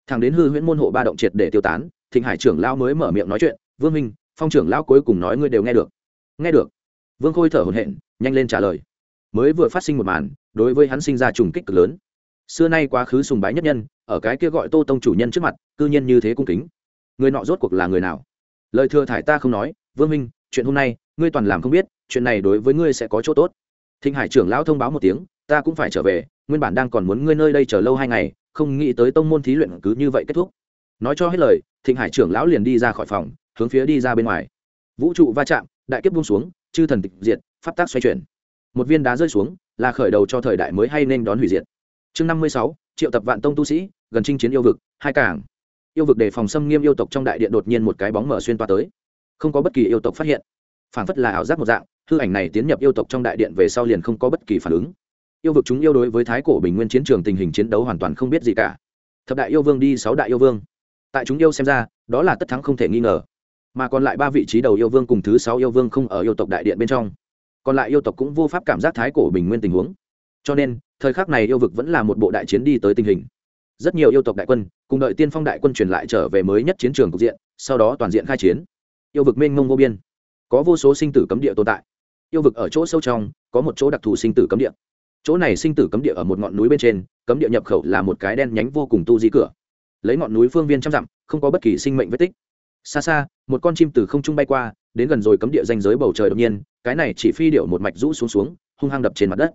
thằng đến hư huyễn môn hộ ba động triệt để tiêu tán, thịnh hải trưởng lão mới mở miệng nói chuyện, vương minh, phong trưởng lão cuối cùng nói ngươi đều nghe được. Nghe được? Vương khôi thở hổn hển, nhanh lên trả lời. Mới vừa phát sinh một màn, đối với hắn sinh ra trùng kích cực lớn. Xưa nay quá khứ sùng bái nhất nhân, ở cái kia gọi tô tông chủ nhân trước mặt, cư nhiên như thế cung kính. Người nọ rốt cuộc là người nào? Lời thừa thải ta không nói, vương minh, chuyện hôm nay, ngươi toàn làm không biết, chuyện này đối với ngươi sẽ có chỗ tốt. Thịnh hải trưởng lão thông báo một tiếng, ta cũng phải trở về, nguyên bản đang còn muốn ngươi nơi đây chờ lâu hai ngày không nghĩ tới tông môn thí luyện cứ như vậy kết thúc. Nói cho hết lời, thịnh hải trưởng lão liền đi ra khỏi phòng, hướng phía đi ra bên ngoài. Vũ trụ va chạm, đại kiếp buông xuống, chư thần tịch diệt, pháp tác xoay chuyển. Một viên đá rơi xuống, là khởi đầu cho thời đại mới hay nên đón hủy diệt. Chương năm mươi sáu, triệu tập vạn tông tu sĩ, gần chinh chiến yêu vực, hai cảng. Yêu vực đề phòng xâm nghiêm yêu tộc trong đại điện đột nhiên một cái bóng mở xuyên toa tới. Không có bất kỳ yêu tộc phát hiện. Phản phất là ảo giác một dạng, hư ảnh này tiến nhập yêu tộc trong đại điện về sau liền không có bất kỳ phản ứng yêu vực chúng yêu đối với thái cổ bình nguyên chiến trường tình hình chiến đấu hoàn toàn không biết gì cả. Thập đại yêu vương đi, sáu đại yêu vương. Tại chúng yêu xem ra, đó là tất thắng không thể nghi ngờ. Mà còn lại ba vị trí đầu yêu vương cùng thứ sáu yêu vương không ở yêu tộc đại điện bên trong. Còn lại yêu tộc cũng vô pháp cảm giác thái cổ bình nguyên tình huống. Cho nên, thời khắc này yêu vực vẫn là một bộ đại chiến đi tới tình hình. Rất nhiều yêu tộc đại quân, cùng đợi tiên phong đại quân truyền lại trở về mới nhất chiến trường cục diện, sau đó toàn diện khai chiến. Yêu vực mênh mông vô biên. Có vô số sinh tử cấm địa tồn tại. Yêu vực ở chỗ sâu trong, có một chỗ đặc thù sinh tử cấm địa chỗ này sinh tử cấm địa ở một ngọn núi bên trên, cấm địa nhập khẩu là một cái đen nhánh vô cùng tu di cửa. Lấy ngọn núi phương viên trăm dặm, không có bất kỳ sinh mệnh vết tích. Xa xa, một con chim từ không trung bay qua, đến gần rồi cấm địa danh giới bầu trời đột nhiên, cái này chỉ phi điệu một mạch rũ xuống xuống, hung hăng đập trên mặt đất.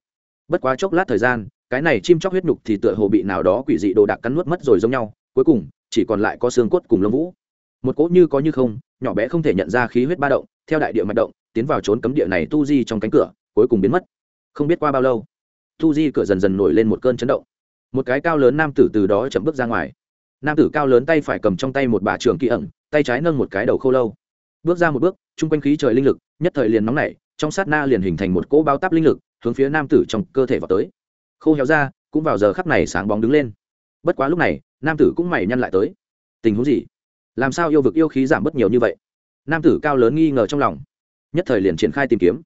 Bất quá chốc lát thời gian, cái này chim chóc huyết nhục thì tựa hồ bị nào đó quỷ dị đồ đạc cắn nuốt mất rồi giống nhau, cuối cùng, chỉ còn lại có xương cốt cùng lông vũ. Một cỗ như có như không, nhỏ bé không thể nhận ra khí huyết ba động, theo đại địa mạch động, tiến vào trốn cấm địa này tu di trong cánh cửa, cuối cùng biến mất. Không biết qua bao lâu tu di cửa dần dần nổi lên một cơn chấn động. Một cái cao lớn nam tử từ đó chậm bước ra ngoài. Nam tử cao lớn tay phải cầm trong tay một bà trường kỳ ẩn, tay trái nâng một cái đầu khô lâu. Bước ra một bước chung quanh khí trời linh lực, nhất thời liền nóng nảy, trong sát na liền hình thành một cỗ bao táp linh lực, hướng phía nam tử trong cơ thể vào tới. Khô héo ra, cũng vào giờ khắp này sáng bóng đứng lên. Bất quá lúc này, nam tử cũng mày nhăn lại tới. Tình huống gì? Làm sao yêu vực yêu khí giảm bớt nhiều như vậy? Nam tử cao lớn nghi ngờ trong lòng. Nhất thời liền triển khai tìm kiếm.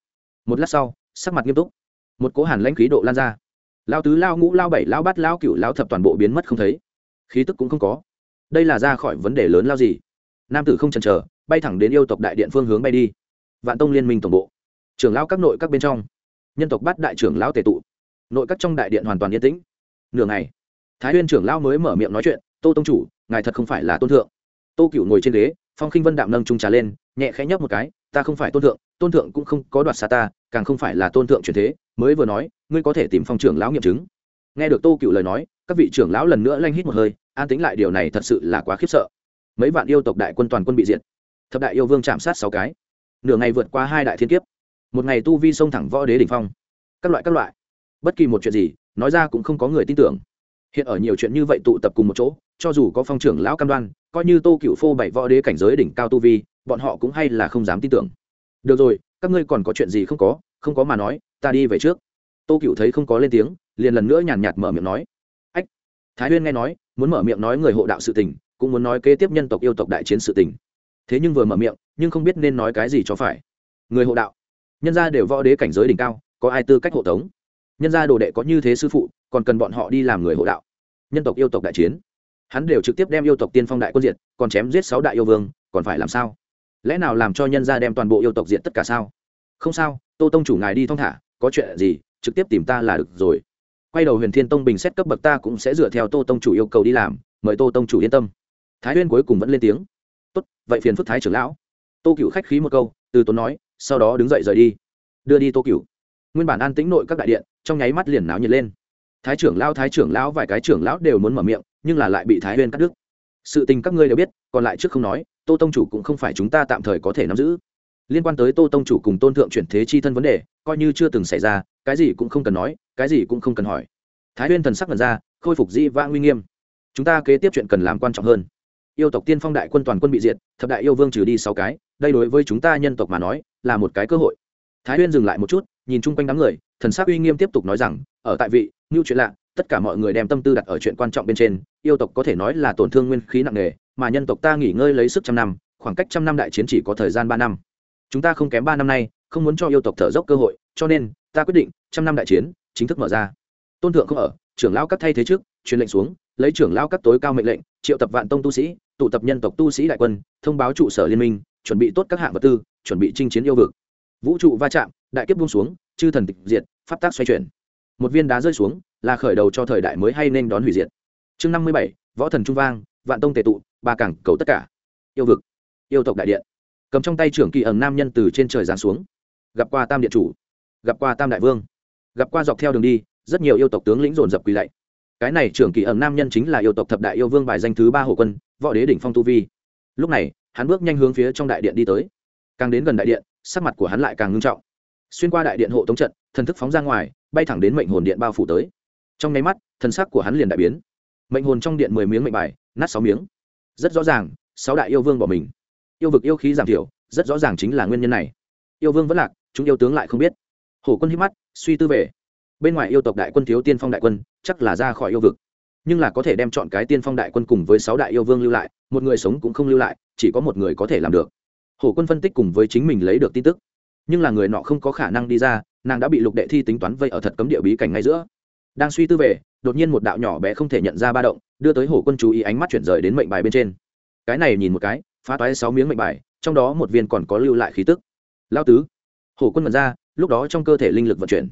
Một lát sau, sắc mặt nghiêm túc một cố hàn lãnh khí độ lan ra. Lao tứ lao ngũ lao bảy lao bát lao cựu lao thập toàn bộ biến mất không thấy. Khí tức cũng không có. Đây là ra khỏi vấn đề lớn lao gì? Nam tử không chần chờ, bay thẳng đến yêu tộc đại điện phương hướng bay đi. Vạn tông liên minh tổng bộ. Trưởng lao các nội các bên trong. Nhân tộc bắt đại trưởng lao tề tụ. Nội các trong đại điện hoàn toàn yên tĩnh. Nửa ngày, thái huyên trưởng lao mới mở miệng nói chuyện, tô tông chủ, ngài thật không phải là tôn thượng. Tô cựu ngồi trên ghế, phong khinh vân đạm nâng trung trà lên, nhẹ khẽ nhấp một cái, ta không phải tôn thượng tôn thượng cũng không có đoạt xa ta, càng không phải là tôn thượng truyền thế mới vừa nói, ngươi có thể tìm phong trưởng lão nghiệm chứng. Nghe được tô cựu lời nói, các vị trưởng lão lần nữa lanh hít một hơi, an tính lại, điều này thật sự là quá khiếp sợ. Mấy vạn yêu tộc đại quân toàn quân bị diệt. Thập đại yêu vương chạm sát sáu cái. Nửa ngày vượt qua hai đại thiên kiếp. Một ngày tu vi xông thẳng võ đế đỉnh phong. Các loại các loại. Bất kỳ một chuyện gì, nói ra cũng không có người tin tưởng. Hiện ở nhiều chuyện như vậy tụ tập cùng một chỗ, cho dù có phong trưởng lão cam đoan, coi như tô cựu phô bảy võ đế cảnh giới đỉnh cao tu vi, bọn họ cũng hay là không dám tin tưởng. Được rồi, các ngươi còn có chuyện gì không có không có mà nói ta đi về trước. Tô cựu thấy không có lên tiếng, liền lần nữa nhàn nhạt mở miệng nói. Ách. Thái huyên nghe nói, muốn mở miệng nói người hộ đạo sự tình, cũng muốn nói kế tiếp nhân tộc yêu tộc đại chiến sự tình. Thế nhưng vừa mở miệng, nhưng không biết nên nói cái gì cho phải. Người hộ đạo. Nhân gia đều võ đế cảnh giới đỉnh cao, có ai tư cách hộ tống? Nhân gia đồ đệ có như thế sư phụ, còn cần bọn họ đi làm người hộ đạo. Nhân tộc yêu tộc đại chiến. Hắn đều trực tiếp đem yêu tộc tiên phong đại quân diệt, còn chém giết sáu đại yêu vương, còn phải làm sao? Lẽ nào làm cho nhân gia đem toàn bộ yêu tộc diệt tất cả sao? Không sao, tô tông chủ ngài đi thong thả có chuyện gì, trực tiếp tìm ta là được rồi. Quay đầu huyền thiên tông bình xét cấp bậc ta cũng sẽ dựa theo tô tông chủ yêu cầu đi làm, mời tô tông chủ yên tâm. Thái huyên cuối cùng vẫn lên tiếng. Tốt, vậy phiền phức thái trưởng lão. Tô cựu khách khí một câu, từ tốn nói, sau đó đứng dậy rời đi. Đưa đi tô cựu nguyên bản an tĩnh nội các đại điện, trong nháy mắt liền náo nhiệt lên. Thái trưởng lão, thái trưởng lão, vài cái trưởng lão đều muốn mở miệng, nhưng là lại bị thái huyên cắt đứt. Sự tình các ngươi đều biết, còn lại trước không nói, tô tông chủ cũng không phải chúng ta tạm thời có thể nắm giữ liên quan tới tô tông chủ cùng tôn thượng chuyển thế chi thân vấn đề, coi như chưa từng xảy ra, cái gì cũng không cần nói, cái gì cũng không cần hỏi. Thái huyên thần sắc lần ra, khôi phục di vã nguy nghiêm. Chúng ta kế tiếp chuyện cần làm quan trọng hơn. Yêu tộc tiên phong đại quân toàn quân bị diệt, thập đại yêu vương trừ đi sáu cái, đây đối với chúng ta nhân tộc mà nói, là một cái cơ hội. Thái huyên dừng lại một chút, nhìn chung quanh đám người, thần sắc uy nghiêm tiếp tục nói rằng, ở tại vị ngưu chuyện lạ, tất cả mọi người đem tâm tư đặt ở chuyện quan trọng bên trên, yêu tộc có thể nói là tổn thương nguyên khí nặng nề, mà nhân tộc ta nghỉ ngơi lấy sức trăm năm, khoảng cách trăm năm đại chiến chỉ có thời gian ba năm chúng ta không kém ba năm nay, không muốn cho yêu tộc thở dốc cơ hội, cho nên, ta quyết định, trăm năm đại chiến, chính thức mở ra. Tôn thượng không ở, trưởng lão các thay thế trước, truyền lệnh xuống, lấy trưởng lão các tối cao mệnh lệnh, triệu tập vạn tông tu sĩ, tụ tập nhân tộc tu sĩ đại quân, thông báo trụ sở liên minh, chuẩn bị tốt các hạng vật tư, chuẩn bị chinh chiến yêu vực. Vũ trụ va chạm, đại kiếp buông xuống, chư thần tịch diệt, pháp tác xoay chuyển. Một viên đá rơi xuống, là khởi đầu cho thời đại mới hay nên đón hủy diệt. Chương năm mươi bảy, võ thần trung vang, vạn tông tề tụ, ba cảng cầu tất cả. Yêu vực. Yêu tộc đại điện cầm trong tay trưởng kỳ ẩn nam nhân từ trên trời giáng xuống. Gặp qua tam điện chủ, gặp qua tam đại vương, gặp qua dọc theo đường đi, rất nhiều yêu tộc tướng lĩnh dồn dập quỳ lạy. Cái này trưởng kỳ ẩn nam nhân chính là yêu tộc thập đại yêu vương bài danh thứ ba hồ quân, võ đế đỉnh phong tu vi. Lúc này, hắn bước nhanh hướng phía trong đại điện đi tới. Càng đến gần đại điện, sắc mặt của hắn lại càng ngưng trọng. Xuyên qua đại điện hộ tống trận, thần thức phóng ra ngoài, bay thẳng đến mệnh hồn điện bao phủ tới. Trong nháy mắt, thần sắc của hắn liền đại biến. Mệnh hồn trong điện mười miếng mệnh bài, nát sáu miếng. Rất rõ ràng, sáu đại yêu vương bỏ mình yêu vực yêu khí giảm thiểu, rất rõ ràng chính là nguyên nhân này. Yêu vương vẫn lạc, chúng yêu tướng lại không biết. Hổ quân hít mắt, suy tư về. Bên ngoài yêu tộc đại quân thiếu tiên phong đại quân, chắc là ra khỏi yêu vực. Nhưng là có thể đem chọn cái tiên phong đại quân cùng với sáu đại yêu vương lưu lại, một người sống cũng không lưu lại, chỉ có một người có thể làm được. Hổ quân phân tích cùng với chính mình lấy được tin tức. Nhưng là người nọ không có khả năng đi ra, nàng đã bị lục đệ thi tính toán vây ở thật cấm địa bí cảnh ngay giữa. Đang suy tư về, đột nhiên một đạo nhỏ bé không thể nhận ra ba động, đưa tới hổ quân chú ý ánh mắt chuyển rời đến mệnh bài bên trên. Cái này nhìn một cái phá toái sáu miếng mệnh bài, trong đó một viên còn có lưu lại khí tức. Lao tứ, hổ quân mật ra, lúc đó trong cơ thể linh lực vận chuyển.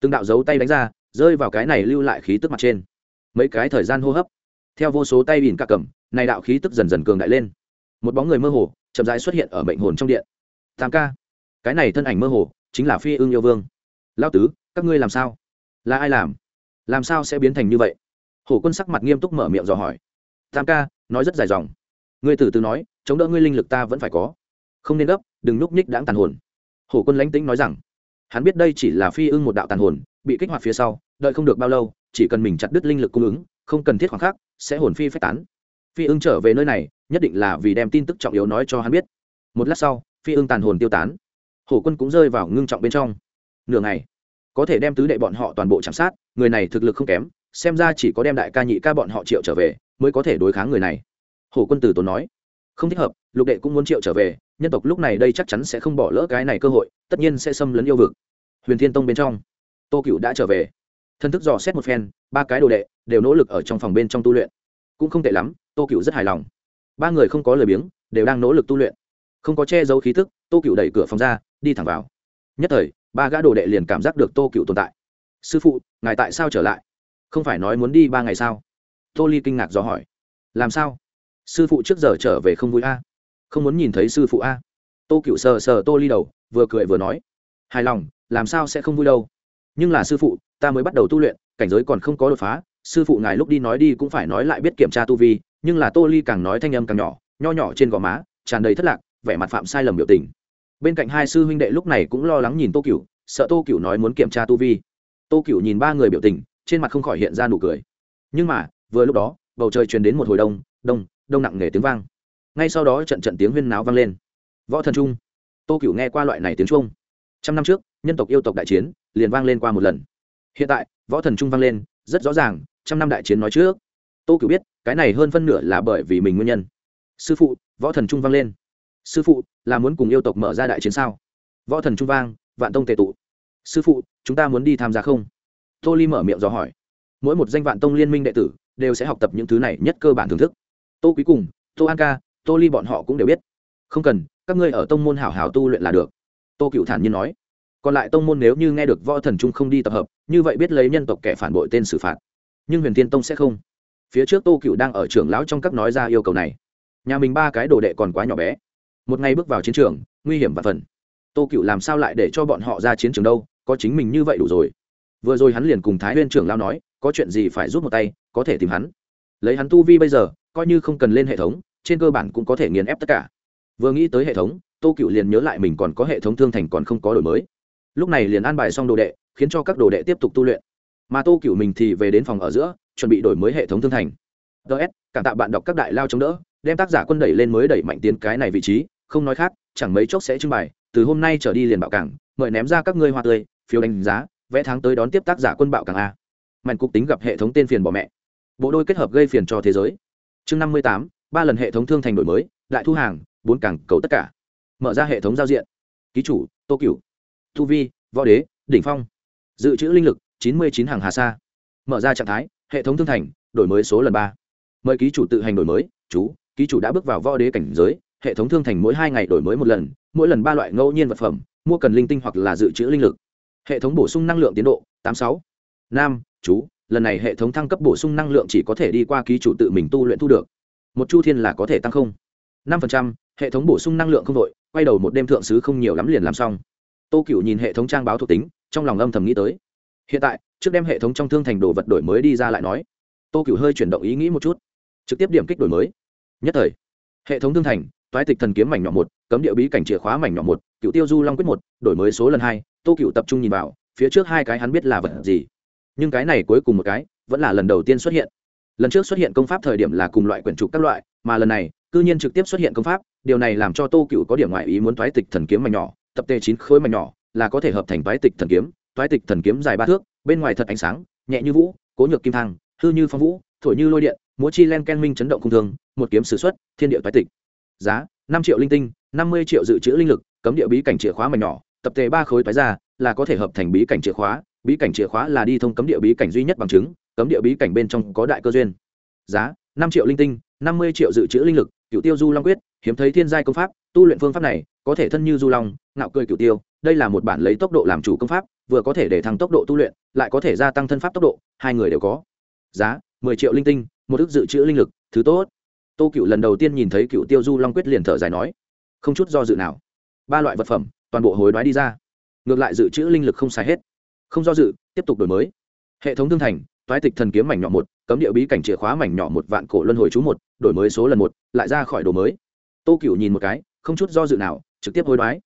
Từng đạo dấu tay đánh ra, rơi vào cái này lưu lại khí tức mặt trên. Mấy cái thời gian hô hấp. Theo vô số tay bìn ca cầm, này đạo khí tức dần dần cường đại lên. Một bóng người mơ hồ, chậm rãi xuất hiện ở mệnh hồn trong điện. Tam ca, cái này thân ảnh mơ hồ, chính là phi ưng yêu vương. Lao tứ, các ngươi làm sao? Là ai làm? Làm sao sẽ biến thành như vậy? Hổ quân sắc mặt nghiêm túc mở miệng dò hỏi. Tam ca, nói rất dài dòng ngươi từ từ nói, chống đỡ ngươi linh lực ta vẫn phải có. Không nên gấp, đừng núp nhích đãng tàn hồn. Hổ quân lánh tĩnh nói rằng, hắn biết đây chỉ là phi ưng một đạo tàn hồn, bị kích hoạt phía sau, đợi không được bao lâu, chỉ cần mình chặt đứt linh lực cung ứng, không cần thiết khoảng khắc, sẽ hồn phi phách tán. Phi ưng trở về nơi này, nhất định là vì đem tin tức trọng yếu nói cho hắn biết. Một lát sau, phi ưng tàn hồn tiêu tán. Hổ quân cũng rơi vào ngưng trọng bên trong. Nửa ngày, có thể đem tứ đệ bọn họ toàn bộ chạm sát, người này thực lực không kém, xem ra chỉ có đem đại ca nhị ca bọn họ triệu trở về, mới có thể đối kháng người này hổ quân tử tốn nói, không thích hợp, lục đệ cũng muốn triệu trở về, nhân tộc lúc này đây chắc chắn sẽ không bỏ lỡ cái này cơ hội, tất nhiên sẽ xâm lấn yêu vực. Huyền thiên tông bên trong, tô cựu đã trở về. Thân thức dò xét một phen, ba cái đồ đệ đều nỗ lực ở trong phòng bên trong tu luyện. Cũng không tệ lắm, tô cựu rất hài lòng. Ba người không có lời biếng, đều đang nỗ lực tu luyện. Không có che giấu khí thức tô cựu đẩy cửa phòng ra, đi thẳng vào. Nhất thời, ba gã đồ đệ liền cảm giác được tô cựu tồn tại. Sư phụ, ngài tại sao trở lại? Không phải nói muốn đi ba ngày sao? Tô ly kinh ngạc dò hỏi. Làm sao? Sư phụ trước giờ trở về không vui a. Không muốn nhìn thấy sư phụ a. Tô cựu sờ sờ tô ly đầu, vừa cười vừa nói. Hài lòng, làm sao sẽ không vui đâu. Nhưng là sư phụ, ta mới bắt đầu tu luyện, cảnh giới còn không có đột phá, sư phụ ngài lúc đi nói đi cũng phải nói lại biết kiểm tra tu vi, nhưng là tô ly càng nói thanh âm càng nhỏ, nho nhỏ trên gò má, tràn đầy thất lạc, vẻ mặt phạm sai lầm biểu tình. Bên cạnh hai sư huynh đệ lúc này cũng lo lắng nhìn tô cựu sợ tô cựu nói muốn kiểm tra tu vi. Tô cựu nhìn ba người biểu tình, trên mặt không khỏi hiện ra nụ cười. Nhưng mà, vừa lúc đó, bầu trời truyền đến một hồi đông đông đông nặng nề tiếng vang. Ngay sau đó trận trận tiếng huyên náo vang lên. Võ thần trung, tô cửu nghe qua loại này tiếng trung. Trăm năm trước, nhân tộc yêu tộc đại chiến liền vang lên qua một lần. Hiện tại, võ thần trung vang lên, rất rõ ràng, trăm năm đại chiến nói trước. Tô cửu biết, cái này hơn phân nửa là bởi vì mình nguyên nhân. Sư phụ, võ thần trung vang lên. Sư phụ, là muốn cùng yêu tộc mở ra đại chiến sao? Võ thần trung vang, vạn tông tề tụ. Sư phụ, chúng ta muốn đi tham gia không? Tô ly mở miệng dò hỏi. Mỗi một danh vạn tông liên minh đệ tử đều sẽ học tập những thứ này nhất cơ bản thưởng thức tô quý cùng, tô an ca, tô ly bọn họ cũng đều biết. Không cần, các ngươi ở tông môn hảo hảo tu luyện là được. Tô cựu thản nhiên nói. Còn lại tông môn nếu như nghe được võ thần trung không đi tập hợp, như vậy biết lấy nhân tộc kẻ phản bội tên xử phạt. Nhưng huyền thiên tông sẽ không. Phía trước tô cựu đang ở trưởng lão trong các nói ra yêu cầu này. Nhà mình ba cái đồ đệ còn quá nhỏ bé. Một ngày bước vào chiến trường, nguy hiểm và phần. Tô cựu làm sao lại để cho bọn họ ra chiến trường đâu, có chính mình như vậy đủ rồi. Vừa rồi hắn liền cùng thái huyên trưởng lao nói, có chuyện gì phải giúp một tay, có thể tìm hắn. Lấy hắn tu vi bây giờ coi như không cần lên hệ thống, trên cơ bản cũng có thể nghiền ép tất cả. Vừa nghĩ tới hệ thống, tô cựu liền nhớ lại mình còn có hệ thống thương thành còn không có đổi mới. Lúc này liền an bài xong đồ đệ, khiến cho các đồ đệ tiếp tục tu luyện. Mà tô cựu mình thì về đến phòng ở giữa, chuẩn bị đổi mới hệ thống thương thành. Ts cảm tạ bạn đọc các đại lao chống đỡ, đem tác giả quân đẩy lên mới đẩy mạnh tiến cái này vị trí. Không nói khác, chẳng mấy chốc sẽ trưng bày, từ hôm nay trở đi liền bạo cảng, mời ném ra các ngươi hoa tươi, phiếu đánh giá, vẽ tháng tới đón tiếp tác giả quân bạo cảng a. Mạnh cục tính gặp hệ thống tên phiền bỏ mẹ. Bộ đôi kết hợp gây phiền cho thế giới chương năm mươi tám, ba lần hệ thống thương thành đổi mới, đại thu hàng, bốn cảng cầu tất cả. Mở ra hệ thống giao diện. Ký chủ, tô cửu. Thu vi, võ đế, đỉnh phong. Dự trữ linh lực, chín mươi chín hàng hà sa. Mở ra trạng thái, hệ thống thương thành, đổi mới số lần ba. Mời ký chủ tự hành đổi mới. Chú, ký chủ đã bước vào võ đế cảnh giới, hệ thống thương thành mỗi hai ngày đổi mới một lần, mỗi lần ba loại ngẫu nhiên vật phẩm, mua cần linh tinh hoặc là dự trữ linh lực. Hệ thống bổ sung năng lượng tiến độ, tám sáu. Nam, chú lần này hệ thống thăng cấp bổ sung năng lượng chỉ có thể đi qua ký chủ tự mình tu luyện thu được. Một chu thiên là có thể tăng không? năm phần trăm, hệ thống bổ sung năng lượng không đội quay đầu một đêm thượng sứ không nhiều lắm liền làm xong. Tô cựu nhìn hệ thống trang báo thuộc tính, trong lòng âm thầm nghĩ tới. Hiện tại, trước đem hệ thống trong thương thành đồ vật đổi mới đi ra lại nói. Tô cựu hơi chuyển động ý nghĩ một chút, trực tiếp điểm kích đổi mới. Nhất thời, hệ thống thương thành, toái tịch thần kiếm mảnh nhỏ một, cấm địa bí cảnh chìa khóa mảnh nhỏ một, cựu tiêu du long quyết một, đổi mới số lần hai, tô cựu tập trung nhìn vào, phía trước hai cái hắn biết là vật gì nhưng cái này cuối cùng một cái vẫn là lần đầu tiên xuất hiện. Lần trước xuất hiện công pháp thời điểm là cùng loại quyển trục các loại, mà lần này, cư nhiên trực tiếp xuất hiện công pháp, điều này làm cho tô cựu có điểm ngoại ý muốn thoái tịch thần kiếm mảnh nhỏ, tập tê chín khối mảnh nhỏ, là có thể hợp thành thoái tịch thần kiếm thoái tịch thần kiếm dài ba thước, bên ngoài thật ánh sáng, nhẹ như vũ, cố nhược kim thang, hư như phong vũ, thổi như lôi điện, múa chi len ken minh chấn động không thường, một kiếm sử xuất, thiên địa thoái tịch. Giá, năm triệu linh tinh, năm mươi triệu dự trữ linh lực, cấm địa bí cảnh chìa khóa mảnh nhỏ, tập tề ba khối toái ra, là có thể hợp thành bí cảnh chìa khóa bí cảnh chìa khóa là đi thông cấm địa bí cảnh duy nhất bằng chứng, cấm địa bí cảnh bên trong có đại cơ duyên. Giá, năm triệu linh tinh, năm mươi triệu dự trữ linh lực cựu tiêu du long quyết, hiếm thấy thiên giai công pháp, tu luyện phương pháp này, có thể thân như du long, ngạo cười cựu tiêu, đây là một bản lấy tốc độ làm chủ công pháp, vừa có thể để thăng tốc độ tu luyện, lại có thể gia tăng thân pháp tốc độ, hai người đều có. Giá, mười triệu linh tinh, một ước dự trữ linh lực, thứ tốt. Tô cựu lần đầu tiên nhìn thấy cựu tiêu du long quyết liền thở dài nói, không chút do dự nào. Ba loại vật phẩm, toàn bộ hối đoái đi ra. Ngược lại dự trữ linh lực không xài hết không do dự, tiếp tục đổi mới. Hệ thống thương thành, toái tịch thần kiếm mảnh nhỏ một, cấm địa bí cảnh chìa khóa mảnh nhỏ một, vạn cổ luân hồi chú một, đổi mới số lần một, lại ra khỏi đồ mới. Tô cựu nhìn một cái, không chút do dự nào, trực tiếp hối đoái.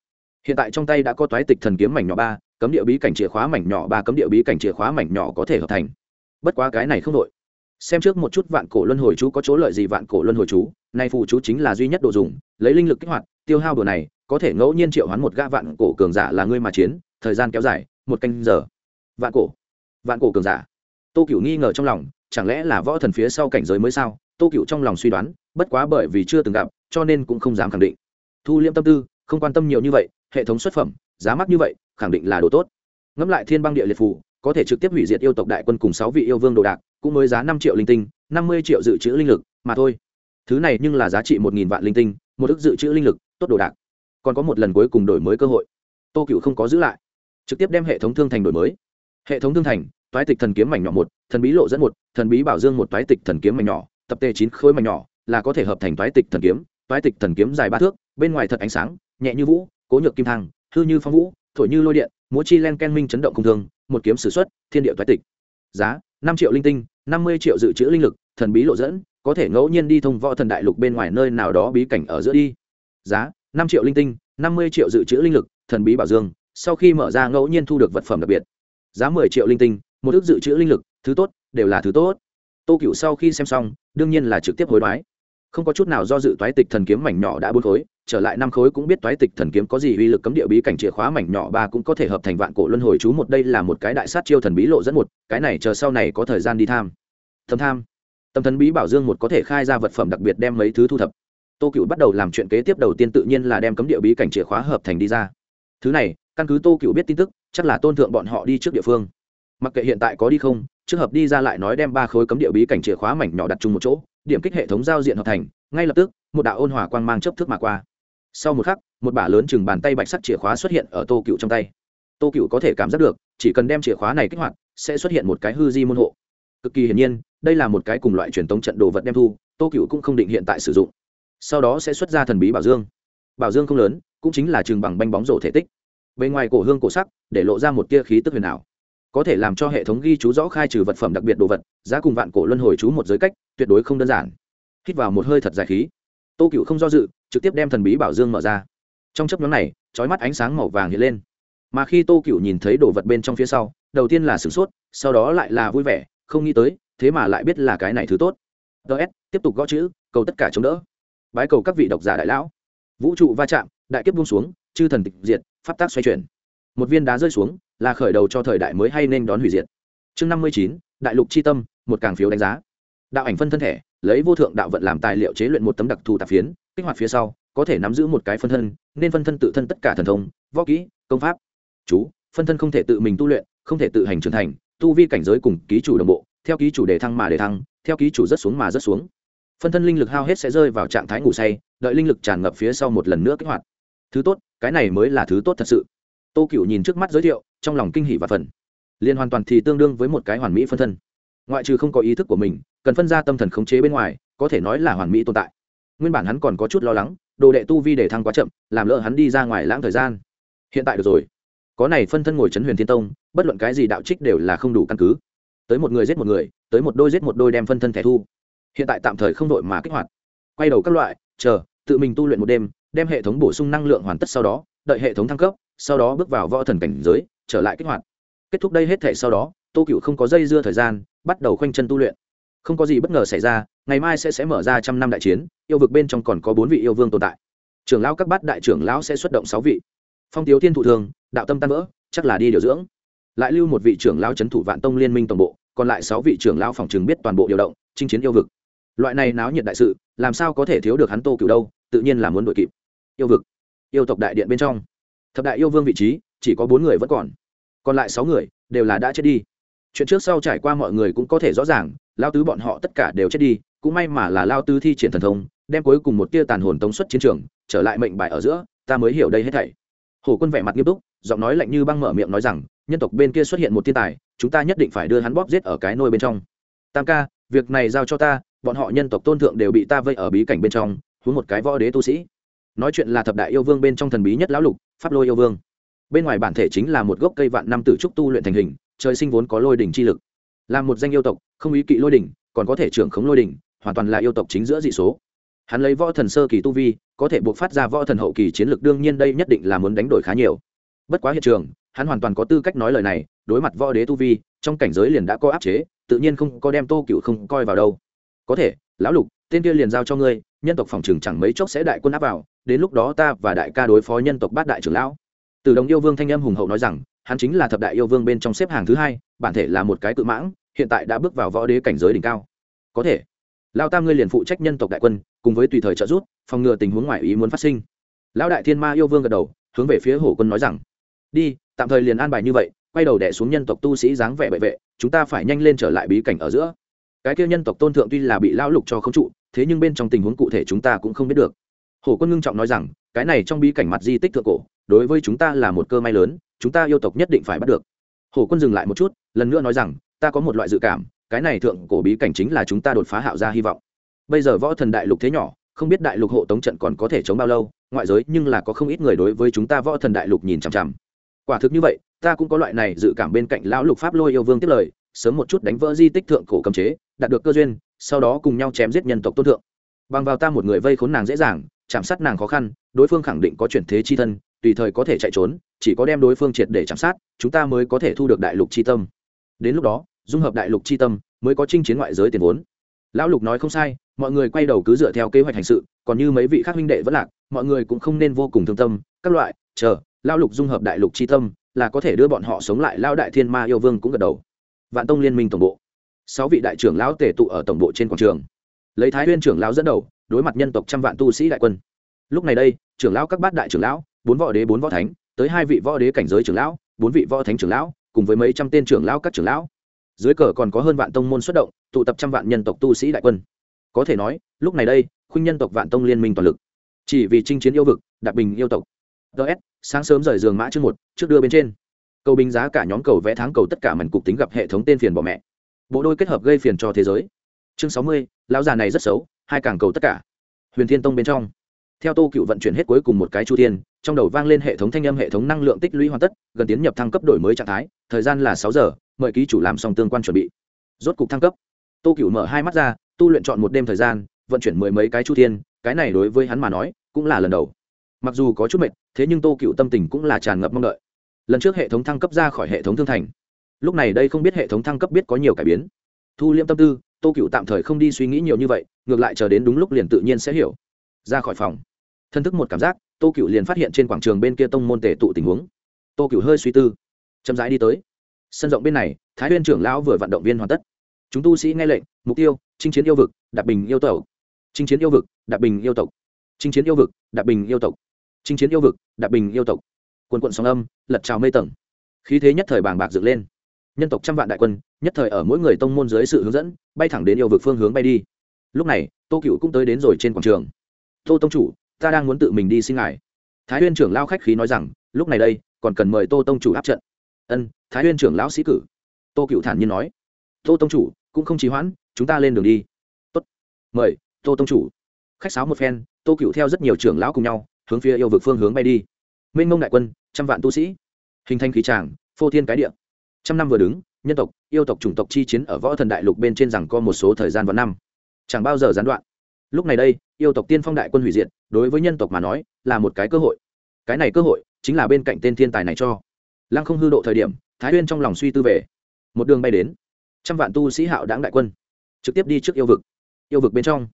Hiện tại trong tay đã có toái tịch thần kiếm mảnh nhỏ ba, cấm địa bí cảnh chìa khóa mảnh nhỏ ba, cấm địa bí cảnh chìa khóa mảnh nhỏ có thể hợp thành. Bất quá cái này không đội xem trước một chút vạn cổ luân hồi chú có chỗ lợi gì vạn cổ luân hồi chú, nay phù chú chính là duy nhất đồ dùng, lấy linh lực kích hoạt, tiêu hao đồ này, có thể ngẫu nhiên triệu hoán một gã vạn cổ cường giả là ngươi mà chiến, thời gian kéo dài một canh giờ. Vạn cổ. Vạn cổ cường giả. Tô cựu nghi ngờ trong lòng, chẳng lẽ là võ thần phía sau cảnh giới mới sao? Tô cựu trong lòng suy đoán, bất quá bởi vì chưa từng gặp, cho nên cũng không dám khẳng định. Thu liễm tâm tư, không quan tâm nhiều như vậy, hệ thống xuất phẩm, giá mắc như vậy, khẳng định là đồ tốt. Ngẫm lại thiên băng địa liệt phù, có thể trực tiếp hủy diệt yêu tộc đại quân cùng sáu vị yêu vương đồ đạc, cũng mới giá năm triệu linh tinh, năm mươi triệu dự trữ linh lực, mà thôi. Thứ này nhưng là giá trị một nghìn vạn linh tinh, một ức dự trữ linh lực, tốt đồ đạc. Còn có một lần cuối cùng đổi mới cơ hội. Tô cựu không có giữ lại trực tiếp đem hệ thống thương thành đổi mới. Hệ thống thương thành, toái tịch thần kiếm mảnh nhỏ một, thần bí lộ dẫn một, thần bí bảo dương một, toái tịch thần kiếm mảnh nhỏ, tập tê chín khối mảnh nhỏ, là có thể hợp thành toái tịch thần kiếm. Toái tịch thần kiếm dài ba thước, bên ngoài thật ánh sáng, nhẹ như vũ, cố nhược kim thang, hư như phong vũ, thổi như lôi điện, múa chi len ken minh chấn động không thương một kiếm s ử x u ấ t thiên địa toái tịch. Giá, năm triệu linh tinh, năm mươi triệu dự trữ linh lực, thần bí lộ dẫn, có thể ngẫu nhiên đi thông võ thần đại lục bên ngoài nơi nào đó bí cảnh ở giữa đi. Giá, năm triệu linh tinh, năm mươi triệu dự trữ linh lực, thần bí bảo dương sau khi mở ra ngẫu nhiên thu được vật phẩm đặc biệt, giá mười triệu linh tinh, một ước dự trữ linh lực, thứ tốt, đều là thứ tốt. Tô cựu sau khi xem xong, đương nhiên là trực tiếp hối đoái. Không có chút nào do dự toái tịch thần kiếm mảnh nhỏ đã bốn khối, trở lại năm khối cũng biết toái tịch thần kiếm có gì uy lực cấm địa bí cảnh chìa khóa mảnh nhỏ ba cũng có thể hợp thành vạn cổ luân hồi chú một, đây là một cái đại sát chiêu thần bí lộ dẫn một, cái này chờ sau này có thời gian đi tham. Thâm tham. Tâm thần bí bảo dương một có thể khai ra vật phẩm đặc biệt đem mấy thứ thu thập. Tô cựu bắt đầu làm chuyện kế tiếp đầu tiên tự nhiên là đem cấm địa bí cảnh chìa khóa hợp thành đi ra. Thứ này căn cứ tô cựu biết tin tức, chắc là tôn thượng bọn họ đi trước địa phương. Mặc kệ hiện tại có đi không, trước hợp đi ra lại nói đem ba khối cấm địa bí cảnh chìa khóa mảnh nhỏ đặt chung một chỗ, điểm kích hệ thống giao diện hợp thành, ngay lập tức, một đạo ôn hòa quang mang chấp thức mà qua. Sau một khắc, một bả lớn chừng bàn tay bạch sắt chìa khóa xuất hiện ở tô cựu trong tay. Tô cựu có thể cảm giác được, chỉ cần đem chìa khóa này kích hoạt, sẽ xuất hiện một cái hư di môn hộ. Cực kỳ hiển nhiên, đây là một cái cùng loại truyền thống trận đồ vật đem thu, tô cựu cũng không định hiện tại sử dụng. Sau đó sẽ xuất ra thần bí bảo dương. Bảo dương không lớn, cũng chính là chừng bằng banh bóng rổ thể tích bên ngoài cổ hương cổ sắc, để lộ ra một tia khí tức huyền ảo. Có thể làm cho hệ thống ghi chú rõ khai trừ vật phẩm đặc biệt đồ vật, giá cùng vạn cổ luân hồi chú một giới cách, tuyệt đối không đơn giản. Hít vào một hơi thật dài khí. Tô cựu không do dự, trực tiếp đem thần bí bảo dương mở ra. Trong chấp nhóm này trói mắt ánh sáng màu vàng hiện lên. Mà khi tô cựu nhìn thấy đồ vật bên trong phía sau, đầu tiên là sửng sốt, sau đó lại là vui vẻ, không nghĩ tới, thế mà lại biết là cái này thứ tốt. Ts tiếp tục gõ chữ, cầu tất cả chống đỡ. Bái cầu các vị độc giả đại lão. Vũ trụ va chạm, đại kiếp buông xuống, chư thần tịch diệt pháp tác xoay chuyển. Một viên đá rơi xuống, là khởi đầu cho thời đại mới hay nên đón hủy diệt. Chương năm mươi chín, đại lục c h i tâm, một càng phiếu đánh giá. Đạo ảnh phân thân thể, lấy vô thượng đạo vận làm tài liệu chế luyện một tấm đặc thù tạp phiến, kích hoạt phía sau, có thể nắm giữ một cái phân thân, nên phân thân tự thân tất cả thần thông, võ kỹ, công pháp. Chú, phân thân không thể tự mình tu luyện, không thể tự hành trưởng thành, tu vi cảnh giới cùng ký chủ đồng bộ, theo ký chủ đề thăng mà đề thăng, theo ký chủ rất xuống mà rất xuống. Phân thân linh lực hao hết sẽ rơi vào trạng thái ngủ say, đợi linh lực tràn ngập phía sau một lần nữa kích hoạt. Thứ tốt cái này mới là thứ tốt thật sự. Tô cựu nhìn trước mắt giới thiệu, trong lòng kinh hỷ và phần. Liên hoàn toàn thì tương đương với một cái hoàn mỹ phân thân. Ngoại trừ không có ý thức của mình, cần phân ra tâm thần khống chế bên ngoài, có thể nói là hoàn mỹ tồn tại. Nguyên bản hắn còn có chút lo lắng, đồ đệ tu vi để thăng quá chậm, làm lỡ hắn đi ra ngoài lãng thời gian. Hiện tại được rồi. Có này phân thân ngồi chấn huyền thiên tông, bất luận cái gì đạo trích đều là không đủ căn cứ. Tới một người giết một người, tới một đôi giết một đôi đem phân thân thẻ thu. Hiện tại tạm thời không đội mà kích hoạt. Quay đầu các loại, chờ, tự mình tu luyện một đêm đem hệ thống bổ sung năng lượng hoàn tất sau đó, đợi hệ thống thăng cấp, sau đó bước vào võ thần cảnh giới, trở lại kích hoạt. Kết thúc đây hết thể sau đó, tô cựu không có dây dưa thời gian, bắt đầu khoanh chân tu luyện. Không có gì bất ngờ xảy ra, ngày mai sẽ sẽ mở ra trăm năm đại chiến, yêu vực bên trong còn có bốn vị yêu vương tồn tại. Trưởng lão các bát đại trưởng lão sẽ xuất động sáu vị. Phong tiếu thiên thụ thường, đạo tâm tan vỡ, chắc là đi điều dưỡng. Lại lưu một vị trưởng lão c h ấ n thủ vạn tông liên minh tổng bộ, còn lại sáu vị trưởng lão phòng chừng biết toàn bộ điều động, chinh chiến yêu vực. Loại này náo nhiệt đại sự, làm sao có thể thiếu được hắn tô cửu đâu, tự nhiên là muốn đội kịp yêu vực, yêu tộc đại điện bên trong. Thập đại yêu vương vị trí, chỉ có bốn người vẫn còn. Còn lại sáu người đều là đã chết đi. Chuyện trước sau trải qua mọi người cũng có thể rõ ràng, lao tứ bọn họ tất cả đều chết đi, cũng may mà là lao tứ thi triển thần thông, đem cuối cùng một tia tàn hồn tống xuất chiến trường, trở lại mệnh bài ở giữa, ta mới hiểu đây hết thảy. Hồ quân vẻ mặt nghiêm túc, giọng nói lạnh như băng mở miệng nói rằng, nhân tộc bên kia xuất hiện một thiên tài, chúng ta nhất định phải đưa hắn bóp giết ở cái nôi bên trong. Tam ca, việc này giao cho ta, bọn họ nhân tộc tôn thượng đều bị ta vây ở bí cảnh bên trong, huống một cái võ đế tu sĩ nói chuyện là thập đại yêu vương bên trong thần bí nhất lão lục, pháp lôi yêu vương. Bên ngoài bản thể chính là một gốc cây vạn năm tử trúc tu luyện thành hình, trời sinh vốn có lôi đỉnh chi lực. Là một danh yêu tộc, không ý kỵ lôi đỉnh, còn có thể trưởng khống lôi đỉnh, hoàn toàn là yêu tộc chính giữa dị số. Hắn lấy võ thần sơ kỳ tu vi, có thể buộc phát ra võ thần hậu kỳ chiến lược đương nhiên đây nhất định là muốn đánh đổi khá nhiều. Bất quá hiện trường, hắn hoàn toàn có tư cách nói lời này, đối mặt võ đế tu vi, trong cảnh giới liền đã có áp chế, tự nhiên không có đem tô cựu không coi vào đâu. Có thể, lão lục, tên kia liền giao cho ngươi, nhân tộc phòng trường chẳng mấy chốc sẽ đại quân áp vào đến lúc đó ta và đại ca đối phó nhân tộc bát đại trưởng lão. Từ đồng yêu vương thanh âm hùng hậu nói rằng, hắn chính là thập đại yêu vương bên trong xếp hàng thứ hai, bản thể là một cái cự mãng, hiện tại đã bước vào võ đế cảnh giới đỉnh cao. Có thể lao tam ngươi liền phụ trách nhân tộc đại quân, cùng với tùy thời trợ giúp, phòng ngừa tình huống ngoại ý muốn phát sinh. Lão đại thiên ma yêu vương gật đầu, hướng về phía hổ quân nói rằng, đi, tạm thời liền an bài như vậy, quay đầu đẻ xuống nhân tộc tu sĩ dáng vẻ bệ vệ, chúng ta phải nhanh lên trở lại bí cảnh ở giữa. Cái kia nhân tộc tôn thượng tuy là bị lão lục cho không trụ, thế nhưng bên trong tình huống cụ thể chúng ta cũng không biết được hổ quân ngưng trọng nói rằng, cái này trong bí cảnh mặt di tích thượng cổ, đối với chúng ta là một cơ may lớn, chúng ta yêu tộc nhất định phải bắt được. Hổ quân dừng lại một chút, lần nữa nói rằng, ta có một loại dự cảm, cái này thượng cổ bí cảnh chính là chúng ta đột phá hạo ra hy vọng. Bây giờ võ thần đại lục thế nhỏ, không biết đại lục hộ tống trận còn có thể chống bao lâu, ngoại giới nhưng là có không ít người đối với chúng ta võ thần đại lục nhìn chằm chằm. Quả thực như vậy, ta cũng có loại này dự cảm bên cạnh lão lục pháp lôi yêu vương tiếp lời, sớm một chút đánh vỡ di tích thượng cổ cầm chế, đạt được cơ duyên, sau đó cùng nhau chém giết nhân tộc tôn thượng. Bằng vào ta một người vây khốn nàng dễ dàng chạm sát nàng khó khăn, đối phương khẳng định có chuyển thế chi thân, tùy thời có thể chạy trốn, chỉ có đem đối phương triệt để chạm sát, chúng ta mới có thể thu được đại lục chi tâm. Đến lúc đó, dung hợp đại lục chi tâm, mới có chinh chiến ngoại giới tiền vốn. Lão lục nói không sai, mọi người quay đầu cứ dựa theo kế hoạch hành sự, còn như mấy vị khác huynh đệ vẫn lạc, mọi người cũng không nên vô cùng thương tâm, các loại, chờ, lão lục dung hợp đại lục chi tâm, là có thể đưa bọn họ sống lại, lão đại thiên ma yêu vương cũng gật đầu. Vạn tông liên minh tổng bộ, sáu vị đại trưởng lão tề tụ ở tổng bộ trên quảng trường. Lấy thái huyên trưởng lão dẫn đầu đối mặt nhân tộc trăm vạn tu sĩ đại quân. Lúc này đây, trưởng lão các bát đại trưởng lão, bốn võ đế, bốn võ thánh, tới hai vị võ đế cảnh giới trưởng lão, bốn vị võ thánh trưởng lão, cùng với mấy trăm tên trưởng lão các trưởng lão. Dưới cờ còn có hơn vạn tông môn xuất động, tụ tập trăm vạn nhân tộc tu sĩ đại quân. Có thể nói, lúc này đây, khuynh nhân tộc vạn tông liên minh toàn lực. Chỉ vì chinh chiến yêu vực đặc bình yêu tộc. Ts sáng sớm rời giường mã chương một, trước đưa bên trên. Cầu bình giá cả nhóm cầu vẽ tháng cầu tất cả mảnh cục tính gặp hệ thống tên phiền bỏ mẹ. Bộ đôi kết hợp gây phiền cho thế giới. Chương sáu mươi, lão già này rất xấu hai càng cầu tất cả. Huyền thiên tông bên trong, theo tô cựu vận chuyển hết cuối cùng một cái chu thiên, trong đầu vang lên hệ thống thanh âm, hệ thống năng lượng tích lũy hoàn tất, gần tiến nhập thăng cấp đổi mới trạng thái, thời gian là sáu giờ, mời ký chủ làm xong tương quan chuẩn bị. Rốt cục thăng cấp, tô cựu mở hai mắt ra, tu luyện chọn một đêm thời gian, vận chuyển mười mấy cái chu thiên, cái này đối với hắn mà nói, cũng là lần đầu. Mặc dù có chút mệt, thế nhưng tô cựu tâm tình cũng là tràn ngập mong đợi. Lần trước hệ thống thăng cấp ra khỏi hệ thống thương thành, lúc này đây không biết hệ thống thăng cấp biết có nhiều cải biến. Thu liễm tâm tư tô cựu tạm thời không đi suy nghĩ nhiều như vậy, ngược lại chờ đến đúng lúc liền tự nhiên sẽ hiểu. Ra khỏi phòng, thân thức một cảm giác, tô cựu liền phát hiện trên quảng trường bên kia tông môn tể tụ tình huống. Tô cựu hơi suy tư, chậm rãi đi tới. Sân rộng bên này, thái huyên trưởng lão vừa vận động viên hoàn tất. Chúng tu sĩ nghe lệnh, mục tiêu, chinh chiến yêu vực, đạp bình yêu tộc. Chinh chiến yêu vực, đạp bình yêu tộc. Chinh chiến yêu vực, đạp bình yêu tộc. Chinh chiến yêu vực, đạp bình yêu tộc. Quần quận sóng âm, lật trào mây tầng. Khí thế nhất thời bàng bạc dựng lên nhân tộc trăm vạn đại quân, nhất thời ở mỗi người tông môn dưới sự hướng dẫn, bay thẳng đến yêu vực phương hướng bay đi. Lúc này, tô cựu cũng tới đến rồi trên quảng trường. Tô tông chủ, ta đang muốn tự mình đi xin ngài. Thái huyên trưởng lao khách khí nói rằng, lúc này đây, còn cần mời tô tông chủ áp trận. Ân, thái huyên trưởng lão sĩ cử. Tô cựu thản nhiên nói. Tô tông chủ, cũng không trì hoãn, chúng ta lên đường đi. Tốt, mời, tô tông chủ. Khách sáo một phen, tô cựu theo rất nhiều trưởng lão cùng nhau, hướng phía yêu vực phương hướng bay đi. Minh mông đại quân, trăm vạn tu sĩ. Hình thành khí tràng, phô thiên cái địa trăm năm vừa đứng, nhân tộc, yêu tộc chủng tộc chi chiến ở võ thần đại lục bên trên rằng có một số thời gian và năm. Chẳng bao giờ gián đoạn. Lúc này đây, yêu tộc tiên phong đại quân hủy diệt, đối với nhân tộc mà nói, là một cái cơ hội. Cái này cơ hội, chính là bên cạnh tên thiên tài này cho. Lăng không hư độ thời điểm, thái huyên trong lòng suy tư về. Một đường bay đến, trăm vạn tu sĩ hạo đáng đại quân, trực tiếp đi trước yêu vực. Yêu vực bên trong,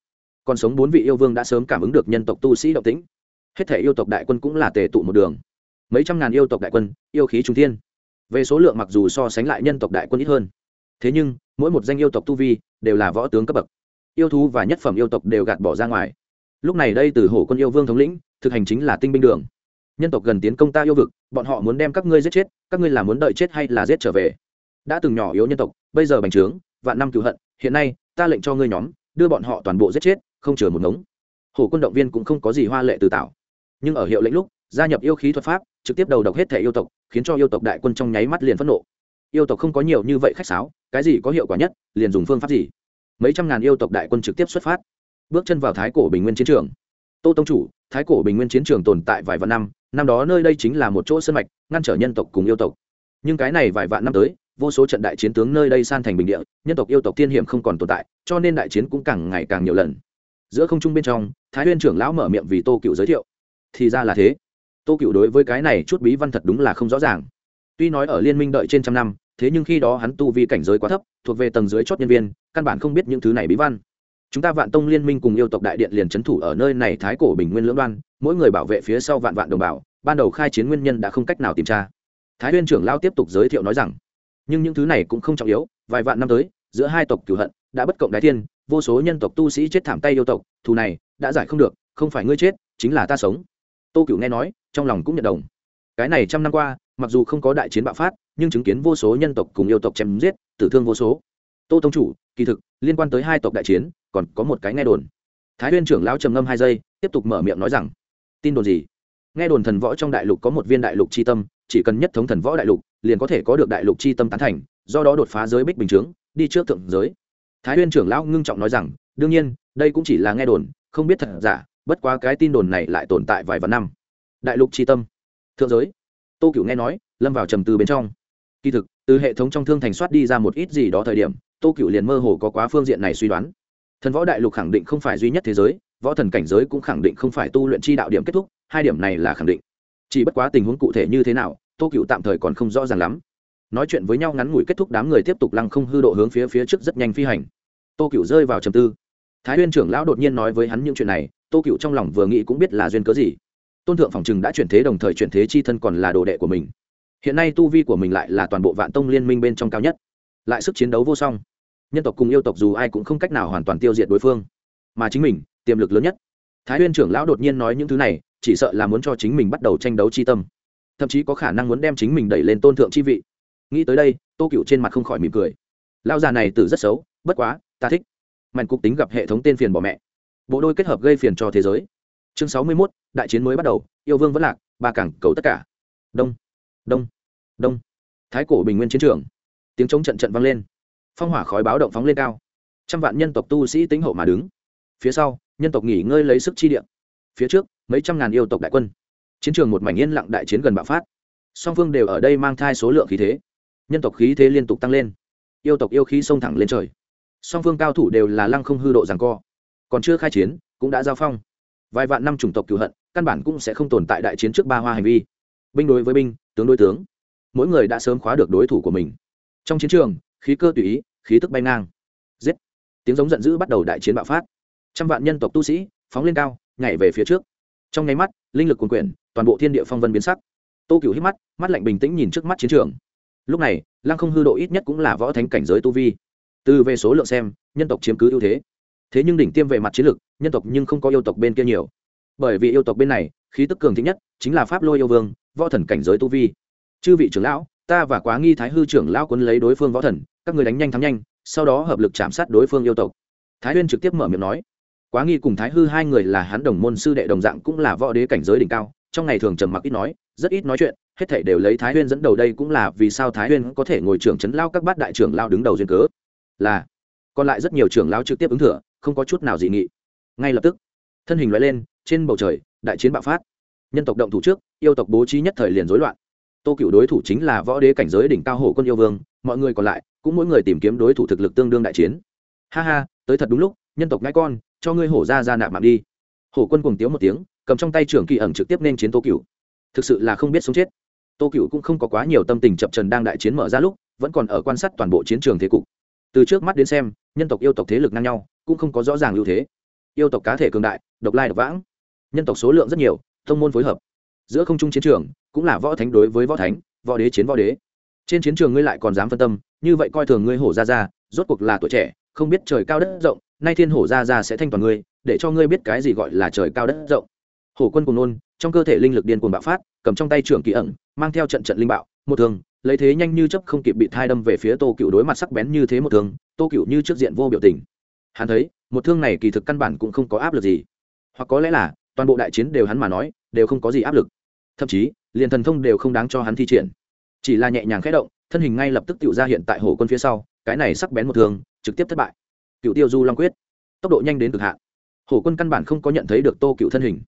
còn sống bốn vị yêu vương đã sớm cảm ứng được nhân tộc tu sĩ động tĩnh. Hết thể yêu tộc đại quân cũng là tề tụ một đường. Mấy trăm ngàn yêu tộc đại quân, yêu khí trung thiên về số lượng mặc dù so sánh lại nhân tộc đại quân ít hơn, thế nhưng, mỗi một danh yêu tộc tu vi đều là võ tướng cấp bậc. Yêu thú và nhất phẩm yêu tộc đều gạt bỏ ra ngoài. Lúc này đây từ hổ quân yêu vương thống lĩnh, thực hành chính là tinh binh đường. Nhân tộc gần tiến công ta yêu vực, bọn họ muốn đem các ngươi giết chết, các ngươi là muốn đợi chết hay là giết trở về? Đã từng nhỏ yếu nhân tộc, bây giờ bành trướng, vạn năm cựu hận, hiện nay, ta lệnh cho ngươi nhóm, đưa bọn họ toàn bộ giết chết, không chừa một ngống. Hổ quân động viên cũng không có gì hoa lệ từ tạo nhưng ở hiệu lệnh lúc gia nhập yêu khí thuật pháp, trực tiếp đầu độc hết thể yêu tộc, khiến cho yêu tộc đại quân trong nháy mắt liền phẫn nộ. Yêu tộc không có nhiều như vậy khách sáo, cái gì có hiệu quả nhất, liền dùng phương pháp gì. Mấy trăm ngàn yêu tộc đại quân trực tiếp xuất phát, bước chân vào thái cổ bình nguyên chiến trường. Tô tông chủ, thái cổ bình nguyên chiến trường tồn tại vài vạn năm năm đó nơi đây chính là một chỗ sân mạch, ngăn trở nhân tộc cùng yêu tộc. Nhưng cái này vài vạn năm tới, vô số trận đại chiến tướng nơi đây san thành bình địa, nhân tộc yêu tộc thiên hiểm không còn tồn tại, cho nên đại chiến cũng càng ngày càng nhiều lần. Giữa không trung bên trong, thái huyên trưởng lão mở miệng vì tô cựu giới thiệu. Thì ra là thế tô cựu đối với cái này chút bí văn thật đúng là không rõ ràng. Tuy nói ở liên minh đợi trên trăm năm, thế nhưng khi đó hắn tu vi cảnh giới quá thấp, thuộc về tầng dưới chót nhân viên, căn bản không biết những thứ này bí văn. Chúng ta vạn tông liên minh cùng yêu tộc đại điện liền c h ấ n thủ ở nơi này thái cổ bình nguyên lưỡng đoan, mỗi người bảo vệ phía sau vạn vạn đồng bào, ban đầu khai chiến nguyên nhân đã không cách nào tìm tra. Thái huyên trưởng lao tiếp tục giới thiệu nói rằng, nhưng những thứ này cũng không trọng yếu, vài vạn năm tới, giữa hai tộc cửu hận, đã bất cộng đái thiên, vô số nhân tộc tu sĩ chết thảm tay yêu tộc, thù này, đã giải không được, không phải ngươi chết, chính là ta sống. Tô cửu nghe nói trong lòng cũng nhận đồng. Cái này trăm năm qua, mặc dù không có đại chiến bạo phát, nhưng chứng kiến vô số nhân tộc cùng yêu tộc chém giết, tử thương vô số. Tô tông chủ, kỳ thực, liên quan tới hai tộc đại chiến, còn có một cái nghe đồn. Thái huyên trưởng lão trầm ngâm hai giây, tiếp tục mở miệng nói rằng, tin đồn gì? Nghe đồn thần võ trong đại lục có một viên đại lục c h i tâm, chỉ cần nhất thống thần võ đại lục, liền có thể có được đại lục c h i tâm tán thành, do đó đột phá giới bích bình chướng, đi trước thượng giới. Thái huyên trưởng lão ngưng trọng nói rằng, đương nhiên, đây cũng chỉ là nghe đồn, không biết thật giả, bất quá cái tin đồn này lại tồn tại vài vạn năm đại lục c tâm. Thượng giới. Tô Cựu nghe nói, lâm vào trầm tư bên trong. Kỳ thực, từ hệ thống trong thương thành soát đi ra một ít gì đó thời điểm, tô cựu liền mơ hồ có quá phương diện này suy đoán. Thần võ đại lục khẳng định không phải duy nhất thế giới, võ thần cảnh giới cũng khẳng định không phải tu luyện chi đạo điểm kết thúc, hai điểm này là khẳng định. Chỉ bất quá tình huống cụ thể như thế nào, tô cựu tạm thời còn không rõ ràng lắm. Nói chuyện với nhau ngắn ngủi kết thúc đám người tiếp tục lăng không hư độ hướng phía phía trước rất nhanh phi hành. Tô cựu rơi vào trầm tư. Thái huyên trưởng lão đột nhiên nói với hắn những chuyện này, tô cựu trong lòng vừa nghĩ cũng biết là duyên cớ gì tôn thượng phòng trừng đã chuyển thế đồng thời chuyển thế chi thân còn là đồ đệ của mình. Hiện nay tu vi của mình lại là toàn bộ vạn tông liên minh bên trong cao nhất. Lại sức chiến đấu vô song. Nhân tộc cùng yêu tộc dù ai cũng không cách nào hoàn toàn tiêu diệt đối phương. Mà chính mình, tiềm lực lớn nhất. Thái huyên trưởng lão đột nhiên nói những thứ này, chỉ sợ là muốn cho chính mình bắt đầu tranh đấu chi tâm. Thậm chí có khả năng muốn đem chính mình đẩy lên tôn thượng chi vị. Nghĩ tới đây, tô cựu trên mặt không khỏi mỉm cười. Lão già này từ rất xấu, bất quá, ta thích. Mạnh cục tính gặp hệ thống tên phiền bỏ mẹ. Bộ đôi kết hợp gây phiền cho thế giới chương sáu mươi mốt, đại chiến mới bắt đầu, yêu vương vẫn lạc, ba cảng cầu tất cả. Đông đông đông. Thái cổ bình nguyên chiến trường. Tiếng chống trận trận vang lên. Phong hỏa khói báo động phóng lên cao. Trăm vạn nhân tộc tu sĩ tính hậu mà đứng. Phía sau, nhân tộc nghỉ ngơi lấy sức chi điện phía trước, mấy trăm ngàn yêu tộc đại quân. Chiến trường một mảnh yên lặng đại chiến gần bạo phát. Song phương đều ở đây mang thai số lượng khí thế. Nhân tộc khí thế liên tục tăng lên. Yêu tộc yêu khí xông thẳng lên trời. Song phương cao thủ đều là lăng không hư độ rằng co. Còn chưa khai chiến, cũng đã giao phong vài vạn năm chủng tộc cựu hận, căn bản cũng sẽ không tồn tại đại chiến trước ba hoa hành vi. Binh đối với binh, tướng đối tướng. Mỗi người đã sớm khóa được đối thủ của mình. Trong chiến trường, khí cơ tùy ý, khí tức bay ngang. Giết. Tiếng giống giận dữ bắt đầu đại chiến bạo phát. Trăm vạn nhân tộc tu sĩ, phóng lên cao, nhảy về phía trước. Trong nháy mắt, linh lực cuồn quyển toàn bộ thiên địa phong vân biến sắc. Tô cửu hít mắt mắt lạnh bình tĩnh nhìn trước mắt chiến trường. Lúc này, lăng không hư độ ít nhất cũng là võ thánh cảnh giới tu vi. Từ về số lượng xem, nhân tộc chiếm cứ ưu thế thế nhưng đỉnh tiêm về mặt chiến lược, nhân tộc nhưng không có yêu tộc bên kia nhiều. Bởi vì yêu tộc bên này, khí tức cường thịnh nhất chính là pháp lôi yêu vương, võ thần cảnh giới tu vi. Chư vị trưởng lão, ta và quá nghi thái hư trưởng lão quấn lấy đối phương võ thần, các người đánh nhanh thắng nhanh, sau đó hợp lực chạm sát đối phương yêu tộc. Thái huyên trực tiếp mở miệng nói, quá nghi cùng thái hư hai người là hắn đồng môn sư đệ đồng dạng cũng là võ đế cảnh giới đỉnh cao, trong ngày thường trầm mặc ít nói, rất ít nói chuyện, hết thảy đều lấy thái huyên dẫn đầu đây cũng là vì sao thái huyên có thể ngồi trưởng chấn lao các bát đại trưởng lao đứng đầu duyên cớ. Là, còn lại rất nhiều trưởng lao trực tiếp ứng thừa không có chút nào dị nghị. Ngay lập tức, thân hình loại lên, trên bầu trời, đại chiến bạo phát. Nhân tộc động thủ trước, yêu tộc bố trí nhất thời liền rối loạn. Tô cựu đối thủ chính là võ đế cảnh giới đỉnh cao hổ quân yêu vương, mọi người còn lại, cũng mỗi người tìm kiếm đối thủ thực lực tương đương đại chiến. Ha ha, tới thật đúng lúc, nhân tộc ngãi con, cho ngươi hổ ra ra nạp mạng đi. Hổ quân cùng tiếu một tiếng, cầm trong tay trưởng kỳ ẩn trực tiếp nên chiến tô cựu thực sự là không biết sống chết. Tô cựu cũng không có quá nhiều tâm tình chập trần đang đại chiến mở ra lúc, vẫn còn ở quan sát toàn bộ chiến trường thế cục. Từ trước mắt đến xem, nhân tộc yêu tộc thế lực ngang nhau cũng không có rõ ràng ưu thế. Yêu tộc cá thể cường đại độc lai độc vãng. Nhân tộc số lượng rất nhiều thông môn phối hợp. Giữa không trung chiến trường cũng là võ thánh đối với võ thánh võ đế chiến võ đế. Trên chiến trường ngươi lại còn dám phân tâm như vậy coi thường ngươi hổ ra ra rốt cuộc là tuổi trẻ không biết trời cao đất rộng nay thiên hổ ra ra sẽ thanh toàn ngươi để cho ngươi biết cái gì gọi là trời cao đất rộng. Hổ quân cùng nôn trong cơ thể linh lực điên cuồng bạo phát cầm trong tay trưởng kỳ ẩn mang theo trận trận linh bạo một thường lấy thế nhanh như chấp không kịp bị thai đâm về phía tô cựu đối mặt sắc bén như thế một thường, tô cựu như trước diện vô biểu tình hắn thấy, một thương này kỳ thực căn bản cũng không có áp lực gì. Hoặc có lẽ là, toàn bộ đại chiến đều hắn mà nói, đều không có gì áp lực. Thậm chí, liền thần thông đều không đáng cho hắn thi triển. Chỉ là nhẹ nhàng khẽ động, thân hình ngay lập tức tự ra hiện tại hồ quân phía sau, cái này sắc bén một thương, trực tiếp thất bại. Cựu tiêu du long quyết, tốc độ nhanh đến cực hạn. Hổ quân căn bản không có nhận thấy được tô cựu thân hình.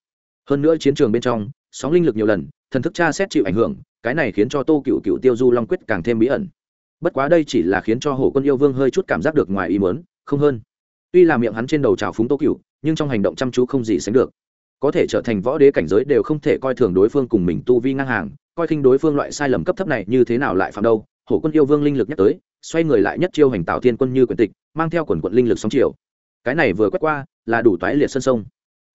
Hơn nữa chiến trường bên trong, sóng linh lực nhiều lần, thần thức tra xét chịu ảnh hưởng, cái này khiến cho tô cựu cựu tiêu du long quyết càng thêm bí ẩn. Bất quá đây chỉ là khiến cho hổ quân yêu vương hơi chút cảm giác được ngoài ý mớn không hơn tuy là miệng hắn trên đầu trào phúng tô cựu nhưng trong hành động chăm chú không gì sánh được. Có thể trở thành võ đế cảnh giới đều không thể coi thường đối phương cùng mình tu vi ngang hàng, coi khinh đối phương loại sai lầm cấp thấp này như thế nào lại phạm đâu. Hổ quân yêu vương linh lực nhắc tới, xoay người lại nhất chiêu hành tạo thiên quân như quyền tịch, mang theo quần quận linh lực sóng chiều. Cái này vừa quét qua, là đủ toái liệt sân sông.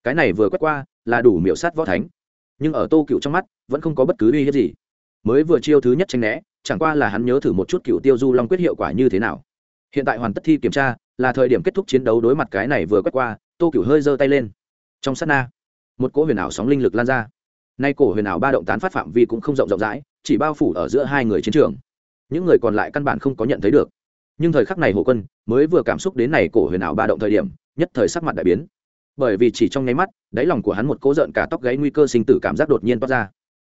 Cái này vừa quét qua, là đủ miểu sát võ thánh. Nhưng ở tô cựu trong mắt, vẫn không có bất cứ uy hiếp gì. Mới vừa chiêu thứ nhất tranh né, chẳng qua là hắn nhớ thử một chút cựu tiêu du long quyết hiệu quả như thế nào hiện tại hoàn tất thi kiểm tra, là thời điểm kết thúc chiến đấu đối mặt cái này vừa quét qua, tô Cửu hơi giơ tay lên. Trong sát na, một cỗ huyền ảo sóng linh lực lan ra. Nay cổ huyền ảo ba động tán phát phạm vi cũng không rộng rộng rãi, chỉ bao phủ ở giữa hai người chiến trường. Những người còn lại căn bản không có nhận thấy được. Nhưng thời khắc này hồ quân mới vừa cảm xúc đến này cổ huyền ảo ba động thời điểm, nhất thời sắc mặt đại biến. Bởi vì chỉ trong nháy mắt, đáy lòng của hắn một cố rợn cả tóc gáy nguy cơ sinh tử cảm giác đột nhiên toát ra.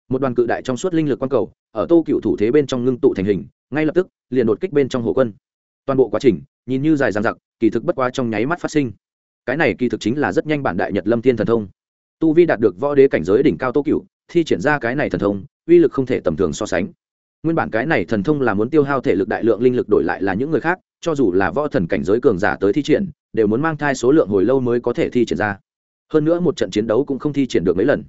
Một đoàn cự đại trong suốt linh lực quang cầu, ở tô cựu thủ thế bên trong ngưng tụ thành hình, ngay lập tức, liền đột kích bên trong hồ quân toàn bộ quá trình, nhìn như dài dằng dặc, kỳ thực bất quá trong nháy mắt phát sinh. Cái này kỳ thực chính là rất nhanh bản đại nhật lâm thiên thần thông. Tu vi đạt được võ đế cảnh giới đỉnh cao tô cựu thi triển ra cái này thần thông, uy lực không thể tầm thường so sánh. Nguyên bản cái này thần thông là muốn tiêu hao thể lực đại lượng linh lực đổi lại là những người khác, cho dù là võ thần cảnh giới cường giả tới thi triển, đều muốn mang thai số lượng hồi lâu mới có thể thi triển ra. Hơn nữa một trận chiến đấu cũng không thi triển được mấy lần.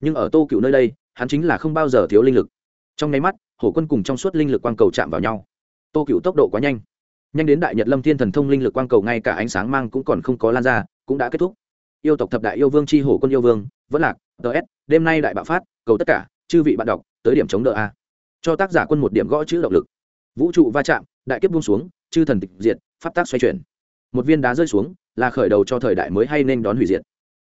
Nhưng ở tô cựu nơi đây, hắn chính là không bao giờ thiếu linh lực. Trong nháy mắt, hổ quân cùng trong suốt linh lực quang cầu chạm vào nhau. Tô cựu tốc độ quá nhanh nhanh đến đại nhật lâm thiên thần thông linh lực quang cầu ngay cả ánh sáng mang cũng còn không có lan ra, cũng đã kết thúc. Yêu tộc thập đại yêu vương c h i hổ quân yêu vương vẫn lạc ts đêm nay đại bạo phát, cầu tất cả, chư vị bạn đọc, tới điểm chống đỡ a. Cho tác giả quân một điểm gõ chữ động lực. Vũ trụ va chạm, đại kiếp buông xuống, chư thần tịch diệt, pháp tác xoay chuyển. Một viên đá rơi xuống, là khởi đầu cho thời đại mới hay nên đón hủy diệt.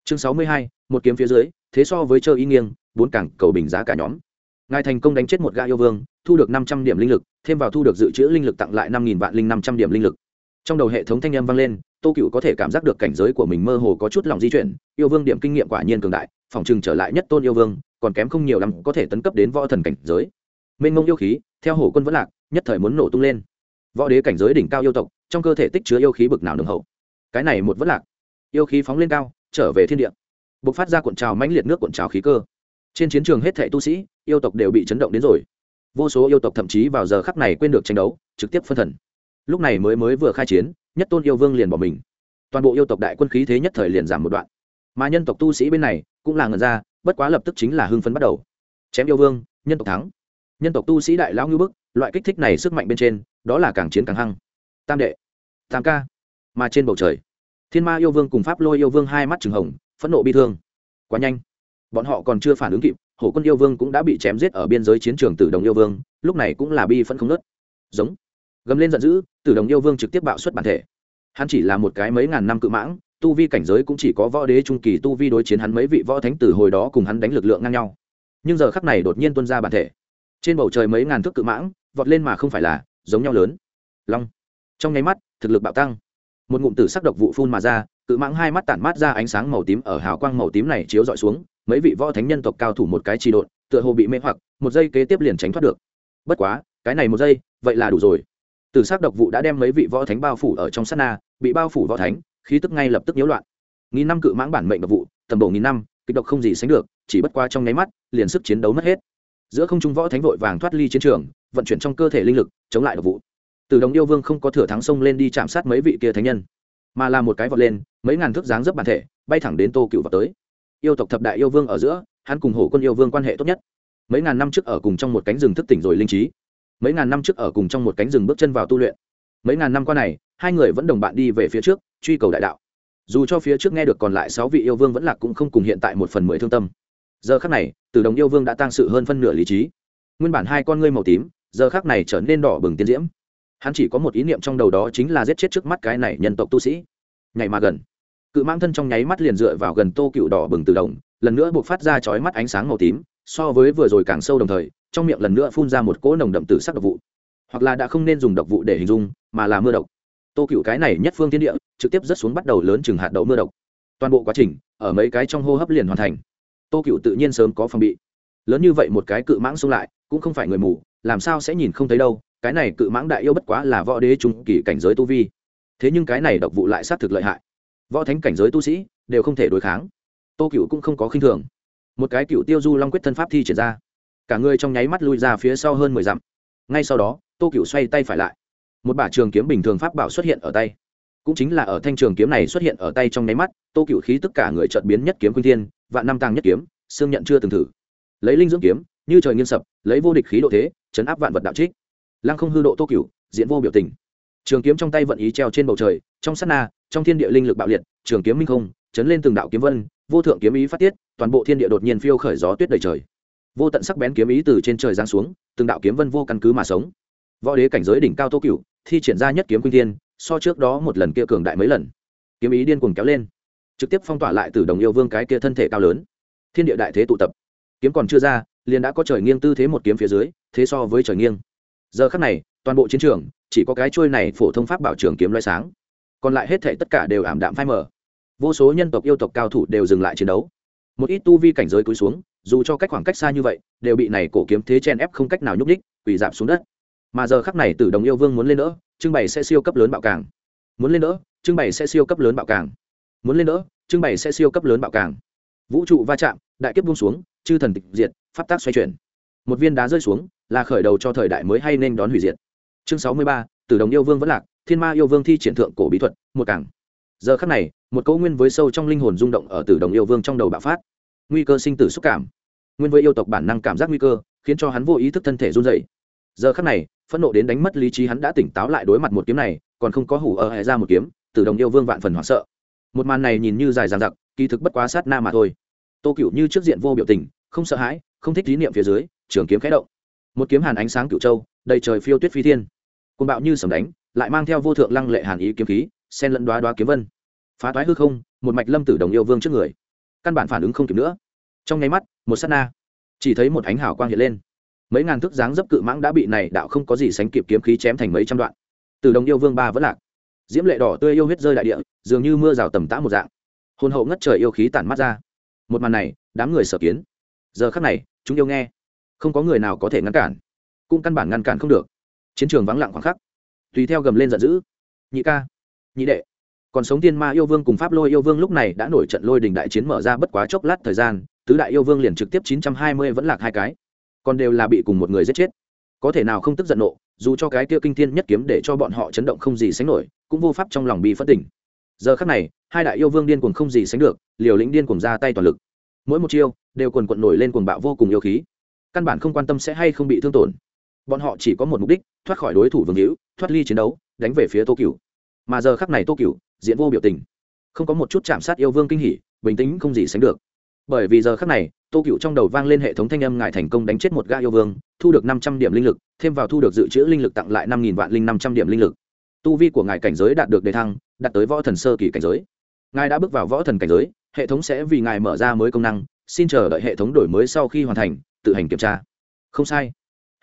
Chương sáu mươi hai, một kiếm phía dưới, thế so với chơi ý nghiêng, bốn cảng cầu bình giá cả nhóm ngài thành công đánh chết một gã yêu vương, thu được năm trăm điểm linh lực, thêm vào thu được dự trữ linh lực tặng lại năm nghìn vạn linh năm trăm điểm linh lực. Trong đầu hệ thống thanh âm vang lên, tô cựu có thể cảm giác được cảnh giới của mình mơ hồ có chút lòng di chuyển, yêu vương điểm kinh nghiệm quả nhiên cường đại, phòng chừng trở lại nhất tôn yêu vương, còn kém không nhiều lắm có thể tấn cấp đến võ thần cảnh giới. Mênh mông yêu khí, theo hồ quân vẫn lạc, nhất thời muốn nổ tung lên. Võ đế cảnh giới đỉnh cao yêu tộc, trong cơ thể tích chứa yêu khí bực nào nồng hậu. Cái này một vẫn lạc. Yêu khí phóng lên cao, trở về thiên địa. B ộ c phát ra cuộn trào mãnh liệt nước cuộn trào khí cơ trên chiến trường hết thệ tu sĩ, yêu tộc đều bị chấn động đến rồi. Vô số yêu tộc thậm chí vào giờ khắc này quên được tranh đấu, trực tiếp phân thần. Lúc này mới mới vừa khai chiến, nhất tôn yêu vương liền bỏ mình. Toàn bộ yêu tộc đại quân khí thế nhất thời liền giảm một đoạn. Mà nhân tộc tu sĩ bên này cũng là ngần ra, bất quá lập tức chính là hưng phấn bắt đầu. Chém yêu vương, nhân tộc thắng. Nhân tộc tu sĩ đại lão ngư bức, loại kích thích này sức mạnh bên trên, đó là càng chiến càng hăng. Tam đệ, tam ca. Mà trên bầu trời, thiên ma yêu vương cùng pháp lôi yêu vương hai mắt trừng hồng, phẫn nộ bi thương. Quá nhanh bọn họ còn chưa phản ứng kịp, hổ quân yêu vương cũng đã bị chém giết ở biên giới chiến trường tử đồng yêu vương, lúc này cũng là bi phẫn không nớt giống. Gầm lên giận dữ, tử đồng yêu vương trực tiếp bạo xuất bản thể. Hắn chỉ là một cái mấy ngàn năm cự mãng, tu vi cảnh giới cũng chỉ có võ đế trung kỳ tu vi đối chiến hắn mấy vị võ thánh tử hồi đó cùng hắn đánh lực lượng ngang nhau. Nhưng giờ khắc này đột nhiên tuân ra bản thể. Trên bầu trời mấy ngàn thước cự mãng, vọt lên mà không phải là, giống nhau lớn. Long. Trong nháy mắt, thực lực bạo tăng. Một ngụm tử sắc độc vụ phun mà ra, cự mãng hai mắt tản mát ra ánh sáng màu tím ở hào quang màu tím này chiếu dọi xuống mấy vị võ thánh nhân tộc cao thủ một cái trì độn, tựa hồ bị mê hoặc, một giây kế tiếp liền tránh thoát được. Bất quá, cái này một giây, vậy là đủ rồi. Tử sắc độc vụ đã đem mấy vị võ thánh bao phủ ở trong sát na, bị bao phủ võ thánh, khí tức ngay lập tức nhiễu loạn. Nghìn năm cự mãng bản mệnh độc vụ, tầm độ nghìn năm, kịch độc không gì sánh được, chỉ bất qua trong nháy mắt, liền sức chiến đấu mất hết. Giữa không trung võ thánh vội vàng thoát ly chiến trường, vận chuyển trong cơ thể linh lực, chống lại độc vụ. Từ đồng yêu vương không có thừa thắng sông lên đi chạm sát mấy vị kia thánh nhân, mà là một cái vọt lên, mấy ngàn thước dáng dấp bản thể, bay thẳng đến tô cựu vào tới yêu tộc thập đại yêu vương ở giữa, hắn cùng hổ quân yêu vương quan hệ tốt nhất. Mấy ngàn năm trước ở cùng trong một cánh rừng thức tỉnh rồi linh trí. Mấy ngàn năm trước ở cùng trong một cánh rừng bước chân vào tu luyện. Mấy ngàn năm qua này, hai người vẫn đồng bạn đi về phía trước, truy cầu đại đạo. Dù cho phía trước nghe được còn lại sáu vị yêu vương vẫn lạc cũng không cùng hiện tại một phần mười thương tâm. Giờ khắc này từ đồng yêu vương đã tăng sự hơn phân nửa lý trí. Nguyên bản hai con ngươi màu tím, giờ khắc này trở nên đỏ bừng tiến diễm. Hắn chỉ có một ý niệm trong đầu đó chính là giết chết trước mắt cái này nhân tộc tu sĩ. Ngày mà gần cự mãng thân trong nháy mắt liền dựa vào gần tô cựu đỏ bừng từ đồng, lần nữa buộc phát ra chói mắt ánh sáng màu tím, so với vừa rồi càng sâu đồng thời, trong miệng lần nữa phun ra một cỗ nồng đậm tử sắc độc vụ. Hoặc là đã không nên dùng độc vụ để hình dung, mà là mưa độc. Tô cựu cái này nhất phương thiên địa, trực tiếp rất xuống bắt đầu lớn chừng hạt đậu mưa độc. Toàn bộ quá trình, ở mấy cái trong hô hấp liền hoàn thành. Tô cựu tự nhiên sớm có phòng bị. Lớn như vậy một cái cự mãng xông lại, cũng không phải người mù, làm sao sẽ nhìn không thấy đâu, cái này cự mãng đại yêu bất quá là võ đế trung kỳ cảnh giới tu vi. Thế nhưng cái này độc vụ lại sát thực lợi hại võ thánh cảnh giới tu sĩ đều không thể đối kháng. Tô cựu cũng không có khinh thường. Một cái cựu tiêu du long quyết thân pháp thi triển ra, cả người trong nháy mắt lui ra phía sau hơn mười dặm. Ngay sau đó, tô cựu xoay tay phải lại. Một bả trường kiếm bình thường pháp bảo xuất hiện ở tay. Cũng chính là ở thanh trường kiếm này xuất hiện ở tay trong nháy mắt, tô cựu khí tất cả người trợt biến nhất kiếm khuyên thiên, vạn năm tàng nhất kiếm, xương nhận chưa từng thử. Lấy linh dưỡng kiếm, như trời nghiêng sập, lấy vô địch khí độ thế, chấn áp vạn vật đạo trích. Lăng không hư độ tô cựu diễn vô biểu tình. Trường kiếm trong tay vận ý treo trên bầu trời, trong sát na trong thiên địa linh lực bạo liệt, trường kiếm minh không, chấn lên từng đạo kiếm vân, vô thượng kiếm ý phát tiết, toàn bộ thiên địa đột nhiên phiêu khởi gió tuyết đầy trời. Vô tận sắc bén kiếm ý từ trên trời giáng xuống, từng đạo kiếm vân vô căn cứ mà sống. Võ đế cảnh giới đỉnh cao tô cựu thi triển ra nhất kiếm quyên thiên, so trước đó một lần kia cường đại mấy lần. Kiếm ý điên cuồng kéo lên, trực tiếp phong tỏa lại từ đồng yêu vương cái kia thân thể cao lớn. Thiên địa đại thế tụ tập. Kiếm còn chưa ra, liền đã có trời nghiêng tư thế một kiếm phía dưới, thế so với trời nghiêng. Giờ khắc này, toàn bộ chiến trường, chỉ có cái trôi này phổ thông pháp bảo trường kiếm loay sáng còn lại hết thể tất cả đều ảm đạm phai mờ. Vô số nhân tộc yêu tộc cao thủ đều dừng lại chiến đấu. Một ít tu vi cảnh giới cúi xuống, dù cho cách khoảng cách xa như vậy, đều bị này cổ kiếm thế chen ép không cách nào nhúc ních quỳ giảm xuống đất. Mà giờ khắc này tử đồng yêu vương muốn lên nữa trưng bày sẽ siêu cấp lớn bạo càng. Muốn lên nữa trưng bày sẽ siêu cấp lớn bạo càng. Muốn lên nữa trưng bày sẽ siêu cấp lớn bạo càng. Vũ trụ va chạm, đại kiếp buông xuống, chư thần tịch diệt, pháp tác xoay chuyển. Một viên đá rơi xuống, là khởi đầu cho thời đại mới hay nên đón hủy diệt. Chương sáu mươi ba, tử đồng yêu vương vẫn lạc thiên ma yêu vương thi triển thượng cổ bí thuật, một càng. Giờ khắc này, một câu nguyên với sâu trong linh hồn rung động ở tử đồng yêu vương trong đầu bạo phát. Nguy cơ sinh tử xúc cảm. Nguyên với yêu tộc bản năng cảm giác nguy cơ, khiến cho hắn vô ý thức thân thể run dậy giờ khắc này, phẫn nộ đến đánh mất lý trí hắn đã tỉnh táo lại đối mặt một kiếm này, còn không có hủ ở hệ ra một kiếm, tử đồng yêu vương vạn phần hoảng sợ. Một màn này nhìn như dài dằng dặc, kỳ thực bất quá sát na mà thôi. Tô cựu như trước diện vô biểu tình, không sợ hãi, không thích lý niệm phía dưới, trường kiếm khẽ động. Một kiếm hàn ánh sáng cựu châu, đầy trời phiêu tuyết phi thiên. Côn bạo như sầm đánh lại mang theo vô thượng lăng lệ hàn ý kiếm khí sen lẫn đoá đoá kiếm vân. Phá toái hư không, một mạch lâm tử đồng yêu vương trước người. Căn bản phản ứng không kịp nữa. Trong nháy mắt, một s á t na. Chỉ thấy một ánh hào quang hiện lên. Mấy ngàn thước dáng dấp cự mãng đã bị này đạo không có gì sánh kịp kiếm khí chém thành mấy trăm đoạn. Từ đồng yêu vương ba vẫn lạc. Diễm lệ đỏ tươi yêu huyết rơi đại địa, dường như mưa rào tầm tã một dạng. Hồn hậu ngất trời yêu khí tản mắt ra. Một màn này, đám người sở kiến. Giờ khắc này, chúng yêu nghe. Không có người nào có thể ngăn cản. Cũng căn bản ngăn cản không được. Chiến trường vắng lặng khoảng khắc tùy theo gầm lên giận dữ. Nhị ca, nhị đệ, còn sống tiên ma yêu vương cùng pháp lôi yêu vương lúc này đã nổi trận lôi đình đại chiến mở ra bất quá chốc lát thời gian, tứ đại yêu vương liền trực tiếp chín trăm hai mươi vẫn lạc hai cái. Còn đều là bị cùng một người giết chết. Có thể nào không tức giận nộ, dù cho cái kia kinh thiên nhất kiếm để cho bọn họ chấn động không gì sánh nổi, cũng vô pháp trong lòng bị phất tỉnh. Giờ khắc này, hai đại yêu vương điên cuồng không gì sánh được, liều lĩnh điên cuồng ra tay toàn lực. Mỗi một chiêu, đều quần quận nổi lên cuồng bạo vô cùng yêu khí. Căn bản không quan tâm sẽ hay không bị thương tổn bọn họ chỉ có một mục đích, thoát khỏi đối thủ vương hữu, thoát ly chiến đấu, đánh về phía tô cửu mà giờ khắc này tô cửu diễn vô biểu tình. Không có một chút chạm sát yêu vương kinh hỉ, bình tĩnh không gì sánh được. Bởi vì giờ khắc này tô cựu trong đầu vang lên hệ thống thanh âm ngài thành công đánh chết một gã yêu vương, thu được năm trăm điểm linh lực, thêm vào thu được dự trữ linh lực tặng lại năm nghìn vạn linh năm trăm điểm linh lực. Tu vi của ngài cảnh giới đạt được đề thăng, đạt tới võ thần sơ kỳ cảnh giới. Ngài đã bước vào võ thần cảnh giới, hệ thống sẽ vì ngài mở ra mới công năng, xin chờ đợi hệ thống đổi mới sau khi hoàn thành, tự hành kiểm tra. Không sai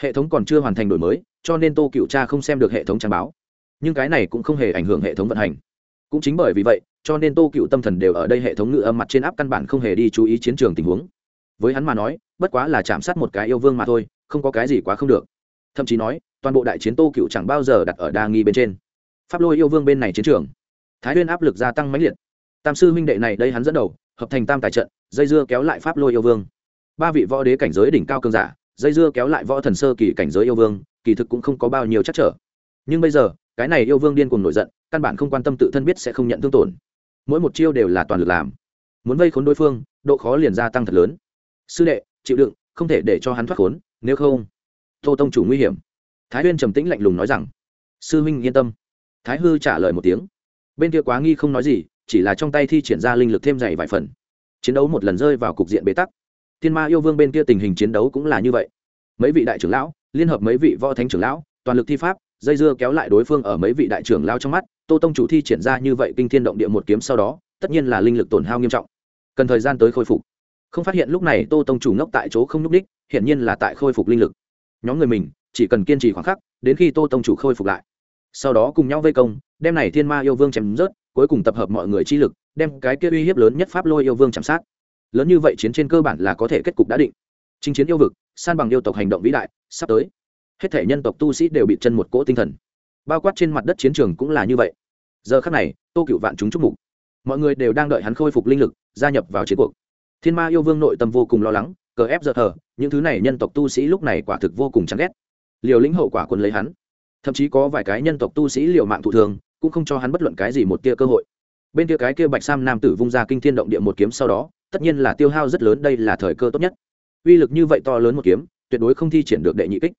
hệ thống còn chưa hoàn thành đổi mới, cho nên tô cựu cha không xem được hệ thống trang báo. Nhưng cái này cũng không hề ảnh hưởng hệ thống vận hành. Cũng chính bởi vì vậy, cho nên tô cựu tâm thần đều ở đây hệ thống ngự âm mặt trên áp căn bản không hề đi chú ý chiến trường tình huống. Với hắn mà nói, bất quá là chạm sát một cái yêu vương mà thôi, không có cái gì quá không được. Thậm chí nói, toàn bộ đại chiến tô cựu chẳng bao giờ đặt ở đa nghi bên trên. Pháp lôi yêu vương bên này chiến trường. Thái huyên áp lực gia tăng mãnh liệt. Tam sư huynh đệ này đây hắn dẫn đầu, hợp thành tam tài trận, dây dưa kéo lại pháp lôi yêu vương. Ba vị võ đế cảnh giới đỉnh cao cường giả dây dưa kéo lại võ thần sơ kỳ cảnh giới yêu vương, kỳ thực cũng không có bao nhiêu chắc trở. Nhưng bây giờ, cái này yêu vương điên cuồng nổi giận, căn bản không quan tâm tự thân biết sẽ không nhận thương tổn. Mỗi một chiêu đều là toàn lực làm. Muốn vây khốn đối phương, độ khó liền gia tăng thật lớn. Sư đệ, chịu đựng, không thể để cho hắn thoát khốn, nếu không. Tô tông chủ nguy hiểm. Thái huyên trầm tĩnh lạnh lùng nói rằng, sư huynh, yên tâm. Thái hư trả lời một tiếng. Bên kia quá nghi không nói gì, chỉ là trong tay thi triển ra linh lực thêm dày vài phần. Chiến đấu một lần rơi vào cục diện bế tắc thiên ma yêu vương bên kia tình hình chiến đấu cũng là như vậy. Mấy vị đại trưởng lão, liên hợp mấy vị võ thánh trưởng lão, toàn lực thi pháp, dây dưa kéo lại đối phương ở mấy vị đại trưởng lao trong mắt, tô tông chủ thi triển ra như vậy kinh thiên động địa một kiếm sau đó, tất nhiên là linh lực tổn hao nghiêm trọng. Cần thời gian tới khôi phục. Không phát hiện lúc này tô tông chủ ngốc tại chỗ không n ú c đích hiển nhiên là tại khôi phục linh lực. Nhóm người mình, chỉ cần kiên trì khoảng khắc, đến khi tô tông chủ khôi phục lại. Sau đó cùng nhau vây công, đem này thiên ma yêu vương chém rớt, cuối cùng tập hợp mọi người chi lực, đem cái kia uy hiếp lớn nhất pháp lôi yêu vương chạm sát lớn như vậy chiến trên cơ bản là có thể kết cục đã định. Chinh chiến yêu vực, san bằng yêu tộc hành động vĩ đại, sắp tới, hết thể nhân tộc tu sĩ đều bị chân một cỗ tinh thần, bao quát trên mặt đất chiến trường cũng là như vậy. Giờ khắc này, tô cựu vạn chúng chúc mục. Mọi người đều đang đợi hắn khôi phục linh lực, gia nhập vào chiến cuộc. Thiên ma yêu vương nội tâm vô cùng lo lắng, cờ ép giờ thờ những thứ này nhân tộc tu sĩ lúc này quả thực vô cùng chán ghét. Liều lĩnh hậu quả quân lấy hắn. Thậm chí có vài cái nhân tộc tu sĩ liều mạng thụ thường cũng không cho hắn bất luận cái gì một tia cơ hội. Bên kia cái kia bạch sam nam tử vung ra kinh thiên động địa một kiếm sau đó tất nhiên là tiêu hao rất lớn, đây là thời cơ tốt nhất. Uy lực như vậy to lớn một kiếm, tuyệt đối không thi triển được đệ nhị kích.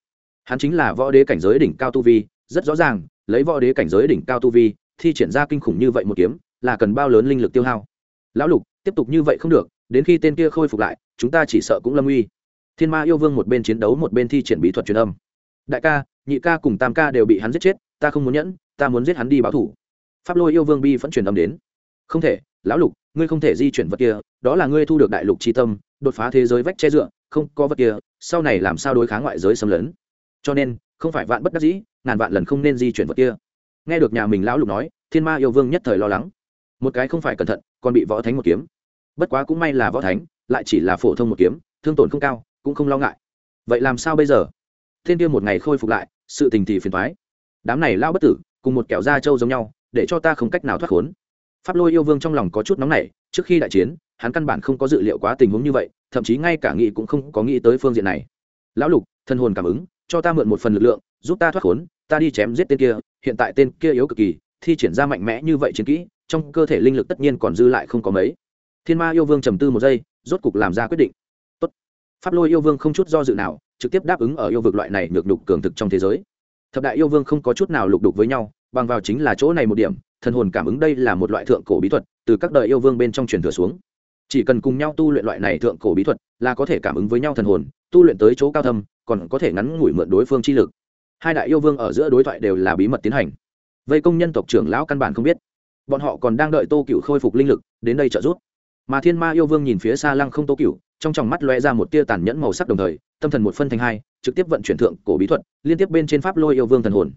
Hắn chính là võ đế cảnh giới đỉnh cao tu vi, rất rõ ràng, lấy võ đế cảnh giới đỉnh cao tu vi, thi triển ra kinh khủng như vậy một kiếm, là cần bao lớn linh lực tiêu hao. Lão lục, tiếp tục như vậy không được, đến khi tên kia khôi phục lại, chúng ta chỉ sợ cũng lâm uy thiên ma yêu vương một bên chiến đấu một bên thi triển bí thuật truyền âm. Đại ca, nhị ca cùng tam ca đều bị hắn giết chết, ta không muốn nhẫn, ta muốn giết hắn đi báo thủ. Pháp lôi yêu vương bi vẫn truyền âm đến không thể, lão lục, ngươi không thể di chuyển vật kia, đó là ngươi thu được đại lục tri tâm, đột phá thế giới vách che dựa, không có vật kia, sau này làm sao đối kháng ngoại giới xâm lấn? Cho nên, không phải vạn bất đắc dĩ, ngàn vạn lần không nên di chuyển vật kia. Nghe được nhà mình lão lục nói, thiên ma yêu vương nhất thời lo lắng. Một cái không phải cẩn thận, còn bị võ thánh một kiếm. Bất quá cũng may là võ thánh, lại chỉ là phổ thông một kiếm, thương tổn không cao, cũng không lo ngại. Vậy làm sao bây giờ? Thiên tiêu một ngày khôi phục lại, sự tình thì phiền thoái đám này lao bất tử, cùng một kẹo da trâu giống nhau, để cho ta không cách nào thoát khốn pháp lôi yêu vương trong lòng có chút nóng nảy, trước khi đại chiến, hắn căn bản không có dự liệu quá tình huống như vậy, thậm chí ngay cả nghĩ cũng không có nghĩ tới phương diện này. Lão lục thân hồn cảm ứng, cho ta mượn một phần lực lượng, giúp ta thoát khốn, ta đi chém giết tên kia, hiện tại tên kia yếu cực kỳ, thi triển ra mạnh mẽ như vậy chiến kỹ, trong cơ thể linh lực tất nhiên còn dư lại không có mấy. Thiên ma yêu vương trầm tư một giây, rốt cục làm ra quyết định. Tốt. pháp lôi yêu vương không chút do dự nào, trực tiếp đáp ứng ở yêu vực loại này nhược đục cường thực trong thế giới. Thập đại yêu vương không có chút nào lục đục với nhau, bằng vào chính là chỗ này một điểm thần hồn cảm ứng đây là một loại thượng cổ bí thuật, từ các đời yêu vương bên trong truyền thừa xuống. Chỉ cần cùng nhau tu luyện loại này thượng cổ bí thuật là có thể cảm ứng với nhau thần hồn, tu luyện tới chỗ cao thâm, còn có thể ngắn ngủi mượn đối phương chi lực. Hai đại yêu vương ở giữa đối thoại đều là bí mật tiến hành. Vây công nhân tộc trưởng lão căn bản không biết. Bọn họ còn đang đợi tô cựu khôi phục linh lực, đến đây trợ giúp. Mà thiên ma yêu vương nhìn phía xa lăng không tô cựu trong tròng mắt loe ra một tia tàn nhẫn màu sắc đồng thời, tâm thần một phân thành hai, trực tiếp vận chuyển thượng cổ bí thuật, liên tiếp bên trên pháp lôi yêu vương thần hồn.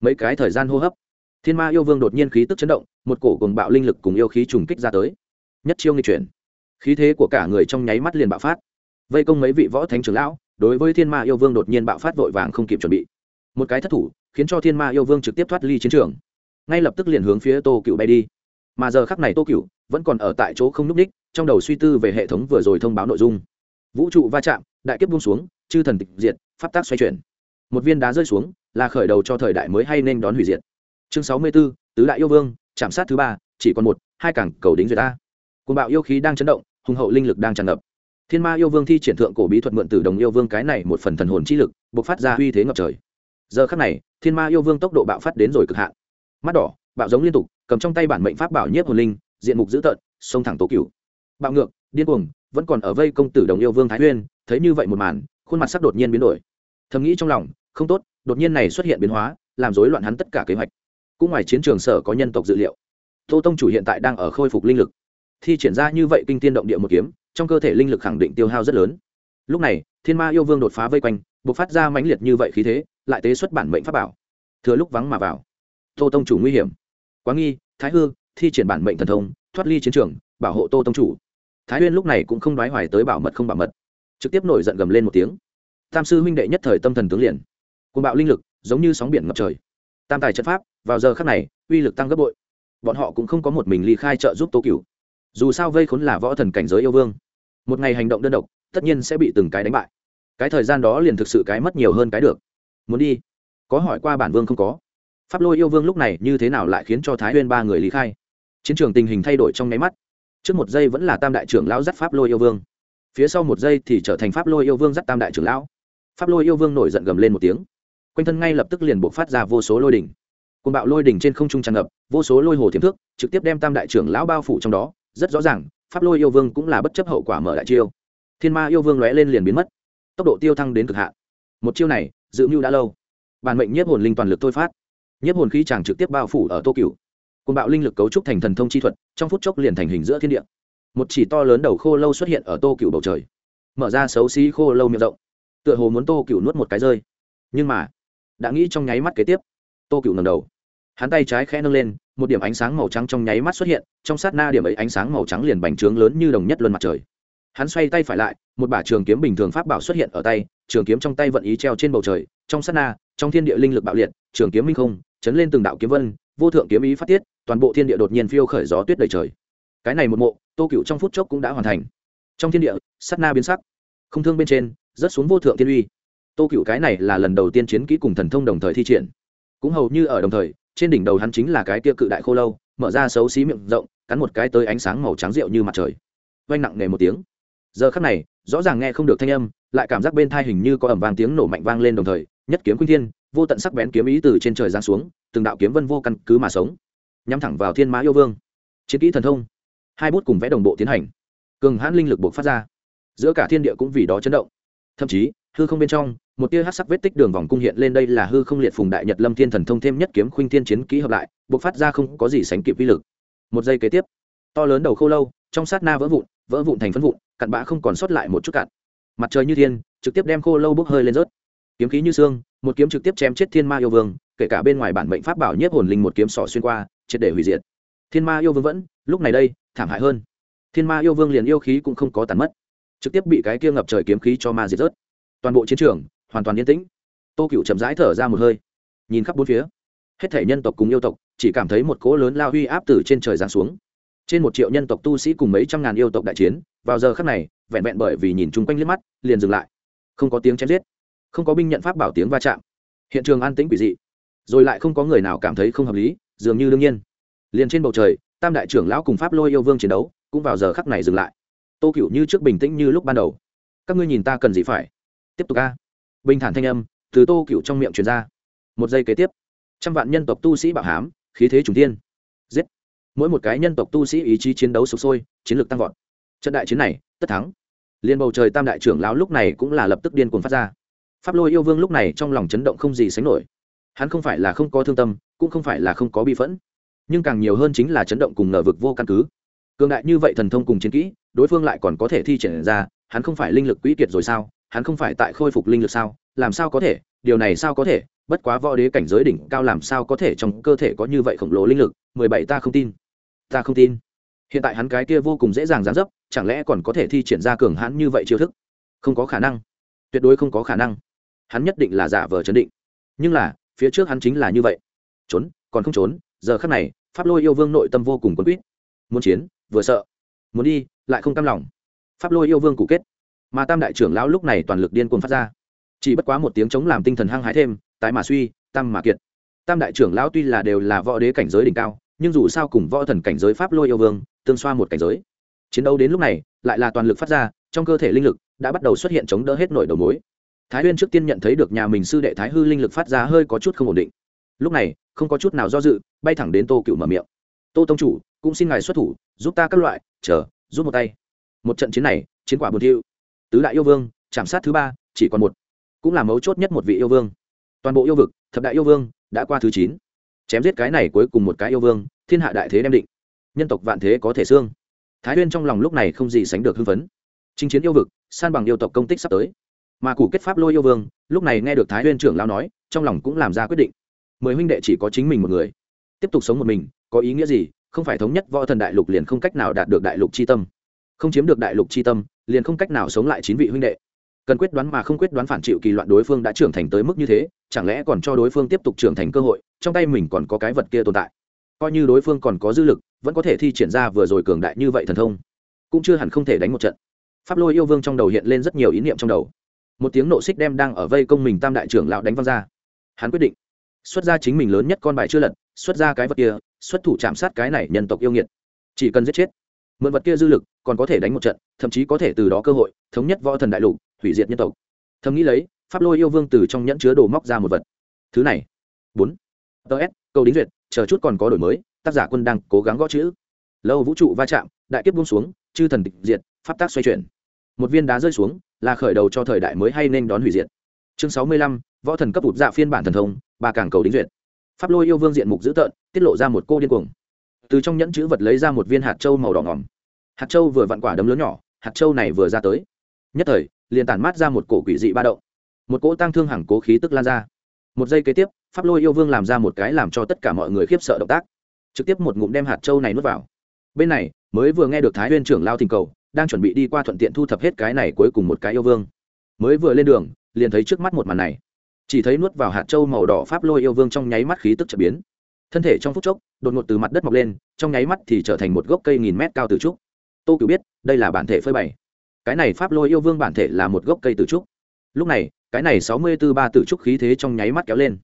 Mấy cái thời gian hô hấp thiên ma yêu vương đột nhiên khí tức chấn động, một cổ cùng bạo linh lực cùng yêu khí trùng kích ra tới. Nhất chiêu nghi chuyển. Khí thế của cả người trong nháy mắt liền bạo phát. Vây công mấy vị võ thánh trưởng lão, đối với thiên ma yêu vương đột nhiên bạo phát vội vàng không kịp chuẩn bị. Một cái thất thủ, khiến cho thiên ma yêu vương trực tiếp thoát ly chiến trường. Ngay lập tức liền hướng phía tô cựu bay đi. Mà giờ khắc này tô cựu vẫn còn ở tại chỗ không n ú c ních trong đầu suy tư về hệ thống vừa rồi thông báo nội dung. Vũ trụ va chạm, đại kiếp buông xuống, chư thần tịch diệt, pháp tác xoay chuyển. Một viên đá rơi xuống, là khởi đầu cho thời đại mới hay nên đón hủy diệt chương sáu mươi b ố tứ đại yêu vương, chạm sát thứ ba, chỉ còn một, hai cảng cầu đính duyệt ta côn bạo yêu khí đang chấn động, hùng hậu linh lực đang tràn ngập. Thiên ma yêu vương thi triển thượng cổ bí thuật mượn từ đồng yêu vương cái này một phần thần hồn chi lực, bộc phát ra uy thế ngập trời. Giờ khắc này, thiên ma yêu vương tốc độ bạo phát đến rồi cực hạn. Mắt đỏ, bạo giống liên tục, cầm trong tay bản mệnh pháp bảo nhiếp hồn linh, diện mục dữ tợn, xông thẳng tố cửu. Bạo ngược, điên cuồng, vẫn còn ở vây công tử đồng yêu vương thái huyên thấy như vậy một màn, khuôn mặt sắc đột nhiên biến đổi. Thầm nghĩ trong lòng, không tốt, đột nhiên này xuất hiện biến hóa, làm rối loạn hắn tất cả kế hoạch cũng ngoài chiến trường sở có nhân tộc dự liệu. Tô tông chủ hiện tại đang ở khôi phục linh lực. Thi triển ra như vậy kinh tiên động địa một kiếm, trong cơ thể linh lực khẳng định tiêu hao rất lớn. Lúc này, thiên ma yêu vương đột phá vây quanh buộc phát ra mãnh liệt như vậy khí thế, lại tế xuất bản mệnh pháp bảo. Thừa lúc vắng mà vào. Tô tông chủ nguy hiểm. Quá nghi, thái hư, thi triển bản mệnh thần thông, thoát ly chiến trường, bảo hộ tô tông chủ. Thái huyên lúc này cũng không đoái hoài tới bảo mật không bảo mật. Trực tiếp nổi giận gầm lên một tiếng. Tam sư huynh đệ nhất thời tâm thần tướng liền. Côn bạo linh lực, giống như sóng biển ngập trời tam tài trận pháp, vào giờ khắc này, uy lực tăng gấp bội. Bọn họ cũng không có một mình ly khai trợ giúp tô cửu. Dù sao vây khốn là võ thần cảnh giới yêu vương. Một ngày hành động đơn độc, tất nhiên sẽ bị từng cái đánh bại. Cái thời gian đó liền thực sự cái mất nhiều hơn cái được. Muốn đi? Có hỏi qua bản vương không có? Pháp lôi yêu vương lúc này như thế nào lại khiến cho thái huyên ba người lý khai? Chiến trường tình hình thay đổi trong nháy mắt. Trước một giây vẫn là tam đại trưởng lão dắt pháp lôi yêu vương. Phía sau một giây thì trở thành pháp lôi yêu vương dắt tam đại trưởng lão. Pháp lôi yêu vương nổi giận gầm lên một tiếng quanh thân ngay lập tức liền buộc phát ra vô số lôi đỉnh. Côn bạo lôi đỉnh trên không trung tràn ngập, vô số lôi hồ thiếm thước trực tiếp đem tam đại trưởng lão bao phủ trong đó, rất rõ ràng, pháp lôi yêu vương cũng là bất chấp hậu quả mở đại chiêu. Thiên ma yêu vương lóe lên liền biến mất, tốc độ tiêu thăng đến cực hạn. Một chiêu này, dự mưu đã lâu. Bản mệnh nhiếp hồn linh toàn lực thôi phát. Nhiếp hồn khí chàng trực tiếp bao phủ ở tô cửu. Côn bạo linh lực cấu trúc thành thần thông chi thuật, trong phút chốc liền thành hình giữa thiên địa. Một chỉ to lớn đầu khô lâu xuất hiện ở tô cửu bầu trời. Mở ra xấu xí khô lâu miệng rộng. Tựa hồ muốn tô cửu nuốt một cái rơi. Nhưng mà đã nghĩ trong nháy mắt kế tiếp. Tô cựu ngầm đầu. Hắn tay trái khẽ nâng lên, một điểm ánh sáng màu trắng trong nháy mắt xuất hiện, trong sát na điểm ấy ánh sáng màu trắng liền bành trướng lớn như đồng nhất luân mặt trời. Hắn xoay tay phải lại, một bả trường kiếm bình thường pháp bảo xuất hiện ở tay, trường kiếm trong tay vận ý treo trên bầu trời, trong sát na, trong thiên địa linh lực bạo liệt, trường kiếm minh không, chấn lên từng đạo kiếm vân, vô thượng kiếm ý phát tiết, toàn bộ thiên địa đột nhiên phiêu khởi gió tuyết đầy trời. Cái này một mộ, tô cựu trong phút chốc cũng đã hoàn thành. Trong thiên địa, sát na biến sắc, không thương bên trên, rớt xuống vô thượng thiên uy tô cựu cái này là lần đầu tiên chiến kỹ cùng thần thông đồng thời thi triển. Cũng hầu như ở đồng thời, trên đỉnh đầu hắn chính là cái kia cự đại khô lâu, mở ra xấu xí miệng rộng, cắn một cái tới ánh sáng màu trắng rượu như mặt trời. Vanh nặng nề một tiếng. Giờ khắc này, rõ ràng nghe không được thanh âm, lại cảm giác bên thai hình như có ẩm vang tiếng nổ mạnh vang lên đồng thời, nhất kiếm khuynh thiên, vô tận sắc bén kiếm ý từ trên trời giáng xuống, từng đạo kiếm vân vô căn cứ mà sống. Nhắm thẳng vào thiên mã yêu vương. Chiến kỹ thần thông. Hai bút cùng vẽ đồng bộ tiến hành. Cường hãn linh lực buộc phát ra. Giữa cả thiên địa cũng vì đó chấn động. Thậm chí hư không bên trong, một tia hát sắc vết tích đường vòng cung hiện lên đây là hư không liệt phùng đại nhật lâm thiên thần thông thêm nhất kiếm khuynh thiên chiến kỹ hợp lại buộc phát ra không có gì sánh kịp vi lực. Một giây kế tiếp, to lớn đầu khô lâu, trong sát na vỡ vụn vỡ vụn thành phân vụn, cặn bã không còn sót lại một chút cặn. Mặt trời như thiên, trực tiếp đem khô lâu bốc hơi lên rớt. Kiếm khí như xương, một kiếm trực tiếp chém chết thiên ma yêu vương, kể cả bên ngoài bản mệnh pháp bảo nhiếp hồn linh một kiếm sỏ xuyên qua, triệt để hủy diệt. Thiên ma yêu vương vẫn, lúc này đây, thảm hại hơn. Thiên ma yêu vương liền yêu khí cũng không có tàn mất. Trực tiếp bị cái kia ngập trời kiếm khí cho ma diệt rớt toàn bộ chiến trường, hoàn toàn yên tĩnh. Tô cựu chậm rãi thở ra một hơi, nhìn khắp bốn phía. Hết thể nhân tộc cùng yêu tộc, chỉ cảm thấy một cỗ lớn lao huy áp từ trên trời giáng xuống. Trên một triệu nhân tộc tu sĩ cùng mấy trăm ngàn yêu tộc đại chiến, vào giờ khắc này, vẹn vẹn bởi vì nhìn chung quanh liếc mắt, liền dừng lại. Không có tiếng chém giết, không có binh nhận pháp bảo tiếng va chạm. Hiện trường an tĩnh quỷ dị, rồi lại không có người nào cảm thấy không hợp lý, dường như đương nhiên. Liền trên bầu trời, tam đại trưởng lão cùng pháp lôi yêu vương chiến đấu, cũng vào giờ khắc này dừng lại. Tô cựu như trước bình tĩnh như lúc ban đầu. Các ngươi nhìn ta cần gì phải? Tiếp tục a bình thản thanh âm, từ tô cựu trong miệng truyền ra. Một giây kế tiếp, trăm vạn nhân tộc tu sĩ bảo hám, khí thế trùng tiên giết. Mỗi một cái nhân tộc tu sĩ ý chí chiến đấu sụp sôi, chiến lược tăng vọt. Trận đại chiến này, tất thắng. Liên bầu trời tam đại trưởng lão lúc này cũng là lập tức điên cuồng phát ra. Pháp lôi yêu vương lúc này trong lòng chấn động không gì sánh nổi. Hắn không phải là không có thương tâm, cũng không phải là không có bi phẫn. Nhưng càng nhiều hơn chính là chấn động cùng ngờ vực vô căn cứ. Cường đại như vậy thần thông cùng chiến kỹ, đối phương lại còn có thể thi triển ra, hắn không phải linh lực quỹ kiệt rồi sao? Hắn không phải tại khôi phục linh lực sao? Làm sao có thể? Điều này sao có thể? Bất quá võ đế cảnh giới đỉnh cao làm sao có thể trong cơ thể có như vậy khổng lồ linh lực? Mười bảy ta không tin. Ta không tin. Hiện tại hắn cái kia vô cùng dễ dàng gián dấp, chẳng lẽ còn có thể thi triển ra cường hãn như vậy chiêu thức? Không có khả năng. Tuyệt đối không có khả năng. Hắn nhất định là giả vờ chấn định. Nhưng là, phía trước hắn chính là như vậy. Trốn, còn không trốn, giờ khắc này, pháp lôi yêu vương nội tâm vô cùng quấn quýt. Muốn chiến, vừa sợ. Muốn đi, lại không cam lòng. Pháp lôi yêu vương cụ kết mà tam đại trưởng lão lúc này toàn lực điên cuồng phát ra. Chỉ bất quá một tiếng chống làm tinh thần hăng hái thêm, tái mà suy, tam mà kiệt. Tam đại trưởng lão tuy là đều là võ đế cảnh giới đỉnh cao, nhưng dù sao cùng võ thần cảnh giới pháp lôi yêu vương, tương xoa một cảnh giới. Chiến đấu đến lúc này, lại là toàn lực phát ra, trong cơ thể linh lực đã bắt đầu xuất hiện chống đỡ hết nổi đầu mối. Thái huyên trước tiên nhận thấy được nhà mình sư đệ thái hư linh lực phát ra hơi có chút không ổn định. Lúc này, không có chút nào do dự, bay thẳng đến tô cựu mở miệng. Tô tông chủ, cũng xin ngài xuất thủ, giúp ta các loại, chờ, giúp một tay. Một trận chiến này, chiến quả buồn thiu tứ đại yêu vương, chạm sát thứ ba, chỉ còn một. Cũng là mấu chốt nhất một vị yêu vương. Toàn bộ yêu vực, thập đại yêu vương, đã qua thứ chín. Chém giết cái này cuối cùng một cái yêu vương, thiên hạ đại thế đem định. Nhân tộc vạn thế có thể xương. Thái huyên trong lòng lúc này không gì sánh được hưng phấn. Chinh chiến yêu vực, san bằng yêu tộc công tích sắp tới. Mà củ kết pháp lôi yêu vương, lúc này nghe được thái huyên trưởng lao nói, trong lòng cũng làm ra quyết định. Mười huynh đệ chỉ có chính mình một người. Tiếp tục sống một mình, có ý nghĩa gì? Không phải thống nhất võ thần đại lục liền không cách nào đạt được đại lục c h i tâm không chiếm được đại lục c h i tâm, liền không cách nào sống lại chín vị huynh đệ. Cần quyết đoán mà không quyết đoán phản chịu kỳ loạn đối phương đã trưởng thành tới mức như thế, chẳng lẽ còn cho đối phương tiếp tục trưởng thành cơ hội, trong tay mình còn có cái vật kia tồn tại? Coi như đối phương còn có dư lực, vẫn có thể thi triển ra vừa rồi cường đại như vậy thần thông. Cũng chưa hẳn không thể đánh một trận. Pháp lôi yêu vương trong đầu hiện lên rất nhiều ý niệm trong đầu. Một tiếng nộ xích đem đang ở vây công mình tam đại trưởng lão đánh văng ra. Hắn quyết định, xuất ra chính mình lớn nhất con bài chưa lật, xuất ra cái vật kia, xuất thủ chạm sát cái này nhân tộc yêu nghiệt. Chỉ cần giết chết mượn vật kia dư lực, còn có thể đánh một trận, thậm chí có thể từ đó cơ hội, thống nhất võ thần đại lục, hủy diệt nhân tộc. Thầm nghĩ lấy, pháp lôi yêu vương từ trong nhẫn chứa đồ móc ra một vật. Thứ này. Bốn. Ts câu đính duyệt, chờ chút còn có đổi mới, tác giả quân đang cố gắng gõ chữ. Lâu vũ trụ va chạm, đại kiếp buông xuống, chư thần tịch diệt, pháp tác xoay chuyển. Một viên đá rơi xuống, là khởi đầu cho thời đại mới hay nên đón hủy diệt. Chương sáu mươi lăm, võ thần cấp ụt dạ phiên bản thần thông, ba càng cầu đính duyệt. Pháp lôi yêu vương diện mục dữ tợn, tiết lộ ra một cô điên cuồng từ trong nhẫn chữ vật lấy ra một viên hạt trâu màu đỏ ngỏm. Hạt trâu vừa vặn quả đấm lớn nhỏ, hạt trâu này vừa ra tới. Nhất thời, liền tản mát ra một cổ quỷ dị ba động. Một cỗ tăng thương hẳng cố khí tức lan ra. Một giây kế tiếp, pháp lôi yêu vương làm ra một cái làm cho tất cả mọi người khiếp sợ động tác. Trực tiếp một ngụm đem hạt trâu này nuốt vào. Bên này, mới vừa nghe được thái huyên trưởng lao thình cầu, đang chuẩn bị đi qua thuận tiện thu thập hết cái này cuối cùng một cái yêu vương. Mới vừa lên đường, liền thấy trước mắt một màn này. Chỉ thấy nuốt vào hạt trâu màu đỏ pháp lôi yêu vương trong nháy mắt khí tức trở biến thân thể trong phút chốc, đột ngột từ mặt đất mọc lên, trong nháy mắt thì trở thành một gốc cây nghìn mét cao từ trúc. Tô cửu biết, đây là bản thể phơi bày. Cái này pháp lôi yêu vương bản thể là một gốc cây từ trúc. Lúc này, cái này sáu mươi tư ba từ trúc khí thế trong nháy mắt kéo lên.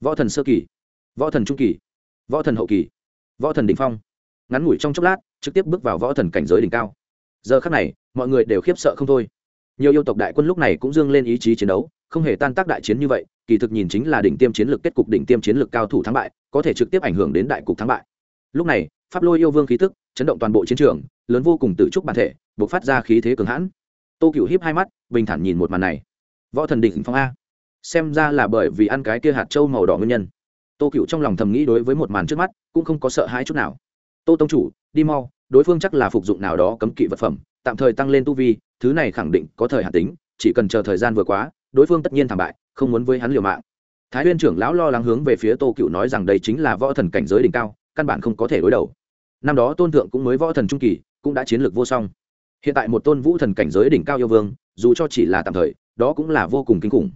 Võ thần sơ kỳ, võ thần trung kỳ, võ thần hậu kỳ, võ thần đ ỉ n h phong. Ngắn ngủi trong chốc lát, trực tiếp bước vào võ thần cảnh giới đỉnh cao. Giờ khắc này, mọi người đều khiếp sợ không thôi. Nhiều yêu tộc đại quân lúc này cũng dương lên ý chí chiến đấu, không hề tan tác đại chiến như vậy, kỳ thực nhìn chính là đỉnh tiêm chiến lược, kết cục đỉnh tiêm chiến lược cao thủ thắng bại có thể trực tiếp ảnh hưởng đến đại cục thắng bại. Lúc này, pháp lôi yêu vương khí tức chấn động toàn bộ chiến trường, lớn vô cùng tự trúc bản thể buộc phát ra khí thế cường hãn. Tô cựu hiếp hai mắt, bình thản nhìn một màn này. Võ thần đỉnh phong a. Xem ra là bởi vì ăn cái kia hạt trâu màu đỏ nguyên nhân. Tô cựu trong lòng thầm nghĩ đối với một màn trước mắt, cũng không có sợ hãi chút nào. Tô tông chủ, đi mau, đối phương chắc là phục dụng nào đó cấm kỵ vật phẩm, tạm thời tăng lên tu vi, thứ này khẳng định có thời hạn tính, chỉ cần chờ thời gian vừa quá, đối phương tất nhiên thảm bại, không muốn với hắn liều mạng thái huyên trưởng lão lo lắng hướng về phía tô cựu nói rằng đây chính là võ thần cảnh giới đỉnh cao, căn bản không có thể đối đầu. Năm đó tôn thượng cũng mới võ thần trung kỳ, cũng đã chiến lược vô song. Hiện tại một tôn vũ thần cảnh giới đỉnh cao yêu vương, dù cho chỉ là tạm thời, đó cũng là vô cùng kinh khủng.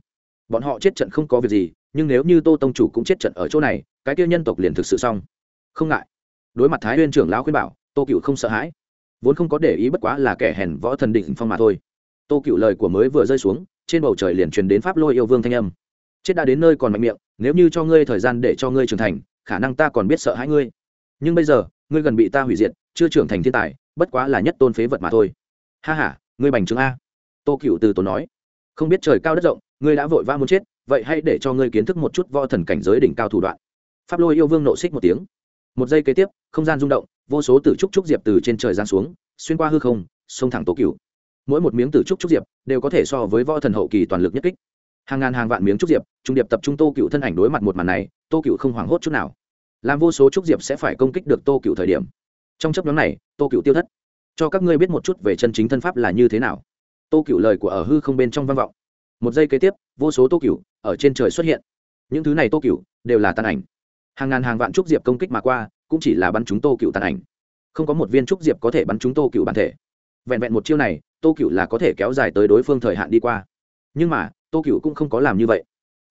Bọn họ chết trận không có việc gì, nhưng nếu như tô tông chủ cũng chết trận ở chỗ này, cái tiêu nhân tộc liền thực sự xong. Không ngại. Đối mặt thái huyên trưởng lão khuyên bảo, tô cựu không sợ hãi. Vốn không có để ý bất quá là kẻ hèn võ thần định phong mà thôi. Tô cựu lời của mới vừa rơi xuống, trên bầu trời liền truyền đến pháp lôi yêu vương thanh âm chết đã đến nơi còn mạnh miệng, nếu như cho ngươi thời gian để cho ngươi trưởng thành, khả năng ta còn biết sợ hãi ngươi. Nhưng bây giờ, ngươi gần bị ta hủy diệt, chưa trưởng thành thiên tài, bất quá là nhất tôn phế vật mà thôi. Ha h a ngươi bành trướng a. Tô cựu từ tốn nói. Không biết trời cao đất rộng, ngươi đã vội vã muốn chết, vậy hãy để cho ngươi kiến thức một chút võ thần cảnh giới đỉnh cao thủ đoạn. Pháp lôi yêu vương nộ xích một tiếng. Một giây kế tiếp, không gian rung động, vô số tử trúc trúc diệp từ trên trời giáng xuống, xuyên qua hư không, xông thẳng tố cựu mỗi một miếng tử trúc trúc diệp đều có thể so với võ thần hậu kỳ toàn lực nhất kích hàng ngàn hàng vạn miếng trúc diệp trung điệp tập trung tô cựu thân ảnh đối mặt một màn này tô cựu không hoảng hốt chút nào làm vô số trúc diệp sẽ phải công kích được tô cựu thời điểm trong chấp nhóm này tô cựu tiêu thất cho các ngươi biết một chút về chân chính thân pháp là như thế nào tô cựu lời của ở hư không bên trong vang vọng một giây kế tiếp vô số tô cựu ở trên trời xuất hiện những thứ này tô cựu đều là tàn ảnh hàng ngàn hàng vạn trúc diệp công kích mà qua cũng chỉ là bắn chúng tô cựu tàn ảnh không có một viên trúc diệp có thể bắn chúng tô cựu bản thể vẹn vẹn một chiêu này tô cựu là có thể kéo dài tới đối phương thời hạn đi qua nhưng mà tô cựu cũng không có làm như vậy.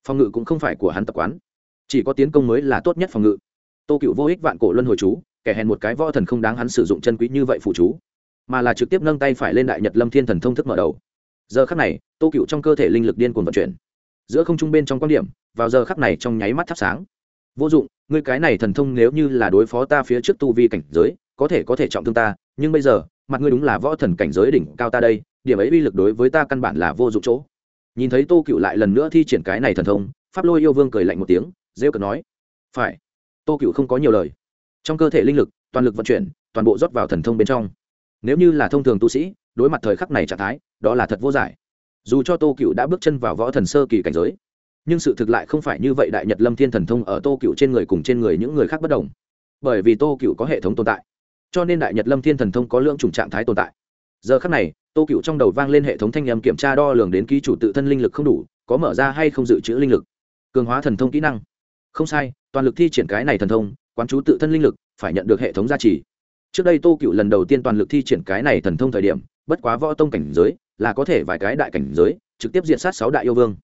Phòng ngự cũng không phải của hắn tập quán. Chỉ có tiến công mới là tốt nhất phòng ngự. Tô cựu vô ích vạn cổ luân hồi chú, kẻ hèn một cái võ thần không đáng hắn sử dụng chân quý như vậy phụ chú. Mà là trực tiếp nâng tay phải lên đại nhật lâm thiên thần thông thức mở đầu. Giờ khắc này tô cựu trong cơ thể linh lực điên cuồng vận chuyển. Giữa không trung bên trong quan điểm, vào giờ khắc này trong nháy mắt thắp sáng. Vô dụng, ngươi cái này thần thông nếu như là đối phó ta phía trước tu vi cảnh giới, có thể có thể trọng thương ta, nhưng bây giờ, mặt ngươi đúng là võ thần cảnh giới đỉnh cao ta đây, điểm ấy uy lực đối với ta căn bản là vô dụng chỗ nhìn thấy tô cựu lại lần nữa thi triển cái này thần thông, pháp lôi yêu vương cười lạnh một tiếng, rêu cờ nói, phải. Tô cựu không có nhiều lời. Trong cơ thể linh lực, toàn lực vận chuyển, toàn bộ rót vào thần thông bên trong. Nếu như là thông thường tu sĩ, đối mặt thời khắc này trạng thái, đó là thật vô giải. Dù cho tô cựu đã bước chân vào võ thần sơ kỳ cảnh giới, nhưng sự thực lại không phải như vậy đại nhật lâm thiên thần thông ở tô cựu trên người cùng trên người những người khác bất đồng. Bởi vì tô cựu có hệ thống tồn tại, cho nên đại nhật lâm thiên thần thông có lượng chủng trạng thái tồn tại. Giờ khắc này tô cựu trong đầu vang lên hệ thống thanh nhầm kiểm tra đo lường đến ký chủ tự thân linh lực không đủ, có mở ra hay không dự trữ linh lực. Cường hóa thần thông kỹ năng. Không sai, toàn lực thi triển cái này thần thông, quán chú tự thân linh lực, phải nhận được hệ thống gia trì. Trước đây tô cựu lần đầu tiên toàn lực thi triển cái này thần thông thời điểm, bất quá võ tông cảnh giới, là có thể vài cái đại cảnh giới, trực tiếp diện sát sáu đại yêu vương.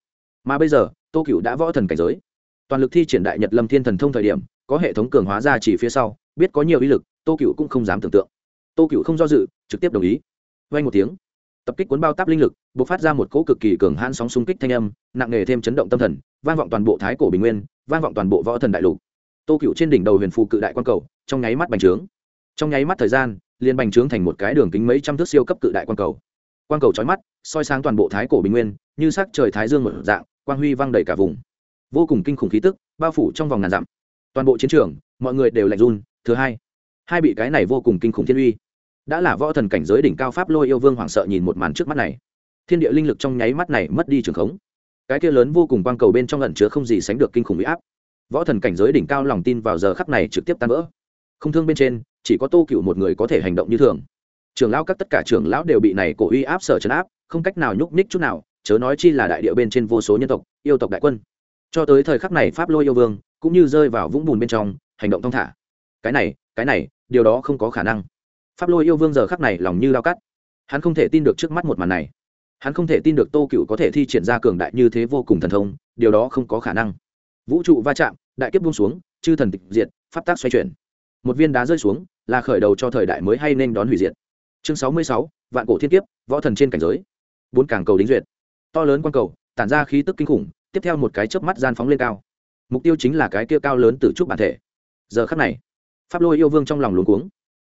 Mà bây giờ, tô cựu đã võ thần cảnh giới. Toàn lực thi triển đại nhật lâm thiên thần thông thời điểm, có hệ thống cường hóa gia trì phía sau, biết có nhiều ý lực, tô cựu cũng không dám tưởng tượng. Tô cựu không do dự, trực tiếp đồng ý vang một tiếng. Tập kích cuốn bao táp linh lực b ộ c phát ra một cỗ cực kỳ cường hãn sóng xung kích thanh âm, nặng nề thêm chấn động tâm thần, vang vọng toàn bộ thái cổ bình nguyên, vang vọng toàn bộ võ thần đại lục. Tô cựu trên đỉnh đầu huyền phù cự đại quan cầu, trong nháy mắt bành trướng. Trong nháy mắt thời gian, liền bành trướng thành một cái đường kính mấy trăm thước siêu cấp cự đại quan cầu. Quan cầu trói mắt, soi sáng toàn bộ thái cổ bình nguyên, như sắc trời thái dương một dạng, quang huy vang đầy cả vùng. Vô cùng kinh khủng khí tức, bao phủ trong vòng ngàn dặm. Toàn bộ chiến trường, mọi người đều lạnh run, thứ hai. Hai bị cái này vô cùng kinh khủng thiên uy đã là võ thần cảnh giới đỉnh cao pháp lôi yêu vương hoảng sợ nhìn một màn trước mắt này. Thiên địa linh lực trong nháy mắt này mất đi trường khống. Cái kia lớn vô cùng quang cầu bên trong lẩn chứa không gì sánh được kinh khủng huy áp. Võ thần cảnh giới đỉnh cao lòng tin vào giờ khắc này trực tiếp tan vỡ. Không thương bên trên, chỉ có tô cựu một người có thể hành động như thường. Trưởng lão các tất cả trưởng lão đều bị này cổ uy áp sở chấn áp, không cách nào nhúc ních chút nào, chớ nói chi là đại địa bên trên vô số nhân tộc, yêu tộc đại quân. Cho tới thời khắc này pháp lôi yêu vương cũng như rơi vào vũng bùn bên trong, hành động thong thả. Cái này cái này, điều đó không có khả năng pháp lôi yêu vương giờ khắc này lòng như lao cắt. Hắn không thể tin được trước mắt một màn này. Hắn không thể tin được tô cựu có thể thi triển ra cường đại như thế vô cùng thần thông, điều đó không có khả năng. Vũ trụ va chạm, đại kiếp buông xuống, chư thần tịch diệt, pháp tác xoay chuyển. Một viên đá rơi xuống, là khởi đầu cho thời đại mới hay nên đón hủy diệt. Chương sáu mươi sáu, vạn cổ thiên kiếp, võ thần trên cảnh giới. Bốn càng cầu đính duyệt. To lớn quan cầu, tản ra khí tức kinh khủng, tiếp theo một cái chớp mắt gian phóng lên cao. Mục tiêu chính là cái kia cao lớn từ trúc bản thể. Giờ khắc này, pháp lôi yêu vương trong lòng luống cuống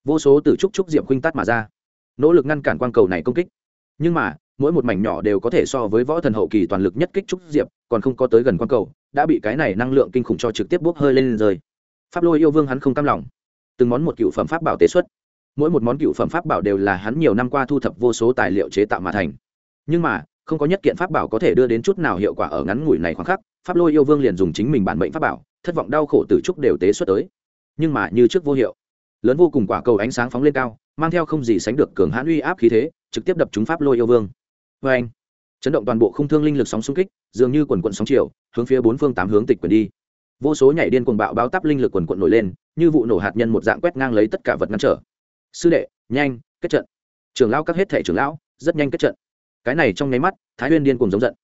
vô số từ trúc trúc diệm khuynh tát mà ra. Nỗ lực ngăn cản quan cầu này công kích. Nhưng mà, mỗi một mảnh nhỏ đều có thể so với võ thần hậu kỳ toàn lực nhất kích trúc diệp, còn không có tới gần quan cầu, đã bị cái này năng lượng kinh khủng cho trực tiếp bốc hơi lên rơi. Pháp lôi yêu vương hắn không cam lòng. Từng món một cựu phẩm pháp bảo tế xuất. Mỗi một món cựu phẩm pháp bảo đều là hắn nhiều năm qua thu thập vô số tài liệu chế tạo mà thành. Nhưng mà, không có nhất kiện pháp bảo có thể đưa đến chút nào hiệu quả ở ngắn ngủi này khoảng khắc, pháp lôi yêu vương liền dùng chính mình bản mệnh pháp bảo, thất vọng đau khổ từ trúc đều tế xuất tới. Nhưng mà như trước vô hiệu lớn vô cùng quả cầu ánh sáng phóng lên cao, mang theo không gì sánh được cường hãn uy áp khí thế, trực tiếp đập trúng pháp lôi yêu vương. Vê anh, chấn động toàn bộ không thương linh lực sóng xung kích, dường như quần quận sóng chiều, hướng phía bốn phương tám hướng tịch quyền đi. Vô số nhảy điên cuồng bạo báo tắp linh lực quần quận nổi lên, như vụ nổ hạt nhân một dạng quét ngang lấy tất cả vật ngăn trở. Sư đệ, nhanh, kết trận. Trưởng lão các hết thể trưởng lão, rất nhanh kết trận. Cái này trong nháy mắt, thái huyên điên cuồng giống giận.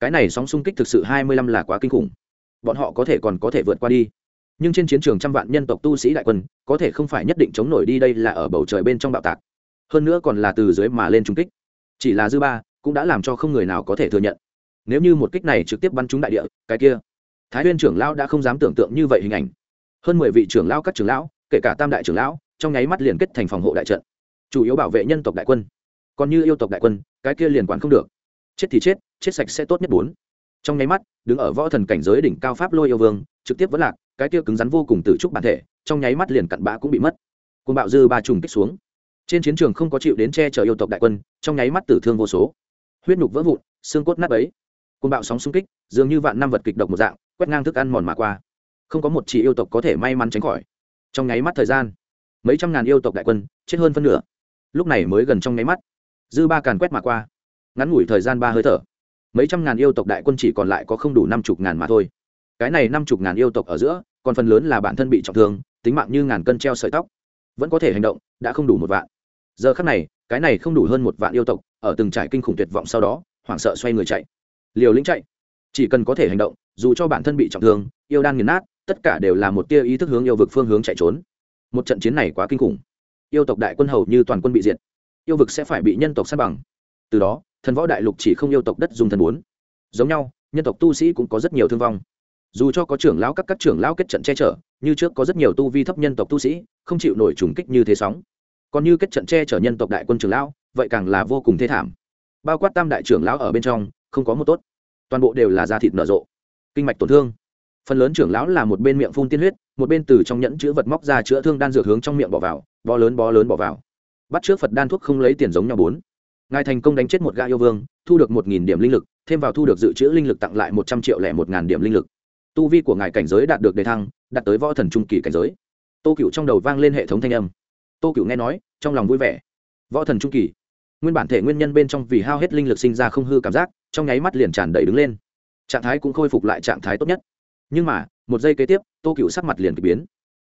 Cái này sóng xung kích thực sự hai mươi lăm là quá kinh khủng. Bọn họ có thể còn có thể vượt qua đi nhưng trên chiến trường trăm vạn nhân tộc tu sĩ đại quân, có thể không phải nhất định chống nổi đi đây là ở bầu trời bên trong bạo tạc. Hơn nữa còn là từ dưới mà lên trung kích. Chỉ là dư ba cũng đã làm cho không người nào có thể thừa nhận. Nếu như một kích này trực tiếp bắn trúng đại địa, cái kia, thái huyên trưởng lão đã không dám tưởng tượng như vậy hình ảnh. Hơn mười vị trưởng lão các trưởng lão, kể cả tam đại trưởng lão, trong nháy mắt liền kết thành phòng hộ đại trận. Chủ yếu bảo vệ nhân tộc đại quân. Còn như yêu tộc đại quân, cái kia liền quản không được. Chết thì chết chết sạch sẽ tốt nhất bốn. Trong nháy mắt, đứng ở võ thần cảnh giới đỉnh cao pháp lôi yêu vương, trực tiếp vẫn lạc cái kia cứng rắn vô cùng tự trúc bản thể, trong nháy mắt liền cặn bã cũng bị mất. Côn bạo dư ba trùng kích xuống. Trên chiến trường không có chịu đến che chở yêu tộc đại quân, trong nháy mắt tử thương vô số. Huyết nhục vỡ vụn, xương cốt nát ấy côn bạo sóng xung kích, dường như vạn năm vật kịch độc một dạng, quét ngang thức ăn mòn mà qua. Không có một chỉ yêu tộc có thể may mắn tránh khỏi. Trong nháy mắt thời gian, mấy trăm ngàn yêu tộc đại quân, chết hơn phân nửa. Lúc này mới gần trong nháy mắt, dư ba càn quét mà qua. Ngắn ngủi thời gian ba hơi thở, mấy trăm ngàn yêu tộc đại quân chỉ còn lại có không đủ năm chục ngàn mà thôi cái này năm chục ngàn yêu tộc ở giữa, còn phần lớn là bản thân bị trọng thương, tính mạng như ngàn cân treo sợi tóc. Vẫn có thể hành động, đã không đủ một vạn. Giờ khắc này, cái này không đủ hơn một vạn yêu tộc, ở từng trải kinh khủng tuyệt vọng sau đó, hoảng sợ xoay người chạy. Liều lĩnh chạy. Chỉ cần có thể hành động, dù cho bản thân bị trọng thương, yêu đang nghiền nát, tất cả đều là một tia ý thức hướng yêu vực phương hướng chạy trốn. Một trận chiến này quá kinh khủng. Yêu tộc đại quân hầu như toàn quân bị diệt. Yêu vực sẽ phải bị nhân tộc sát bằng. Từ đó, thần võ đại lục chỉ không yêu tộc đất dùng thần bốn giống nhau, nhân tộc tu sĩ cũng có rất nhiều thương vong dù cho có trưởng lão các các trưởng lão kết trận che chở, như trước có rất nhiều tu vi thấp nhân tộc tu sĩ, không chịu nổi trùng kích như thế sóng. Còn như kết trận che chở nhân tộc đại quân trưởng lão, vậy càng là vô cùng thê thảm. Bao quát tam đại trưởng lão ở bên trong, không có một tốt. Toàn bộ đều là da thịt nở rộ. Kinh mạch tổn thương. Phần lớn trưởng lão là một bên miệng phun tiên huyết, một bên từ trong nhẫn chữ vật móc ra chữa thương đan dược hướng trong miệng bỏ vào, bó lớn bó lớn bỏ vào. Bắt trước phật đan thuốc không lấy tiền giống nhau bốn. Ngài thành công đánh chết một gã yêu vương, thu được một nghìn điểm linh lực, thêm vào thu được dự trữ linh lực tặng lại một trăm triệu lẻ một ngàn điểm linh lực tu vi của ngài cảnh giới đạt được đề thăng, đạt tới võ thần trung kỳ cảnh giới. Tô cựu trong đầu vang lên hệ thống thanh âm. Tô cựu nghe nói, trong lòng vui vẻ. Võ thần trung kỳ. Nguyên bản thể nguyên nhân bên trong vì hao hết linh lực sinh ra không hư cảm giác, trong nháy mắt liền tràn đầy đứng lên. Trạng thái cũng khôi phục lại trạng thái tốt nhất. Nhưng mà, một giây kế tiếp, tô cựu sắc mặt liền k ỳ biến.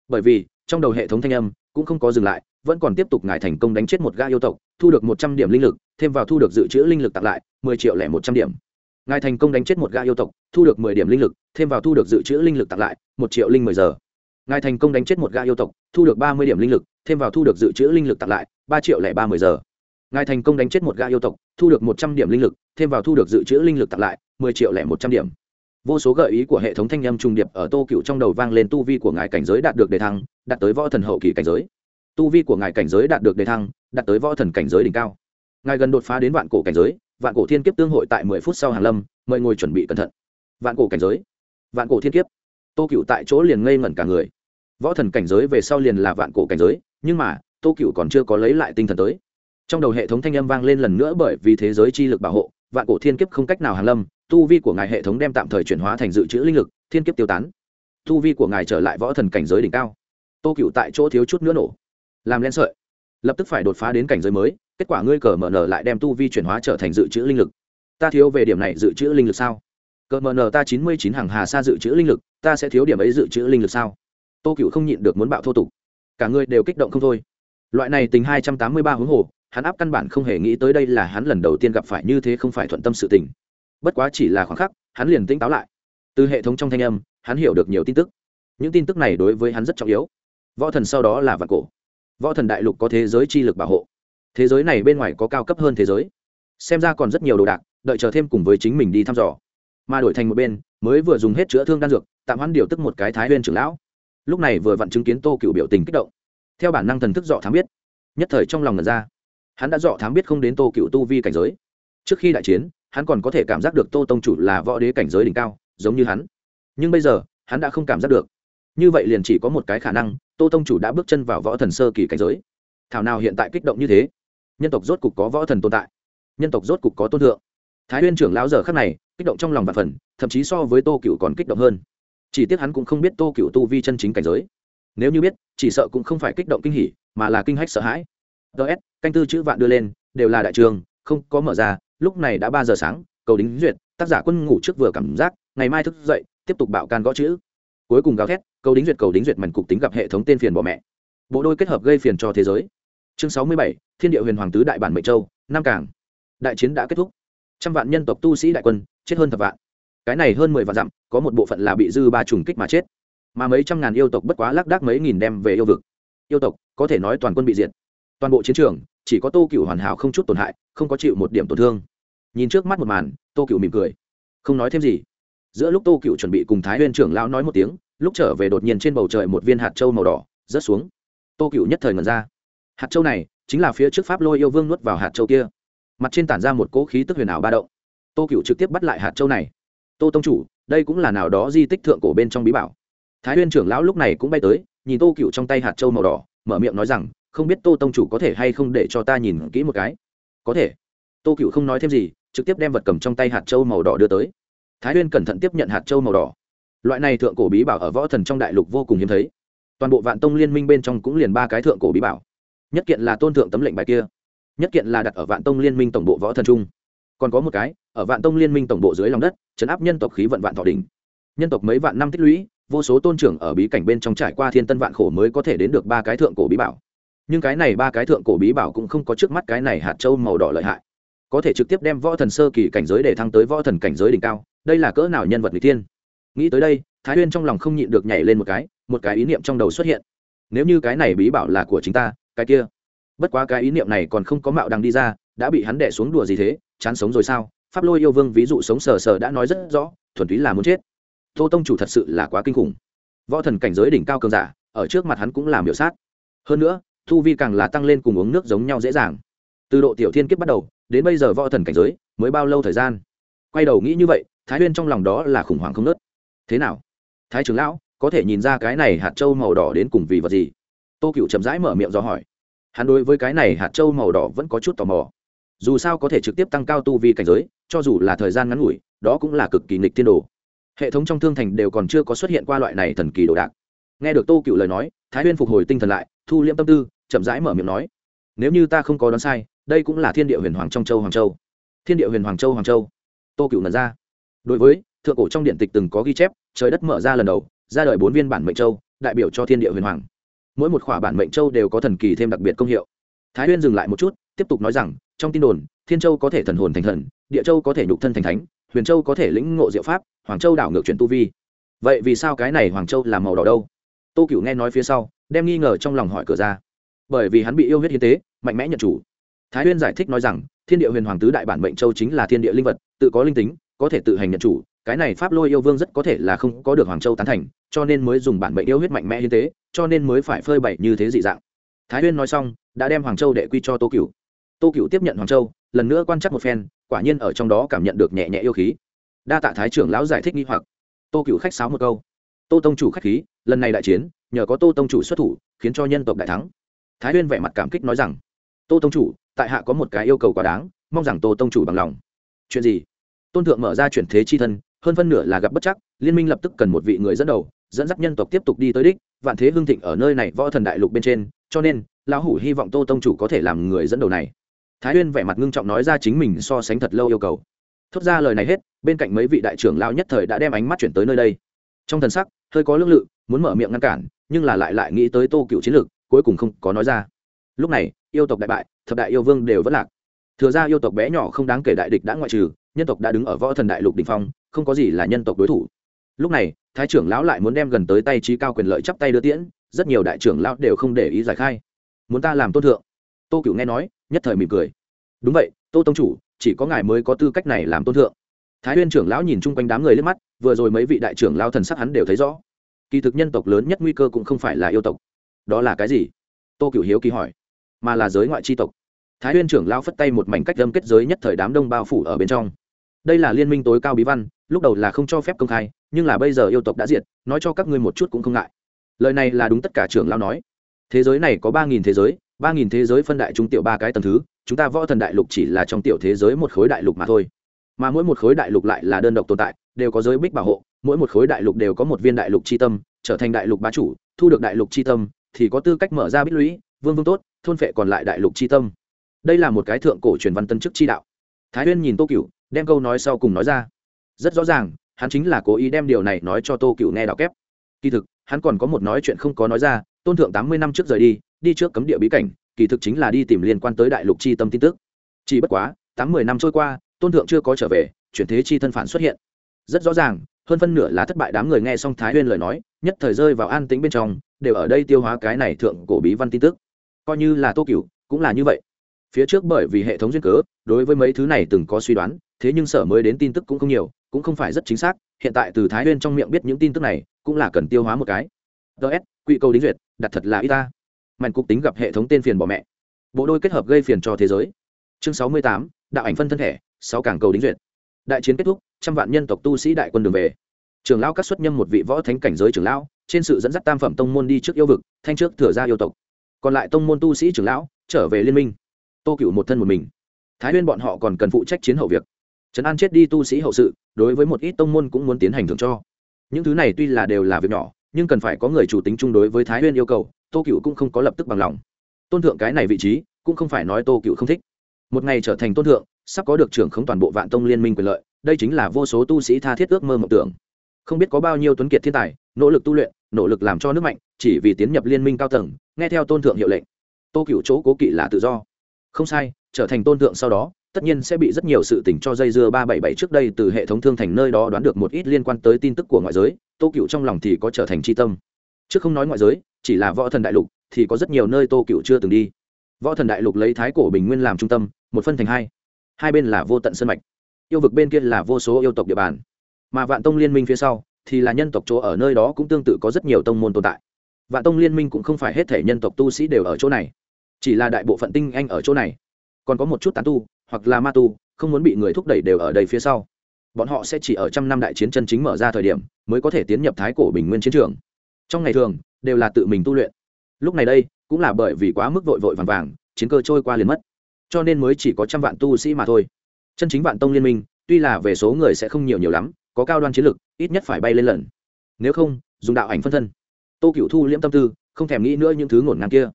Bởi vì, trong đầu hệ thống thanh âm cũng không có dừng lại, vẫn còn tiếp tục ngài thành công đánh chết một gã yêu tộc, thu được một trăm điểm linh lực, thêm vào thu được dự trữ linh lực tặng lại, mười triệu lẻ một trăm điểm ngài thành công đánh chết một gã yêu tộc, thu được mười điểm linh lực, thêm vào thu được dự trữ linh lực tặng lại, một triệu linh mười giờ. Ngài thành công đánh chết một gã yêu tộc, thu được ba mươi điểm linh lực, thêm vào thu được dự trữ linh lực tặng lại, ba triệu lẻ ba mươi giờ. Ngài thành công đánh chết một gã yêu tộc, thu được một trăm điểm linh lực, thêm vào thu được dự trữ linh lực tặng lại, mười triệu lẻ một trăm điểm. Vô số gợi ý của hệ thống thanh âm trùng điệp ở tô cựu trong đầu vang lên tu vi của ngài cảnh giới đạt được đề thăng, đạt tới võ thần hậu kỳ cảnh giới. Tu vi của ngài cảnh giới đạt được đề thăng, đạt tới võ thần cảnh giới đỉnh cao. Ngài gần đột phá đến vạn cổ cảnh giới vạn cổ thiên kiếp tương hội tại mười phút sau hàng lâm, mời ngồi chuẩn bị cẩn thận. Vạn cổ cảnh giới. Vạn cổ thiên kiếp. Tô cựu tại chỗ liền ngây ngẩn cả người. Võ thần cảnh giới về sau liền là vạn cổ cảnh giới, nhưng mà, tô cựu còn chưa có lấy lại tinh thần tới. Trong đầu hệ thống thanh âm vang lên lần nữa bởi vì thế giới chi lực bảo hộ, vạn cổ thiên kiếp không cách nào hàng lâm, tu vi của ngài hệ thống đem tạm thời chuyển hóa thành dự trữ linh lực, thiên kiếp tiêu tán. Tu vi của ngài trở lại võ thần cảnh giới đỉnh cao. Tô cựu tại chỗ thiếu chút nữa nổ. Làm len sợi. Lập tức phải đột phá đến cảnh giới mới kết quả ngươi cờ mở nở lại đem tu vi chuyển hóa trở thành dự trữ linh lực. Ta thiếu về điểm này dự trữ linh lực sao? Cờ mở nở ta chín mươi chín hàng hà xa dự trữ linh lực, ta sẽ thiếu điểm ấy dự trữ linh lực sao? Tô cựu không nhịn được muốn bạo thô tục. Cả ngươi đều kích động không thôi. Loại này tình hai trăm tám mươi ba huống hồ, hắn áp căn bản không hề nghĩ tới đây là hắn lần đầu tiên gặp phải như thế không phải thuận tâm sự tình. Bất quá chỉ là khoảng khắc, hắn liền tỉnh táo lại. Từ hệ thống trong thanh âm, hắn hiểu được nhiều tin tức. Những tin tức này đối với hắn rất trọng yếu. Võ thần sau đó là vạn cổ. Võ thần đại lục có thế giới chi lực bảo hộ thế giới này bên ngoài có cao cấp hơn thế giới. Xem ra còn rất nhiều đồ đạc, đợi chờ thêm cùng với chính mình đi thăm dò. Mà đổi thành một bên, mới vừa dùng hết chữa thương đan dược, tạm hoãn điều tức một cái thái huyên trưởng lão. Lúc này vừa vặn chứng kiến tô cựu biểu tình kích động. Theo bản năng thần thức dọ thám biết, nhất thời trong lòng ngần ra. Hắn đã dọ thám biết không đến tô cựu tu vi cảnh giới. Trước khi đại chiến, hắn còn có thể cảm giác được tô tông chủ là võ đế cảnh giới đỉnh cao, giống như hắn. Nhưng bây giờ, hắn đã không cảm giác được. Như vậy liền chỉ có một cái khả năng, tô tông chủ đã bước chân vào võ thần sơ kỳ cảnh giới. Thảo nào hiện tại kích động như thế? Nhân tộc rốt cục có võ thần tồn tại, nhân tộc rốt cục có tôn thượng. Thái huyên trưởng lão giờ khắc này, kích động trong lòng và phần, thậm chí so với tô cựu còn kích động hơn. Chỉ tiếc hắn cũng không biết tô cựu tu vi chân chính cảnh giới. Nếu như biết, chỉ sợ cũng không phải kích động kinh hỉ, mà là kinh hách sợ hãi. Ts canh tư chữ vạn đưa lên, đều là đại trường, không có mở ra, lúc này đã ba giờ sáng, cầu đính duyệt, tác giả quân ngủ trước vừa cảm giác, ngày mai thức dậy, tiếp tục bạo can gõ chữ. Cuối cùng gào thét, cầu đính duyệt, cầu đính duyệt mảnh cục tính gặp hệ thống tên phiền bỏ mẹ. Bộ đôi kết hợp gây phiền cho thế giới. Chương sáu mươi bảy thiên địa huyền hoàng tứ đại bản mệnh châu nam cảng đại chiến đã kết thúc. Trăm vạn nhân tộc tu sĩ đại quân, chết hơn thập vạn. Cái này hơn mười vạn dặm, có một bộ phận là bị dư ba trùng kích mà chết. Mà mấy trăm ngàn yêu tộc bất quá lác đác mấy nghìn đem về yêu vực. Yêu tộc, có thể nói toàn quân bị diệt. Toàn bộ chiến trường, chỉ có tô cựu hoàn hảo không chút tổn hại, không có chịu một điểm tổn thương. Nhìn trước mắt một màn, tô cựu mỉm cười. Không nói thêm gì. Giữa lúc tô cựu chuẩn bị cùng thái huyên trưởng lão nói một tiếng, lúc trở về đột nhiên trên bầu trời một viên hạt trâu màu đỏ, rớt xuống. Tô cựu nhất thời ngần ra hạt châu này chính là phía trước pháp lôi yêu vương nuốt vào hạt châu kia. Mặt trên tản ra một cỗ khí tức huyền ảo ba động. Tô cựu trực tiếp bắt lại hạt châu này. Tô tông chủ, đây cũng là nào đó di tích thượng cổ bên trong bí bảo. Thái huyên trưởng lão lúc này cũng bay tới, nhìn tô cựu trong tay hạt châu màu đỏ, mở miệng nói rằng, không biết tô tông chủ có thể hay không để cho ta nhìn kỹ một cái? Có thể. Tô cựu không nói thêm gì, trực tiếp đem vật cầm trong tay hạt châu màu đỏ đưa tới. Thái huyên cẩn thận tiếp nhận hạt châu màu đỏ. Loại này thượng cổ bí bảo ở võ thần trong đại lục vô cùng hiếm thấy. Toàn bộ vạn tông liên minh bên trong cũng liền ba cái thượng cổ bí bảo nhất kiện là tôn thượng tấm lệnh bài kia, nhất kiện là đặt ở vạn tông liên minh tổng bộ võ thần trung. Còn có một cái, ở vạn tông liên minh tổng bộ dưới lòng đất chấn áp nhân tộc khí vận vạn thọ đình nhân tộc mấy vạn năm tích lũy, vô số tôn trưởng ở bí cảnh bên trong trải qua thiên tân vạn khổ mới có thể đến được ba cái thượng cổ bí bảo. Nhưng cái này ba cái thượng cổ bí bảo cũng không có trước mắt cái này hạt châu màu đỏ lợi hại. Có thể trực tiếp đem võ thần sơ kỳ cảnh giới để thăng tới võ thần cảnh giới đỉnh cao, đây là cỡ nào nhân vật người tiên nghĩ tới đây, thái huyên trong lòng không nhịn được nhảy lên một cái một cái ý niệm trong đầu xuất hiện. Nếu như cái này bí bảo là của chính ta cái kia. Bất quá cái ý niệm này còn không có mạo đằng đi ra, đã bị hắn đẻ xuống đùa gì thế, chán sống rồi sao? Pháp lôi yêu vương ví dụ sống sờ sờ đã nói rất rõ, thuần túy là muốn chết. Tô tông chủ thật sự là quá kinh khủng. Võ thần cảnh giới đỉnh cao cường giả, ở trước mặt hắn cũng làm biểu sát. Hơn nữa, thu vi càng là tăng lên cùng uống nước giống nhau dễ dàng. Từ độ tiểu thiên kiếp bắt đầu, đến bây giờ võ thần cảnh giới mới bao lâu thời gian? Quay đầu nghĩ như vậy, thái huyên trong lòng đó là khủng hoảng không nớt thế nào? Thái trưởng lão, có thể nhìn ra cái này hạt trâu màu đỏ đến cùng vì vật gì? Tô cựu chậm rãi mở miệng do hỏi. Hắn đối với cái này hạt trâu màu đỏ vẫn có chút tò mò. Dù sao có thể trực tiếp tăng cao tu vi cảnh giới, cho dù là thời gian ngắn ngủi, đó cũng là cực kỳ nghịch thiên đồ. Hệ thống trong thương thành đều còn chưa có xuất hiện qua loại này thần kỳ đồ đạc. Nghe được tô cựu lời nói, thái huyên phục hồi tinh thần lại, thu liễm tâm tư, chậm rãi mở miệng nói, nếu như ta không có đoán sai, đây cũng là thiên địa huyền hoàng trong châu hoàng châu. Thiên địa huyền hoàng châu hoàng châu. Tô cựu nần ra. Đối với, thượng cổ trong điện tịch từng có ghi chép, trời đất mở ra lần đầu, ra đời bốn viên bản mệnh châu, đại biểu cho thiên địa huyền hoàng mỗi một khỏa bản mệnh châu đều có thần kỳ thêm đặc biệt công hiệu. Thái huyên dừng lại một chút, tiếp tục nói rằng, trong tin đồn, thiên châu có thể thần hồn thành thần, địa châu có thể nhục thân thành thánh, huyền châu có thể lĩnh ngộ diệu pháp, hoàng châu đảo ngược chuyển tu vi. Vậy vì sao cái này hoàng châu là màu đỏ đâu? Tô Cửu nghe nói phía sau, đem nghi ngờ trong lòng hỏi cửa ra. Bởi vì hắn bị yêu huyết hiến tế, mạnh mẽ nhận chủ. Thái huyên giải thích nói rằng, thiên địa huyền hoàng tứ đại bản mệnh châu chính là thiên địa linh vật, tự có linh tính, có thể tự hành nhận chủ, cái này pháp lôi yêu vương rất có thể là không có được hoàng châu tán thành cho nên mới dùng bản mệnh yêu huyết mạnh mẽ như thế, cho nên mới phải phơi bày như thế dị dạng. Thái huyên nói xong đã đem hoàng châu đệ quy cho tô cựu tô cựu tiếp nhận hoàng châu lần nữa quan trắc một phen quả nhiên ở trong đó cảm nhận được nhẹ nhẹ yêu khí. Đa tạ thái trưởng lão giải thích nghi hoặc. Tô cựu khách sáo một câu. Tô tông chủ khách khí lần này đại chiến nhờ có tô tông chủ xuất thủ khiến cho nhân tộc đại thắng. Thái huyên vẻ mặt cảm kích nói rằng tô tông chủ tại hạ có một cái yêu cầu quá đáng mong rằng tô tông chủ bằng lòng. Chuyện gì? Tôn thượng mở ra chuyển thế chi thân hơn phân nửa là gặp bất chắc liên minh lập tức cần một vị người dẫn đầu dẫn dắt nhân tộc tiếp tục đi tới đích, vạn thế hương thịnh ở nơi này võ thần đại lục bên trên, cho nên, lão hủ hy vọng tô tông chủ có thể làm người dẫn đầu này. Thái huyên vẻ mặt ngưng trọng nói ra chính mình so sánh thật lâu yêu cầu. Thốt ra lời này hết, bên cạnh mấy vị đại trưởng lao nhất thời đã đem ánh mắt chuyển tới nơi đây. Trong thần sắc, hơi có lương lự, muốn mở miệng ngăn cản, nhưng là lại lại nghĩ tới tô cựu chiến lược, cuối cùng không có nói ra. Lúc này, yêu tộc đại bại, thập đại yêu vương đều vẫn lạc. Thừa ra yêu tộc bé nhỏ không đáng kể đại địch đã ngoại trừ, nhân tộc đã đứng ở võ thần đại lục đình phong, không có gì là nhân tộc đối thủ lúc này, thái trưởng lão lại muốn đem gần tới tay trí cao quyền lợi chắp tay đưa tiễn, rất nhiều đại trưởng lão đều không để ý giải khai. Muốn ta làm tôn thượng? Tô cựu nghe nói, nhất thời mỉm cười. Đúng vậy, tô tông chủ, chỉ có ngài mới có tư cách này làm tôn thượng. Thái huyên trưởng lão nhìn chung quanh đám người lên mắt, vừa rồi mấy vị đại trưởng lao thần sắc hắn đều thấy rõ. Kỳ thực nhân tộc lớn nhất nguy cơ cũng không phải là yêu tộc. Đó là cái gì? Tô cựu hiếu kỳ hỏi. Mà là giới ngoại tri tộc. Thái huyên trưởng lao phất tay một mảnh cách lâm kết giới nhất thời đám đông bao phủ ở bên trong. Đây là liên minh tối cao bí văn lúc đầu là không cho phép công khai, nhưng là bây giờ yêu tộc đã diệt, nói cho các ngươi một chút cũng không ngại. Lời này là đúng tất cả trưởng lao nói. Thế giới này có ba nghìn thế giới, ba nghìn thế giới phân đại trung tiểu ba cái tầng thứ, chúng ta võ thần đại lục chỉ là trong tiểu thế giới một khối đại lục mà thôi. Mà mỗi một khối đại lục lại là đơn độc tồn tại, đều có giới bích bảo hộ, mỗi một khối đại lục đều có một viên đại lục c h i tâm, trở thành đại lục bá chủ, thu được đại lục c h i tâm, thì có tư cách mở ra bích lũy, vương vương tốt, thôn phệ còn lại đại lục c h i tâm. Đây là một cái thượng cổ truyền văn tân chức chi đạo. Thái huyên nhìn tô cựu đem câu nói sau cùng nói ra rất rõ ràng, hắn chính là cố ý đem điều này nói cho tô cựu nghe đạo kép. Kỳ thực, hắn còn có một nói chuyện không có nói ra, tôn thượng tám mươi năm trước rời đi đi trước cấm địa bí cảnh, kỳ thực chính là đi tìm liên quan tới đại lục c h i tâm tin tức. Chỉ bất quá, tám mươi năm trôi qua, tôn thượng chưa có trở về, chuyển thế chi thân phản xuất hiện. Rất rõ ràng, hơn phân nửa là thất bại đám người nghe xong thái huyên lời nói, nhất thời rơi vào an tĩnh bên trong, đều ở đây tiêu hóa cái này thượng cổ bí văn tin tức. Coi như là tô cựu cũng là như vậy. Phía trước bởi vì hệ thống duyên cớ, đối với mấy thứ này từng có suy đoán, thế nhưng sở mới đến tin tức cũng không nhiều cũng không phải rất chính xác, hiện tại từ thái huyên trong miệng biết những tin tức này, cũng là cần tiêu hóa một cái. Ts quỹ cầu đính duyệt, đặt thật là y ta. Mạnh cục tính gặp hệ thống tên phiền bỏ mẹ. Bộ đôi kết hợp gây phiền cho thế giới. Chương sáu mươi tám, đạo ảnh phân thân thể, sáu cảng cầu đính duyệt. Đại chiến kết thúc, trăm vạn nhân tộc tu sĩ đại quân đường về. Trường lão các xuất nhâm một vị võ thánh cảnh giới trưởng lão, trên sự dẫn dắt tam phẩm tông môn đi trước yêu vực, thanh trước thừa ra yêu tộc. Còn lại tông môn tu sĩ trưởng lão, trở về liên minh. Tô cựu một thân một mình. Thái huyên bọn họ còn cần phụ trách chiến hậu việc trấn an chết đi tu sĩ hậu sự, đối với một ít tông môn cũng muốn tiến hành thưởng cho. Những thứ này tuy là đều là việc nhỏ, nhưng cần phải có người chủ tính chung đối với thái huyên yêu cầu, tô cựu cũng không có lập tức bằng lòng. Tôn thượng cái này vị trí, cũng không phải nói tô cựu không thích. Một ngày trở thành tôn thượng, sắp có được trưởng không toàn bộ vạn tông liên minh quyền lợi, đây chính là vô số tu sĩ tha thiết ước mơ mộng tưởng. Không biết có bao nhiêu tuấn kiệt thiên tài, nỗ lực tu luyện, nỗ lực làm cho nước mạnh, chỉ vì tiến nhập liên minh cao tầng, nghe theo tôn thượng hiệu lệnh. Tô cựu chỗ cố kỵ là tự do. Không sai, trở thành tôn thượng sau đó tất nhiên sẽ bị rất nhiều sự tình cho dây dưa ba bảy bảy trước đây từ hệ thống thương thành nơi đó đoán được một ít liên quan tới tin tức của ngoại giới, tô cựu trong lòng thì có trở thành chi tâm. Trước không nói ngoại giới, chỉ là võ thần đại lục, thì có rất nhiều nơi tô cựu chưa từng đi. Võ thần đại lục lấy thái cổ bình nguyên làm trung tâm, một phân thành hai. Hai bên là vô tận sân mạch, yêu vực bên kia là vô số yêu tộc địa bàn. Mà vạn tông liên minh phía sau, thì là nhân tộc chỗ ở nơi đó cũng tương tự có rất nhiều tông môn tồn tại. Vạn tông liên minh cũng không phải hết thể nhân tộc tu sĩ đều ở chỗ này, chỉ là đại bộ phận tinh anh ở chỗ này. Còn có một chút tán tu hoặc là ma tu, không muốn bị người thúc đẩy đều ở đây phía sau. Bọn họ sẽ chỉ ở trăm năm đại chiến chân chính mở ra thời điểm mới có thể tiến nhập thái cổ bình nguyên chiến trường. Trong ngày thường, đều là tự mình tu luyện. Lúc này đây, cũng là bởi vì quá mức vội vội vàng vàng, chiến cơ trôi qua liền mất. Cho nên mới chỉ có trăm vạn tu sĩ mà thôi. Chân chính vạn tông liên minh, tuy là về số người sẽ không nhiều nhiều lắm, có cao đoan chiến lực, ít nhất phải bay lên lần. Nếu không, dùng đạo ảnh phân thân. Tô cựu thu liễm tâm tư, không thèm nghĩ nữa những thứ ngổn ngang kia.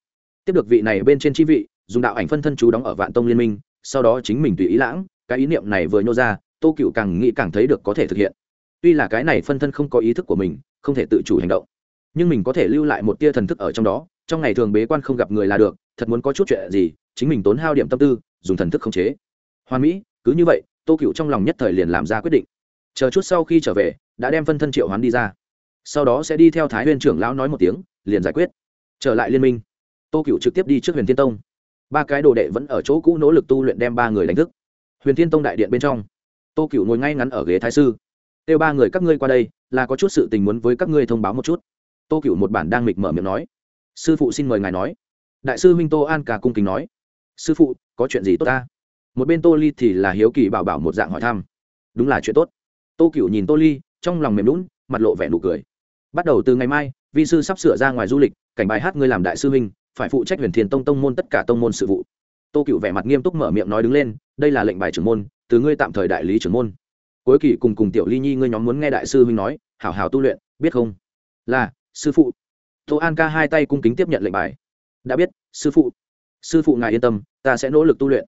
Tiếp được vị này bên trên chi vị, dùng đạo ảnh phân thân chú đóng ở vạn tông liên minh sau đó chính mình tùy ý lãng, cái ý niệm này vừa nhô ra, tô cựu càng nghĩ càng thấy được có thể thực hiện. Tuy là cái này phân thân không có ý thức của mình, không thể tự chủ hành động, nhưng mình có thể lưu lại một tia thần thức ở trong đó, trong ngày thường bế quan không gặp người là được, thật muốn có chút chuyện gì, chính mình tốn hao điểm tâm tư, dùng thần thức khống chế. Hoàn mỹ, cứ như vậy, tô cựu trong lòng nhất thời liền làm ra quyết định. Chờ chút sau khi trở về, đã đem phân thân triệu hoán đi ra. Sau đó sẽ đi theo thái huyền trưởng lão nói một tiếng, liền giải quyết. Trở lại liên minh. Tô cựu trực tiếp đi trước huyền thiên tông ba cái đồ đệ vẫn ở chỗ cũ nỗ lực tu luyện đem ba người đánh thức. Huyền thiên tông đại điện bên trong, tô cựu ngồi ngay ngắn ở ghế thái sư. Kêu ba người các ngươi qua đây, là có chút sự tình muốn với các ngươi thông báo một chút. Tô cựu một bản đang mịch mở miệng nói. Sư phụ xin mời ngài nói. Đại sư huynh tô an cả cung kính nói. Sư phụ, có chuyện gì tốt ta? Một bên tô ly thì là hiếu kỳ bảo bảo một dạng hỏi thăm. Đúng là chuyện tốt. Tô cựu nhìn tô ly, trong lòng mềm lún mặt lộ vẻ nụ cười. Bắt đầu từ ngày mai, vi sư sắp sửa ra ngoài du lịch, cảnh bài hát ngươi làm đại sư huynh phải phụ trách huyền thiền tông tông môn tất cả tông môn sự vụ. Tô cựu vẻ mặt nghiêm túc mở miệng nói đứng lên, đây là lệnh bài trưởng môn, từ ngươi tạm thời đại lý trưởng môn. Cuối kỳ cùng cùng tiểu ly nhi ngươi nhóm muốn nghe đại sư huynh nói, hảo hảo tu luyện, biết không? Là, sư phụ. Tô an ca hai tay cung kính tiếp nhận lệnh bài. Đã biết, sư phụ. Sư phụ ngài yên tâm, ta sẽ nỗ lực tu luyện.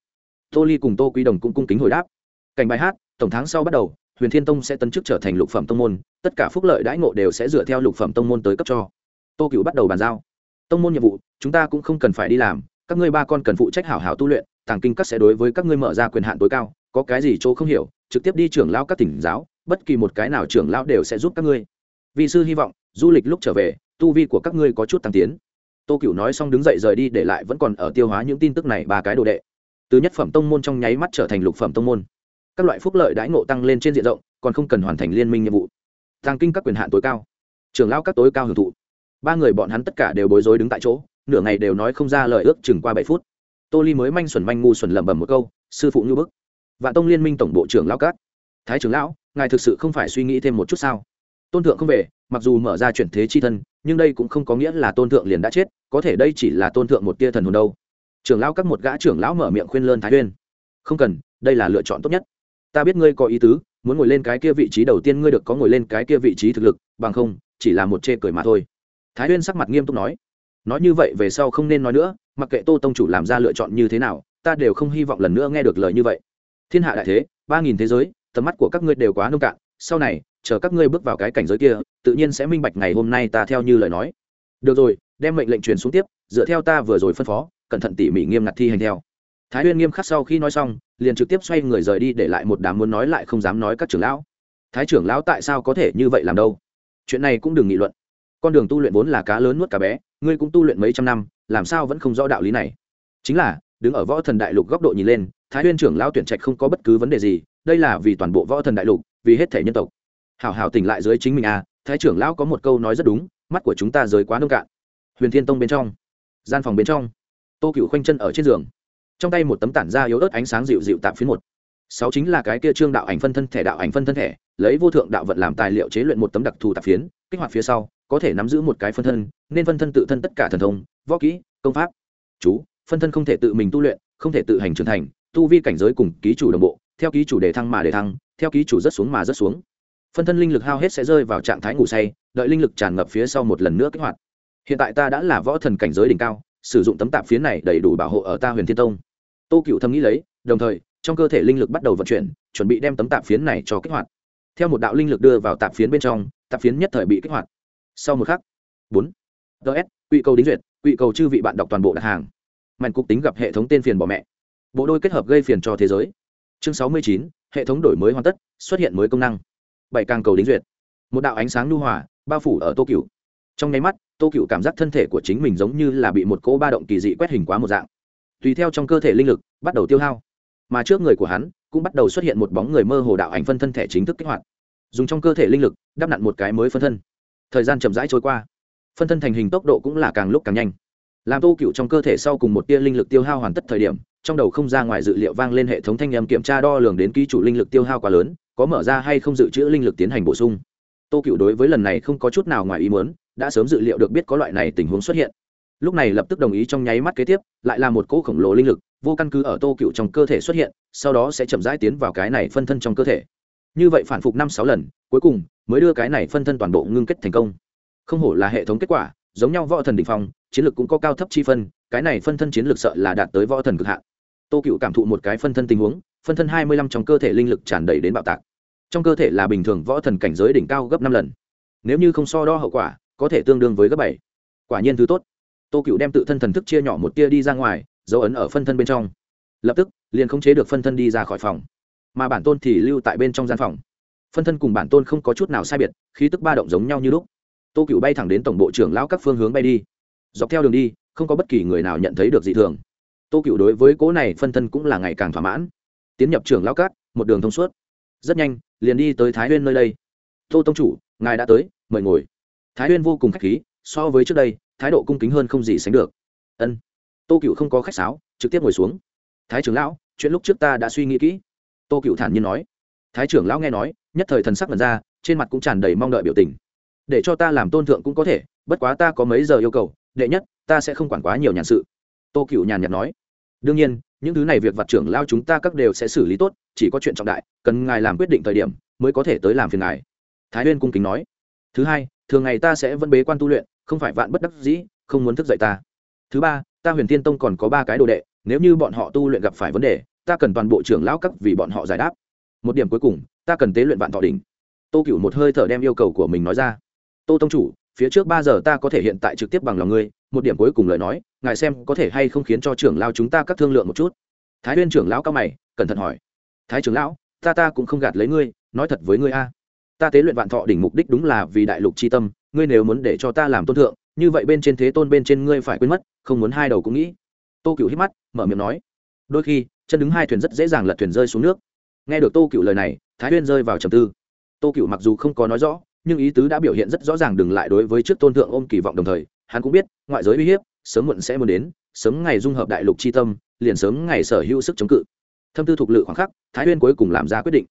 Tô ly cùng tô quý đồng cũng cung kính hồi đáp. Cảnh bài hát, tổng tháng sau bắt đầu, huyền thiên tông sẽ tấn chức trở thành lục phẩm tông môn, tất cả phúc lợi đãi ngộ đều sẽ dựa theo lục phẩm tông môn tới cấp cho. Tô cựu bắt đầu bàn giao tông môn nhiệm vụ, chúng ta cũng không cần phải đi làm, các ngươi ba con cần phụ trách hảo hảo tu luyện, tàng kinh các sẽ đối với các ngươi mở ra quyền hạn tối cao, có cái gì chỗ không hiểu, trực tiếp đi trưởng lao các tỉnh giáo, bất kỳ một cái nào trưởng lao đều sẽ giúp các ngươi. Vì sư hy vọng, du lịch lúc trở về, tu vi của các ngươi có chút tăng tiến. Tô Cửu nói xong đứng dậy rời đi để lại vẫn còn ở tiêu hóa những tin tức này ba cái đồ đệ. Từ nhất phẩm tông môn trong nháy mắt trở thành lục phẩm tông môn. Các loại phúc lợi đãi ngộ tăng lên trên diện rộng, còn không cần hoàn thành liên minh nhiệm vụ. Tăng kinh các quyền hạn tối cao. Trưởng lao các tối cao hưởng thụ ba người bọn hắn tất cả đều bối rối đứng tại chỗ, nửa ngày đều nói không ra lời ước chừng qua bảy phút. Tô ly mới manh xuẩn manh ngu xuẩn lẩm bẩm một câu, sư phụ như bức, vạn tông liên minh tổng bộ trưởng lao cát thái trưởng lão, ngài thực sự không phải suy nghĩ thêm một chút sao? Tôn thượng không về, mặc dù mở ra chuyển thế chi thân, nhưng đây cũng không có nghĩa là tôn thượng liền đã chết, có thể đây chỉ là tôn thượng một tia thần hồn đâu. Trưởng lão các một gã trưởng lão mở miệng khuyên lơn thái uyên không cần, đây là lựa chọn tốt nhất. Ta biết ngươi có ý tứ, muốn ngồi lên cái kia vị trí đầu tiên ngươi được có ngồi lên cái kia vị trí thực lực, bằng không, chỉ là một chê cười mà thôi thái huyên sắc mặt nghiêm túc nói nói như vậy về sau không nên nói nữa, mặc kệ tô tông chủ làm ra lựa chọn như thế nào, ta đều không hy vọng lần nữa nghe được lời như vậy. Thiên hạ đại thế, ba nghìn thế giới, tầm mắt của các ngươi đều quá nông cạn, sau này, chờ các ngươi bước vào cái cảnh giới kia, tự nhiên sẽ minh bạch ngày hôm nay ta theo như lời nói. Được rồi, đem mệnh lệnh truyền xuống tiếp, dựa theo ta vừa rồi phân phó, cẩn thận tỉ mỉ nghiêm ngặt thi hành theo. Thái huyên nghiêm khắc sau khi nói xong, liền trực tiếp xoay người rời đi để lại một đám muốn nói lại không dám nói các trưởng lão. Thái trưởng lão tại sao có thể như vậy làm đâu? Chuyện này cũng đừng nghị luận con đường tu luyện vốn là cá lớn nuốt cá bé, ngươi cũng tu luyện mấy trăm năm, làm sao vẫn không rõ đạo lý này? Chính là, đứng ở võ thần đại lục góc độ nhìn lên, thái huyên trưởng lão tuyển trạch không có bất cứ vấn đề gì, đây là vì toàn bộ võ thần đại lục, vì hết thể nhân tộc. Hảo hảo tỉnh lại dưới chính mình à thái trưởng lão có một câu nói rất đúng, mắt của chúng ta giới quá nông cạn. Huyền thiên tông bên trong, gian phòng bên trong, tô cựu khoanh chân ở trên giường. Trong tay một tấm tản da yếu ớt ánh sáng dịu dịu tạm phiến một. Sáu chính là cái kia trương đạo ảnh phân thân thể, đạo ảnh phân thân thể, lấy vô thượng đạo vận làm tài liệu chế luyện một tấm đặc thù tạp phiến, kích hoạt phía sau có thể nắm giữ một cái phân thân, nên phân thân tự thân tất cả thần thông, võ kỹ, công pháp. Chú, phân thân không thể tự mình tu luyện, không thể tự hành trưởng thành, tu vi cảnh giới cùng ký chủ đồng bộ, theo ký chủ đề thăng mà đề thăng, theo ký chủ rất xuống mà rất xuống. Phân thân linh lực hao hết sẽ rơi vào trạng thái ngủ say, đợi linh lực tràn ngập phía sau một lần nữa kích hoạt. Hiện tại ta đã là võ thần cảnh giới đỉnh cao, sử dụng tấm tạp phiến này đầy đủ bảo hộ ở ta huyền thiên tông. Tô cựu thầm nghĩ lấy, đồng thời, trong cơ thể linh lực bắt đầu vận chuyển, chuẩn bị đem tấm tạp phiến này cho kích hoạt. Theo một đạo linh lực đưa vào tạp phiến bên trong, tạp phiến nhất thời bị kích hoạt sau một khắc, bốn. Ts quỹ cầu đính duyệt quỹ cầu chư vị bạn đọc toàn bộ đặt hàng. Mạnh cục tính gặp hệ thống tên phiền bỏ mẹ. Bộ đôi kết hợp gây phiền cho thế giới. Chương sáu mươi chín, hệ thống đổi mới hoàn tất, xuất hiện mới công năng. Bảy càng cầu đính duyệt. Một đạo ánh sáng nhu hòa, bao phủ ở tô cựu trong nháy mắt, tô cựu cảm giác thân thể của chính mình giống như là bị một cỗ ba động kỳ dị quét hình quá một dạng. Tùy theo trong cơ thể linh lực, bắt đầu tiêu hao. Mà trước người của hắn, cũng bắt đầu xuất hiện một bóng người mơ hồ đạo ảnh phân thân thể chính thức kích hoạt. Dùng trong cơ thể linh lực, đắp nặn một cái mới phân thân thời gian chậm rãi trôi qua. Phân thân thành hình tốc độ cũng là càng lúc càng nhanh. Làm tô cựu trong cơ thể sau cùng một tia linh lực tiêu hao hoàn tất thời điểm, trong đầu không ra ngoài dự liệu vang lên hệ thống thanh nhầm kiểm tra đo lường đến ký chủ linh lực tiêu hao quá lớn, có mở ra hay không dự trữ linh lực tiến hành bổ sung. Tô cựu đối với lần này không có chút nào ngoài ý muốn, đã sớm dự liệu được biết có loại này tình huống xuất hiện. Lúc này lập tức đồng ý trong nháy mắt kế tiếp, lại là một cỗ khổng lồ linh lực, vô căn cứ ở tô cựu trong cơ thể xuất hiện, sau đó sẽ chậm rãi tiến vào cái này phân thân trong cơ thể. Như vậy phản phục năm sáu lần, cuối cùng mới đưa cái này phân thân toàn bộ ngưng kết thành công. Không hổ là hệ thống kết quả, giống nhau võ thần đỉnh phong, chiến lược cũng có cao thấp chi phân, cái này phân thân chiến lược sợ là đạt tới võ thần cực hạn. Tô cựu cảm thụ một cái phân thân tình huống, phân thân hai mươi lăm trong cơ thể linh lực tràn đầy đến bạo tạc. Trong cơ thể là bình thường võ thần cảnh giới đỉnh cao gấp năm lần. Nếu như không so đo hậu quả, có thể tương đương với gấp bảy. Quả nhiên thứ tốt. Tô cựu đem tự thân thần thức chia nhỏ một tia đi ra ngoài, dấu ấn ở phân thân bên trong. Lập tức, liền khống chế được phân thân đi ra khỏi phòng. Mà bản tôn thì lưu tại bên trong gian phòng phân thân cùng bản tôn không có chút nào sai biệt, khí tức ba động giống nhau như lúc. Tô cựu bay thẳng đến tổng bộ trưởng lão các phương hướng bay đi. Dọc theo đường đi, không có bất kỳ người nào nhận thấy được dị thường. Tô cựu đối với cố này phân thân cũng là ngày càng thỏa mãn. Tiến nhập trưởng lão cát một đường thông suốt. Rất nhanh, liền đi tới thái huyên nơi đây. Tô tông chủ, ngài đã tới, mời ngồi. Thái huyên vô cùng k h á c h khí, so với trước đây, thái độ cung kính hơn không gì sánh được. Ân. Tô cựu không có khách sáo, trực tiếp ngồi xuống. Thái trưởng lão, chuyện lúc trước ta đã suy nghĩ kỹ. Tô cựu thản nhiên nói thái trưởng lão nghe nói, nhất thời thần sắc lần ra, trên mặt cũng tràn đầy mong đợi biểu tình. Để cho ta làm tôn thượng cũng có thể, bất quá ta có mấy giờ yêu cầu, đệ nhất, ta sẽ không quản quá nhiều nhàn sự. Tô cựu nhàn nhạt nói. Đương nhiên, những thứ này việc vặt trưởng lao chúng ta các đều sẽ xử lý tốt, chỉ có chuyện trọng đại, cần ngài làm quyết định thời điểm, mới có thể tới làm phiền ngài. Thái huyên cung kính nói. Thứ hai, thường ngày ta sẽ vẫn bế quan tu luyện, không phải vạn bất đắc dĩ, không muốn thức dậy ta. Thứ ba, ta huyền thiên tông còn có ba cái đồ đệ, nếu như bọn họ tu luyện gặp phải vấn đề, ta cần toàn bộ trưởng lão cấp vì bọn họ giải đáp một điểm cuối cùng, ta cần tế luyện vạn thọ đỉnh. Tô cựu một hơi thở đem yêu cầu của mình nói ra. Tô tông chủ, phía trước ba giờ ta có thể hiện tại trực tiếp bằng lòng ngươi, một điểm cuối cùng lời nói, ngài xem có thể hay không khiến cho trưởng lao chúng ta các thương lượng một chút. Thái huyên trưởng lão cao mày, cẩn thận hỏi. Thái trưởng lão, ta ta cũng không gạt lấy ngươi, nói thật với ngươi a. Ta tế luyện vạn thọ đỉnh mục đích đúng là vì đại lục c h i tâm, ngươi nếu muốn để cho ta làm tôn thượng, như vậy bên trên thế tôn bên trên ngươi phải quên mất, không muốn hai đầu cũng nghĩ. Tô cựu hít mắt, mở miệng nói. Đôi khi, chân đứng hai thuyền rất dễ dàng lật thuyền rơi xuống nước nghe được tô cựu lời này, thái huyên rơi vào trầm tư. Tô cựu mặc dù không có nói rõ, nhưng ý tứ đã biểu hiện rất rõ ràng đừng lại đối với trước tôn thượng ôm kỳ vọng đồng thời, hắn cũng biết, ngoại giới uy hiếp, sớm muộn sẽ muốn đến, sớm ngày dung hợp đại lục c h i tâm, liền sớm ngày sở hữu sức chống cự. Thâm tư thục lự khoảng khắc, thái huyên cuối cùng làm ra quyết định.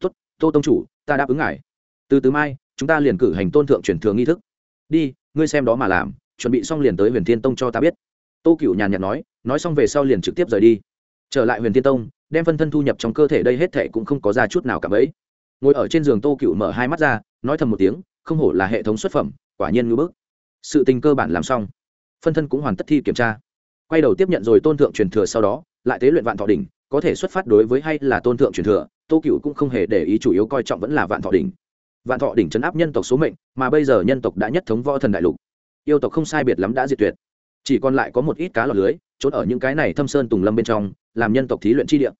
Tốt, tô tông chủ, ta đáp ứng ngài. Từ từ mai, chúng ta liền cử hành tôn thượng truyền thường nghi thức. Đi, ngươi xem đó mà làm, chuẩn bị xong liền tới huyền thiên tông cho ta biết. Tô cựu nhàn nhạt nói nói xong về sau liền trực tiếp rời đi. Trở lại huyền thiên tông đem phân thân thu nhập trong cơ thể đây hết thệ cũng không có ra chút nào cả ấy. Ngồi ở trên giường tô cựu mở hai mắt ra, nói thầm một tiếng, không hổ là hệ thống xuất phẩm, quả nhiên ngưỡng bức. Sự tình cơ bản làm xong, phân thân cũng hoàn tất thi kiểm tra. Quay đầu tiếp nhận rồi tôn thượng truyền thừa sau đó, lại tế luyện vạn thọ đỉnh, có thể xuất phát đối với hay là tôn thượng truyền thừa, tô cựu cũng không hề để ý chủ yếu coi trọng vẫn là vạn thọ đỉnh. Vạn thọ đỉnh chấn áp nhân tộc số mệnh, mà bây giờ nhân tộc đã nhất thống võ thần đại lục. Yêu tộc không sai biệt lắm đã diệt tuyệt. Chỉ còn lại có một ít cá lọt lưới, trốn ở những cái này thâm sơn tùng lâm bên trong làm nhân tộc thí luyện chi địa.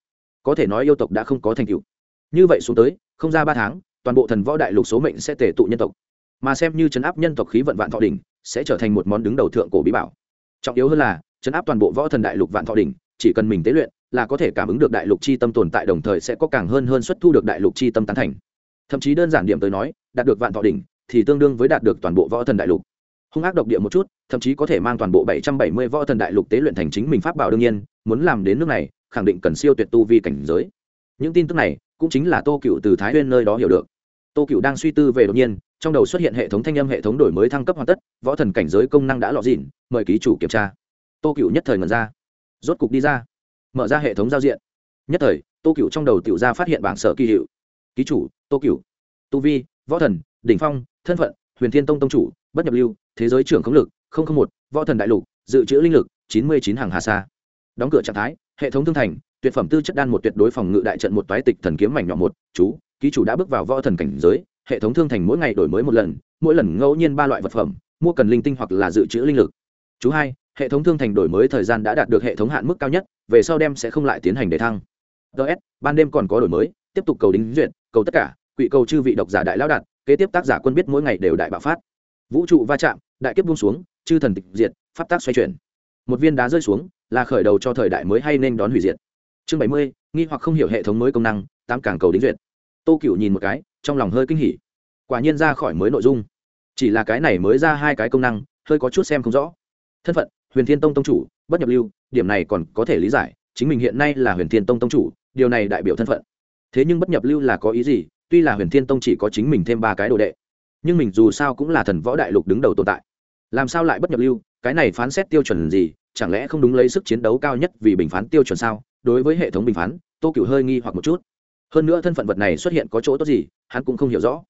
Có thể nói yêu tộc đã không có thành tựu. Như vậy xuống tới, không ra ba tháng, toàn bộ thần võ đại lục số mệnh sẽ tề tụ nhân tộc. Mà xem như chấn áp nhân tộc khí vận vạn thọ đỉnh, sẽ trở thành một món đứng đầu thượng cổ bí bảo. Trọng yếu hơn là, chấn áp toàn bộ võ thần đại lục vạn thọ đỉnh, chỉ cần mình tế luyện, là có thể cảm ứng được đại lục chi tâm tồn tại đồng thời sẽ có càng hơn hơn xuất thu được đại lục chi tâm tán thành. Thậm chí đơn giản điểm tới nói, đạt được vạn thọ đỉnh, thì tương đương với đạt được toàn bộ võ thần đại lục. Hung ác độc địa một chút, thậm chí có thể mang toàn bộ bảy trăm bảy mươi võ thần đại lục tế luyện thành chính mình pháp bảo đương nhiên muốn làm đến nước này, khẳng định cần siêu tuyệt tu vi cảnh giới. Những tin tức này cũng chính là tô cựu từ thái nguyên nơi đó hiểu được. Tô cựu đang suy tư về đột nhiên, trong đầu xuất hiện hệ thống thanh âm hệ thống đổi mới thăng cấp hoàn tất, võ thần cảnh giới công năng đã lọt dịn, mời ký chủ kiểm tra. Tô cựu nhất thời ngần ra. Rốt cục đi ra. Mở ra hệ thống giao diện. Nhất thời, tô cựu trong đầu tiểu ra phát hiện bảng sở kỳ hiệu. Ký chủ, tô cựu. Tu vi, võ thần, đỉnh phong, thân phận, huyền thiên tông tông chủ, bất nhập lưu, thế giới trưởng khống lực một, võ thần đại lục, dự trữ linh lực, chín mươi chín hàng hà sa đóng cửa trạng thái, hệ thống thương thành, tuyệt phẩm tư chất đan một tuyệt đối phòng ngự đại trận một toái tịch thần kiếm mảnh nhỏ một, chú, ký chủ đã bước vào võ thần cảnh giới, hệ thống thương thành mỗi ngày đổi mới một lần, mỗi lần ngẫu nhiên ba loại vật phẩm, mua cần linh tinh hoặc là dự trữ linh lực. Chú hai, hệ thống thương thành đổi mới thời gian đã đạt được hệ thống hạn mức cao nhất, về sau đem sẽ không lại tiến hành đề thăng. Ts ban đêm còn có đổi mới, tiếp tục cầu đính duyệt, cầu tất cả quỵ cầu chư vị độc giả đại lao đạt, kế tiếp tác giả quân biết mỗi ngày đều đại bạo phát. Vũ trụ va chạm, đại kiếp buông xuống, chư thần tịch diệt, pháp tác xoay chuyển. Một viên đá rơi xuống là khởi đầu cho thời đại mới hay nên đón hủy diệt. Chương bảy mươi, nghi hoặc không hiểu hệ thống mới công năng, tám càng cầu đính duyệt. Tô cựu nhìn một cái, trong lòng hơi kinh hỉ. Quả nhiên ra khỏi mới nội dung. Chỉ là cái này mới ra hai cái công năng, hơi có chút xem không rõ. Thân phận, huyền thiên tông tông chủ, bất nhập lưu, điểm này còn có thể lý giải, chính mình hiện nay là huyền thiên tông tông chủ, điều này đại biểu thân phận. Thế nhưng bất nhập lưu là có ý gì, tuy là huyền thiên tông chỉ có chính mình thêm ba cái đồ đệ, nhưng mình dù sao cũng là thần võ đại lục đứng đầu tồn tại. Làm sao lại bất nhập lưu, cái này phán xét tiêu chuẩn gì chẳng lẽ không đúng lấy sức chiến đấu cao nhất vì bình phán tiêu chuẩn sao? Đối với hệ thống bình phán, tô cựu hơi nghi hoặc một chút. Hơn nữa thân phận vật này xuất hiện có chỗ tốt gì, hắn cũng không hiểu rõ.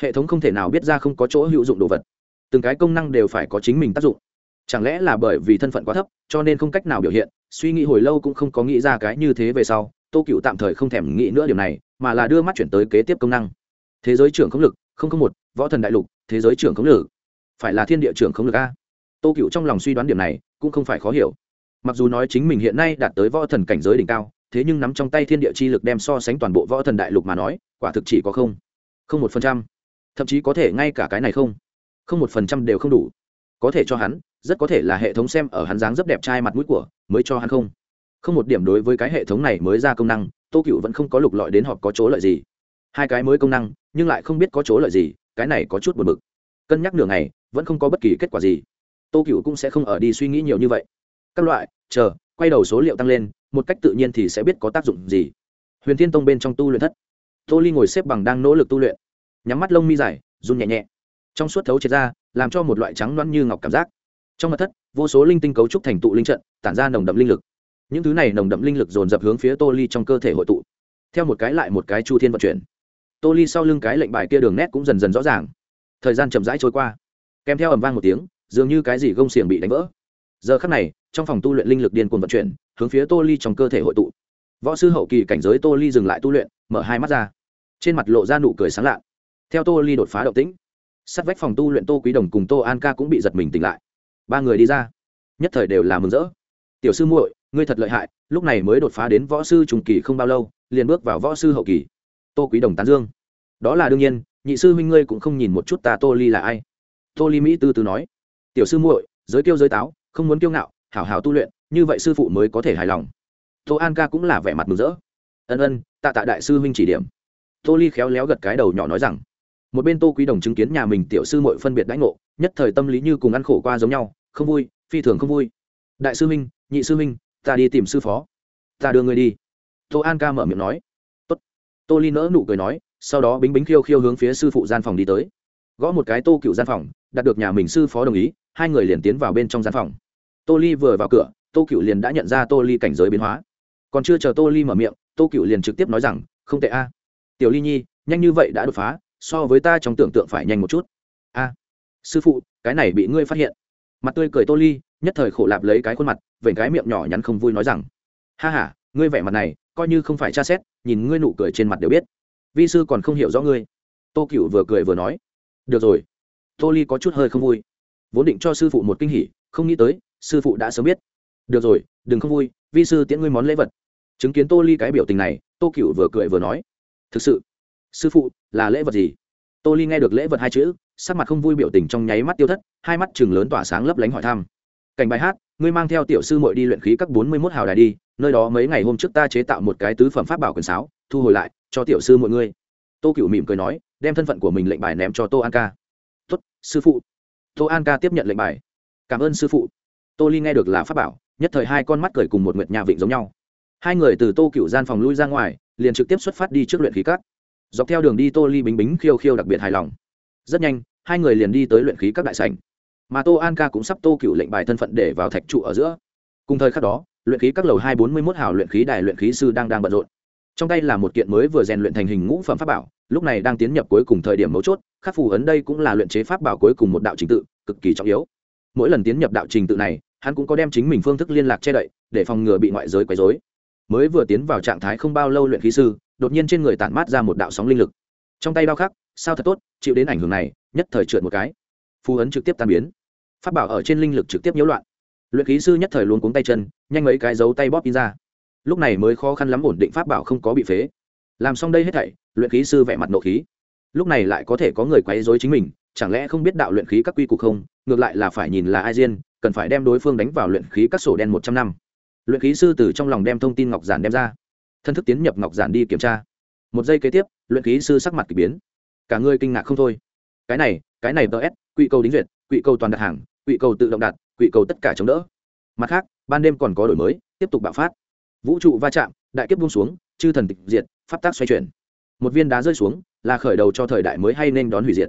Hệ thống không thể nào biết ra không có chỗ hữu dụng đồ vật. Từng cái công năng đều phải có chính mình tác dụng. Chẳng lẽ là bởi vì thân phận quá thấp, cho nên không cách nào biểu hiện, suy nghĩ hồi lâu cũng không có nghĩ ra cái như thế về sau, tô cựu tạm thời không thèm nghĩ nữa điều này, mà là đưa mắt chuyển tới kế tiếp công năng. Thế giới trưởng không lực, không một, võ thần đại lục, thế giới trưởng không lực. Phải là thiên địa trưởng không lực a tô cựu trong lòng suy đoán điểm này cũng không phải khó hiểu. Mặc dù nói chính mình hiện nay đạt tới võ thần cảnh giới đỉnh cao, thế nhưng nắm trong tay thiên địa chi lực đem so sánh toàn bộ võ thần đại lục mà nói, quả thực chỉ có không không một phần trăm. Thậm chí có thể ngay cả cái này không không một phần trăm đều không đủ. Có thể cho hắn, rất có thể là hệ thống xem ở hắn dáng rất đẹp trai mặt mũi của, mới cho hắn không. Không một điểm đối với cái hệ thống này mới ra công năng, tô cựu vẫn không có lục lọi đến họp có chỗ lợi gì. Hai cái mới công năng, nhưng lại không biết có chỗ lợi gì, cái này có chút buồn bực. Cân nhắc nửa ngày, vẫn không có bất kỳ kết quả gì tô cựu cũng sẽ không ở đi suy nghĩ nhiều như vậy. Các loại, chờ, quay đầu số liệu tăng lên, một cách tự nhiên thì sẽ biết có tác dụng gì. Huyền thiên tông bên trong tu luyện thất. Tô ly ngồi xếp bằng đang nỗ lực tu luyện. Nhắm mắt lông mi dài, run nhẹ nhẹ. Trong suốt thấu triệt ra, làm cho một loại trắng loãng như ngọc cảm giác. Trong mặt thất, vô số linh tinh cấu trúc thành tụ linh trận, tản ra nồng đậm linh lực. Những thứ này nồng đậm linh lực dồn dập hướng phía tô ly trong cơ thể hội tụ. Theo một cái lại một cái chu thiên vận chuyển. Tô ly sau lưng cái lệnh bài kia đường nét cũng dần dần rõ ràng. Thời gian chậm rãi trôi qua. Kèm theo ầm vang một tiếng dường như cái gì gông xiềng bị đánh vỡ. Giờ khắc này, trong phòng tu luyện linh lực điên cuồng vận chuyển, hướng phía tô ly trong cơ thể hội tụ. Võ sư hậu kỳ cảnh giới tô ly dừng lại tu luyện, mở hai mắt ra. Trên mặt lộ ra nụ cười sáng lạ theo tô ly đột phá động tĩnh, sát vách phòng tu luyện tô quý đồng cùng tô an ca cũng bị giật mình tỉnh lại. Ba người đi ra. Nhất thời đều là mừng rỡ. Tiểu sư muội, ngươi thật lợi hại, lúc này mới đột phá đến võ sư trùng kỳ không bao lâu, liền bước vào võ sư hậu kỳ. Tô quý đồng tán dương. Đó là đương nhiên, nhị sư huynh ngươi cũng không nhìn một chút ta tô ly là ai. Tô ly mỹ tư tư nói tiểu sư muội, giới tiêu giới táo, không muốn kiêu ngạo, hảo hảo tu luyện, như vậy sư phụ mới có thể hài lòng. Tô an ca cũng là vẻ mặt mừng rỡ. Ân ân, tạ tạ đại sư huynh chỉ điểm. Tô ly khéo léo gật cái đầu nhỏ nói rằng, một bên tô quý đồng chứng kiến nhà mình tiểu sư mội phân biệt đãi ngộ, nhất thời tâm lý như cùng ăn khổ qua giống nhau, không vui, phi thường không vui. Đại sư huynh, nhị sư huynh, ta đi tìm sư phó. Ta đưa người đi. Tô an ca mở miệng nói. Tốt. tô ly nỡ nụ cười nói, sau đó bính bính khiêu khiêu hướng phía sư phụ gian phòng đi tới. Gõ một cái tô cựu gian phòng, đạt được nhà mình sư phó đồng ý hai người liền tiến vào bên trong gian phòng. Tô ly vừa vào cửa, tô cựu liền đã nhận ra tô ly cảnh giới biến hóa. Còn chưa chờ tô ly mở miệng, tô cựu liền trực tiếp nói rằng, không tệ a. Tiểu ly nhi, nhanh như vậy đã đột phá, so với ta trong tưởng tượng phải nhanh một chút. A, sư phụ, cái này bị ngươi phát hiện. Mặt tươi cười tô ly, nhất thời khổ lạp lấy cái khuôn mặt, vểnh cái miệng nhỏ nhắn không vui nói rằng, ha h a ngươi vẻ mặt này, coi như không phải tra xét, nhìn ngươi nụ cười trên mặt đều biết. Vi sư còn không hiểu rõ ngươi. Tô cựu vừa cười vừa nói, được rồi. Tô ly có chút hơi không vui vốn định cho sư phụ một kinh hỉ, không nghĩ tới, sư phụ đã sớm biết. Được rồi, đừng không vui, vi sư tiễn ngươi món lễ vật. Chứng kiến tô ly cái biểu tình này, tô cựu vừa cười vừa nói. Thực sự, sư phụ, là lễ vật gì? Tô ly nghe được lễ vật hai chữ, sắc mặt không vui biểu tình trong nháy mắt tiêu thất, hai mắt chừng lớn tỏa sáng lấp lánh hỏi thăm. Cảnh bài hát, ngươi mang theo tiểu sư mội đi luyện khí các bốn mươi mốt hào đài đi, nơi đó mấy ngày hôm trước ta chế tạo một cái tứ phẩm pháp bảo quyền sáo, thu hồi lại, cho tiểu sư mọi ngươi. Tô cựu mỉm cười nói, đem thân phận của mình lệnh bài ném cho tô an ca. Tuất sư phụ tô an ca tiếp nhận lệnh bài. Cảm ơn sư phụ. Tô ly nghe được là pháp bảo, nhất thời hai con mắt cười cùng một nguyệt nhà vịnh giống nhau. Hai người từ tô cựu gian phòng lui ra ngoài, liền trực tiếp xuất phát đi trước luyện khí các. Dọc theo đường đi tô ly bính bính khiêu khiêu đặc biệt hài lòng. Rất nhanh, hai người liền đi tới luyện khí các đại sành mà tô an ca cũng sắp tô cựu lệnh bài thân phận để vào thạch trụ ở giữa. Cùng thời khắc đó, luyện khí các lầu hai bốn mươi một hào luyện khí đài luyện khí sư đang đang bận rộn. Trong tay là một kiện mới vừa rèn luyện thành hình ngũ phẩm pháp bảo lúc này đang tiến nhập cuối cùng thời điểm mấu chốt, khắc phù ấn đây cũng là luyện chế pháp bảo cuối cùng một đạo trình tự, cực kỳ trọng yếu. Mỗi lần tiến nhập đạo trình tự này, hắn cũng có đem chính mình phương thức liên lạc che đậy, để phòng ngừa bị ngoại giới quấy dối mới vừa tiến vào trạng thái không bao lâu luyện khí sư, đột nhiên trên người tản mát ra một đạo sóng linh lực. Trong tay đao khắc, sao thật tốt, chịu đến ảnh hưởng này, nhất thời trượt một cái. Phù ấn trực tiếp tan biến. Phát bảo ở trên linh lực trực tiếp nhiễu loạn. Luyện khí sư nhất thời luôn cuống tay chân, nhanh mấy cái dấu tay bóp in ra. Lúc này mới khó khăn lắm ổn định pháp bảo không có bị phế làm xong đây hết thảy, luyện khí sư vẻ mặt nộ khí. Lúc này lại có thể có người quấy dối chính mình, chẳng lẽ không biết đạo luyện khí các quy cục không? Ngược lại là phải nhìn là ai riêng, cần phải đem đối phương đánh vào luyện khí các sổ đen một trăm năm. Luyện khí sư từ trong lòng đem thông tin ngọc giản đem ra. Thân thức tiến nhập ngọc giản đi kiểm tra. Một giây kế tiếp, luyện khí sư sắc mặt k ỳ biến. Cả người kinh ngạc không thôi. Cái này cái này tờ s quỹ cầu đính duyệt quỹ cầu toàn đặt hàng quỹ cầu tự động đặt quỹ cầu tất cả chống đỡ. Mặt khác, ban đêm còn có đổi mới, tiếp tục bạo phát. Vũ trụ va chạm, đại kiếp buông xuống, chư thần tịch diệt pháp tác xoay chuyển. Một viên đá rơi xuống, là khởi đầu cho thời đại mới hay nên đón hủy diệt.